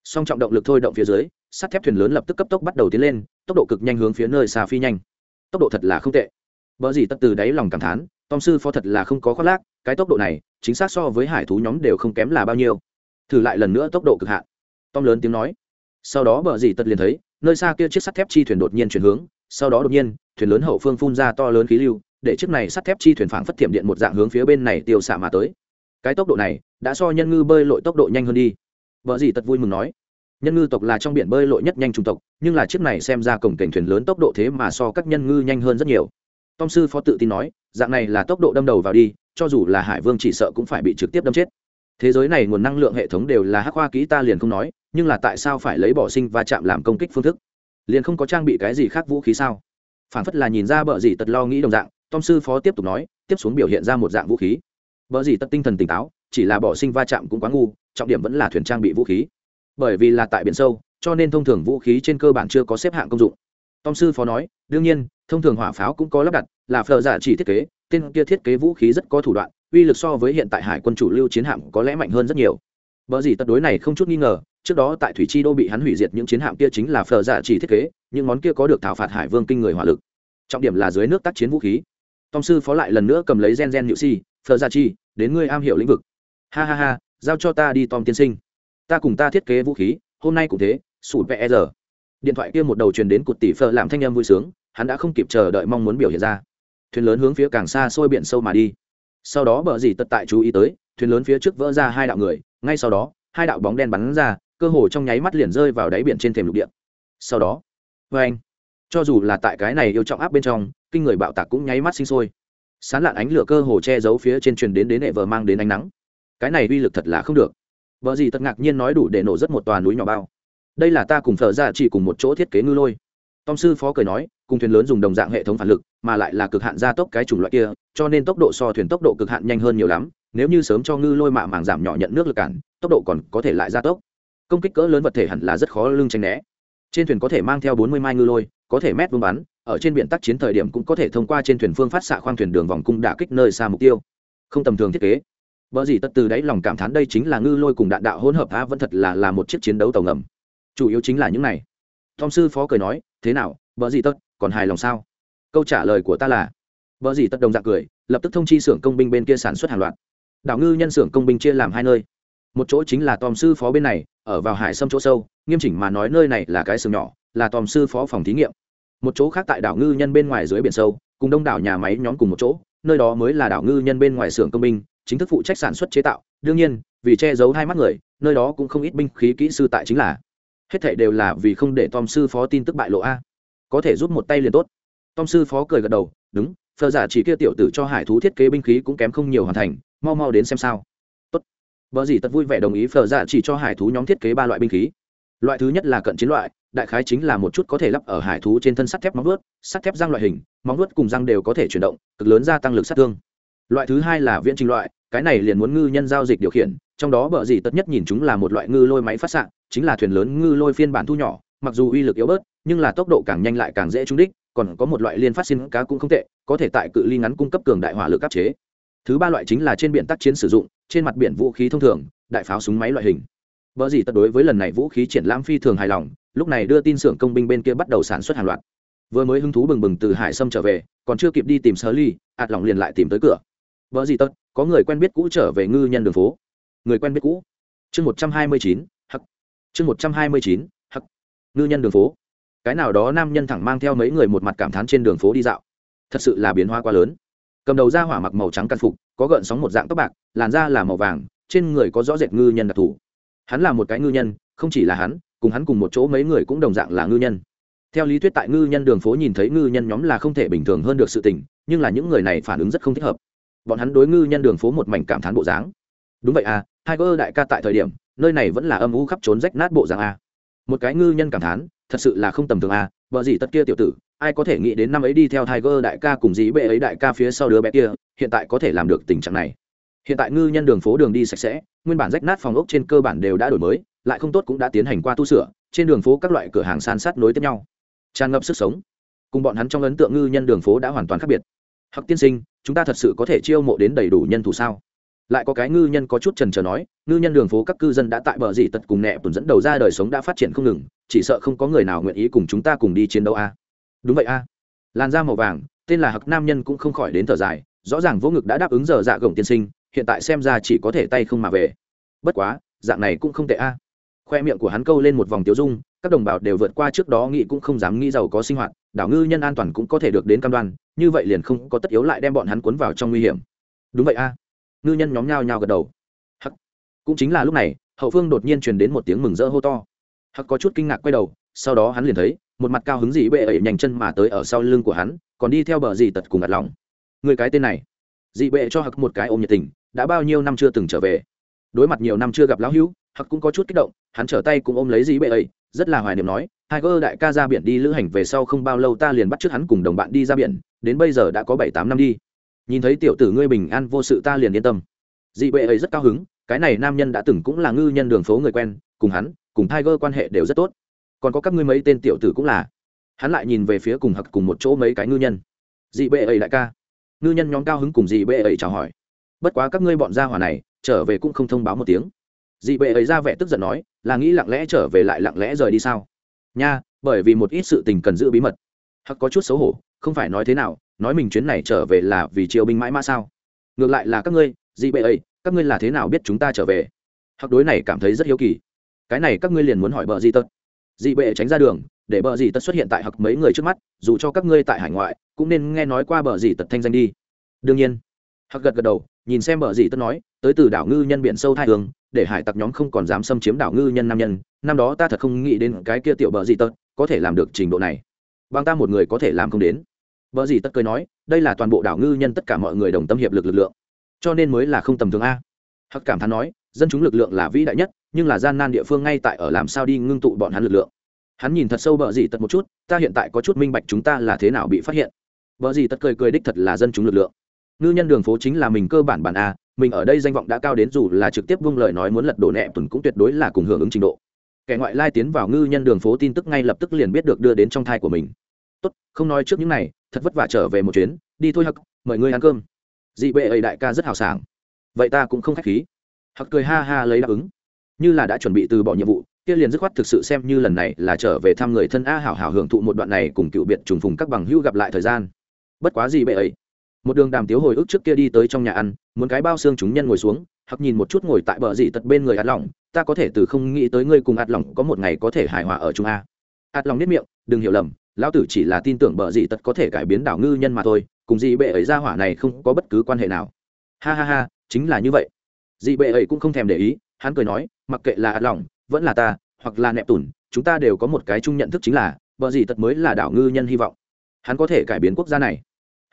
Speaker 1: Song trọng động lực thôi động phía dưới, sắt thép thuyền lớn lập tức cấp tốc bắt đầu tiến lên, tốc độ cực nhanh hướng phía nơi xa phi nhanh. Tốc độ thật là không tệ. Vợ gì tất từ đáy lòng cảm thán, tom sư phó thật là không có khoác lác, cái tốc độ này, chính xác so với hải thú nhóm đều không kém là bao nhiêu. Thử lại lần nữa tốc độ cực hạn. Tom lớn tiếng nói. Sau đó bờ gì tất liền thấy nơi xa kia chiếc sắt thép chi thuyền đột nhiên chuyển hướng, sau đó đột nhiên, thuyền lớn hậu phương phun ra to lớn khí lưu, để chiếc này sắt thép chi thuyền phảng phất thiểm điện một dạng hướng phía bên này tiêu xạ mà tới. Cái tốc độ này đã so nhân ngư bơi lội tốc độ nhanh hơn đi. Vợ gì tật vui mừng nói, nhân ngư tộc là trong biển bơi lội nhất nhanh trung tộc, nhưng là chiếc này xem ra cổng cảnh thuyền lớn tốc độ thế mà so các nhân ngư nhanh hơn rất nhiều. Tom sư phó tự tin nói, dạng này là tốc độ đâm đầu vào đi, cho dù là hải vương chỉ sợ cũng phải bị trực tiếp đâm chết. Thế giới này nguồn năng lượng hệ thống đều là hắc hoa kỹ ta liền không nói nhưng là tại sao phải lấy bỏ sinh và chạm làm công kích phương thức? Liền không có trang bị cái gì khác vũ khí sao? Phản phất là nhìn ra bờ gì tật lo nghĩ đồng dạng, tom sư phó tiếp tục nói, tiếp xuống biểu hiện ra một dạng vũ khí. Bờ gì tật tinh thần tỉnh táo, chỉ là bỏ sinh va chạm cũng quá ngu, trọng điểm vẫn là thuyền trang bị vũ khí. Bởi vì là tại biển sâu, cho nên thông thường vũ khí trên cơ bản chưa có xếp hạng công dụng. Tom sư phó nói, đương nhiên, thông thường hỏa pháo cũng có lắp đặt, là phờ giả dạ chỉ thiết kế, tên kia thiết kế vũ khí rất có thủ đoạn, uy lực so với hiện tại hải quân chủ lưu chiến hạm có lẽ mạnh hơn rất nhiều. Bở gì tật đối này không chút nghi ngờ, trước đó tại thủy chi đô bị hắn hủy diệt những chiến hạm kia chính là phở dạ chỉ thiết kế, những món kia có được thảo phạt hải vương kinh người hỏa lực. Trọng điểm là dưới nước tác chiến vũ khí. Tom sư phó lại lần nữa cầm lấy gen gen nhự si, phở dạ chi, đến ngươi am hiểu lĩnh vực. Ha ha ha, giao cho ta đi Tom tiên sinh. Ta cùng ta thiết kế vũ khí, hôm nay cũng thế, sủi e PR. Điện thoại kia một đầu truyền đến cụt tỷ phở làm thanh âm vui sướng, hắn đã không kịp chờ đợi mong muốn biểu hiện ra. Thuyền lớn hướng phía càng xa xôi biển sâu mà đi. Sau đó bờ gì tật tại chú ý tới, thuyền lớn phía trước vỡ ra hai đạo người, ngay sau đó, hai đạo bóng đen bắn ra, cơ hồ trong nháy mắt liền rơi vào đáy biển trên thềm lục địa. Sau đó vê anh, cho dù là tại cái này yêu trọng áp bên trong, kinh người bạo tạc cũng nháy mắt sinh sôi. Sán lạn ánh lửa cơ hồ che giấu phía trên truyền đến đến hệ vờ mang đến ánh nắng. Cái này uy lực thật là không được. Vợ gì tất ngạc nhiên nói đủ để nổ rất một tòa núi nhỏ bao. Đây là ta cùng thợ ra chỉ cùng một chỗ thiết kế ngư lôi. Tom sư phó cười nói, cùng thuyền lớn dùng đồng dạng hệ thống phản lực, mà lại là cực hạn gia tốc cái chủng loại kia, cho nên tốc độ so thuyền tốc độ cực hạn nhanh hơn nhiều lắm nếu như sớm cho ngư lôi mạ màng giảm nhỏ nhận nước lực cản, tốc độ còn có thể lại gia tốc. Công kích cỡ lớn vật thể hẳn là rất khó lưng tranh né. Trên thuyền có thể mang theo bốn mươi mai ngư lôi, có thể mét vương bắn, ở trên biển tác chiến thời điểm cũng có thể thông qua trên thuyền phương phát xạ khoang thuyền đường vòng cung đả kích nơi xa mục tiêu. Không tầm thường thiết kế. Vợ gì tất từ đáy lòng cảm thán đây chính là ngư lôi cùng đạn đạo hỗn hợp a vẫn thật là là một chiếc chiến đấu tàu ngầm. Chủ yếu chính là những này. Thông sư phó cười nói, thế nào vợ gì tất, còn hài lòng sao? Câu trả lời của ta là vợ gì tất đồng dạng cười, lập tức thông chi xưởng công binh bên kia sản xuất hàng loạt đảo ngư nhân xưởng công binh chia làm hai nơi. Một chỗ chính là tòm sư phó bên này, ở vào hải sâm chỗ sâu, nghiêm chỉnh mà nói nơi này là cái xưởng nhỏ, là tòm sư phó phòng thí nghiệm. Một chỗ khác tại đảo ngư nhân bên ngoài dưới biển sâu, cùng đông đảo nhà máy nhóm cùng một chỗ, nơi đó mới là đảo ngư nhân bên ngoài xưởng công binh, chính thức phụ trách sản xuất chế tạo. Đương nhiên, vì che giấu hai mắt người, nơi đó cũng không ít binh khí kỹ sư tại chính là. Hết thảy đều là vì không để tom sư phó tin tức bại lộ a. Có thể giúp một tay liền tốt. Tom sư phó cười gật đầu, đúng phờ giả chỉ kia tiểu tử cho hải thú thiết kế binh khí cũng kém không nhiều hoàn thành mau mau đến xem sao. Tốt. Vợ gì tật vui vẻ đồng ý phở dạ chỉ cho hải thú nhóm thiết kế ba loại binh khí. Loại thứ nhất là cận chiến loại, đại khái chính là một chút có thể lắp ở hải thú trên thân sắt thép móng vuốt, sắt thép răng loại hình, móng vuốt cùng răng đều có thể chuyển động, cực lớn gia tăng lực sát thương. Loại thứ hai là viễn trình loại, cái này liền muốn ngư nhân giao dịch điều khiển, trong đó bờ gì tất nhất nhìn chúng là một loại ngư lôi máy phát xạ, chính là thuyền lớn ngư lôi phiên bản thu nhỏ, mặc dù uy lực yếu bớt, nhưng là tốc độ càng nhanh lại càng dễ trúng đích, còn có một loại liên phát sinh cá cũng không tệ, có thể tại cự ly ngắn cung cấp cường đại hỏa lực áp chế thứ ba loại chính là trên biển tác chiến sử dụng, trên mặt biển vũ khí thông thường, đại pháo súng máy loại hình. Vợ gì tật đối với lần này vũ khí triển lãm phi thường hài lòng, lúc này đưa tin xưởng công binh bên kia bắt đầu sản xuất hàng loạt. Vừa mới hứng thú bừng bừng từ hải sâm trở về, còn chưa kịp đi tìm sơ ly, ạt lỏng liền lại tìm tới cửa. Vợ gì tất có người quen biết cũ trở về ngư nhân đường phố. Người quen biết cũ. Chương một trăm hai mươi chín, hắc. Chương một trăm hai mươi chín, hắc. Ngư nhân đường phố. Cái nào đó nam nhân thẳng mang theo mấy người một mặt cảm thán trên đường phố đi dạo. Thật sự là biến hoa quá lớn cầm đầu ra hỏa mặc màu trắng căn phục, có gợn sóng một dạng tóc bạc, làn da là màu vàng, trên người có rõ rệt ngư nhân đặc thù. Hắn là một cái ngư nhân, không chỉ là hắn, cùng hắn cùng một chỗ mấy người cũng đồng dạng là ngư nhân. Theo lý thuyết tại ngư nhân đường phố nhìn thấy ngư nhân nhóm là không thể bình thường hơn được sự tình, nhưng là những người này phản ứng rất không thích hợp. Bọn hắn đối ngư nhân đường phố một mảnh cảm thán bộ dáng. Đúng vậy à hai cơ đại ca tại thời điểm, nơi này vẫn là âm u khắp trốn rách nát bộ dáng a. Một cái ngư nhân cảm thán, thật sự là không tầm thường a, vợ gì tất kia tiểu tử ai có thể nghĩ đến năm ấy đi theo tiger đại ca cùng dĩ bệ ấy đại ca phía sau đứa bé kia, hiện tại có thể làm được tình trạng này. Hiện tại ngư nhân đường phố đường đi sạch sẽ, nguyên bản rách nát phòng ốc trên cơ bản đều đã đổi mới, lại không tốt cũng đã tiến hành qua tu sửa, trên đường phố các loại cửa hàng san sát nối tiếp nhau. Tràn ngập sức sống. Cùng bọn hắn trong ấn tượng ngư nhân đường phố đã hoàn toàn khác biệt. Hắc tiên sinh, chúng ta thật sự có thể chiêu mộ đến đầy đủ nhân thủ sao? Lại có cái ngư nhân có chút chần chờ nói, ngư nhân đường phố các cư dân đã tại bờ dì tật cùng nệ tuần dẫn đầu ra đời sống đã phát triển không ngừng, chỉ sợ không có người nào nguyện ý cùng chúng ta cùng đi chiến đấu a. à? Đúng vậy a. À. làn da màu vàng, tên là hặc nam nhân cũng không khỏi đến thở dài, rõ ràng vô ngực đã đáp ứng giờ dạ gồng tiên sinh, hiện tại xem ra chỉ có thể tay không mà về. Bất quá, dạng này cũng không tệ a. Khoe miệng của hắn câu lên một vòng tiêu dung, các đồng bào đều vượt qua trước đó nghĩ cũng không dám nghĩ giàu có sinh hoạt, đảo ngư nhân an toàn cũng có thể được đến cam đoan, như vậy liền không có tất yếu lại đem bọn hắn cuốn vào trong nguy hiểm. Đúng vậy a. Ngư nhân nhóm nhao nhao gật đầu. Hắc. Cũng chính là lúc này, hậu phương đột nhiên truyền đến một tiếng mừng rỡ hô to. Hắc có chút kinh ngạc quay đầu, sau đó hắn liền thấy một mặt cao hứng dị bệ ẩy nhanh chân mà tới ở sau lưng của hắn, còn đi theo bờ dì tật cùng ngặt lòng. Người cái tên này. Dị bệ cho hặc một cái ôm nhiệt tình, đã bao nhiêu năm chưa từng trở về. Đối mặt nhiều năm chưa gặp lão hữu hặc cũng có chút kích động, hắn trở tay cũng ôm lấy dị bệ ẩy rất là hoài niệm nói hai cơ đại ca ra biển đi lữ hành về sau không bao lâu ta liền bắt trước hắn cùng đồng bạn đi ra biển, đến bây giờ đã có bảy tám năm đi. Nhìn thấy tiểu tử ngươi bình an vô sự ta liền yên tâm. Dị bệ ấy rất cao hứng, cái này nam nhân đã từng cũng là ngư nhân đường phố người quen, cùng hắn, cùng tiger quan hệ đều rất tốt còn có các ngươi mấy tên tiểu tử cũng là. Hắn lại nhìn về phía cùng hặc cùng một chỗ mấy cái ngư nhân. Dị bệ ấy đại ca. Ngư nhân nhóm cao hứng cùng dị bệ ấy chào hỏi. Bất quá các ngươi bọn gia hỏa này, trở về cũng không thông báo một tiếng. Dị bệ ấy ra vẻ tức giận nói, là nghĩ lặng lẽ trở về lại lặng lẽ rời đi sao? Nha, bởi vì một ít sự tình cần giữ bí mật. Hặc có chút xấu hổ, không phải nói thế nào, nói mình chuyến này trở về là vì triều binh mãi mã sao? Ngược lại là các ngươi, dị bệ ấy, các ngươi là thế nào biết chúng ta trở về? Hặc đối này cảm thấy rất hiếu kỳ. Cái này các ngươi liền muốn hỏi bờ gì tật? Dị bệ tránh ra đường, để bờ Dì tật xuất hiện tại hặc mấy người trước mắt, dù cho các ngươi tại hải ngoại, cũng nên nghe nói qua bờ Dì tật thanh danh đi. Đương nhiên, hặc gật gật đầu, nhìn xem bờ Dì tật nói, tới từ đảo ngư nhân biển sâu thai hương, để hải tặc nhóm không còn dám xâm chiếm đảo ngư nhân nam nhân, năm đó ta thật không nghĩ đến cái kia tiểu bờ Dì tật có thể làm được trình độ này. Bằng ta một người có thể làm không đến. Bờ Dì Tật cười nói, đây là toàn bộ đảo ngư nhân tất cả mọi người đồng tâm hiệp lực lực lượng, cho nên mới là không tầm thường a. Hặc cảm thán nói, dân chúng lực lượng là vĩ đại nhất nhưng là gian nan địa phương ngay tại ở làm sao đi ngưng tụ bọn hắn lực lượng. Hắn nhìn thật sâu bờ gì tật một chút, ta hiện tại có chút minh bạch chúng ta là thế nào bị phát hiện. Bờ gì tật cười cười đích thật là dân chúng lực lượng. Ngư nhân đường phố chính là mình cơ bản bản a, mình ở đây danh vọng đã cao đến dù là trực tiếp vung lời nói muốn lật đổ nẹ tuần cũng tuyệt đối là cùng hưởng ứng trình độ. Kẻ ngoại lai tiến vào ngư nhân đường phố tin tức ngay lập tức liền biết được đưa đến trong thai của mình. Tốt, không nói trước những này, thật vất vả trở về một chuyến, đi thôi hắc, mời ngươi ăn cơm. Dị bệ ấy đại ca rất hào sảng. Vậy ta cũng không k h á c h khí. Hắc cười ha ha lấy đáp ứng như là đã chuẩn bị từ bỏ nhiệm vụ, kia liền dứt khoát thực sự xem như lần này là trở về thăm người thân a hảo hảo hưởng thụ một đoạn này cùng cựu biệt trùng phùng các bằng hữu gặp lại thời gian. Bất quá gì bệ ấy? Một đường đàm tiếu hồi ức trước kia đi tới trong nhà ăn, muốn cái bao xương chúng nhân ngồi xuống, hoặc nhìn một chút ngồi tại bờ dị tật bên người ạt lỏng, ta có thể từ không nghĩ tới ngươi cùng ạt lỏng có một ngày có thể hài hòa ở trung a. Ạt lỏng nếp miệng, đừng hiểu lầm, lão tử chỉ là tin tưởng bờ dị tật có thể cải biến đảo ngư nhân mà thôi, cùng dị bệ ấy ra hỏa này không có bất cứ quan hệ nào. Ha ha ha, chính là như vậy. Dị bệ ấy cũng không thèm để ý, hắn cười nói mặc kệ là ạt lòng vẫn là ta, hoặc là nẹp tủn chúng ta đều có một cái chung nhận thức chính là, bờ gì tật mới là đảo ngư nhân hy vọng. Hắn có thể cải biến quốc gia này.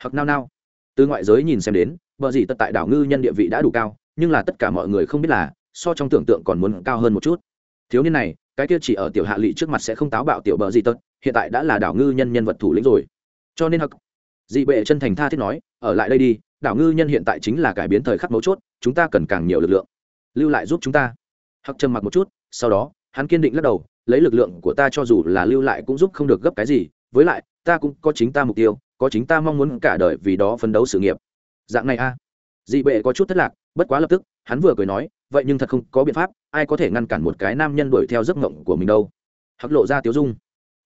Speaker 1: Hoặc nao nao. Từ ngoại giới nhìn xem đến, bờ gì tật tại đảo ngư nhân địa vị đã đủ cao, nhưng là tất cả mọi người không biết là, so trong tưởng tượng còn muốn cao hơn một chút. Thiếu niên này, cái kia chỉ ở tiểu hạ lị trước mặt sẽ không táo bạo tiểu bờ gì tật hiện tại đã là đảo ngư nhân nhân vật thủ lĩnh rồi. Cho nên hắc, dị bệ chân thành tha thiết nói, ở lại đây đi, đảo ngư nhân hiện tại chính là cải biến thời khắc mấu chốt, chúng ta cần càng nhiều lực lượng. Lưu lại giúp chúng ta hắc trầm mặc một chút, sau đó, hắn kiên định lắc đầu, lấy lực lượng của ta cho dù là lưu lại cũng giúp không được gấp cái gì, với lại, ta cũng có chính ta mục tiêu, có chính ta mong muốn cả đời vì đó phấn đấu sự nghiệp. Dạng này a. Dị bệ có chút thất lạc, bất quá lập tức, hắn vừa cười nói, vậy nhưng thật không có biện pháp, ai có thể ngăn cản một cái nam nhân đuổi theo giấc mộng của mình đâu. Hắc lộ ra tiếu dung.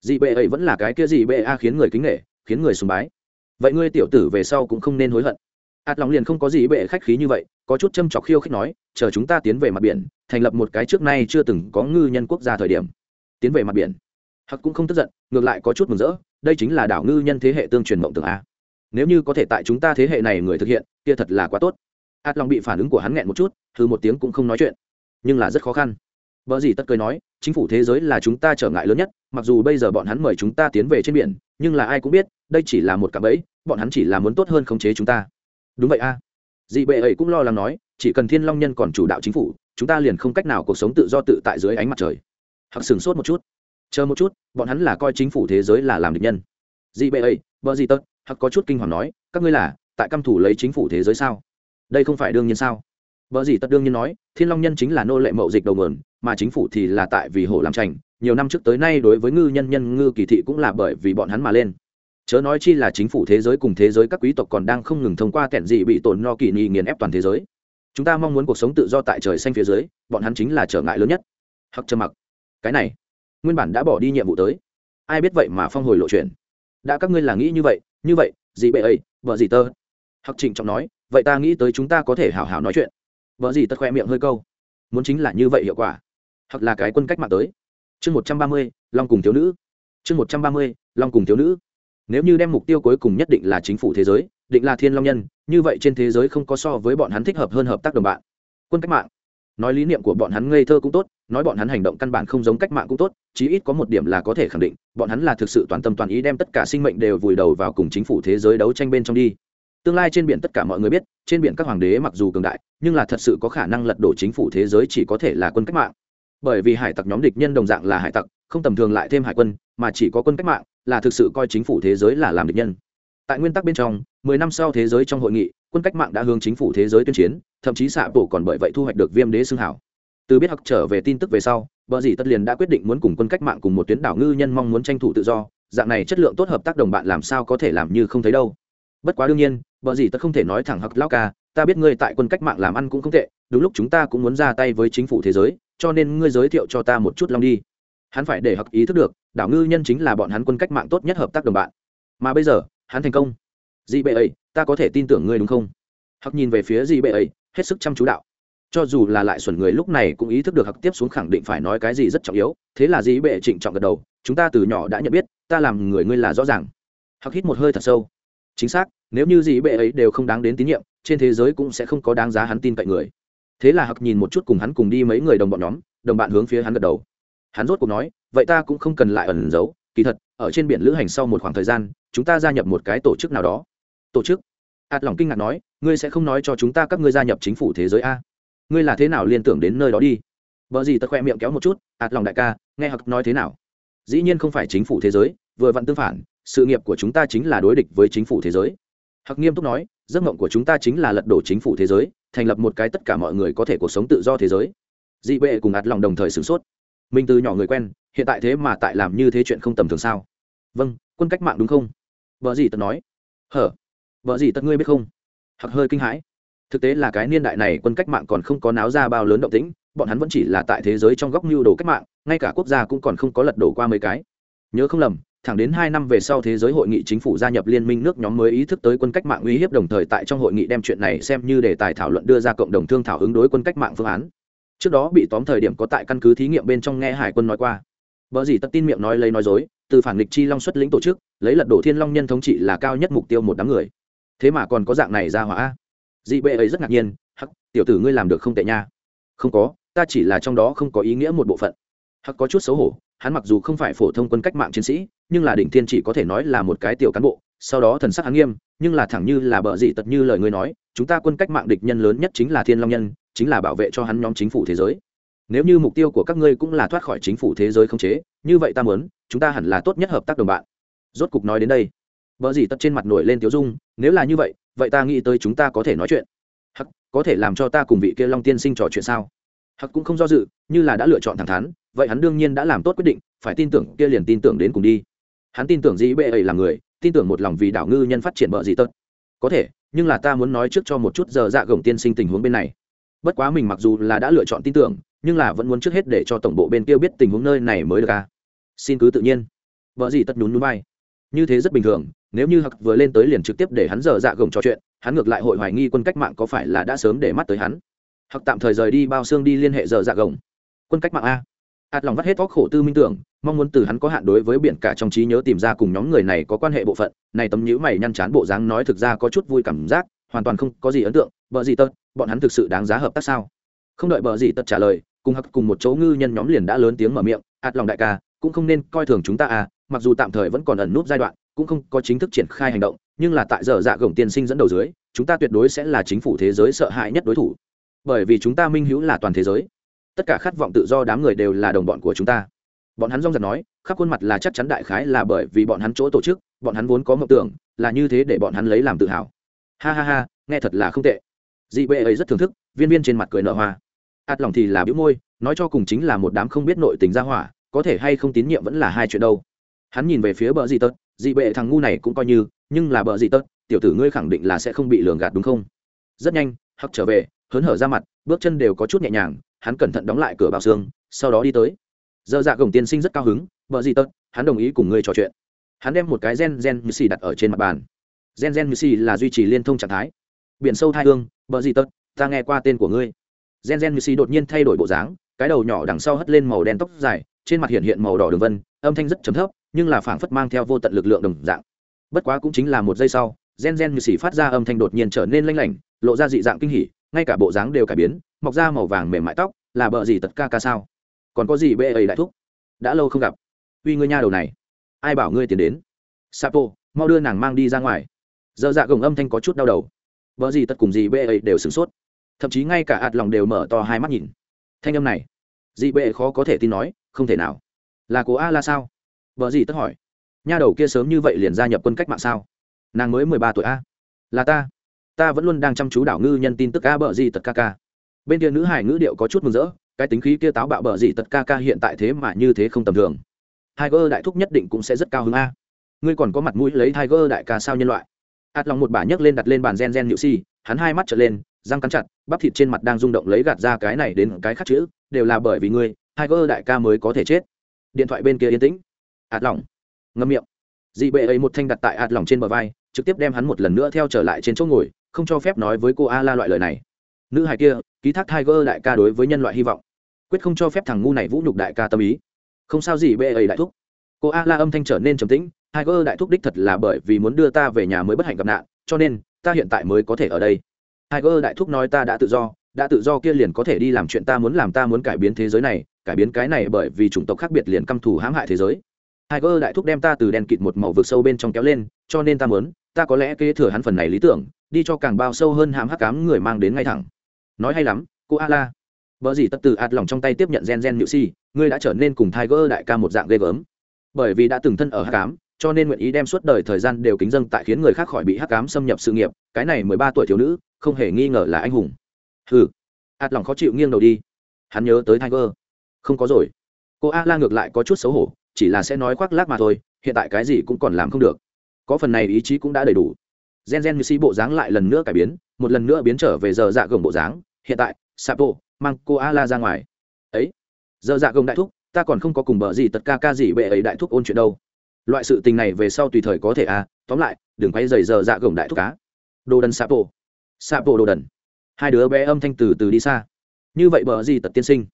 Speaker 1: Dị bệ ấy vẫn là cái kia dị bệ a khiến người kính nghệ khiến người sùng bái. Vậy ngươi tiểu tử về sau cũng không nên hối hận ạt lòng liền không có gì bệ khách khí như vậy có chút châm trọc khiêu khích nói chờ chúng ta tiến về mặt biển thành lập một cái trước nay chưa từng có ngư nhân quốc gia thời điểm. Tiến về mặt biển. Hắc cũng không tức giận ngược lại có chút mừng rỡ đây chính là đảo ngư nhân thế hệ tương truyền mộng tưởng a. Nếu như có thể tại chúng ta thế hệ này người thực hiện kia thật là quá tốt. Ạt lòng bị phản ứng của hắn nghẹn một chút thứ một tiếng cũng không nói chuyện. Nhưng là rất khó khăn. Vợ gì tất cười nói, chính phủ thế giới là chúng ta trở ngại lớn nhất, mặc dù bây giờ bọn hắn mời chúng ta tiến về trên biển, nhưng là ai cũng biết, đây chỉ là một cạm bẫy, bọn hắn chỉ là muốn tốt hơn khống chế chúng ta. Đúng vậy a. dị bệ ấy cũng lo lắng nói, chỉ cần thiên long nhân còn chủ đạo chính phủ, chúng ta liền không cách nào cuộc sống tự do tự tại dưới ánh mặt trời. Hặc sửng sốt một chút. Chờ một chút, bọn hắn là coi chính phủ thế giới là làm địch nhân. Dị bệ ấy vợ dị tật hặc có chút kinh hoàng nói, các ngươi là, tại căm thủ lấy chính phủ thế giới sao? Đây không phải đương nhiên sao? Vợ dị tật đương nhiên nói, thiên long nhân chính là nô lệ mậu dịch đầu nguồn, mà chính phủ thì là tại vì hổ làm trành nhiều năm trước tới nay đối với ngư nhân nhân ngư kỳ thị cũng là bởi vì bọn hắn mà lên chớ nói chi là chính phủ thế giới cùng thế giới các quý tộc còn đang không ngừng thông qua kẹn dị bị tổn no kỳ nghị nghiền ép toàn thế giới. Chúng ta mong muốn cuộc sống tự do tại trời xanh phía dưới, bọn hắn chính là trở ngại lớn nhất. Hắc trơ mặc, cái này, nguyên bản đã bỏ đi nhiệm vụ tới. Ai biết vậy mà phong hồi lộ chuyện. Đã các ngươi là nghĩ như vậy như vậy, gì bệ ấy, vợ gì tơ hắc trịnh trọng nói, vậy ta nghĩ tới chúng ta có thể hào hào nói chuyện. Vợ gì tật khoe miệng hơi câu. Muốn chính là như vậy hiệu quả. Hoặc là cái quân cách mạng tới. Chương một trăm ba mươi, long cùng thiếu nữ. Chương một trăm ba mươi, long cùng thiếu nữ nếu như đem mục tiêu cuối cùng nhất định là chính phủ thế giới, định là thiên long nhân, như vậy trên thế giới không có so với bọn hắn thích hợp hơn hợp tác đồng bạn. Quân cách mạng. Nói lý niệm của bọn hắn ngây thơ cũng tốt, nói bọn hắn hành động căn bản không giống cách mạng cũng tốt, chí ít có một điểm là có thể khẳng định, bọn hắn là thực sự toàn tâm toàn ý đem tất cả sinh mệnh đều vùi đầu vào cùng chính phủ thế giới đấu tranh bên trong đi. Tương lai trên biển tất cả mọi người biết, trên biển các hoàng đế mặc dù cường đại, nhưng là thật sự có khả năng lật đổ chính phủ thế giới chỉ có thể là quân cách mạng bởi vì hải tặc nhóm địch nhân đồng dạng là hải tặc, không tầm thường lại thêm hải quân, mà chỉ có quân cách mạng, là thực sự coi chính phủ thế giới là làm địch nhân. Tại nguyên tắc bên trong, mười năm sau thế giới trong hội nghị, quân cách mạng đã hướng chính phủ thế giới tuyên chiến, thậm chí xạ bộ còn bởi vậy thu hoạch được viêm đế xương hảo. Từ biết học trở về tin tức về sau vợ dĩ tất liền đã quyết định muốn cùng quân cách mạng cùng một tuyến đảo ngư nhân mong muốn tranh thủ tự do, dạng này chất lượng tốt hợp tác đồng bạn làm sao có thể làm như không thấy đâu. Bất quá đương nhiên vợ dĩ tất không thể nói thẳng học lao ca, ta biết ngươi tại quân cách mạng làm ăn cũng không tệ, đúng lúc chúng ta cũng muốn ra tay với chính phủ thế giới cho nên ngươi giới thiệu cho ta một chút long đi. Hắn phải để hặc ý thức được, đảo ngư nhân chính là bọn hắn quân cách mạng tốt nhất hợp tác đồng bạn. Mà bây giờ, hắn thành công. Dị bệ ấy, ta có thể tin tưởng ngươi đúng không? Hặc nhìn về phía dị bệ ấy, hết sức chăm chú đạo. Cho dù là lại xuẩn người lúc này cũng ý thức được hặc tiếp xuống khẳng định phải nói cái gì rất trọng yếu, thế là dị bệ trịnh trọng gật đầu, chúng ta từ nhỏ đã nhận biết, ta làm người ngươi là rõ ràng. Hặc hít một hơi thật sâu. Chính xác, nếu như dị bệ ấy đều không đáng đến tín nhiệm, trên thế giới cũng sẽ không có đáng giá hắn tin cậy người thế là hặc nhìn một chút cùng hắn cùng đi mấy người đồng bọn nhóm, đồng bạn hướng phía hắn gật đầu. Hắn rốt cuộc nói, vậy ta cũng không cần lại ẩn giấu, kỳ thật, ở trên biển lữ hành sau một khoảng thời gian, chúng ta gia nhập một cái tổ chức nào đó. Tổ chức? Ạt lòng kinh ngạc nói, ngươi sẽ không nói cho chúng ta các ngươi gia nhập chính phủ thế giới a? Ngươi là thế nào liên tưởng đến nơi đó đi? Vợ gì tật khoe miệng kéo một chút ạt lòng đại ca, nghe hặc nói thế nào? Dĩ nhiên không phải chính phủ thế giới, vừa vặn tương phản, sự nghiệp của chúng ta chính là đối địch với chính phủ thế giới hoặc nghiêm túc nói, giấc mộng của chúng ta chính là lật đổ chính phủ thế giới, thành lập một cái tất cả mọi người có thể cuộc sống tự do thế giới. Dị bệ cùng ạt lòng đồng thời sửng sốt. Mình từ nhỏ người quen, hiện tại thế mà tại làm như thế chuyện không tầm thường sao? Vâng quân cách mạng đúng không? Vợ gì tật nói. Hở, vợ gì tật ngươi biết không? Hoặc hơi kinh hãi. Thực tế là cái niên đại này quân cách mạng còn không có náo ra bao lớn động tĩnh, bọn hắn vẫn chỉ là tại thế giới trong góc mưu đồ cách mạng, ngay cả quốc gia cũng còn không có lật đổ qua mấy cái. Nhớ không lầm thẳng đến hai năm về sau thế giới hội nghị chính phủ gia nhập liên minh nước nhóm mới ý thức tới quân cách mạng uy hiếp đồng thời tại trong hội nghị đem chuyện này xem như đề tài thảo luận đưa ra cộng đồng thương thảo ứng đối quân cách mạng phương án. Trước đó bị tóm thời điểm có tại căn cứ thí nghiệm bên trong nghe hải quân nói qua. Vợ gì tất tin miệng nói lấy nói dối, từ phản nghịch chi long xuất lĩnh tổ chức, lấy lật đổ thiên long nhân thống trị là cao nhất mục tiêu một đám người. Thế mà còn có dạng này ra hỏa. Dị bệ ấy rất ngạc nhiên, hắc, tiểu tử ngươi làm được không tệ nha. Không có, ta chỉ là trong đó không có ý nghĩa một bộ phận. Hắc có chút xấu hổ, hắn mặc dù không phải phổ thông quân cách mạng chiến sĩ nhưng là đỉnh thiên chỉ có thể nói là một cái tiểu cán bộ, sau đó thần sắc hắn nghiêm, nhưng là thẳng như là bợ dị tật như lời ngươi nói, chúng ta quân cách mạng địch nhân lớn nhất chính là thiên long nhân, chính là bảo vệ cho hắn nhóm chính phủ thế giới. Nếu như mục tiêu của các ngươi cũng là thoát khỏi chính phủ thế giới không chế, như vậy ta muốn, chúng ta hẳn là tốt nhất hợp tác đồng bạn. Rốt cục nói đến đây vợ gì tất trên mặt nổi lên tiếu dung, nếu là như vậy vậy ta nghĩ tới chúng ta có thể nói chuyện. Hắc, có thể làm cho ta cùng vị kia long tiên sinh trò chuyện sao? Hắc cũng không do dự, như là đã lựa chọn thẳng thắn, vậy hắn đương nhiên đã làm tốt quyết định, phải tin tưởng kia liền tin tưởng đến cùng đi hắn tin tưởng dĩ bệ ấy là người, tin tưởng một lòng vì đảo ngư nhân phát triển bợ gì tật. Có thể, nhưng là ta muốn nói trước cho một chút giờ dạ gồng tiên sinh tình huống bên này. Bất quá mình mặc dù là đã lựa chọn tin tưởng, nhưng là vẫn muốn trước hết để cho tổng bộ bên kia biết tình huống nơi này mới được à. Xin cứ tự nhiên. Vợ gì tất nhún núi bay. Như thế rất bình thường, nếu như hặc vừa lên tới liền trực tiếp để hắn giờ dạ gồng trò chuyện, hắn ngược lại hội hoài nghi quân cách mạng có phải là đã sớm để mắt tới hắn. Hặc tạm thời rời đi bao xương đi liên hệ giờ dạ gồng. Quân cách mạng a ạt lòng vắt hết vóc khổ tư minh tưởng, mong muốn từ hắn có hạn đối với biển cả trong trí nhớ tìm ra cùng nhóm người này có quan hệ bộ phận. Này tấm nhữ mày nhăn chán bộ dáng nói thực ra có chút vui cảm giác, hoàn toàn không có gì ấn tượng. Vợ gì tật, bọn hắn thực sự đáng giá hợp tác sao? Không đợi vợ gì tật trả lời, cùng hắc cùng một chỗ ngư nhân nhóm liền đã lớn tiếng mở miệng ạt lòng đại ca, cũng không nên coi thường chúng ta à mặc dù tạm thời vẫn còn ẩn nút giai đoạn, cũng không có chính thức triển khai hành động, nhưng là tại giờ dạ gồng tiên sinh dẫn đầu dưới, chúng ta tuyệt đối sẽ là chính phủ thế giới sợ hãi nhất đối thủ. Bởi vì chúng ta minh hữu là toàn thế giới tất cả khát vọng tự do đám người đều là đồng bọn của chúng ta. Bọn hắn rong giật nói, khắp khuôn mặt là chắc chắn đại khái là bởi vì bọn hắn chỗ tổ chức, bọn hắn vốn có mộng tưởng, là như thế để bọn hắn lấy làm tự hào. Ha ha ha, nghe thật là không tệ. Dị bệ ấy rất thưởng thức, viên viên trên mặt cười nở hoa. Ạt lòng thì là biếu môi, nói cho cùng chính là một đám không biết nội tình ra hỏa, có thể hay không tín nhiệm vẫn là hai chuyện đâu. Hắn nhìn về phía bờ dị tật, dị bệ thằng ngu này cũng coi như, nhưng là bờ dị tật, tiểu tử ngươi khẳng định là sẽ không bị lường gạt đúng không? Rất nhanh, hắc trở về, hớn hở ra mặt bước chân đều có chút nhẹ nhàng, hắn cẩn thận đóng lại cửa bao xương, sau đó đi tới. Dơ dạ gồng tiên sinh rất cao hứng vợ gì tật, hắn đồng ý cùng ngươi trò chuyện. Hắn đem một cái gen gen như xì đặt ở trên mặt bàn. Gen gen như xì là duy trì liên thông trạng thái. Biển sâu thai hương vợ gì tật, ta nghe qua tên của ngươi. Gen gen như xì đột nhiên thay đổi bộ dáng, cái đầu nhỏ đằng sau hất lên màu đen tóc dài, trên mặt hiện hiện màu đỏ đường vân, âm thanh rất trầm thấp, nhưng là phảng phất mang theo vô tận lực lượng đồng dạng. Bất quá cũng chính là một giây sau, gen gen như xì phát ra âm thanh đột nhiên trở nên lanh lảnh, lộ ra dị dạng kinh hỉ ngay cả bộ dáng đều cải biến, mọc ra màu vàng mềm mại tóc, là bợ gì tất ca ca sao? Còn có gì bê ấy đại thúc? Đã lâu không gặp. Uy ngươi nha đầu này. Ai bảo ngươi tiến đến? Sapo, mau đưa nàng mang đi ra ngoài. Dơ dạ gồng âm thanh có chút đau đầu. Vợ gì tất cùng gì bê ấy đều sửng sốt. Thậm chí ngay cả ạt lòng đều mở to hai mắt nhìn. Thanh âm này dị bệ khó có thể tin nói, không thể nào. Là cố a là sao? Vợ gì tất hỏi. Nha đầu kia sớm như vậy liền gia nhập quân cách mạng sao? Nàng mới mười ba tuổi a. Là ta ta vẫn luôn đang chăm chú đảo ngư nhân tin tức a bợ gì tật ca ca. Bên kia nữ hải ngữ điệu có chút mừng rỡ, cái tính khí kia táo bạo bợ gì tật ca ca hiện tại thế mà như thế không tầm thường. Tiger đại thúc nhất định cũng sẽ rất cao hứng a. Ngươi còn có mặt mũi lấy tiger đại ca sao nhân loại? Ạt lòng một bà nhấc lên đặt lên bàn gen gen nhự si, hắn hai mắt trở lên, răng cắn chặt, bắp thịt trên mặt đang rung động lấy gạt ra cái này đến cái khác chữ, đều là bởi vì ngươi, tiger đại ca mới có thể chết. Điện thoại bên kia yên tĩnh. Ạt lòng ngâm miệng. Dị bệ ấy một thanh đặt tại ạt lòng trên bờ vai, trực tiếp đem hắn một lần nữa theo trở lại trên chỗ ngồi không cho phép nói với cô a la loại lời này. Nữ hài kia ký thác tiger đại ca đối với nhân loại hy vọng. Quyết không cho phép thằng ngu này vũ nhục đại ca tâm ý. Không sao gì bê ấy đại thúc. Cô a la âm thanh trở nên trầm tĩnh tiger đại thúc đích thật là bởi vì muốn đưa ta về nhà mới bất hạnh gặp nạn cho nên ta hiện tại mới có thể ở đây. Tiger đại thúc nói ta đã tự do đã tự do kia liền có thể đi làm chuyện ta muốn làm ta muốn cải biến thế giới này cải biến cái này bởi vì chủng tộc khác biệt liền căm thù hãm hại thế giới. Tiger đại thúc đem ta từ đèn kịt một màu vực sâu bên trong kéo lên, cho nên ta muốn, ta có lẽ kế thừa hắn phần này lý tưởng, đi cho càng bao sâu hơn hàm hắc cám người mang đến ngay thẳng. Nói hay lắm, cô a la. Vợ gì tất từ ạt lòng trong tay tiếp nhận gen gen nhự si, ngươi đã trở nên cùng tiger đại ca một dạng ghê gớm. Bởi vì đã từng thân ở hắc cám cho nên nguyện ý đem suốt đời thời gian đều kính dâng tại khiến người khác khỏi bị hắc cám xâm nhập sự nghiệp, cái này mười ba tuổi thiếu nữ, không hề nghi ngờ là anh hùng. Hừ. Ạt lòng khó chịu nghiêng đầu đi. Hắn nhớ tới tiger. Không có rồi. Cô a la ngược lại có chút xấu hổ, chỉ là sẽ nói khoác lác mà thôi, hiện tại cái gì cũng còn làm không được. Có phần này ý chí cũng đã đầy đủ gen gen như si bộ dáng lại lần nữa cải biến, một lần nữa biến trở về giờ dạ gồng bộ dáng. Hiện tại, sapo mang cô a la ra ngoài. Ấy, giờ dạ gồng đại thúc, ta còn không có cùng bờ gì tật ca ca gì bệ ấy đại thúc ôn chuyện đâu. Loại sự tình này về sau tùy thời có thể à tóm lại, đừng quay dày giờ dạ gồng đại thúc cá đồ đần sapo. Sapo đồ đần. Hai đứa bé âm thanh từ từ đi xa. Như vậy bờ gì tật tiên sinh.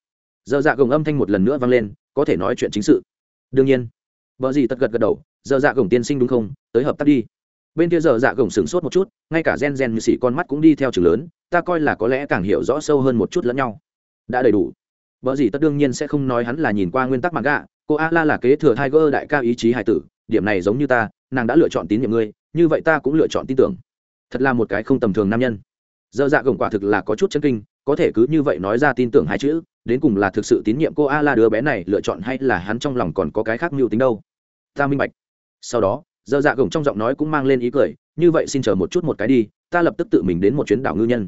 Speaker 1: Giờ dạ gồng âm thanh một lần nữa vang lên, có thể nói chuyện chính sự. Đương nhiên, bờ gì tật gật gật đầu, giờ dạ gồng tiên sinh đúng không? Tới hợp tác đi bên kia giờ dạ gồng sửng sốt một chút, ngay cả gen gen như xỉ con mắt cũng đi theo trường lớn, ta coi là có lẽ càng hiểu rõ sâu hơn một chút lẫn nhau. Đã đầy đủ. Vợ gì tất đương nhiên sẽ không nói hắn là nhìn qua nguyên tắc mặt gạ, cô a la là kế thừa tiger đại ca ý chí hải tử, điểm này giống như ta, nàng đã lựa chọn tín nhiệm ngươi, như vậy ta cũng lựa chọn tin tưởng. Thật là một cái không tầm thường nam nhân. Dơ dạ gồng quả thực là có chút chân kinh, có thể cứ như vậy nói ra tin tưởng hai chữ, đến cùng là thực sự tín nhiệm cô a la đứa bé này lựa chọn hay là hắn trong lòng còn có cái khác mưu tính đâu. Ta minh bạch. Sau đó giờ dạ gồng trong giọng nói cũng mang lên ý cười, như vậy xin chờ một chút một cái đi, ta lập tức tự mình đến một chuyến đảo ngư nhân.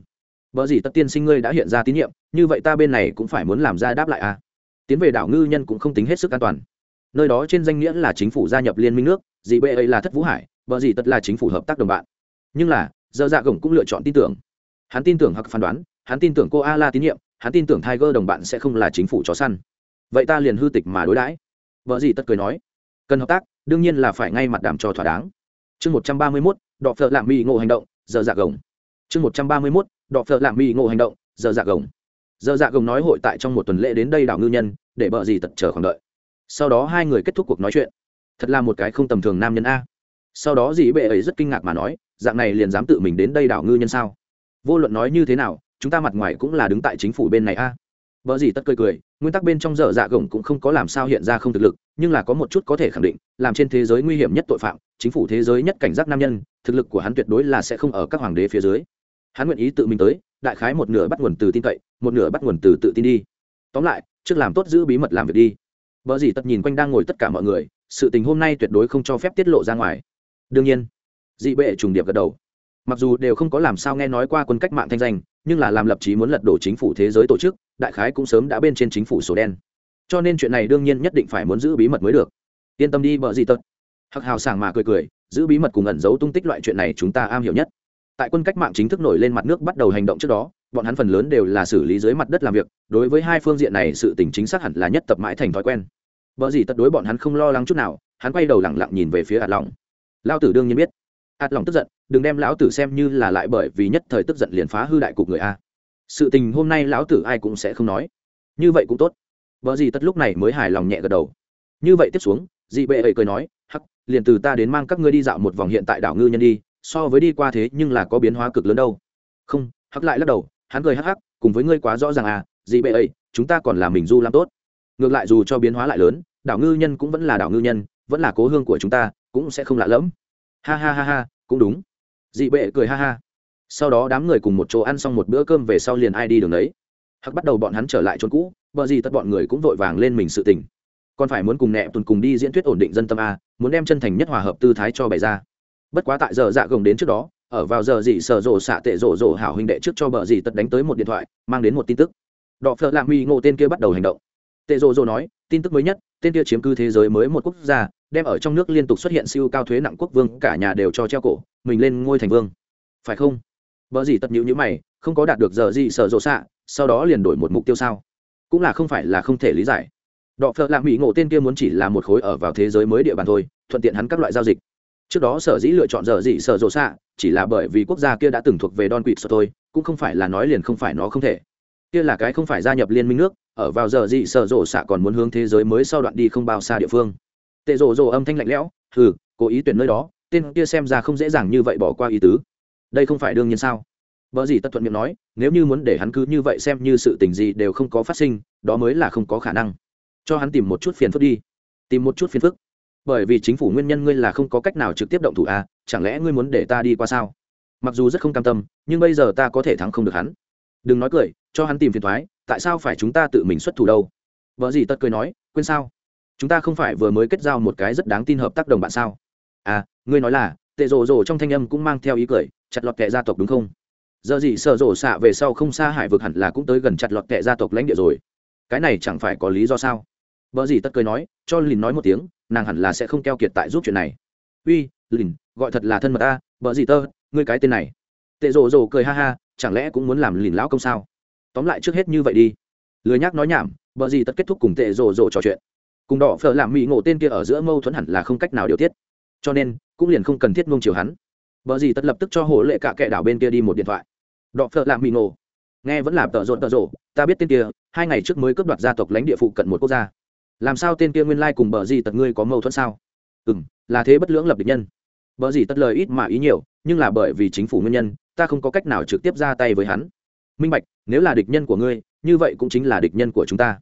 Speaker 1: Vợ gì tất tiên sinh ngươi đã hiện ra tín nhiệm, như vậy ta bên này cũng phải muốn làm ra đáp lại à? Tiến về đảo ngư nhân cũng không tính hết sức an toàn. Nơi đó trên danh nghĩa là chính phủ gia nhập liên minh nước dị bệ ấy là thất vũ hải vợ gì tất là chính phủ hợp tác đồng bạn. Nhưng là giờ dạ gồng cũng lựa chọn tin tưởng. Hắn tin tưởng hoặc phán đoán, hắn tin tưởng cô a la tín nhiệm, hắn tin tưởng tiger đồng bạn sẽ không là chính phủ chó săn. Vậy ta liền hư tịch mà đối đãi. Vợ gì tất cười nói, cần hợp tác đương nhiên là phải ngay mặt đảm cho thỏa đáng. Chương một trăm ba mươi mốt, đọ phợ lạm mỹ ngộ hành động, giờ dạ gồng. Chương một trăm ba mươi mốt, đọ phợ lạm mỹ ngộ hành động, giờ dạ gồng. Giờ dạ gồng nói hội tại trong một tuần lễ đến đây đảo ngư nhân, để bợ gì tật chờ khoảng đợi. Sau đó hai người kết thúc cuộc nói chuyện. Thật là một cái không tầm thường nam nhân a. Sau đó dĩ bệ ấy rất kinh ngạc mà nói, dạng này liền dám tự mình đến đây đảo ngư nhân sao? Vô luận nói như thế nào, chúng ta mặt ngoài cũng là đứng tại chính phủ bên này a. Bở gì tất cười cười, nguyên tắc bên trong dở dạ gồng cũng không có làm sao hiện ra không thực lực, nhưng là có một chút có thể khẳng định, làm trên thế giới nguy hiểm nhất tội phạm, chính phủ thế giới nhất cảnh giác nam nhân, thực lực của hắn tuyệt đối là sẽ không ở các hoàng đế phía dưới. Hắn nguyện ý tự mình tới, đại khái một nửa bắt nguồn từ tin cậy, một nửa bắt nguồn từ tự tin đi. Tóm lại, trước làm tốt giữ bí mật làm việc đi. Bở gì tất nhìn quanh đang ngồi tất cả mọi người, sự tình hôm nay tuyệt đối không cho phép tiết lộ ra ngoài. Đương nhiên, dị bệ trùng điệp gật đầu mặc dù đều không có làm sao nghe nói qua quân cách mạng thanh danh, nhưng là làm lập chí muốn lật đổ chính phủ thế giới tổ chức, đại khái cũng sớm đã bên trên chính phủ sổ đen. Cho nên chuyện này đương nhiên nhất định phải muốn giữ bí mật mới được. Yên tâm đi vợ gì tật. Hặc hào sảng mà cười cười, giữ bí mật cùng ẩn giấu tung tích loại chuyện này chúng ta am hiểu nhất. Tại quân cách mạng chính thức nổi lên mặt nước bắt đầu hành động trước đó, bọn hắn phần lớn đều là xử lý dưới mặt đất làm việc, đối với hai phương diện này sự tình chính xác hẳn là nhất tập mãi thành thói quen. Vợ gì tật đối bọn hắn không lo lắng chút nào, hắn quay đầu lẳng lặng nhìn về phía ạt lòng lao tử đương nhiên biết ạt lòng tức giận, đừng đem lão tử xem như là lại bởi vì nhất thời tức giận liền phá hư đại cục người a. Sự tình hôm nay lão tử ai cũng sẽ không nói. Như vậy cũng tốt. Vợ gì tất lúc này mới hài lòng nhẹ gật đầu. Như vậy tiếp xuống dị bệ ấy cười nói, hắc, liền từ ta đến mang các ngươi đi dạo một vòng hiện tại đảo ngư nhân đi, so với đi qua thế nhưng là có biến hóa cực lớn đâu. Không, hắc lại lắc đầu, hắn cười hắc hắc, cùng với ngươi quá rõ ràng à dị bệ ấy, chúng ta còn là mình du làm tốt. Ngược lại dù cho biến hóa lại lớn, đảo ngư nhân cũng vẫn là đảo ngư nhân, vẫn là cố hương của chúng ta, cũng sẽ không lạ lẫm ha ha ha ha, cũng đúng. Dị bệ cười ha ha. Sau đó đám người cùng một chỗ ăn xong một bữa cơm về sau liền ai đi đường đấy. Hắc bắt đầu bọn hắn trở lại chốn cũ bờ gì tất bọn người cũng vội vàng lên mình sự tình. Còn phải muốn cùng nẹ tuần cùng đi diễn thuyết ổn định dân tâm a, muốn đem chân thành nhất hòa hợp tư thái cho bày ra. Bất quá tại giờ dạ gồng đến trước đó, ở vào giờ gì sở rộ xạ tệ rộ rộ hảo huynh đệ trước cho bờ gì tật đánh tới một điện thoại, mang đến một tin tức. Đọ phở lạng huy ngộ tên kia bắt đầu hành động. Tệ rộ rộ nói, tin tức mới nhất, tên kia chiếm cư thế giới mới một quốc gia đem ở trong nước liên tục xuất hiện siêu cao thuế nặng quốc vương, cả nhà đều cho treo cổ, mình lên ngôi thành vương. Phải không? Vợ gì tật nhữ nhữ mày, không có đạt được giờ gì sở rộ xạ, sau đó liền đổi một mục tiêu sao? Cũng là không phải là không thể lý giải. Đọ phợ lạ mỹ ngộ tên kia muốn chỉ là một khối ở vào thế giới mới địa bàn thôi, thuận tiện hắn các loại giao dịch. Trước đó sở dĩ lựa chọn giờ gì sở rộ xạ, chỉ là bởi vì quốc gia kia đã từng thuộc về don quỵt sở thôi, cũng không phải là nói liền không phải nó không thể. Kia là cái không phải gia nhập liên minh nước, ở vào giờ gì sở rộ xạ còn muốn hướng thế giới mới sau đoạn đi không bao xa địa phương tệ rồ rồ âm thanh lạnh lẽo, hừ, cố ý tuyển nơi đó, tên kia xem ra không dễ dàng như vậy bỏ qua ý tứ. Đây không phải đương nhiên sao? Vợ gì tất thuận miệng nói, nếu như muốn để hắn cứ như vậy xem như sự tình gì đều không có phát sinh, đó mới là không có khả năng. Cho hắn tìm một chút phiền phức đi. Tìm một chút phiền phức? Bởi vì chính phủ nguyên nhân ngươi là không có cách nào trực tiếp động thủ à chẳng lẽ ngươi muốn để ta đi qua sao? Mặc dù rất không cam tâm, nhưng bây giờ ta có thể thắng không được hắn. Đừng nói cười, cho hắn tìm phiền thoái, tại sao phải chúng ta tự mình xuất thủ đâu? Vợ gì tất cười nói, quên sao? Chúng ta không phải vừa mới kết giao một cái rất đáng tin hợp tác đồng bạn sao? À ngươi nói là, tệ rồ rồ trong thanh âm cũng mang theo ý cười, chặt lọt kệ gia tộc đúng không? Giờ gì sợ rồ xạ về sau không xa hải vực hẳn là cũng tới gần chặt lọt kệ gia tộc lãnh địa rồi. Cái này chẳng phải có lý do sao? Vợ gì tất cười nói, cho lìn nói một tiếng, nàng hẳn là sẽ không keo kiệt tại giúp chuyện này. Uy, lìn, gọi thật là thân mật ta, vợ gì tơ, ngươi cái tên này. Tệ rồ rồ cười ha ha, chẳng lẽ cũng muốn làm lìn lão công sao? Tóm lại trước hết như vậy đi. Lười nhác nói nhảm, vợ gì tất kết thúc cùng tệ rồ rồ trò chuyện cùng đỏ phở làm mỹ ngộ tên kia ở giữa mâu thuẫn hẳn là không cách nào điều tiết. Cho nên, cũng liền không cần thiết mông chiều hắn. Vợ gì tất lập tức cho hồ lệ cả kệ đảo bên kia đi một điện thoại. Đọ phợ làm mỹ nổ nghe vẫn là tợ rộn tợ rộ, ta biết tên kia, hai ngày trước mới cướp đoạt gia tộc lãnh địa phụ cận một quốc gia. Làm sao tên kia nguyên lai cùng bờ gì tật ngươi có mâu thuẫn sao? Ừ m là thế bất lưỡng lập địch nhân. Bờ gì tất lời ít mà ý nhiều, nhưng là bởi vì chính phủ nguyên nhân, ta không có cách nào trực tiếp ra tay với hắn. Minh bạch, nếu là địch nhân của ngươi, như vậy cũng chính là địch nhân của chúng ta.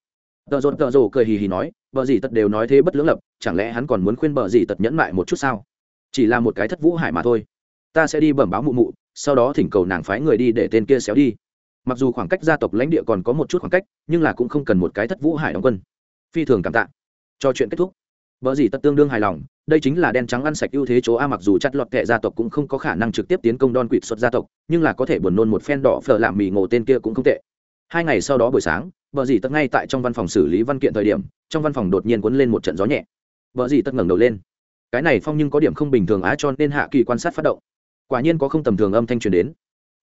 Speaker 1: Tợ rộn tợ rộ cười hì hì nói bờ gì tật đều nói thế bất lưỡng lập, chẳng lẽ hắn còn muốn khuyên bờ gì tật nhẫn mại một chút sao? Chỉ là một cái thất vũ hải mà thôi. Ta sẽ đi bẩm báo mụ mụ, sau đó thỉnh cầu nàng phái người đi để tên kia xéo đi. Mặc dù khoảng cách gia tộc lãnh địa còn có một chút khoảng cách, nhưng là cũng không cần một cái thất vũ hải đóng quân. Phi thường cảm tạ. Cho chuyện kết thúc. Vợ gì tất tương đương hài lòng, đây chính là đen trắng ăn sạch ưu thế chỗ a, mặc dù chặt lọt kệ gia tộc cũng không có khả năng trực tiếp tiến công đon quỵt xuất gia tộc, nhưng là có thể buồn nôn một phen đỏ phở làm mì ngộ tên kia cũng không tệ. Hai ngày sau đó buổi sáng vợ dì tất ngay tại trong văn phòng xử lý văn kiện thời điểm, trong văn phòng đột nhiên cuốn lên một trận gió nhẹ. Vợ dì tất ngẩng đầu lên. Cái này phong nhưng có điểm không bình thường á, cho nên hạ kỳ quan sát phát động. Quả nhiên có không tầm thường âm thanh truyền đến.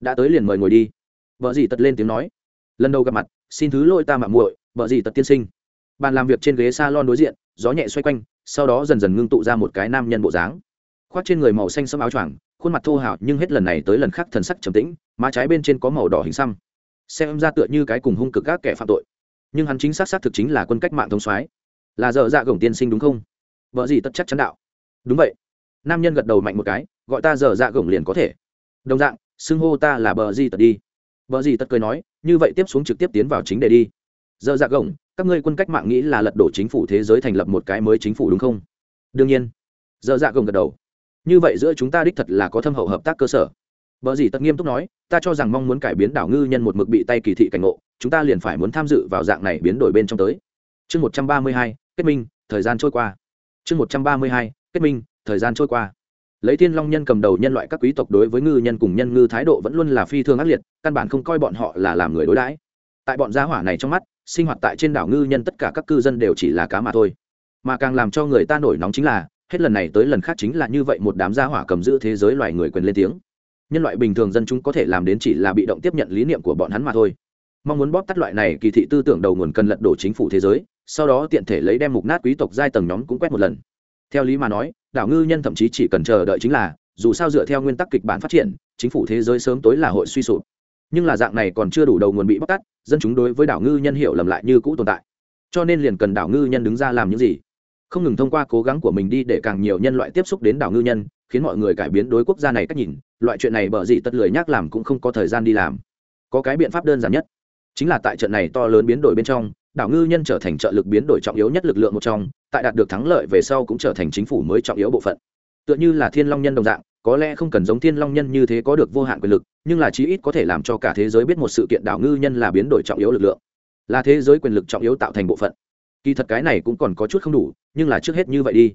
Speaker 1: Đã tới liền mời ngồi đi. Vợ dì tật lên tiếng nói. Lần đầu gặp mặt, xin thứ lỗi ta mạng muội vợ dì tật tiên sinh. Bàn làm việc trên ghế s a lon đối diện, gió nhẹ xoay quanh, sau đó dần dần ngưng tụ ra một cái nam nhân bộ dáng. Khoác trên người màu xanh sẫm áo choàng, khuôn mặt thô hào nhưng hết lần này tới lần khác thần sắc trầm tĩnh, má trái bên trên có màu đỏ hình xăm xem ra tựa như cái cùng hung cực các kẻ phạm tội. Nhưng hắn chính xác xác thực chính là quân cách mạng thống soái. Là dở dạ gồng tiên sinh đúng không? Vợ gì tất chắc chắn đạo. Đúng vậy. Nam nhân gật đầu mạnh một cái, gọi ta dở dạ gồng liền có thể. Đồng dạng, xưng hô ta là bờ gì tật đi. Bờ gì tật cười nói, như vậy tiếp xuống trực tiếp tiến vào chính đề đi. Dở dạ gồng, các ngươi quân cách mạng nghĩ là lật đổ chính phủ thế giới thành lập một cái mới chính phủ đúng không? Đương nhiên. Dở dạ gồng gật đầu. Như vậy giữa chúng ta đích thật là có thâm hậu hợp tác cơ sở. Bở gì tất nghiêm túc nói, ta cho rằng mong muốn cải biến đảo ngư nhân một mực bị tay kỳ thị cảnh ngộ, chúng ta liền phải muốn tham dự vào dạng này biến đổi bên trong tới. Chương 132, kết minh, thời gian trôi qua. Chương 132, kết minh, thời gian trôi qua. Lấy Tiên Long nhân cầm đầu nhân loại các quý tộc đối với ngư nhân cùng nhân ngư thái độ vẫn luôn là phi thường ác liệt, căn bản không coi bọn họ là làm người đối đãi. Tại bọn gia hỏa này trong mắt, sinh hoạt tại trên đảo ngư nhân tất cả các cư dân đều chỉ là cá mà thôi. Mà càng làm cho người ta nổi nóng chính là, hết lần này tới lần khác chính là như vậy một đám gia hỏa cầm giữ thế giới loài người quyền lên tiếng nhân loại bình thường dân chúng có thể làm đến chỉ là bị động tiếp nhận lý niệm của bọn hắn mà thôi. Mong muốn bóp tắt loại này kỳ thị tư tưởng đầu nguồn cần lật đổ chính phủ thế giới, sau đó tiện thể lấy đem mục nát quý tộc giai tầng nhóm cũng quét một lần. Theo lý mà nói, đảo ngư nhân thậm chí chỉ cần chờ đợi chính là, dù sao dựa theo nguyên tắc kịch bản phát triển, chính phủ thế giới sớm tối là hội suy sụp. Nhưng là dạng này còn chưa đủ đầu nguồn bị bóc tắt dân chúng đối với đảo ngư nhân hiểu lầm lại như cũ tồn tại. Cho nên liền cần đảo ngư nhân đứng ra làm những gì? Không ngừng thông qua cố gắng của mình đi để càng nhiều nhân loại tiếp xúc đến đảo ngư nhân, khiến mọi người cải biến đối quốc gia này cách nhìn loại chuyện này bở gì tất lười nhắc làm cũng không có thời gian đi làm. Có cái biện pháp đơn giản nhất, chính là tại trận này to lớn biến đổi bên trong, đảo ngư nhân trở thành trợ lực biến đổi trọng yếu nhất lực lượng một trong, tại đạt được thắng lợi về sau cũng trở thành chính phủ mới trọng yếu bộ phận. Tựa như là thiên long nhân đồng dạng, có lẽ không cần giống thiên long nhân như thế có được vô hạn quyền lực, nhưng là chí ít có thể làm cho cả thế giới biết một sự kiện đảo ngư nhân là biến đổi trọng yếu lực lượng, là thế giới quyền lực trọng yếu tạo thành bộ phận. Kỳ thật cái này cũng còn có chút không đủ, nhưng là trước hết như vậy đi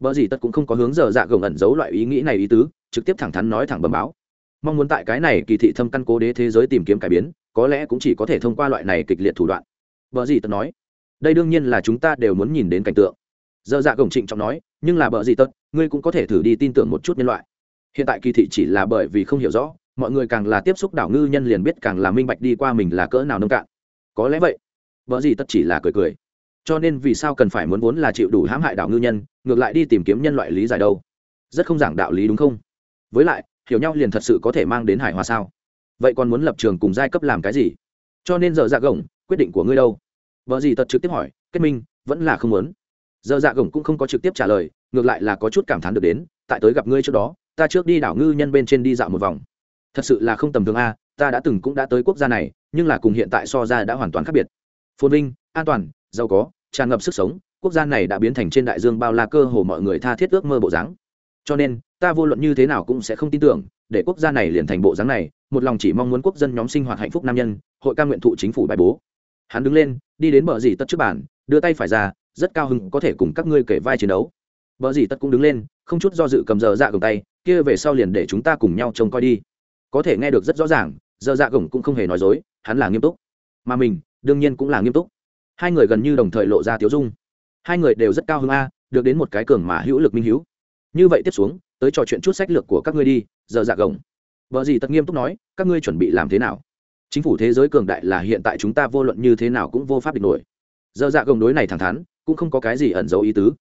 Speaker 1: vợ gì tất cũng không có hướng giờ dạ gồng ẩn giấu loại ý nghĩ này ý tứ, trực tiếp thẳng thắn nói thẳng bầm báo. Mong muốn tại cái này kỳ thị thâm căn cố đế thế giới tìm kiếm cải biến, có lẽ cũng chỉ có thể thông qua loại này kịch liệt thủ đoạn. Vợ gì tất nói, đây đương nhiên là chúng ta đều muốn nhìn đến cảnh tượng. Giờ dạ gồng trịnh trọng nói, nhưng là vợ gì tất, ngươi cũng có thể thử đi tin tưởng một chút nhân loại. Hiện tại kỳ thị chỉ là bởi vì không hiểu rõ, mọi người càng là tiếp xúc đảo ngư nhân liền biết càng là minh bạch đi qua mình là cỡ nào nông cạn. Có lẽ vậy. Vợ gì tất chỉ là cười cười cho nên vì sao cần phải muốn vốn là chịu đủ hãm hại đảo ngư nhân, ngược lại đi tìm kiếm nhân loại lý giải đâu? Rất không giảng đạo lý đúng không? Với lại, hiểu nhau liền thật sự có thể mang đến hải hòa sao? Vậy còn muốn lập trường cùng giai cấp làm cái gì? Cho nên giờ dạ gồng, quyết định của ngươi đâu? Vợ gì tật trực tiếp hỏi, kết minh, vẫn là không muốn. Giờ dạ gồng cũng không có trực tiếp trả lời, ngược lại là có chút cảm thán được đến, tại tới gặp ngươi trước đó, ta trước đi đảo ngư nhân bên trên đi dạo một vòng. Thật sự là không tầm thường a, ta đã từng cũng đã tới quốc gia này, nhưng là cùng hiện tại so ra đã hoàn toàn khác biệt. Phồn vinh, an toàn, giàu có tràn ngập sức sống, quốc gia này đã biến thành trên đại dương bao la cơ hồ mọi người tha thiết ước mơ bộ dáng. Cho nên, ta vô luận như thế nào cũng sẽ không tin tưởng, để quốc gia này liền thành bộ dáng này, một lòng chỉ mong muốn quốc dân nhóm sinh hoạt hạnh phúc nam nhân, hội ca nguyện thụ chính phủ bài bố. Hắn đứng lên, đi đến bờ dì tất trước bàn, đưa tay phải ra, rất cao hứng có thể cùng các ngươi kể vai chiến đấu. Bờ dì tất cũng đứng lên, không chút do dự cầm giờ dạ gồng tay, kia về sau liền để chúng ta cùng nhau trông coi đi. Có thể nghe được rất rõ ràng, giờ dạ gồng cũng không hề nói dối, hắn là nghiêm túc. Mà mình, đương nhiên cũng là nghiêm túc hai người gần như đồng thời lộ ra tiếu dung. Hai người đều rất cao hứng a, được đến một cái cường mà hữu lực minh hữu như vậy tiếp xuống, tới trò chuyện chút sách lược của các ngươi đi, giờ dạ gồng. Vợ gì tật nghiêm túc nói, các ngươi chuẩn bị làm thế nào? Chính phủ thế giới cường đại là hiện tại chúng ta vô luận như thế nào cũng vô pháp địch nổi. Giờ dạ gồng đối này thẳng thắn, cũng không có cái gì ẩn giấu ý tứ.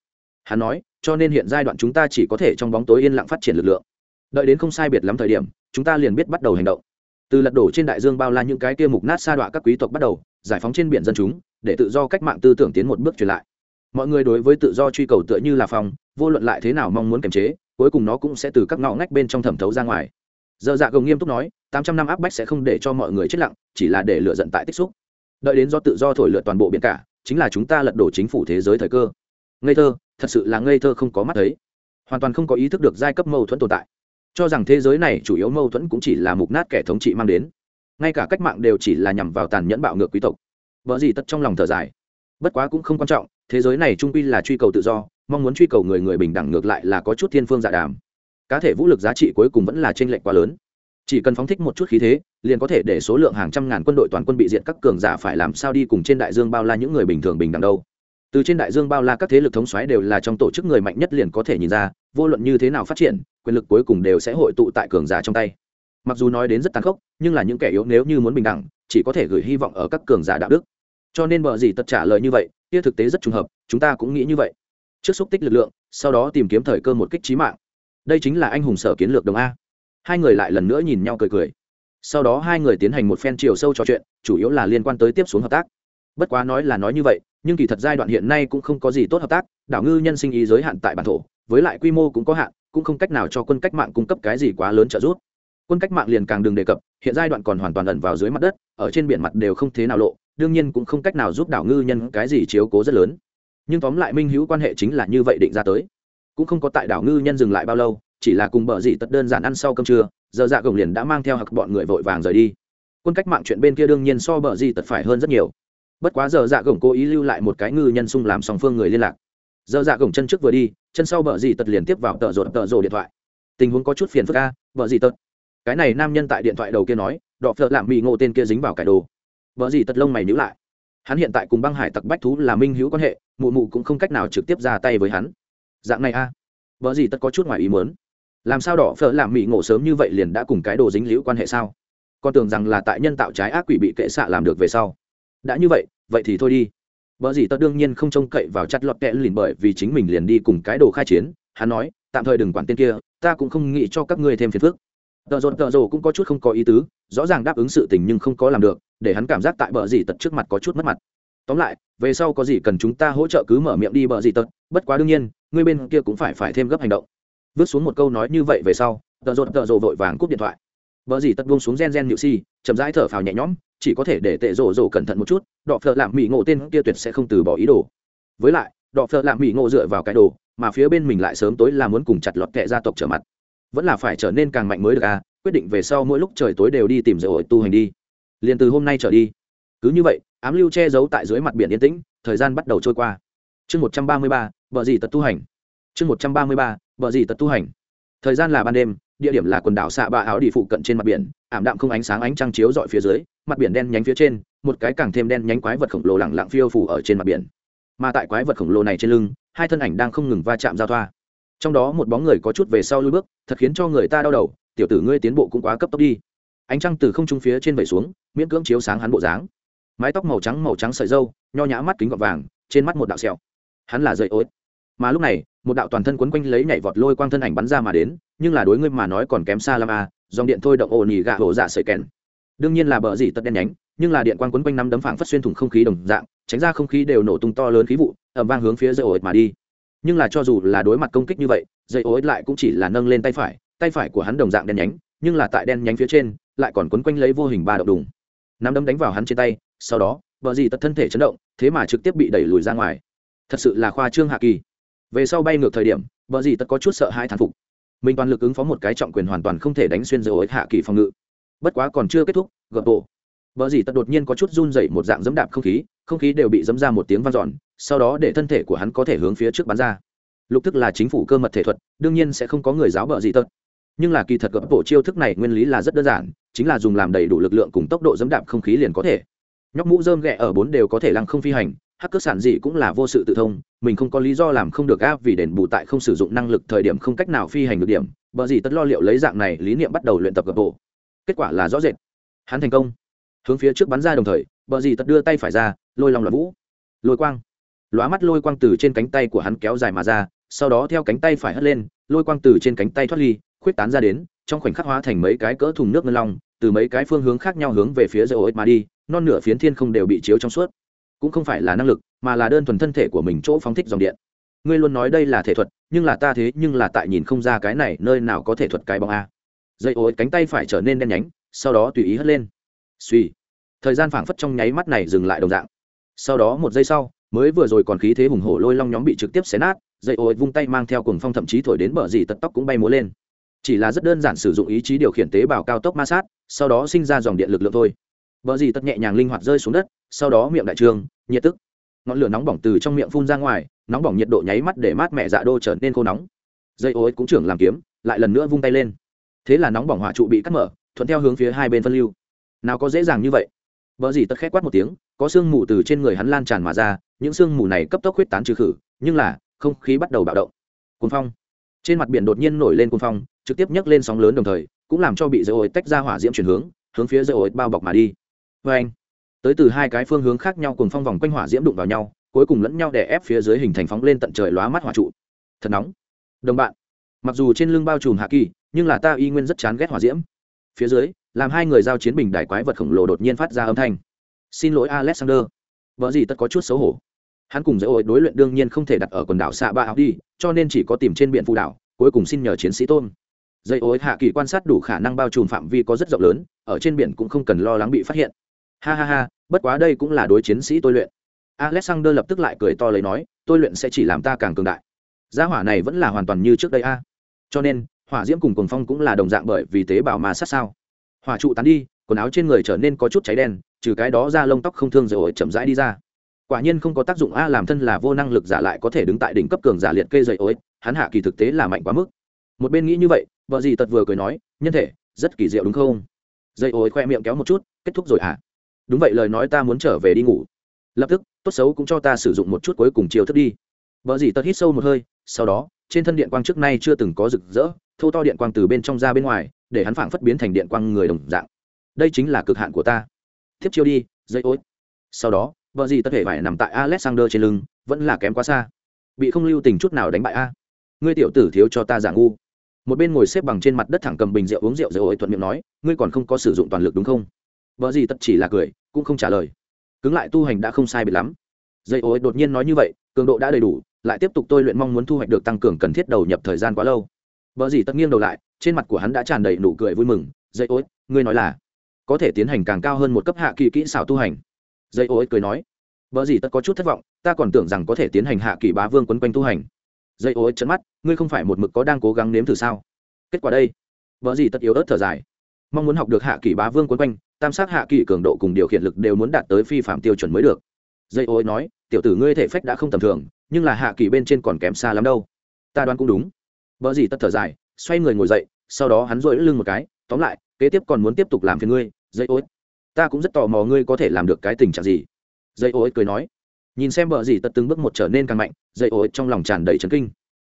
Speaker 1: Hắn nói, cho nên hiện giai đoạn chúng ta chỉ có thể trong bóng tối yên lặng phát triển lực lượng. Đợi đến không sai biệt lắm thời điểm, chúng ta liền biết bắt đầu hành động từ lật đổ trên đại dương bao la những cái kia mục nát sa đọa các quý tộc bắt đầu, giải phóng trên biển dân chúng, để tự do cách mạng tư tưởng tiến một bước truyền lại. Mọi người đối với tự do truy cầu tựa như là phòng vô luận lại thế nào mong muốn kiềm chế, cuối cùng nó cũng sẽ từ các ngõ ngách bên trong thẩm thấu ra ngoài. Giờ dạ gồng nghiêm túc nói, tám trăm năm áp bách sẽ không để cho mọi người chết lặng, chỉ là để lựa giận tại tích xúc. Đợi đến do tự do thổi lựa toàn bộ biển cả, chính là chúng ta lật đổ chính phủ thế giới thời cơ. Ngây thơ, thật sự là ngây thơ không có mắt thấy. Hoàn toàn không có ý thức được giai cấp mâu thuẫn tồn tại cho rằng thế giới này chủ yếu mâu thuẫn cũng chỉ là mục nát kẻ thống trị mang đến. Ngay cả cách mạng đều chỉ là nhằm vào tàn nhẫn bạo ngược quý tộc. Vợ gì tất trong lòng thở dài. Bất quá cũng không quan trọng, thế giới này trung quy là truy cầu tự do, mong muốn truy cầu người người bình đẳng ngược lại là có chút thiên phương dạ đàm. Cá thể vũ lực giá trị cuối cùng vẫn là t r ê n lệch quá lớn. Chỉ cần phóng thích một chút khí thế, liền có thể để số lượng hàng trăm ngàn quân đội toàn quân bị diện các cường giả phải làm sao đi cùng trên đại dương bao la những người bình thường bình đẳng đâu. Từ trên đại dương bao la các thế lực thống xoáy đều là trong tổ chức người mạnh nhất liền có thể nhìn ra, vô luận như thế nào phát triển quyền lực cuối cùng đều sẽ hội tụ tại cường giả trong tay. Mặc dù nói đến rất tàn khốc, nhưng là những kẻ yếu nếu như muốn bình đẳng, chỉ có thể gửi hy vọng ở các cường giả đạo đức. Cho nên bờ gì tật trả lời như vậy, kia thực tế rất trùng hợp, chúng ta cũng nghĩ như vậy. Trước xúc tích lực lượng, sau đó tìm kiếm thời cơ một kích trí mạng. Đây chính là anh hùng sở kiến lược đồng a. Hai người lại lần nữa nhìn nhau cười cười. Sau đó hai người tiến hành một phen chiều sâu trò chuyện, chủ yếu là liên quan tới tiếp xuống hợp tác. Bất quá nói là nói như vậy, nhưng kỳ thật giai đoạn hiện nay cũng không có gì tốt hợp tác, đảo ngư nhân sinh ý giới hạn tại bản thổ, với lại quy mô cũng có hạn cũng không cách nào cho quân cách mạng cung cấp cái gì quá lớn trợ giúp. Quân cách mạng liền càng đừng đề cập, hiện giai đoạn còn hoàn toàn ẩn vào dưới mặt đất, ở trên biển mặt đều không thế nào lộ, đương nhiên cũng không cách nào giúp đảo ngư nhân cái gì chiếu cố rất lớn. Nhưng tóm lại minh hữu quan hệ chính là như vậy định ra tới. Cũng không có tại đảo ngư nhân dừng lại bao lâu, chỉ là cùng bờ dị tật đơn giản ăn sau cơm trưa, giờ dạ gồng liền đã mang theo hặc bọn người vội vàng rời đi. Quân cách mạng chuyện bên kia đương nhiên so bờ dị tật phải hơn rất nhiều. Bất quá giờ dạ gồng cố ý lưu lại một cái ngư nhân sung làm song phương người liên lạc giờ dạ gồng chân trước vừa đi, chân sau bờ dì tật liền tiếp vào tợ rột, tợ rồ điện thoại. Tình huống có chút phiền phức ca vợ dì tật. Cái này nam nhân tại điện thoại đầu kia nói, đọ phợ lạm bị ngộ tên kia dính vào cải đồ. Vợ dì tật lông mày nhữ lại. Hắn hiện tại cùng băng hải tặc bách thú là minh hữu quan hệ, mụ mụ cũng không cách nào trực tiếp ra tay với hắn. Dạng này a. À? vợ gì tất có chút ngoài ý muốn. Làm sao đỏ phở làm mỹ ngộ sớm như vậy liền đã cùng cái đồ dính liễu quan hệ sao? Con tưởng rằng là tại nhân tạo trái ác quỷ bị kệ xạ làm được về sau. Đã như vậy vậy thì thôi đi. Bở gì tất đương nhiên không trông cậy vào chặt lọt kẽ lìn bởi vì chính mình liền đi cùng cái đồ khai chiến. Hắn nói, tạm thời đừng quản tên kia, ta cũng không nghĩ cho các ngươi thêm phiền phức. Tợ rộn tợ rồ cũng có chút không có ý tứ, rõ ràng đáp ứng sự tình nhưng không có làm được, để hắn cảm giác tại bờ gì tật trước mặt có chút mất mặt. Tóm lại, về sau có gì cần chúng ta hỗ trợ cứ mở miệng đi bờ gì tật bất quá đương nhiên người bên kia cũng phải phải thêm gấp hành động. Vứt xuống một câu nói như vậy về sau tợ rộn tợ rồ vội vàng cúp điện thoại. Bờ gì tật buông xuống gen gen nhự si, chậm rãi thở phào nhẹ nhõm chỉ có thể để tệ rổ rổ cẩn thận một chút, đọ phợ làm mỹ ngộ tên kia tuyệt sẽ không từ bỏ ý đồ. Với lại, đọ phợ làm mỹ ngộ dựa vào cái đồ, mà phía bên mình lại sớm tối là muốn cùng chặt lọt kệ gia tộc trở mặt. Vẫn là phải trở nên càng mạnh mới được à quyết định về sau mỗi lúc trời tối đều đi tìm dầu ổi tu hành đi. Liền từ hôm nay trở đi. Cứ như vậy, ám lưu che giấu tại dưới mặt biển yên tĩnh, thời gian bắt đầu trôi qua. Chương một trăm ba mươi ba, vợ gì tật tu hành. Chương một trăm ba mươi ba, vợ gì tật tu hành. Thời gian là ban đêm địa điểm là quần đảo xạ ba áo đi phụ cận trên mặt biển, ảm đạm không ánh sáng ánh trăng chiếu dọi phía dưới, mặt biển đen nhánh phía trên, một cái càng thêm đen nhánh quái vật khổng lồ lẳng lặng phiêu phủ ở trên mặt biển. Mà tại quái vật khổng lồ này trên lưng, hai thân ảnh đang không ngừng va chạm giao thoa. Trong đó một bóng người có chút về sau lui bước, thật khiến cho người ta đau đầu, tiểu tử ngươi tiến bộ cũng quá cấp tốc đi. Ánh trăng từ không trung phía trên vẩy xuống, miễn cưỡng chiếu sáng hắn bộ dáng. Mái tóc màu trắng màu trắng sợi dâu nho nhã mắt kính gọt vàng, trên mắt một đạo sẹo. Hắn là dậy ối mà lúc này, một đạo toàn thân quấn quanh lấy nhảy vọt lôi quang thân ảnh bắn ra mà đến, nhưng là đối ngươi mà nói còn kém xa lắm à dòng điện thôi động ồ nỉ gạ hổ dạ sợi kèn đương nhiên là bờ dỉ tật đen nhánh, nhưng là điện quang quấn quanh năm đấm phảng phất xuyên thủng không khí đồng dạng, tránh ra không khí đều nổ tung to lớn khí vụ ẩm vang hướng phía dây ối mà đi. Nhưng là cho dù là đối mặt công kích như vậy, dây ối lại cũng chỉ là nâng lên tay phải tay phải của hắn đồng dạng đen nhánh, nhưng là tại đen nhánh phía trên, lại còn quấn quanh lấy vô hình ba động đùng. Nắm đấm đánh vào hắn trên tay, sau đó, bờ dỉ tật thân thể chấn động, thế mà trực tiếp bị đẩy lùi ra ngoài. Thật sự là khoa trương hạ kỳ về sau bay ngược thời điểm, vợ gì tật có chút sợ hai thán phục. Mình toàn lực ứng phó một cái trọng quyền hoàn toàn không thể đánh xuyên dầu hạ kỳ phòng ngự. Bất quá còn chưa kết thúc, gợp bộ vợ gì tật đột nhiên có chút run dậy một dạng dẫm đạp không khí không khí đều bị dẫm ra một tiếng vang dọn, sau đó để thân thể của hắn có thể hướng phía trước bắn ra. Lục thức là chính phủ cơ mật thể thuật, đương nhiên sẽ không có người giáo bợ gì tật nhưng là kỳ thật gấp bộ chiêu thức này nguyên lý là rất đơn giản, chính là dùng làm đầy đủ lực lượng cùng tốc độ dẫm đạp không khí liền có thể. Nhóc mũ dơm ghẹ ở bốn đều có thể lăng không phi hành hắc cước sản dị cũng là vô sự tự thông, mình không có lý do làm không được áp vì đền bù tại không sử dụng năng lực thời điểm không cách nào phi hành được điểm, bờ gì tất lo liệu lấy dạng này lý niệm bắt đầu luyện tập gập bộ. Kết quả là rõ rệt. Hắn thành công. Hướng phía trước bắn ra đồng thời, bờ gì tất đưa tay phải ra, lôi lòng loạn vũ. Lôi quang. Lóa mắt lôi quang từ trên cánh tay của hắn kéo dài mà ra, sau đó theo cánh tay phải hất lên, lôi quang từ trên cánh tay thoát ly, khuyết tán ra đến, trong khoảnh khắc hóa thành mấy cái cỡ thùng nước ngân long, từ mấy cái phương hướng khác nhau hướng về phía dầu mà đi, non nửa phiến thiên không đều bị chiếu trong suốt cũng không phải là năng lực, mà là đơn thuần thân thể của mình chỗ phóng thích dòng điện. Ngươi luôn nói đây là thể thuật, nhưng là ta thế nhưng là tại nhìn không ra cái này nơi nào có thể thuật cái bóng a. Dây ối, cánh tay phải trở nên đen nhánh, sau đó tùy ý hất lên. Suy thời gian phảng phất trong nháy mắt này dừng lại đồng dạng. Sau đó một giây sau, mới vừa rồi còn khí thế hùng hổ lôi long nhóm bị trực tiếp xé nát, dây ối vung tay mang theo cùng phong thậm chí thổi đến bờ dì tật tóc cũng bay múa lên. Chỉ là rất đơn giản sử dụng ý chí điều khiển tế bào cao tốc ma sát, sau đó sinh ra dòng điện lực lượng thôi. Bờ gì tật nhẹ nhàng linh hoạt rơi xuống đất sau đó miệng đại trường nhiệt tức. Ngọn lửa nóng bỏng từ trong miệng phun ra ngoài, nóng bỏng nhiệt độ nháy mắt để mát mẹ dạ đô trở nên khô nóng. Dây ô cũng trưởng làm kiếm, lại lần nữa vung tay lên. Thế là nóng bỏng hỏa trụ bị cắt mở, thuận theo hướng phía hai bên phân lưu. Nào có dễ dàng như vậy? Vợ gì tất khét quát một tiếng, có sương mù từ trên người hắn lan tràn mà ra, những sương mù này cấp tốc huyết tán trừ khử, nhưng là, không khí bắt đầu bạo động. Cuồng phong. Trên mặt biển đột nhiên nổi lên cuồng phong, trực tiếp nhấc lên sóng lớn đồng thời, cũng làm cho bị dây ối tách ra hỏa diễm chuyển hướng hướng phía dây ối bao bọc mà đi. Vê anh tới từ hai cái phương hướng khác nhau cùng phong vòng quanh hỏa diễm đụng vào nhau, cuối cùng lẫn nhau đè ép phía dưới hình thành phóng lên tận trời lóa mắt hỏa trụ. Thật nóng. Đồng bạn, mặc dù trên lưng bao trùm hạ kỳ, nhưng là ta y nguyên rất chán ghét hỏa diễm. Phía dưới, làm hai người giao chiến bình đài quái vật khổng lồ đột nhiên phát ra âm thanh. Xin lỗi alexander. Vợ gì tất có chút xấu hổ. Hắn cùng dễ ổi đối luyện đương nhiên không thể đặt ở quần đảo xạ ba áo đi, cho nên chỉ có tìm trên biển phù đảo, cuối cùng xin nhờ chiến sĩ tôn. Dây ối hạ kỳ quan sát đủ khả năng bao trùm phạm vi có rất rộng lớn, ở trên biển cũng không cần lo lắng bị phát hiện ha ha ha, bất quá đây cũng là đối chiến sĩ tôi luyện. Alexander lập tức lại cười to lấy nói, tôi luyện sẽ chỉ làm ta càng cường đại. Gia hỏa này vẫn là hoàn toàn như trước đây a. Cho nên, hỏa diễm cùng cuồng phong cũng là đồng dạng bởi vì tế bào mà sát sao. Hỏa trụ tán đi, quần áo trên người trở nên có chút cháy đen, trừ cái đó ra lông tóc không thương rồi chậm rãi đi ra. Quả nhiên không có tác dụng a, làm thân là vô năng lực giả lại có thể đứng tại đỉnh cấp cường giả liệt kê dậy ối hắn hạ kỳ thực tế là mạnh quá mức. Một bên nghĩ như vậy, vợ gì tật vừa cười nói, nhân thể, rất kỳ diệu đúng không? Dây ối khoe miệng kéo một chút, kết thúc rồi à đúng vậy, lời nói ta muốn trở về đi ngủ. Lập tức, tốt xấu cũng cho ta sử dụng một chút cuối cùng chiều thức đi. Vợ dì tật hít sâu một hơi, sau đó, trên thân điện quang trước nay chưa từng có rực rỡ thâu to điện quang từ bên trong ra bên ngoài, để hắn phảng phất biến thành điện quang người đồng dạng. Đây chính là cực hạn của ta. Tiếp chiêu đi, dây ối sau đó, vợ dì tất thể phải nằm tại alexander trên lưng, vẫn là kém quá xa. Bị không lưu tình chút nào đánh bại a. Ngươi tiểu tử thiếu cho ta giả ngu. Một bên ngồi xếp bằng trên mặt đất thẳng cầm bình rượu uống rượu rồi ối thuận miệng nói, ngươi còn không có sử dụng toàn lực đúng không? Vợ gì tất chỉ là cười, cũng không trả lời. Cứng lại tu hành đã không sai bị lắm. Dây ối đột nhiên nói như vậy, cường độ đã đầy đủ, lại tiếp tục tôi luyện mong muốn thu hoạch được tăng cường cần thiết đầu nhập thời gian quá lâu. Vợ gì tất nghiêng đầu lại, trên mặt của hắn đã tràn đầy nụ cười vui mừng. Dây ối ngươi nói là có thể tiến hành càng cao hơn một cấp hạ kỳ kỹ xảo tu hành. Dây ối cười nói, vợ gì tất có chút thất vọng, ta còn tưởng rằng có thể tiến hành hạ kỳ bá vương quấn quanh tu hành. Dây ối chấn mắt, ngươi không phải một mực có đang cố gắng nếm thử sao? Kết quả đây. Vợ gì tất yếu ớt thở dài mong muốn học được hạ kỳ bá vương quấn quanh, tam sát hạ kỳ cường độ cùng điều khiển lực đều muốn đạt tới phi phạm tiêu chuẩn mới được. Dây ối nói, tiểu tử ngươi thể phách đã không tầm thường, nhưng là hạ kỳ bên trên còn kém xa lắm đâu. Ta đoán cũng đúng. Vợ gì tất thở dài, xoay người ngồi dậy, sau đó hắn rỗi lưng một cái, tóm lại, kế tiếp còn muốn tiếp tục làm phiền ngươi, dây ối ta cũng rất tò mò ngươi có thể làm được cái tình trạng gì. Dây ối cười nói. Nhìn xem vợ gì tật từng bước một trở nên càng mạnh, dây ối trong lòng tràn đầy trấn kinh.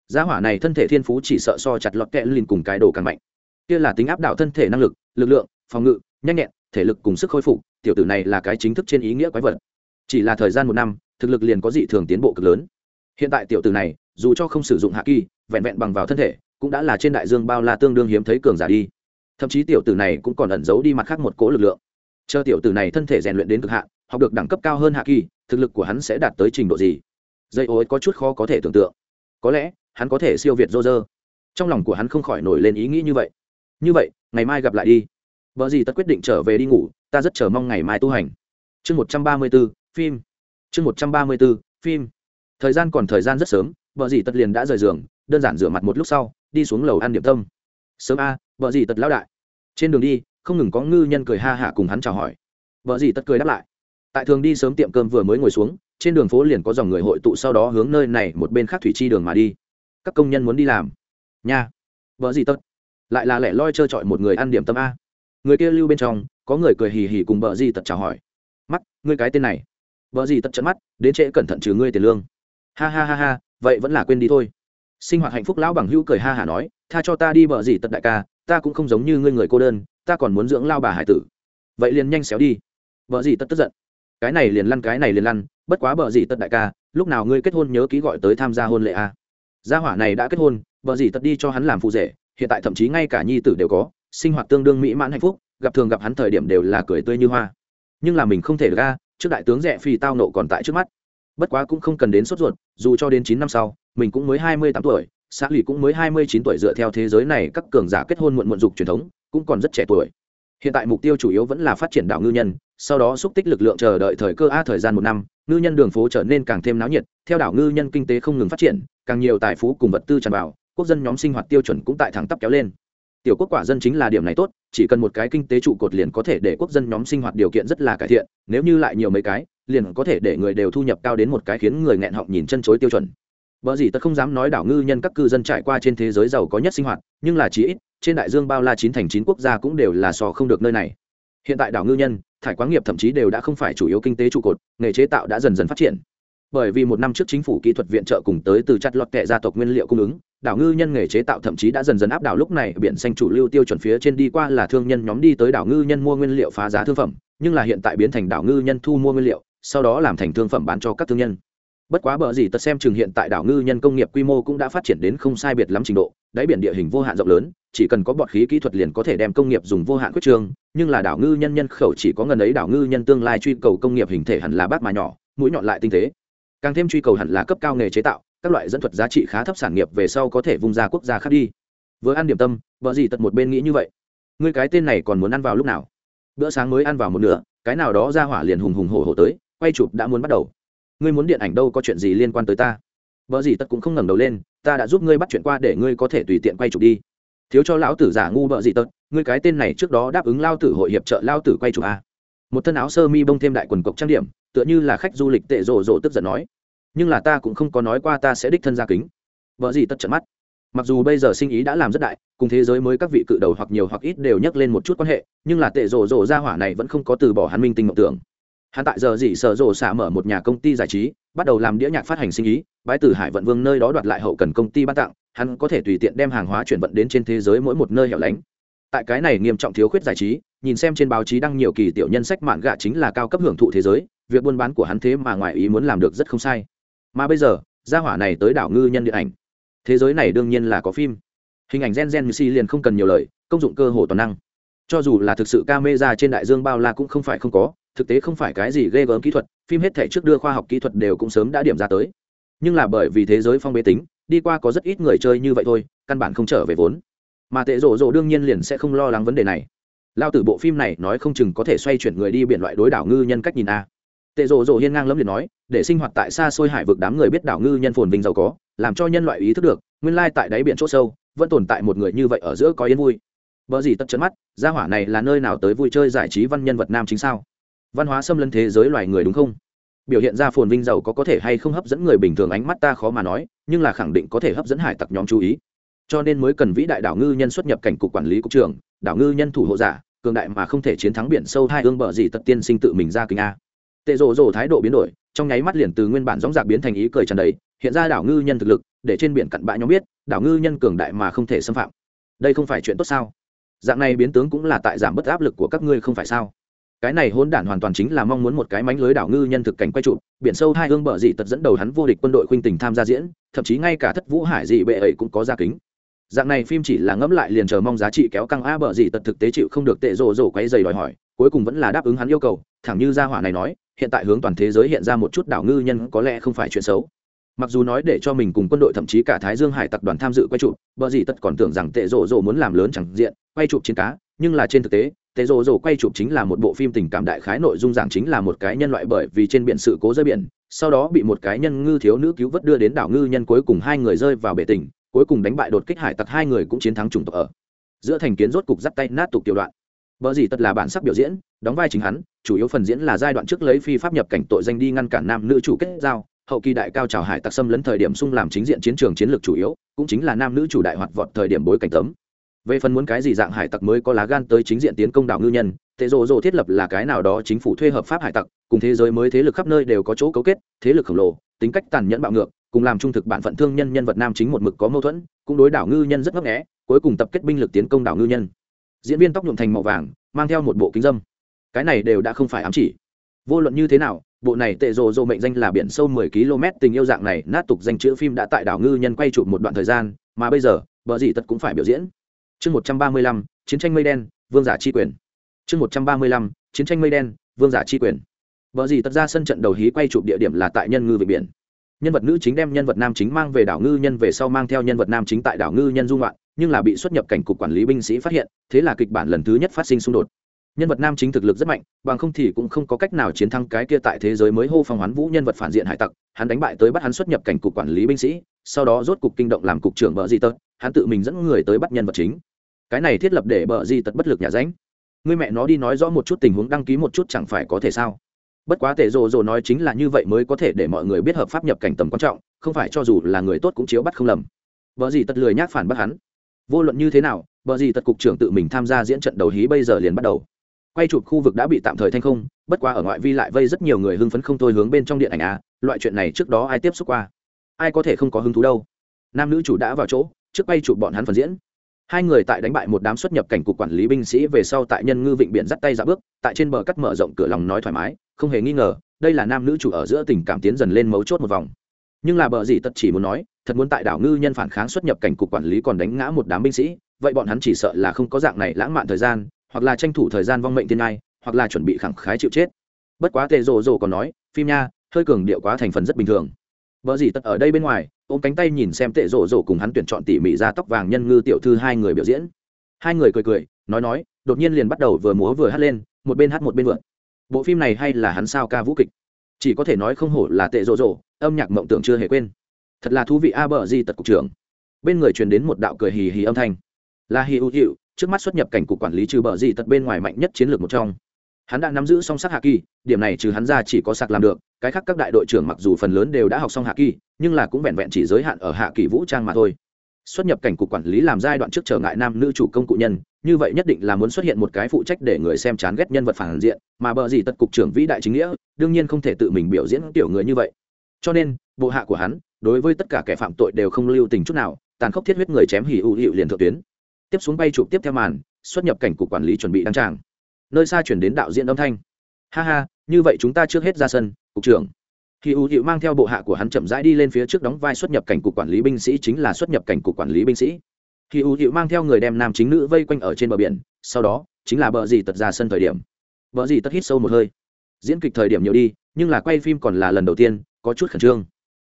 Speaker 1: Gia hỏa này thân thể thiên phú chỉ sợ so chặt lọt kẽ lìn cùng cái đồ càng mạnh. Kia là tính áp đảo thân thể năng lực lực lượng, phòng ngự, nhanh nhẹn, thể lực cùng sức khôi phục, tiểu tử này là cái chính thức trên ý nghĩa quái vật. Chỉ là thời gian một năm, thực lực liền có dị thường tiến bộ cực lớn. Hiện tại tiểu tử này, dù cho không sử dụng hạ kỳ, vẹn vẹn bằng vào thân thể, cũng đã là trên đại dương bao la tương đương hiếm thấy cường giả đi. Thậm chí tiểu tử này cũng còn ẩn giấu đi mặt khác một cỗ lực lượng. Chờ tiểu tử này thân thể rèn luyện đến cực hạn, học được đẳng cấp cao hơn hạ kỳ, thực lực của hắn sẽ đạt tới trình độ gì? Dây ô có chút khó có thể tưởng tượng. Có lẽ, hắn có thể siêu việt dô dơ trong lòng của hắn không khỏi nổi lên ý nghĩ như vậy như vậy, ngày mai gặp lại đi. Vợ gì tất quyết định trở về đi ngủ, ta rất chờ mong ngày mai tu hành. Chương một trăm ba mươi b ố phim. Chương một trăm ba mươi b ố phim. Thời gian còn thời gian rất sớm, vợ gì tất liền đã rời giường, đơn giản rửa mặt một lúc sau, đi xuống lầu ăn điểm tâm. Sớm a, vợ gì tật lão đại. Trên đường đi, không ngừng có ngư nhân cười ha hả cùng hắn chào hỏi. Vợ gì tất cười đáp lại. Tại thường đi sớm tiệm cơm vừa mới ngồi xuống, trên đường phố liền có dòng người hội tụ sau đó hướng nơi này một bên khác thủy chi đường mà đi. Các công nhân muốn đi làm. Nha. Vợ gì tất lại là lẻ loi trơ trọi một người ăn điểm tâm a. Người kia lưu bên trong, có người cười hì hì cùng vợ gì tật chào hỏi. Mắt, ngươi cái tên này. Vợ gì tật trận mắt, đến trễ cẩn thận trừ ngươi tiền lương. Ha ha ha ha, vậy vẫn là quên đi thôi. Sinh hoạt hạnh phúc lão bằng hữu cười ha hả nói, tha cho ta đi vợ gì tật đại ca, ta cũng không giống như ngươi người cô đơn, ta còn muốn dưỡng lao bà hải tử. Vậy liền nhanh xéo đi. Vợ gì tật tức giận. Cái này liền lăn, cái này liền lăn, bất quá vợ gì tật đại ca, lúc nào ngươi kết hôn nhớ ký gọi tới tham gia hôn lễ a. À. gia hỏa này đã kết hôn vợ gì tật đi cho hắn làm phụ rể hiện tại thậm chí ngay cả nhi tử đều có, sinh hoạt tương đương mỹ mãn hạnh phúc, gặp thường gặp hắn thời điểm đều là cười tươi như hoa. Nhưng là mình không thể ra trước đại tướng rẻ phi tao nộ còn tại trước mắt. Bất quá cũng không cần đến sốt ruột, dù cho đến chín năm sau, mình cũng mới hai mươi tám tuổi, xã lì cũng mới hai mươi chín tuổi dựa theo thế giới này các cường giả kết hôn muộn muộn dục truyền thống, cũng còn rất trẻ tuổi. Hiện tại mục tiêu chủ yếu vẫn là phát triển đảo ngư nhân, sau đó xúc tích lực lượng chờ đợi thời cơ a thời gian một năm, ngư nhân đường phố trở nên càng thêm náo nhiệt, theo đảo ngư nhân kinh tế không ngừng phát triển, càng nhiều tài phú cùng vật tư tràn vào quốc dân nhóm sinh hoạt tiêu chuẩn cũng tại thẳng tắp kéo lên tiểu quốc quả dân chính là điểm này tốt chỉ cần một cái kinh tế trụ cột liền có thể để quốc dân nhóm sinh hoạt điều kiện rất là cải thiện nếu như lại nhiều mấy cái liền có thể để người đều thu nhập cao đến một cái khiến người nghẹn họng nhìn chân chối tiêu chuẩn Bở gì tất không dám nói đảo ngư nhân các cư dân trải qua trên thế giới giàu có nhất sinh hoạt, nhưng là chỉ ít, trên đại dương bao la chín thành chín quốc gia cũng đều là so không được nơi này. Hiện tại đảo ngư nhân, thải quáng nghiệp thậm chí đều đã không phải chủ yếu kinh tế trụ cột, nghề chế tạo đã dần dần phát triển. Bởi vì một năm trước chính phủ kỹ thuật viện trợ cùng tới từ chặt lọt kệ gia tộc nguyên liệu cung ứng, đảo ngư nhân nghề chế tạo thậm chí đã dần dần áp đảo lúc này biển xanh chủ lưu tiêu chuẩn phía trên đi qua là thương nhân nhóm đi tới đảo ngư nhân mua nguyên liệu phá giá thương phẩm, nhưng là hiện tại biến thành đảo ngư nhân thu mua nguyên liệu, sau đó làm thành thương phẩm bán cho các thương nhân. Bất quá bờ gì tật xem chừng hiện tại đảo ngư nhân công nghiệp quy mô cũng đã phát triển đến không sai biệt lắm trình độ đáy biển địa hình vô hạn rộng lớn chỉ cần có bọt khí kỹ thuật liền có thể đem công nghiệp dùng vô hạn quyết trương nhưng là đảo ngư nhân nhân khẩu chỉ có ngần ấy đảo ngư nhân tương lai truy cầu công nghiệp hình thể hẳn là bát mà nhỏ mũi nhọn lại tinh tế càng thêm truy cầu hẳn là cấp cao nghề chế tạo, các loại dẫn thuật giá trị khá thấp sản nghiệp về sau có thể vung ra quốc gia khác đi. Vừa ăn điểm tâm vợ gì tật một bên nghĩ như vậy. Ngươi cái tên này còn muốn ăn vào lúc nào? Bữa sáng mới ăn vào một nửa, cái nào đó ra hỏa liền hùng hùng hổ hổ tới, quay chụp đã muốn bắt đầu. Ngươi muốn điện ảnh đâu có chuyện gì liên quan tới ta? Vợ gì tất cũng không ngẩng đầu lên, ta đã giúp ngươi bắt chuyện qua để ngươi có thể tùy tiện quay chụp đi. Thiếu cho lão tử giả ngu vợ gì tật, ngươi cái tên này trước đó đáp ứng lao tử hội hiệp trợ lao tử quay chụp a một thân áo sơ mi bông thêm đại quần cộc trang điểm, tựa như là khách du lịch tệ rồ rồ tức giận nói. Nhưng là ta cũng không có nói qua ta sẽ đích thân ra kính. Vợ gì tất trận mắt. Mặc dù bây giờ sinh ý đã làm rất đại, cùng thế giới mới các vị cự đầu hoặc nhiều hoặc ít đều nhắc lên một chút quan hệ, nhưng là tệ rồ rồ ra hỏa này vẫn không có từ bỏ hắn minh tinh mộng tưởng. Hắn tại giờ gì sở rồ xả mở một nhà công ty giải trí, bắt đầu làm đĩa nhạc phát hành sinh ý, bái từ hải vận vương nơi đó đoạt lại hậu cần công ty ban tặng, hắn có thể tùy tiện đem hàng hóa chuyển vận đến trên thế giới mỗi một nơi hẻo lánh. Tại cái này nghiêm trọng thiếu khuyết giải trí nhìn xem trên báo chí đăng nhiều kỳ tiểu nhân sách mạn gạ chính là cao cấp hưởng thụ thế giới, việc buôn bán của hắn thế mà ngoại ý muốn làm được rất không sai. Mà bây giờ, gia hỏa này tới đảo ngư nhân điện ảnh. Thế giới này đương nhiên là có phim. Hình ảnh gen gen như si liền không cần nhiều lời, công dụng cơ hồ toàn năng. Cho dù là thực sự ca mê ra trên đại dương bao la cũng không phải không có, thực tế không phải cái gì ghê gớm kỹ thuật, phim hết thể trước đưa khoa học kỹ thuật đều cũng sớm đã điểm ra tới. Nhưng là bởi vì thế giới phong bế tính, đi qua có rất ít người chơi như vậy thôi, căn bản không trở về vốn. Mà tệ rộ rộ đương nhiên liền sẽ không lo lắng vấn đề này lao tử bộ phim này nói không chừng có thể xoay chuyển người đi biển loại đối đảo ngư nhân cách nhìn a tệ rộ rộ hiên ngang lâm liệt nói để sinh hoạt tại xa xôi hải vực đám người biết đảo ngư nhân phồn vinh giàu có làm cho nhân loại ý thức được nguyên lai tại đáy biển chỗ sâu vẫn tồn tại một người như vậy ở giữa có yên vui Bở gì tất chấn mắt, gia hỏa này là nơi nào tới vui chơi giải trí văn nhân vật nam chính sao? Văn hóa xâm lấn thế giới loài người đúng không? Biểu hiện ra phồn vinh giàu có có thể hay không hấp dẫn người bình thường ánh mắt ta khó mà nói, nhưng là khẳng định có thể hấp dẫn hải tặc nhóm chú ý. Cho nên mới cần vĩ đại đảo ngư nhân xuất nhập cảnh cục quản lý cục trưởng, đảo ngư nhân thủ hộ giả, cường đại mà không thể chiến thắng biển sâu hai ương bờ gì tật tiên sinh tự mình ra kinh a. Tệ rồ rồ thái độ biến đổi, trong nháy mắt liền từ nguyên bản dõng dạc biến thành ý cười tràn đầy, hiện ra đảo ngư nhân thực lực, để trên biển cặn bã nhóm biết, đảo ngư nhân cường đại mà không thể xâm phạm. Đây không phải chuyện tốt sao? dạng này biến tướng cũng là tại giảm bớt áp lực của các ngươi không phải sao cái này hôn đản hoàn toàn chính là mong muốn một cái mánh lưới đảo ngư nhân thực cảnh quay trụ biển sâu hai hương bờ dị tật dẫn đầu hắn vô địch quân đội khuynh tình tham gia diễn thậm chí ngay cả thất vũ hải dị bệ ấy cũng có ra kính dạng này phim chỉ là ngẫm lại liền chờ mong giá trị kéo căng a bờ gì tật thực tế chịu không được tệ rồ rồ quay dày đòi hỏi, cuối cùng vẫn là đáp ứng hắn yêu cầu, thẳng như gia hỏa này nói, hiện tại hướng toàn thế giới hiện ra một chút đảo ngư nhân có lẽ không phải chuyện xấu. Mặc dù nói để cho mình cùng quân đội thậm chí cả thái dương hải tập đoàn tham dự quay chụp, bờ gì tất còn tưởng rằng tệ rồ rồ muốn làm lớn chẳng diện, quay chụp chiến cá, nhưng là trên thực tế, tệ rồ rồ quay chụp chính là một bộ phim tình cảm đại khái nội dung giảng chính là một cái nhân loại bởi vì trên biển sự cố rơi biển, sau đó bị một cái nhân ngư thiếu nữ cứu vớt đưa đến đảo ngư nhân cuối cùng hai người rơi vào bể tỉnh cuối cùng đánh bại đột kích hải tặc hai người cũng chiến thắng chủng tộc ở. Giữa thành kiến rốt cục dắt tay nát tục tiểu đoạn. Bở gì tất là bản sắc biểu diễn, đóng vai chính hắn, chủ yếu phần diễn là giai đoạn trước lấy phi pháp nhập cảnh tội danh đi ngăn cản nam nữ chủ kết giao, hậu kỳ đại cao trào hải tặc xâm lấn thời điểm xung làm chính diện chiến trường chiến lược chủ yếu cũng chính là nam nữ chủ đại hoạt vọt thời điểm bối cảnh tấm. Về phần muốn cái gì dạng hải tặc mới có lá gan tới chính diện tiến công đảo ngư nhân thế rộ rộ thiết lập là cái nào đó chính phủ thuê hợp pháp hải tặc cùng thế giới mới thế lực khắp nơi đều có chỗ cấu kết thế lực khổng lồ tính cách tàn nhẫn bạo ngược cùng làm trung thực bản phận thương nhân nhân vật nam chính một mực có mâu thuẫn cũng đối đảo ngư nhân rất ngấp nghẽ cuối cùng tập kết binh lực tiến công đảo ngư nhân. Diễn viên tóc nhuộm thành màu vàng mang theo một bộ kính dâm. Cái này đều đã không phải ám chỉ. Vô luận như thế nào bộ này tệ rồ rồ mệnh danh là biển sâu 10 km tình yêu dạng này nát tục danh chữ phim đã tại đảo ngư nhân quay chụp một đoạn thời gian mà bây giờ vợ gì tất cũng phải biểu diễn. Chương 135, chiến tranh mây đen vương giả chi quyền. Chương 135, chiến tranh mây đen vương giả chi quyền. Vợ gì tất ra sân trận đầu hí quay chụp địa điểm là tại nhân ngư về biển nhân vật nữ chính đem nhân vật nam chính mang về đảo ngư nhân về sau mang theo nhân vật nam chính tại đảo ngư nhân dung loạn, nhưng là bị xuất nhập cảnh cục quản lý binh sĩ phát hiện, thế là kịch bản lần thứ nhất phát sinh xung đột. Nhân vật nam chính thực lực rất mạnh, bằng không thì cũng không có cách nào chiến thắng cái kia tại thế giới mới hô phong hoán vũ nhân vật phản diện hải tặc, hắn đánh bại tới bắt hắn xuất nhập cảnh cục quản lý binh sĩ, sau đó rốt cục kinh động làm cục trưởng bờ di tật, hắn tự mình dẫn người tới bắt nhân vật chính. Cái này thiết lập để bờ di tật bất lực nhà ránh. Người mẹ nó đi nói rõ một chút tình huống, đăng ký một chút chẳng phải có thể sao? Bất quá tệ rồ rồ nói chính là như vậy mới có thể để mọi người biết hợp pháp nhập cảnh tầm quan trọng, không phải cho dù là người tốt cũng chiếu bắt không lầm. Vợ gì tật lười nhác phản bác hắn. Vô luận như thế nào vợ gì tật cục trưởng tự mình tham gia diễn trận đầu hí bây giờ liền bắt đầu. Quay chụp khu vực đã bị tạm thời thanh không, bất quá ở ngoại vi lại vây rất nhiều người hưng phấn không thôi hướng bên trong điện ảnh à loại chuyện này trước đó ai tiếp xúc qua? Ai có thể không có hứng thú đâu. Nam nữ chủ đã vào chỗ, trước quay chụp bọn hắn phần diễn. Hai người tại đánh bại một đám xuất nhập cảnh cục quản lý binh sĩ về sau tại nhân ngư vịnh biển dắt tay ra bước, tại trên bờ cắt mở rộng cửa lòng nói thoải mái không hề nghi ngờ, đây là nam nữ chủ ở giữa tình cảm tiến dần lên mấu chốt một vòng. Nhưng là bờ gì tất chỉ muốn nói, thật muốn tại đảo ngư nhân phản kháng xuất nhập cảnh cục quản lý còn đánh ngã một đám binh sĩ, vậy bọn hắn chỉ sợ là không có dạng này lãng mạn thời gian, hoặc là tranh thủ thời gian vong mệnh thiên ai hoặc là chuẩn bị khẳng khái chịu chết. Bất quá tệ rồ rồ còn nói, phim nha, hơi cường điệu quá thành phần rất bình thường. Vợ gì tật ở đây bên ngoài, ôm cánh tay nhìn xem tệ rồ rồ cùng hắn tuyển chọn tỉ mỉ ra tóc vàng nhân ngư tiểu thư hai người biểu diễn. Hai người cười cười, nói nói, đột nhiên liền bắt đầu vừa múa vừa hát lên, một bên hát một bên vượt bộ phim này hay là hắn sao ca vũ kịch? Chỉ có thể nói không hổ là tệ rộ rộ, âm nhạc mộng tưởng chưa hề quên. Thật là thú vị a, bờ di tật cục trưởng. Bên người truyền đến một đạo cười hì hì âm thanh. Là hì hữu hiệu trước mắt xuất nhập cảnh cục quản lý trừ bờ di tật bên ngoài mạnh nhất chiến lược một trong. Hắn đã nắm giữ song sắc hạ kỳ, điểm này trừ hắn ra chỉ có sạc làm được, cái khác các đại đội trưởng mặc dù phần lớn đều đã học xong hạ kỳ, nhưng là cũng vẹn vẹn chỉ giới hạn ở hạ kỳ vũ trang mà thôi xuất nhập cảnh cục quản lý làm giai đoạn trước trở ngại nam nữ chủ công cụ nhân, như vậy nhất định là muốn xuất hiện một cái phụ trách để người xem chán ghét nhân vật phản diện, mà bờ gì tật cục trưởng vĩ đại chính nghĩa, đương nhiên không thể tự mình biểu diễn tiểu người như vậy. Cho nên, bộ hạ của hắn, đối với tất cả kẻ phạm tội đều không lưu tình chút nào, tàn khốc thiết huyết người chém hỉ ưu hiệu liền thượng tuyến. Tiếp xuống bay chụp tiếp theo màn, xuất nhập cảnh cục quản lý chuẩn bị đăng tràng. Nơi xa chuyển đến đạo diễn âm thanh. Ha ha, như vậy chúng ta trước hết ra sân, cục trưởng khi U hiệu mang theo bộ hạ của hắn chậm rãi đi lên phía trước đóng vai xuất nhập cảnh cục quản lý binh sĩ chính là xuất nhập cảnh cục quản lý binh sĩ. Khi U hiệu mang theo người đem nam chính nữ vây quanh ở trên bờ biển, sau đó, chính là bờ gì tật ra sân thời điểm. Bờ gì tật hít sâu một hơi. Diễn kịch thời điểm nhiều đi, nhưng là quay phim còn là lần đầu tiên, có chút khẩn trương.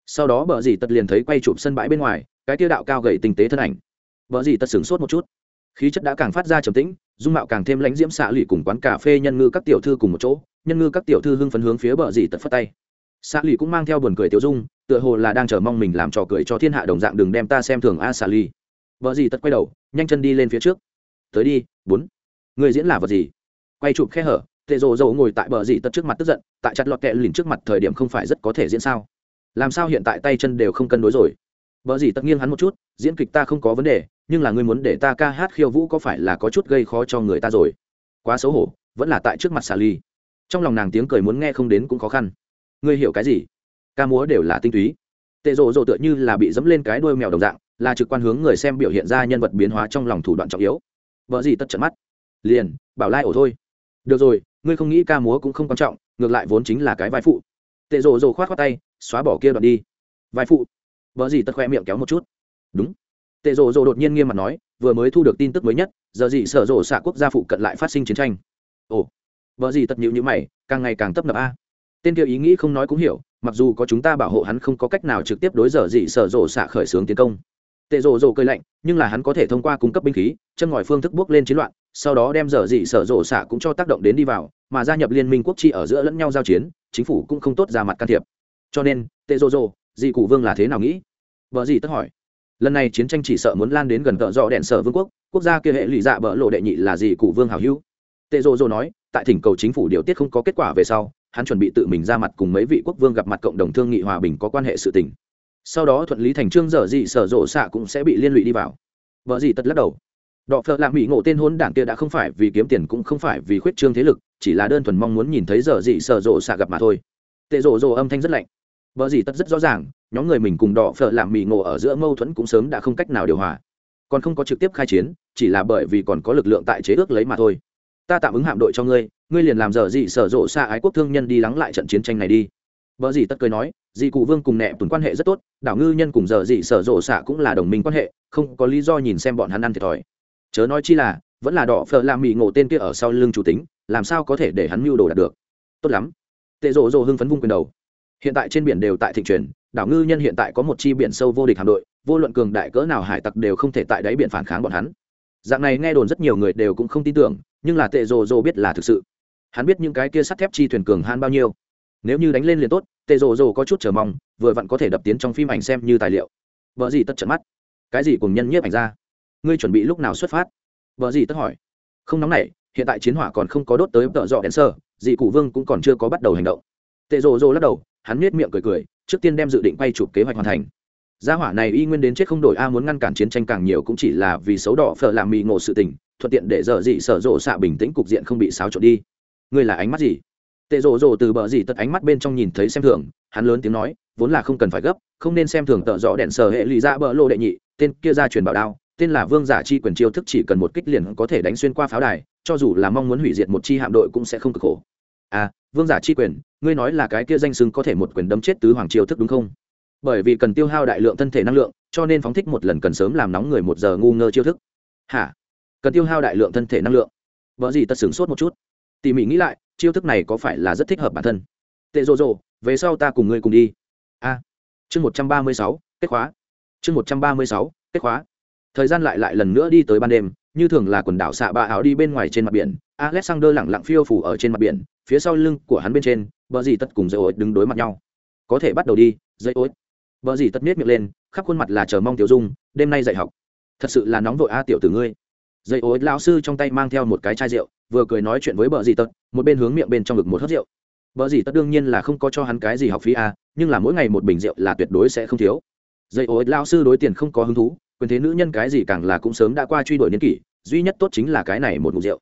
Speaker 1: Sau đó bờ gì tật liền thấy quay chụp sân bãi bên ngoài, cái tiêu đạo cao gầy tinh tế thân ảnh. Bờ gì tật sửng sốt một chút. Khí chất đã càng phát ra trầm tĩnh, dung mạo càng thêm lãnh diễm xạ lụy cùng quán cà phê nhân ngư các tiểu thư cùng một chỗ, nhân ngư các tiểu thư hưng phấn hướng phía bờ gì tật phất tay xạ lụy cũng mang theo buồn cười tiểu dung, tựa hồ là đang chờ mong mình làm trò cười cho thiên hạ đồng dạng đừng đem ta xem thường a xạ lụy vợ gì tật quay đầu, nhanh chân đi lên phía trước. Tới đi, bốn. Người diễn là vật gì? Quay chụp khe hở, tệ rồ rồ ngồi tại bờ dị tật trước mặt tức giận, tại chặt lọt kẹ lìn trước mặt thời điểm không phải rất có thể diễn sao? Làm sao hiện tại tay chân đều không cân đối rồi? Bờ gì tật nghiêng hắn một chút, diễn kịch ta không có vấn đề, nhưng là ngươi muốn để ta ca hát khiêu vũ có phải là có chút gây khó cho người ta rồi? Quá xấu hổ, vẫn là tại trước mặt xà ly trong lòng nàng tiếng cười muốn nghe không đến cũng khó khăn ngươi hiểu cái gì? Ca múa đều là tinh túy. Tệ rộ rộ tựa như là bị dẫm lên cái đuôi mèo đồng dạng, là trực quan hướng người xem biểu hiện ra nhân vật biến hóa trong lòng thủ đoạn trọng yếu. Vợ gì tất trận mắt. Liền, bảo lai ổ thôi. Được rồi, ngươi không nghĩ ca múa cũng không quan trọng, ngược lại vốn chính là cái vai phụ. Tệ rộ rộ khoát khoát tay, xóa bỏ kia đoạn đi. Vai phụ. Vợ gì tất khoe miệng kéo một chút. Đúng. Tệ rộ rộ đột nhiên nghiêm mặt nói, vừa mới thu được tin tức mới nhất, giờ gì sở rộ xạ quốc gia phụ cận lại phát sinh chiến tranh. Ồ. Vợ gì tất nhịu nhữ mày, càng ngày càng tấp nập a tên kia ý nghĩ không nói cũng hiểu, mặc dù có chúng ta bảo hộ hắn không có cách nào trực tiếp đối giờ dị sở rộ xạ khởi xướng tiến công. Tệ rộ rộ cơi lạnh, nhưng là hắn có thể thông qua cung cấp binh khí, chân ngòi phương thức bước lên chiến loạn, sau đó đem dở dị sở rộ xạ cũng cho tác động đến đi vào, mà gia nhập liên minh quốc chi ở giữa lẫn nhau giao chiến, chính phủ cũng không tốt ra mặt can thiệp. Cho nên, tệ rộ rộ, dị cụ vương là thế nào nghĩ? Vợ dị tất hỏi. Lần này chiến tranh chỉ sợ muốn lan đến gần tợ dọ đèn sở vương quốc quốc gia kia hệ lụy dạ bỡ lộ đệ nhị là dị cụ vương hảo hữu. Tệ rộ rộ nói, tại thỉnh cầu chính phủ điều tiết không có kết quả về sau hắn chuẩn bị tự mình ra mặt cùng mấy vị quốc vương gặp mặt cộng đồng thương nghị hòa bình có quan hệ sự tình. Sau đó thuận lý thành trương dở dị sở rộ xạ cũng sẽ bị liên lụy đi vào. Vợ gì tất lắc đầu. Đọ phợ lạ mỹ ngộ tên hôn đảng kia đã không phải vì kiếm tiền cũng không phải vì khuyết trương thế lực, chỉ là đơn thuần mong muốn nhìn thấy dở dị sở rộ xạ gặp mà thôi. Tệ rộ rộ âm thanh rất lạnh. Vợ gì tất rất rõ ràng, nhóm người mình cùng đọ phợ lạ mỹ ngộ ở giữa mâu thuẫn cũng sớm đã không cách nào điều hòa. Còn không có trực tiếp khai chiến, chỉ là bởi vì còn có lực lượng tại chế ước lấy mà thôi. Ta tạm ứng hạm đội cho ngươi ngươi liền làm dở dị sở rộ xa ái quốc thương nhân đi lắng lại trận chiến tranh này đi. Vợ dì tất cười nói dị cụ vương cùng nẹ tuần quan hệ rất tốt, đảo ngư nhân cùng dở dị sở rộ xạ cũng là đồng minh quan hệ, không có lý do nhìn xem bọn hắn ăn thiệt thòi. Chớ nói chi là, vẫn là đỏ phở làm mỹ ngộ tên kia ở sau lưng chủ tính, làm sao có thể để hắn mưu đồ đạt được? Tốt lắm. Tệ rộ rộ hưng phấn vung quyền đầu. Hiện tại trên biển đều tại thịnh truyền, đảo ngư nhân hiện tại có một chi biển sâu vô địch hạm đội, vô luận cường đại cỡ nào hải tặc đều không thể tại đáy biển phản kháng bọn hắn. Dạng này nghe đồn rất nhiều người đều cũng không tin tưởng, nhưng là tệ rồ rồ biết là thực sự hắn biết những cái kia sắt thép chi thuyền cường han bao nhiêu. Nếu như đánh lên liền tốt tệ rồ rồ có chút chờ mong, vừa vặn có thể đập tiến trong phim ảnh xem như tài liệu. Vợ gì tất trận mắt. Cái gì cùng nhân nhiếp ảnh ra? Ngươi chuẩn bị lúc nào xuất phát? Vợ gì tất hỏi. Không nóng nảy, hiện tại chiến hỏa còn không có đốt tới tợ dọ đèn sơ, dị cụ vương cũng còn chưa có bắt đầu hành động. Tệ rồ rồ lắc đầu, hắn nết miệng cười cười, trước tiên đem dự định quay chụp kế hoạch hoàn thành. Gia hỏa này y nguyên đến chết không đổi a muốn ngăn cản chiến tranh càng nhiều cũng chỉ là vì xấu đỏ phở làm mì ngộ sự tình, thuận tiện để dở dị sở rộ xạ bình tĩnh cục diện không bị xáo trộn đi ngươi là ánh mắt gì? Tệ rộ rộ từ bờ gì tật ánh mắt bên trong nhìn thấy xem thường, hắn lớn tiếng nói, vốn là không cần phải gấp, không nên xem thường tợ rõ đèn sở hệ lụy ra bờ lô đệ nhị, tên kia ra truyền bảo đao, tên là vương giả chi quyền chiêu thức chỉ cần một kích liền có thể đánh xuyên qua pháo đài, cho dù là mong muốn hủy diệt một chi hạm đội cũng sẽ không cực khổ. À vương giả chi quyền, ngươi nói là cái kia danh xưng có thể một quyền đấm chết tứ hoàng chiêu thức đúng không? Bởi vì cần tiêu hao đại lượng thân thể năng lượng, cho nên phóng thích một lần cần sớm làm nóng người một giờ ngu ngơ chiêu thức. Hả? Cần tiêu hao đại lượng thân thể năng lượng. Vợ gì tật sửng sốt một chút tỉ mỉ nghĩ lại, chiêu thức này có phải là rất thích hợp bản thân? Tệ rồ rồ về sau ta cùng ngươi cùng đi. A. Chương một trăm ba mươi sáu, kết khóa. Chương một trăm ba mươi sáu, kết khóa. Thời gian lại lại lần nữa đi tới ban đêm, như thường là quần đảo xạ ba áo đi bên ngoài trên mặt biển, alexander lẳng lặng phiêu phủ ở trên mặt biển, phía sau lưng của hắn bên trên, bờ dì tất cùng dây ối đứng đối mặt nhau. Có thể bắt đầu đi, dây ối. Bờ dì tất miết miệng lên, khắp khuôn mặt là chờ mong tiểu dung, đêm nay dạy học. Thật sự là nóng vội a tiểu tử ngươi dây ối lão sư trong tay mang theo một cái chai rượu vừa cười nói chuyện với bờ dì tật, một bên hướng miệng bên trong ngực một hớt rượu. Bờ dì tật đương nhiên là không có cho hắn cái gì học phí à, nhưng là mỗi ngày một bình rượu là tuyệt đối sẽ không thiếu. Dây ối lão sư đối tiền không có hứng thú quyền thế nữ nhân cái gì càng là cũng sớm đã qua truy đuổi niên kỷ duy nhất tốt chính là cái này một mục rượu.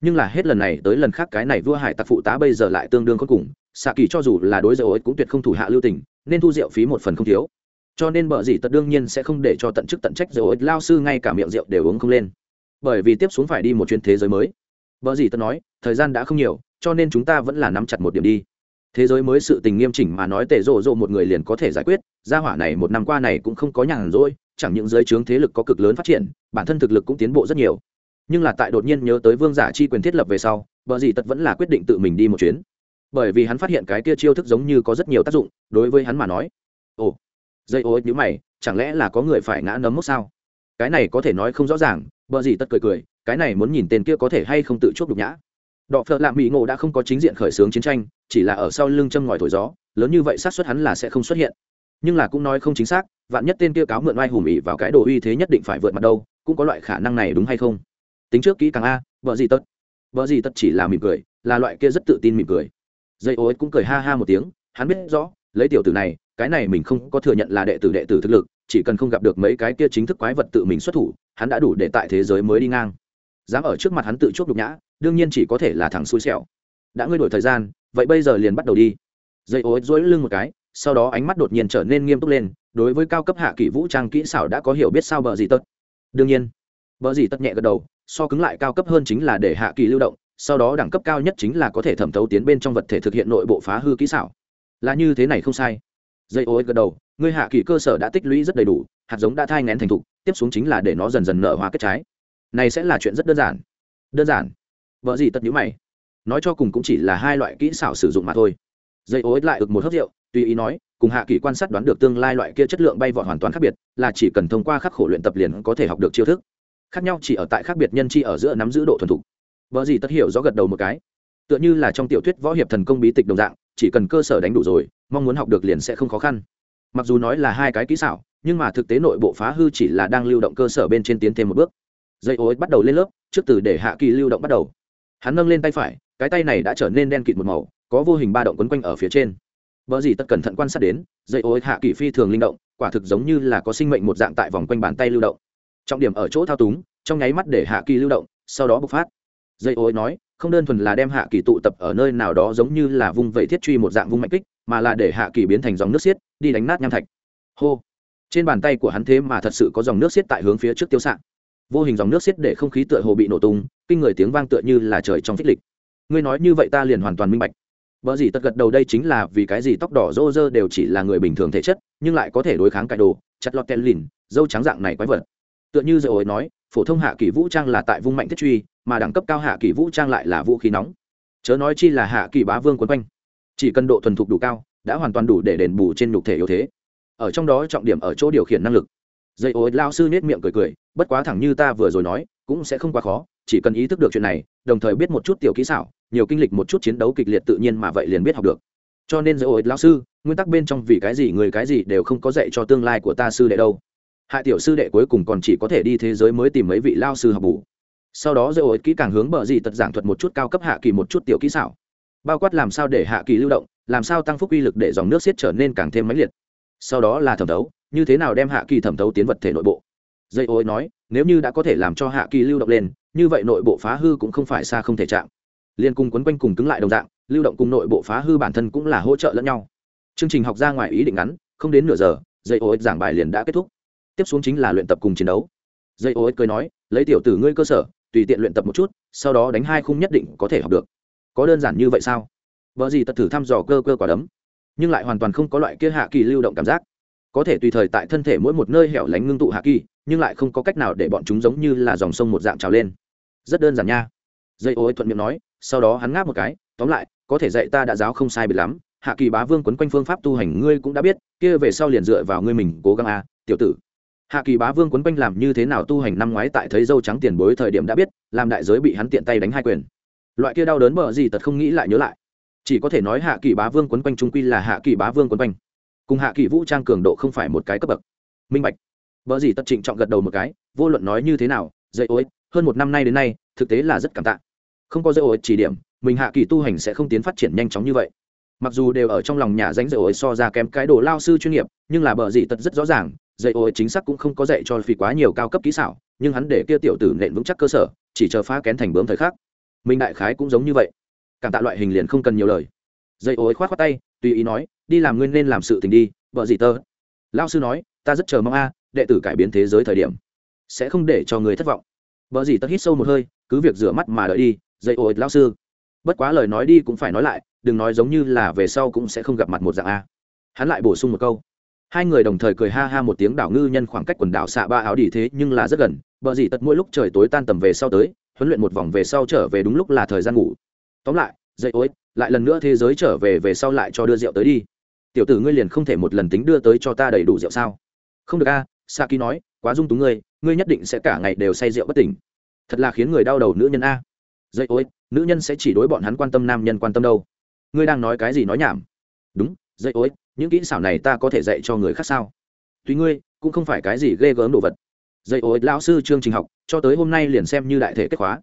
Speaker 1: Nhưng là hết lần này tới lần khác cái này vua hải tặc phụ tá bây giờ lại tương đương cuối cùng xạ kỳ cho dù là đối dậu ối cũng tuyệt không thủ hạ lưu tình nên thu rượu phí một phần không thiếu. Cho nên bợ gì tật đương nhiên sẽ không để cho tận chức tận trách dậu ối lao sư ngay cả miệng rượu đều uống không lên bởi vì tiếp xuống phải đi một chuyến thế giới mới. Vợ gì tật nói, thời gian đã không nhiều, cho nên chúng ta vẫn là nắm chặt một điểm đi. Thế giới mới sự tình nghiêm chỉnh mà nói tệ rộ rộ một người liền có thể giải quyết, gia hỏa này một năm qua này cũng không có nhàn rỗi, chẳng những giới trướng thế lực có cực lớn phát triển, bản thân thực lực cũng tiến bộ rất nhiều. Nhưng là tại đột nhiên nhớ tới vương giả chi quyền thiết lập về sau, vợ gì tật vẫn là quyết định tự mình đi một chuyến. Bởi vì hắn phát hiện cái kia chiêu thức giống như có rất nhiều tác dụng, đối với hắn mà nói. Ồ, dây ô nhữ mày, chẳng lẽ là có người phải ngã nấm mốc sao? Cái này có thể nói không rõ ràng bờ gì tất cười cười, cái này muốn nhìn tên kia có thể hay không tự chuốc đục nhã. Đọ phợ lạ mỹ ngộ đã không có chính diện khởi xướng chiến tranh, chỉ là ở sau lưng châm ngòi thổi gió, lớn như vậy xác suất hắn là sẽ không xuất hiện. Nhưng là cũng nói không chính xác, vạn nhất tên kia cáo mượn oai hùng ỉ vào cái đồ uy thế nhất định phải vượt mặt đâu, cũng có loại khả năng này đúng hay không? Tính trước kỹ càng a vợ gì tất. Vợ gì tất chỉ là mỉm cười, là loại kia rất tự tin mỉm cười. Dây ô cũng cười ha ha một tiếng, hắn biết rõ, lấy tiểu tử này cái này mình không có thừa nhận là đệ tử đệ tử thực lực, chỉ cần không gặp được mấy cái kia chính thức quái vật tự mình xuất thủ, hắn đã đủ để tại thế giới mới đi ngang. Dám ở trước mặt hắn tự chuốc đục nhã, đương nhiên chỉ có thể là thằng xui xẻo. Đã ngươi đổi thời gian, vậy bây giờ liền bắt đầu đi. Dây ô dối lưng một cái, sau đó ánh mắt đột nhiên trở nên nghiêm túc lên, đối với cao cấp hạ kỷ vũ trang kỹ xảo đã có hiểu biết sao bờ gì tất. Đương nhiên bờ gì tất nhẹ gật đầu, so cứng lại cao cấp hơn chính là để hạ kỳ lưu động, sau đó đẳng cấp cao nhất chính là có thể thẩm thấu tiến bên trong vật thể thực hiện nội bộ phá hư kỹ xảo. Là như thế này không sai dây ô gật đầu, ngươi hạ kỳ cơ sở đã tích lũy rất đầy đủ, hạt giống đã thai ngén thành thục, tiếp xuống chính là để nó dần dần nở hoa kết trái. Này sẽ là chuyện rất đơn giản. Đơn giản. Vợ gì tất nhữ mày. Nói cho cùng cũng chỉ là hai loại kỹ xảo sử dụng mà thôi. Dây ô lại ực một hớp rượu, tùy ý nói, cùng hạ kỳ quan sát đoán được tương lai loại kia chất lượng bay vọt hoàn toàn khác biệt, là chỉ cần thông qua khắc khổ luyện tập liền có thể học được chiêu thức. Khác nhau chỉ ở tại khác biệt nhân chi ở giữa nắm giữ độ thuần thục. Vợ gì tất hiểu rõ gật đầu một cái. Tựa như là trong tiểu thuyết võ hiệp thần công bí tịch đồng dạng chỉ cần cơ sở đánh đủ rồi, mong muốn học được liền sẽ không khó khăn. Mặc dù nói là hai cái kỹ xảo, nhưng mà thực tế nội bộ phá hư chỉ là đang lưu động cơ sở bên trên tiến thêm một bước. Dây ô bắt đầu lên lớp, trước từ để hạ kỳ lưu động bắt đầu. Hắn nâng lên tay phải, cái tay này đã trở nên đen kịt một màu, có vô hình ba động quấn quanh ở phía trên. Vợ gì tất cẩn thận quan sát đến, dây ô hạ kỳ phi thường linh động, quả thực giống như là có sinh mệnh một dạng tại vòng quanh bàn tay lưu động. Trọng điểm ở chỗ thao túng, trong nháy mắt để hạ kỳ lưu động, sau đó bộc phát. Dây ô nói không đơn thuần là đem hạ kỳ tụ tập ở nơi nào đó giống như là vung vẩy thiết truy một dạng vung mạnh kích mà là để hạ kỳ biến thành dòng nước xiết đi đánh nát nham thạch. Hô. Trên bàn tay của hắn thế mà thật sự có dòng nước xiết tại hướng phía trước tiêu xạ. Vô hình dòng nước xiết để không khí tựa hồ bị nổ tung kinh người tiếng vang tựa như là trời trong phích lịch. Ngươi nói như vậy ta liền hoàn toàn minh bạch. Bở gì tất gật đầu đây chính là vì cái gì tóc đỏ rô rơ đều chỉ là người bình thường thể chất, nhưng lại có thể đối kháng cải đồ, chặt lọt tên lìn, dâu trắng dạng này quái vật. Tựa như rồi nói, phổ thông hạ kỳ vũ trang là tại vung mạnh thiết truy, mà đẳng cấp cao hạ kỳ vũ trang lại là vũ khí nóng. Chớ nói chi là hạ kỳ bá vương quấn quanh, chỉ cần độ thuần thục đủ cao, đã hoàn toàn đủ để đền bù trên nhục thể yếu thế. Ở trong đó trọng điểm ở chỗ điều khiển năng lực. Dây ô lao sư nhếch miệng cười cười, bất quá thẳng như ta vừa rồi nói, cũng sẽ không quá khó, chỉ cần ý thức được chuyện này, đồng thời biết một chút tiểu kỹ xảo, nhiều kinh lịch một chút chiến đấu kịch liệt tự nhiên mà vậy liền biết học được cho nên dây ô lão sư nguyên tắc bên trong vì cái gì người cái gì đều không có dạy cho tương lai của ta sư đệ đâu hại tiểu sư đệ cuối cùng còn chỉ có thể đi thế giới mới tìm mấy vị lao sư học bù. Sau đó dễ ổi kỹ càng hướng bờ gì tật giảng thuật một chút cao cấp hạ kỳ một chút tiểu kỹ xảo. Bao quát làm sao để hạ kỳ lưu động, làm sao tăng phúc uy lực để dòng nước xiết trở nên càng thêm mãnh liệt. Sau đó là thẩm thấu, như thế nào đem hạ kỳ thẩm thấu tiến vật thể nội bộ. Dây ối nói, nếu như đã có thể làm cho hạ kỳ lưu động lên, như vậy nội bộ phá hư cũng không phải xa không thể chạm. Liên cùng quấn quanh cùng cứng lại đồng dạng, lưu động cùng nội bộ phá hư bản thân cũng là hỗ trợ lẫn nhau. Chương trình học ra ngoài ý định ngắn, không đến nửa giờ dây ô giảng bài liền đã kết thúc tiếp xuống chính là luyện tập cùng chiến đấu. Dây ô ích cười nói, lấy tiểu tử ngươi cơ sở, tùy tiện luyện tập một chút, sau đó đánh hai khung nhất định có thể học được. Có đơn giản như vậy sao? Vợ gì tật thử thăm dò cơ cơ quả đấm, nhưng lại hoàn toàn không có loại kia hạ kỳ lưu động cảm giác. Có thể tùy thời tại thân thể mỗi một nơi hẻo lánh ngưng tụ hạ kỳ, nhưng lại không có cách nào để bọn chúng giống như là dòng sông một dạng trào lên. Rất đơn giản nha. Dây ô ấy thuận miệng nói, sau đó hắn ngáp một cái, tóm lại, có thể dạy ta đã giáo không sai biệt lắm, hạ kỳ bá vương quấn quanh phương pháp tu hành ngươi cũng đã biết, kia về sau liền dựa vào ngươi mình cố gắng a tiểu tử hạ kỳ bá vương quấn quanh làm như thế nào tu hành năm ngoái tại thấy dâu trắng tiền bối thời điểm đã biết, làm đại giới bị hắn tiện tay đánh hai quyền. Loại kia đau đớn bờ gì tật không nghĩ lại nhớ lại. Chỉ có thể nói hạ kỳ bá vương quấn quanh trung quy là hạ kỳ bá vương quấn quanh. Cùng hạ kỳ vũ trang cường độ không phải một cái cấp bậc. Minh bạch. Vợ gì tật trịnh trọng gật đầu một cái, vô luận nói như thế nào dây ối hơn một năm nay đến nay, thực tế là rất cảm tạ. Không có dây ối chỉ điểm, mình hạ kỳ tu hành sẽ không tiến phát triển nhanh chóng như vậy. Mặc dù đều ở trong lòng nhà danh dây ối so ra kém cái đồ lao sư chuyên nghiệp, nhưng là bờ gì tật rất rõ ràng dạy ôi chính xác cũng không có dạy cho phi quá nhiều cao cấp kỹ xảo, nhưng hắn để kia tiểu tử nện vững chắc cơ sở, chỉ chờ phá kén thành bướm thời khắc. Mình đại khái cũng giống như vậy. Cảm tạ loại hình liền không cần nhiều lời. Dây ôi khoát khoát tay, tùy ý nói, đi làm nguyên nên làm sự tình đi, vợ gì tơ lao sư nói, ta rất chờ mong a, đệ tử cải biến thế giới thời điểm, sẽ không để cho người thất vọng. Vợ gì tơ hít sâu một hơi, cứ việc rửa mắt mà đợi đi dây ôi lao sư. Bất quá lời nói đi cũng phải nói lại, đừng nói giống như là về sau cũng sẽ không gặp mặt một dạng a. Hắn lại bổ sung một câu hai người đồng thời cười ha ha một tiếng đảo ngư nhân khoảng cách quần đảo xạ ba áo đi thế nhưng là rất gần, bờ gì tật mỗi lúc trời tối tan tầm về sau tới, huấn luyện một vòng về sau trở về đúng lúc là thời gian ngủ. Tóm lại, dậy ối, lại lần nữa thế giới trở về về sau lại cho đưa rượu tới đi. Tiểu tử ngươi liền không thể một lần tính đưa tới cho ta đầy đủ rượu sao? Không được a, saki nói, quá dung túng ngươi ngươi nhất định sẽ cả ngày đều say rượu bất tỉnh. Thật là khiến người đau đầu nữ nhân a. Dậy ối, nữ nhân sẽ chỉ đối bọn hắn quan tâm nam nhân quan tâm đâu. Ngươi đang nói cái gì nói nhảm? Đúng, dậy ối những kỹ xảo này ta có thể dạy cho người khác sao? Tuy ngươi, cũng không phải cái gì ghê gớm đồ vật. Dạy ối lão sư chương trình học, cho tới hôm nay liền xem như đại thể kết khóa.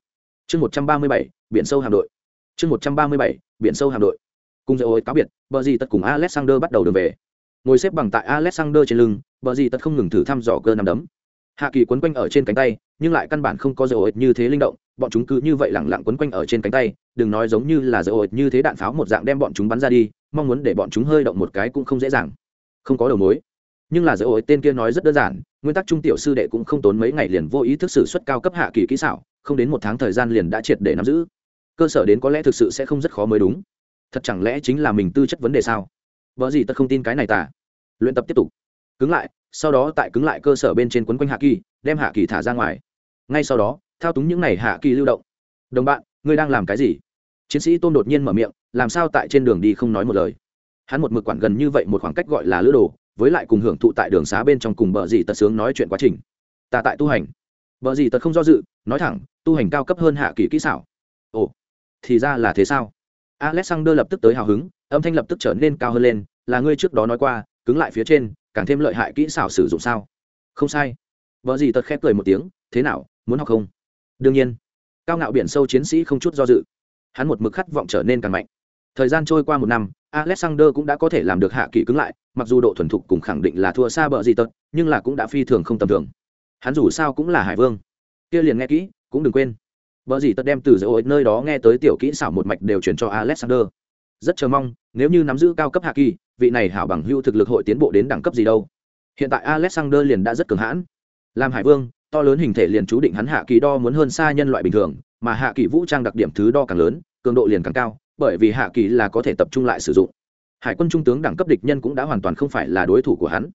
Speaker 1: Chương một trăm ba mươi bảy, biển sâu hạm đội. Chương một trăm ba mươi bảy, biển sâu hạm đội. Cùng dạy ối cáo biệt, bờ gì tật cùng alexander bắt đầu đường về. Ngồi xếp bằng tại alexander trên lưng, bờ gì tật không ngừng thử thăm dò cơ nằm đấm hạ kỳ quấn quanh ở trên cánh tay, nhưng lại căn bản không có dầu ổi như thế linh động, bọn chúng cứ như vậy lẳng lặng quấn quanh ở trên cánh tay, đừng nói giống như là dầu ổi như thế đạn pháo một dạng đem bọn chúng bắn ra đi, mong muốn để bọn chúng hơi động một cái cũng không dễ dàng. Không có đầu mối. Nhưng là dầu ổi tên kia nói rất đơn giản, nguyên tắc trung tiểu sư đệ cũng không tốn mấy ngày liền vô ý thức xử suất cao cấp hạ kỳ kỹ xảo, không đến một tháng thời gian liền đã triệt để nắm giữ. Cơ sở đến có lẽ thực sự sẽ không rất khó mới đúng. Thật chẳng lẽ chính là mình tư chất vấn đề sao? Vợ gì tất không tin cái này tả luyện tập tiếp tục. Cứng lại sau đó tại cứng lại cơ sở bên trên quấn quanh hạ kỳ, đem hạ kỳ thả ra ngoài. Ngay sau đó, thao túng những n à y hạ kỳ lưu động. Đồng bạn, ngươi đang làm cái gì? Chiến sĩ tôn đột nhiên mở miệng, làm sao tại trên đường đi không nói một lời? Hắn một mực quản gần như vậy một khoảng cách gọi là lữ đồ, với lại cùng hưởng thụ tại đường xá bên trong cùng bờ dì tật sướng nói chuyện quá trình. Ta tại tu hành. Bờ dì tật không do dự, nói thẳng, tu hành cao cấp hơn hạ kỳ kỹ xảo. Ồ, thì ra là thế sao? Alexander lập tức tới hào hứng, âm thanh lập tức trở nên cao hơn lên, là ngươi trước đó nói qua, cứng lại phía trên càng thêm lợi hại kỹ xảo sử dụng sao? Không sai. Vợ gì tật khép cười một tiếng, thế nào, muốn học không? Đương nhiên. Cao ngạo biển sâu chiến sĩ không chút do dự. Hắn một mực khát vọng trở nên càng mạnh. Thời gian trôi qua một năm, alexander cũng đã có thể làm được hạ kỳ cứng lại, mặc dù độ thuần thục cùng khẳng định là thua xa bờ gì tật, nhưng là cũng đã phi thường không tầm thường. Hắn dù sao cũng là hải vương. Kia liền nghe kỹ, cũng đừng quên. Bờ gì tật đem từ dấu nơi đó nghe tới tiểu kỹ xảo một mạch đều chuyển cho alexander. Rất chờ mong, nếu như nắm giữ cao cấp hạ kỳ vị này hảo bằng hưu thực lực hội tiến bộ đến đẳng cấp gì đâu. Hiện tại alexander liền đã rất cường hãn. Làm hải vương, to lớn hình thể liền chú định hắn hạ kỳ đo muốn hơn xa nhân loại bình thường, mà hạ kỳ vũ trang đặc điểm thứ đo càng lớn, cường độ liền càng cao, bởi vì hạ kỳ là có thể tập trung lại sử dụng. Hải quân trung tướng đẳng cấp địch nhân cũng đã hoàn toàn không phải là đối thủ của hắn,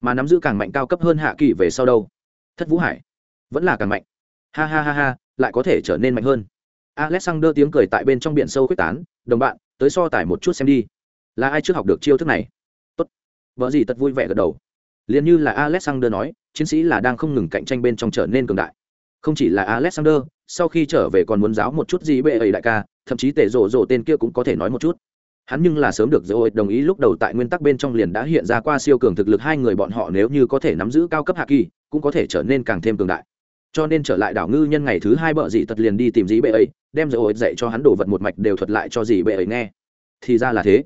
Speaker 1: mà nắm giữ càng mạnh cao cấp hơn hạ kỳ về sau đâu. Thất vũ hải, vẫn là càng mạnh. Ha ha ha ha, lại có thể trở nên mạnh hơn. Alexander tiếng cười tại bên trong biển sâu quyết tán, đồng bạn, tới so tải một chút xem đi là ai trước học được chiêu thức này? Tốt. Vợ gì tật vui vẻ gật đầu. Liền như là alexander nói, chiến sĩ là đang không ngừng cạnh tranh bên trong trở nên cường đại. Không chỉ là alexander, sau khi trở về còn muốn giáo một chút gì bệ ấy đại ca, thậm chí tể rộ rộ tên kia cũng có thể nói một chút. Hắn nhưng là sớm được dỗ ổi đồng ý lúc đầu tại nguyên tắc bên trong liền đã hiện ra qua siêu cường thực lực hai người bọn họ nếu như có thể nắm giữ cao cấp hạ kỳ, cũng có thể trở nên càng thêm cường đại. Cho nên trở lại đảo ngư nhân ngày thứ hai bợ dị tật liền đi tìm dĩ bệ ấy, đem dỗ ổi dạy cho hắn đồ vật một mạch đều thuật lại cho dĩ bệ ấy nghe. Thì ra là thế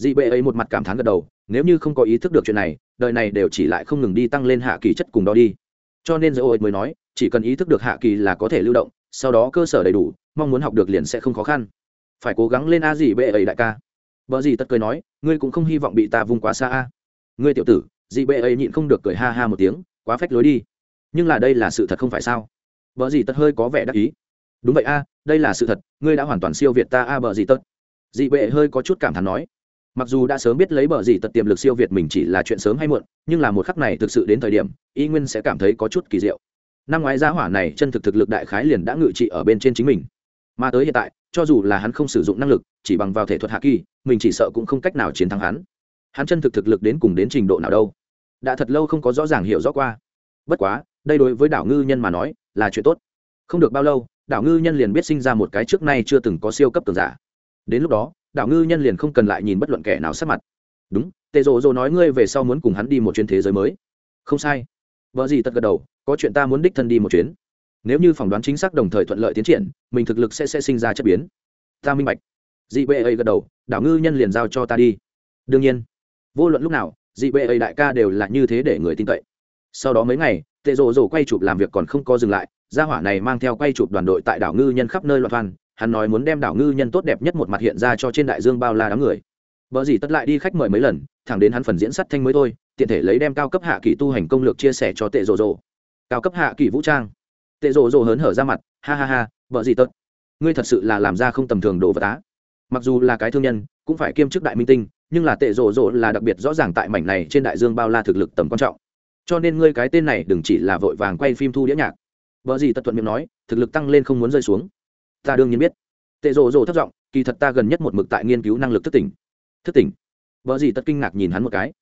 Speaker 1: dị bệ ấy một mặt cảm thán gật đầu nếu như không có ý thức được chuyện này đời này đều chỉ lại không ngừng đi tăng lên hạ kỳ chất cùng đó đi. Cho nên dỗ ấy mới nói chỉ cần ý thức được hạ kỳ là có thể lưu động sau đó cơ sở đầy đủ mong muốn học được liền sẽ không khó khăn. Phải cố gắng lên a dị bệ ấy đại ca. Vợ dị tất cười nói ngươi cũng không hy vọng bị ta vung quá xa a. Ngươi tiểu tử dị bệ ấy nhịn không được cười ha ha một tiếng quá phách lối đi. Nhưng là đây là sự thật không phải sao? Vợ dị tất hơi có vẻ đắc ý. Đúng vậy a đây là sự thật ngươi đã hoàn toàn siêu việt ta a à, bờ gì tất. Dị bệ hơi có chút cảm thán nói mặc dù đã sớm biết lấy bờ gì tật tiềm lực siêu việt mình chỉ là chuyện sớm hay muộn, nhưng là một khắc này thực sự đến thời điểm, y nguyên sẽ cảm thấy có chút kỳ diệu. Năm ngoái giá hỏa này chân thực thực lực đại khái liền đã ngự trị ở bên trên chính mình. Mà tới hiện tại, cho dù là hắn không sử dụng năng lực, chỉ bằng vào thể thuật hạ kỳ, mình chỉ sợ cũng không cách nào chiến thắng hắn. Hắn chân thực thực lực đến cùng đến trình độ nào đâu? Đã thật lâu không có rõ ràng hiểu rõ qua. Bất quá, đây đối với đảo ngư nhân mà nói là chuyện tốt. Không được bao lâu, đảo ngư nhân liền biết sinh ra một cái trước nay chưa từng có siêu cấp tường giả. Đến lúc đó đảo ngư nhân liền không cần lại nhìn bất luận kẻ nào sát mặt. Đúng tệ rộ rộ nói ngươi về sau muốn cùng hắn đi một chuyến thế giới mới. Không sai. Vợ gì tất gật đầu, có chuyện ta muốn đích thân đi một chuyến. Nếu như phỏng đoán chính xác đồng thời thuận lợi tiến triển, mình thực lực sẽ sẽ sinh ra chất biến. Ta minh bạch. Dị bệ ấy gật đầu, đảo ngư nhân liền giao cho ta đi. Đương nhiên. Vô luận lúc nào, dị bệ ấy đại ca đều là như thế để người tin cậy. Sau đó mấy ngày tệ rồ rồ quay chụp làm việc còn không có dừng lại, gia hỏa này mang theo quay chụp đoàn đội tại đảo ngư nhân khắp nơi loạn thoan hắn nói muốn đem đảo ngư nhân tốt đẹp nhất một mặt hiện ra cho trên đại dương bao la đám người Bở gì tất lại đi khách mời mấy lần, thẳng đến hắn phần diễn sắt thanh mới thôi, tiện thể lấy đem cao cấp hạ kỳ tu hành công lược chia sẻ cho Tệ rộ rộ. Cao cấp hạ kỳ vũ trang. Tệ rộ rộ hớn hở ra mặt, ha ha ha, vợ gì tất. Ngươi thật sự là làm ra không tầm thường đồ vật á. Mặc dù là cái thương nhân, cũng phải kiêm chức đại minh tinh, nhưng là Tệ rộ rộ là đặc biệt rõ ràng tại mảnh này trên đại dương bao la thực lực tầm quan trọng. Cho nên ngươi cái tên này đừng chỉ là vội vàng quay phim thu đĩa nhạc. vợ gì tất thuận miệng nói, thực lực tăng lên không muốn rơi xuống. Ta đương nhiên biết. Tệ rồ rồ thất giọng, kỳ thật ta gần nhất một mực tại nghiên cứu năng lực thức tỉnh. Thức tỉnh? Vợ gì tất kinh ngạc nhìn hắn một cái.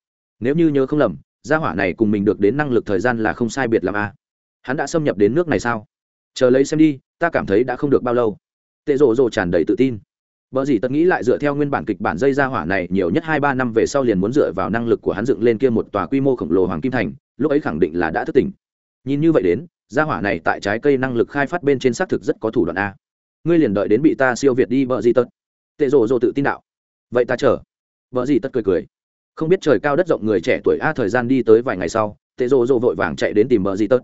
Speaker 1: Nếu như nhớ không lầm gia hỏa này cùng mình được đến năng lực thời gian là không sai biệt làm a à. hắn đã xâm nhập đến nước này sao? Chờ lấy xem đi ta cảm thấy đã không được bao lâu. Tệ rồ rồ tràn đầy tự tin. Vợ gì tất nghĩ lại dựa theo nguyên bản kịch bản dây gia hỏa này nhiều nhất hai ba năm về sau liền muốn dựa vào năng lực của hắn dựng lên kia một tòa quy mô khổng lồ hoàng kim thành lúc ấy khẳng định là đã thức tỉnh. Nhìn như vậy đến gia hỏa này tại trái cây năng lực khai phát bên trên xác thực rất có thủ đoạn a ngươi liền đợi đến bị ta siêu việt đi, vợ gì tất tệ rồ rồ tự tin đạo. Vậy ta chờ. Vợ gì tất cười cười. Không biết trời cao đất rộng người trẻ tuổi a thời gian đi tới vài ngày sau, tệ rồ rồ vội vàng chạy đến tìm vợ gì tất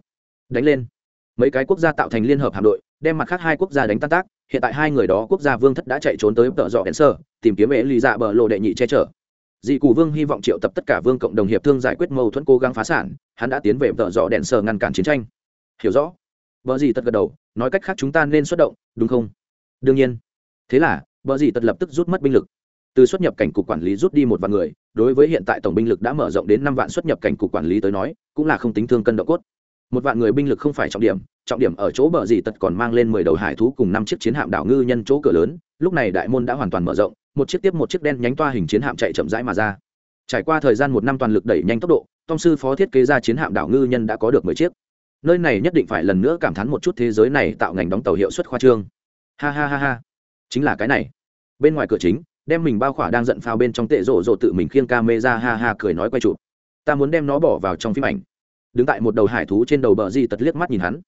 Speaker 1: đánh lên. Mấy cái quốc gia tạo thành liên hợp hạm đội, đem mặt khác hai quốc gia đánh tan tác. Hiện tại hai người đó quốc gia vương thất đã chạy trốn tới tợ dọ đèn sơ, tìm kiếm ế lì dạ bờ lộ đệ nhị che chở. Dị cù vương hy vọng triệu tập tất cả vương cộng đồng hiệp thương giải quyết mâu thuẫn cố gắng phá sản. Hắn đã tiến về tợ dọ đèn sơ ngăn cản chiến tranh. Hiểu rõ vợ gì tất gật đầu, nói cách khác chúng ta nên xuất động, đúng không? Đương nhiên. Thế là vợ gì tất lập tức rút mất binh lực. Từ xuất nhập cảnh cục quản lý rút đi một vạn người, đối với hiện tại tổng binh lực đã mở rộng đến năm vạn xuất nhập cảnh cục quản lý tới nói, cũng là không tính thương cân độ cốt. Một vạn người binh lực không phải trọng điểm trọng điểm ở chỗ bờ gì tật còn mang lên mười đầu hải thú cùng năm chiếc chiến hạm đảo ngư nhân chỗ cửa lớn, lúc này đại môn đã hoàn toàn mở rộng, một chiếc tiếp một chiếc đen nhánh toa hình chiến hạm chạy chậm rãi mà ra. Trải qua thời gian một năm toàn lực đẩy nhanh tốc độ, tông sư phó thiết kế ra chiến hạm đảo ngư nhân đã có được mười chiếc nơi này nhất định phải lần nữa cảm thán một chút thế giới này tạo ngành đóng tàu hiệu suất khoa trương. Ha ha ha ha. Chính là cái này. Bên ngoài cửa chính, đem mình bao khỏa đang giận phao bên trong tệ rộ rộ tự mình khiêng ca mê ra ha ha cười nói quay chụp. Ta muốn đem nó bỏ vào trong phim ảnh. Đứng tại một đầu hải thú trên đầu bờ di tật liếc mắt nhìn hắn.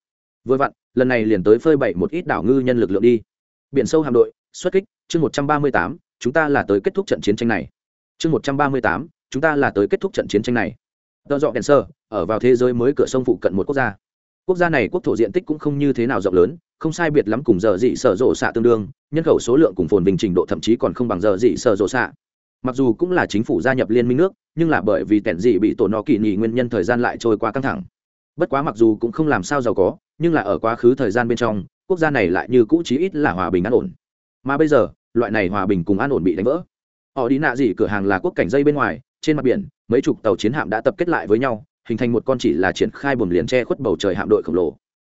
Speaker 1: Vừa vặn, lần này liền tới phơi bậy một ít đảo ngư nhân lực lượng đi. Biển sâu hạm đội, xuất kích, chương một trăm ba mươi tám, chúng ta là tới kết thúc trận chiến tranh này. Chương một trăm ba mươi tám, chúng ta là tới kết thúc trận chiến tranh này. Tờ dọ đèn sơ ở vào thế giới mới cửa sông phụ cận một quốc gia quốc gia này quốc thổ diện tích cũng không như thế nào rộng lớn, không sai biệt lắm cùng giờ dị sở rộ xạ tương đương, nhân khẩu số lượng cùng phồn bình trình độ thậm chí còn không bằng giờ dị sở rộ xạ. Mặc dù cũng là chính phủ gia nhập liên minh nước, nhưng là bởi vì tẻn dị bị tổ nó kỳ nghỉ nguyên nhân thời gian lại trôi qua căng thẳng. Bất quá mặc dù cũng không làm sao giàu có, nhưng là ở quá khứ thời gian bên trong, quốc gia này lại như cũ chí ít là hòa bình an ổn. Mà bây giờ, loại này hòa bình cùng an ổn bị đánh vỡ. Họ đi nạ dị cửa hàng là quốc cảnh dây bên ngoài, trên mặt biển, mấy chục tàu chiến hạm đã tập kết lại với nhau hình thành một con chỉ là triển khai buồm liền che khuất bầu trời hạm đội khổng lồ.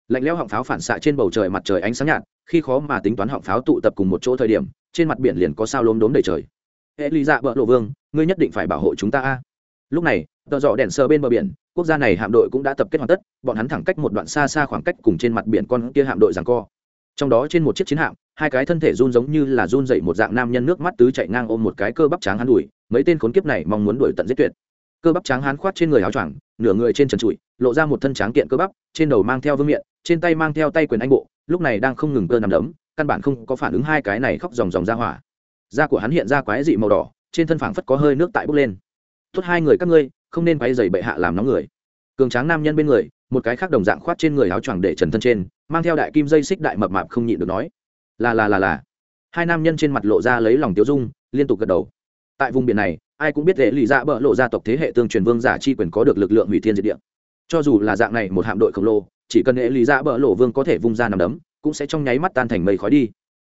Speaker 1: Lạnh lẽo họng pháo phản xạ trên bầu trời mặt trời ánh sáng nhạt, khi khó mà tính toán họng pháo tụ tập cùng một chỗ thời điểm, trên mặt biển liền có sao lốm đốm đầy trời. Hệ lý dạ bợ lộ vương, ngươi nhất định phải bảo hộ chúng ta a. Lúc này, tờ dọ đèn sờ bên bờ biển, quốc gia này hạm đội cũng đã tập kết hoàn tất, bọn hắn thẳng cách một đoạn xa xa khoảng cách cùng trên mặt biển con kia hạm đội rằng co. Trong đó trên một chiếc chiến hạm, hai cái thân thể run giống như là run dậy một dạng nam nhân nước mắt tứ chạy ngang ôm một cái cơ bắp tráng hắn đùi mấy tên khốn kiếp này mong muốn đuổi tận giết tuyệt cơ bắp tráng hán khoát trên người áo choàng, nửa người trên trần trụi, lộ ra một thân tráng kiện cơ bắp, trên đầu mang theo vương miện, trên tay mang theo tay quyền anh bộ, lúc này đang không ngừng cơ nằm đấm, căn bản không có phản ứng hai cái này khóc dòng dòng ra hỏa. Da của hắn hiện ra quái dị màu đỏ, trên thân phảng phất có hơi nước tại bốc lên. Tốt hai người các ngươi, không nên quay dày bệ hạ làm nóng người. Cường tráng nam nhân bên người, một cái khác đồng dạng khoát trên người áo choàng để trần thân trên, mang theo đại kim dây xích đại mập mạp không nhịn được nói, là là là là. Hai nam nhân trên mặt lộ ra lấy lòng tiêu dung, liên tục gật đầu tại vùng biển này, ai cũng biết lệ lụy dạ bỡ lộ gia tộc thế hệ tương truyền vương giả chi quyền có được lực lượng hủy thiên diệt địa. Cho dù là dạng này một hạm đội khổng lồ, chỉ cần lệ lụy dạ bỡ lộ vương có thể vung ra nằm đấm, cũng sẽ trong nháy mắt tan thành mây khói đi.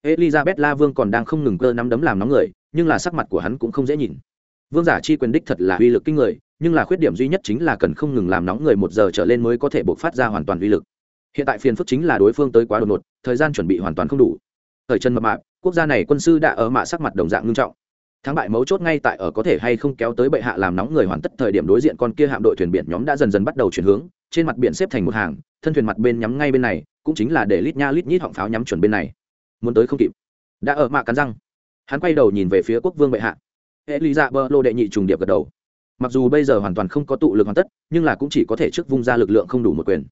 Speaker 1: Elizabeth la vương còn đang không ngừng cơ nắm đấm làm nóng người, nhưng là sắc mặt của hắn cũng không dễ nhìn. Vương giả chi quyền đích thật là uy lực kinh người, nhưng là khuyết điểm duy nhất chính là cần không ngừng làm nóng người một giờ trở lên mới có thể buộc phát ra hoàn toàn uy lực. Hiện tại phiền phức chính là đối phương tới quá đột ngột, thời gian chuẩn bị hoàn toàn không đủ. Thời chân mập mạp, quốc gia này quân sư đã ở mạ sắc mặt đồng dạng ngưng trọng thắng bại mấu chốt ngay tại ở có thể hay không kéo tới bệ hạ làm nóng người hoàn tất thời điểm đối diện con kia hạm đội thuyền biển nhóm đã dần dần bắt đầu chuyển hướng, trên mặt biển xếp thành một hàng, thân thuyền mặt bên nhắm ngay bên này, cũng chính là để lít nha lít nhít họng pháo nhắm chuẩn bên này. Muốn tới không kịp. Đã ở mạ cắn răng. Hắn quay đầu nhìn về phía quốc vương bệ hạ. Hệ lý dạ bơ lô đệ nhị trùng điệp gật đầu. Mặc dù bây giờ hoàn toàn không có tụ lực hoàn tất, nhưng là cũng chỉ có thể trước vung ra lực lượng không đủ một quyền.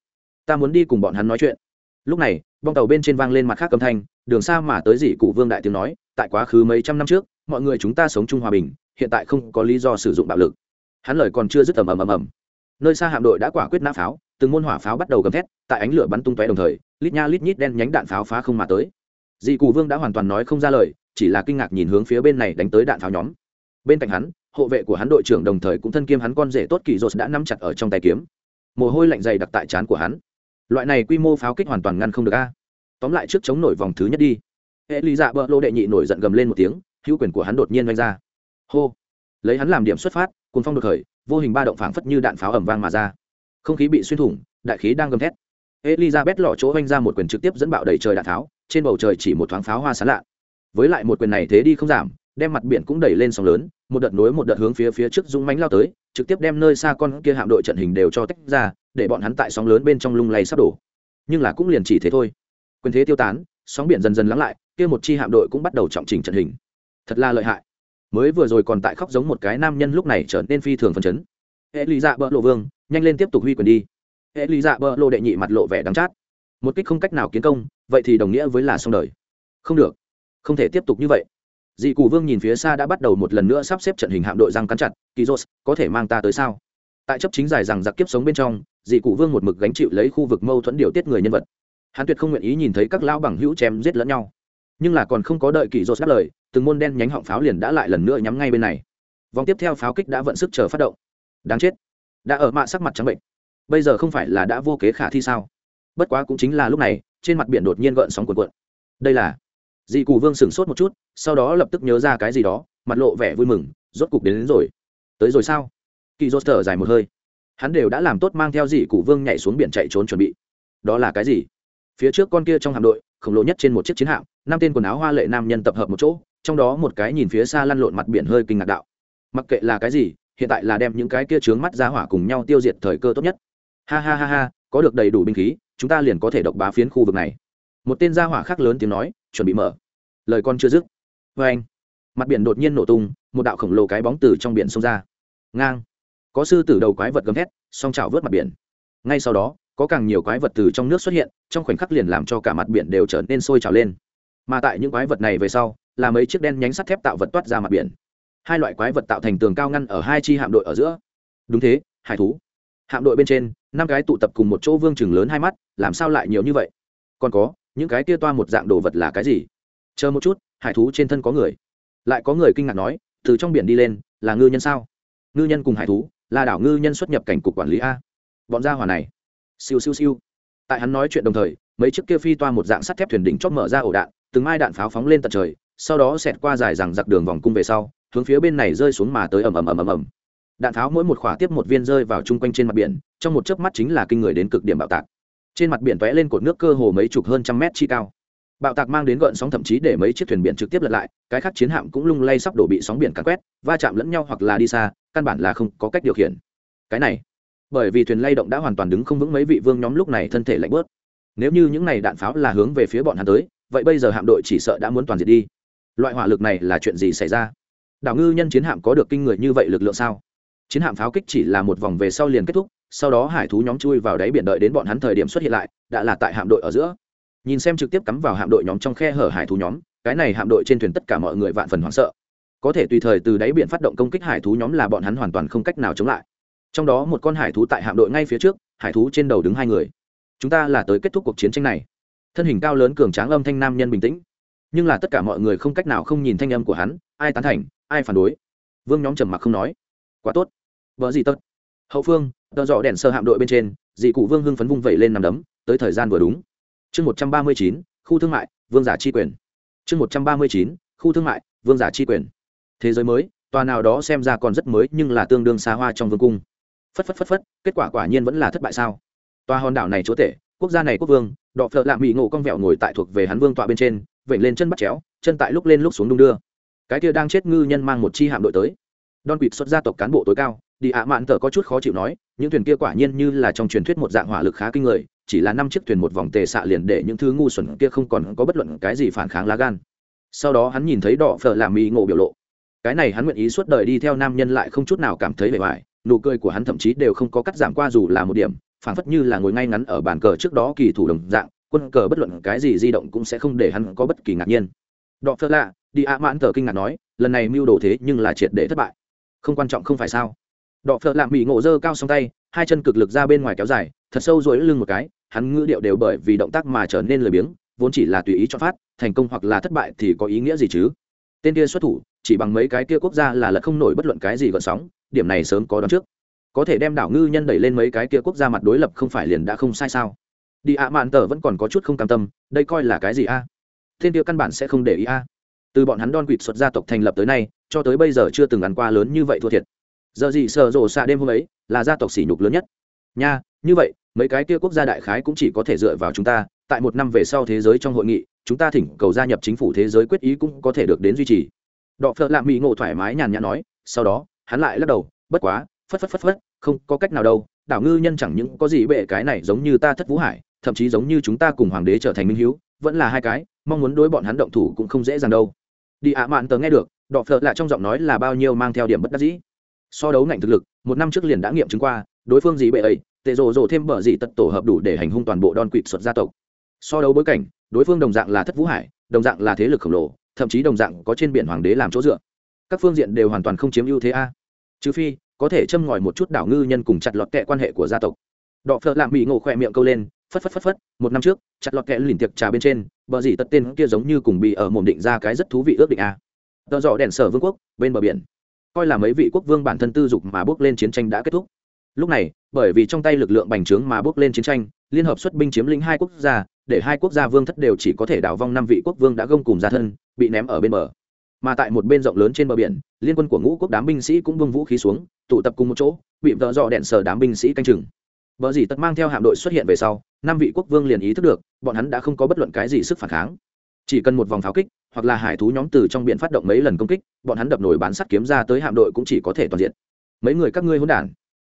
Speaker 1: Ta muốn đi cùng bọn hắn nói chuyện. Lúc này, bong tàu bên trên vang lên mặt khác âm thanh, đường xa mà tới dị cụ vương đại tiếng nói, tại quá khứ mấy trăm năm trước mọi người chúng ta sống chung hòa bình, hiện tại không có lý do sử dụng bạo lực. Hắn lời còn chưa dứt ầm ầm ầm ầm. Nơi xa hạm đội đã quả quyết nã pháo, từng môn hỏa pháo bắt đầu gầm thét, tại ánh lửa bắn tung tóe đồng thời, lít nha lít nhít đen nhánh đạn pháo phá không mà tới. Dị cù vương đã hoàn toàn nói không ra lời, chỉ là kinh ngạc nhìn hướng phía bên này đánh tới đạn pháo nhóm. Bên cạnh hắn, hộ vệ của hắn đội trưởng đồng thời cũng thân kiêm hắn con rể tốt kỳ dột đã nắm chặt ở trong tay kiếm. Mồ hôi lạnh dày đặc tại trán của hắn. Loại này quy mô pháo kích hoàn toàn ngăn không được a. Tóm lại trước chống nổi vòng thứ nhất đi. Hệ lý dạ bỡ lô đệ nhị nổi giận gầm lên một tiếng hữu quyền của hắn đột nhiên vanh ra. Hô! Lấy hắn làm điểm xuất phát cùng phong đột khởi, vô hình ba động phảng phất như đạn pháo ẩm vang mà ra. Không khí bị xuyên thủng, đại khí đang gầm thét. Elizabeth lọ chỗ vanh ra một quyền trực tiếp dẫn bạo đầy trời đạn tháo trên bầu trời chỉ một thoáng pháo hoa sán lạ. Với lại một quyền này thế đi không giảm, đem mặt biển cũng đẩy lên sóng lớn, một đợt nối một đợt hướng phía phía trước dũng mánh lao tới, trực tiếp đem nơi xa con kia hạm đội trận hình đều cho tách ra, để bọn hắn tại sóng lớn bên trong lung lay sắp đổ. Nhưng là cũng liền chỉ thế thôi. Quyền thế tiêu tán, sóng biển dần dần lắng lại, kia một chi hạm đội cũng bắt đầu trọng trình trận hình thật là lợi hại. Mới vừa rồi còn tại khóc giống một cái nam nhân lúc này trở nên phi thường phấn chấn. Hệ lý dạ bỡ lộ vương, nhanh lên tiếp tục huy quyền đi. Hệ lý dạ bỡ lộ đệ nhị mặt lộ vẻ đắng chát. Một kích không cách nào kiến công, vậy thì đồng nghĩa với là xong đời. Không được. Không thể tiếp tục như vậy. Dị cụ vương nhìn phía xa đã bắt đầu một lần nữa sắp xếp trận hình hạm đội răng cắn chặt kỳ dốt có thể mang ta tới sao? Tại chấp chính dài rằng giặc kiếp sống bên trong, dị cụ vương một mực gánh chịu lấy khu vực mâu thuẫn điều tiết người nhân vật. Hắn tuyệt không nguyện ý nhìn thấy các lão bằng hữu chém giết lẫn nhau. Nhưng là còn không có đợi kỳ dốt đáp lời từng môn đen nhánh họng pháo liền đã lại lần nữa nhắm ngay bên này. Vòng tiếp theo pháo kích đã vận sức chờ phát động. Đáng chết. Đã ở mạ sắc mặt trắng bệnh. Bây giờ không phải là đã vô kế khả thi sao? Bất quá cũng chính là lúc này trên mặt biển đột nhiên gợn sóng cuộn cuộn. Đây là. Dị cù vương sửng sốt một chút sau đó lập tức nhớ ra cái gì đó mặt lộ vẻ vui mừng rốt cục đến, đến rồi. Tới rồi sao? Kỳ rốt thở dài một hơi. Hắn đều đã làm tốt mang theo dị cụ vương nhảy xuống biển chạy trốn chuẩn bị. Đó là cái gì? Phía trước con kia trong hạm đội khổng lồ nhất trên một chiếc chiến hạm năm tên quần áo hoa lệ nam nhân tập hợp một chỗ trong đó một cái nhìn phía xa lăn lộn mặt biển hơi kinh ngạc đạo. Mặc kệ là cái gì, hiện tại là đem những cái kia trướng mắt ra hỏa cùng nhau tiêu diệt thời cơ tốt nhất. Ha ha ha ha, có được đầy đủ binh khí, chúng ta liền có thể độc bá phiến khu vực này. Một tên gia hỏa khác lớn tiếng nói, chuẩn bị mở. Lời con chưa dứt vê anh. Mặt biển đột nhiên nổ tung, một đạo khổng lồ cái bóng từ trong biển xông ra. Ngang. Có sư tử đầu quái vật gầm thét, song chảo vớt mặt biển. Ngay sau đó, có càng nhiều quái vật từ trong nước xuất hiện, trong khoảnh khắc liền làm cho cả mặt biển đều trở nên sôi trào lên. Mà tại những quái vật này về sau là mấy chiếc đen nhánh sắt thép tạo vật toát ra mặt biển. Hai loại quái vật tạo thành tường cao ngăn ở hai chi hạm đội ở giữa. Đúng thế, hải thú. Hạm đội bên trên, năm cái tụ tập cùng một chỗ vương chừng lớn hai mắt, làm sao lại nhiều như vậy? Còn có, những cái kia toa một dạng đồ vật là cái gì? Chờ một chút, hải thú trên thân có người. Lại có người kinh ngạc nói, từ trong biển đi lên, là ngư nhân sao? Ngư nhân cùng hải thú, là đảo ngư nhân xuất nhập cảnh cục quản lý a. Bọn gia hỏa này. Siêu siêu siêu. Tại hắn nói chuyện đồng thời, mấy chiếc kia phi toa một dạng sắt thép thuyền đỉnh chót mở ra ổ đạn, từng mai đạn pháo phóng lên tận trời sau đó xẹt qua dài rằng giặc đường vòng cung về sau, hướng phía bên này rơi xuống mà tới ầm ầm ầm ầm ầm. Đạn tháo mỗi một khỏa tiếp một viên rơi vào chung quanh trên mặt biển, trong một chớp mắt chính là kinh người đến cực điểm bạo tạc. Trên mặt biển vẽ lên cột nước cơ hồ mấy chục hơn trăm mét chi cao. Bạo tạc mang đến gợn sóng thậm chí để mấy chiếc thuyền biển trực tiếp lật lại, cái khác chiến hạm cũng lung lay sắp đổ bị sóng biển cắn quét, va chạm lẫn nhau hoặc là đi xa, căn bản là không có cách điều khiển. Cái này, bởi vì thuyền lay động đã hoàn toàn đứng không vững mấy vị vương nhóm lúc này thân thể lạnh bớt. Nếu như những này đạn pháo là hướng về phía bọn hắn tới, vậy bây giờ hạm đội chỉ sợ đã muốn toàn diệt đi loại hỏa lực này là chuyện gì xảy ra? Đảo ngư nhân chiến hạm có được kinh người như vậy lực lượng sao? Chiến hạm pháo kích chỉ là một vòng về sau liền kết thúc, sau đó hải thú nhóm chui vào đáy biển đợi đến bọn hắn thời điểm xuất hiện lại, đã là tại hạm đội ở giữa. Nhìn xem trực tiếp cắm vào hạm đội nhóm trong khe hở hải thú nhóm, cái này hạm đội trên thuyền tất cả mọi người vạn phần hoảng sợ. Có thể tùy thời từ đáy biển phát động công kích hải thú nhóm là bọn hắn hoàn toàn không cách nào chống lại. Trong đó một con hải thú tại hạm đội ngay phía trước, hải thú trên đầu đứng hai người. Chúng ta là tới kết thúc cuộc chiến tranh này. Thân hình cao lớn cường tráng âm thanh nam nhân bình tĩnh nhưng là tất cả mọi người không cách nào không nhìn thanh âm của hắn, ai tán thành, ai phản đối. Vương nhóm trầm mặc không nói. Quá tốt. Vợ gì tất hậu phương, tờ dọ đèn sơ hạm đội bên trên, dị cụ vương hưng phấn vung vẩy lên nằm đấm, tới thời gian vừa đúng. Chương một trăm ba mươi chín, khu thương mại, vương giả chi quyền. Chương một trăm ba mươi chín, khu thương mại, vương giả chi quyền. Thế giới mới, tòa nào đó xem ra còn rất mới nhưng là tương đương xa hoa trong vương cung. Phất phất phất phất, kết quả quả nhiên vẫn là thất bại sao? Tòa hòn đảo này chúa tể, quốc gia này quốc vương, đọ phợ lạ mỹ ngộ con vẹo ngồi tại thuộc về hắn vương tọa bên trên vểnh lên chân bắt chéo, chân tại lúc lên lúc xuống đung đưa. Cái kia đang chết ngư nhân mang một chi hạm đội tới. Don quỵt xuất gia tộc cán bộ tối cao, đi ạ mạn tờ có chút khó chịu nói, những thuyền kia quả nhiên như là trong truyền thuyết một dạng hỏa lực khá kinh người, chỉ là năm chiếc thuyền một vòng tề xạ liền để những thứ ngu xuẩn kia không còn có bất luận cái gì phản kháng lá gan. Sau đó hắn nhìn thấy đỏ phở làm mì ngộ biểu lộ. Cái này hắn nguyện ý suốt đời đi theo nam nhân lại không chút nào cảm thấy bề ngoài, nụ cười của hắn thậm chí đều không có cắt giảm qua dù là một điểm, phảng phất như là ngồi ngay ngắn ở bàn cờ trước đó kỳ thủ đồng dạng quân cờ bất luận cái gì di động cũng sẽ không để hắn có bất kỳ ngạc nhiên. Đọ phơ lạ, đi ạ mãn tờ kinh ngạc nói, lần này mưu đồ thế nhưng là triệt để thất bại. Không quan trọng không phải sao? Đọ phơ lạ mỹ ngộ dơ cao song tay, hai chân cực lực ra bên ngoài kéo dài, thật sâu rồi lưng một cái, hắn ngữ điệu đều bởi vì động tác mà trở nên lười biếng, vốn chỉ là tùy ý cho phát, thành công hoặc là thất bại thì có ý nghĩa gì chứ? Tên kia xuất thủ, chỉ bằng mấy cái kia quốc gia là lật không nổi bất luận cái gì gợn sóng, điểm này sớm có đón trước. Có thể đem đảo ngư nhân đẩy lên mấy cái kia quốc gia mặt đối lập không phải liền đã không sai sao? Đi ạ, mạn tờ vẫn còn có chút không cam tâm, đây coi là cái gì a? À? thiên tiêu căn bản sẽ không để ý a. Từ bọn hắn đon quỵt xuất gia tộc thành lập tới nay, cho tới bây giờ chưa từng ăn qua lớn như vậy thua thiệt. Giờ gì sợ rộ xạ đêm hôm ấy là gia tộc sỉ nhục lớn nhất. Nha, như vậy, mấy cái kia quốc gia đại khái cũng chỉ có thể dựa vào chúng ta, tại một năm về sau thế giới trong hội nghị, chúng ta thỉnh cầu gia nhập chính phủ thế giới quyết ý cũng có thể được đến duy trì. Đọ phợ lạ mỹ ngộ thoải mái nhàn nhã nói, sau đó, hắn lại lắc đầu, bất quá, phất phất phất phất, không có cách nào đâu, đảo ngư nhân chẳng những có gì bệ cái này giống như ta thất vũ hải thậm chí giống như chúng ta cùng hoàng đế trở thành minh hiếu, vẫn là hai cái, mong muốn đối bọn hắn động thủ cũng không dễ dàng đâu. Đi ạ, mạn tờ nghe được, đọ phợ lạ trong giọng nói là bao nhiêu mang theo điểm bất đắc dĩ. So đấu ngạnh thực lực, một năm trước liền đã nghiệm chứng qua, đối phương gì bệ ấy, tệ rồ rồ thêm bở gì tật tổ hợp đủ để hành hung toàn bộ đòn quỵt xuất gia tộc. So đấu bối cảnh, đối phương đồng dạng là thất vũ hải, đồng dạng là thế lực khổng lồ, thậm chí đồng dạng có trên biển hoàng đế làm chỗ dựa. Các phương diện đều hoàn toàn không chiếm ưu thế a. Trừ phi, có thể châm ngòi một chút đảo ngư nhân cùng chặt lọt kệ quan hệ của gia tộc. Đọ phợ lạm bị ngộ khỏe miệng câu lên phất phất phất phất, một năm trước, chặt lọt kẽ lìn tiệc trà bên trên, bờ dỉ tật tên kia giống như cùng bị ở mồm định ra cái rất thú vị ước định a. Tờ dọ đèn sở vương quốc, bên bờ biển. Coi là mấy vị quốc vương bản thân tư dục mà bước lên chiến tranh đã kết thúc. Lúc này, bởi vì trong tay lực lượng bành trướng mà bước lên chiến tranh, liên hợp xuất binh chiếm lĩnh hai quốc gia, để hai quốc gia vương thất đều chỉ có thể đảo vong năm vị quốc vương đã gông cùng ra thân, bị ném ở bên bờ. Mà tại một bên rộng lớn trên bờ biển, liên quân của ngũ quốc đám binh sĩ cũng bưng vũ khí xuống, tụ tập cùng một chỗ, bị vợ dọ đèn sờ đám binh sĩ canh chừng vợ gì tất mang theo hạm đội xuất hiện về sau, năm vị quốc vương liền ý thức được, bọn hắn đã không có bất luận cái gì sức phản kháng. Chỉ cần một vòng pháo kích, hoặc là hải thú nhóm từ trong biển phát động mấy lần công kích, bọn hắn đập nổi bán sắt kiếm ra tới hạm đội cũng chỉ có thể toàn diện. Mấy người các ngươi hỗn đản,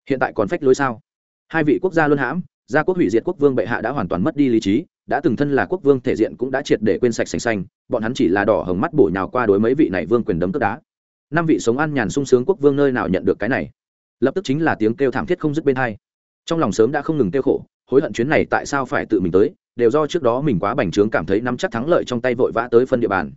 Speaker 1: hiện tại còn phách lối sao? Hai vị quốc gia luôn hãm, gia quốc hủy diệt quốc vương bệ hạ đã hoàn toàn mất đi lý trí, đã từng thân là quốc vương thể diện cũng đã triệt để quên sạch sành xanh bọn hắn chỉ là đỏ hồng mắt bổ nhào qua đối mấy vị này vương quyền đấm tức đá. Năm vị sống ăn nhàn sung sướng quốc vương nơi nào nhận được cái này? Lập tức chính là tiếng kêu thảm thiết không dứt bên hai trong lòng sớm đã không ngừng kêu khổ, hối hận chuyến này tại sao phải tự mình tới, đều do trước đó mình quá bành trướng cảm thấy nắm chắc thắng lợi trong tay vội vã tới phân địa bàn.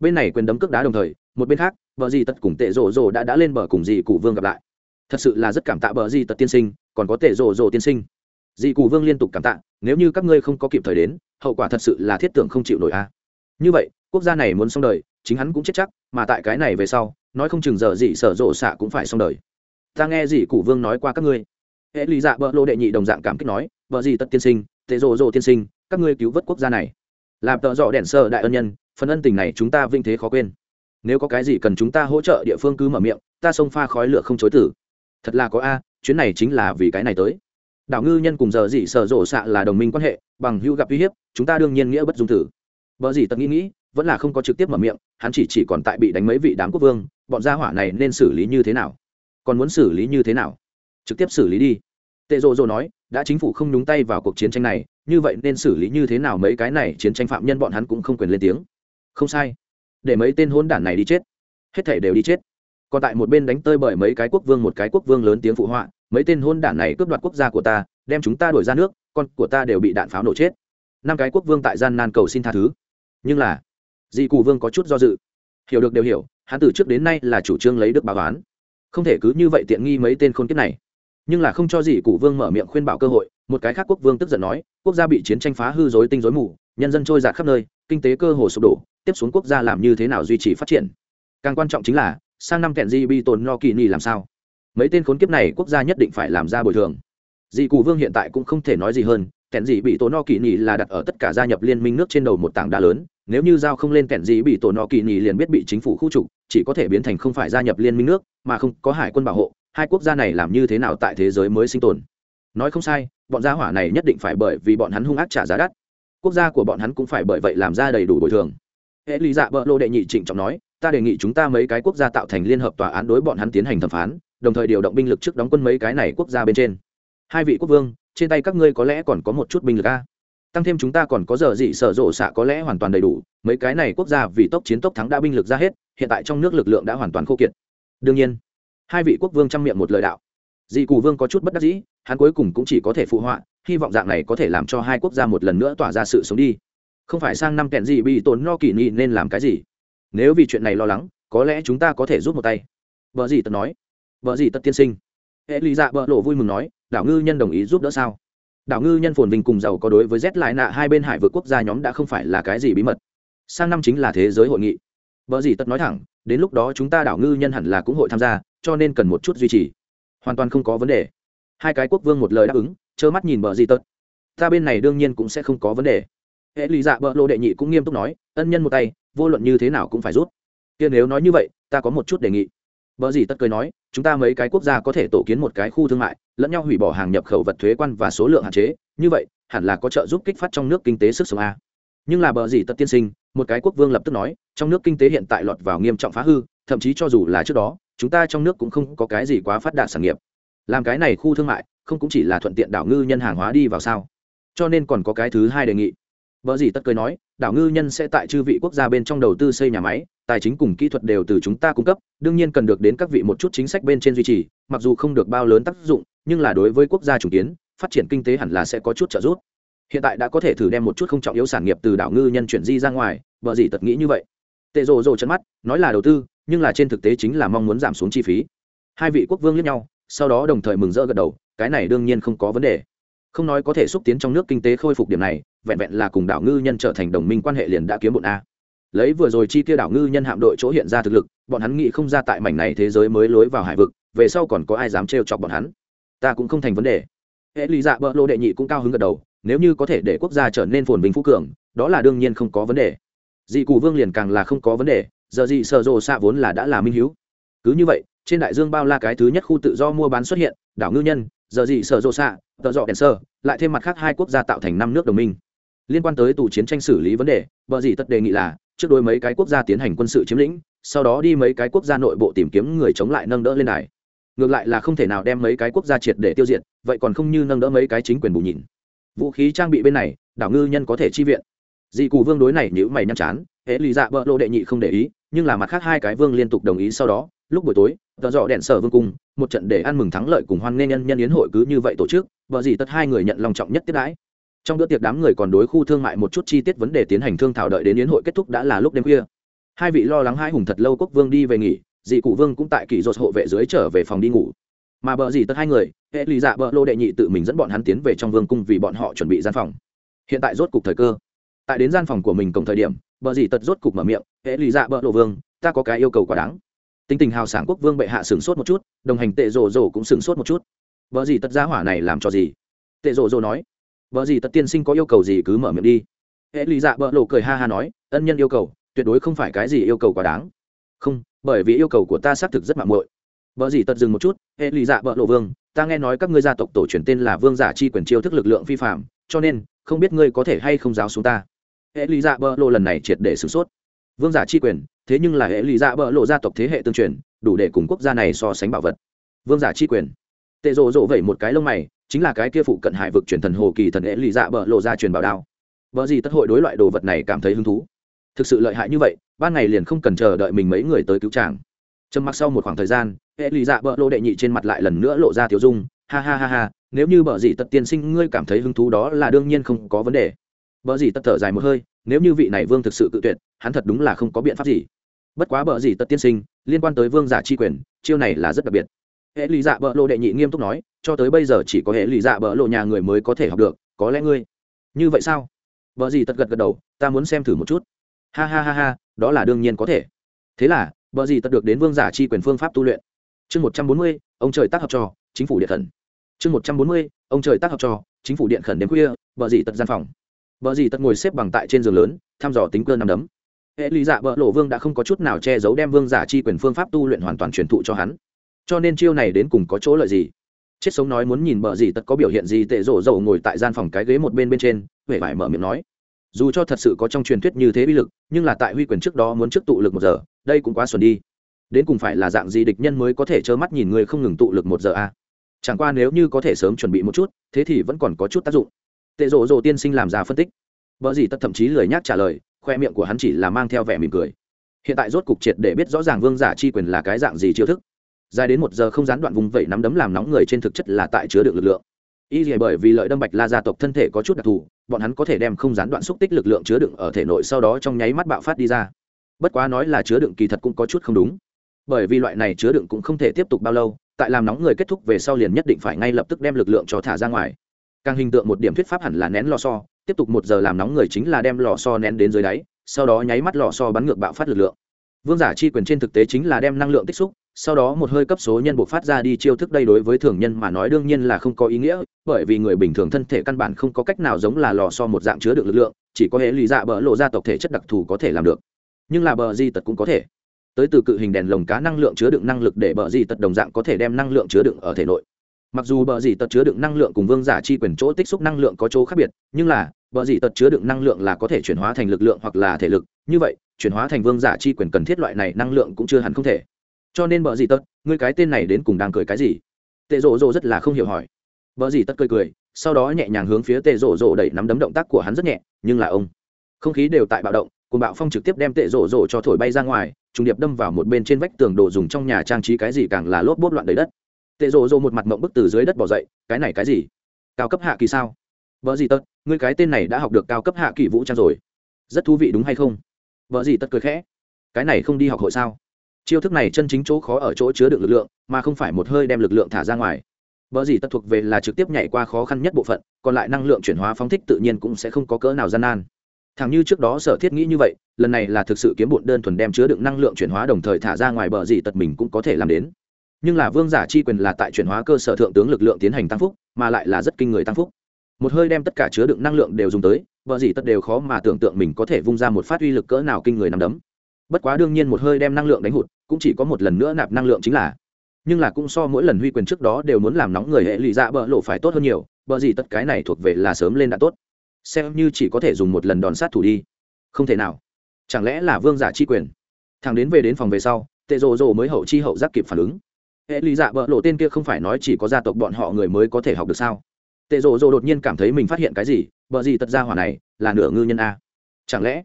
Speaker 1: Bên này quyền đấm cước đá đồng thời, một bên khác vợ gì tật cùng tệ rồ rồ đã đã lên bờ cùng dì cụ vương gặp lại. Thật sự là rất cảm tạ bờ di tật tiên sinh, còn có tệ rồ rồ tiên sinh. Dì cụ vương liên tục cảm tạ, nếu như các ngươi không có kịp thời đến, hậu quả thật sự là thiết tưởng không chịu nổi a. Như vậy, quốc gia này muốn xong đời, chính hắn cũng chết chắc, mà tại cái này về sau, nói không chừng giờ gì sở rộ xạ cũng phải xong đời. Ta nghe dì cụ vương nói qua các ngươi hệ lý dạ bợ lộ đệ nhị đồng dạng cảm kích nói vợ gì tất tiên sinh, tệ rồ rồ tiên sinh, các ngươi cứu vớt quốc gia này. Làm tợ dọ đèn sơ đại ân nhân, phần ân tình này chúng ta vinh thế khó quên. Nếu có cái gì cần chúng ta hỗ trợ địa phương cứ mở miệng, ta xông pha khói lửa không chối tử. Thật là có a, chuyến này chính là vì cái này tới. Đảo ngư nhân cùng giờ dị sở rộ xạ là đồng minh quan hệ, bằng hữu gặp uy hiếp, chúng ta đương nhiên nghĩa bất dung tử. Vợ gì tật nghĩ nghĩ, vẫn là không có trực tiếp mở miệng, hắn chỉ chỉ còn tại bị đánh mấy vị đám quốc vương, bọn gia hỏa này nên xử lý như thế nào? Còn muốn xử lý như thế nào? Trực tiếp xử lý đi. Tệ rộ rộ nói đã chính phủ không nhúng tay vào cuộc chiến tranh này như vậy nên xử lý như thế nào mấy cái này chiến tranh phạm nhân bọn hắn cũng không quyền lên tiếng. Không sai. Để mấy tên hôn đản này đi chết. Hết thể đều đi chết. Còn tại một bên đánh tơi bởi mấy cái quốc vương một cái quốc vương lớn tiếng phụ họa mấy tên hôn đản này cướp đoạt quốc gia của ta đem chúng ta đổi ra nước con của ta đều bị đạn pháo nổ chết. Năm cái quốc vương tại gian nan cầu xin tha thứ. Nhưng là dị cụ vương có chút do dự. Hiểu được đều hiểu hắn từ trước đến nay là chủ trương lấy đức báo oán, không thể cứ như vậy tiện nghi mấy tên khôn kiếp này nhưng là không cho gì cụ vương mở miệng khuyên bảo cơ hội, một cái khác quốc vương tức giận nói, quốc gia bị chiến tranh phá hư dối tinh dối mù, nhân dân trôi giạt khắp nơi, kinh tế cơ hồ sụp đổ, tiếp xuống quốc gia làm như thế nào duy trì phát triển? Càng quan trọng chính là, sang năm kẹn di bi tồn no kỳ ni làm sao? Mấy tên khốn kiếp này quốc gia nhất định phải làm ra bồi thường. Dị cụ vương hiện tại cũng không thể nói gì hơn, kẹn dị bị tổ no kỳ nhì là đặt ở tất cả gia nhập liên minh nước trên đầu một tảng đá lớn, nếu như giao không lên kẹn dị bị tổ no kỳ nhì liền biết bị chính phủ khu trục, chỉ có thể biến thành không phải gia nhập liên minh nước, mà không có hải quân bảo hộ hai quốc gia này làm như thế nào tại thế giới mới sinh tồn? Nói không sai, bọn gia hỏa này nhất định phải bởi vì bọn hắn hung ác trả giá đắt. Quốc gia của bọn hắn cũng phải bởi vậy làm ra đầy đủ bồi thường. Hệ lý dạ bợ lô đệ nhị trịnh trọng nói, ta đề nghị chúng ta mấy cái quốc gia tạo thành liên hợp tòa án đối bọn hắn tiến hành thẩm phán, đồng thời điều động binh lực trước đóng quân mấy cái này quốc gia bên trên. Hai vị quốc vương, trên tay các ngươi có lẽ còn có một chút binh lực a. Tăng thêm chúng ta còn có giờ gì sở rộ xạ có lẽ hoàn toàn đầy đủ, mấy cái này quốc gia vì tốc chiến tốc thắng đã binh lực ra hết, hiện tại trong nước lực lượng đã hoàn toàn khô kiệt. Đương nhiên hai vị quốc vương chăm miệng một lời đạo. Dị cù vương có chút bất đắc dĩ, hắn cuối cùng cũng chỉ có thể phụ họa, hy vọng dạng này có thể làm cho hai quốc gia một lần nữa tỏa ra sự sống đi. Không phải sang năm kẹn gì bị tổn no kỳ nghị nên làm cái gì? Nếu vì chuyện này lo lắng, có lẽ chúng ta có thể giúp một tay. Vợ gì tật nói. Vợ gì tật tiên sinh. Hệ lý dạ vợ lộ vui mừng nói, đảo ngư nhân đồng ý giúp đỡ sao? Đảo ngư nhân phồn vinh cùng giàu có đối với z lại nạ hai bên hải vượt quốc gia nhóm đã không phải là cái gì bí mật. Sang năm chính là thế giới hội nghị. Vợ gì tật nói thẳng, đến lúc đó chúng ta đảo ngư nhân hẳn là cũng hội tham gia cho nên cần một chút duy trì. Hoàn toàn không có vấn đề. Hai cái quốc vương một lời đáp ứng trơ mắt nhìn bờ gì tật. Ta bên này đương nhiên cũng sẽ không có vấn đề. Hệ lý dạ bợ lộ đệ nhị cũng nghiêm túc nói ân nhân một tay vô luận như thế nào cũng phải rút. Kia nếu nói như vậy ta có một chút đề nghị. Bờ gì tất cười nói, chúng ta mấy cái quốc gia có thể tổ kiến một cái khu thương mại, lẫn nhau hủy bỏ hàng nhập khẩu vật thuế quan và số lượng hạn chế, như vậy, hẳn là có trợ giúp kích phát trong nước kinh tế sức sống a. Nhưng là bờ gì tất tiên sinh, một cái quốc vương lập tức nói, trong nước kinh tế hiện tại lọt vào nghiêm trọng phá hư, thậm chí cho dù là trước đó, chúng ta trong nước cũng không có cái gì quá phát đạt sản nghiệp. Làm cái này khu thương mại, không cũng chỉ là thuận tiện đảo ngư nhân hàng hóa đi vào sao? Cho nên còn có cái thứ hai đề nghị. Bờ gì tất cười nói, đảo ngư nhân sẽ tại chư vị quốc gia bên trong đầu tư xây nhà máy, tài chính cùng kỹ thuật đều từ chúng ta cung cấp đương nhiên cần được đến các vị một chút chính sách bên trên duy trì mặc dù không được bao lớn tác dụng nhưng là đối với quốc gia chủ kiến phát triển kinh tế hẳn là sẽ có chút trợ giúp hiện tại đã có thể thử đem một chút không trọng yếu sản nghiệp từ đảo ngư nhân chuyển di ra ngoài vợ gì tật nghĩ như vậy tệ rồ rồ chân mắt nói là đầu tư nhưng là trên thực tế chính là mong muốn giảm xuống chi phí. Hai vị quốc vương lẫn nhau, sau đó đồng thời mừng rỡ gật đầu, cái này đương nhiên không có vấn đề. Không nói có thể xúc tiến trong nước kinh tế khôi phục điểm này, vẹn vẹn là cùng đảo ngư nhân trở thành đồng minh quan hệ liền đã kiếm bộn a. Lấy vừa rồi chi tiêu đảo ngư nhân hạm đội chỗ hiện ra thực lực, bọn hắn nghĩ không ra tại mảnh này thế giới mới lối vào hải vực, về sau còn có ai dám trêu chọc bọn hắn. Ta cũng không thành vấn đề. Hệ lý dạ bỡ lô đệ nhị cũng cao hứng gật đầu, nếu như có thể để quốc gia trở nên phồn vinh phú cường, đó là đương nhiên không có vấn đề. Dị cụ vương liền càng là không có vấn đề giờ gì sở rồ xạ vốn là đã là minh hiếu. Cứ như vậy, trên đại dương bao la cái thứ nhất khu tự do mua bán xuất hiện, đảo ngư nhân, giờ gì sở rồ xạ, tợ dọ đèn sơ, lại thêm mặt khác hai quốc gia tạo thành năm nước đồng minh. Liên quan tới tù chiến tranh xử lý vấn đề, vợ dị tất đề nghị là, trước đôi mấy cái quốc gia tiến hành quân sự chiếm lĩnh, sau đó đi mấy cái quốc gia nội bộ tìm kiếm người chống lại nâng đỡ lên đài. Ngược lại là không thể nào đem mấy cái quốc gia triệt để tiêu diệt, vậy còn không như nâng đỡ mấy cái chính quyền bù nhìn vũ khí trang bị bên này, đảo ngư nhân có thể chi viện. Dị cù vương đối này nhữ mày nhăn chán hệ lý dạ vợ lộ đệ nhị không để ý, nhưng là mặt khác hai cái vương liên tục đồng ý sau đó, lúc buổi tối tờ dọ đèn sở vương cung, một trận để ăn mừng thắng lợi cùng hoan nghênh nhân nhân yến hội cứ như vậy tổ chức, vợ gì tất hai người nhận lòng trọng nhất tiết đãi. Trong bữa tiệc đám người còn đối khu thương mại một chút chi tiết vấn đề tiến hành thương thảo đợi đến yến hội kết thúc đã là lúc đêm khuya. Hai vị lo lắng hai hùng thật lâu quốc vương đi về nghỉ dị cụ vương cũng tại kỳ dột hộ vệ dưới trở về phòng đi ngủ. Mà bờ gì tất hai người hệ lý dạ bờ lô đệ nhị tự mình dẫn bọn hắn tiến về trong vương cung vì bọn họ chuẩn bị gian phòng. Hiện tại rốt cục thời cơ tại đến gian phòng của mình cổng thời điểm, bờ dì tật rốt cục mở miệng hệ lì dạ bờ lộ vương, ta có cái yêu cầu quá đáng. Tính tình hào sảng quốc vương bệ hạ sửng sốt một chút, đồng hành tệ rồ rồ cũng sửng sốt một chút. Bờ gì tật giá hỏa này làm cho gì? Tệ rồ rồ nói vợ gì tật tiên sinh có yêu cầu gì cứ mở miệng đi. Hệ lý dạ bợ lộ cười ha ha nói, ân nhân yêu cầu, tuyệt đối không phải cái gì yêu cầu quá đáng. Không, bởi vì yêu cầu của ta xác thực rất mạng muội. Vợ gì tật dừng một chút hệ lý dạ bợ lộ vương, ta nghe nói các ngươi gia tộc tổ truyền tên là vương giả chi quyền chiêu thức lực lượng phi phạm cho nên, không biết ngươi có thể hay không giáo xuống ta hệ lý dạ Bờ lộ lần này triệt để sửng sốt. Vương giả chi quyền, thế nhưng là hệ lý dạ Bờ lộ gia tộc thế hệ tương truyền, đủ để cùng quốc gia này so sánh bảo vật. Vương giả chi quyền. Tệ rộ rộ vẩy một cái lông mày, chính là cái kia phụ cận hải vực truyền thần hồ kỳ thần hệ lì dạ bờ lộ ra truyền bảo đao. Vợ gì tất hội đối loại đồ vật này cảm thấy hứng thú. Thực sự lợi hại như vậy, ban ngày liền không cần chờ đợi mình mấy người tới cứu chàng. Trầm mặc sau một khoảng thời gian, hệ lì dạ bờ lộ đệ nhị trên mặt lại lần nữa lộ ra thiếu dung. Ha ha ha ha, nếu như bờ gì tật tiên sinh ngươi cảm thấy hứng thú đó là đương nhiên không có vấn đề. Bở gì tật thở dài một hơi, nếu như vị này vương thực sự cự tuyệt, hắn thật đúng là không có biện pháp gì. Bất quá bở gì tật tiên sinh, liên quan tới vương giả chi quyền, chiêu này là rất đặc biệt. Hệ lý dạ bỡ lộ đệ nhị nghiêm túc nói, cho tới bây giờ chỉ có hệ lý dạ bỡ lộ nhà người mới có thể học được, có lẽ ngươi. Như vậy sao? Bở gì tật gật gật đầu, ta muốn xem thử một chút. Ha ha ha ha, đó là đương nhiên có thể. Thế là bở gì tật được đến vương giả chi quyền phương pháp tu luyện. Chương một trăm bốn mươi, ông trời tác hợp trò, chính phủ điện khẩn. Chương một trăm bốn mươi, ông trời tác hợp trò, chính phủ điện khẩn đêm khuya vợ gì tật gian phòng vợ gì tật ngồi xếp bằng tại trên giường lớn, thăm dò tính cơ nằm đấm. Hệ lý dạ vợ lộ vương đã không có chút nào che giấu đem vương giả chi quyền phương pháp tu luyện hoàn toàn truyền thụ cho hắn. Cho nên chiêu này đến cùng có chỗ lợi gì? Chết sống nói muốn nhìn bờ gì Tật có biểu hiện gì tệ rổ dầu ngồi tại gian phòng cái ghế một bên bên trên huệ vải mở miệng nói. Dù cho thật sự có trong truyền thuyết như thế bi lực, nhưng là tại huy quyền trước đó muốn trước tụ lực một giờ, đây cũng quá xuẩn đi. Đến cùng phải là dạng gì địch nhân mới có thể trơ mắt nhìn người không ngừng tụ lực một giờ a à? chẳng qua nếu như có thể sớm chuẩn bị một chút, thế thì vẫn còn có chút tác dụng tệ rộ rộ tiên sinh làm ra phân tích. Vợ gì tất thậm chí lười nhác trả lời, khoe miệng của hắn chỉ là mang theo vẻ mỉm cười. Hiện tại rốt cục triệt để biết rõ ràng vương giả chi quyền là cái dạng gì chiêu thức. Dài đến một giờ không gián đoạn vùng vẫy nắm đấm làm nóng người trên thực chất là tại chứa được lực lượng. Y dì bởi vì lợi đâm bạch la gia tộc thân thể có chút đặc thù, bọn hắn có thể đem không gián đoạn xúc tích lực lượng chứa đựng ở thể nội sau đó trong nháy mắt bạo phát đi ra. Bất quá nói là chứa đựng kỳ thật cũng có chút không đúng. Bởi vì loại này chứa đựng cũng không thể tiếp tục bao lâu, tại làm nóng người kết thúc về sau liền nhất định phải ngay lập tức đem lực lượng cho thả ra ngoài càng hình tượng một điểm thuyết pháp hẳn là nén lò so tiếp tục một giờ làm nóng người chính là đem lò so nén đến dưới đáy, sau đó nháy mắt lò so bắn ngược bạo phát lực lượng. Vương giả chi quyền trên thực tế chính là đem năng lượng tích xúc, sau đó một hơi cấp số nhân buộc phát ra đi chiêu thức đây đối với thường nhân mà nói đương nhiên là không có ý nghĩa, bởi vì người bình thường thân thể căn bản không có cách nào giống là lò so một dạng chứa được lực lượng, chỉ có hệ lụy dạ bỡ lộ ra tộc thể chất đặc thù có thể làm được. Nhưng là bờ di tật cũng có thể. Tới từ cự hình đèn lồng cá năng lượng chứa đựng năng lực để bờ di tật đồng dạng có thể đem năng lượng chứa đựng ở thể nội mặc dù bờ di tật chứa đựng năng lượng cùng vương giả chi quyền chỗ tích xúc năng lượng có chỗ khác biệt, nhưng là, bờ di tật chứa đựng năng lượng là có thể chuyển hóa thành lực lượng hoặc là thể lực. Như vậy, chuyển hóa thành vương giả chi quyền cần thiết loại này năng lượng cũng chưa hẳn không thể. Cho nên bờ gì tật, ngươi cái tên này đến cùng đang cười cái gì? Tệ rộ rộ rất là không hiểu hỏi. Bờ gì tật cười cười, sau đó nhẹ nhàng hướng phía tệ rộ rộ đẩy nắm đấm động tác của hắn rất nhẹ, nhưng là ông, không khí đều tại bạo động cùng bạo phong trực tiếp đem tệ rộ rộ cho thổi bay ra ngoài, trùng điệp đâm vào một bên trên vách tường đồ dùng trong nhà trang trí cái gì càng là lốp bốp loạn đầy đất tệ rộ rộ một mặt mộng bức từ dưới đất bỏ dậy cái này cái gì? Cao cấp hạ kỳ sao? Vợ gì tật, ngươi cái tên này đã học được cao cấp hạ kỳ vũ trang rồi. Rất thú vị đúng hay không? Vợ gì tật cười khẽ. Cái này không đi học hội sao? Chiêu thức này chân chính chỗ khó ở chỗ chứa được lực lượng mà không phải một hơi đem lực lượng thả ra ngoài. Vợ gì tật thuộc về là trực tiếp nhảy qua khó khăn nhất bộ phận còn lại năng lượng chuyển hóa phóng thích tự nhiên cũng sẽ không có cỡ nào gian nan. Thằng như trước đó sở thiết nghĩ như vậy lần này là thực sự kiếm bụn đơn thuần đem chứa đựng năng lượng chuyển hóa đồng thời thả ra ngoài bờ gì tật mình cũng có thể làm đến nhưng là vương giả chi quyền là tại chuyển hóa cơ sở thượng tướng lực lượng tiến hành tăng phúc, mà lại là rất kinh người tăng phúc. Một hơi đem tất cả chứa đựng năng lượng đều dùng tới, vợ gì tất đều khó mà tưởng tượng mình có thể vung ra một phát uy lực cỡ nào kinh người nằm đấm. Bất quá đương nhiên một hơi đem năng lượng đánh hụt, cũng chỉ có một lần nữa nạp năng lượng chính là. Nhưng là cũng so mỗi lần huy quyền trước đó đều muốn làm nóng người hệ lụy dạ bỡ lộ phải tốt hơn nhiều bờ gì tất cái này thuộc về là sớm lên đã tốt. Xem như chỉ có thể dùng một lần đòn sát thủ đi. Không thể nào. Chẳng lẽ là vương giả chi quyền? Thằng đến về đến phòng về sau, tệ rồ rồ mới hậu chi hậu giác kịp phản ứng hệ lý dạ bỡ lộ tên kia không phải nói chỉ có gia tộc bọn họ người mới có thể học được sao? Tệ rộ rộ đột nhiên cảm thấy mình phát hiện cái gì? Bờ gì tật ra hỏa này, là nửa ngư nhân a. Chẳng lẽ,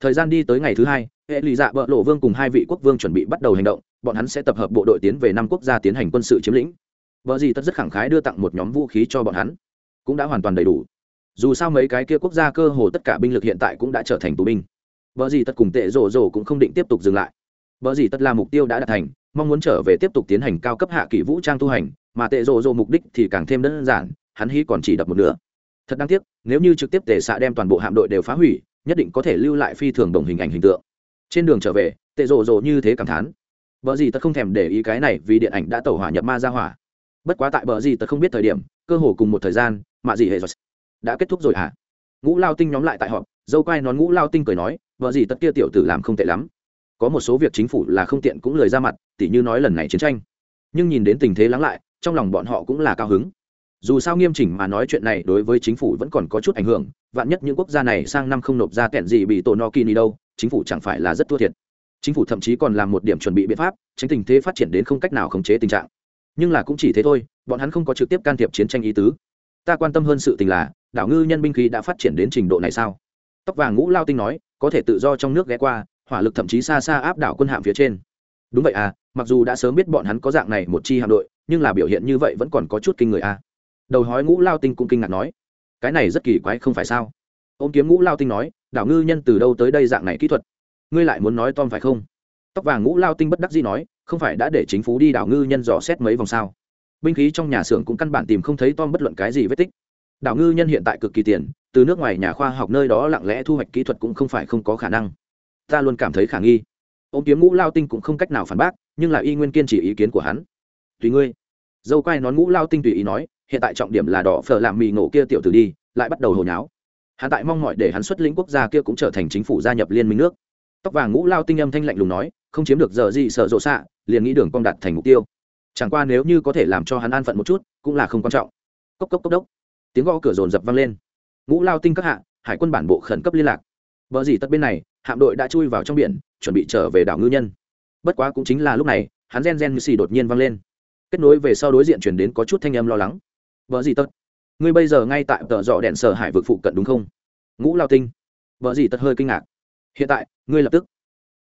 Speaker 1: thời gian đi tới ngày thứ hai hệ lý dạ bỡ lộ vương cùng hai vị quốc vương chuẩn bị bắt đầu hành động, bọn hắn sẽ tập hợp bộ đội tiến về năm quốc gia tiến hành quân sự chiếm lĩnh. Vợ gì tật rất khẳng khái đưa tặng một nhóm vũ khí cho bọn hắn, cũng đã hoàn toàn đầy đủ. Dù sao mấy cái kia quốc gia cơ hồ tất cả binh lực hiện tại cũng đã trở thành tù binh. Vợ gì tất cùng tệ rổ rổ cũng không định tiếp tục dừng lại. Vợ gì tất là mục tiêu đã đạt thành mong muốn trở về tiếp tục tiến hành cao cấp hạ kỳ vũ trang tu hành, mà tệ rộ rộ mục đích thì càng thêm đơn giản, hắn hy còn chỉ đập một nửa. Thật đáng tiếc, nếu như trực tiếp tệ xạ đem toàn bộ hạm đội đều phá hủy, nhất định có thể lưu lại phi thường đồng hình ảnh hình tượng. Trên đường trở về, tệ rộ rộ như thế cảm thán. Bờ gì tật không thèm để ý cái này vì điện ảnh đã tẩu hỏa nhập ma ra hỏa. Bất quá tại bờ gì tật không biết thời điểm, cơ hồ cùng một thời gian mạ gì hệ rồi đã kết thúc rồi hả? Ngũ lao tinh nhóm lại tại họp, dâu quai nón ngũ lao tinh cười nói vợ gì tất kia tiểu tử làm không tệ lắm có một số việc chính phủ là không tiện cũng lời ra mặt, tỉ như nói lần này chiến tranh. Nhưng nhìn đến tình thế lắng lại, trong lòng bọn họ cũng là cao hứng. Dù sao nghiêm chỉnh mà nói chuyện này đối với chính phủ vẫn còn có chút ảnh hưởng, vạn nhất những quốc gia này sang năm không nộp ra kẹn gì bị tổ no kini đâu, chính phủ chẳng phải là rất thua thiệt. Chính phủ thậm chí còn làm một điểm chuẩn bị biện pháp, tránh tình thế phát triển đến không cách nào khống chế tình trạng. Nhưng là cũng chỉ thế thôi, bọn hắn không có trực tiếp can thiệp chiến tranh ý tứ. Ta quan tâm hơn sự tình là, đảo ngư nhân binh khí đã phát triển đến trình độ này sao? Tóc vàng ngũ lao tinh nói, có thể tự do trong nước ghé qua hỏa lực thậm chí xa xa áp đảo quân hạm phía trên. Đúng vậy à mặc dù đã sớm biết bọn hắn có dạng này một chi hạm đội, nhưng là biểu hiện như vậy vẫn còn có chút kinh người à. Đầu hói ngũ lao tinh cũng kinh ngạc nói, cái này rất kỳ quái không phải sao? Ô m kiếm ngũ lao tinh nói, đảo ngư nhân từ đâu tới đây dạng này kỹ thuật? Ngươi lại muốn nói tom phải không? Tóc vàng ngũ lao tinh bất đắc dĩ nói, không phải đã để chính phủ đi đảo ngư nhân dò xét mấy vòng sao? Binh khí trong nhà xưởng cũng căn bản tìm không thấy tom bất luận cái gì vết tích. Đảo ngư nhân hiện tại cực kỳ tiền, từ nước ngoài nhà khoa học nơi đó lặng lẽ thu hoạch kỹ thuật cũng không phải không có khả năng ta luôn cảm thấy khả nghi. Ô m kiếm ngũ lao tinh cũng không cách nào phản bác, nhưng là y nguyên kiên chỉ ý kiến của hắn. Tùy ngươi. Dâu quai nón ngũ lao tinh tùy ý nói, hiện tại trọng điểm là đỏ phở làm mì ngộ kia tiểu tử đi, lại bắt đầu hồi nháo. Hắn tại mong mọi để hắn xuất lĩnh quốc gia kia cũng trở thành chính phủ gia nhập liên minh nước. Tóc vàng ngũ lao tinh âm thanh lạnh lùng nói, không chiếm được giờ gì sợ rộ xạ, liền nghĩ đường cong đạt thành mục tiêu. Chẳng qua nếu như có thể làm cho hắn an phận một chút, cũng là không quan trọng. Cốc cốc cốc đốc. Tiếng gõ cửa rồn rập vang lên. Ngũ lao tinh các hạ, hải quân bản bộ khẩn cấp liên lạc. Vợ gì tất bên này hạm đội đã chui vào trong biển, chuẩn bị trở về đảo ngư nhân. Bất quá cũng chính là lúc này, hắn gen gen như xì đột nhiên vang lên. Kết nối về sau đối diện chuyển đến có chút thanh âm lo lắng. Vợ gì tất ngươi bây giờ ngay tại tợ dọ đèn sở hải vực phụ cận đúng không? Ngũ lao tinh. Vợ gì tật hơi kinh ngạc. Hiện tại, ngươi lập tức